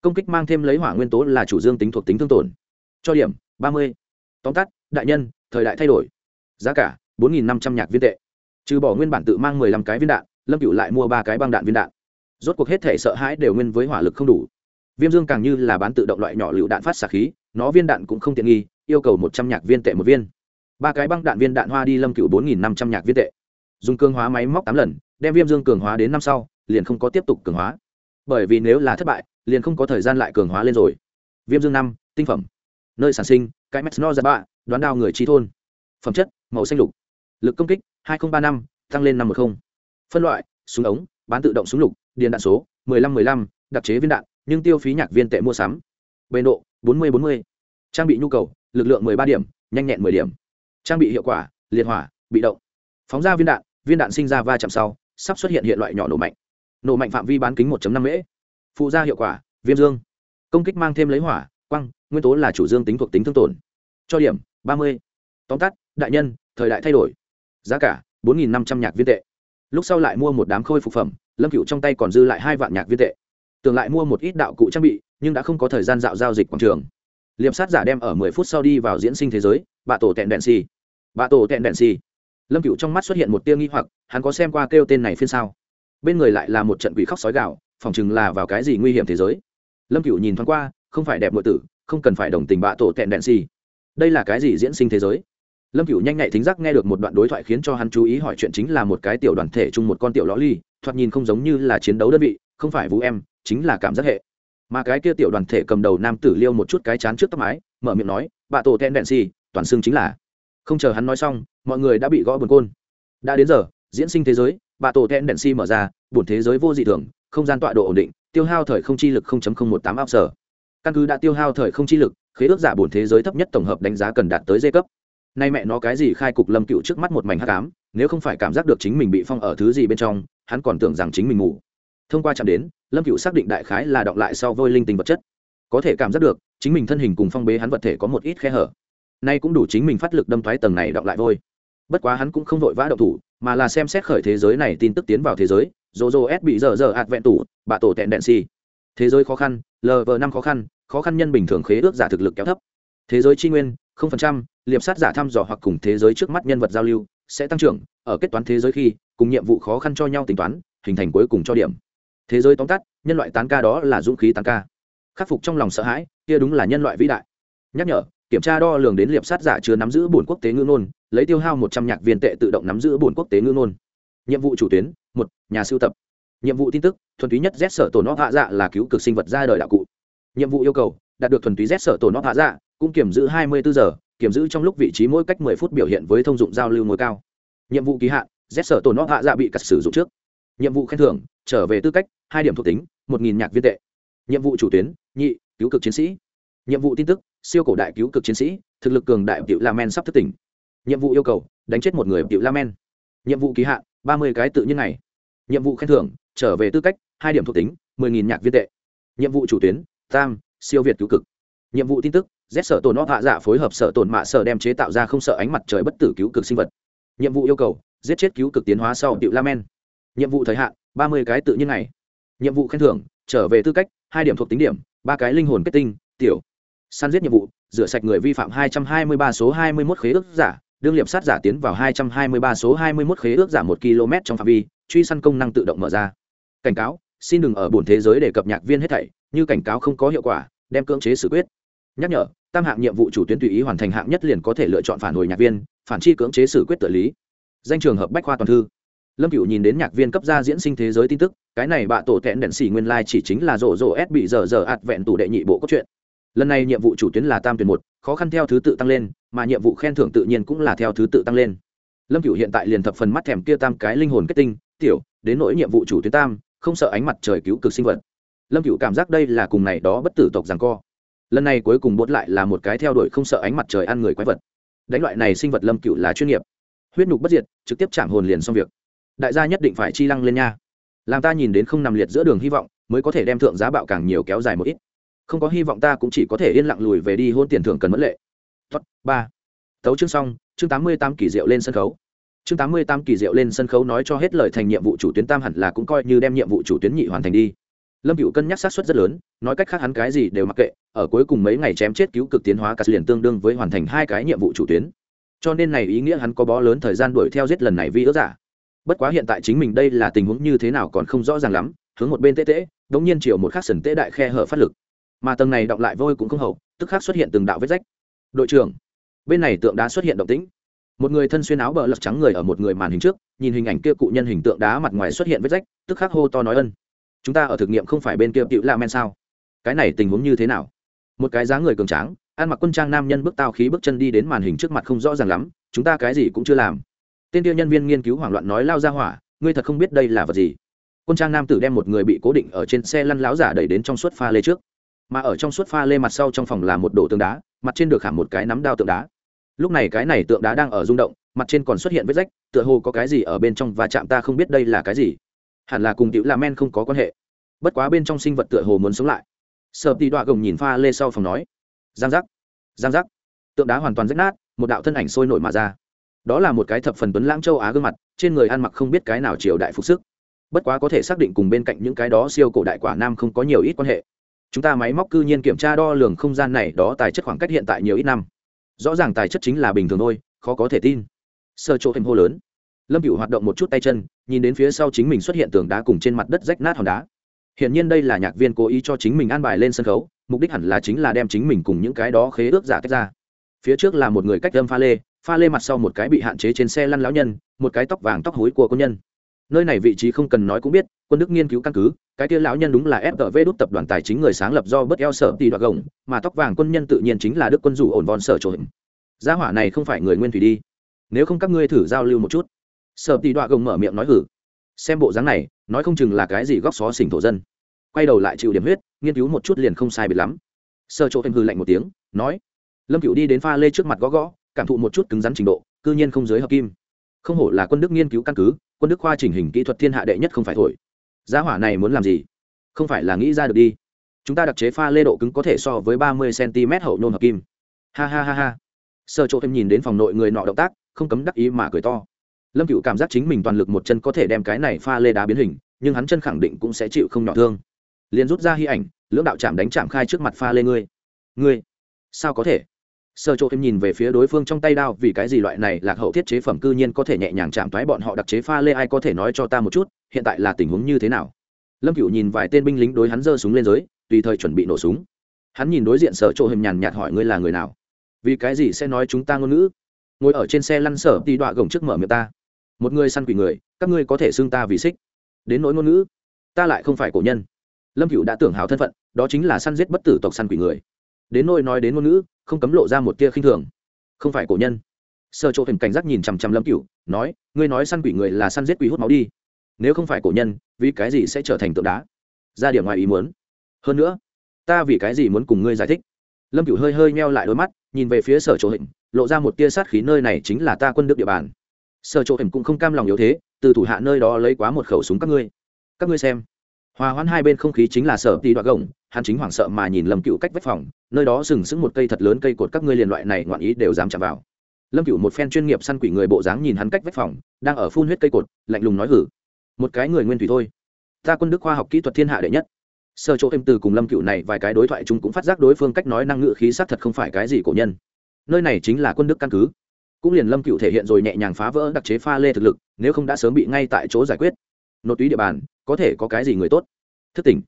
Công kích mang thêm lấy hỏa nguyên tố là chủ dương tính thuộc tính thương tổn. Cho điểm, ba mươi. Tóm tắt, đại nhân, thời đại thay đổi. Giá cả, bốn năm trăm n h viên tệ. Trừ bỏ nguyên bản tự mang mười lăm cái viên đạn, lâm cựu lại mua ba cái băng đạn viên đạn rốt cuộc hết thể sợ hãi đều nguyên với hỏa lực không đủ. Viêm dương càng như là bán tự động loại nhỏ lựu đạn phát xạ khí, nó viên đạn cũng không tiện nghi, yêu cầu một trăm nhạc viên tệ một viên. Ba cái băng đạn viên đạn hoa đi lâm cựu bốn nghìn năm trăm nhạc viên tệ. Dùng cường hóa máy móc tám lần, đem viêm dương cường hóa đến năm sau, liền không có tiếp tục cường hóa. Bởi vì nếu là thất bại, liền không có thời gian lại cường hóa lên rồi. Viêm dương năm, tinh phẩm. Nơi sản sinh, cái mét no ra bạ đoán đao người chi thôn. Phẩm chất, màu xanh lục. Lực công kích, hai nghìn ba năm, tăng lên năm một mươi phân loại, súng ống, bán tự động súng lục điền đạn số 15-15, đặc chế viên đạn nhưng tiêu phí nhạc viên tệ mua sắm. Bề độ 40-40. trang bị nhu cầu lực lượng 13 điểm nhanh nhẹn 10 điểm. Trang bị hiệu quả liệt hỏa bị động. Phóng ra viên đạn viên đạn sinh ra va chạm sau sắp xuất hiện hiện loại nhỏ nổ mạnh. Nổ mạnh phạm vi bán kính 1.5 mễ. phụ gia hiệu quả viêm dương. Công kích mang thêm lấy hỏa quăng nguyên tố là chủ dương tính thuộc tính thương tổn. Cho điểm ba mươi. Tóm tắt đại nhân thời đại thay đổi. Giá cả bốn nghìn năm trăm nhạc viên tệ lúc sau lại mua một đám khôi phục phẩm, lâm cựu trong tay còn dư lại hai vạn nhạc viên tệ. Tưởng lại mua một ít đạo cụ trang bị, nhưng đã không có thời gian dạo giao dịch quảng trường. Liệp sát giả đem ở mười phút sau đi vào diễn sinh thế giới bà tổ tẹn đèn xì. Bà tổ tẹn đèn xì. Lâm cựu trong mắt xuất hiện một tia nghi hoặc, hắn có xem qua kêu tên này phiên sao? Bên người lại là một trận quỷ khóc sói gạo phòng chừng là vào cái gì nguy hiểm thế giới. Lâm cựu nhìn thoáng qua, không phải đẹp nội tử, không cần phải đồng tình bạ tổ tẹn đèn xì. Đây là cái gì diễn sinh thế giới? Lâm cựu nhanh nhạy thính giác nghe được một đoạn đối thoại khiến cho hắn chú ý hỏi chuyện chính là một cái tiểu đoàn thể chung một con tiểu lõ ly, thoạt nhìn không giống như là chiến đấu đơn vị, không phải vũ em, chính là cảm giác hệ. Mà cái kia tiểu đoàn thể cầm đầu nam tử liêu một chút cái chán trước tóc mái, mở miệng nói bạ tổ ten đèn xì, toàn xương chính là. Không chờ hắn nói xong, mọi người đã bị gõ buồn côn. Đã đến giờ, diễn sinh thế giới bạ tổ ten đèn xì mở ra, buồn thế giới vô dị thường, không gian tọa độ ổn định, tiêu hao thời không chi lực 0.018 áp sở căn cứ đã tiêu hao thời không chi lực, khế ước giả buồn thế giới thấp nhất tổng hợp đánh giá cần đạt tới dây cấp nay mẹ nó cái gì khai cục lâm cựu trước mắt một mảnh hắc ám, nếu không phải cảm giác được chính mình bị phong ở thứ gì bên trong, hắn còn tưởng rằng chính mình ngủ. Thông qua chạm đến, lâm cựu xác định đại khái là đọng lại sau vôi linh tinh vật chất. Có thể cảm giác được, chính mình thân hình cùng phong bế hắn vật thể có một ít khe hở. Nay cũng đủ chính mình phát lực đâm thoái tầng này đọng lại vôi. Bất quá hắn cũng không vội vã động thủ, mà là xem xét khởi thế giới này tin tức tiến vào thế giới. Dồ dồ s bị dở dở ạt vẹn tủ bạ tổ tẹn đèn si thế giới khó khăn lv năm khó khăn khó khăn nhân bình thường khế ước giả thực lực kéo thấp. Thế giới tri nguyên, không phần trăm liệp sát giả thăm dò hoặc cùng thế giới trước mắt nhân vật giao lưu sẽ tăng trưởng ở kết toán thế giới khi cùng nhiệm vụ khó khăn cho nhau tính toán, hình thành cuối cùng cho điểm. Thế giới tóm tắt, nhân loại tán ca đó là dũng khí tán ca. Khắc phục trong lòng sợ hãi, kia đúng là nhân loại vĩ đại. Nhắc nhở, kiểm tra đo lường đến liệp sát giả chưa nắm giữ bổn quốc tế ngữ ngôn, lấy tiêu hao một trăm nhạc viên tệ tự động nắm giữ bổn quốc tế ngữ ngôn. Nhiệm vụ chủ tuyến, một, nhà sưu tập. Nhiệm vụ tin tức, thuần túy nhất z sở tổ nó hạ dạ là cứu cực sinh vật ra đời đạo cụ. Nhiệm vụ yêu cầu, đạt được thuần túy z sở tổ nó hạ dạ cũng kiểm giữ hai mươi bốn giờ kiểm giữ trong lúc vị trí mỗi cách mười phút biểu hiện với thông dụng giao lưu ngôi cao. Nhiệm vụ kỳ hạn, z sở tổn nó hạ dạ bị cắt sử dụng trước. Nhiệm vụ khen thưởng, trở về tư cách, hai điểm thuộc tính, một nghìn nhạc viên tệ. Nhiệm vụ chủ tuyến, nhị, cứu cực chiến sĩ. Nhiệm vụ tin tức, siêu cổ đại cứu cực chiến sĩ, thực lực cường đại tiểu la men sắp thức tỉnh. Nhiệm vụ yêu cầu, đánh chết một người tiểu la men. Nhiệm vụ ký hạn, ba mươi cái tự nhiên này nhiệm vụ khen thưởng, trở về tư cách, hai điểm thuộc tính, mười nghìn nhạc viên tệ. Nhiệm vụ chủ tuyến, tam, siêu việt cứu cực. Nhiệm vụ tin tức z sở tồn óp hạ dạ phối hợp sở tồn mạ sở đem chế tạo ra không sợ ánh mặt trời bất tử cứu cực sinh vật. Nhiệm vụ yêu cầu, giết chết cứu cực tiến hóa sau Tiểu la men. Nhiệm vụ thời hạn, ba mươi cái tự nhiên này nhiệm vụ khen thưởng, trở về tư cách, hai điểm thuộc tính điểm, ba cái linh hồn kết tinh, tiểu. Săn giết nhiệm vụ, rửa sạch người vi phạm hai trăm hai mươi ba số hai mươi một khế ước giả, đương liệp sát giả tiến vào hai trăm hai mươi ba số hai mươi một khế ước giả một km trong phạm vi, truy săn công năng tự động mở ra. Cảnh cáo, xin đừng ở bổn thế giới để cập nhạc viên hết thảy, như cảnh cáo không có hiệu quả, đem cưỡng chế xử quyết nhắc nhở, tam hạng nhiệm vụ chủ tuyến tùy ý hoàn thành hạng nhất liền có thể lựa chọn phản hồi nhạc viên, phản chi cưỡng chế xử quyết tự lý. Danh trường hợp bách khoa toàn thư. Lâm cựu nhìn đến nhạc viên cấp ra diễn sinh thế giới tin tức, cái này bạ tổ tẹn đèn xỉ nguyên lai、like、chỉ chính là rổ rổ s bị dở dở ạt vẹn tủ đệ nhị bộ cốt truyện. Lần này nhiệm vụ chủ tuyến là tam tuyển một, khó khăn theo thứ tự tăng lên, mà nhiệm vụ khen thưởng tự nhiên cũng là theo thứ tự tăng lên. Lâm cựu hiện tại liền thập phần mắt thèm kia tam cái linh hồn kết tinh, tiểu, đến nỗi nhiệm vụ chủ tuyến tam, không sợ ánh mặt trời cứu cực sinh vật. Lâm cựu cảm giác đây là cùng này đó bất tử tộc rằng co lần này cuối cùng bốt lại là một cái theo đuổi không sợ ánh mặt trời ăn người quái vật. Đánh loại này sinh vật lâm cựu là chuyên nghiệp. Huyết nhục bất diệt trực tiếp chạm hồn liền xong việc. Đại gia nhất định phải chi lăng lên nha. Làm ta nhìn đến không nằm liệt giữa đường hy vọng mới có thể đem thượng giá bạo càng nhiều kéo dài một ít. Không có hy vọng ta cũng chỉ có thể yên lặng lùi về đi hôn tiền thưởng cần mất lệ. Thoát, ba. Tấu chương xong chương tám mươi tám kỳ diệu lên sân khấu. Chương tám mươi tám kỳ diệu lên sân khấu nói cho hết lời thành nhiệm vụ chủ tuyến tam hẳn là cũng coi như đem nhiệm vụ chủ tuyến nhị hoàn thành đi lâm cựu cân nhắc sát xuất rất lớn, nói cách khác hắn cái gì đều mặc kệ, ở cuối cùng mấy ngày chém chết cứu cực tiến hóa cả liền tương đương với hoàn thành hai cái nhiệm vụ chủ tuyến. Cho nên này ý nghĩa hắn có bó lớn thời gian đuổi theo giết lần này vi ước giả. Bất quá hiện tại chính mình đây là tình huống như thế nào còn không rõ ràng lắm, hướng một bên tê tê đống nhiên chiều một khắc sần tê đại khe hở phát lực. Mà tầng này đọng lại vôi cũng không hậu, tức khắc xuất hiện từng đạo vết rách. Đội trưởng, bên này tượng đá xuất hiện động tĩnh. Một người thân xuyên áo bờ lật trắng người ở một người màn hình trước, nhìn hình ảnh kia cụ nhân hình tượng đá mặt ngoài xuất hiện vết rách, tức khắc hô to nói ân chúng ta ở thực nghiệm không phải bên kia cựu la men sao? Cái này tình huống như thế nào? Một cái dáng người cường tráng, ăn mặc quân trang nam nhân bước tao khí bước chân đi đến màn hình trước mặt không rõ ràng lắm, chúng ta cái gì cũng chưa làm. Tên tiêu nhân viên nghiên cứu hoảng loạn nói lao ra hỏa, ngươi thật không biết đây là vật gì. Quân trang nam tử đem một người bị cố định ở trên xe lăn láo giả đẩy đến trong suốt pha lê trước. Mà ở trong suốt pha lê mặt sau trong phòng là một đổ tường đá, mặt trên được khảm một cái nắm đao tượng đá. Lúc này cái này tượng đá đang ở rung động, mặt trên còn xuất hiện vết rách, tựa hồ có cái gì ở bên trong và chạm ta không biết đây là cái gì hẳn là cùng tiểu là men không có quan hệ. Bất quá bên trong sinh vật tựa hồ muốn sống lại. Sợ tị đọa gồng nhìn pha lê sau phòng nói, giang giác giang giác. Tượng đá hoàn toàn rách nát, một đạo thân ảnh sôi nổi mà ra. Đó là một cái thập phần tuấn lãng châu á gương mặt, trên người ăn mặc không biết cái nào triều đại phục sức. Bất quá có thể xác định cùng bên cạnh những cái đó siêu cổ đại quả nam không có nhiều ít quan hệ. Chúng ta máy móc cư nhiên kiểm tra đo lường không gian này, đó tài chất khoảng cách hiện tại nhiều ít năm. Rõ ràng tài chất chính là bình thường thôi, khó có thể tin. Sơ chỗ thêm hô lớn lâm cựu hoạt động một chút tay chân, nhìn đến phía sau chính mình xuất hiện tường đá cùng trên mặt đất rách nát hòn đá. Hiển nhiên đây là nhạc viên cố ý cho chính mình an bài lên sân khấu, mục đích hẳn là chính là đem chính mình cùng những cái đó khế ước giả tách ra. Phía trước là một người cách âm pha lê pha lê mặt sau một cái bị hạn chế trên xe lăn lão nhân, một cái tóc vàng tóc hối của quân nhân. Nơi này vị trí không cần nói cũng biết, quân đức nghiên cứu căn cứ, cái kia lão nhân đúng là fgv đút tập đoàn tài chính người sáng lập do bất eo sở tỷ đoạt gồng, mà tóc vàng quân nhân tự nhiên chính là đức quân rủ ổn vòn sở trộm gia hỏa này không phải người nguyên thủy đi. Nếu không các ngươi thử giao lưu một chút sợ tỷ đoạ gồng mở miệng nói hử xem bộ dáng này, nói không chừng là cái gì góc xó xỉnh thổ dân. Quay đầu lại chịu điểm huyết, nghiên cứu một chút liền không sai biệt lắm. Sợ chỗ em hư lạnh một tiếng, nói, lâm cựu đi đến pha lê trước mặt gõ gõ, cảm thụ một chút cứng rắn trình độ, cư nhiên không giới hợp kim. Không hổ là quân đức nghiên cứu căn cứ, quân đức khoa chỉnh hình kỹ thuật thiên hạ đệ nhất không phải thổi. Giá hỏa này muốn làm gì? Không phải là nghĩ ra được đi. Chúng ta đặc chế pha lê độ cứng có thể so với ba mươi cm hậu nôn hợp kim. Ha ha ha ha. Sợ chỗ thêm nhìn đến phòng nội người nọ động tác, không cấm đắc ý mà cười to lâm cựu cảm giác chính mình toàn lực một chân có thể đem cái này pha lê đá biến hình, nhưng hắn chân khẳng định cũng sẽ chịu không nhỏ thương. Liền rút ra hy ảnh, lưỡng đạo chạm đánh chạm khai trước mặt pha lê ngươi. Ngươi? Sao có thể? Sơ chỗ thêm nhìn về phía đối phương trong tay đao, vì cái gì loại này lạc hậu thiết chế phẩm cư nhiên có thể nhẹ nhàng chạm toái bọn họ đặc chế pha lê, ai có thể nói cho ta một chút, hiện tại là tình huống như thế nào? Lâm cựu nhìn vài tên binh lính đối hắn giơ súng lên giới, tùy thời chuẩn bị nổ súng. Hắn nhìn đối diện sở chỗ hình nhàn nhạt hỏi ngươi là người nào? Vì cái gì sẽ nói chúng ta ngôn ngữ? Ngồi ở trên xe lăn sở đi đọa gồng trước mở miệng ta một người săn quỷ người, các ngươi có thể xưng ta vì xích. Đến nỗi ngôn ngữ, ta lại không phải cổ nhân. Lâm cựu đã tưởng hào thân phận, đó chính là săn giết bất tử tộc săn quỷ người. Đến nỗi nói đến ngôn ngữ, không cấm lộ ra một tia khinh thường. Không phải cổ nhân. Sơ chỗ hình cảnh giác nhìn chằm chằm lâm cựu nói, ngươi nói săn quỷ người là săn giết quỷ hút máu đi. Nếu không phải cổ nhân, vì cái gì sẽ trở thành tượng đá? Ra điểm ngoài ý muốn. Hơn nữa, ta vì cái gì muốn cùng ngươi giải thích? Lâm cựu hơi hơi meo lại đôi mắt, nhìn về phía sở chỗ hình lộ ra một tia sát khí, nơi này chính là ta quân đức địa bàn sở chỗ hình cũng không cam lòng yếu thế, từ thủ hạ nơi đó lấy quá một khẩu súng các ngươi. Các ngươi xem. Hòa hoãn hai bên không khí chính là sở tỷ đoạn gồng, hắn chính hoảng sợ mà nhìn lâm cựu cách vách phòng, nơi đó sừng sững một cây thật lớn cây cột các ngươi liền loại này ngoạn ý đều dám chạm vào. Lâm cựu một phen chuyên nghiệp săn quỷ người bộ dáng nhìn hắn cách vách phòng, đang ở phun huyết cây cột, lạnh lùng nói hử. Một cái người nguyên thủy thôi. Ta quân đức khoa học kỹ thuật thiên hạ đệ nhất. Sơ chỗ em từ cùng lâm cựu này vài cái đối thoại chúng cũng phát giác đối phương cách nói năng ngữ khí xác thật không phải cái gì cổ nhân. Nơi này chính là quân đức căn cứ cũng liền lâm cựu thể hiện rồi nhẹ nhàng phá vỡ đặc chế pha lê thực lực, nếu không đã sớm bị ngay tại chỗ giải quyết. Nốt túy địa bàn, có thể có cái gì người tốt? Thức tỉnh.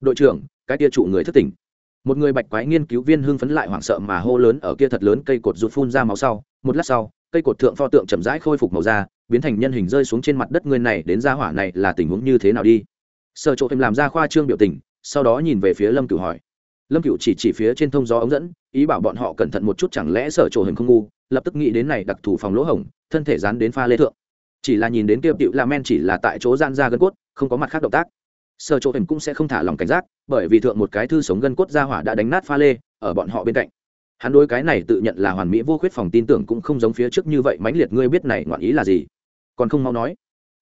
Đội trưởng, cái tia trụ người thức tỉnh. Một người bạch quái nghiên cứu viên hưng phấn lại hoảng sợ mà hô lớn ở kia thật lớn cây cột rụt phun ra máu sau. Một lát sau, cây cột thượng pho tượng chậm rãi khôi phục màu da, biến thành nhân hình rơi xuống trên mặt đất người này, đến ra hỏa này là tình huống như thế nào đi? Sợ chỗ thêm làm ra khoa trương biểu tình, sau đó nhìn về phía lâm cửu hỏi. Lâm cửu chỉ chỉ phía trên thông gió ống dẫn, ý bảo bọn họ cẩn thận một chút chẳng lẽ sở chỗ hình không ngu lập tức nghĩ đến này đặc thù phòng lỗ hổng, thân thể dán đến pha lê thượng. Chỉ là nhìn đến kia tiểu la men chỉ là tại chỗ gian ra gân cốt, không có mặt khác động tác. Sở chỗ hình cũng sẽ không thả lòng cảnh giác, bởi vì thượng một cái thư sống gân cốt ra hỏa đã đánh nát pha lê, ở bọn họ bên cạnh. Hắn đối cái này tự nhận là hoàn mỹ vô khuyết phòng tin tưởng cũng không giống phía trước như vậy mãnh liệt, ngươi biết này ngoạn ý là gì? Còn không mau nói.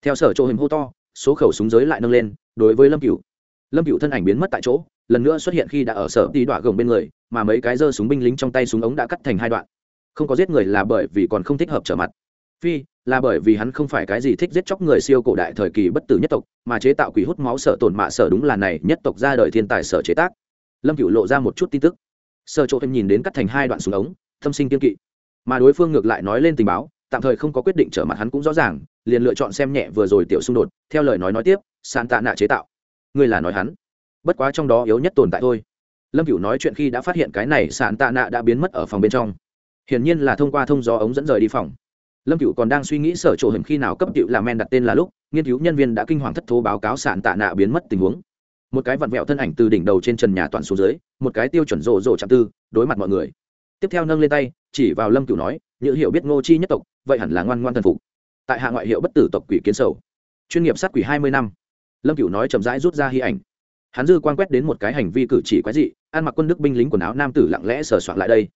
Theo sở chỗ hình hô to, số khẩu súng giới lại nâng lên, đối với lâm cửu. Lâm cửu thân ảnh biến mất tại chỗ, lần nữa xuất hiện khi đã ở sở tí đọa gồng bên người, mà mấy cái giơ súng binh lính trong tay súng ống đã cắt thành hai đoạn không có giết người là bởi vì còn không thích hợp trở mặt. Phi, là bởi vì hắn không phải cái gì thích giết chóc người siêu cổ đại thời kỳ bất tử nhất tộc, mà chế tạo quỷ hút máu sở tổn mạ sở đúng là này nhất tộc ra đời thiên tài sở chế tác. Lâm cựu lộ ra một chút tin tức. Sở chỗ em nhìn đến cắt thành hai đoạn súng ống, thâm sinh kiên kỵ. Mà đối phương ngược lại nói lên tình báo, tạm thời không có quyết định trở mặt hắn cũng rõ ràng, liền lựa chọn xem nhẹ vừa rồi tiểu xung đột, theo lời nói nói tiếp sàn tạ nạ chế tạo. Ngươi là nói hắn. Bất quá trong đó yếu nhất tồn tại thôi. Lâm cựu nói chuyện khi đã phát hiện cái này sàn tạ nạ đã biến mất ở phòng bên trong hiển nhiên là thông qua thông gió ống dẫn rời đi phòng. Lâm cửu còn đang suy nghĩ sở chỗ hiểm khi nào cấp cựu làm men đặt tên là lúc, nghiên cứu nhân viên đã kinh hoàng thất thố báo cáo sạn tạ nạ biến mất tình huống. Một cái vặn vẹo thân ảnh từ đỉnh đầu trên trần nhà toàn xuống dưới, một cái tiêu chuẩn rồ rồ chạm tư, đối mặt mọi người. Tiếp theo nâng lên tay, chỉ vào lâm cửu nói như hiểu biết ngô chi nhất tộc, vậy hẳn là ngoan ngoan thần phục. Tại hạ ngoại hiệu bất tử tộc quỷ kiến sầu. Chuyên nghiệp sát quỷ hai mươi năm. Lâm cửu nói chậm rãi rút ra hy ảnh. Hắn dư quan quét đến một cái hành vi cử chỉ quái dị, ăn mặc quân đức binh lính quần áo nam tử lặng lẽ sờ soạn lại đây.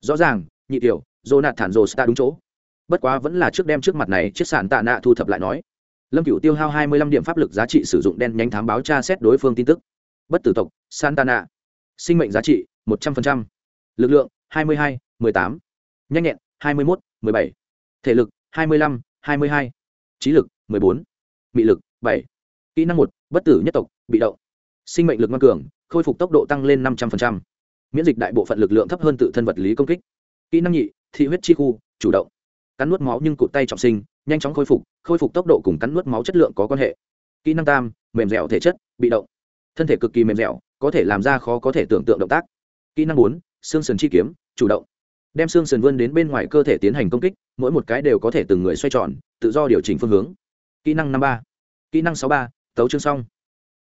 Rõ ràng nhị tiểu dô nạt thản rồ sta đúng chỗ. Bất quá vẫn là trước đem trước mặt này chiếc sàn tạ nạ thu thập lại nói. Lâm cựu tiêu hao hai mươi lăm điểm pháp lực giá trị sử dụng đen nhánh thám báo tra xét đối phương tin tức. Bất tử tộc santana sinh mệnh giá trị, một trăm linh lực lượng, hai mươi hai, mười tám. Nhanh nhẹn, hai mươi một mười bảy. Thể lực, hai mươi lăm, hai mươi hai. Trí lực, mười bốn. Mị lực, bảy. Kỹ năng một, bất tử nhất tộc, bị động. Sinh mệnh lực ngoan cường, khôi phục tốc độ tăng lên năm trăm linh miễn dịch đại bộ phận lực lượng thấp hơn tự thân vật lý công kích kỹ năng nhị, thị huyết chi khu, chủ động. Cắn nuốt máu nhưng cụt tay trọng sinh, nhanh chóng khôi phục khôi phục tốc độ cùng cắn nuốt máu chất lượng có quan hệ. Kỹ năng tam, mềm dẻo thể chất, bị động. Thân thể cực kỳ mềm dẻo, có thể làm ra khó có thể tưởng tượng động tác. Kỹ năng bốn, xương sườn chi kiếm, chủ động. Đem xương sườn vươn đến bên ngoài cơ thể tiến hành công kích, mỗi một cái đều có thể từng người xoay tròn, tự do điều chỉnh phương hướng. Kỹ năng năm ba, kỹ năng sáu ba, tấu chương xong.